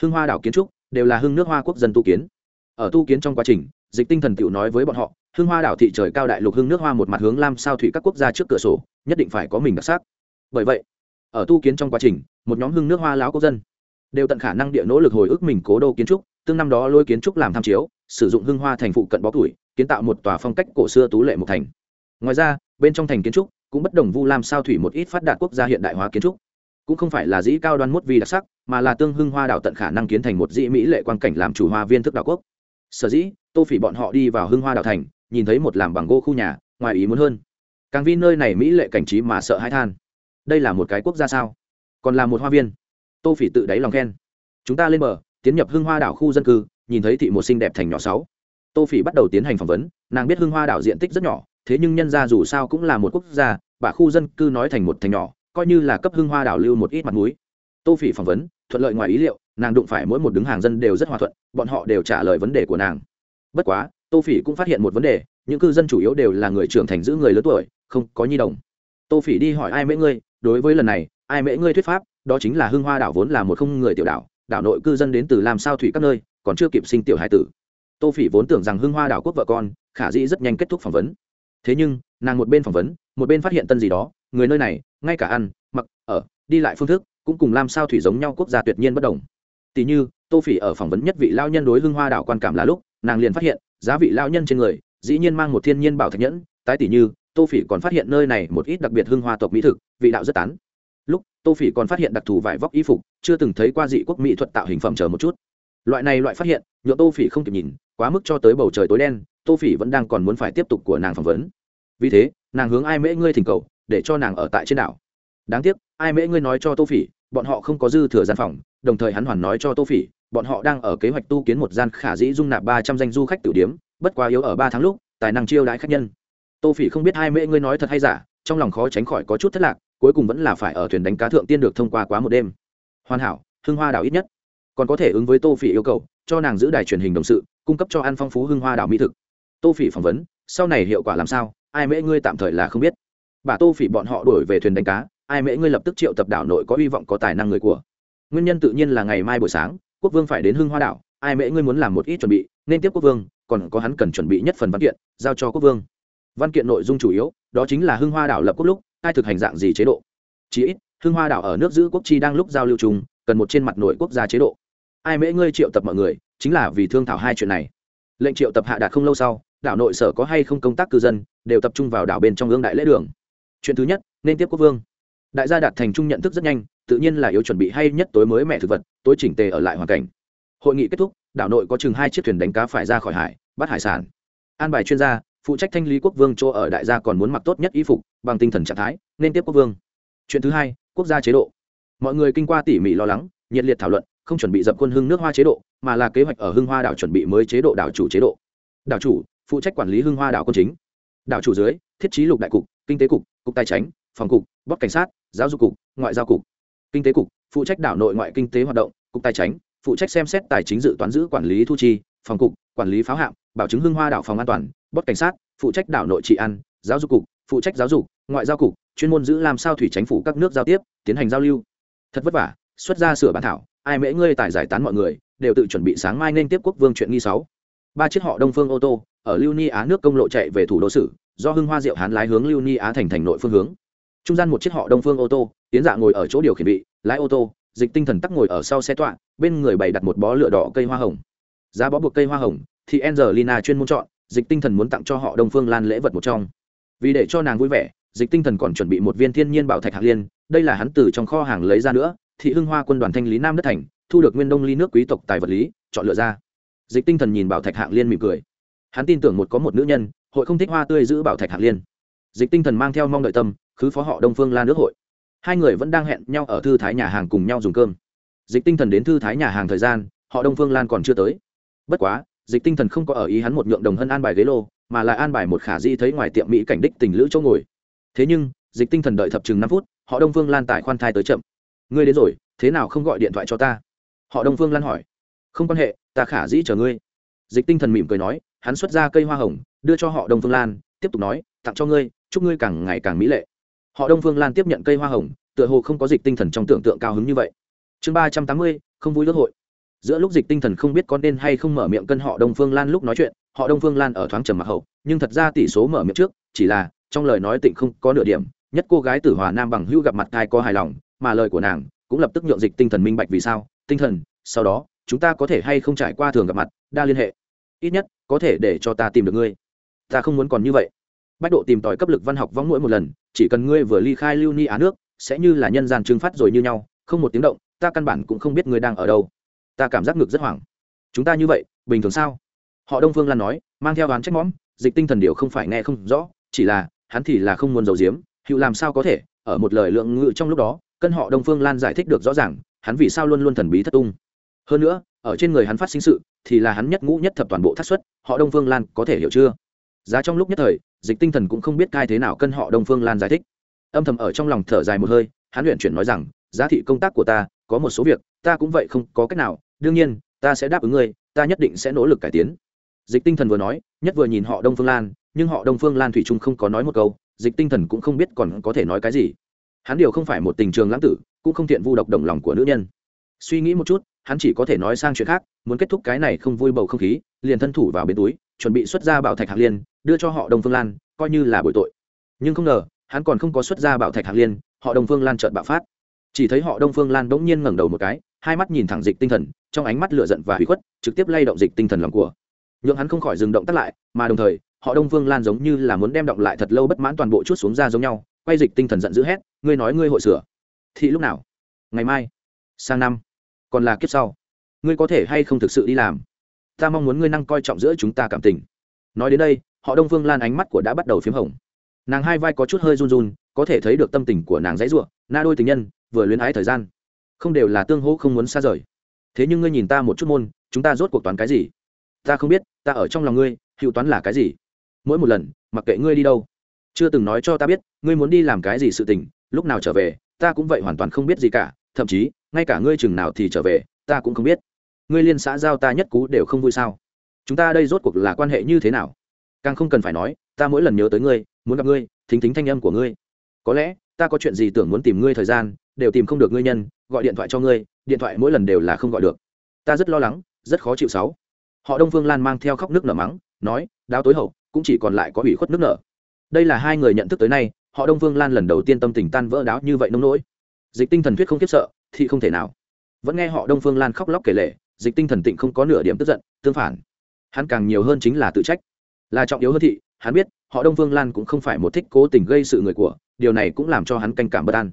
Hưng hoa đảo kiến trúc, đều là hưng nước hoa quốc dân tu kiến. Ở tu kiến trong quá trình dịch tinh thần tiểu nói với bọn họ hưng hoa đảo thị trời cao đại lục hưng nước hoa một mặt hướng lam sao thủy các quốc gia trước cửa sổ, nhất định phải có mình đặc sắc. Bởi vậy, ở tu kiến trong quá trình, một nhóm hưng nước hoa láo quốc dân đều tận khả năng địa nỗ lực hồi ức mình cố đô kiến trúc, tương năm đó lôi kiến trúc làm tham chiếu, sử dụng hưng hoa thành phụ cận bó tuổi kiến tạo một tòa phong cách cổ xưa tú lệ một thành. Ngoài ra, bên trong thành kiến trúc cũng bất đồng vu lam sao thủy một ít phát đạt quốc gia hiện đại hóa kiến trúc. Cũng không phải là dĩ cao đoan mốt vì đặc sắc, mà là tương hưng hoa đảo tận khả năng kiến thành một dĩ mỹ lệ quan cảnh làm chủ hoa viên thức đảo quốc. Sở dĩ tô phỉ bọn họ đi vào hưng hoa đảo thành, nhìn thấy một làm bằng gỗ khu nhà, ngoài ý muốn hơn. Càng vi nơi này mỹ lệ cảnh trí mà sợ hãi than. Đây là một cái quốc gia sao? Còn là một hoa viên. Tô phỉ tự đáy lòng khen. Chúng ta lên bờ, tiến nhập hưng hoa đảo khu dân cư, nhìn thấy thị một xinh đẹp thành nhỏ sáu. Tô phỉ bắt đầu tiến hành phỏng vấn, nàng biết hưng hoa đảo diện tích rất nhỏ, thế nhưng nhân ra dù sao cũng là một quốc gia, bà khu dân cư nói thành một thành nhỏ, coi như là cấp hưng hoa đảo lưu một ít mặt mũi. Tô phỉ phỏng vấn, thuận lợi ngoài ý liệu, nàng đụng phải mỗi một đứng hàng dân đều rất hòa thuận, bọn họ đều trả lời vấn đề của nàng bất quá, tô phỉ cũng phát hiện một vấn đề, những cư dân chủ yếu đều là người trưởng thành giữ người lớn tuổi, không có nhi đồng. Tô phỉ đi hỏi ai mễ ngươi, đối với lần này, ai mễ ngươi thuyết pháp, đó chính là hưng hoa đảo vốn là một không người tiểu đảo đảo nội cư dân đến từ làm sao thủy các nơi, còn chưa kịp sinh tiểu hải tử. Tô phỉ vốn tưởng rằng hưng hoa đảo quốc vợ con, khả dĩ rất nhanh kết thúc phỏng vấn. Thế nhưng, nàng một bên phỏng vấn, một bên phát hiện tân gì đó, người nơi này, ngay cả ăn, mặc, ở, đi lại phương thức, cũng cùng làm sao thủy giống nhau quốc gia tuyệt nhiên bất đồng. Tỷ như, tô phỉ ở phỏng vấn nhất vị lao nhân đối hưng hoa đảo quan cảm là lúc nàng liền phát hiện, giá vị lao nhân trên người, dĩ nhiên mang một thiên nhiên bảo thạch nhẫn, tái tỷ như, tô phỉ còn phát hiện nơi này một ít đặc biệt hưng hoa tộc mỹ thực, vị đạo rất tán. Lúc, tô phỉ còn phát hiện đặc thù vải vóc y phục, chưa từng thấy qua dị quốc mỹ thuật tạo hình phẩm chờ một chút. Loại này loại phát hiện, nhựa tô phỉ không kịp nhìn, quá mức cho tới bầu trời tối đen, tô phỉ vẫn đang còn muốn phải tiếp tục của nàng phỏng vấn. Vì thế, nàng hướng ai mễ ngươi thỉnh cầu, để cho nàng ở tại trên đảo. Đáng tiếc, ai mễ ngươi nói cho tô phỉ, bọn họ không có dư thừa gian phòng, đồng thời hắn hoàn nói cho tô phỉ bọn họ đang ở kế hoạch tu kiến một gian khả dĩ dung nạp ba trăm danh du khách tử điếm, bất quá yếu ở ba tháng lúc, tài năng chiêu đãi khách nhân. Tô phỉ không biết hai mễ ngươi nói thật hay giả, trong lòng khó tránh khỏi có chút thất lạc, cuối cùng vẫn là phải ở thuyền đánh cá thượng tiên được thông qua quá một đêm. Hoàn hảo, hưng hoa đảo ít nhất. Còn có thể ứng với tô phỉ yêu cầu, cho nàng giữ đài truyền hình đồng sự, cung cấp cho ăn phong phú hưng hoa đảo mỹ thực. Tô phỉ phỏng vấn, sau này hiệu quả làm sao, ai mễ ngươi tạm thời là không biết. Bà tô phỉ bọn họ đổi về thuyền đánh cá, ai mễ ngươi lập tức triệu tập đảo nội có hy vọng có tài năng người của. Nguyên nhân tự nhiên là ngày mai buổi sáng quốc vương phải đến hưng hoa đảo, ai mễ ngươi muốn làm một ít chuẩn bị, nên tiếp quốc vương, còn có hắn cần chuẩn bị nhất phần văn kiện, giao cho quốc vương. Văn kiện nội dung chủ yếu, đó chính là hưng hoa đảo lập quốc lúc, ai thực hành dạng gì chế độ. Chí ít, hưng hoa đảo ở nước giữ quốc chi đang lúc giao lưu chung, cần một trên mặt nội quốc gia chế độ. Ai mễ ngươi triệu tập mọi người, chính là vì thương thảo hai chuyện này. Lệnh triệu tập hạ đạt không lâu sau, đảo nội sở có hay không công tác cư dân, đều tập trung vào đảo bên trong ương đại lễ đường. Chuyện thứ nhất, nên tiếp quốc vương. Đại gia đạt thành trung nhận thức rất nhanh tự nhiên là yếu chuẩn bị hay nhất tối mới mẹ thực vật tối chỉnh tề ở lại hoàn cảnh. Hội nghị kết thúc, đảo nội có chừng hai chiếc thuyền đánh cá phải ra khỏi hải, bắt hải sản. An bài chuyên gia, phụ trách thanh lý quốc vương chỗ ở đại gia còn muốn mặc tốt nhất y phục, bằng tinh thần trạng thái, nên tiếp quốc vương. Chuyện thứ hai, quốc gia chế độ. Mọi người kinh qua tỉ mỉ lo lắng, nhiệt liệt thảo luận, không chuẩn bị dập quân hưng nước hoa chế độ, mà là kế hoạch ở hưng hoa đảo chuẩn bị mới chế độ đảo chủ chế độ. Đảo chủ, phụ trách quản lý hưng hoa đảo quân chính. Đảo chủ dưới, thiết trí lục đại cục, kinh tế cục cục tài chính, phòng cục bóc cảnh sát, giáo dục cục, ngoại giao cục kinh tế cục, phụ trách đảo nội ngoại kinh tế hoạt động, cục tài chính, phụ trách xem xét tài chính dự toán giữ quản lý thu chi, phòng cục, quản lý pháo hạm, bảo chứng hưng hoa đảo phòng an toàn bót cảnh sát, phụ trách đảo nội trị an, giáo dục cục, phụ trách giáo dục, ngoại giao cục, chuyên môn giữ làm sao thủy chính phủ các nước giao tiếp, tiến hành giao lưu. Thật vất vả, xuất ra sửa bản thảo, ai mễ ngươi tài giải tán mọi người, đều tự chuẩn bị sáng mai nên tiếp quốc vương chuyện nghi sáu. Ba chiếc họ đông phương ô tô, ở lưu ni á nước công lộ chạy về thủ đô sử, do hưng hoa diệu hán lái hướng lưu ni á thành thành nội phương hướng. Trung gian một chiếc họ đông phương ô tô tiến dạ ngồi ở chỗ điều khiển vị, lái ô tô, dịch tinh thần tắc ngồi ở sau xe tọa, bên người bày đặt một bó lửa đỏ cây hoa hồng. Giá bó buộc cây hoa hồng, thì angelina chuyên môn chọn, dịch tinh thần muốn tặng cho họ đông phương lan lễ vật một trong. Vì để cho nàng vui vẻ, dịch tinh thần còn chuẩn bị một viên thiên nhiên bảo thạch hạc liên, đây là hắn từ trong kho hàng lấy ra nữa, thị hưng hoa quân đoàn thanh lý nam đất thành, thu được nguyên đông ly nước quý tộc tài vật lý, chọn lựa ra. Dịch tinh thần nhìn bảo thạch hạng liên mỉm cười. Hắn tin tưởng một có một nữ nhân, hội không thích hoa tươi giữ bảo thạch hạng liên. Dịch tinh thần mang theo mong đợi tâm, khứ phó họ đông phương lan nước hội hai người vẫn đang hẹn nhau ở thư thái nhà hàng cùng nhau dùng cơm. Dịch tinh thần đến thư thái nhà hàng thời gian, họ đông phương lan còn chưa tới. Bất quá, dịch tinh thần không có ở ý hắn một nhượng đồng hân an bài ghế lô, mà lại an bài một khả di thấy ngoài tiệm mỹ cảnh đích tình lữ chỗ ngồi. Thế nhưng, dịch tinh thần đợi thập chừng năm phút, họ đông phương lan tài khoan thai tới chậm. Ngươi đến rồi, thế nào không gọi điện thoại cho ta? Họ đông phương lan hỏi. Không quan hệ, ta khả dĩ chờ ngươi. Dịch tinh thần mỉm cười nói, hắn xuất ra cây hoa hồng, đưa cho họ đông phương lan, tiếp tục nói, tặng cho ngươi, chúc ngươi càng ngày càng mỹ lệ họ đông phương lan tiếp nhận cây hoa hồng, tựa hồ không có dịch tinh thần trong tưởng tượng cao hứng như vậy. Chương ba trăm tám mươi, không vui lướt hội. Giữa lúc dịch tinh thần không biết có nên hay không mở miệng cân họ đông phương lan lúc nói chuyện, họ đông phương lan ở thoáng trầm mặc hậu, nhưng thật ra tỷ số mở miệng trước, chỉ là, trong lời nói tịnh không có nửa điểm, nhất cô gái tử hòa nam bằng hữu gặp mặt thai có hài lòng, mà lời của nàng cũng lập tức nhượng dịch tinh thần minh bạch vì sao, tinh thần, sau đó, chúng ta có thể hay không trải qua thường gặp mặt, đa liên hệ. Ít nhất, có thể để cho ta tìm được ngươi. Ta không muốn còn như vậy bách độ tìm tòi cấp lực văn học vong mỗi một lần, chỉ cần ngươi vừa ly khai lưu ni á nước, sẽ như là nhân gian trừng phát rồi như nhau, không một tiếng động, ta căn bản cũng không biết ngươi đang ở đâu. Ta cảm giác ngực rất hoảng. Chúng ta như vậy, bình thường sao? Họ đông phương lan nói, mang theo đoán trách mõm, dịch tinh thần điều không phải nghe không rõ, chỉ là, hắn thì là không muốn giấu giếm, hữu làm sao có thể, ở một lời lượng ngự trong lúc đó, cân họ đông phương lan giải thích được rõ ràng, hắn vì sao luôn luôn thần bí thất tung. Hơn nữa, ở trên người hắn phát sinh sự, thì là hắn nhất ngũ nhất thập toàn bộ thất xuất, họ đông phương lan có thể hiểu chưa? Giá trong lúc nhất thời dịch tinh thần cũng không biết cai thế nào cân họ đông phương lan giải thích. Âm thầm ở trong lòng thở dài một hơi, hắn luyện chuyển nói rằng, giá thị công tác của ta, có một số việc, ta cũng vậy không có cách nào, đương nhiên, ta sẽ đáp ứng ngươi, ta nhất định sẽ nỗ lực cải tiến. Dịch tinh thần vừa nói, nhất vừa nhìn họ đông phương lan, nhưng họ đông phương lan thủy trung không có nói một câu, dịch tinh thần cũng không biết còn có thể nói cái gì. Hắn điều không phải một tình trường lãng tử, cũng không thiện vu độc đồng lòng của nữ nhân. Suy nghĩ một chút, hắn chỉ có thể nói sang chuyện khác, muốn kết thúc cái này không vui bầu không khí, liền thân thủ vào bên túi, chuẩn bị xuất ra bảo thạch hạc liên đưa cho họ đông phương lan, coi như là bội tội. Nhưng không ngờ, hắn còn không có xuất ra bảo thạch hạng liên, họ đông phương lan trợn bạo phát. Chỉ thấy họ đông phương lan bỗng nhiên ngẩng đầu một cái, hai mắt nhìn thẳng dịch tinh thần, trong ánh mắt lửa giận và hủy khuất, trực tiếp lay động dịch tinh thần lòng của. Nhượng hắn không khỏi dừng động tắt lại, mà đồng thời, họ đông phương lan giống như là muốn đem động lại thật lâu bất mãn toàn bộ chút xuống ra giống nhau, quay dịch tinh thần giận dữ hét, ngươi nói ngươi hội sửa. Thị lúc nào? Ngày mai? Sang năm? Còn là kiếp sau? Ngươi có thể hay không thực sự đi làm? Ta mong muốn ngươi năng coi trọng giữa chúng ta cảm tình. Nói đến đây họ đông phương lan ánh mắt của đã bắt đầu p h í m hồng. Nàng hai vai có chút hơi run run, có thể thấy được tâm tình của nàng dãy r u ộ na đôi tình nhân, vừa luyến ái thời gian. Không đều là tương hỗ không muốn xa rời. Thế nhưng ngươi nhìn ta một chút môn, chúng ta rốt cuộc toán cái gì? Ta không biết, ta ở trong lòng ngươi, hữu toán là cái gì? Mỗi một lần, mặc kệ ngươi đi đâu. Chưa từng nói cho ta biết, ngươi muốn đi làm cái gì sự tình, lúc nào trở về, ta cũng vậy hoàn toàn không biết gì cả, thậm chí, ngay cả ngươi chừng nào thì trở về, ta cũng không biết. Ngươi liên xã giao ta nhất cú đều không vui sao? Chúng ta đây rốt cuộc là quan hệ như thế nào? Càng không cần phải nói, ta mỗi lần nhớ tới ngươi, muốn gặp ngươi, thính thính thanh âm của ngươi. Có lẽ, ta có chuyện gì tưởng muốn tìm ngươi thời gian, đều tìm không được ngươi nhân, gọi điện thoại cho ngươi, điện thoại mỗi lần đều là không gọi được. Ta rất lo lắng, rất khó chịu sáu. Họ đông phương lan mang theo khóc nước nở mắng, nói, đáo tối hậu, cũng chỉ còn lại có ủy khuất nước nở. Đây là hai người nhận thức tới nay, họ đông phương lan lần đầu tiên tâm tình tan vỡ đáo như vậy nông nỗi. Dịch tinh thần thuyết không kiếp sợ, thì không thể nào. Vẫn nghe họ đông phương lan khóc lóc kể lể, dịch tinh thần tịnh không có nửa điểm tức giận, tương phản. Hắn càng nhiều hơn chính là tự trách là trọng yếu hơn thị, hắn biết, họ đông phương lan cũng không phải một thích cố tình gây sự người của, điều này cũng làm cho hắn canh cảm bất an.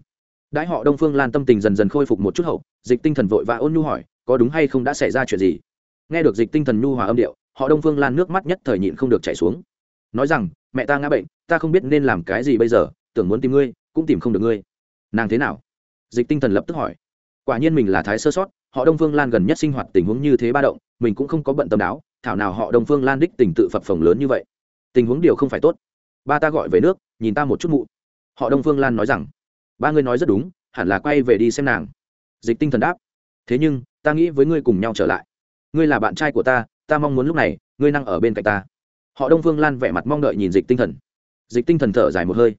Đãi họ đông phương lan tâm tình dần dần khôi phục một chút hậu, dịch tinh thần vội và ôn nhu hỏi, có đúng hay không đã xảy ra chuyện gì? Nghe được dịch tinh thần nhu hòa âm điệu, họ đông phương lan nước mắt nhất thời nhịn không được chảy xuống. Nói rằng, mẹ ta ngã bệnh, ta không biết nên làm cái gì bây giờ, tưởng muốn tìm ngươi, cũng tìm không được ngươi. Nàng thế nào? Dịch tinh thần lập tức hỏi. Quả nhiên mình là thái sơ sót, họ đông phương lan gần nhất sinh hoạt tình huống như thế ba động, mình cũng không có bận tâm đáo thảo nào họ đông phương lan đích tình tự phập phồng lớn như vậy. Tình huống điều không phải tốt. Ba ta gọi về nước, nhìn ta một chút mụ. Họ đông phương lan nói rằng, ba ngươi nói rất đúng, hẳn là quay về đi xem nàng. Dịch tinh thần đáp, thế nhưng, ta nghĩ với ngươi cùng nhau trở lại. Ngươi là bạn trai của ta ta mong muốn lúc này, ngươi năng ở bên cạnh ta. Họ đông phương lan vẻ mặt mong đợi nhìn dịch tinh thần. Dịch tinh thần thở dài một hơi.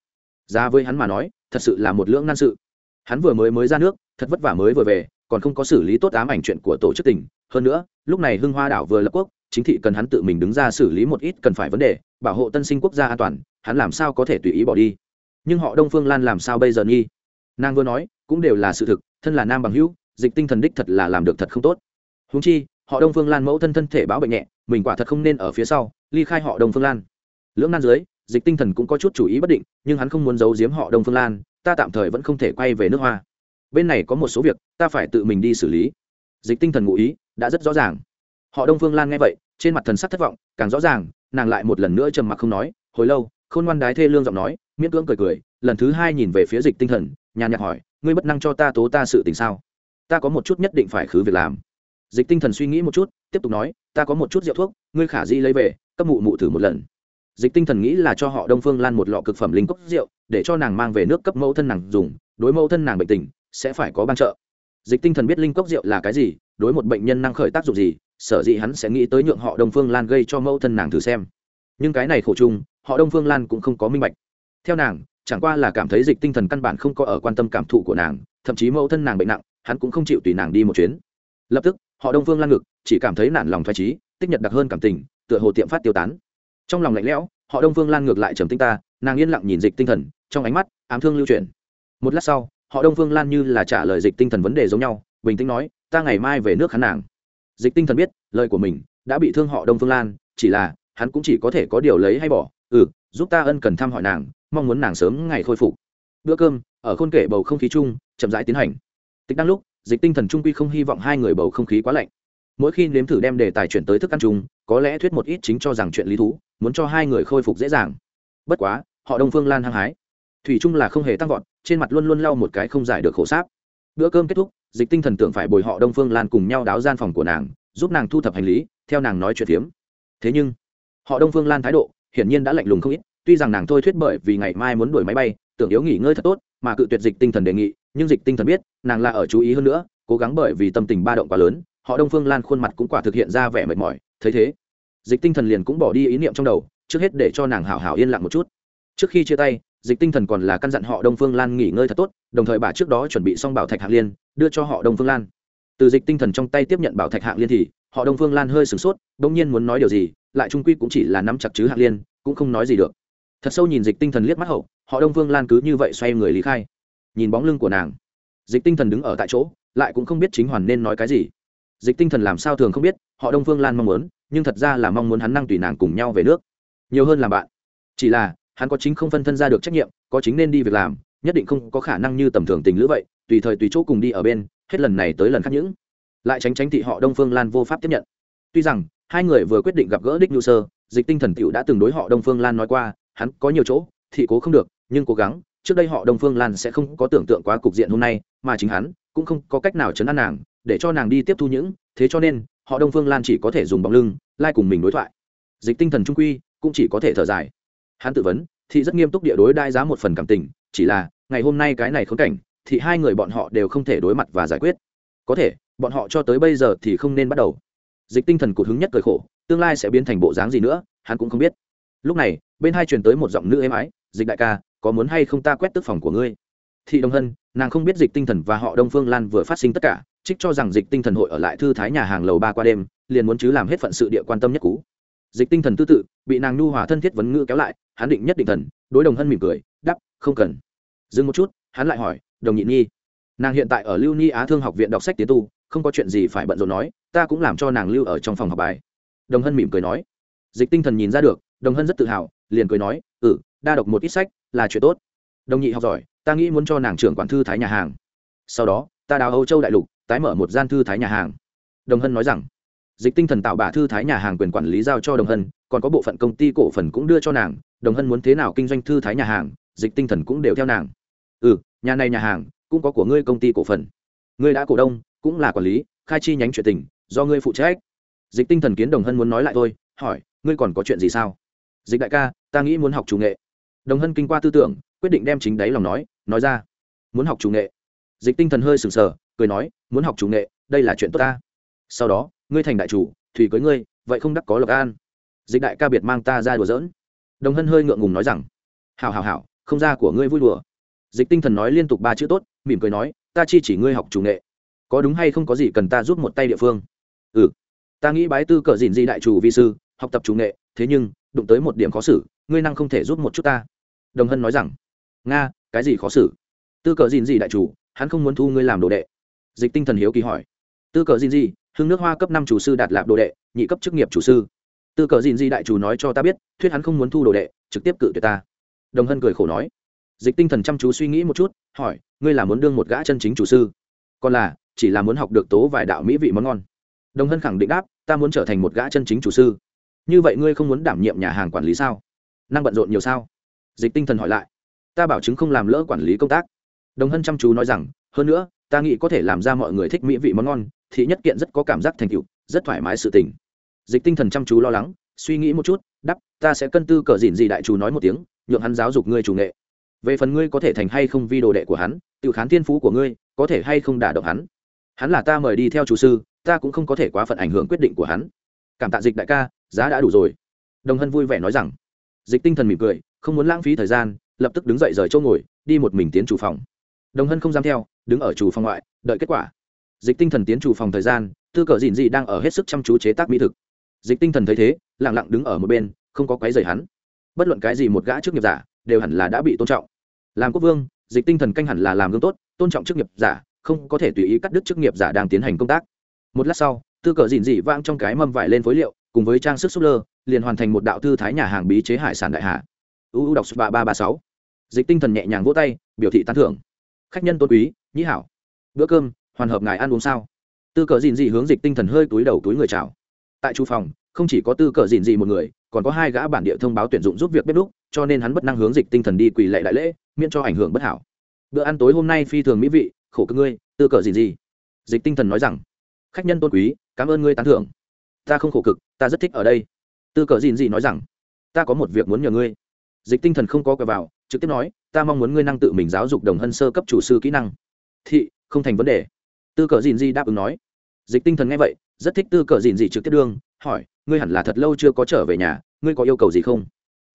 Ra với hắn mà nói, thật sự là một lưỡng nan sự. Hắn vừa mới mới ra nước, thật vất vả mới vừa về, còn không có xử lý tốt ám ảnh chuyện của tổ chức tỉnh hơn nữa, lúc này hưng hoa đảo vừa lập quốc chính thị cần hắn tự mình đứng ra xử lý một ít cần phải vấn đề, bảo hộ tân sinh quốc gia an toàn, hắn làm sao có thể tùy ý bỏ đi? Nhưng họ đông phương lan làm sao bây giờ nghi? Nàng vừa nói, cũng đều là sự thực, thân là nam bằng hữu, dịch tinh thần đích thật là làm được thật không tốt. Húng chi, họ đông phương lan mẫu thân thân thể báo bệnh nhẹ, mình quả thật không nên ở phía sau, ly khai họ đông phương lan. Lưỡng nan dưới, dịch tinh thần cũng có chút chủ ý bất định, nhưng hắn không muốn giấu giếm họ đông phương lan, ta tạm thời vẫn không thể quay về nước hoa. Bên này có một số việc, ta phải tự mình đi xử lý. Dịch tinh thần ngụ ý, đã rất rõ ràng họ đông phương lan nghe vậy, trên mặt thần sắc thất vọng, càng rõ ràng, nàng lại một lần nữa trầm mặc không nói, hồi lâu, khôn ngoan đái thê lương giọng nói, miễn cưỡng cười cười, lần thứ hai nhìn về phía dịch tinh thần, nhàn nhạt hỏi, ngươi bất năng cho ta tố ta sự tình sao? Ta có một chút nhất định phải khứ việc làm. Dịch tinh thần suy nghĩ một chút, tiếp tục nói, ta có một chút rượu thuốc, ngươi khả di lấy về cấp mụ mụ thử một lần. Dịch tinh thần nghĩ là cho họ đông phương lan một lọ cực phẩm linh cốc rượu, để cho nàng mang về nước cấp mẫu thân nàng dùng, đối mẫu thân nàng bệnh tình, sẽ phải có ban trợ. Dịch tinh thần biết linh cốc rượu là cái gì, đối một bệnh nhân năng khởi tác dụng gì sở dĩ hắn sẽ nghĩ tới nhượng họ đông phương lan gây cho mẫu thân nàng thử xem. Nhưng cái này khổ chung, họ đông phương lan cũng không có minh bạch. Theo nàng, chẳng qua là cảm thấy dịch tinh thần căn bản không có ở quan tâm cảm thụ của nàng, thậm chí mẫu thân nàng bệnh nặng, hắn cũng không chịu tùy nàng đi một chuyến. Lập tức, họ đông phương lan ngực, chỉ cảm thấy nản lòng thoải trí tích nhật đặc hơn cảm tình, tựa hồ tiệm phát tiêu tán. Trong lòng lạnh lẽo, họ đông phương lan ngược lại trầm tinh ta, nàng yên lặng nhìn dịch tinh thần, trong ánh mắt, ám thương lưu truyền. một lát sau, họ đông phương lan như là trả lời dịch tinh thần vấn đề giống nhau, bình tĩnh nói, ta ngày mai về nước khán nàng dịch tinh thần biết, lời của mình đã bị thương họ đông phương lan, chỉ là hắn cũng chỉ có thể có điều lấy hay bỏ. Ừ giúp ta ân cần thăm hỏi nàng, mong muốn nàng sớm ngày khôi phục. Bữa cơm, ở khôn kể bầu không khí chung, chậm rãi tiến hành. Tịch đang lúc, dịch tinh thần trung quy không hy vọng hai người bầu không khí quá lạnh. Mỗi khi nếm thử đem đề tài chuyển tới thức ăn chung, có lẽ thuyết một ít chính cho rằng chuyện lý thú, muốn cho hai người khôi phục dễ dàng. Bất quá, họ đông phương lan hăng hái. Thủy chung là không hề tăng vọt, trên mặt luôn luôn lau một cái không giải được khổ sáp. Bữa cơm kết thúc dịch tinh thần tưởng phải bồi họ đông phương lan cùng nhau đáo gian phòng của nàng, giúp nàng thu thập hành lý, theo nàng nói chuyện phiếm. Thế nhưng, họ đông phương lan thái độ, hiển nhiên đã lạnh lùng không ít, tuy rằng nàng thôi thuyết bởi vì ngày mai muốn đuổi máy bay, tưởng yếu nghỉ ngơi thật tốt, mà cự tuyệt dịch tinh thần đề nghị, nhưng dịch tinh thần biết, nàng là ở chú ý hơn nữa, cố gắng bởi vì tâm tình ba động quá lớn, họ đông phương lan khuôn mặt cũng quả thực hiện ra vẻ mệt mỏi, thấy thế, dịch tinh thần liền cũng bỏ đi ý niệm trong đầu, trước hết để cho nàng hảo hảo yên lặng một chút. Trước khi chia tay, dịch tinh thần còn là căn dặn họ đông phương lan nghỉ ngơi thật tốt, đồng thời bà trước đó chuẩn bị xong bảo thạch hạng liên đưa cho họ đông phương lan. Từ dịch tinh thần trong tay tiếp nhận bảo thạch hạng liên thì, họ đông phương lan hơi sửng sốt đ ỗ n g nhiên muốn nói điều gì, lại trung quy cũng chỉ là nắm chặt chứ hạng liên, cũng không nói gì được. Thật sâu nhìn dịch tinh thần liếc mắt hậu, họ đông phương lan cứ như vậy xoay người lý khai. Nhìn bóng lưng của nàng, dịch tinh thần đứng ở tại chỗ, lại cũng không biết chính hoàn nên nói cái gì. Dịch tinh thần làm sao thường không biết, họ đông phương lan mong muốn, nhưng thật ra là mong muốn hắn năng tùy nàng cùng nhau về nước. Nhiều hơn làm bạn. Chỉ là, hắn có chính không phân thân ra được trách nhiệm, có chính nên đi việc làm, nhất định không có khả năng như tầm thường tình lữ vậy tùy thời tùy chỗ cùng đi ở bên, hết lần này tới lần khác những. Lại tránh tránh thị họ đông phương lan vô pháp tiếp nhận. Tuy rằng, hai người vừa quyết định gặp gỡ đích nhu sơ, dịch tinh thần t đã từng đối họ đông phương lan nói qua, hắn có nhiều chỗ, thị cố không được, nhưng cố gắng, trước đây họ đông phương lan sẽ không có tưởng tượng quá cục diện hôm nay, mà chính hắn cũng không có cách nào chấn an nàng, để cho nàng đi tiếp thu những. Thế cho nên, họ đông phương lan chỉ có thể dùng bóng lưng, lai cùng mình đối thoại. Dịch tinh thần trung quy cũng chỉ có thể thở dài. Hắn tự vấn, thị rất nghiêm túc địa đối đai giá một phần cảm tình, chỉ là, ngày hôm nay cái này khốn cảnh thì hai người bọn họ đều không thể đối mặt và giải quyết. Có thể, bọn họ cho tới bây giờ thì không nên bắt đầu. Dịch tinh thần cụt hứng nhất cười khổ, tương lai sẽ biến thành bộ dáng gì nữa, hắn cũng không biết. Lúc này, bên hai truyền tới một giọng nữ êm ái, dịch đại ca, có muốn hay không ta quét tức phòng của ngươi? Thị đông hân, nàng không biết dịch tinh thần và họ đông phương lan vừa phát sinh tất cả, trích cho rằng dịch tinh thần hội ở lại thư thái nhà hàng lầu ba qua đêm, liền muốn chứ làm hết phận sự địa quan tâm nhất cũ. Dịch tinh thần tư tự, bị nàng nhu hòa thân thiết vấn ngữ kéo lại, hắn định nhất định thần, đối đồng hân mỉm cười đắp không cần. Dừng một chút, hắn lại hỏi đồng nhị nhi. Nàng hiện tại ở lưu ni á thương học viện đọc sách tiến tu, không có chuyện gì phải bận rộn nói, ta cũng làm cho nàng lưu ở trong phòng học bài. Đồng hân mỉm cười nói. Dịch tinh thần nhìn ra được, đồng hân rất tự hào, liền cười nói ừ đa đọc một ít sách là chuyện tốt. Đồng nhị học giỏi, ta nghĩ muốn cho nàng trưởng quản thư thái nhà hàng. Sau đó, ta đào âu châu đại lục, tái mở một gian thư thái nhà hàng. Đồng hân nói rằng. Dịch tinh thần tạo bà thư thái nhà hàng quyền quản lý giao cho đồng hân, còn có bộ phận công ty cổ phần cũng đưa cho nàng. Đồng hân muốn thế nào kinh doanh thư thái nhà hàng, dịch tinh thần cũng đều theo nàng. Ừ nhà này nhà hàng cũng có của ngươi công ty cổ phần. Ngươi đã cổ đông, cũng là quản lý, khai chi nhánh chuyện tình, do ngươi phụ trách. Dịch tinh thần kiến đồng hân muốn nói lại thôi, hỏi, ngươi còn có chuyện gì sao? Dịch đại ca, ta nghĩ muốn học chủ nghệ. Đồng hân kinh qua tư tưởng, quyết định đem chính đáy lòng nói nói ra. Muốn học chủ nghệ. Dịch tinh thần hơi sừng sờ, cười nói, muốn học chủ nghệ, đây là chuyện tốt ta. Sau đó, ngươi thành đại chủ, thủy cưới ngươi, vậy không đắc có lộc an. Dịch đại ca biệt mang ta ra đùa giỡn. Đồng hân hơi ngượng ngùng nói rằng, hảo hảo hảo, không ra của ngươi vui đùa dịch tinh thần nói liên tục ba chữ tốt, mỉm cười nói, ta chi chỉ ngươi học chủ nghệ. Có đúng hay không có gì cần ta giúp một tay địa phương? Ừ ta nghĩ bái tư cờ dìn di đại chủ vi sư, học tập chủ nghệ, thế nhưng, đụng tới một điểm khó xử, ngươi năng không thể giúp một chút ta. Đồng hân nói rằng, nga, cái gì khó xử? Tư cờ dìn gì đại chủ, hắn không muốn thu ngươi làm đồ đệ. Dịch tinh thần hiếu kỳ hỏi, tư cờ dìn gì hương nước hoa cấp năm chủ sư đạt lạp đồ đệ, nhị cấp chức nghiệp chủ sư. Tư cờ dìn gì đại chủ nói cho ta biết, thuyết hắn không muốn thu đồ đệ, trực tiếp cự tuyệt ta. Đồng hân cười khổ nói dịch tinh thần chăm chú suy nghĩ một chút, hỏi, ngươi là muốn đương một gã chân chính chủ sư? Còn là, chỉ là muốn học được tố vài đạo mỹ vị món ngon? Đồng hân khẳng định đáp, ta muốn trở thành một gã chân chính chủ sư. Như vậy ngươi không muốn đảm nhiệm nhà hàng quản lý sao? Năng bận rộn nhiều sao? Dịch tinh thần hỏi lại, ta bảo chứng không làm lỡ quản lý công tác. Đồng hân chăm chú nói rằng, hơn nữa, ta nghĩ có thể làm ra mọi người thích mỹ vị món ngon, thì nhất kiện rất có cảm giác thành tựu, rất thoải mái sự tình. Dịch tinh thần chăm chú lo lắng, suy nghĩ một chút đắp ta sẽ cân tư cờ dìn gì đại chú nói một tiếng, nhượng hắn giáo dục ngươi chủ nghệ về phần ngươi có thể thành hay không vi đồ đệ của hắn, tự khán thiên phú của ngươi có thể hay không đả động hắn. Hắn là ta mời đi theo chủ sư, ta cũng không có thể quá phận ảnh hưởng quyết định của hắn. Cảm tạ dịch đại ca, giá đã đủ rồi. Đồng hân vui vẻ nói rằng. Dịch tinh thần mỉm cười, không muốn lãng phí thời gian, lập tức đứng dậy rời chỗ ngồi, đi một mình tiến chủ phòng. Đồng hân không dám theo, đứng ở chủ phòng ngoại, đợi kết quả. Dịch tinh thần tiến chủ phòng thời gian, tư cờ dìn dị đang ở hết sức chăm chú chế tác mỹ thực. Dịch tinh thần thấy thế lẳng lặng đứng ở một bên, không có quấy rầy hắn. Bất luận cái gì một gã trước nghiệp giả đều hẳn là đã bị tôn trọng. Làm quốc vương, dịch tinh thần canh hẳn là làm gương tốt, tôn trọng chức nghiệp giả, không có thể tùy ý cắt đứt chức nghiệp giả đang tiến hành công tác. Một lát sau, tư cờ dìn dị vang trong cái mâm vải lên phối liệu, cùng với trang sức súp lơ, liền hoàn thành một đạo thư thái nhà hàng bí chế hải sản đại hạ. Uu đọc ba ba ba sáu. Dịch tinh thần nhẹ nhàng vỗ tay, biểu thị tán thưởng. Khách nhân tôn quý, nhĩ hảo. Bữa cơm, hoàn hợp ngài ăn uống sao? Tư cờ dìn dị hướng dịch tinh thần hơi túi đầu túi người chào tại chu phòng, không chỉ có tư cờ dìn dị một người, còn có hai gã bản địa thông báo tuyển dụng giúp việc bếp đúc, cho nên hắn bất năng hướng dịch tinh thần đi quỳ lệ đại lễ, miễn cho ảnh hưởng bất hảo. Bữa ăn tối hôm nay phi thường mỹ vị, khổ cơ ngươi, tư cờ dìn dị. Dịch tinh thần nói rằng, khách nhân tôn quý, cảm ơn ngươi tán thưởng. Ta không khổ cực, ta rất thích ở đây. Tư cờ dìn dị nói rằng, ta có một việc muốn nhờ ngươi. Dịch tinh thần không có cờ vào, trực tiếp nói, ta mong muốn ngươi năng tự mình giáo dục đồng hân sơ cấp chủ sư kỹ năng. Thị, không thành vấn đề. Tư cờ dìn dị đáp ứng nói. Dịch tinh thần nghe vậy rất thích tư cờ dìn dị trực tiếp đương, hỏi, ngươi hẳn là thật lâu chưa có trở về nhà, ngươi có yêu cầu gì không?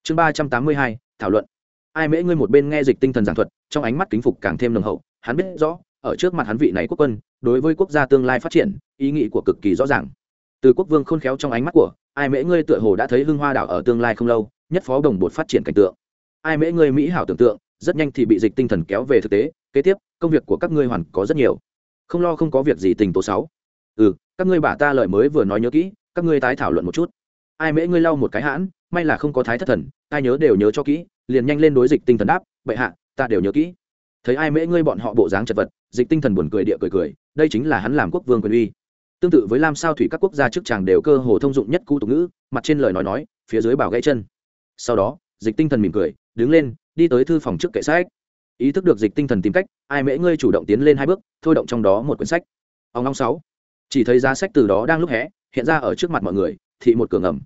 Chương ba trăm tám mươi hai, thảo luận. Ai mễ ngươi một bên nghe dịch tinh thần giảng thuật, trong ánh mắt kính phục càng thêm nồng hậu, hắn biết rõ, ở trước mặt hắn vị này quốc quân, đối với quốc gia tương lai phát triển, ý nghĩ của cực kỳ rõ ràng. Từ quốc vương khôn khéo trong ánh mắt của, ai mễ ngươi tựa hồ đã thấy hưng hoa đảo ở tương lai không lâu, nhất phó đồng bột phát triển cảnh tượng. Ai mễ ngươi mỹ hảo tưởng tượng, rất nhanh thì bị dịch tinh thần kéo về thực tế, kế tiếp, công việc của các ngươi hoàn có rất nhiều. Không lo không có việc gì tình tố sáu. Ừ các ngươi bả ta lời mới vừa nói nhớ kỹ, các ngươi tái thảo luận một chút. Ai mễ ngươi lau một cái hãn, may là không có thái thất thần, ai nhớ đều nhớ cho kỹ, liền nhanh lên đối dịch tinh thần đáp, bệ hạ, ta đều nhớ kỹ. Thấy ai mễ ngươi bọn họ bộ dáng chật vật, dịch tinh thần buồn cười địa cười cười, đây chính là hắn làm quốc vương quyền uy. Tương tự với lam sao thủy các quốc gia chức tràng đều cơ hồ thông dụng nhất cụ tục ngữ, mặt trên lời nói nói, phía dưới bảo gãy chân. Sau đó, dịch tinh thần mỉm cười, đứng lên, đi tới thư phòng trước kệ sách. Ý thức được dịch tinh thần tìm cách, ai mễ ngươi chủ động tiến lên hai bước, thôi động trong đó một quyển sách. Ông long sáu chỉ thấy giá sách từ đó đang lúc hé, hiện ra ở trước mặt mọi người, thị một cửa ngầm.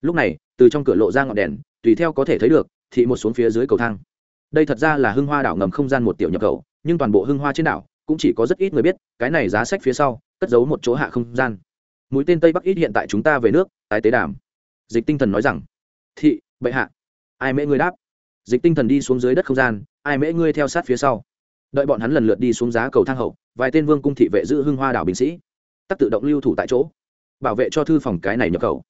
Lúc này, từ trong cửa lộ ra ngọn đèn, tùy theo có thể thấy được, thị một xuống phía dưới cầu thang. Đây thật ra là hưng hoa đảo ngầm không gian một tiểu nhập khẩu, nhưng toàn bộ hưng hoa trên đảo cũng chỉ có rất ít người biết, cái này giá sách phía sau, cất giấu một chỗ hạ không gian. Mũi tên tây bắc ít hiện tại chúng ta về nước, tái tế đàm. Dịch tinh thần nói rằng, thị, bệ hạ. Ai mễ ngươi đáp. Dịch tinh thần đi xuống dưới đất không gian, ai mễ ngươi theo sát phía sau. Đợi bọn hắn lần lượt đi xuống giá cầu thang hậu, vài tên vương cung thị vệ giữ hưng hoa đảo binh sĩ tắc tự động lưu thủ tại chỗ, bảo vệ cho thư phòng cái này nhập khẩu.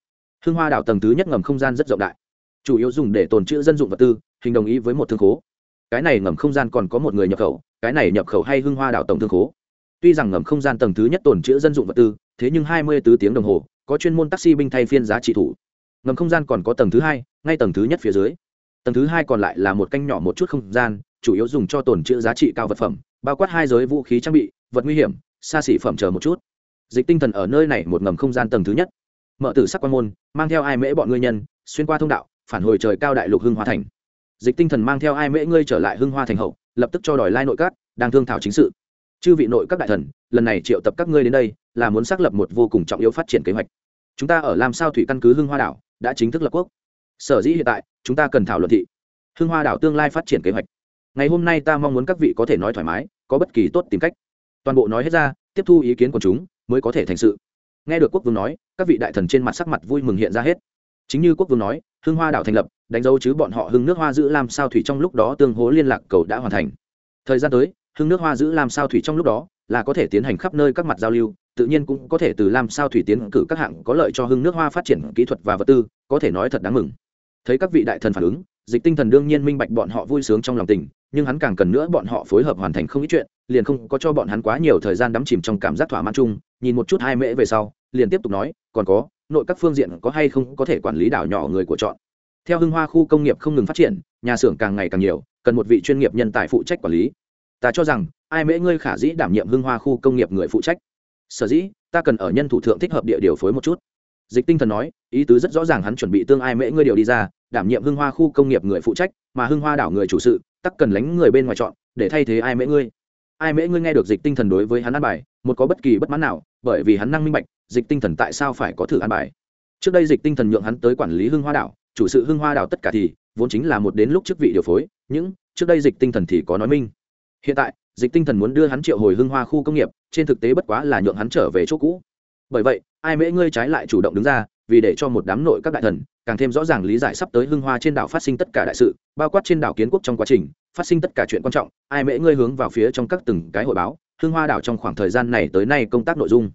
Hưng hoa đảo tầng thứ nhất ngầm không gian rất rộng đại, chủ yếu dùng để tồn trữ dân dụng vật tư, hình đồng ý với một thương khố. Cái này ngầm không gian còn có một người nhập khẩu, cái này nhập khẩu hay hưng hoa đảo tổng thương khố. Tuy rằng ngầm không gian tầng thứ nhất tồn trữ dân dụng vật tư, thế nhưng hai mươi tứ tiếng đồng hồ, có chuyên môn taxi binh thay phiên giá trị thủ. Ngầm không gian còn có tầng thứ hai, ngay tầng thứ nhất phía dưới. Tầng thứ hai còn lại là một canh nhỏ một chút không gian, chủ yếu dùng cho tồn trữ giá trị cao vật phẩm, bao quát hai giới vũ khí trang bị, vật nguy hiểm, xa xỉ phẩm chờ một chút dịch tinh thần ở nơi này một ngầm không gian tầng thứ nhất. Mở tử sắc quan môn, mang theo ai mễ bọn ngươi nhân, xuyên qua thông đạo, phản hồi trời cao đại lục hưng hoa thành. Dịch tinh thần mang theo ai mễ ngươi trở lại hưng hoa thành hậu, lập tức cho đòi lai nội các, đang thương thảo chính sự. Chư vị nội các đại thần, lần này triệu tập các ngươi đến đây, là muốn xác lập một vô cùng trọng yếu phát triển kế hoạch. Chúng ta ở làm sao thủy căn cứ hưng hoa đảo, đã chính thức lập quốc. Sở dĩ hiện tại, chúng ta cần thảo luận thị. Hưng hoa đảo tương lai phát triển kế hoạch. Ngày hôm nay ta mong muốn các vị có thể nói thoải mái, có bất kỳ tốt tìm cách. Toàn bộ nói hết ra, tiếp thu ý kiến của chúng mới có thể thành sự. Nghe được quốc vương nói, các vị đại thần trên mặt sắc mặt vui mừng hiện ra hết. Chính như quốc vương nói, hưng hoa đảo thành lập, đánh dấu chứ bọn họ hưng nước hoa giữ làm sao thủy trong lúc đó tương hố liên lạc cầu đã hoàn thành. Thời gian tới, hưng nước hoa giữ làm sao thủy trong lúc đó là có thể tiến hành khắp nơi các mặt giao lưu, tự nhiên cũng có thể từ làm sao thủy tiến cử các hạng có lợi cho hưng nước hoa phát triển kỹ thuật và vật tư, có thể nói thật đáng mừng. Thấy các vị đại thần phản ứng, dịch tinh thần đương nhiên minh bạch bọn họ vui sướng trong lòng tình, nhưng hắn càng cần nữa bọn họ phối hợp hoàn thành không ít chuyện, liền không có cho bọn hắn quá nhiều thời gian đắm chìm trong cảm giác thỏa mãn chung nhìn một chút hai mễ về sau, liền tiếp tục nói, còn có, nội các phương diện có hay không có thể quản lý đảo nhỏ người của chọn. Theo hưng hoa khu công nghiệp không ngừng phát triển, nhà xưởng càng ngày càng nhiều, cần một vị chuyên nghiệp nhân tài phụ trách quản lý. Ta cho rằng, ai mễ ngươi khả dĩ đảm nhiệm hưng hoa khu công nghiệp người phụ trách. Sở dĩ, ta cần ở nhân thủ thượng thích hợp địa điều phối một chút. Dịch tinh thần nói, ý tứ rất rõ ràng hắn chuẩn bị tương ai mễ ngươi điều đi ra, đảm nhiệm hưng hoa khu công nghiệp người phụ trách, mà hưng hoa đảo người chủ sự, tắc cần lánh người bên ngoài chọn, để thay thế ai mễ ngươi ai mễ ngươi nghe được dịch tinh thần đối với hắn ăn bài, một có bất kỳ bất mãn nào, bởi vì hắn năng minh bạch, dịch tinh thần tại sao phải có thử ăn bài. Trước đây dịch tinh thần nhượng hắn tới quản lý hưng hoa đảo, chủ sự hưng hoa đảo tất cả thì, vốn chính là một đến lúc chức vị điều phối những trước đây dịch tinh thần thì có nói minh. Hiện tại, dịch tinh thần muốn đưa hắn triệu hồi hưng hoa khu công nghiệp, trên thực tế bất quá là nhượng hắn trở về chỗ cũ. Bởi vậy, ai mễ ngươi trái lại chủ động đứng ra vì để cho một đám nội các đại thần càng thêm rõ ràng lý giải sắp tới hưng hoa trên đảo phát sinh tất cả đại sự, bao quát trên đảo kiến quốc trong quá trình, phát sinh tất cả chuyện quan trọng, ai mễ ngươi hướng vào phía trong các từng cái hội báo, hưng hoa đảo trong khoảng thời gian này tới nay công tác nội dung.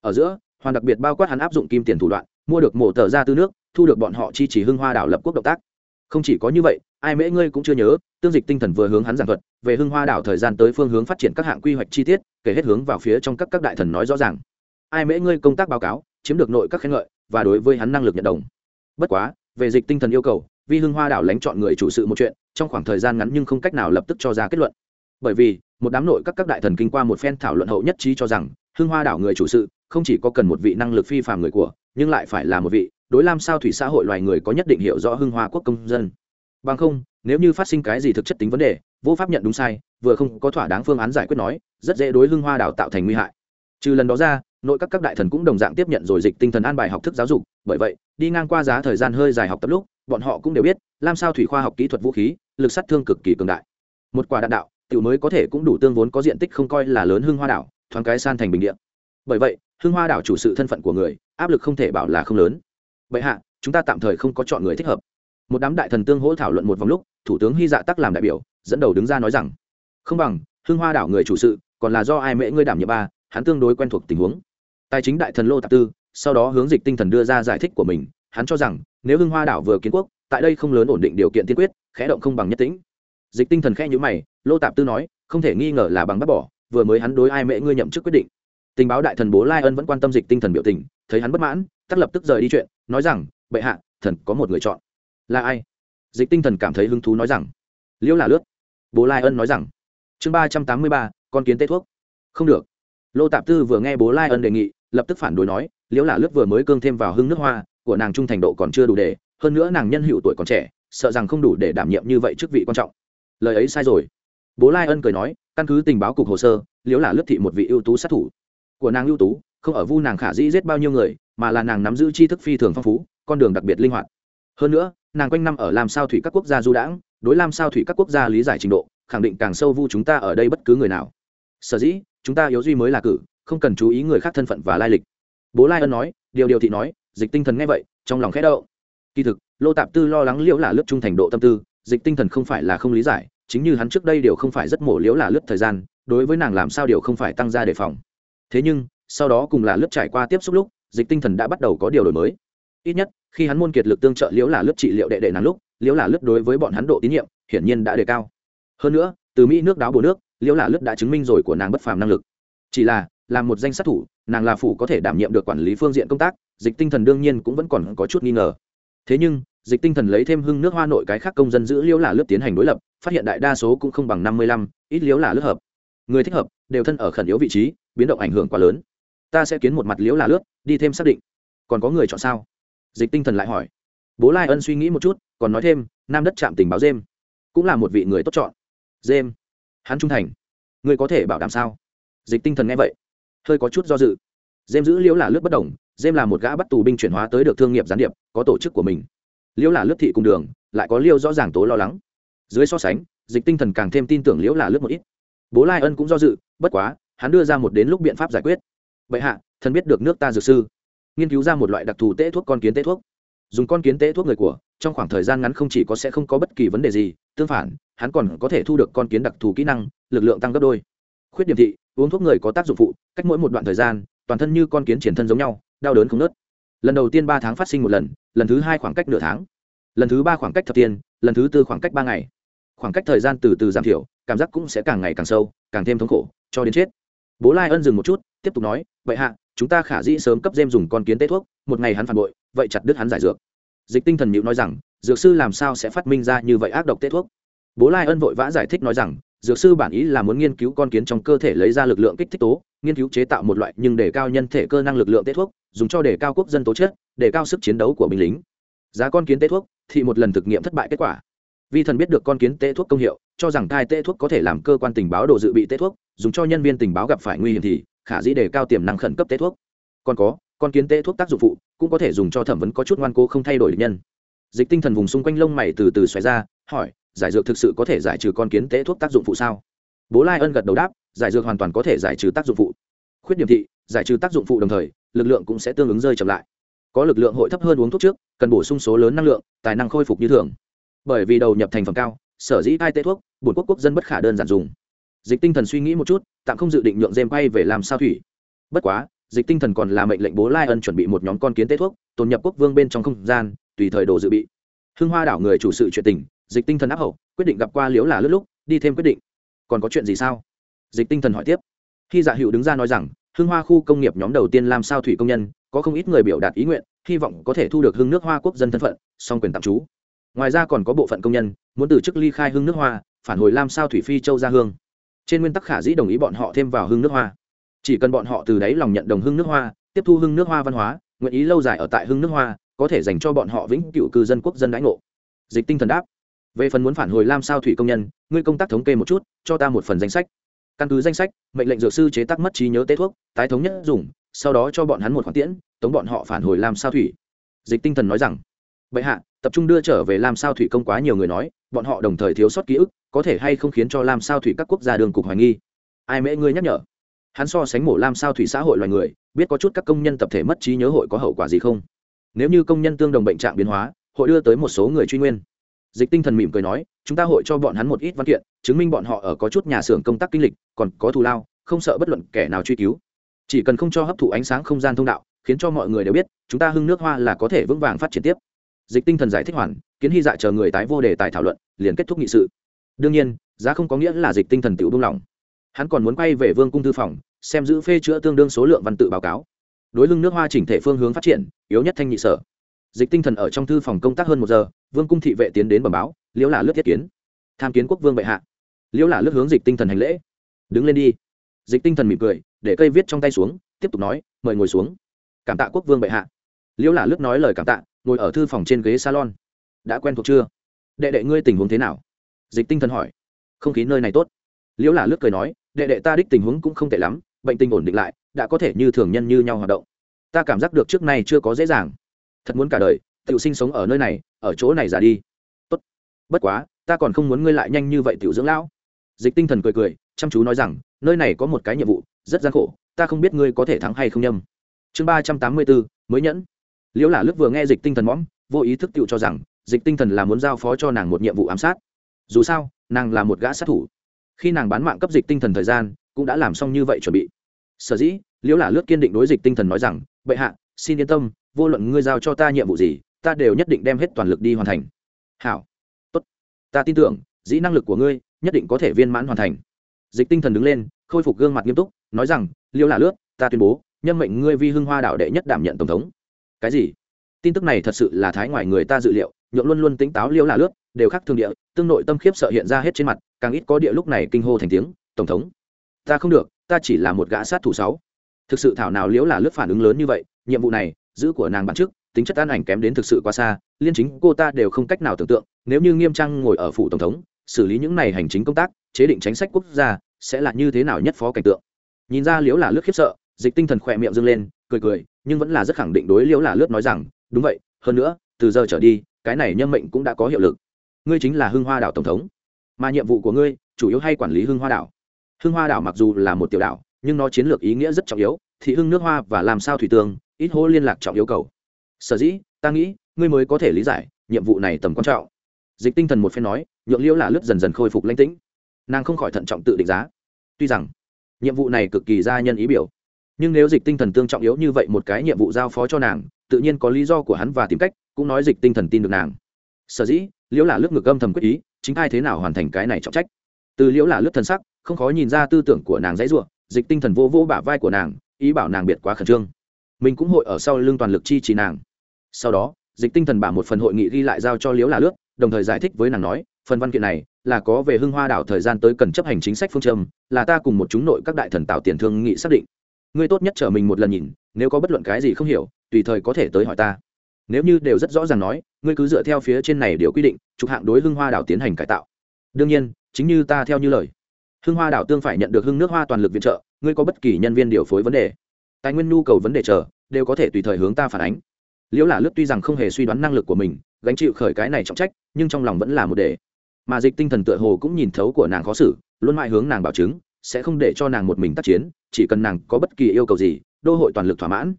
Ở giữa, hoàn đặc biệt bao quát hắn áp dụng kim tiền thủ đoạn, mua được mổ tờ ra tư nước, thu được bọn họ chi trì hưng hoa đảo lập quốc động tác. Không chỉ có như vậy, ai mễ ngươi cũng chưa nhớ, tương dịch tinh thần vừa hướng hắn giảng thuật, về hưng hoa đảo thời gian tới phương hướng phát triển các hạng quy hoạch chi tiết, kể hết hướng vào phía trong các các đại thần nói rõ ràng. Ai mễ ngươi công tác báo cáo, chiếm được nội các khen ngợi và đối với hắn năng lực nhận đồng. Bất quá, về dịch tinh thần yêu cầu, vi hưng hoa đảo lánh chọn người chủ sự một chuyện, trong khoảng thời gian ngắn nhưng không cách nào lập tức cho ra kết luận. Bởi vì, một đám nội các các đại thần kinh qua một phen thảo luận hậu nhất trí cho rằng, hưng hoa đảo người chủ sự không chỉ có cần một vị năng lực phi phàm người của, nhưng lại phải là một vị đối lam sao thủy xã hội loài người có nhất định hiểu rõ hưng hoa quốc công dân. Bằng không, nếu như phát sinh cái gì thực chất tính vấn đề, vô pháp nhận đúng sai, vừa không có thỏa đáng phương án giải quyết nói, rất dễ đối hưng hoa đảo tạo thành nguy hại. Trừ lần đó ra nội các các đại thần cũng đồng dạng tiếp nhận rồi dịch tinh thần an bài học thức giáo dục, bởi vậy, đi ngang qua giá thời gian hơi dài học tập lúc, bọn họ cũng đều biết, làm sao thủy khoa học kỹ thuật vũ khí, lực sát thương cực kỳ cường đại. Một quả đạn đạo, tiểu mới có thể cũng đủ tương vốn có diện tích không coi là lớn hưng hoa đảo, thoáng cái san thành bình địa. Bởi vậy, hưng hoa đảo chủ sự thân phận của người, áp lực không thể bảo là không lớn. Vậy hạ, chúng ta tạm thời không có chọn người thích hợp. Một đám đại thần tương hỗ thảo luận một vòng lúc, thủ tướng hy dạ tắc làm đại biểu, dẫn đầu đứng ra nói rằng, không bằng, hưng hoa đảo người chủ sự, còn là do ai mễ ngươi đảm nhiệm ba, hắn tương đối quen thuộc tình huống tài chính đại thần lô tạp tư, sau đó hướng dịch tinh thần đưa ra giải thích của mình. Hắn cho rằng, nếu hưng hoa đảo vừa kiến quốc, tại đây không lớn ổn định điều kiện tiên quyết, khẽ động không bằng nhất tĩnh. Dịch tinh thần khẽ nhữ mày, lô tạp tư nói, không thể nghi ngờ là bằng bắt bỏ, vừa mới hắn đối ai mễ ngươi nhậm chức quyết định. Tình báo đại thần bố lai ân vẫn quan tâm dịch tinh thần biểu tình, thấy hắn bất mãn tắt lập tức rời đi chuyện, nói rằng, bệ hạ, thần có một người chọn. Là ai? Dịch tinh thần cảm thấy hứng thú nói rằng liễu là lướt. Bố lai ân nói rằng, chương ba trăm tám mươi ba, con kiến tê thuốc. Không được. Lô tạp tư vừa nghe bố lai ân đề nghị lập tức phản đối nói, liễu là lướt vừa mới cương thêm vào hưng nước hoa, của nàng trung thành độ còn chưa đủ để, hơn nữa nàng nhân hữu tuổi còn trẻ, sợ rằng không đủ để đảm nhiệm như vậy chức vị quan trọng. Lời ấy sai rồi. Bố lai ân cười nói, căn cứ tình báo cục hồ sơ, liễu là lướt thị một vị ưu tú sát thủ. Của nàng ưu tú, không ở vu nàng khả dĩ giết bao nhiêu người, mà là nàng nắm giữ tri thức phi thường phong phú, con đường đặc biệt linh hoạt. Hơn nữa, nàng quanh năm ở làm sao thủy các quốc gia du đãng, đối làm sao thủy các quốc gia lý giải trình độ, khẳng định càng sâu vu chúng ta ở đây bất cứ người nào. Sở dĩ, chúng ta yếu duy mới là cử không cần chú ý người khác thân phận và lai lịch. Bố lai ân nói, điều điều thị nói, dịch tinh thần nghe vậy, trong lòng khẽ đậu kỳ thực, lô tạp tư lo lắng liễu là lướt trung thành độ tâm tư, dịch tinh thần không phải là không lý giải, chính như hắn trước đây đều không phải rất mổ liễu là lướt thời gian, đối với nàng làm sao điều không phải tăng ra đề phòng. Thế nhưng, sau đó cùng là lướt trải qua tiếp xúc lúc, dịch tinh thần đã bắt đầu có điều đổi mới. Ít nhất, khi hắn môn kiệt lực tương trợ liễu là lướt trị liệu đệ đệ nàng lúc, liễu là lướt đối với bọn hắn độ tín nhiệm, hiển nhiên đã đề cao. Hơn nữa, từ mỹ nước đáo bồ nước, liễu là lướt đã chứng minh rồi của nàng bất phàm năng lực. Chỉ là làm một danh sát thủ, nàng là phủ có thể đảm nhiệm được quản lý phương diện công tác, dịch tinh thần đương nhiên cũng vẫn còn có chút nghi ngờ. Thế nhưng, dịch tinh thần lấy thêm hưng nước hoa nội cái khác công dân giữ liễu là lướt tiến hành đối lập, phát hiện đại đa số cũng không bằng năm mươi lăm, ít liễu là lướt hợp. Người thích hợp, đều thân ở khẩn yếu vị trí, biến động ảnh hưởng quá lớn. Ta sẽ kiến một mặt liễu là lướt đi thêm xác định. Còn có người chọn sao? Dịch tinh thần lại hỏi. Bố lai ân suy nghĩ một chút, còn nói thêm, nam đất chạm tình báo dêm. Cũng là một vị người tốt chọn. Dêm. Hắn trung thành. Người có thể bảo đảm sao? Dịch tinh thần nghe vậy hơi có chút do dự. Dêm giữ liễu là lướt bất đồng dêm là một gã bắt tù binh chuyển hóa tới được thương nghiệp gián điệp, có tổ chức của mình. Liễu là lướt thị cùng đường, lại có liêu rõ ràng tố lo lắng. Dưới so sánh, dịch tinh thần càng thêm tin tưởng liễu là lướt một ít. Bố lai ân cũng do dự, bất quá, hắn đưa ra một đến lúc biện pháp giải quyết. Vậy hạ, thần biết được nước ta dược sư. Nghiên cứu ra một loại đặc thù tễ thuốc con kiến tễ thuốc. Dùng con kiến tễ thuốc người của, trong khoảng thời gian ngắn không chỉ có sẽ không có bất kỳ vấn đề gì, tương phản, hắn còn có thể thu được con kiến đặc thù kỹ năng, lực lượng tăng gấp đôi khuyết điểm thị, uống thuốc người có tác dụng phụ, cách mỗi một đoạn thời gian, toàn thân như con kiến triển thân giống nhau, đau đớn không nớt lần đầu tiên ba tháng phát sinh một lần lần thứ hai khoảng cách nửa tháng. Lần thứ ba khoảng cách thập tiên, lần thứ tư khoảng cách ba ngày. Khoảng cách thời gian từ từ giảm thiểu, cảm giác cũng sẽ càng ngày càng sâu, càng thêm thống khổ, cho đến chết. Bố lai ân dừng một chút, tiếp tục nói, vậy hạ, chúng ta khả dĩ sớm cấp dêm dùng con kiến tế thuốc, một ngày hắn phản bội, vậy chặt đứt hắn giải dược. Dịch tinh thần nhịu nói rằng, dược sư làm sao sẽ phát minh ra như vậy ác độc tế thuốc? Bố lai ân vội vã giải thích nói rằng dược sư bản ý là muốn nghiên cứu con kiến trong cơ thể lấy ra lực lượng kích thích tố, nghiên cứu chế tạo một loại nhưng để cao nhân thể cơ năng lực lượng tế thuốc, dùng cho để cao quốc dân tố chất, để cao sức chiến đấu của binh lính. Giá con kiến tế thuốc thì một lần thực nghiệm thất bại kết quả. Vi thần biết được con kiến tế thuốc công hiệu, cho rằng thai tế thuốc có thể làm cơ quan tình báo đồ dự bị tế thuốc, dùng cho nhân viên tình báo gặp phải nguy hiểm thì khả dĩ đề cao tiềm năng khẩn cấp tế thuốc. Còn có, con kiến tế thuốc tác dụng phụ cũng có thể dùng cho thẩm vấn có chút ngoan cố không thay đổi được nhân. Dịch tinh thần vùng xung quanh lông mày từ từ xoáy ra, hỏi giải dược thực sự có thể giải trừ con kiến tế thuốc tác dụng phụ sao? Bố lai ân gật đầu đáp, giải dược hoàn toàn có thể giải trừ tác dụng phụ. Khuyết điểm thị, giải trừ tác dụng phụ đồng thời, lực lượng cũng sẽ tương ứng rơi chậm lại. Có lực lượng hội thấp hơn uống thuốc trước, cần bổ sung số lớn năng lượng, tài năng khôi phục như thường. Bởi vì đầu nhập thành phẩm cao, sở dĩ hai tế thuốc, bổn quốc quốc dân bất khả đơn giản dùng. Dịch tinh thần suy nghĩ một chút, tạm không dự định nhượng dêm quay về làm sao thủy. Bất quá, dịch tinh thần còn là mệnh lệnh bố lai ân chuẩn bị một nhóm con kiến tế thuốc, tồn nhập quốc vương bên trong không gian, tùy thời đồ dự bị. Hưng hoa đảo người chủ sự chuyện tình dịch tinh thần áp hậu, quyết định gặp qua liếu là lướt lúc, đi thêm quyết định. Còn có chuyện gì sao? Dịch tinh thần hỏi tiếp. Khi dạ hiệu đứng ra nói rằng, hưng hoa khu công nghiệp nhóm đầu tiên làm sao thủy công nhân, có không ít người biểu đạt ý nguyện, hy vọng có thể thu được hưng nước hoa quốc dân thân phận, song quyền tạm trú. Ngoài ra còn có bộ phận công nhân, muốn từ chức ly khai hưng nước hoa, phản hồi làm sao thủy phi châu ra hương. Trên nguyên tắc khả dĩ đồng ý bọn họ thêm vào hưng nước hoa. Chỉ cần bọn họ từ đáy lòng nhận đồng hưng nước hoa, tiếp thu hưng nước hoa văn hóa, nguyện ý lâu dài ở tại hưng nước hoa, có thể dành cho bọn họ vĩnh cựu cư dân quốc dân đãi ngộ. Dịch tinh thần đáp về phần muốn phản hồi lam sao thủy công nhân, ngươi công tác thống kê một chút, cho ta một phần danh sách. Căn cứ danh sách, mệnh lệnh dược sư chế tác mất trí nhớ tế thuốc, tái thống nhất dùng, sau đó cho bọn hắn một khoản tiễn, tống bọn họ phản hồi lam sao thủy. Dịch tinh thần nói rằng, bệ hạ, tập trung đưa trở về lam sao thủy công quá nhiều người nói, bọn họ đồng thời thiếu sót ký ức, có thể hay không khiến cho lam sao thủy các quốc gia đường cục hoài nghi. Ai mễ ngươi nhắc nhở? Hắn so sánh mổ lam sao thủy xã hội loài người, biết có chút các công nhân tập thể mất trí nhớ hội có hậu quả gì không? Nếu như công nhân tương đồng bệnh trạng biến hóa, hội đưa tới một số người truy nguyên dịch tinh thần mỉm cười nói, chúng ta hội cho bọn hắn một ít văn kiện, chứng minh bọn họ ở có chút nhà xưởng công tác kinh lịch, còn có thù lao, không sợ bất luận kẻ nào truy cứu. Chỉ cần không cho hấp thụ ánh sáng không gian thông đạo, khiến cho mọi người đều biết, chúng ta hưng nước hoa là có thể vững vàng phát triển tiếp. Dịch tinh thần giải thích hoàn, kiến hy dạ chờ người tái vô đề tài thảo luận, liền kết thúc nghị sự. Đương nhiên, giá không có nghĩa là dịch tinh thần tự buông lỏng. Hắn còn muốn quay về vương cung thư phòng, xem giữ phê chữa tương đương số lượng văn tự báo cáo. Đối lưng nước hoa chỉnh thể phương hướng phát triển, yếu nhất thanh nhị sở dịch tinh thần ở trong thư phòng công tác hơn một giờ, vương cung thị vệ tiến đến bẩm báo, liễu là lướt thiết kiến, tham kiến quốc vương bệ hạ. Liễu là lướt hướng dịch tinh thần hành lễ. Đứng lên đi. Dịch tinh thần mỉm cười, để cây viết trong tay xuống, tiếp tục nói, mời ngồi xuống. Cảm tạ quốc vương bệ hạ. Liễu là lướt nói lời cảm tạ, ngồi ở thư phòng trên ghế salon. Đã quen thuộc chưa? Đệ đệ ngươi tình huống thế nào? Dịch tinh thần hỏi. Không khí nơi này tốt. Liễu là lướt cười nói, đệ đệ ta đích tình huống cũng không tệ lắm, bệnh tình ổn định lại, đã có thể như thường nhân như nhau hoạt động. Ta cảm giác được trước nay chưa có dễ dàng thật muốn cả đời tự sinh sống ở nơi này, ở chỗ này giả đi. Tốt. Bất quá, ta còn không muốn ngươi lại nhanh như vậy tiểu dưỡng lão. Dịch tinh thần cười cười, chăm chú nói rằng, nơi này có một cái nhiệm vụ, rất gian khổ, ta không biết ngươi có thể thắng hay không nhầm. Chương ba trăm tám mươi bốn, mới nhẫn. Liễu là lúc vừa nghe dịch tinh thần mõm, vô ý thức tự cho rằng, dịch tinh thần là muốn giao phó cho nàng một nhiệm vụ ám sát. Dù sao, nàng là một gã sát thủ. Khi nàng bán mạng cấp dịch tinh thần thời gian, cũng đã làm xong như vậy chuẩn bị. Sở dĩ, liễu là lướt kiên định đối dịch tinh thần nói rằng, bệ hạ, xin yên tâm vô luận ngươi giao cho ta nhiệm vụ gì, ta đều nhất định đem hết toàn lực đi hoàn thành. Hảo, tốt. Ta tin tưởng, dĩ năng lực của ngươi nhất định có thể viên mãn hoàn thành. Dịch tinh thần đứng lên, khôi phục gương mặt nghiêm túc, nói rằng, Liêu là lướt, ta tuyên bố, nhân mệnh ngươi vi hưng hoa đạo đệ nhất đảm nhận tổng thống. Cái gì? Tin tức này thật sự là thái ngoài người ta dự liệu, nhượng luôn luôn tính táo Liêu là lướt, đều khác thương địa, tương nội tâm khiếp sợ hiện ra hết trên mặt, càng ít có địa lúc này kinh hô thành tiếng, tổng thống, ta không được, ta chỉ là một gã sát thủ sáu. Thực sự thảo nào liễu là lướt phản ứng lớn như vậy, nhiệm vụ này giữ của nàng bản trước tính chất an ảnh kém đến thực sự quá xa, liên chính cô ta đều không cách nào tưởng tượng, nếu như nghiêm trang ngồi ở phủ tổng thống, xử lý những này hành chính công tác, chế định chính sách quốc gia, sẽ là như thế nào nhất phó cảnh tượng? Nhìn ra liễu là lướt khiếp sợ, dịch tinh thần khỏe miệng dâng lên, cười cười, nhưng vẫn là rất khẳng định đối liễu là lướt nói rằng, đúng vậy, hơn nữa, từ giờ trở đi, cái này nhân mệnh cũng đã có hiệu lực. Ngươi chính là hưng hoa đảo tổng thống, mà nhiệm vụ của ngươi chủ yếu hay quản lý hưng hoa đảo. Hưng hoa đảo mặc dù là một tiểu đảo, nhưng nó chiến lược ý nghĩa rất trọng yếu thị hưng nước hoa và làm sao thủy tương ít hô liên lạc trọng yêu cầu. Sở dĩ, ta nghĩ, ngươi mới có thể lý giải, nhiệm vụ này tầm quan trọng. Dịch tinh thần một phen nói, nhượng liễu là lướt dần dần khôi phục lãnh tĩnh. Nàng không khỏi thận trọng tự định giá. Tuy rằng, nhiệm vụ này cực kỳ gia nhân ý biểu, nhưng nếu dịch tinh thần tương trọng yếu như vậy một cái nhiệm vụ giao phó cho nàng, tự nhiên có lý do của hắn và tìm cách, cũng nói dịch tinh thần tin được nàng. Sở dĩ, liễu là lướt ngược âm thầm quyết ý, chính ai thế nào hoàn thành cái này trọng trách. Từ liễu là lướt thần sắc, không khó nhìn ra tư tưởng của nàng dãy ruộng dịch tinh thần vô vô bả vai của nàng, ý bảo nàng biệt quá khẩn trương mình cũng hội ở sau lưng toàn lực chi trì nàng. Sau đó, dịch tinh thần bả một phần hội nghị ghi lại giao cho liễu là lướt đồng thời giải thích với nàng nói, phần văn kiện này là có về hưng hoa đảo thời gian tới cần chấp hành chính sách phương châm, là ta cùng một chúng nội các đại thần tạo tiền thương nghị xác định. Ngươi tốt nhất trở mình một lần nhìn, nếu có bất luận cái gì không hiểu, tùy thời có thể tới hỏi ta. Nếu như đều rất rõ ràng nói, ngươi cứ dựa theo phía trên này điều quy định, trục hạng đối hưng hoa đảo tiến hành cải tạo. Đương nhiên, chính như ta theo như lời. Hưng hoa đảo tương phải nhận được hưng nước hoa toàn lực viện trợ, ngươi có bất kỳ nhân viên điều phối vấn đề tài nguyên nhu cầu vấn đề chờ, đều có thể tùy thời hướng ta phản ánh. Liễu là lướt tuy rằng không hề suy đoán năng lực của mình, gánh chịu khởi cái này trọng trách, nhưng trong lòng vẫn là một đề. Mà dịch tinh thần tựa hồ cũng nhìn thấu của nàng khó xử, luôn mãi hướng nàng bảo chứng, sẽ không để cho nàng một mình tác chiến, chỉ cần nàng có bất kỳ yêu cầu gì, đô hội toàn lực thỏa mãn.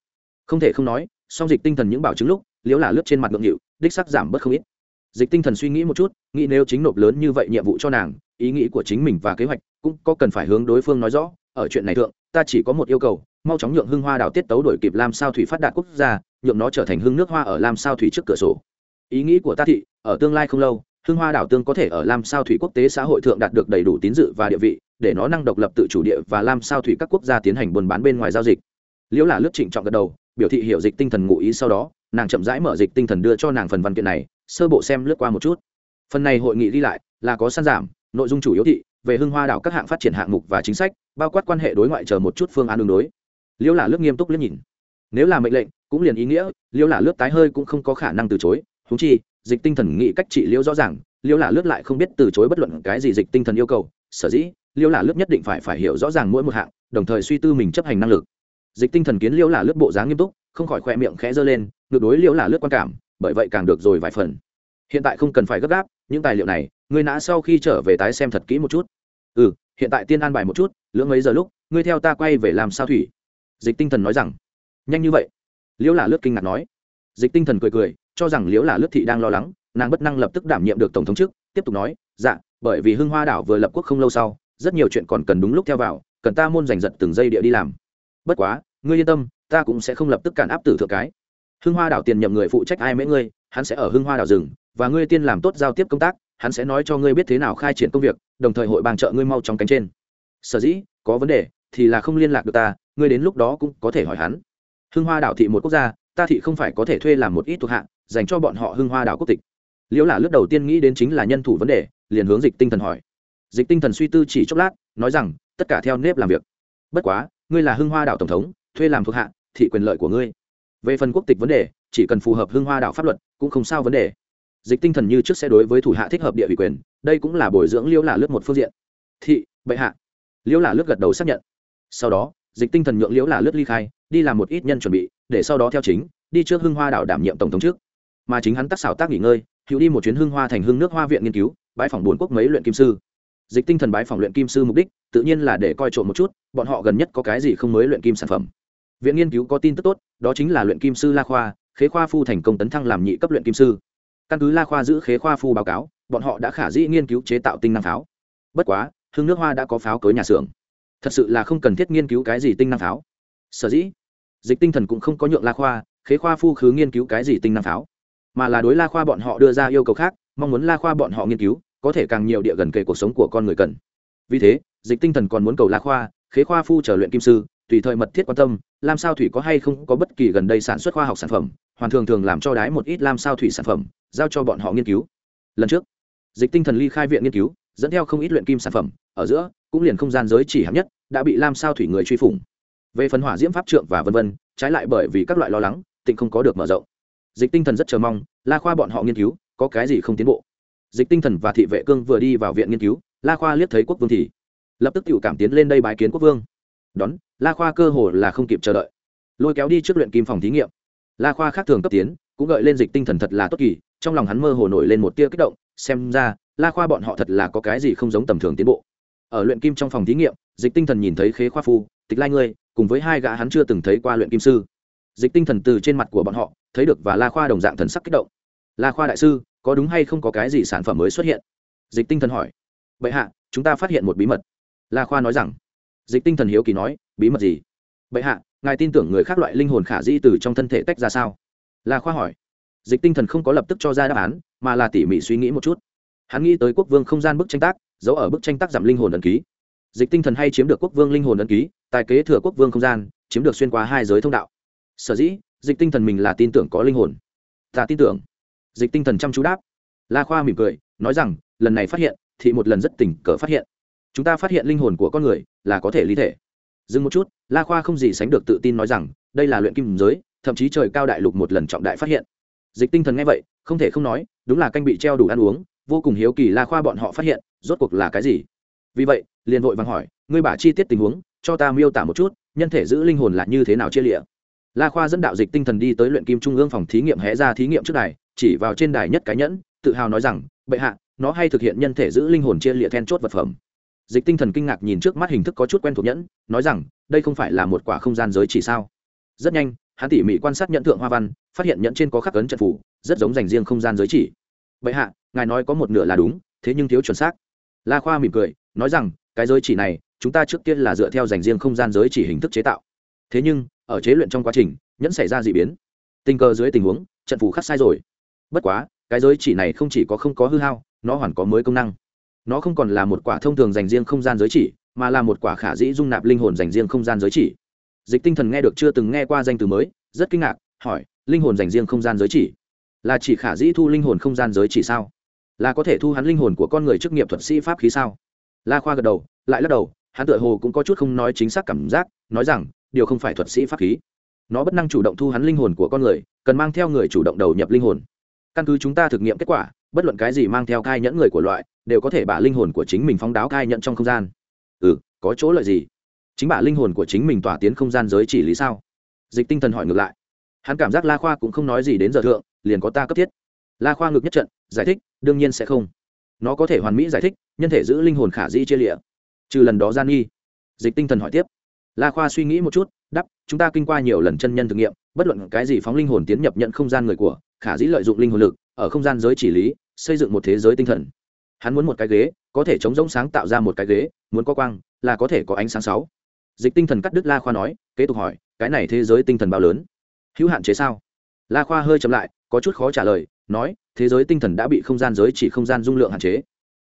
Không thể không nói, song dịch tinh thần những bảo chứng lúc, liễu là lướt trên mặt ngượng nghịu, đích sắc giảm bớt không ít. Dịch tinh thần suy nghĩ một chút, nghĩ nếu chính nộp lớn như vậy nhiệm vụ cho nàng, ý nghĩ của chính mình và kế hoạch cũng có cần phải hướng đối phương nói rõ, ở chuyện này thượng, ta chỉ có một yêu cầu mau chóng nhượng hưng hoa đảo tiết tấu đổi kịp lam sao thủy phát đạt quốc gia, nhượng nó trở thành hưng nước hoa ở lam sao thủy trước cửa sổ. Ý nghĩ của ta thị, ở tương lai không lâu, hưng hoa đảo tương có thể ở lam sao thủy quốc tế xã hội thượng đạt được đầy đủ tín dự và địa vị, để nó năng độc lập tự chủ địa và lam sao thủy các quốc gia tiến hành buôn bán bên ngoài giao dịch. Liễu là lướt trịnh trọng gật đầu, biểu thị hiểu dịch tinh thần ngụ ý sau đó, nàng chậm rãi mở dịch tinh thần đưa cho nàng phần văn kiện này, sơ bộ xem lướt qua một chút. Phần này hội nghị đi lại là có săn giảm, nội dung chủ yếu thị, về hưng hoa đảo các hạng phát triển hạng mục và chính sách, bao quát quan hệ đối ngoại chờ một chút phương án đường đối liễu là lướt nghiêm túc liếc nhìn. Nếu là mệnh lệnh, cũng liền ý nghĩa, liễu là lướt tái hơi cũng không có khả năng từ chối. Húng chi, dịch tinh thần nghĩ cách trị liễu rõ ràng, liễu là lướt lại không biết từ chối bất luận cái gì dịch tinh thần yêu cầu. Sở dĩ, liễu là lướt nhất định phải phải hiểu rõ ràng mỗi một hạng, đồng thời suy tư mình chấp hành năng lực. Dịch tinh thần kiến liễu là lướt bộ dáng nghiêm túc, không khỏi khoe miệng khẽ giơ lên, ngược đối liễu là lướt quan cảm, bởi vậy càng được rồi vài phần. Hiện tại không cần phải gấp gáp, những tài liệu này, ngươi nã sau khi trở về tái xem thật kỹ một chút. Ừ hiện tại tiên an bài một chút, lưỡng mấy giờ lúc, ngươi theo ta quay về làm sao thủy? Dịch tinh thần nói rằng, nhanh như vậy? Liễu là lướt kinh ngạc nói. Dịch tinh thần cười cười, cho rằng liễu là lướt thị đang lo lắng, nàng bất năng lập tức đảm nhiệm được tổng thống trước, tiếp tục nói dạ bởi vì hưng hoa đảo vừa lập quốc không lâu sau, rất nhiều chuyện còn cần đúng lúc theo vào, cần ta môn giành giật từng giây địa đi làm. Bất quá, ngươi yên tâm, ta cũng sẽ không lập tức cản áp tử thượng cái. Hưng hoa đảo tiền nhậm người phụ trách ai mễ ngươi, hắn sẽ ở hưng hoa đảo rừng, và ngươi tiên làm tốt giao tiếp công tác, hắn sẽ nói cho ngươi biết thế nào khai triển công việc, đồng thời hội bàn trợ ngươi mau trong cánh trên. Sở dĩ, có vấn đề thì là không liên lạc được ta, ngươi đến lúc đó cũng có thể hỏi hắn. Hưng hoa đảo thị một quốc gia, ta thị không phải có thể thuê làm một ít thuộc hạ, dành cho bọn họ hưng hoa đảo quốc tịch. Liễu là lúc đầu tiên nghĩ đến chính là nhân thủ vấn đề, liền hướng dịch tinh thần hỏi. Dịch tinh thần suy tư chỉ chốc lát, nói rằng, tất cả theo nếp làm việc. Bất quá, ngươi là hưng hoa đảo tổng thống, thuê làm thuộc hạ, thị quyền lợi của ngươi. Về phần quốc tịch vấn đề, chỉ cần phù hợp hưng hoa đảo pháp luật, cũng không sao vấn đề. Dịch tinh thần như trước sẽ đối với thủ hạ thích hợp địa ủy quyền, đây cũng là bồi dưỡng liễu là lướt một phương diện. Thị, bệ hạ. Liễu là lướt gật đầu xác nhận sau đó, dịch tinh thần nhượng liễu là lướt ly khai, đi làm một ít nhân chuẩn bị, để sau đó theo chính, đi trước hưng hoa đảo đảm nhiệm tổng thống trước. Mà chính hắn tác xảo tác nghỉ ngơi, hữu đi một chuyến hưng hoa thành hưng nước hoa viện nghiên cứu, bãi phòng bốn quốc mấy luyện kim sư. Dịch tinh thần bái phòng luyện kim sư mục đích, tự nhiên là để coi trộm một chút, bọn họ gần nhất có cái gì không mới luyện kim sản phẩm. Viện nghiên cứu có tin tức tốt, đó chính là luyện kim sư la khoa, khế khoa phu thành công tấn thăng làm nhị cấp luyện kim sư. Căn cứ la khoa giữ khế khoa phu báo cáo, bọn họ đã khả dĩ nghiên cứu chế tạo tinh năng pháo. Bất quá hương nước hoa đã có pháo cối nhà xưởng thật sự là không cần thiết nghiên cứu cái gì tinh năng pháo. Sở dĩ, dịch tinh thần cũng không có nhượng la khoa, khế khoa phu khứ nghiên cứu cái gì tinh năng pháo, mà là đối la khoa bọn họ đưa ra yêu cầu khác, mong muốn la khoa bọn họ nghiên cứu, có thể càng nhiều địa gần kề cuộc sống của con người cần. Vì thế, dịch tinh thần còn muốn cầu la khoa, khế khoa phu trở luyện kim sư, tùy thời mật thiết quan tâm, làm sao thủy có hay không có bất kỳ gần đây sản xuất khoa học sản phẩm, hoàn thường thường làm cho đái một ít làm sao thủy sản phẩm, giao cho bọn họ nghiên cứu. Lần trước, dịch tinh thần ly khai viện nghiên cứu dẫn theo không ít luyện kim sản phẩm, ở giữa, cũng liền không gian giới chỉ hạng nhất, đã bị lam sao thủy người truy phủng. Về phần hỏa diễm pháp trượng và vân vân, trái lại bởi vì các loại lo lắng, tịnh không có được mở rộng. Dịch tinh thần rất chờ mong, la khoa bọn họ nghiên cứu, có cái gì không tiến bộ? Dịch tinh thần và thị vệ cương vừa đi vào viện nghiên cứu, la khoa liếc thấy quốc vương thì lập tức tự cảm tiến lên đây bái kiến quốc vương. Đón, la khoa cơ hồ là không kịp chờ đợi. Lôi kéo đi trước luyện kim phòng thí nghiệm. La khoa khác thường cấp tiến, cũng gợi lên dịch tinh thần thật là tốt kỳ, trong lòng hắn mơ hồ nổi lên một tia kích động, xem ra la khoa bọn họ thật là có cái gì không giống tầm thường tiến bộ. Ở luyện kim trong phòng thí nghiệm, dịch tinh thần nhìn thấy khế khoa phu, tịch lai ngươi, cùng với hai gã hắn chưa từng thấy qua luyện kim sư. Dịch tinh thần từ trên mặt của bọn họ, thấy được và la khoa đồng dạng thần sắc kích động. La khoa đại sư, có đúng hay không có cái gì sản phẩm mới xuất hiện? Dịch tinh thần hỏi. Bệ hạ, chúng ta phát hiện một bí mật. La khoa nói rằng. Dịch tinh thần hiếu kỳ nói, bí mật gì? Bệ hạ, ngài tin tưởng người khác loại linh hồn khả di từ trong thân thể tách ra sao? La khoa hỏi. Dịch tinh thần không có lập tức cho ra đáp án, mà là tỉ mỉ suy nghĩ một chút hắn nghĩ tới quốc vương không gian bức tranh tác, giấu ở bức tranh tác giảm linh hồn ấn ký. Dịch tinh thần hay chiếm được quốc vương linh hồn ấn ký, tài kế thừa quốc vương không gian, chiếm được xuyên qua hai giới thông đạo. Sở dĩ, dịch tinh thần mình là tin tưởng có linh hồn. Ta tin tưởng. Dịch tinh thần chăm chú đáp. La khoa mỉm cười, nói rằng, lần này phát hiện, thì một lần rất tình cờ phát hiện. Chúng ta phát hiện linh hồn của con người là có thể ly thể. Dừng một chút, la khoa không gì sánh được tự tin nói rằng, đây là luyện kim giới, thậm chí trời cao đại lục một lần trọng đại phát hiện. Dịch tinh thần nghe vậy, không thể không nói, đúng là canh bị treo đủ ăn uống vô cùng hiếu kỳ la khoa bọn họ phát hiện, rốt cuộc là cái gì? Vì vậy, liền vội vàng hỏi, ngươi bả chi tiết tình huống, cho ta miêu tả một chút, nhân thể giữ linh hồn là như thế nào chia lịa? La khoa dẫn đạo dịch tinh thần đi tới luyện kim trung ương phòng thí nghiệm hé ra thí nghiệm trước đài, chỉ vào trên đài nhất cái nhẫn, tự hào nói rằng, bệ hạ, nó hay thực hiện nhân thể giữ linh hồn chia lịa then chốt vật phẩm. Dịch tinh thần kinh ngạc nhìn trước mắt hình thức có chút quen thuộc nhẫn, nói rằng, đây không phải là một quả không gian giới chỉ sao? Rất nhanh, hắn tỉ mỉ quan sát nhận thượng hoa văn, phát hiện nhẫn trên có khắc ấn trận phủ, rất giống dành riêng không gian giới chỉ bệ hạ, ngài nói có một nửa là đúng, thế nhưng thiếu chuẩn xác. La khoa mỉm cười, nói rằng, cái giới chỉ này, chúng ta trước tiên là dựa theo dành riêng không gian giới chỉ hình thức chế tạo. Thế nhưng, ở chế luyện trong quá trình, nhẫn xảy ra d ị biến. Tình cờ dưới tình huống, trận phủ khắc sai rồi. Bất quá, cái giới chỉ này không chỉ có không có hư hao, nó hoàn có mới công năng. Nó không còn là một quả thông thường dành riêng không gian giới chỉ, mà là một quả khả dĩ dung nạp linh hồn dành riêng không gian giới chỉ. Dịch tinh thần nghe được chưa từng nghe qua danh từ mới, rất kinh ngạc, hỏi, linh hồn dành riêng không gian giới chỉ? Là chỉ khả dĩ thu linh hồn không gian giới chỉ sao? Là có thể thu hắn linh hồn của con người chức nghiệp thuật sĩ pháp khí sao? La khoa gật đầu, lại lắc đầu, hắn tựa hồ cũng có chút không nói chính xác cảm giác, nói rằng, điều không phải thuật sĩ pháp khí. Nó bất năng chủ động thu hắn linh hồn của con người, cần mang theo người chủ động đầu nhập linh hồn. Căn cứ chúng ta thực nghiệm kết quả, bất luận cái gì mang theo cai nhẫn người của loại, đều có thể bả linh hồn của chính mình phóng đáo cai nhẫn trong không gian. Ừ có chỗ lợi gì? Chính bả linh hồn của chính mình tỏa tiến không gian giới chỉ lý sao? Dịch tinh thần hỏi ngược lại. Hắn cảm giác la khoa cũng không nói gì đến giờ thượng liền có ta cấp thiết. La khoa ngược nhất trận, giải thích, đương nhiên sẽ không. Nó có thể hoàn mỹ giải thích, nhân thể giữ linh hồn khả dĩ chia lịa. Trừ lần đó gian nghi. Dịch tinh thần hỏi tiếp. La khoa suy nghĩ một chút đắp chúng ta kinh qua nhiều lần chân nhân thực nghiệm, bất luận cái gì phóng linh hồn tiến nhập nhận không gian người của, khả dĩ lợi dụng linh hồn lực, ở không gian giới chỉ lý, xây dựng một thế giới tinh thần. Hắn muốn một cái ghế, có thể chống rỗng sáng tạo ra một cái ghế, muốn có quang, là có thể có ánh sáng sáu. Dịch tinh thần cắt đứt la khoa nói, kế tục hỏi, cái này thế giới tinh thần bao lớn? Hữu hạn chế sao? La khoa hơi chậm lại có chút khó trả lời, nói, thế giới tinh thần đã bị không gian giới chỉ không gian dung lượng hạn chế.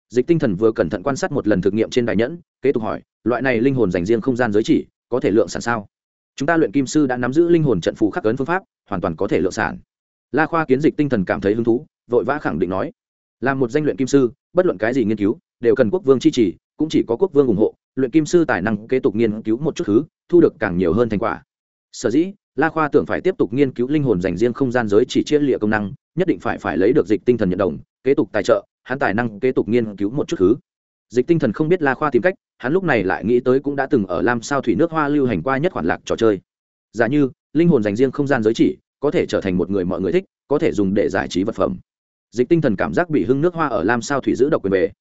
Dịch tinh thần vừa cẩn thận quan sát một lần thực nghiệm trên đài nhẫn, kế tục hỏi, loại này linh hồn dành riêng không gian giới chỉ, có thể lượng sản sao? Chúng ta luyện kim sư đã nắm giữ linh hồn trận phù khắc ấn phương pháp, hoàn toàn có thể lượng sản. La khoa kiến dịch tinh thần cảm thấy hứng thú, vội vã khẳng định nói là một danh luyện kim sư, bất luận cái gì nghiên cứu, đều cần quốc vương chi trì cũng chỉ có quốc vương ủng hộ, luyện kim sư tài năng kế tục nghiên cứu một chút thứ, thu được càng nhiều hơn thành quả. Sở dĩ la khoa tưởng phải tiếp tục nghiên cứu linh hồn dành riêng không gian giới chỉ chia lịa công năng, nhất định phải phải lấy được dịch tinh thần nhận đồng, kế tục tài trợ, hắn tài năng kế tục nghiên cứu một chút thứ. Dịch tinh thần không biết la khoa tìm cách, hắn lúc này lại nghĩ tới cũng đã từng ở lam sao thủy nước hoa lưu hành qua nhất khoản lạc trò chơi. Giả như, linh hồn dành riêng không gian giới chỉ, có thể trở thành một người mọi người thích, có thể dùng để giải trí vật phẩm. Dịch tinh thần cảm giác bị hưng nước hoa ở lam sao thủy giữ độc quyền về.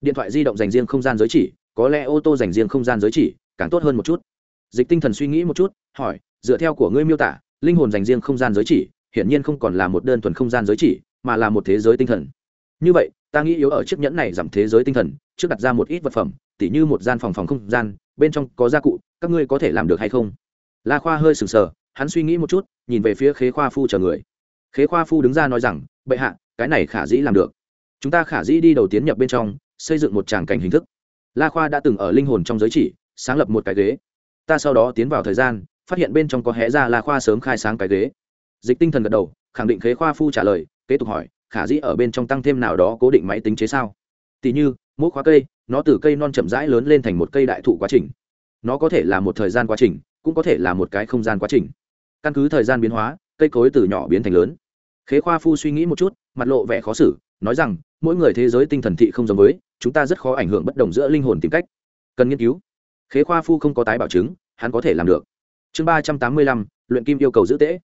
Điện thoại di động dành riêng không gian giới chỉ, có lẽ ô tô dành riêng không gian giới chỉ, càng tốt hơn một chút. Dịch tinh thần suy nghĩ một chút, hỏi dựa theo của ngươi miêu tả, linh hồn dành riêng không gian giới chỉ, hiển nhiên không còn là một đơn thuần không gian giới chỉ, mà là một thế giới tinh thần. Như vậy, ta nghĩ yếu ở chiếc nhẫn này giảm thế giới tinh thần, trước đặt ra một ít vật phẩm, tỉ như một gian phòng phòng không gian, bên trong có gia cụ, các ngươi có thể làm được hay không? La khoa hơi sừng sờ, hắn suy nghĩ một chút, nhìn về phía khế khoa phu chờ người. Khế khoa phu đứng ra nói rằng, bệ hạ, cái này khả dĩ làm được. Chúng ta khả dĩ đi đầu tiến nhập bên trong, xây dựng một tràng cảnh hình thức. La khoa đã từng ở linh hồn trong giới chỉ, sáng lập một cái ghế. Ta sau đó tiến vào thời gian phát hiện bên trong có hé ra là khoa sớm khai sáng cái ghế. Dịch tinh thần gật đầu, khẳng định khế khoa phu trả lời, kế tục hỏi, khả dĩ ở bên trong tăng thêm nào đó cố định máy tính chế sao? Tỷ như mỗi khóa cây, nó từ cây non chậm rãi lớn lên thành một cây đại thụ quá trình. Nó có thể là một thời gian quá trình, cũng có thể là một cái không gian quá trình. Căn cứ thời gian biến hóa, cây cối từ nhỏ biến thành lớn. Khế khoa phu suy nghĩ một chút, mặt lộ vẻ khó xử, nói rằng, mỗi người thế giới tinh thần thị không giống với, chúng ta rất khó ảnh hưởng bất đồng giữa linh hồn tìm cách. Cần nghiên cứu. Khế khoa phu không có tái bảo chứng, hắn có thể làm được chương ba trăm tám mươi lăm, luyện kim yêu cầu giữ tễ.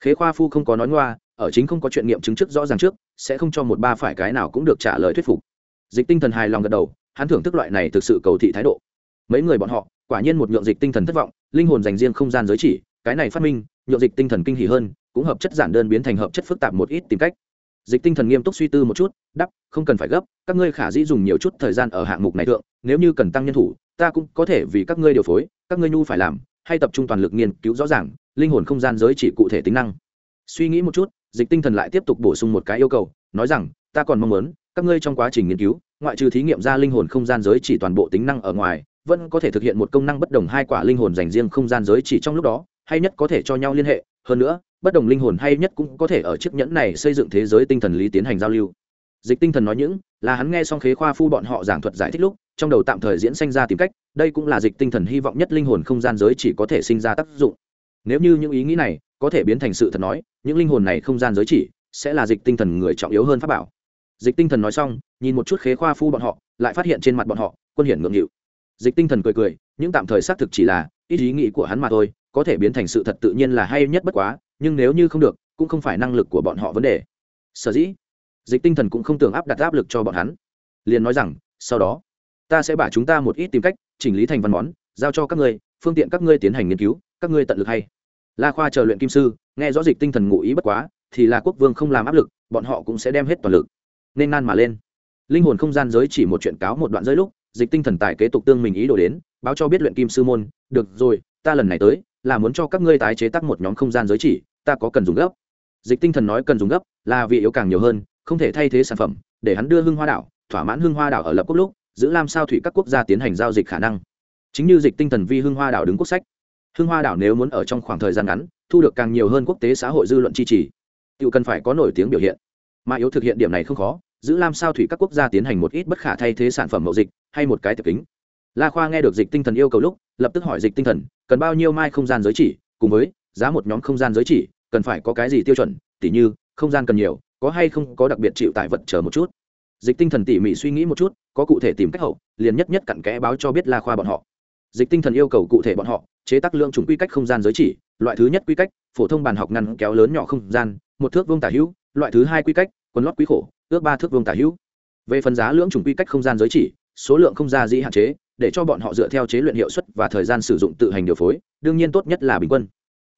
Khế khoa phu không có nói ngoa, ở chính không có chuyện nghiệm chứng trước rõ ràng trước, sẽ không cho một ba phải cái nào cũng được trả lời thuyết phục. Dịch tinh thần hài lòng gật đầu, hắn thưởng thức loại này thực sự cầu thị thái độ. Mấy người bọn họ, quả nhiên một nhượng dịch tinh thần thất vọng, linh hồn dành riêng không gian giới chỉ, cái này phát minh, nhượng dịch tinh thần kinh hỉ hơn, cũng hợp chất giản đơn biến thành hợp chất phức tạp một ít tìm cách. Dịch tinh thần nghiêm túc suy tư một chút đắp không cần phải gấp, các ngươi khả dĩ dùng nhiều chút thời gian ở hạng mục này thượng, nếu như cần tăng nhân thủ, ta cũng có thể vì các ngươi điều phối, các ngươi nhu phải làm hay tập trung toàn lực nghiên cứu rõ ràng, linh hồn không gian giới chỉ cụ thể tính năng. Suy nghĩ một chút, dịch tinh thần lại tiếp tục bổ sung một cái yêu cầu, nói rằng, ta còn mong muốn, các ngươi trong quá trình nghiên cứu, ngoại trừ thí nghiệm ra linh hồn không gian giới chỉ toàn bộ tính năng ở ngoài, vẫn có thể thực hiện một công năng bất đồng hai quả linh hồn dành riêng không gian giới chỉ trong lúc đó, hay nhất có thể cho nhau liên hệ. Hơn nữa, bất đồng linh hồn hay nhất cũng có thể ở chiếc nhẫn này xây dựng thế giới tinh thần lý tiến hành giao lưu. Dịch tinh thần nói những là hắn nghe xong khế khoa phu bọn họ giảng thuật giải thích lúc, trong đầu tạm thời diễn sanh ra tìm cách, đây cũng là dịch tinh thần hy vọng nhất linh hồn không gian giới chỉ có thể sinh ra tác dụng. Nếu như những ý nghĩ này có thể biến thành sự thật nói, những linh hồn này không gian giới chỉ sẽ là dịch tinh thần người trọng yếu hơn pháp bảo. Dịch tinh thần nói xong, nhìn một chút khế khoa phu bọn họ, lại phát hiện trên mặt bọn họ, quân hiển ngượng nghịu. Dịch tinh thần cười cười những tạm thời xác thực chỉ là ít ý nghĩ của hắn mà thôi, có thể biến thành sự thật tự nhiên là hay nhất bất quá, nhưng nếu như không được, cũng không phải năng lực của bọn họ vấn đề. Sở dĩ dịch tinh thần cũng không tưởng áp đặt áp lực cho bọn hắn. Liền nói rằng, sau đó, ta sẽ bảo chúng ta một ít tìm cách chỉnh lý thành văn món, giao cho các ngươi, phương tiện các ngươi tiến hành nghiên cứu, các ngươi tận lực hay. La khoa chờ luyện kim sư, nghe rõ dịch tinh thần ngụ ý bất quá, thì là quốc vương không làm áp lực, bọn họ cũng sẽ đem hết toàn lực. Nên nan mà lên. Linh hồn không gian giới chỉ một chuyện cáo một đoạn giới lúc, dịch tinh thần tài kế tục tương mình ý đồ đến, báo cho biết luyện kim sư môn, được rồi, ta lần này tới, là muốn cho các ngươi tái chế tác một nhóm không gian giới chỉ, ta có cần dùng gấp. Dịch tinh thần nói cần dùng gấp là vì yếu càng nhiều hơn không thể thay thế sản phẩm, để hắn đưa hưng hoa đảo, thỏa mãn hưng hoa đảo ở lập quốc lúc, giữ làm sao thủy các quốc gia tiến hành giao dịch khả năng. Chính như dịch tinh thần vi hưng hoa đảo đứng quốc sách. Hưng hoa đảo nếu muốn ở trong khoảng thời gian ngắn, thu được càng nhiều hơn quốc tế xã hội dư luận chi trì tự cần phải có nổi tiếng biểu hiện. Mà yếu thực hiện điểm này không khó, giữ làm sao thủy các quốc gia tiến hành một ít bất khả thay thế sản phẩm mậu dịch, hay một cái tập kính. La khoa nghe được dịch tinh thần yêu cầu lúc, lập tức hỏi dịch tinh thần, cần bao nhiêu mai không gian giới chỉ, cùng với giá một nhóm không gian giới chỉ, cần phải có cái gì tiêu chuẩn, tỉ như, không gian cần nhiều có hay không có đặc biệt chịu tải vật chờ một chút? Dịch tinh thần tỉ mỉ suy nghĩ một chút, có cụ thể tìm cách hậu, liền nhất nhất cặn kẽ báo cho biết la khoa bọn họ. Dịch tinh thần yêu cầu cụ thể bọn họ, chế tác lượng chủng quy cách không gian giới chỉ, loại thứ nhất quy cách, phổ thông bàn học ngăn kéo lớn nhỏ không gian, một thước vương tả hữu, loại thứ hai quy cách, quần lót quý khổ, ước ba thước vương tả hữu. Về phần giá lưỡng chủng quy cách không gian giới chỉ, số lượng không gian dĩ hạn chế, để cho bọn họ dựa theo chế luyện hiệu suất và thời gian sử dụng tự hành điều phối, đương nhiên tốt nhất là bình quân.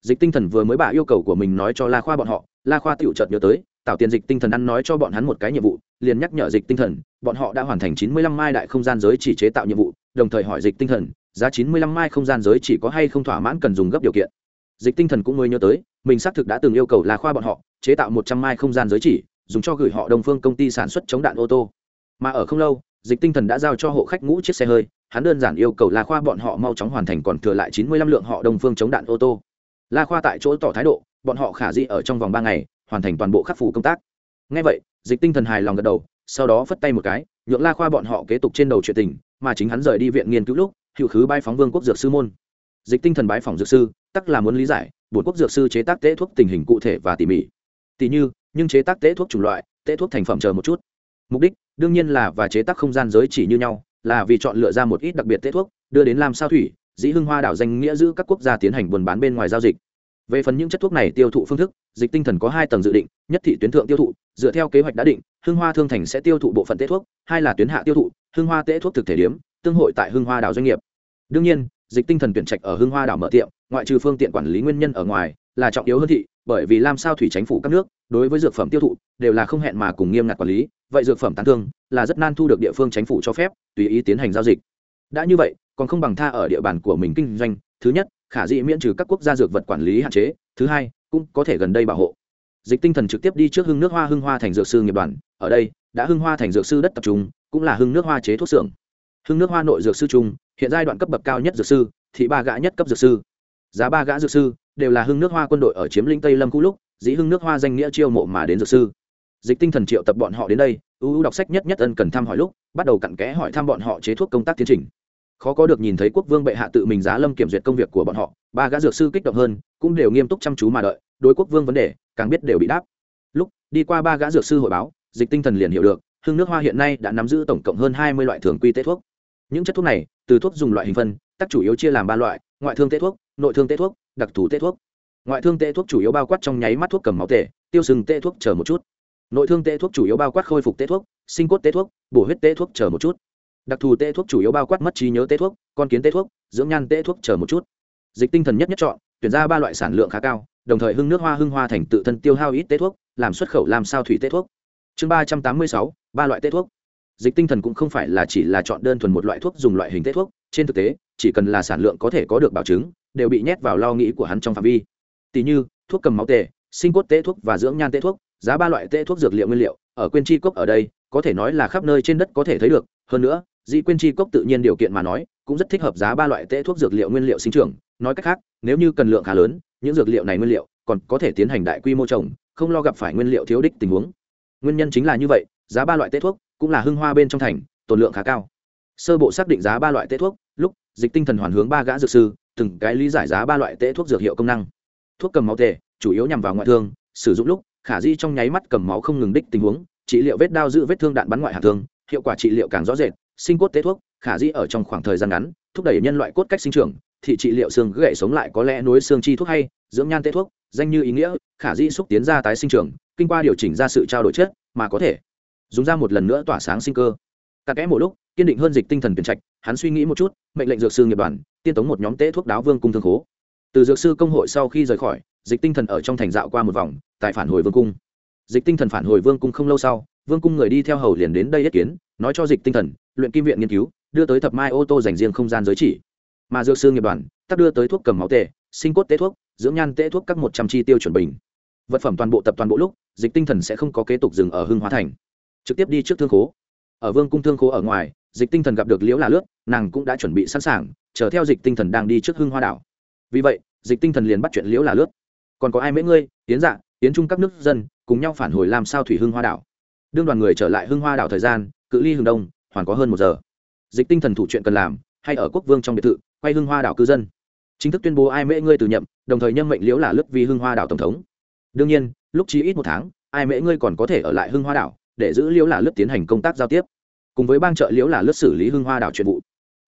Dịch tinh thần vừa mới bà yêu cầu của mình nói cho la khoa bọn họ, la khoa tiểu chợt nhớ tới tạo tiền dịch tinh thần ăn nói cho bọn hắn một cái nhiệm vụ, liền nhắc nhở dịch tinh thần, bọn họ đã hoàn thành chín mươi lăm mai đại không gian giới chỉ chế tạo nhiệm vụ, đồng thời hỏi dịch tinh thần, giá chín mươi lăm mai không gian giới chỉ có hay không thỏa mãn cần dùng gấp điều kiện. Dịch tinh thần cũng mới nhớ tới, mình xác thực đã từng yêu cầu la khoa bọn họ chế tạo một trăm mai không gian giới chỉ, dùng cho gửi họ đồng phương công ty sản xuất chống đạn ô tô. Mà ở không lâu, dịch tinh thần đã giao cho hộ khách ngũ chiếc xe hơi, hắn đơn giản yêu cầu la khoa bọn họ mau chóng hoàn thành còn thừa lại chín mươi lăm lượng họ đồng phương chống đạn ô tô. La khoa tại chỗ tỏ thái độ, bọn họ khả dĩ ở trong vòng ba ngày hoàn thành toàn bộ khắc phủ công tác. Ngay vậy, dịch tinh thần hài lòng gật đầu, sau đó phất tay một cái, nhượng la khoa bọn họ kế tục trên đầu chuyện tình, mà chính hắn rời đi viện nghiên cứu lúc hữu khứ bái phóng vương quốc dược sư môn. Dịch tinh thần bái phòng dược sư, tắc là muốn lý giải, bổn quốc dược sư chế tác tế thuốc tình hình cụ thể và tỉ mỉ. Tỉ như, nhưng chế tác tế thuốc chủng loại, tế thuốc thành phẩm chờ một chút. Mục đích, đương nhiên là và chế tác không gian giới chỉ như nhau, là vì chọn lựa ra một ít đặc biệt tế thuốc, đưa đến làm sao thủy, dĩ hưng hoa đảo danh nghĩa giữ các quốc gia tiến hành buôn bán bên ngoài giao dịch về phần những chất thuốc này tiêu thụ phương thức, dịch tinh thần có hai tầng dự định, nhất thị tuyến thượng tiêu thụ, dựa theo kế hoạch đã định, hưng hoa thương thành sẽ tiêu thụ bộ phận tế thuốc, hai là tuyến hạ tiêu thụ, hưng hoa tế thuốc thực thể điếm, tương hội tại hưng hoa đảo doanh nghiệp. Đương nhiên, dịch tinh thần tuyển trạch ở hưng hoa đảo mở tiệm, ngoại trừ phương tiện quản lý nguyên nhân ở ngoài, là trọng yếu hơn thị, bởi vì làm sao thủy tránh phủ các nước, đối với dược phẩm tiêu thụ, đều là không hẹn mà cùng nghiêm ngặt quản lý, vậy dược phẩm tán thương, là rất nan thu được địa phương chính phủ cho phép, tùy ý tiến hành giao dịch. Đã như vậy, còn không bằng tha ở địa bàn của mình kinh doanh thứ nhất, khả dĩ miễn trừ các quốc gia dược vật quản lý hạn chế. Thứ hai, cũng có thể gần đây bảo hộ. Dịch tinh thần trực tiếp đi trước hưng nước hoa hưng hoa thành dược sư nghiệp đoàn. Ở đây, đã hưng hoa thành dược sư đất tập trung, cũng là hưng nước hoa chế thuốc xưởng. Hưng nước hoa nội dược sư trung, hiện giai đoạn cấp bậc cao nhất dược sư, thị ba gã nhất cấp dược sư. Giá ba gã dược sư đều là hưng nước hoa quân đội ở chiếm lĩnh tây lâm khu lúc, dĩ hưng nước hoa danh nghĩa chiêu mộ mà đến dược sư. Dịch tinh thần triệu tập bọn họ đến đây, ưu đọc sách nhất nhất ân cần thăm hỏi lúc, bắt đầu cặn kẽ hỏi thăm bọn họ chế thuốc công tác tiến trình khó có được nhìn thấy quốc vương bệ hạ tự mình giá lâm kiểm duyệt công việc của bọn họ, ba gã dược sư kích động hơn, cũng đều nghiêm túc chăm chú mà đợi, đối quốc vương vấn đề, càng biết đều bị đáp. Lúc, đi qua ba gã dược sư hội báo, dịch tinh thần liền hiểu được, hương nước hoa hiện nay đã nắm giữ tổng cộng hơn hai mươi loại thường quy tế thuốc. Những chất thuốc này, từ thuốc dùng loại hình phân tác chủ yếu chia làm ba loại, ngoại thương tế thuốc, nội thương tế thuốc, đặc thù tế thuốc. Ngoại thương tế thuốc chủ yếu bao quát trong nháy mắt thuốc cầm máu tể, tiêu sừng tế thuốc chờ một chút. Nội thương tế thuốc chủ yếu bao quát khôi phục tế thuốc sinh cốt tế thuốc, bổ huyết tế thuốc chờ một chút đặc thù tê thuốc chủ yếu bao quát mất trí nhớ tê thuốc con kiến tê thuốc dưỡng nhan tê thuốc chờ một chút. Dịch tinh thần nhất nhất chọn tuyển ra ba loại sản lượng khá cao đồng thời hưng nước hoa hưng hoa thành tự thân tiêu hao ít tê thuốc làm xuất khẩu làm sao thủy tê thuốc. Chương ba trăm tám mươi sáu ba loại tê thuốc. Dịch tinh thần cũng không phải là chỉ là chọn đơn thuần một loại thuốc dùng loại hình tê thuốc trên thực tế chỉ cần là sản lượng có thể có được bảo chứng đều bị nhét vào lo nghĩ của hắn trong phạm vi. Tỷ như thuốc cầm máu tê, sinh cốt tê thuốc và dưỡng nhan tê thuốc giá ba loại tê thuốc dược liệu nguyên liệu ở quyên tri cốc ở đây có thể nói là khắp nơi trên đất có thể thấy được. Hơn nữa dĩ quyên tri cốc tự nhiên điều kiện mà nói, cũng rất thích hợp giá ba loại tễ thuốc dược liệu nguyên liệu sinh trưởng. Nói cách khác, nếu như cần lượng khá lớn, những dược liệu này nguyên liệu còn có thể tiến hành đại quy mô trồng, không lo gặp phải nguyên liệu thiếu đích tình huống. Nguyên nhân chính là như vậy, giá ba loại tễ thuốc cũng là hưng hoa bên trong thành, tồn lượng khá cao. Sơ bộ xác định giá ba loại tễ thuốc, lúc dịch tinh thần hoàn hướng ba gã dược sư, từng cái lý giải giá ba loại tễ thuốc dược hiệu công năng. Thuốc cầm máu tề, chủ yếu nhằm vào ngoại thương, sử dụng lúc, khả di trong nháy mắt cầm máu không ngừng đích tình huống, trị liệu vết đao giữ vết thương đạn bắn ngoại hạt thương, hiệu quả trị liệu càng rõ rệt sinh cốt tế thuốc, khả di ở trong khoảng thời gian ngắn, thúc đẩy nhân loại cốt cách sinh trưởng, thì trị liệu xương gãy sống lại có lẽ nối xương chi thuốc hay, dưỡng nhan tế thuốc, danh như ý nghĩa, khả di xúc tiến ra tái sinh trưởng, kinh qua điều chỉnh ra sự trao đổi chất, mà có thể dùng ra một lần nữa tỏa sáng sinh cơ. Cặp kẽ một lúc, kiên định hơn dịch tinh thần tuyển trạch, hắn suy nghĩ một chút, mệnh lệnh dược sư nghiệp đoàn, tiên tống một nhóm tế thuốc đáo vương cung thương khố. Từ dược sư công hội sau khi rời khỏi, dịch tinh thần ở trong thành dạo qua một vòng, tại phản hồi vương cung. Dịch tinh thần phản hồi vương cung không lâu sau, vương cung người đi theo hầu liền đến đây yết kiến, nói cho dịch tinh thần luyện kim viện nghiên cứu, đưa tới thập mai ô tô dành riêng không gian giới chỉ. Mà dược sư nghiệp đoàn, tắc đưa tới thuốc cầm máu tệ sinh cốt tế thuốc, dưỡng nhan tế thuốc các một trăm chi tiêu chuẩn bình. Vật phẩm toàn bộ tập toàn bộ lúc, dịch tinh thần sẽ không có kế tục dừng ở hưng hóa thành. Trực tiếp đi trước thương khố. Ở vương cung thương khố ở ngoài, dịch tinh thần gặp được liễu là lướt, nàng cũng đã chuẩn bị sẵn sàng, chờ theo dịch tinh thần đang đi trước hưng hoa đảo. Vì vậy, dịch tinh thần liền bắt chuyện liễu là lướt. Còn có ai mấy ngươi tiến dạ tiến chung các nước dân, cùng nhau phản hồi làm sao thủy hưng hoa đảo. Đương đoàn người trở lại hưng hoa đảo thời gian, cự ly hưng đông hoàn có hơn một giờ. Dịch tinh thần thủ chuyện cần làm, hay ở quốc vương trong biệt thự, quay hưng hoa đảo cư dân. Chính thức tuyên bố ai mễ ngươi từ nhậm, đồng thời nhâm mệnh liễu là lướt vì hưng hoa đảo tổng thống. Đương nhiên, lúc chí ít một tháng, ai mễ ngươi còn có thể ở lại hưng hoa đảo, để giữ liễu là lướt tiến hành công tác giao tiếp. Cùng với bang trợ liễu là lướt xử lý hưng hoa đảo chuyện vụ.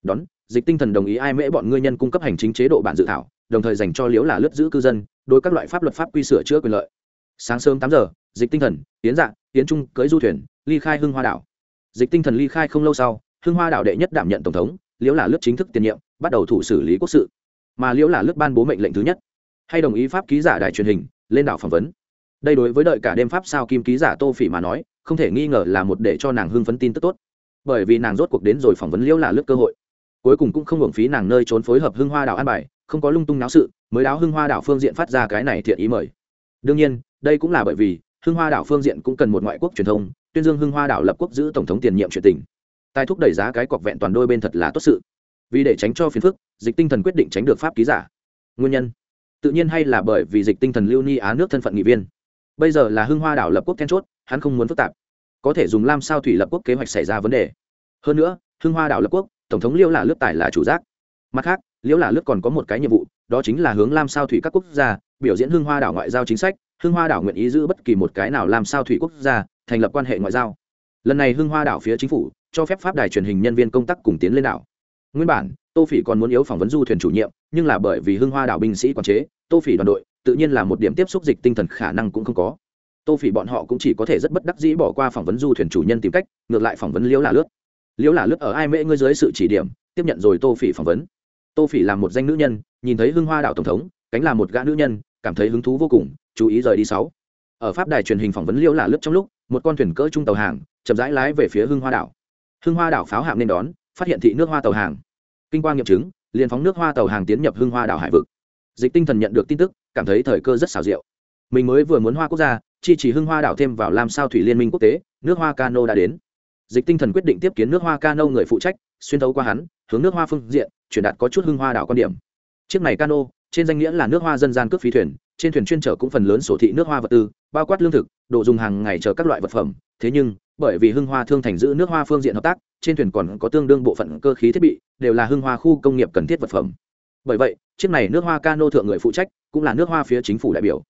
Đón, dịch tinh thần đồng ý ai mễ bọn ngươi nhân cung cấp hành chính chế độ bản dự thảo, đồng thời dành cho liễu là lướt giữ cư dân, đối các loại pháp luật pháp quy sửa chữa quyền lợi. Sáng sớm tám giờ, dịch tinh thần tiến dạng tiến trung cưới du thuyền, ly khai hưng hoa đảo dịch tinh thần ly khai không lâu sau hưng hoa Đạo đệ nhất đảm nhận tổng thống, liễu là lướt chính thức tiền nhiệm, bắt đầu thủ xử lý quốc sự. Mà liễu là lướt ban bố mệnh lệnh thứ nhất. Hay đồng ý pháp ký giả đài truyền hình, lên đảo phỏng vấn. Đây đối với đợi cả đêm pháp sao kim ký giả tô phỉ mà nói, không thể nghi ngờ là một để cho nàng hưng phấn tin tức tốt. Bởi vì nàng rốt cuộc đến rồi phỏng vấn liễu là lướt cơ hội. Cuối cùng cũng không hưởng phí nàng nơi trốn phối hợp hưng hoa đảo an bài, không có lung tung náo sự, mới đáo hưng hoa đảo phương diện phát ra cái này thiện ý mời. Đương nhiên, đây cũng là bởi vì hưng hoa đảo phương diện cũng cần một ngoại quốc truyền thông tuyên dương hưng hoa đảo lập quốc giữ tổng thống tiền nhiệm chuyện tình. Tài thúc đẩy giá cái cọc vẹn toàn đôi bên thật là tốt sự. Vì để tránh cho phiền phức, dịch tinh thần quyết định tránh được pháp ký giả. Nguyên nhân? Tự nhiên hay là bởi vì dịch tinh thần lưu ni á nước thân phận nghị viên. Bây giờ là hưng hoa đảo lập quốc then chốt, hắn không muốn phức tạp. Có thể dùng lam sao thủy lập quốc kế hoạch xảy ra vấn đề. Hơn nữa, hưng hoa đảo lập quốc, tổng thống liêu là lướt tài là chủ giác. Mặt khác, liễu là lướt còn có một cái nhiệm vụ, đó chính là hướng lam sao thủy các quốc gia biểu diễn hưng hoa đảo ngoại giao chính sách hưng hoa đảo nguyện ý giữ bất kỳ một cái nào làm sao thủy quốc gia, thành lập quan hệ ngoại giao. Lần này hưng hoa đảo phía chính phủ cho phép pháp đài truyền hình nhân viên công tác cùng tiến lên đảo. Nguyên bản, tô phỉ còn muốn yếu phỏng vấn du thuyền chủ nhiệm, nhưng là bởi vì hưng hoa đảo binh sĩ quản chế, tô phỉ đoàn đội, tự nhiên là một điểm tiếp xúc dịch tinh thần khả năng cũng không có. Tô phỉ bọn họ cũng chỉ có thể rất bất đắc dĩ bỏ qua phỏng vấn du thuyền chủ nhân tìm cách, ngược lại phỏng vấn liễu là lướt. Liễu là lướt ở ai mễ ngươi dưới sự chỉ điểm, tiếp nhận rồi tô phỉ phỏng vấn. Tô phỉ là một danh nữ nhân, nhìn thấy hưng hoa đảo tổng thống, cánh là một gã nữ nhân cảm thấy hứng thú vô cùng, chú ý rời đi sáu. Ở pháp đài truyền hình phỏng vấn liêu là lướt trong lúc, một con thuyền cỡ trung tàu hàng chậm rãi lái về phía hưng hoa đảo. Hưng hoa đảo pháo hạm nên đón, phát hiện thị nước hoa tàu hàng. Kinh quang nghiệm chứng, liền phóng nước hoa tàu hàng tiến nhập hưng hoa đảo hải vực. Dịch tinh thần nhận được tin tức, cảm thấy thời cơ rất xảo diệu. Mình mới vừa muốn hoa quốc gia, chi chỉ hưng hoa đảo thêm vào làm sao thủy liên minh quốc tế, nước hoa cano đã đến. Dịch tinh thần quyết định tiếp kiến nước hoa cano người phụ trách, xuyên thấu qua hắn, hướng nước hoa phương diện, truyền đạt có chút hưng hoa đảo quan điểm. Chiếc này cano trên danh nghĩa là nước hoa dân gian cướp phí thuyền, trên thuyền chuyên chở cũng phần lớn sổ thị nước hoa vật tư, bao quát lương thực, đồ dùng hàng ngày chở các loại vật phẩm. Thế nhưng, bởi vì hưng hoa thương thành giữ nước hoa phương diện hợp tác, trên thuyền còn có tương đương bộ phận cơ khí thiết bị, đều là hưng hoa khu công nghiệp cần thiết vật phẩm. Bởi vậy, chiếc này nước hoa cano thượng người phụ trách cũng là nước hoa phía chính phủ đại biểu.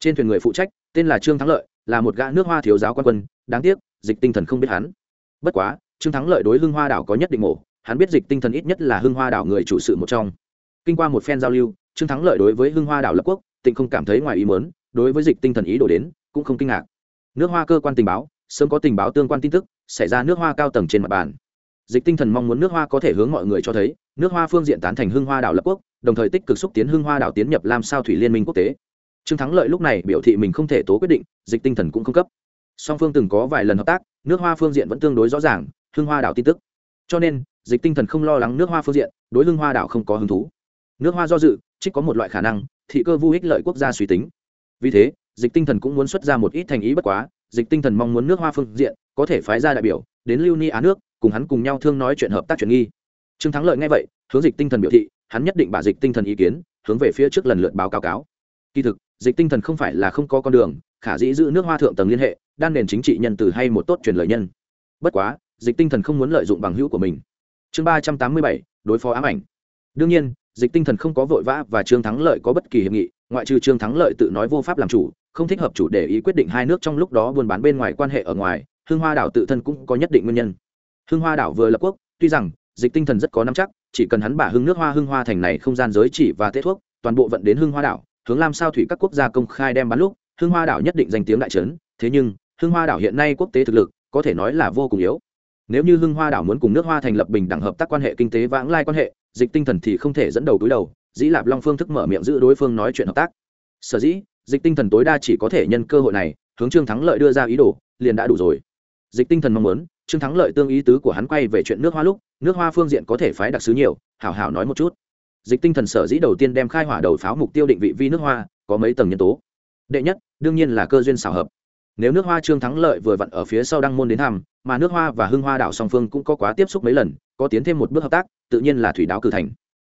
Trên thuyền người phụ trách, tên là trương thắng lợi, là một gã nước hoa thiếu giáo quan quân, đáng tiếc, dịch tinh thần không biết hắn. Bất quá, trương thắng lợi đối hưng hoa đảo có nhất định mổ, hắn biết dịch tinh thần ít nhất là hưng hoa đảo người chủ sự một trong. Kinh qua một phen giao lưu trương thắng lợi đối với hưng hoa đảo lập quốc tịnh không cảm thấy ngoài ý mớn đối với dịch tinh thần ý đổ đến, cũng không kinh ngạc. Nước hoa cơ quan tình báo, sớm có tình báo tương quan tin tức, xảy ra nước hoa cao tầng trên mặt bàn. Dịch tinh thần mong muốn nước hoa có thể hướng mọi người cho thấy, nước hoa phương diện tán thành hưng hoa đảo lập quốc, đồng thời tích cực xúc tiến hưng hoa đảo tiến nhập làm sao thủy liên minh quốc tế. Trương thắng lợi lúc này biểu thị mình không thể tố quyết định, dịch tinh thần cũng không cấp. Song phương từng có vài lần hợp tác, nước hoa phương diện vẫn tương đối rõ ràng, hưng hoa đảo tin tức. Cho nên, dịch tinh thần không lo lắng nước hoa phương diện, đối hưng hoa đảo không có hứng thú. Nước hoa do dự trích có một loại khả năng, thị cơ vu ích lợi quốc gia suy tính. Vì thế, dịch tinh thần cũng muốn xuất ra một ít thành ý bất quá, dịch tinh thần mong muốn nước hoa phương diện, có thể phái ra đại biểu, đến lưu ni á nước, cùng hắn cùng nhau thương nói chuyện hợp tác chuyện nghi. Trương thắng lợi nghe vậy, hướng dịch tinh thần biểu thị, hắn nhất định bả dịch tinh thần ý kiến, hướng về phía trước lần lượt báo cáo cáo. Kỳ thực, dịch tinh thần không phải là không có con đường, khả dĩ giữ nước hoa thượng tầng liên hệ, đan nền chính trị nhân từ hay một tốt truyền lời nhân. Bất quá, dịch tinh thần không muốn lợi dụng bằng hữu của mình. Chương ba trăm tám mươi bảy, đối phó ám ảnh. Đương nhiên dịch tinh thần không có vội vã và trương thắng lợi có bất kỳ hiệp nghị, ngoại trừ trương thắng lợi tự nói vô pháp làm chủ, không thích hợp chủ để ý quyết định hai nước trong lúc đó buôn bán bên ngoài quan hệ ở ngoài hương hoa đảo tự thân cũng có nhất định nguyên nhân. Hương hoa đảo vừa lập quốc, tuy rằng, dịch tinh thần rất có nắm chắc, chỉ cần hắn bả hưng nước hoa hương hoa thành này không gian giới chỉ và tết thuốc, toàn bộ vận đến hương hoa đảo, hướng làm sao thủy các quốc gia công khai đem bán lúc hương hoa đảo nhất định danh tiếng đại trấn, thế nhưng hương hoa đảo hiện nay quốc tế thực lực, có thể nói là vô cùng yếu. Nếu như hưng hoa đảo muốn cùng nước hoa thành lập bình đẳng hợp tác quan hệ kinh tế vãng lai quan hệ dịch tinh thần thì không thể dẫn đầu túi đầu, dĩ lạp long phương thức mở miệng giữ đối phương nói chuyện hợp tác. Sở dĩ, dịch tinh thần tối đa chỉ có thể nhân cơ hội này, hướng trương thắng lợi đưa ra ý đồ, liền đã đủ rồi. Dịch tinh thần mong muốn, trương thắng lợi tương ý tứ của hắn quay về chuyện nước hoa lúc, nước hoa phương diện có thể phái đặc sứ nhiều, hảo hảo nói một chút. Dịch tinh thần sở dĩ đầu tiên đem khai hỏa đầu pháo mục tiêu định vị vi nước hoa, có mấy tầng nhân tố. Đệ nhất, đương nhiên là cơ duyên xảo hợp nếu nước hoa trương thắng lợi vừa vặn ở phía sau đăng môn đến thăm mà nước hoa và hưng hoa đảo song phương cũng có quá tiếp xúc mấy lần có tiến thêm một bước hợp tác tự nhiên là thủy đáo cử thành.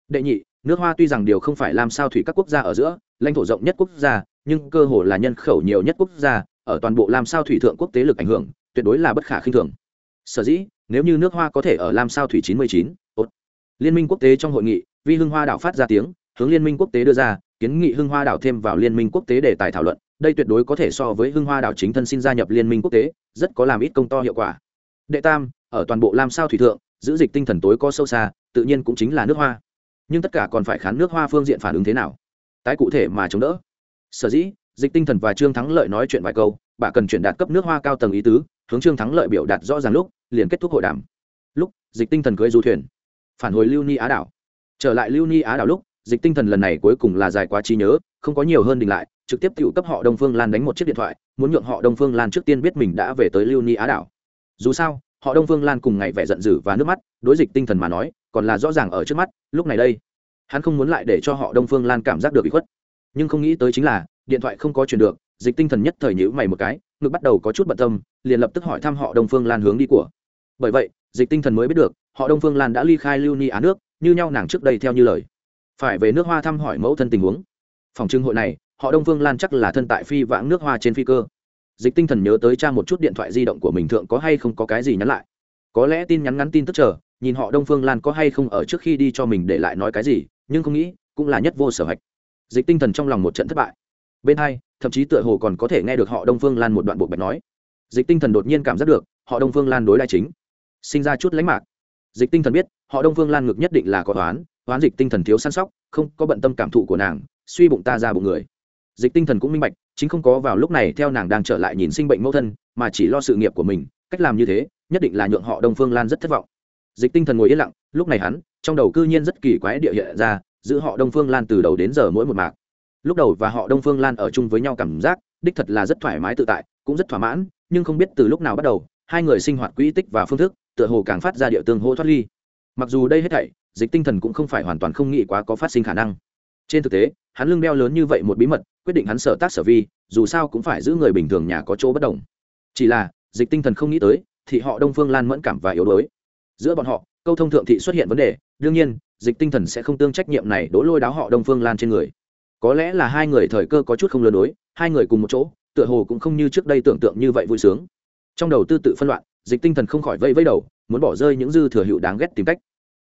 Đệ nhị nước hoa tuy rằng điều không phải làm sao thủy các quốc gia ở giữa lãnh thổ rộng nhất quốc gia nhưng cơ hồ là nhân khẩu nhiều nhất quốc gia ở toàn bộ làm sao thủy thượng quốc tế lực ảnh hưởng tuyệt đối là bất khả khinh thường. Sở dĩ nếu như nước hoa có thể ở làm sao thủy 99, liên minh quốc tế trong hội nghị vì hưng hoa đảo phát ra tiếng hướng liên minh quốc tế đưa ra kiến nghị hưng hoa đảo thêm vào liên minh quốc tế để tài thảo luận đây tuyệt đối có thể so với hưng hoa đảo chính thân xin gia nhập liên minh quốc tế, rất có làm ít công to hiệu quả. Đệ tam, ở toàn bộ lam sao thủy thượng, giữ dịch tinh thần tối có sâu xa, tự nhiên cũng chính là nước hoa. Nhưng tất cả còn phải khán nước hoa phương diện phản ứng thế nào? Tái cụ thể mà chống đỡ. Sở dĩ, dịch tinh thần và trương thắng lợi nói chuyện vài câu, bà cần chuyển đạt cấp nước hoa cao tầng ý tứ, hướng trương thắng lợi biểu đạt rõ ràng lúc, liền kết thúc hội đàm. Lúc, dịch tinh thần cưới du thuyền, phản hồi lưu ni á đảo. Trở lại lưu ni á đảo lúc, dịch tinh thần lần này cuối cùng là dài quá trí nhớ, không có nhiều hơn đình lại trực tiếp tự cấp họ đông phương lan đánh một chiếc điện thoại, muốn nhượng họ đông phương lan trước tiên biết mình đã về tới lưu ni á đảo. Dù sao, họ đông phương lan cùng ngày vẻ giận dữ và nước mắt, đối dịch tinh thần mà nói, còn là rõ ràng ở trước mắt, lúc này đây, hắn không muốn lại để cho họ đông phương lan cảm giác được bị khuất. Nhưng không nghĩ tới chính là, điện thoại không có chuyển được, dịch tinh thần nhất thời nhữ mày một cái, ngực bắt đầu có chút bận tâm, liền lập tức hỏi thăm họ đông phương lan hướng đi của. Bởi vậy, dịch tinh thần mới biết được, họ đông phương lan đã ly khai lưu ni á nước, như nhau nàng trước đây theo như lời. Phải về nước hoa thăm hỏi mẫu thân tình huống. Phòng trưng hội này họ đông phương lan chắc là thân tại phi vãng nước hoa trên phi cơ. Dịch tinh thần nhớ tới cha một chút điện thoại di động của mình thượng có hay không có cái gì nhắn lại. Có lẽ tin nhắn ngắn tin tức chờ, nhìn họ đông phương lan có hay không ở trước khi đi cho mình để lại nói cái gì, nhưng không nghĩ, cũng là nhất vô sở hạch. Dịch tinh thần trong lòng một trận thất bại. Bên hai, thậm chí tựa hồ còn có thể nghe được họ đông phương lan một đoạn bộ bạch nói. Dịch tinh thần đột nhiên cảm giác được, họ đông phương lan đối lại chính. Sinh ra chút lánh mạc. Dịch tinh thần biết, họ đông phương lan ngực nhất định là có toán toán dịch tinh thần thiếu săn sóc, không có bận tâm cảm thụ của nàng, suy bụng ta ra bụng người dịch tinh thần cũng minh bạch, chính không có vào lúc này theo nàng đang trở lại nhìn sinh bệnh mẫu thân, mà chỉ lo sự nghiệp của mình, cách làm như thế, nhất định là nhượng họ đông phương lan rất thất vọng. Dịch tinh thần ngồi yên lặng, lúc này hắn, trong đầu cư nhiên rất kỳ quái địa hiện ra, giữ họ đông phương lan từ đầu đến giờ mỗi một mạc. Lúc đầu và họ đông phương lan ở chung với nhau cảm giác, đích thật là rất thoải mái tự tại, cũng rất thỏa mãn, nhưng không biết từ lúc nào bắt đầu, hai người sinh hoạt quỹ tích và phương thức, tựa hồ càng phát ra địa tương hô thoát ly. Mặc dù đây hết thảy, dịch tinh thần cũng không phải hoàn toàn không nghĩ quá có phát sinh khả năng trên thực tế, hắn lưng đeo lớn như vậy một bí mật, quyết định hắn sở tác sở vi, dù sao cũng phải giữ người bình thường nhà có chỗ bất đồng. Chỉ là, dịch tinh thần không nghĩ tới, thì họ đông phương lan mẫn cảm và yếu đuối. Giữa bọn họ, câu thông thượng thị xuất hiện vấn đề, đương nhiên, dịch tinh thần sẽ không tương trách nhiệm này đổ lôi đáo họ đông phương lan trên người. Có lẽ là hai người thời cơ có chút không lừa đối, hai người cùng một chỗ, tựa hồ cũng không như trước đây tưởng tượng như vậy vui sướng. Trong đầu tư tự phân loạn, dịch tinh thần không khỏi vây vây đầu, muốn bỏ rơi những dư thừa hữu đáng ghét tìm cách.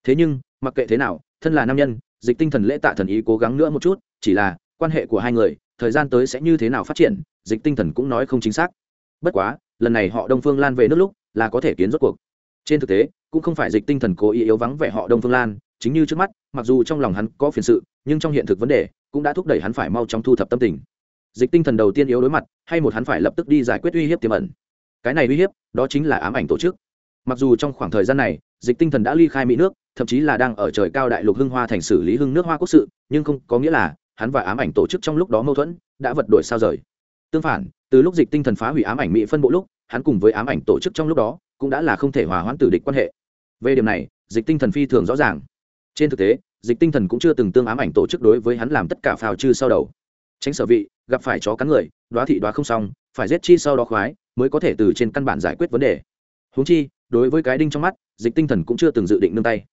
Thế nhưng, mặc kệ thế nào, thân là nam nhân dịch tinh thần lễ tạ thần ý cố gắng nữa một chút, chỉ là, quan hệ của hai người, thời gian tới sẽ như thế nào phát triển, dịch tinh thần cũng nói không chính xác. Bất quá, lần này họ đông phương lan về nước lúc, là có thể kiến rốt cuộc. Trên thực tế, cũng không phải dịch tinh thần cố ý yếu vắng vẻ họ đông phương lan, chính như trước mắt, mặc dù trong lòng hắn có phiền sự, nhưng trong hiện thực vấn đề, cũng đã thúc đẩy hắn phải mau chóng thu thập tâm tình. Dịch tinh thần đầu tiên yếu đối mặt, hay một hắn phải lập tức đi giải quyết uy hiếp tiềm ẩn. Cái này uy hiếp, đó chính là ám ảnh tổ chức. Mặc dù trong khoảng thời gian này dịch tinh thần đã ly khai mỹ nước, thậm chí là đang ở trời cao đại lục hưng hoa thành xử lý hưng nước hoa quốc sự, nhưng không có nghĩa là hắn và ám ảnh tổ chức trong lúc đó mâu thuẫn đã vật đổi sao rời. Tương phản, từ lúc dịch tinh thần phá hủy ám ảnh mỹ phân bộ lúc, hắn cùng với ám ảnh tổ chức trong lúc đó cũng đã là không thể hòa hoãn tử địch quan hệ. Về điểm này, dịch tinh thần phi thường rõ ràng. Trên thực tế, dịch tinh thần cũng chưa từng tương ám ảnh tổ chức đối với hắn làm tất cả phào chư sau đầu. Tránh sở vị, gặp phải chó cắn người, đoá thị đoá không xong, phải giết chi sau đó khoái, mới có thể từ trên căn bản giải quyết vấn đề. Huống chi đối với cái đinh trong mắt, dịch tinh thần cũng chưa từng dự định nương tay.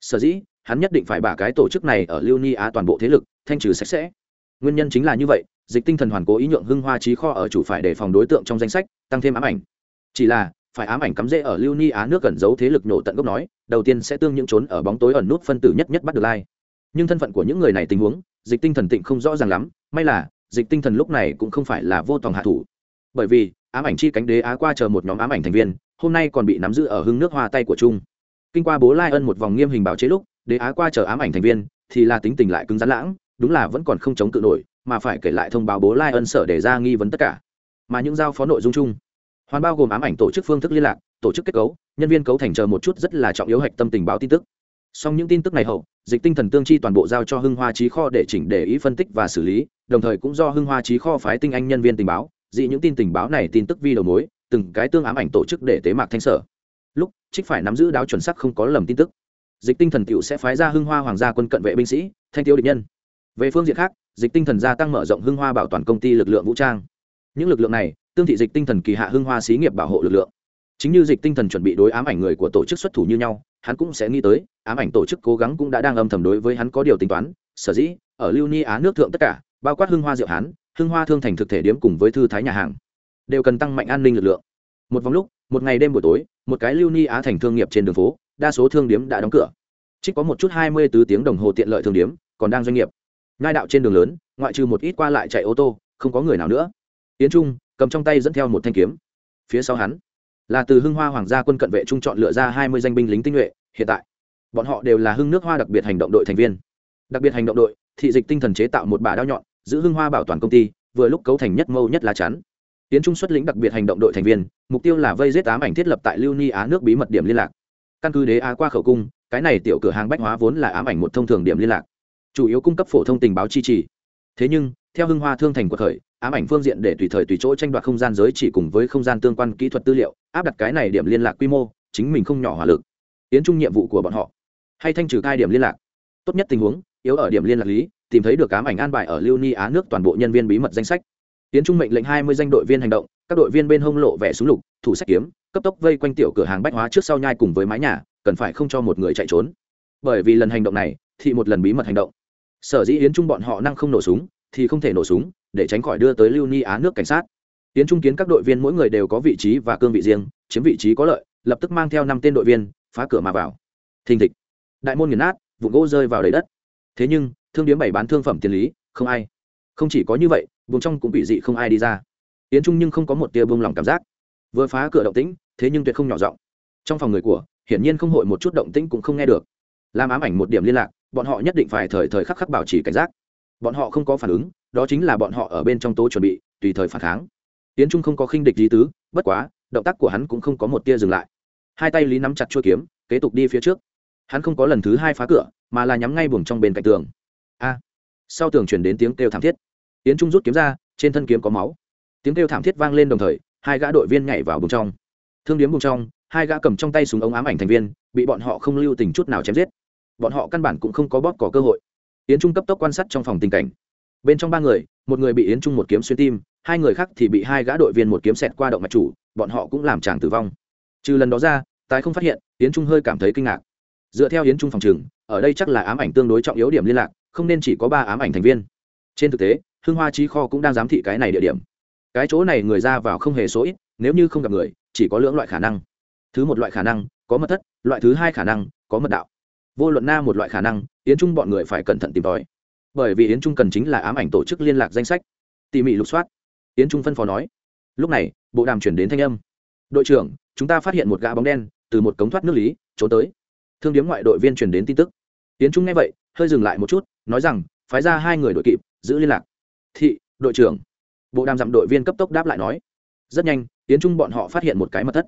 Sở dĩ, hắn nhất định phải bả cái tổ chức này ở lưu ni á toàn bộ thế lực, thanh trừ sạch sẽ. Nguyên nhân chính là như vậy, dịch tinh thần hoàn cố ý nhượng hưng hoa trí kho ở chủ phải đề phòng đối tượng trong danh sách, tăng thêm ám ảnh. Chỉ là, phải ám ảnh cắm rễ ở lưu ni á nước gần giấu thế lực nổ tận gốc nói, đầu tiên sẽ tương những trốn ở bóng tối ẩn nút phân tử nhất nhất bắt được lai. Nhưng thân phận của những người này tình huống, dịch tinh thần tịnh không rõ ràng lắm, may là, dịch tinh thần lúc này cũng không phải là vô tòng hạ thủ. Bởi vì, ám ảnh chi cánh đế á qua chờ một nhóm ám ảnh thành viên hôm nay còn bị nắm giữ ở hưng nước hoa tay của trung. Kinh qua bố lai ân một vòng nghiêm hình bảo chế lúc, đế á qua chờ ám ảnh thành viên, thì là tính tình lại cứng rắn lãng, đúng là vẫn còn không chống cự nổi, mà phải kể lại thông báo bố lai ân sở để ra nghi vấn tất cả. Mà những giao phó nội dung chung, hoàn bao gồm ám ảnh tổ chức phương thức liên lạc, tổ chức kết cấu, nhân viên cấu thành chờ một chút rất là trọng yếu hạch tâm tình báo tin tức. Song những tin tức này hậu, dịch tinh thần tương chi toàn bộ giao cho hưng hoa trí kho để chỉnh để ý phân tích và xử lý, đồng thời cũng do hưng hoa trí kho phái tinh anh nhân viên tình báo, dị những tin tình báo này tin tức vi đầu mối từng cái tương ám ảnh tổ chức để tế mạc thanh sở. Lúc, trích phải nắm giữ đáo chuẩn sắc không có lầm tin tức. Dịch tinh thần t sẽ phái ra hưng hoa hoàng gia quân cận vệ binh sĩ, thanh tiêu địch nhân. Về phương diện khác, dịch tinh thần gia tăng mở rộng hưng hoa bảo toàn công ty lực lượng vũ trang. Những lực lượng này, tương thị dịch tinh thần kỳ hạ hưng hoa xí nghiệp bảo hộ lực lượng. Chính như dịch tinh thần chuẩn bị đối ám ảnh người của tổ chức xuất thủ như nhau, hắn cũng sẽ nghĩ tới, ám ảnh tổ chức cố gắng cũng đã đang âm thầm đối với hắn có điều tính toán, sở dĩ, ở lưu ni á nước thượng tất cả, bao quát hưng hoa diệu hán, hưng hoa thương thành thực thể điếm cùng với thư thái nhà hàng đều cần tăng mạnh an ninh lực lượng. Một vòng lúc, một ngày đêm buổi tối, một cái lưu ni á thành thương nghiệp trên đường phố, đa số thương điếm đã đóng cửa. Trích có một chút hai mươi bốn tiếng đồng hồ tiện lợi thương điếm, còn đang doanh nghiệp. Ngai đạo trên đường lớn, ngoại trừ một ít qua lại chạy ô tô, không có người nào nữa. Yến trung cầm trong tay dẫn theo một thanh kiếm. Phía sau hắn là từ hưng hoa hoàng gia quân cận vệ trung chọn lựa ra hai mươi danh binh lính tinh nhuệ, hiện tại bọn họ đều là hưng nước hoa đặc biệt hành động đội thành viên. Đặc biệt hành động đội, thị dịch tinh thần chế tạo một bà đao nhọn, giữ hưng hoa bảo toàn công ty, vừa lúc cấu thành nhất mâu nhất lá chắn tiến trung xuất lĩnh đặc biệt hành động đội thành viên, mục tiêu là vây giết ám ảnh thiết lập tại lưu ni á nước bí mật điểm liên lạc. Căn cứ đế á qua khẩu cung, cái này tiểu cửa hàng bách hóa vốn là ám ảnh một thông thường điểm liên lạc. Chủ yếu cung cấp phổ thông tình báo chi trì. Thế nhưng, theo hưng hoa thương thành của thời ám ảnh phương diện để tùy thời tùy chỗ tranh đoạt không gian giới chỉ cùng với không gian tương quan kỹ thuật tư liệu, áp đặt cái này điểm liên lạc quy mô, chính mình không nhỏ hỏa lực. Tiến trung nhiệm vụ của bọn họ. Hay thanh trừ cai điểm liên lạc. Tốt nhất tình huống, yếu ở điểm liên lạc lý, tìm thấy được ám ảnh an bài ở lưu ni á nước toàn bộ nhân viên bí mật danh sách tiến trung mệnh lệnh hai mươi danh đội viên hành động, các đội viên bên hông lộ vẻ súng lục, thủ sách kiếm, cấp tốc vây quanh tiểu cửa hàng bách hóa trước sau nhai cùng với mái nhà, cần phải không cho một người chạy trốn. Bởi vì lần hành động này, thì một lần bí mật hành động. Sở dĩ yến trung bọn họ năng không nổ súng, thì không thể nổ súng, để tránh khỏi đưa tới lưu ni á nước cảnh sát. Yến trung kiến các đội viên mỗi người đều có vị trí và cương vị riêng, chiếm vị trí có lợi, lập tức mang theo năm tên đội viên, phá cửa mà vào. Thình thịch. Đại môn nghiền nát vụ gỗ rơi vào đầy đất. Thế nhưng, thương điếm bảy bán thương phẩm tiền lý, không ai. Không chỉ có như vậy vùng trong cũng bị dị không ai đi ra. Yến trung nhưng không có một tia buông lòng cảm giác. Vừa phá cửa động tĩnh, thế nhưng tuyệt không nhỏ giọng. Trong phòng người của, hiển nhiên không hội một chút động tĩnh cũng không nghe được. Làm ám ảnh một điểm liên lạc, bọn họ nhất định phải thời thời khắc khắc bảo trì cảnh giác. Bọn họ không có phản ứng, đó chính là bọn họ ở bên trong tố chuẩn bị, tùy thời phản kháng. Tiến trung không có khinh địch lý tứ, bất quá, động tác của hắn cũng không có một tia dừng lại. Hai tay lý nắm chặt chuôi kiếm, kế tục đi phía trước. Hắn không có lần thứ hai phá cửa, mà là nhắm ngay buồng trong bên cạnh tường. A! Sau tường chuyển đến tiếng kêu thảm thiết yến trung rút kiếm ra, trên thân kiếm có máu. Tiếng kêu thảm thiết vang lên đồng thời, hai gã đội viên nhảy vào bùng trong. Thương điếm bùng trong, hai gã cầm trong tay súng ống ám ảnh thành viên, bị bọn họ không lưu tình chút nào chém giết. Bọn họ căn bản cũng không có bóp cỏ cơ hội. Yến trung cấp tốc quan sát trong phòng tình cảnh. Bên trong ba người, một người bị yến trung một kiếm xuyên tim, hai người khác thì bị hai gã đội viên một kiếm xẹt qua động mạch chủ, bọn họ cũng làm chàng tử vong. Trừ lần đó ra, tái không phát hiện, yến trung hơi cảm thấy kinh ngạc. Dựa theo yến trung phòng trường, ở đây chắc là ám ảnh tương đối trọng yếu điểm liên lạc, không nên chỉ có ba ám ảnh thành viên. Trên thực tế hương hoa trí kho cũng đang giám thị cái này địa điểm. Cái chỗ này người ra vào không hề số ít, nếu như không gặp người, chỉ có lưỡng loại khả năng. Thứ một loại khả năng, có mật thất, loại thứ hai khả năng, có mật đạo. Vô luận na một loại khả năng, yến trung bọn người phải cẩn thận tìm tòi. Bởi vì yến trung cần chính là ám ảnh tổ chức liên lạc danh sách. Tỉ mỉ lục soát. Yến trung phân phó nói. Lúc này, bộ đàm chuyển đến thanh âm. Đội trưởng, chúng ta phát hiện một gã bóng đen, từ một cống thoát nước lý, trốn tới. Thương điếm ngoại đội viên chuyển đến tin tức. Yến trung nghe vậy, hơi dừng lại một chút, nói rằng, phái ra hai người đội kịp, giữ liên lạc thị, đội trưởng. Bộ đàm dặm đội viên cấp tốc đáp lại nói. Rất nhanh, tiến trung bọn họ phát hiện một cái mật thất.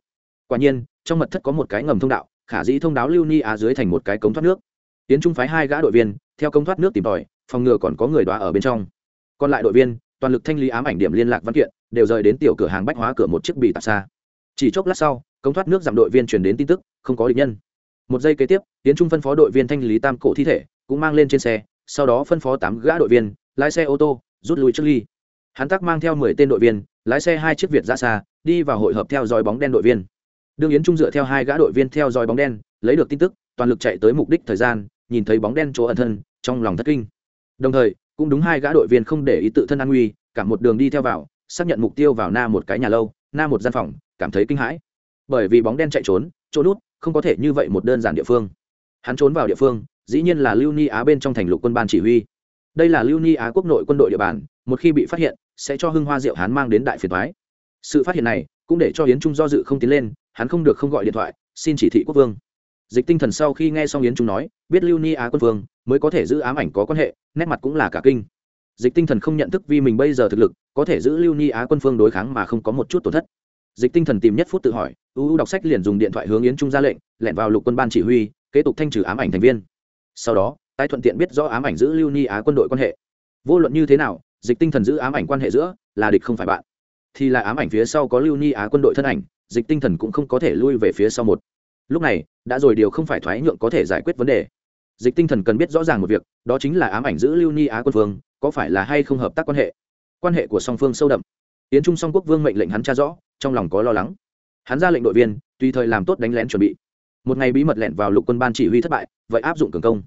Quả nhiên, trong mật thất có một cái ngầm thông đạo, khả dĩ thông đáo lưu ni á dưới thành một cái cống thoát nước. Tiến trung phái hai gã đội viên, theo công thoát nước tìm tòi, phòng ngừa còn có người đoá ở bên trong. Còn lại đội viên, toàn lực thanh lý ám ảnh điểm liên lạc văn kiện, đều rời đến tiểu cửa hàng bách hóa cửa một chiếc bì tạp xa. Chỉ chốc lát sau công thoát nước giảm đội viên truyền đến tin tức, không có địch nhân. Một giây kế tiếp, tiến trung phân phó đội viên thanh lý tam cổ thi thể, cũng mang lên trên xe, sau đó phân phó tám gã đội viên, lái xe ô tô rút lui trước ly. Hắn tắc mang theo mười tên đội viên, lái xe hai chiếc việt ra xa, đi vào hội hợp theo dõi bóng đen đội viên. Đương yến trung dựa theo hai gã đội viên theo dõi bóng đen, lấy được tin tức, toàn lực chạy tới mục đích thời gian, nhìn thấy bóng đen chỗ ẩn thân, trong lòng thất kinh. Đồng thời, cũng đúng hai gã đội viên không để ý tự thân an nguy, cả một đường đi theo vào, xác nhận mục tiêu vào na một cái nhà lâu, na một gian phòng, cảm thấy kinh hãi. Bởi vì bóng đen chạy trốn, chỗ nút, không có thể như vậy một đơn giản địa phương. Hắn trốn vào địa phương, dĩ nhiên là lưu ni á bên trong thành lục quân ban chỉ huy đây là lưu ni á quốc nội quân đội địa bàn, một khi bị phát hiện, sẽ cho hưng hoa diệu hán mang đến đại phiền thoái sự phát hiện này cũng để cho yến trung do dự không tiến lên, hắn không được không gọi điện thoại, xin chỉ thị quốc vương. Dịch tinh thần sau khi nghe xong yến trung nói, biết lưu ni á quân vương mới có thể giữ ám ảnh có quan hệ, nét mặt cũng là cả kinh. Dịch tinh thần không nhận thức vì mình bây giờ thực lực, có thể giữ lưu ni á quân phương đối kháng mà không có một chút tổn thất. Dịch tinh thần tìm nhất phút tự hỏi uu đọc sách liền dùng điện thoại hướng yến trung ra lệnh, lẻn vào lục quân ban chỉ huy, kế tục thanh trừ ám ảnh thành viên. Sau đó tái thuận tiện biết rõ ám ảnh giữ lưu ni á quân đội quan hệ. Vô luận như thế nào, dịch tinh thần giữ ám ảnh quan hệ giữa, là địch không phải bạn. Thì là ám ảnh phía sau có lưu ni á quân đội thân ảnh, dịch tinh thần cũng không có thể lui về phía sau một. Lúc này, đã rồi điều không phải thoái nhượng có thể giải quyết vấn đề. Dịch tinh thần cần biết rõ ràng một việc, đó chính là ám ảnh giữ lưu ni á quân phương có phải là hay không hợp tác quan hệ? Quan hệ của song phương sâu đậm. Yến trung song quốc vương mệnh lệnh hắn tra rõ, trong lòng có lo lắng. Hắn ra lệnh đội viên, tùy thời làm tốt đánh lén chuẩn bị. Một ngày bí mật lẹn vào lục quân ban chỉ huy thất bại, vậy áp dụng cường công.